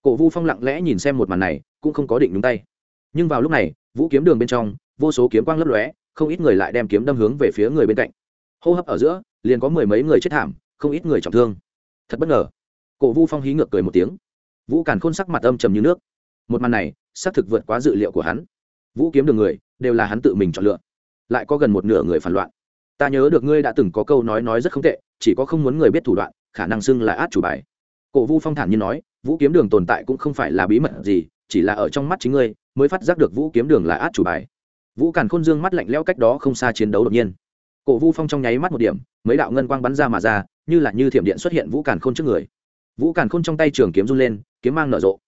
Cổ vu phong lặng lẽ nhìn xem một màn này, cũng không có định nhúng tay. Nhưng vào lúc này, vũ kiếm đường bên trong, vô số kiếm quang lấp lóe, không ít người lại đem kiếm đâm hướng về phía người bên cạnh. Hô hấp ở giữa, liền có mười mấy người chết thảm, không ít người trọng thương. Thật bất ngờ. Cổ vu phong hí ngược cười một tiếng. Vũ càn khôn sắc mặt âm trầm như nước. Một màn này xác thực vượt quá dự liệu của hắn. Vũ kiếm đường người, đều là hắn tự mình chọn lựa. Lại có gần một nửa người phản loạn. Ta nhớ được ngươi đã từng có câu nói nói rất không tệ, chỉ có không muốn người biết thủ đoạn, khả năng xưng là át chủ bài. Cổ vu phong thản như nói, vũ kiếm đường tồn tại cũng không phải là bí mật gì, chỉ là ở trong mắt chính ngươi, mới phát giác được vũ kiếm đường là át chủ bài. Vũ càn khôn dương mắt lạnh lẽo cách đó không xa chiến đấu đột nhiên. Cổ vu phong trong nháy mắt một điểm, mấy đạo ngân quang bắn ra mà ra, như là như thiểm điện xuất hiện vũ càn khôn trước người. Vũ càn khôn trong tay trường kiếm run lên, kiếm mang nở rộ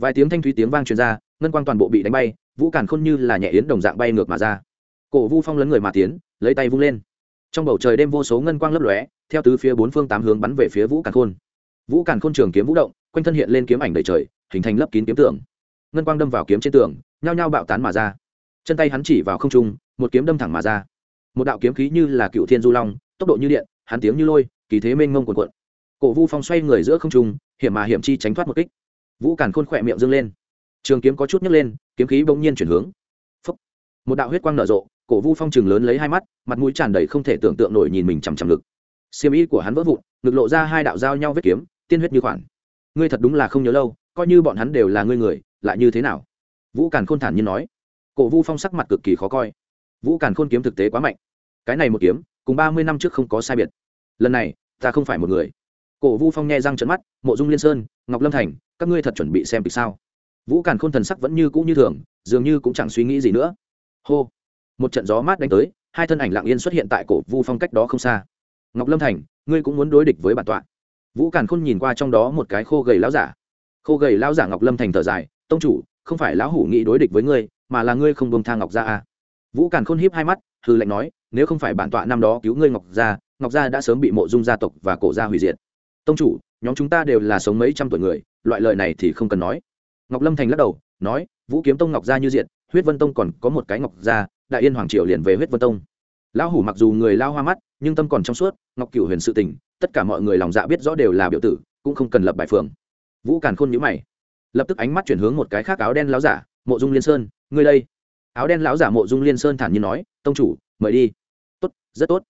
vài tiếng thanh thúy tiếng vang truyền ra, ngân quang toàn bộ bị đánh bay, vũ càn khôn như là nhẹ yến đồng dạng bay ngược mà ra. Cổ vu phong lấn người mà tiến, lấy tay vung lên. Trong bầu trời đêm vô số ngân quang lấp lóe, theo tứ phía bốn phương tám hướng bắn về phía vũ càn khôn. Vũ càn khôn trường kiếm vũ động, quanh thân hiện lên kiếm ảnh đầy trời, hình thành lấp kín kiếm tượng. ngân quang đâm vào kiếm trên tường, nhao nhao bạo tán mà ra. Chân tay hắn chỉ vào không trung, một kiếm đâm thẳng mà ra. Một đạo kiếm khí như là cựu thiên du long, tốc độ như điện, hắn tiếng như lôi, kỳ thế mênh mông cuồn cuộn. Cổ vu phong xoay người giữa không trung, hiểm mà hiểm chi tránh thoát một kích vũ càn khôn khỏe miệng dâng lên trường kiếm có chút nhấc lên kiếm khí bỗng nhiên chuyển hướng Phúc. một đạo huyết quang nở rộ cổ vu phong trường lớn lấy hai mắt mặt mũi tràn đầy không thể tưởng tượng nổi nhìn mình chằm chằm ngực xiêm y của hắn vỡ vụn ngực lộ ra hai đạo giao nhau vết kiếm tiên huyết như khoản ngươi thật đúng là không nhớ lâu coi như bọn hắn đều là ngươi người lại như thế nào vũ càn khôn thản nhiên nói cổ vu phong sắc mặt cực kỳ khó coi vũ càn khôn kiếm thực tế quá mạnh cái này một kiếm cùng ba mươi năm trước không có sai biệt lần này ta không phải một người cổ vu phong nghe răng trận mắt mộ dung liên sơn ngọc lâm thành các ngươi thật chuẩn bị xem kịch sao? Vũ càn khôn thần sắc vẫn như cũ như thường, dường như cũng chẳng suy nghĩ gì nữa. Hô! Một trận gió mát đánh tới, hai thân ảnh lặng yên xuất hiện tại cổ vu phong cách đó không xa. Ngọc lâm thành, ngươi cũng muốn đối địch với bản tọa. Vũ càn khôn nhìn qua trong đó một cái khô gầy lão giả. Khô gầy lão giả ngọc lâm thành thở dài, tông chủ, không phải lão hủ nghĩ đối địch với ngươi, mà là ngươi không bông tha ngọc gia a vũ càn khôn hiếp hai mắt hư lệnh nói, nếu không phải bản tọa năm đó cứu ngươi ngọc gia ngọc gia đã sớm bị mộ dung gia tộc và cổ gia hủy diệt. Tông chủ nhóm chúng ta đều là sống mấy trăm tuổi người, loại lời này thì không cần nói. Ngọc lâm thành lắc đầu, nói, vũ kiếm tông ngọc gia như diện, huyết vân tông còn có một cái ngọc gia, đại yên hoàng triều liền về huyết vân tông. Lão hủ mặc dù người lao hoa mắt, nhưng tâm còn trong suốt, ngọc cựu huyền sự tình, tất cả mọi người lòng dạ biết rõ đều là biểu tử, cũng không cần lập bài phường. Vũ càn khôn nhữ mày, lập tức ánh mắt chuyển hướng một cái khác áo đen láo giả, mộ dung liên sơn, ngươi đây. Áo đen lão giả mộ dung liên sơn thản nhiên nói, tông chủ, mời đi. Tốt, rất tốt.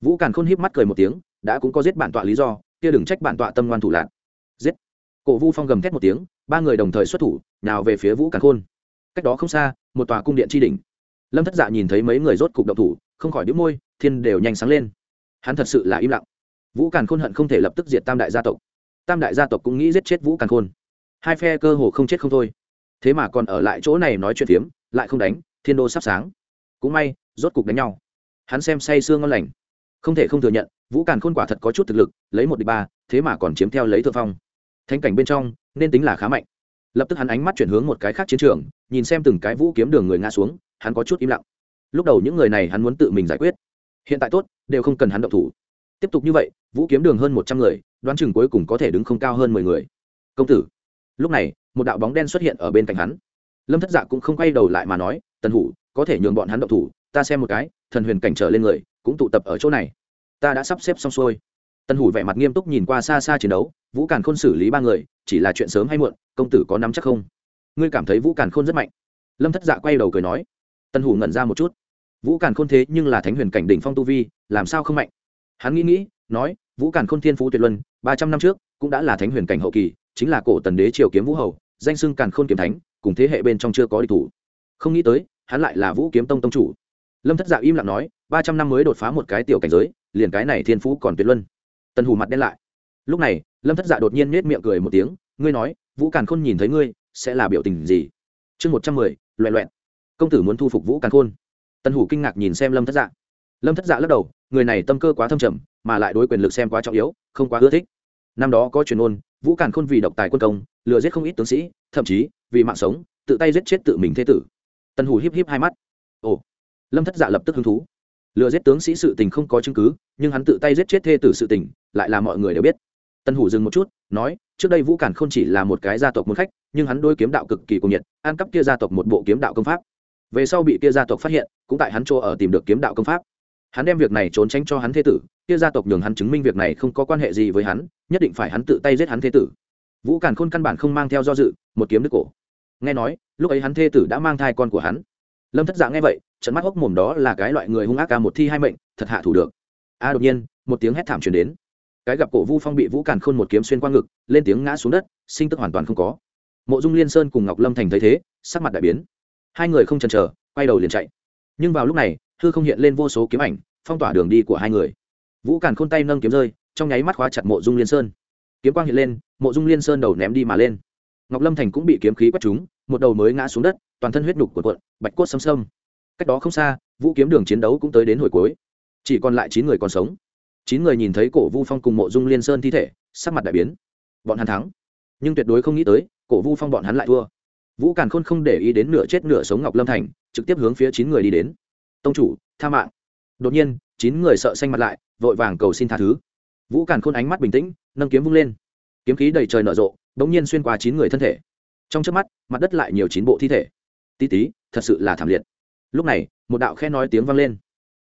Vũ càn khôn híp mắt cười một tiếng, đã cũng có giết bản tọa lý do kia đừng trách bản tọa tâm ngoan thủ lạc. Giết. Cổ vu phong gầm thét một tiếng, ba người đồng thời xuất thủ nào về phía vũ càn khôn. Cách đó không xa, một tòa cung điện tri đỉnh. lâm thất dạ nhìn thấy mấy người rốt cục động thủ, không khỏi đĩu môi, thiên đều nhanh sáng lên. Hắn thật sự là im lặng. Vũ càn khôn hận không thể lập tức diệt tam đại gia tộc. Tam đại gia tộc cũng nghĩ giết chết vũ càn khôn. Hai phe cơ hồ không chết không thôi. Thế mà còn ở lại chỗ này nói chuyện phiếm, lại không đánh, thiên đô sắp sáng. Cũng may, rốt cục đánh nhau. Hắn xem say sương ngon lành không thể không thừa nhận, vũ càn khôn quả thật có chút thực lực, lấy một đ ị ba, thế mà còn chiếm theo lấy thượng phong. Thanh cảnh bên trong, nên tính là khá mạnh. Lập tức hắn ánh mắt chuyển hướng một cái khác chiến trường, nhìn xem từng cái vũ kiếm đường người ngã xuống, hắn có chút im lặng. Lúc đầu những người này hắn muốn tự mình giải quyết. Hiện tại tốt, đều không cần hắn động thủ. Tiếp tục như vậy, vũ kiếm đường hơn một trăm người, đoán chừng cuối cùng có thể đứng không cao hơn mười người. Công tử. Lúc này, một đạo bóng đen xuất hiện ở bên cạnh hắn. Lâm thất dạ cũng không quay đầu lại mà nói, tần hủ, có thể nhường bọn hắn động thủ, ta xem một cái, thần huyền cảnh trở lên người cũng tụ tập ở chỗ này. Ta đã sắp xếp xong xuôi. Tân hủ vẻ mặt nghiêm túc nhìn qua xa xa chiến đấu, vũ càn khôn xử lý ba người, chỉ là chuyện sớm hay muộn, công tử có nắm chắc không? Ngươi cảm thấy vũ càn khôn rất mạnh. Lâm thất dạ quay đầu cười nói. Tân hủ ngẩn ra một chút. Vũ càn khôn thế nhưng là thánh huyền cảnh đỉnh phong tu vi, làm sao không mạnh? Hắn nghĩ nghĩ, nói, vũ càn khôn thiên phú tuyệt luân, ba trăm năm trước, cũng đã là thánh huyền cảnh hậu kỳ, chính là cổ tần đế triều kiếm vũ hầu, danh xưng càn khôn kiếm thánh, cùng thế hệ bên trong chưa có địch thủ. Không nghĩ tới, hắn lại là vũ kiếm tông tông chủ. Lâm thất dạ im lặng nói ba trăm năm mới đột phá một cái tiểu cảnh giới, liền cái này thiên phú còn tuyệt luân. Tần hủ mặt đen lại. Lúc này, lâm thất dạ đột nhiên nết miệng cười một tiếng, ngươi nói, vũ càn khôn nhìn thấy ngươi, sẽ là biểu tình gì? Chương một trăm mười loẹ loẹn. Công tử muốn thu phục vũ càn khôn. Tần hủ kinh ngạc nhìn xem lâm thất dạ. Lâm thất dạ lắc đầu, người này tâm cơ quá thâm trầm, mà lại đối quyền lực xem quá trọng yếu, không quá ưa thích. Năm đó có truyền ôn, vũ càn khôn vì độc tài quân công, lừa giết không ít tướng sĩ, thậm chí, vì mạng sống, tự tay giết chết tự mình thế tử. Tần hủ híp híp hai mắt. Ồ. Lâm thất dạ lập tức hứng thú lừa giết tướng sĩ sự tình không có chứng cứ, nhưng hắn tự tay giết chết thê tử sự tình, lại là mọi người đều biết. Tân hủ dừng một chút, nói, trước đây vũ cản không chỉ là một cái gia tộc muốn khách, nhưng hắn đôi kiếm đạo cực kỳ cuồng nhiệt, ăn cắp kia gia tộc một bộ kiếm đạo công pháp. Về sau bị kia gia tộc phát hiện, cũng tại hắn chỗ ở tìm được kiếm đạo công pháp. Hắn đem việc này trốn tránh cho hắn thế tử, kia gia tộc nhường hắn chứng minh việc này không có quan hệ gì với hắn, nhất định phải hắn tự tay giết hắn thế tử. Vũ cản khôn căn bản không mang theo do dự, một kiếm đứt cổ. Nghe nói, lúc ấy hắn thê tử đã mang thai con của hắn. Lâm thất dạ nghe vậy trận mắt hốc mồm đó là cái loại người hung ác ca một thi hai mệnh, thật hạ thủ được. A, đột nhiên, một tiếng hét thảm truyền đến. Cái gặp cổ vu phong bị vũ càn khôn một kiếm xuyên qua ngực, lên tiếng ngã xuống đất, sinh tức hoàn toàn không có. Mộ dung liên sơn cùng ngọc lâm thành thấy thế, sắc mặt đại biến. Hai người không chần chờ, quay đầu liền chạy. Nhưng vào lúc này, hư không hiện lên vô số kiếm ảnh, phong tỏa đường đi của hai người. Vũ càn khôn tay nâng kiếm rơi, trong nháy mắt khóa chặt mộ dung liên sơn. Kiếm quang hiện lên, mộ dung liên sơn đầu ném đi mà lên. Ngọc lâm thành cũng bị kiếm khí quét trúng, một đầu mới ngã xuống đất, toàn thân huyết nhục của quận bạch cốt xâm xâm cách đó không xa, vũ kiếm đường chiến đấu cũng tới đến hồi cuối. Chỉ còn lại chín người còn sống. Chín người nhìn thấy cổ vu phong cùng mộ dung liên sơn thi thể, sắc mặt đại biến. Bọn hắn thắng. Nhưng tuyệt đối không nghĩ tới, cổ vu phong bọn hắn lại thua. Vũ càn khôn không để ý đến nửa chết nửa sống ngọc lâm thành, trực tiếp hướng phía chín người đi đến. Tông chủ, tha mạng. Đột nhiên, chín người sợ xanh mặt lại, vội vàng cầu xin tha thứ. Vũ càn khôn ánh mắt bình tĩnh, nâng kiếm vung lên. Kiếm khí đầy trời nở rộ đ ỗ n g nhiên xuyên qua chín người thân thể. Trong trước mắt, mặt đất lại nhiều chín bộ thi thể. Tí tí, thật sự là thảm liệt lúc này, một đạo khe nói tiếng vang lên.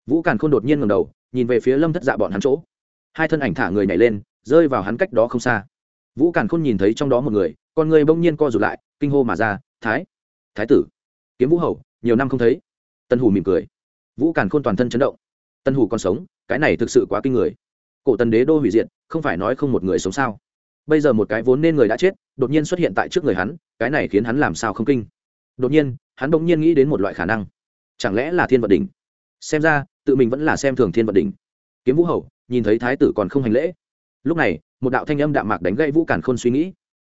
Vũ càn khôn đột nhiên ngầm đầu, nhìn về phía lâm thất dạ bọn hắn chỗ. Hai thân ảnh thả người nhảy lên, rơi vào hắn cách đó không xa. Vũ càn khôn nhìn thấy trong đó một người, con người bỗng nhiên co rụt lại, kinh hô mà ra, thái thái tử, kiếm vũ hầu, nhiều năm không thấy. Tân hủ mỉm cười. Vũ càn khôn toàn thân chấn động. Tân hủ còn sống, cái này thực sự quá kinh người. Cổ tần đế đô hủy diệt, không phải nói không một người sống sao? Bây giờ một cái vốn nên người đã chết, đột nhiên xuất hiện tại trước người hắn, cái này khiến hắn làm sao không kinh. Đột nhiên, hắn bỗng nhiên nghĩ đến một loại khả năng chẳng lẽ là thiên vận đỉnh? Xem ra, tự mình vẫn là xem thường thiên vận đỉnh. Kiếm vũ hầu, nhìn thấy thái tử còn không hành lễ. Lúc này, một đạo thanh âm đạm mạc đánh gãy vũ càn khôn suy nghĩ.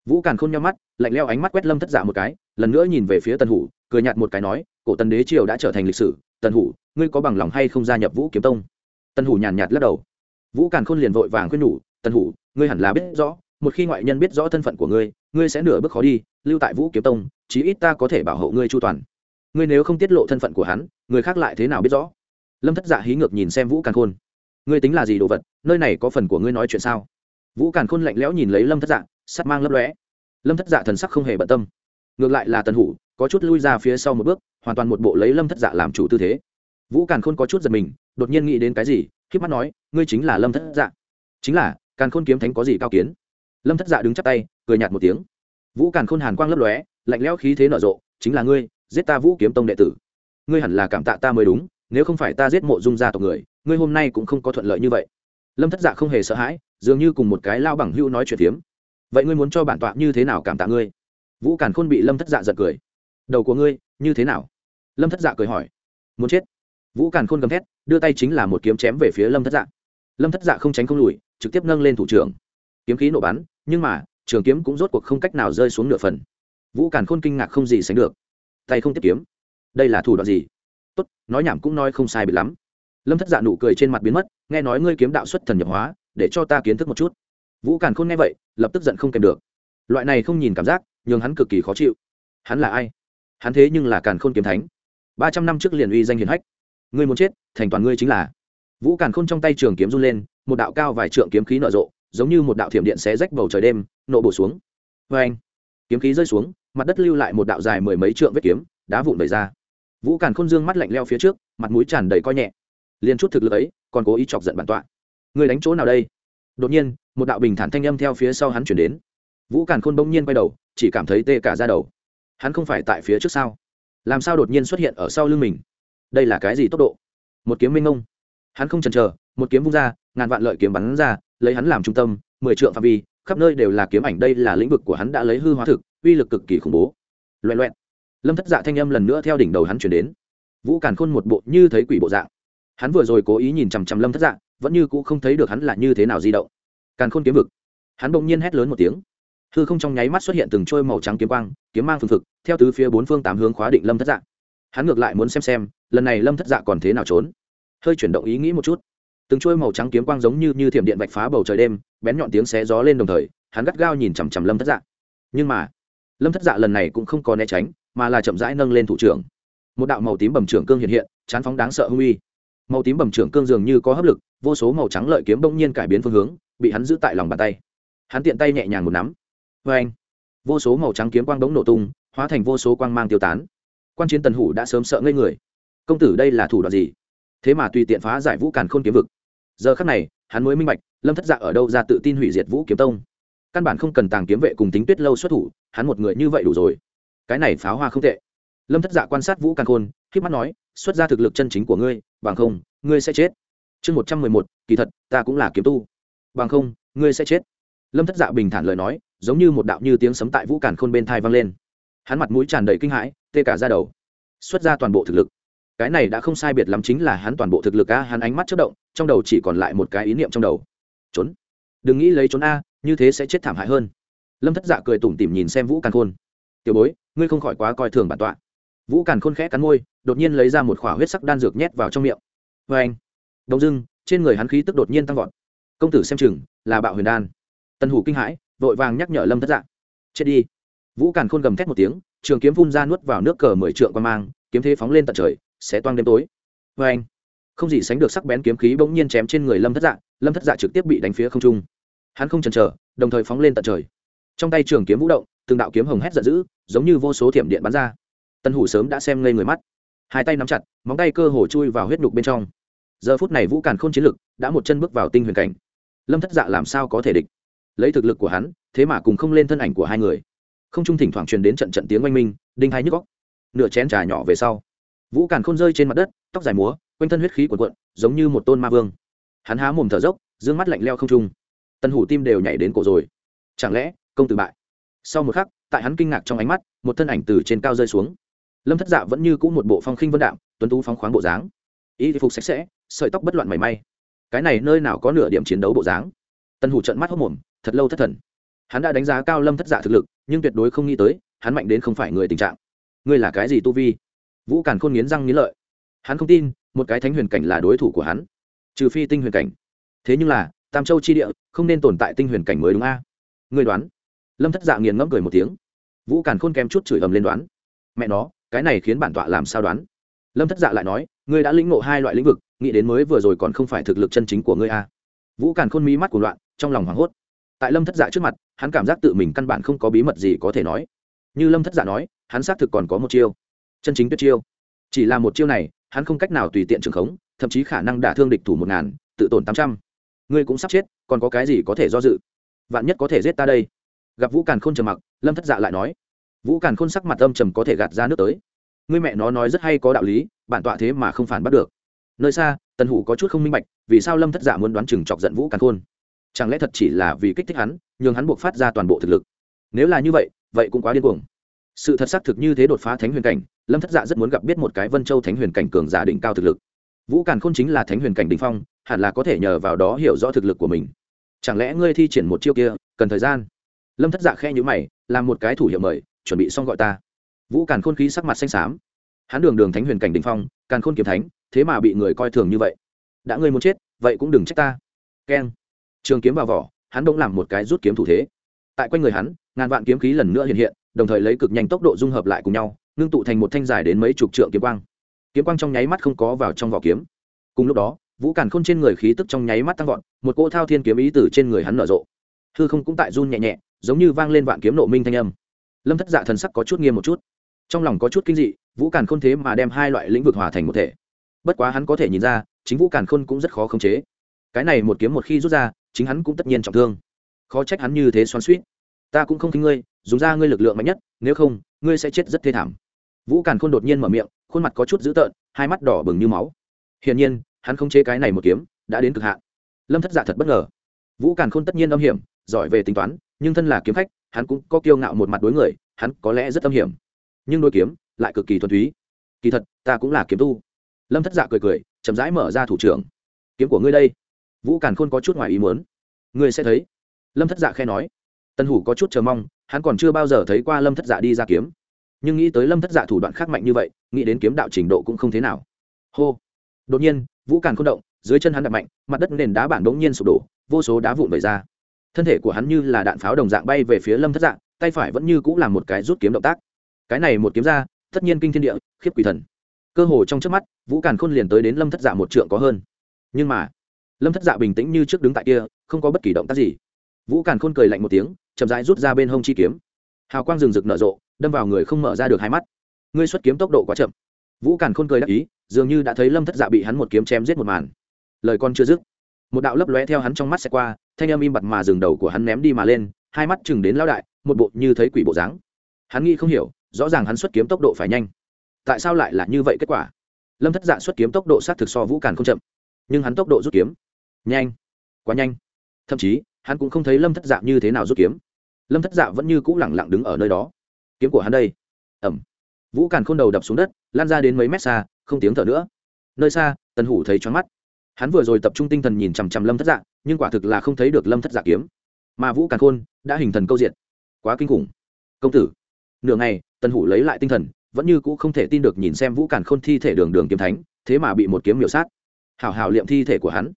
Vũ càn khôn nhau mắt, lạnh leo ánh mắt quét lâm thất dạ một cái, lần nữa nhìn về phía tần hủ, cười nhạt một cái nói, cổ tần đế triều đã trở thành lịch sử, tần hủ, ngươi có bằng lòng hay không gia nhập vũ kiếm tông? Tần hủ nhàn nhạt lắc đầu. Vũ càn khôn liền vội vàng khuyên nhủ, tần hủ, ngươi hẳn là biết rõ, một khi ngoại nhân biết rõ thân phận của ngươi ngươi sẽ nửa bước khó đi, lưu tại vũ kiếm tông, chí ít ta có thể bảo hộ ngươi chu toàn ngươi nếu không tiết lộ thân phận của hắn, người khác lại thế nào biết rõ? Lâm thất dạ hí ngược nhìn xem vũ càn khôn. Ngươi tính là gì đồ vật? Nơi này có phần của ngươi nói chuyện sao? Vũ càn khôn lạnh lẽo nhìn lấy lâm thất dạ sắt mang lấp lóe. Lâm thất dạ thần sắc không hề bận tâm. Ngược lại là tần hủ, có chút lui ra phía sau một bước, hoàn toàn một bộ lấy lâm thất dạ làm chủ tư thế. Vũ càn khôn có chút giật mình, đột nhiên nghĩ đến cái gì k mắt nói, ngươi chính là lâm thất dạ. Chính là, càn khôn kiếm thánh có gì cao kiến? Lâm thất dạ đứng chắp tay, cười nhạt một tiếng. Vũ càn khôn hàn quang lấp lóe, lạnh lẽo khí thế nở rộ, chính là ngươi giết ta vũ kiếm tông đệ tử. Ngươi hẳn là cảm tạ ta mới đúng, nếu không phải ta giết mộ dung gia tộc người, ngươi hôm nay cũng không có thuận lợi như vậy. Lâm thất dạ không hề sợ hãi, dường như cùng một cái lao bằng hữu nói chuyện phiếm. Vậy ngươi muốn cho bản tọa như thế nào cảm tạ ngươi? Vũ càn khôn bị lâm thất dạ giật cười. Đầu của ngươi, như thế nào? Lâm thất dạ cười hỏi. Muốn chết. Vũ càn khôn gầm thét, đưa tay chính là một kiếm chém về phía lâm thất dạ. Lâm thất dạ không tránh không lùi, trực tiếp nâng lên thủ trưởng. Kiếm khí nổ bắn, nhưng mà, trường kiếm cũng rốt cuộc không cách nào rơi xuống nửa phần. Vũ càn khôn kinh ngạc không gì sánh được tay không tiếp kiếm. Đây là thủ đoạn gì? Tốt, nói nhảm cũng nói không sai bị lắm. Lâm thất dạ nụ cười trên mặt biến mất, nghe nói ngươi kiếm đạo xuất thần nhập hóa, để cho ta kiến thức một chút. Vũ càn khôn nghe vậy, lập tức giận không kèm được. Loại này không nhìn cảm giác, nhường hắn cực kỳ khó chịu. Hắn là ai? Hắn thế nhưng là càn khôn kiếm thánh. Ba trăm năm trước liền uy danh hiền hách. Ngươi muốn chết, thành toàn ngươi chính là. Vũ càn khôn trong tay trường kiếm run lên, một đạo cao vài trượng kiếm khí nở rộ, giống như một đạo thiểm điện xé rách bầu trời đêm nổ bổ xuống. Vê anh kiếm khí rơi xuống mặt đất lưu lại một đạo dài mười mấy trượng vết kiếm, đá vụn vẩy ra. Vũ càn khôn dương mắt lạnh leo phía trước, mặt mũi tràn đầy coi nhẹ. Liền chút thực lực ấy, còn cố ý chọc giận bản tọa. Người đánh chỗ nào đây? Đột nhiên, một đạo bình thản thanh âm theo phía sau hắn chuyển đến. Vũ càn khôn bỗng nhiên quay đầu, chỉ cảm thấy tê cả ra đầu. Hắn không phải tại phía trước sau làm sao đột nhiên xuất hiện ở sau lưng mình? Đây là cái gì tốc độ? Một kiếm minh ngông hắn không chần chờ, một kiếm vung ra, ngàn vạn lợi kiếm bắn ra, lấy hắn làm trung tâm, mười trượng phạm vi, khắp nơi đều là kiếm ảnh, đây là lĩnh vực của hắn đã lấy hư hóa thực uy lực cực kỳ khủng bố. Loẹ loẹt. Lâm thất dạ thanh âm lần nữa theo đỉnh đầu hắn chuyển đến. Vũ càn khôn một bộ như thấy quỷ bộ dạng. Hắn vừa rồi cố ý nhìn chằm chằm lâm thất dạ vẫn như cũ không thấy được hắn là như thế nào di động. Càn khôn kiếm vực. Hắn bỗng nhiên hét lớn một tiếng. Hư không trong nháy mắt xuất hiện từng trôi màu trắng kiếm quang, kiếm mang phương thực theo tứ phía bốn phương tám hướng khóa định lâm thất dạ. Hắn ngược lại muốn xem xem, lần này lâm thất dạ còn thế nào trốn. Hơi chuyển động ý nghĩ một chút. Từng trôi màu trắng kiếm quang giống như như thiểm điện vạch phá bầu trời đêm, bén nhọn tiếng xé gió lên đồng thời, hắn gắt gao nhìn chằm chằm lâm thất dạ. Nhưng mà lâm thất dạ lần này cũng không có né tránh, mà là chậm rãi nâng lên thủ trưởng. Một đạo màu tím bầm trưởng cương hiện hiện, chán phóng đáng sợ hung uy. Màu tím bầm trưởng cương dường như có hấp lực, vô số màu trắng lợi kiếm bỗng nhiên cải biến phương hướng, bị hắn giữ tại lòng bàn tay. Hắn tiện tay nhẹ nhàng một nắm. Vê anh vô số màu trắng kiếm quang bỗng nổ tung, hóa thành vô số quang mang tiêu tán. Quan chiến tần hủ đã sớm sợ ngây người. Công tử đây là thủ đoạn gì? Thế mà tùy tiện phá giải vũ càn khôn kiếm vực. Giờ khắc này, hắn mới minh bạch, lâm thất dạ ở đâu ra tự tin hủy diệt vũ kiếm tông. Căn bản không cần tàng kiếm vệ cùng tính tuyết lâu xuất thủ hắn một người như vậy đủ rồi. Cái này pháo hoa không tệ. Lâm thất dạ quan sát vũ càn khôn khi mắt nói, xuất ra thực lực chân chính của ngươi, bằng không, ngươi sẽ chết. Chương một trăm mười một, kỳ thật, ta cũng là kiếm tu. Bằng không, ngươi sẽ chết. Lâm thất dạ bình thản lời nói, giống như một đạo như tiếng sấm tại vũ càn khôn bên thai vang lên. Hắn mặt mũi tràn đầy kinh hãi, tê cả ra đầu. Xuất ra toàn bộ thực lực. Cái này đã không sai biệt lắm chính là hắn toàn bộ thực lực a hắn ánh mắt chất động, trong đầu chỉ còn lại một cái ý niệm trong đầu. Trốn. Đừng nghĩ lấy trốn a, như thế sẽ chết thảm hại hơn lâm thất dạ cười tủm tỉm nhìn xem vũ càn khôn tiểu bối ngươi không khỏi quá coi thường bản tọa vũ càn khôn khẽ cắn môi, đột nhiên lấy ra một khỏa huyết sắc đan dược nhét vào trong miệng. Vê anh. Đông dưng trên người hắn khí tức đột nhiên tăng vọt. Công tử xem chừng, là bạo huyền đan. Tân hủ kinh hãi, vội vàng nhắc nhở lâm thất dạ. Chết đi. Vũ càn khôn gầm thét một tiếng, trường kiếm phun ra nuốt vào nước cờ mười trượng qua mang, kiếm thế phóng lên tận trời, sẽ toang đêm tối. Vê anh. Không gì sánh được sắc bén kiếm khí bỗng nhiên chém trên người lâm thất dạ lâm thất dạ trực tiếp bị đánh phía không trung. Hắn không chần chờ, đồng thời phóng lên tận trời trong tay trường kiếm vũ động, từng đạo kiếm hồng hét giận dữ, giống như vô số thiểm điện bắn ra. Tân hủ sớm đã xem ngây người mắt. Hai tay nắm chặt, móng tay cơ hồ chui vào huyết nhục bên trong. Giờ phút này vũ càn k h ô n chiến lực đã một chân bước vào tinh huyền cảnh. Lâm thất dạ làm sao có thể địch? Lấy thực lực của hắn, thế mà cùng không lên thân ảnh của hai người. Không trung thỉnh thoảng truyền đến trận trận tiếng oanh minh, đinh hai nhức góc nửa chén trà nhỏ về sau, vũ càn khôn rơi trên mặt đất, tóc dài múa, quanh thân huyết khí cuộn cuộn, giống như một tôn ma vương. Hắn há mồm thở dốc d ư ơ n g mắt lạnh leo không trung. Tân hủ tim đều nhảy đến cổ rồi. Chẳng lẽ công tử bại. Sau một khắc, tại hắn kinh ngạc trong ánh mắt, một thân ảnh từ trên cao rơi xuống. Lâm thất dạ vẫn như c ũ một bộ phong khinh vân đạm, tuấn tú phóng khoáng bộ dáng. Y phục sạch sẽ, sợi tóc bất loạn mảy may. Cái này nơi nào có nửa điểm chiến đấu bộ dáng? Tân hủ trận mắt hốc mồm, thật lâu thất thần. Hắn đã đánh giá cao lâm thất dạ thực lực, nhưng tuyệt đối không nghĩ tới, hắn mạnh đến không phải người tình trạng. Ngươi là cái gì tu vi? Vũ càn khôn nghiến răng nghiến lợi. Hắn không tin, một cái thánh huyền cảnh là đối thủ của hắn. Trừ phi tinh huyền cảnh. Thế nhưng là, tam châu chi địa, không nên tồn tại tinh huyền cảnh mới đúng a. À? ngươi đoán? Lâm thất dạ nghiền ngẫm cười một tiếng. Vũ càn khôn kém chút chửi ầm lên đoán. Mẹ nó, cái này khiến bản tọa làm sao đoán? Lâm thất dạ lại nói, ngươi đã lĩnh ngộ hai loại lĩnh vực, nghĩ đến mới vừa rồi còn không phải thực lực chân chính của ngươi a vũ càn khôn mí mắt của loạn, trong lòng hoảng hốt. Tại lâm thất dạ trước mặt, hắn cảm giác tự mình căn bản không có bí mật gì có thể nói. Như lâm thất dạ nói, hắn xác thực còn có một chiêu. Chân chính tuyệt chiêu. Chỉ là một chiêu này, hắn không cách nào tùy tiện trường khống, thậm chí khả năng đả thương địch thủ một ngàn, tự tổn tám trăm. Ngươi cũng sắp chết, còn có cái gì có thể do dự? Vạn nhất có thể giết ta đây? Gặp vũ càn khôn trầm mặc, lâm thất dạ lại nói, vũ càn khôn sắc mặt âm trầm có thể gạt ra nước tới. Ngươi mẹ nó nói rất hay có đạo lý, bản tọa thế mà không phản bắt được. Nơi xa, tần hủ có chút không minh bạch, vì sao lâm thất dạ muốn đoán chừng chọc giận vũ càn khôn? Chẳng lẽ thật chỉ là vì kích thích hắn, nhường hắn buộc phát ra toàn bộ thực lực? Nếu là như vậy vậy cũng quá điên cuồng. Sự thật xác thực như thế đột phá thánh huyền cảnh, lâm thất dạ rất muốn gặp biết một cái vân châu thánh huyền cảnh cường giả đỉnh cao thực lực. Vũ càn khôn chính là thánh huyền cảnh đ ỉ n h phong, hẳn là có thể nhờ vào đó hiểu rõ thực lực của mình. Chẳng lẽ ngươi thi triển một chiêu kia, cần thời gian? Lâm thất dạ khe nhữ mày, làm một cái thủ hiệu mời, chuẩn bị xong gọi ta. Vũ càn khôn khí sắc mặt xanh xám. Hắn đường đường thánh huyền cảnh đình phong, càn khôn kiếm thánh, thế mà bị người coi thường như vậy. Đã ngươi muốn chết, vậy cũng đừng trách ta. Keng. Trường kiếm vào vỏ, hắn đông làm một cái rút kiếm thủ thế. Tại quanh người hắn, ngàn vạn kiếm khí lần nữa hiện hiện, đồng thời lấy cực nhanh tốc độ dung hợp lại cùng nhau, ngưng tụ thành một thanh dài đến mấy chục trượng kiếm quang. Kiếm quang trong nháy mắt không có vào trong vỏ kiếm. Cùng lúc đó, vũ càn khôn trên người khí tức trong nháy mắt tăng vọt, một cỗ thao thiên kiếm ý từ trên người hắn nở rộ. Hư không cũng tại run nhẹ nhẹ giống như vang lên vạn kiếm nộ minh thanh âm. Lâm thất dạ thần sắc có chút nghiêm một chút. Trong lòng có chút kinh dị, vũ càn khôn thế mà đem hai loại lĩnh vực hòa thành một thể. Bất quá hắn có thể nhìn ra, chính vũ càn khôn cũng rất khó khống chế. Cái này một kiếm một khi rút ra, chính hắn cũng tất nhiên trọng thương. Khó trách hắn như thế xoắn suýt ta cũng không khinh ngươi, dùng ra ngươi lực lượng mạnh nhất, nếu không, ngươi sẽ chết rất thê thảm. Vũ càn khôn đột nhiên mở miệng, khuôn mặt có chút dữ tợn, hai mắt đỏ bừng như máu. Hiển nhiên, hắn không chế cái này một kiếm, đã đến cực hạn. Lâm thất dạ thật bất ngờ. Vũ càn khôn tất nhiên âm hiểm, giỏi về tính toán nhưng thân là kiếm khách, hắn cũng có kiêu ngạo một mặt đối người, hắn có lẽ rất âm hiểm. Nhưng đôi kiếm, lại cực kỳ thuần túy. Kỳ thật, ta cũng là kiếm tu. Lâm thất dạ cười cười, chậm rãi mở ra thủ trưởng. Kiếm của ngươi đây. Vũ càn khôn có chút ngoài ý muốn. Ngươi sẽ thấy. Lâm thất dạ khe nói. Tân hủ có chút chờ mong, hắn còn chưa bao giờ thấy qua lâm thất dạ đi ra kiếm. Nhưng nghĩ tới lâm thất dạ thủ đoạn khác mạnh như vậy, nghĩ đến kiếm đạo trình độ cũng không thế nào. Hô. Đột nhiên, vũ càn k h ô n động, dưới chân hắn đập mạnh, mặt đất nền đá bản đ ố n g nhiên sụp đổ, vô số đá vụn vẩy ra thân thể của hắn như là đạn pháo đồng dạng bay về phía lâm thất dạng, tay phải vẫn như cũng là một cái rút kiếm động tác. Cái này một kiếm ra tất nhiên kinh thiên địa khiếp quỷ thần. Cơ hồ trong trước mắt vũ càn khôn liền tới đến lâm thất dạ một trượng có hơn. Nhưng mà lâm thất dạ bình tĩnh như trước đứng tại kia không có bất kỳ động tác gì. Vũ càn khôn cười lạnh một tiếng chậm rãi rút ra bên hông chi kiếm. Hào quang rừng rực nở rộ đâm vào người không mở ra được hai mắt. Ngươi xuất kiếm tốc độ quá chậm. Vũ càn khôn cười đắc ý dường như đã thấy lâm thất dạ bị hắn một kiếm chém giết một màn. Lời con chưa dứt một đạo lấp lóe theo hắn trong mắt xe qua, thanh âm im bặt mà dừng đầu của hắn ném đi mà lên, hai mắt chừng đến lao đại, một bộ như thấy quỷ bộ dáng. Hắn nghĩ không hiểu, rõ ràng hắn xuất kiếm tốc độ phải nhanh. Tại sao lại là như vậy kết quả? Lâm thất dạ xuất kiếm tốc độ sát thực so vũ càn không chậm, nhưng hắn tốc độ rút kiếm, nhanh, quá nhanh. Thậm chí, hắn cũng không thấy lâm thất dạ như thế nào rút kiếm. Lâm thất dạ vẫn như c ũ lẳng lặng đứng ở nơi đó. Kiếm của hắn đây. Ẩm vũ càn khôn đầu đập xuống đất, lan ra đến mấy mét xa, không tiếng thở nữa. Nơi xa, tần hủ thấy choáng mắt hắn vừa rồi tập trung tinh thần nhìn chằm chằm lâm thất dạ nhưng quả thực là không thấy được lâm thất dạ kiếm. Mà vũ càn khôn đã hình thần câu diện quá kinh khủng. Công tử, nửa ngày, tần hủ lấy lại tinh thần, vẫn như cũ không thể tin được nhìn xem vũ càn khôn thi thể đường đường kiếm thánh, thế mà bị một kiếm miểu sát. Hảo hảo liệm thi thể của hắn.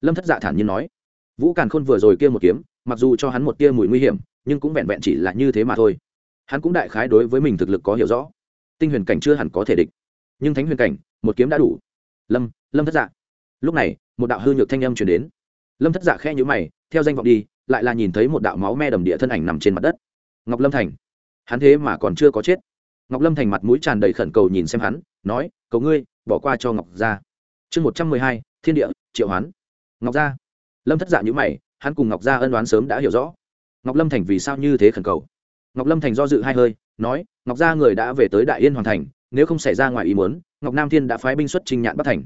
Lâm thất dạ thản nhiên nói. Vũ càn khôn vừa rồi kia một kiếm, mặc dù cho hắn một tia mùi nguy hiểm, nhưng cũng vẹn vẹn chỉ là như thế mà thôi. Hắn cũng đại khái đối với mình thực lực có hiểu rõ. Tinh huyền cảnh chưa hẳn có thể địch. Nhưng thánh huyền cảnh, một kiếm đã đủ. Lâm lâm thất dạ lúc này, một đạo hư nhược thanh âm chuyển đến. Lâm thất dạ giả khe nhữ mày, theo danh vọng đi, lại là nhìn thấy một đạo máu me đầm địa thân ảnh nằm trên mặt đất. Ngọc lâm thành. Hắn thế mà còn chưa có chết. Ngọc lâm thành mặt mũi tràn đầy khẩn cầu nhìn xem hắn, nói, cầu ngươi, bỏ qua cho ngọc gia. Chương một trăm mười hai, thiên địa, triệu hoán. Ngọc gia. Lâm thất dạ giả nhữ mày, hắn cùng ngọc gia ân đoán sớm đã hiểu rõ. Ngọc lâm thành vì sao như thế khẩn cầu? Ngọc lâm thành do dự hai hơi, nói, ngọc gia người đã về tới đại yên hoàn thành, nếu không xảy ra ngoài ý muốn, ngọc nam thiên đã phái binh xuất trình nhạn bắc thành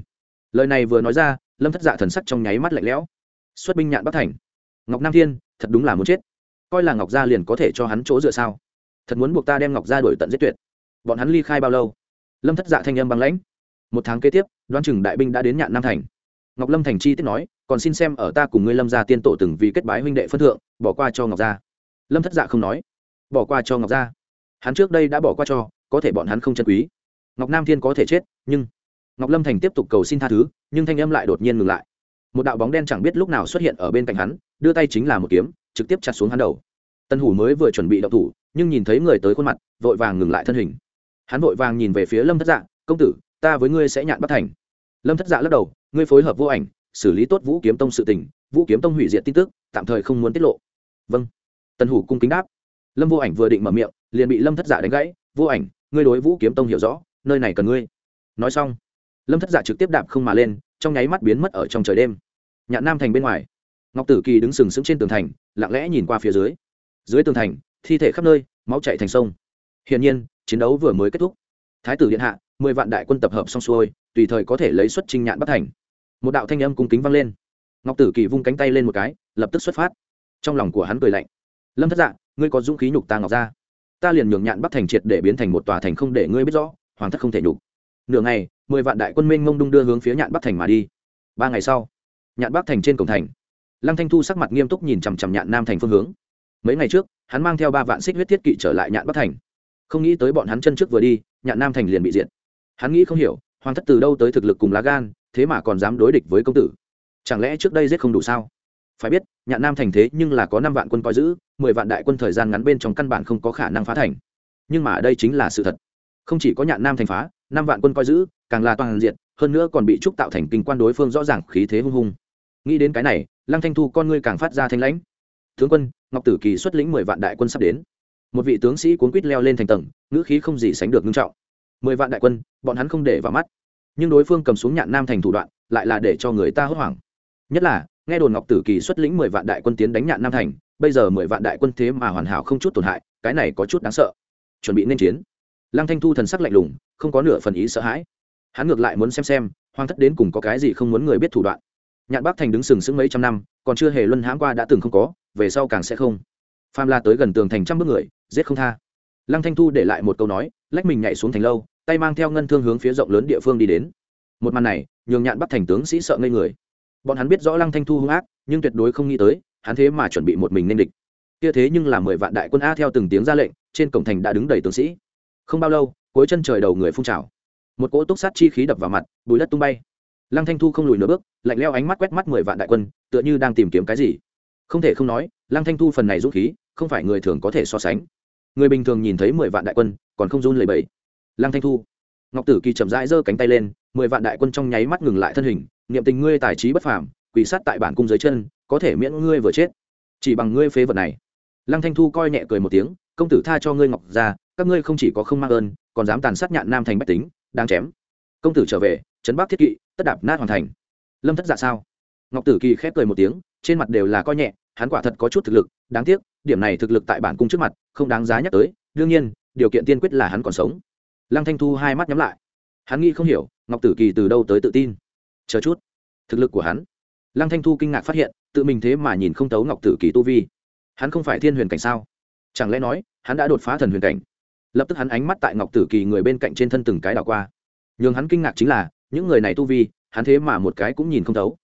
lời này vừa nói ra, lâm thất dạ thần sắc trong nháy mắt lạnh lẽo. Xuất binh nhạn bắc thành. Ngọc nam thiên, thật đúng là muốn chết. Coi là ngọc gia liền có thể cho hắn chỗ dựa sao? Thật muốn buộc ta đem ngọc gia đổi tận giết tuyệt. Bọn hắn ly khai bao lâu? Lâm thất dạ thanh âm băng lãnh. Một tháng kế tiếp đoan chừng đại binh đã đến nhạn nam thành. Ngọc lâm thành chi tiết nói, còn xin xem ở ta cùng ngươi lâm gia tiên tổ từng vì kết bái huynh đệ phân thượng, bỏ qua cho ngọc gia. Lâm thất dạ không nói. Bỏ qua cho ngọc gia. Hắn trước đây đã bỏ qua cho, có thể bọn hắn không chân quý. Ngọc nam thiên có thể chết, nhưng ngọc lâm thành tiếp tục cầu xin tha thứ, nhưng thanh âm lại đột nhiên ngừng lại. Một đạo bóng đen chẳng biết lúc nào xuất hiện ở bên cạnh hắn, đưa tay chính là một kiếm, trực tiếp chặt xuống hắn đầu. Tân hủ mới vừa chuẩn bị động thủ, nhưng nhìn thấy người tới khuôn mặt, vội vàng ngừng lại thân hình. Hắn vội vàng nhìn về phía lâm thất dạ công tử, ta với ngươi sẽ nhạn bắt thành. Lâm thất dạ lắc đầu, ngươi phối hợp vô ảnh, xử lý tốt vũ kiếm tông sự tình, vũ kiếm tông hủy diệt tin tức, tạm thời không muốn tiết lộ. Vâng. Tần hủ cung kính đáp. Lâm vô ảnh vừa định mở miệng, liền bị lâm thất dạ đánh gãy, vô ảnh, ngươi đối vũ kiếm tông hiểu rõ, nơi này cần ngươi. Nói xong lâm thất dạ trực tiếp đạp không mà lên, trong nháy mắt biến mất ở trong trời đêm. Nhạn nam thành bên ngoài, ngọc tử kỳ đứng sừng sững trên tường thành, lặng lẽ nhìn qua phía dưới. Dưới tường thành, thi thể khắp nơi, máu chạy thành sông. Hiển nhiên, chiến đấu vừa mới kết thúc. Thái tử điện hạ, mười vạn đại quân tập hợp xong xuôi, tùy thời có thể lấy xuất trinh nhạn bắc thành. Một đạo thanh âm cung kính vang lên. Ngọc tử kỳ vung cánh tay lên một cái, lập tức xuất phát. Trong lòng của hắn cười lạnh. Lâm thất dạ ngươi có dũng khí nhục ta ngọc ra ta liền nhường nhạn bắc thành triệt để biến thành một tòa thành không để ngươi biết rõ, hoàng thất không thể nhục. Nửa ngày mười vạn đại quân minh ngông đung đưa hướng phía nhạn bắc thành mà đi. Ba ngày sau, nhạn bắc thành trên cổng thành, lăng thanh thu sắc mặt nghiêm túc nhìn chằm chằm nhạn nam thành phương hướng. Mấy ngày trước, hắn mang theo ba vạn xích huyết thiết kỵ trở lại nhạn bắc thành. Không nghĩ tới bọn hắn chân trước vừa đi, nhạn nam thành liền bị diệt. Hắn nghĩ không hiểu, hoàng thất từ đâu tới thực lực cùng lá gan, thế mà còn dám đối địch với công tử. Chẳng lẽ trước đây giết không đủ sao? Phải biết, nhạn nam thành thế nhưng là có năm vạn quân coi giữ, mười vạn đại quân thời gian ngắn bên trong căn bản không có khả năng phá thành. Nhưng mà đây chính là sự thật. Không chỉ có nhạn nam thành phá, năm vạn quân coi giữ càng là toàn diện, hơn nữa còn bị trúc tạo thành kinh quan đối phương rõ ràng khí thế hung hung. Nghĩ đến cái này, lăng thanh thu con ngươi càng phát ra thanh lãnh. Tướng quân, ngọc tử kỳ xuất lĩnh mười vạn đại quân sắp đến. Một vị tướng sĩ cuốn quýt leo lên thành tầng, ngữ khí không gì sánh được ngưng trọng. Mười vạn đại quân, bọn hắn không để vào mắt. Nhưng đối phương cầm xuống nhạn nam thành thủ đoạn, lại là để cho người ta hốt hoảng. Nhất là, nghe đồn ngọc tử kỳ xuất lĩnh mười vạn đại quân tiến đánh nhạn nam thành, bây giờ mười vạn đại quân thế mà hoàn hảo không chút tổn hại, cái này có chút đáng sợ. Chuẩn bị nên chiến. Lăng thanh thu thần sắc lạnh lùng, không có nửa phần ý sợ hãi hắn ngược lại muốn xem xem, hoang thất đến cùng có cái gì không muốn người biết thủ đoạn. Nhạn bắc thành đứng sừng sững mấy trăm năm, còn chưa hề luân hãm qua đã từng không có, về sau càng sẽ không. Pham la tới gần tường thành trăm bước người, giết không tha. Lăng thanh thu để lại một câu nói, lách mình nhảy xuống thành lâu, tay mang theo ngân thương hướng phía rộng lớn địa phương đi đến. Một màn này, nhường nhạn bắt thành tướng sĩ sợ ngây người. Bọn hắn biết rõ lăng thanh thu hung ác, nhưng tuyệt đối không nghĩ tới, hắn thế mà chuẩn bị một mình nên địch. Kia thế nhưng là mười vạn đại quân a theo từng tiếng ra lệnh, trên cổng thành đã đứng đầy tướng sĩ. Không bao lâu, cuối chân trời đầu người phun trào một cỗ túc sát chi khí đập vào mặt, bùi đất tung bay. Lăng thanh thu không lùi nửa bước, lạnh leo ánh mắt quét mắt mười vạn đại quân, tựa như đang tìm kiếm cái gì. Không thể không nói, lăng thanh thu phần này dũng khí, không phải người thường có thể so sánh. Người bình thường nhìn thấy mười vạn đại quân, còn không run lẩy bẩy. Lăng thanh thu, ngọc tử kỳ chậm rãi giơ cánh tay lên, mười vạn đại quân trong nháy mắt ngừng lại thân hình, niệm tình ngươi tài trí bất phàm, quỷ sát tại bản cung dưới chân, có thể miễn ngươi vừa chết. Chỉ bằng ngươi phế vật này. Lăng thanh thu coi nhẹ cười một tiếng, công tử tha cho ngươi ngọc ra các ngươi không chỉ có không mang ơn, còn dám tàn sát nhạn nam thành bách tính đang chém. Công tử trở về, trấn bắc thiết kỵ, tất đạp nát hoàn thành. Lâm thất dạ sao? Ngọc tử kỳ khép cười một tiếng, trên mặt đều là coi nhẹ, hắn quả thật có chút thực lực, đáng tiếc, điểm này thực lực tại bản cung trước mặt, không đáng giá nhắc tới, đương nhiên, điều kiện tiên quyết là hắn còn sống. Lăng thanh thu hai mắt nhắm lại. Hắn nghĩ không hiểu, ngọc tử kỳ từ đâu tới tự tin? Chờ chút. Thực lực của hắn. Lăng thanh thu kinh ngạc phát hiện, tự mình thế mà nhìn không tấu ngọc tử kỳ tu vi. Hắn không phải thiên huyền cảnh sao? Chẳng lẽ nói, hắn đã đột phá thần huyền cảnh? Lập tức hắn ánh mắt tại ngọc tử kỳ người bên cạnh trên thân từng cái đảo qua. Nhường hắn kinh ngạc chính là, những người này tu vi, hắn thế mà một cái cũng nhìn không thấu.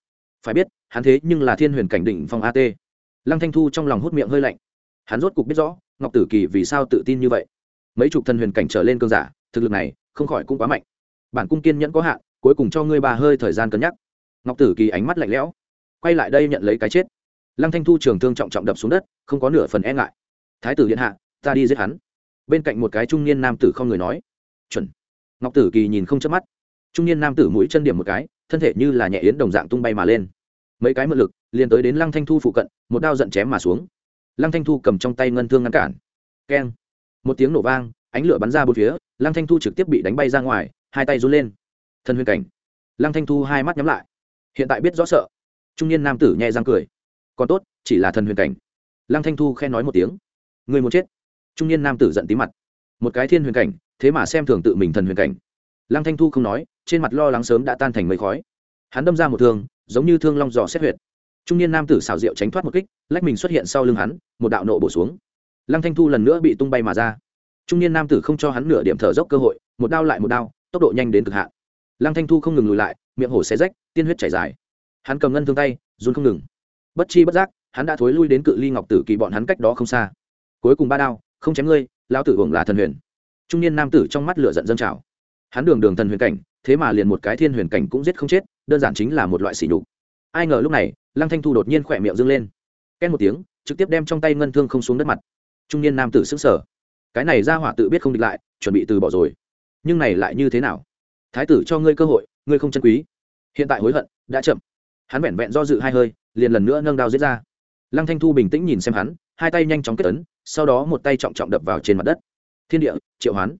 Phải biết, hắn thế nhưng là thiên huyền cảnh định phong at lăng thanh thu trong lòng hút miệng hơi lạnh. Hắn rốt cục biết rõ, ngọc tử kỳ vì sao tự tin như vậy. Mấy chục thần huyền cảnh trở lên cơn giả, thực lực này không khỏi cũng quá mạnh. Bản cung kiên nhẫn có hạn, cuối cùng cho ngươi ba hơi thời gian cân nhắc. Ngọc tử kỳ ánh mắt lạnh lẽo. Quay lại đây nhận lấy cái chết. Lăng thanh thu trường thương trọng trọng đập xuống đất, không có nửa phần e ngại. Thái tử điện hạ, ta đi giết hắn bên cạnh một cái trung niên nam tử không người nói. Chuẩn. Ngọc tử kỳ nhìn không chớp mắt. Trung niên nam tử mũi chân điểm một cái, thân thể như là nhẹ yến đồng dạng tung bay mà lên. Mấy cái mượn lực, liền tới đến lăng thanh thu phụ cận, một đao giận chém mà xuống. Lăng thanh thu cầm trong tay ngân thương ngăn cản. Keng. Một tiếng nổ vang, ánh lửa bắn ra bốn phía, lăng thanh thu trực tiếp bị đánh bay ra ngoài, hai tay run lên. Thân huyền cảnh. Lăng thanh thu hai mắt nhắm lại. Hiện tại biết rõ sợ. Trung niên nam tử nhẹ răng cười. Còn tốt, chỉ là thần huyền cảnh. Lăng thanh thu khen nói một tiếng. Người muốn chết trung niên nam tử giận tí mặt. Một cái thiên huyền cảnh, thế mà xem thường tự mình thần huyền cảnh. Lăng thanh thu không nói, trên mặt lo lắng sớm đã tan thành mây khói. Hắn đâm ra một thương, giống như thương long giò xét huyệt. Trung niên nam tử xảo diệu tránh thoát một kích, lách mình xuất hiện sau lưng hắn, một đạo nộ bổ xuống. Lăng thanh thu lần nữa bị tung bay mà ra. Trung niên nam tử không cho hắn nửa điểm thở dốc cơ hội, một đao lại một đao, tốc độ nhanh đến cực hạn. Lăng thanh thu không ngừng lùi lại, miệng hổ xé rách, tiên huyết chảy dài. Hắn cầm ngân thương tay, run không ngừng. Bất chi bất giác, hắn đã thối lui đến cự ly ngọc tử kỳ bọn hắn cách đó không xa. Cuối cùng ba đao không chém ngươi lao tử hưởng là thần huyền. Trung niên nam tử trong mắt lửa giận dâng trào. Hắn đường đường thần huyền cảnh, thế mà liền một cái thiên huyền cảnh cũng giết không chết, đơn giản chính là một loại sỉ nhục. Ai ngờ lúc này, lăng thanh thu đột nhiên khỏe miệng dâng lên. Ken một tiếng, trực tiếp đem trong tay ngân thương không xuống đất mặt. Trung niên nam tử sững sờ. Cái này ra hỏa tự biết không địch lại, chuẩn bị từ bỏ rồi. Nhưng này lại như thế nào? Thái tử cho ngươi cơ hội, ngươi không chân quý. Hiện tại hối hận, đã chậm. Hắn vẹn vẹn do dự hai hơi, liền lần nữa nâng đao giết ra. Lăng thanh thu bình tĩnh nhìn xem hắn, hai tay nhanh chóng kết ấn sau đó một tay trọng trọng đập vào trên mặt đất. Thiên địa, triệu hoán.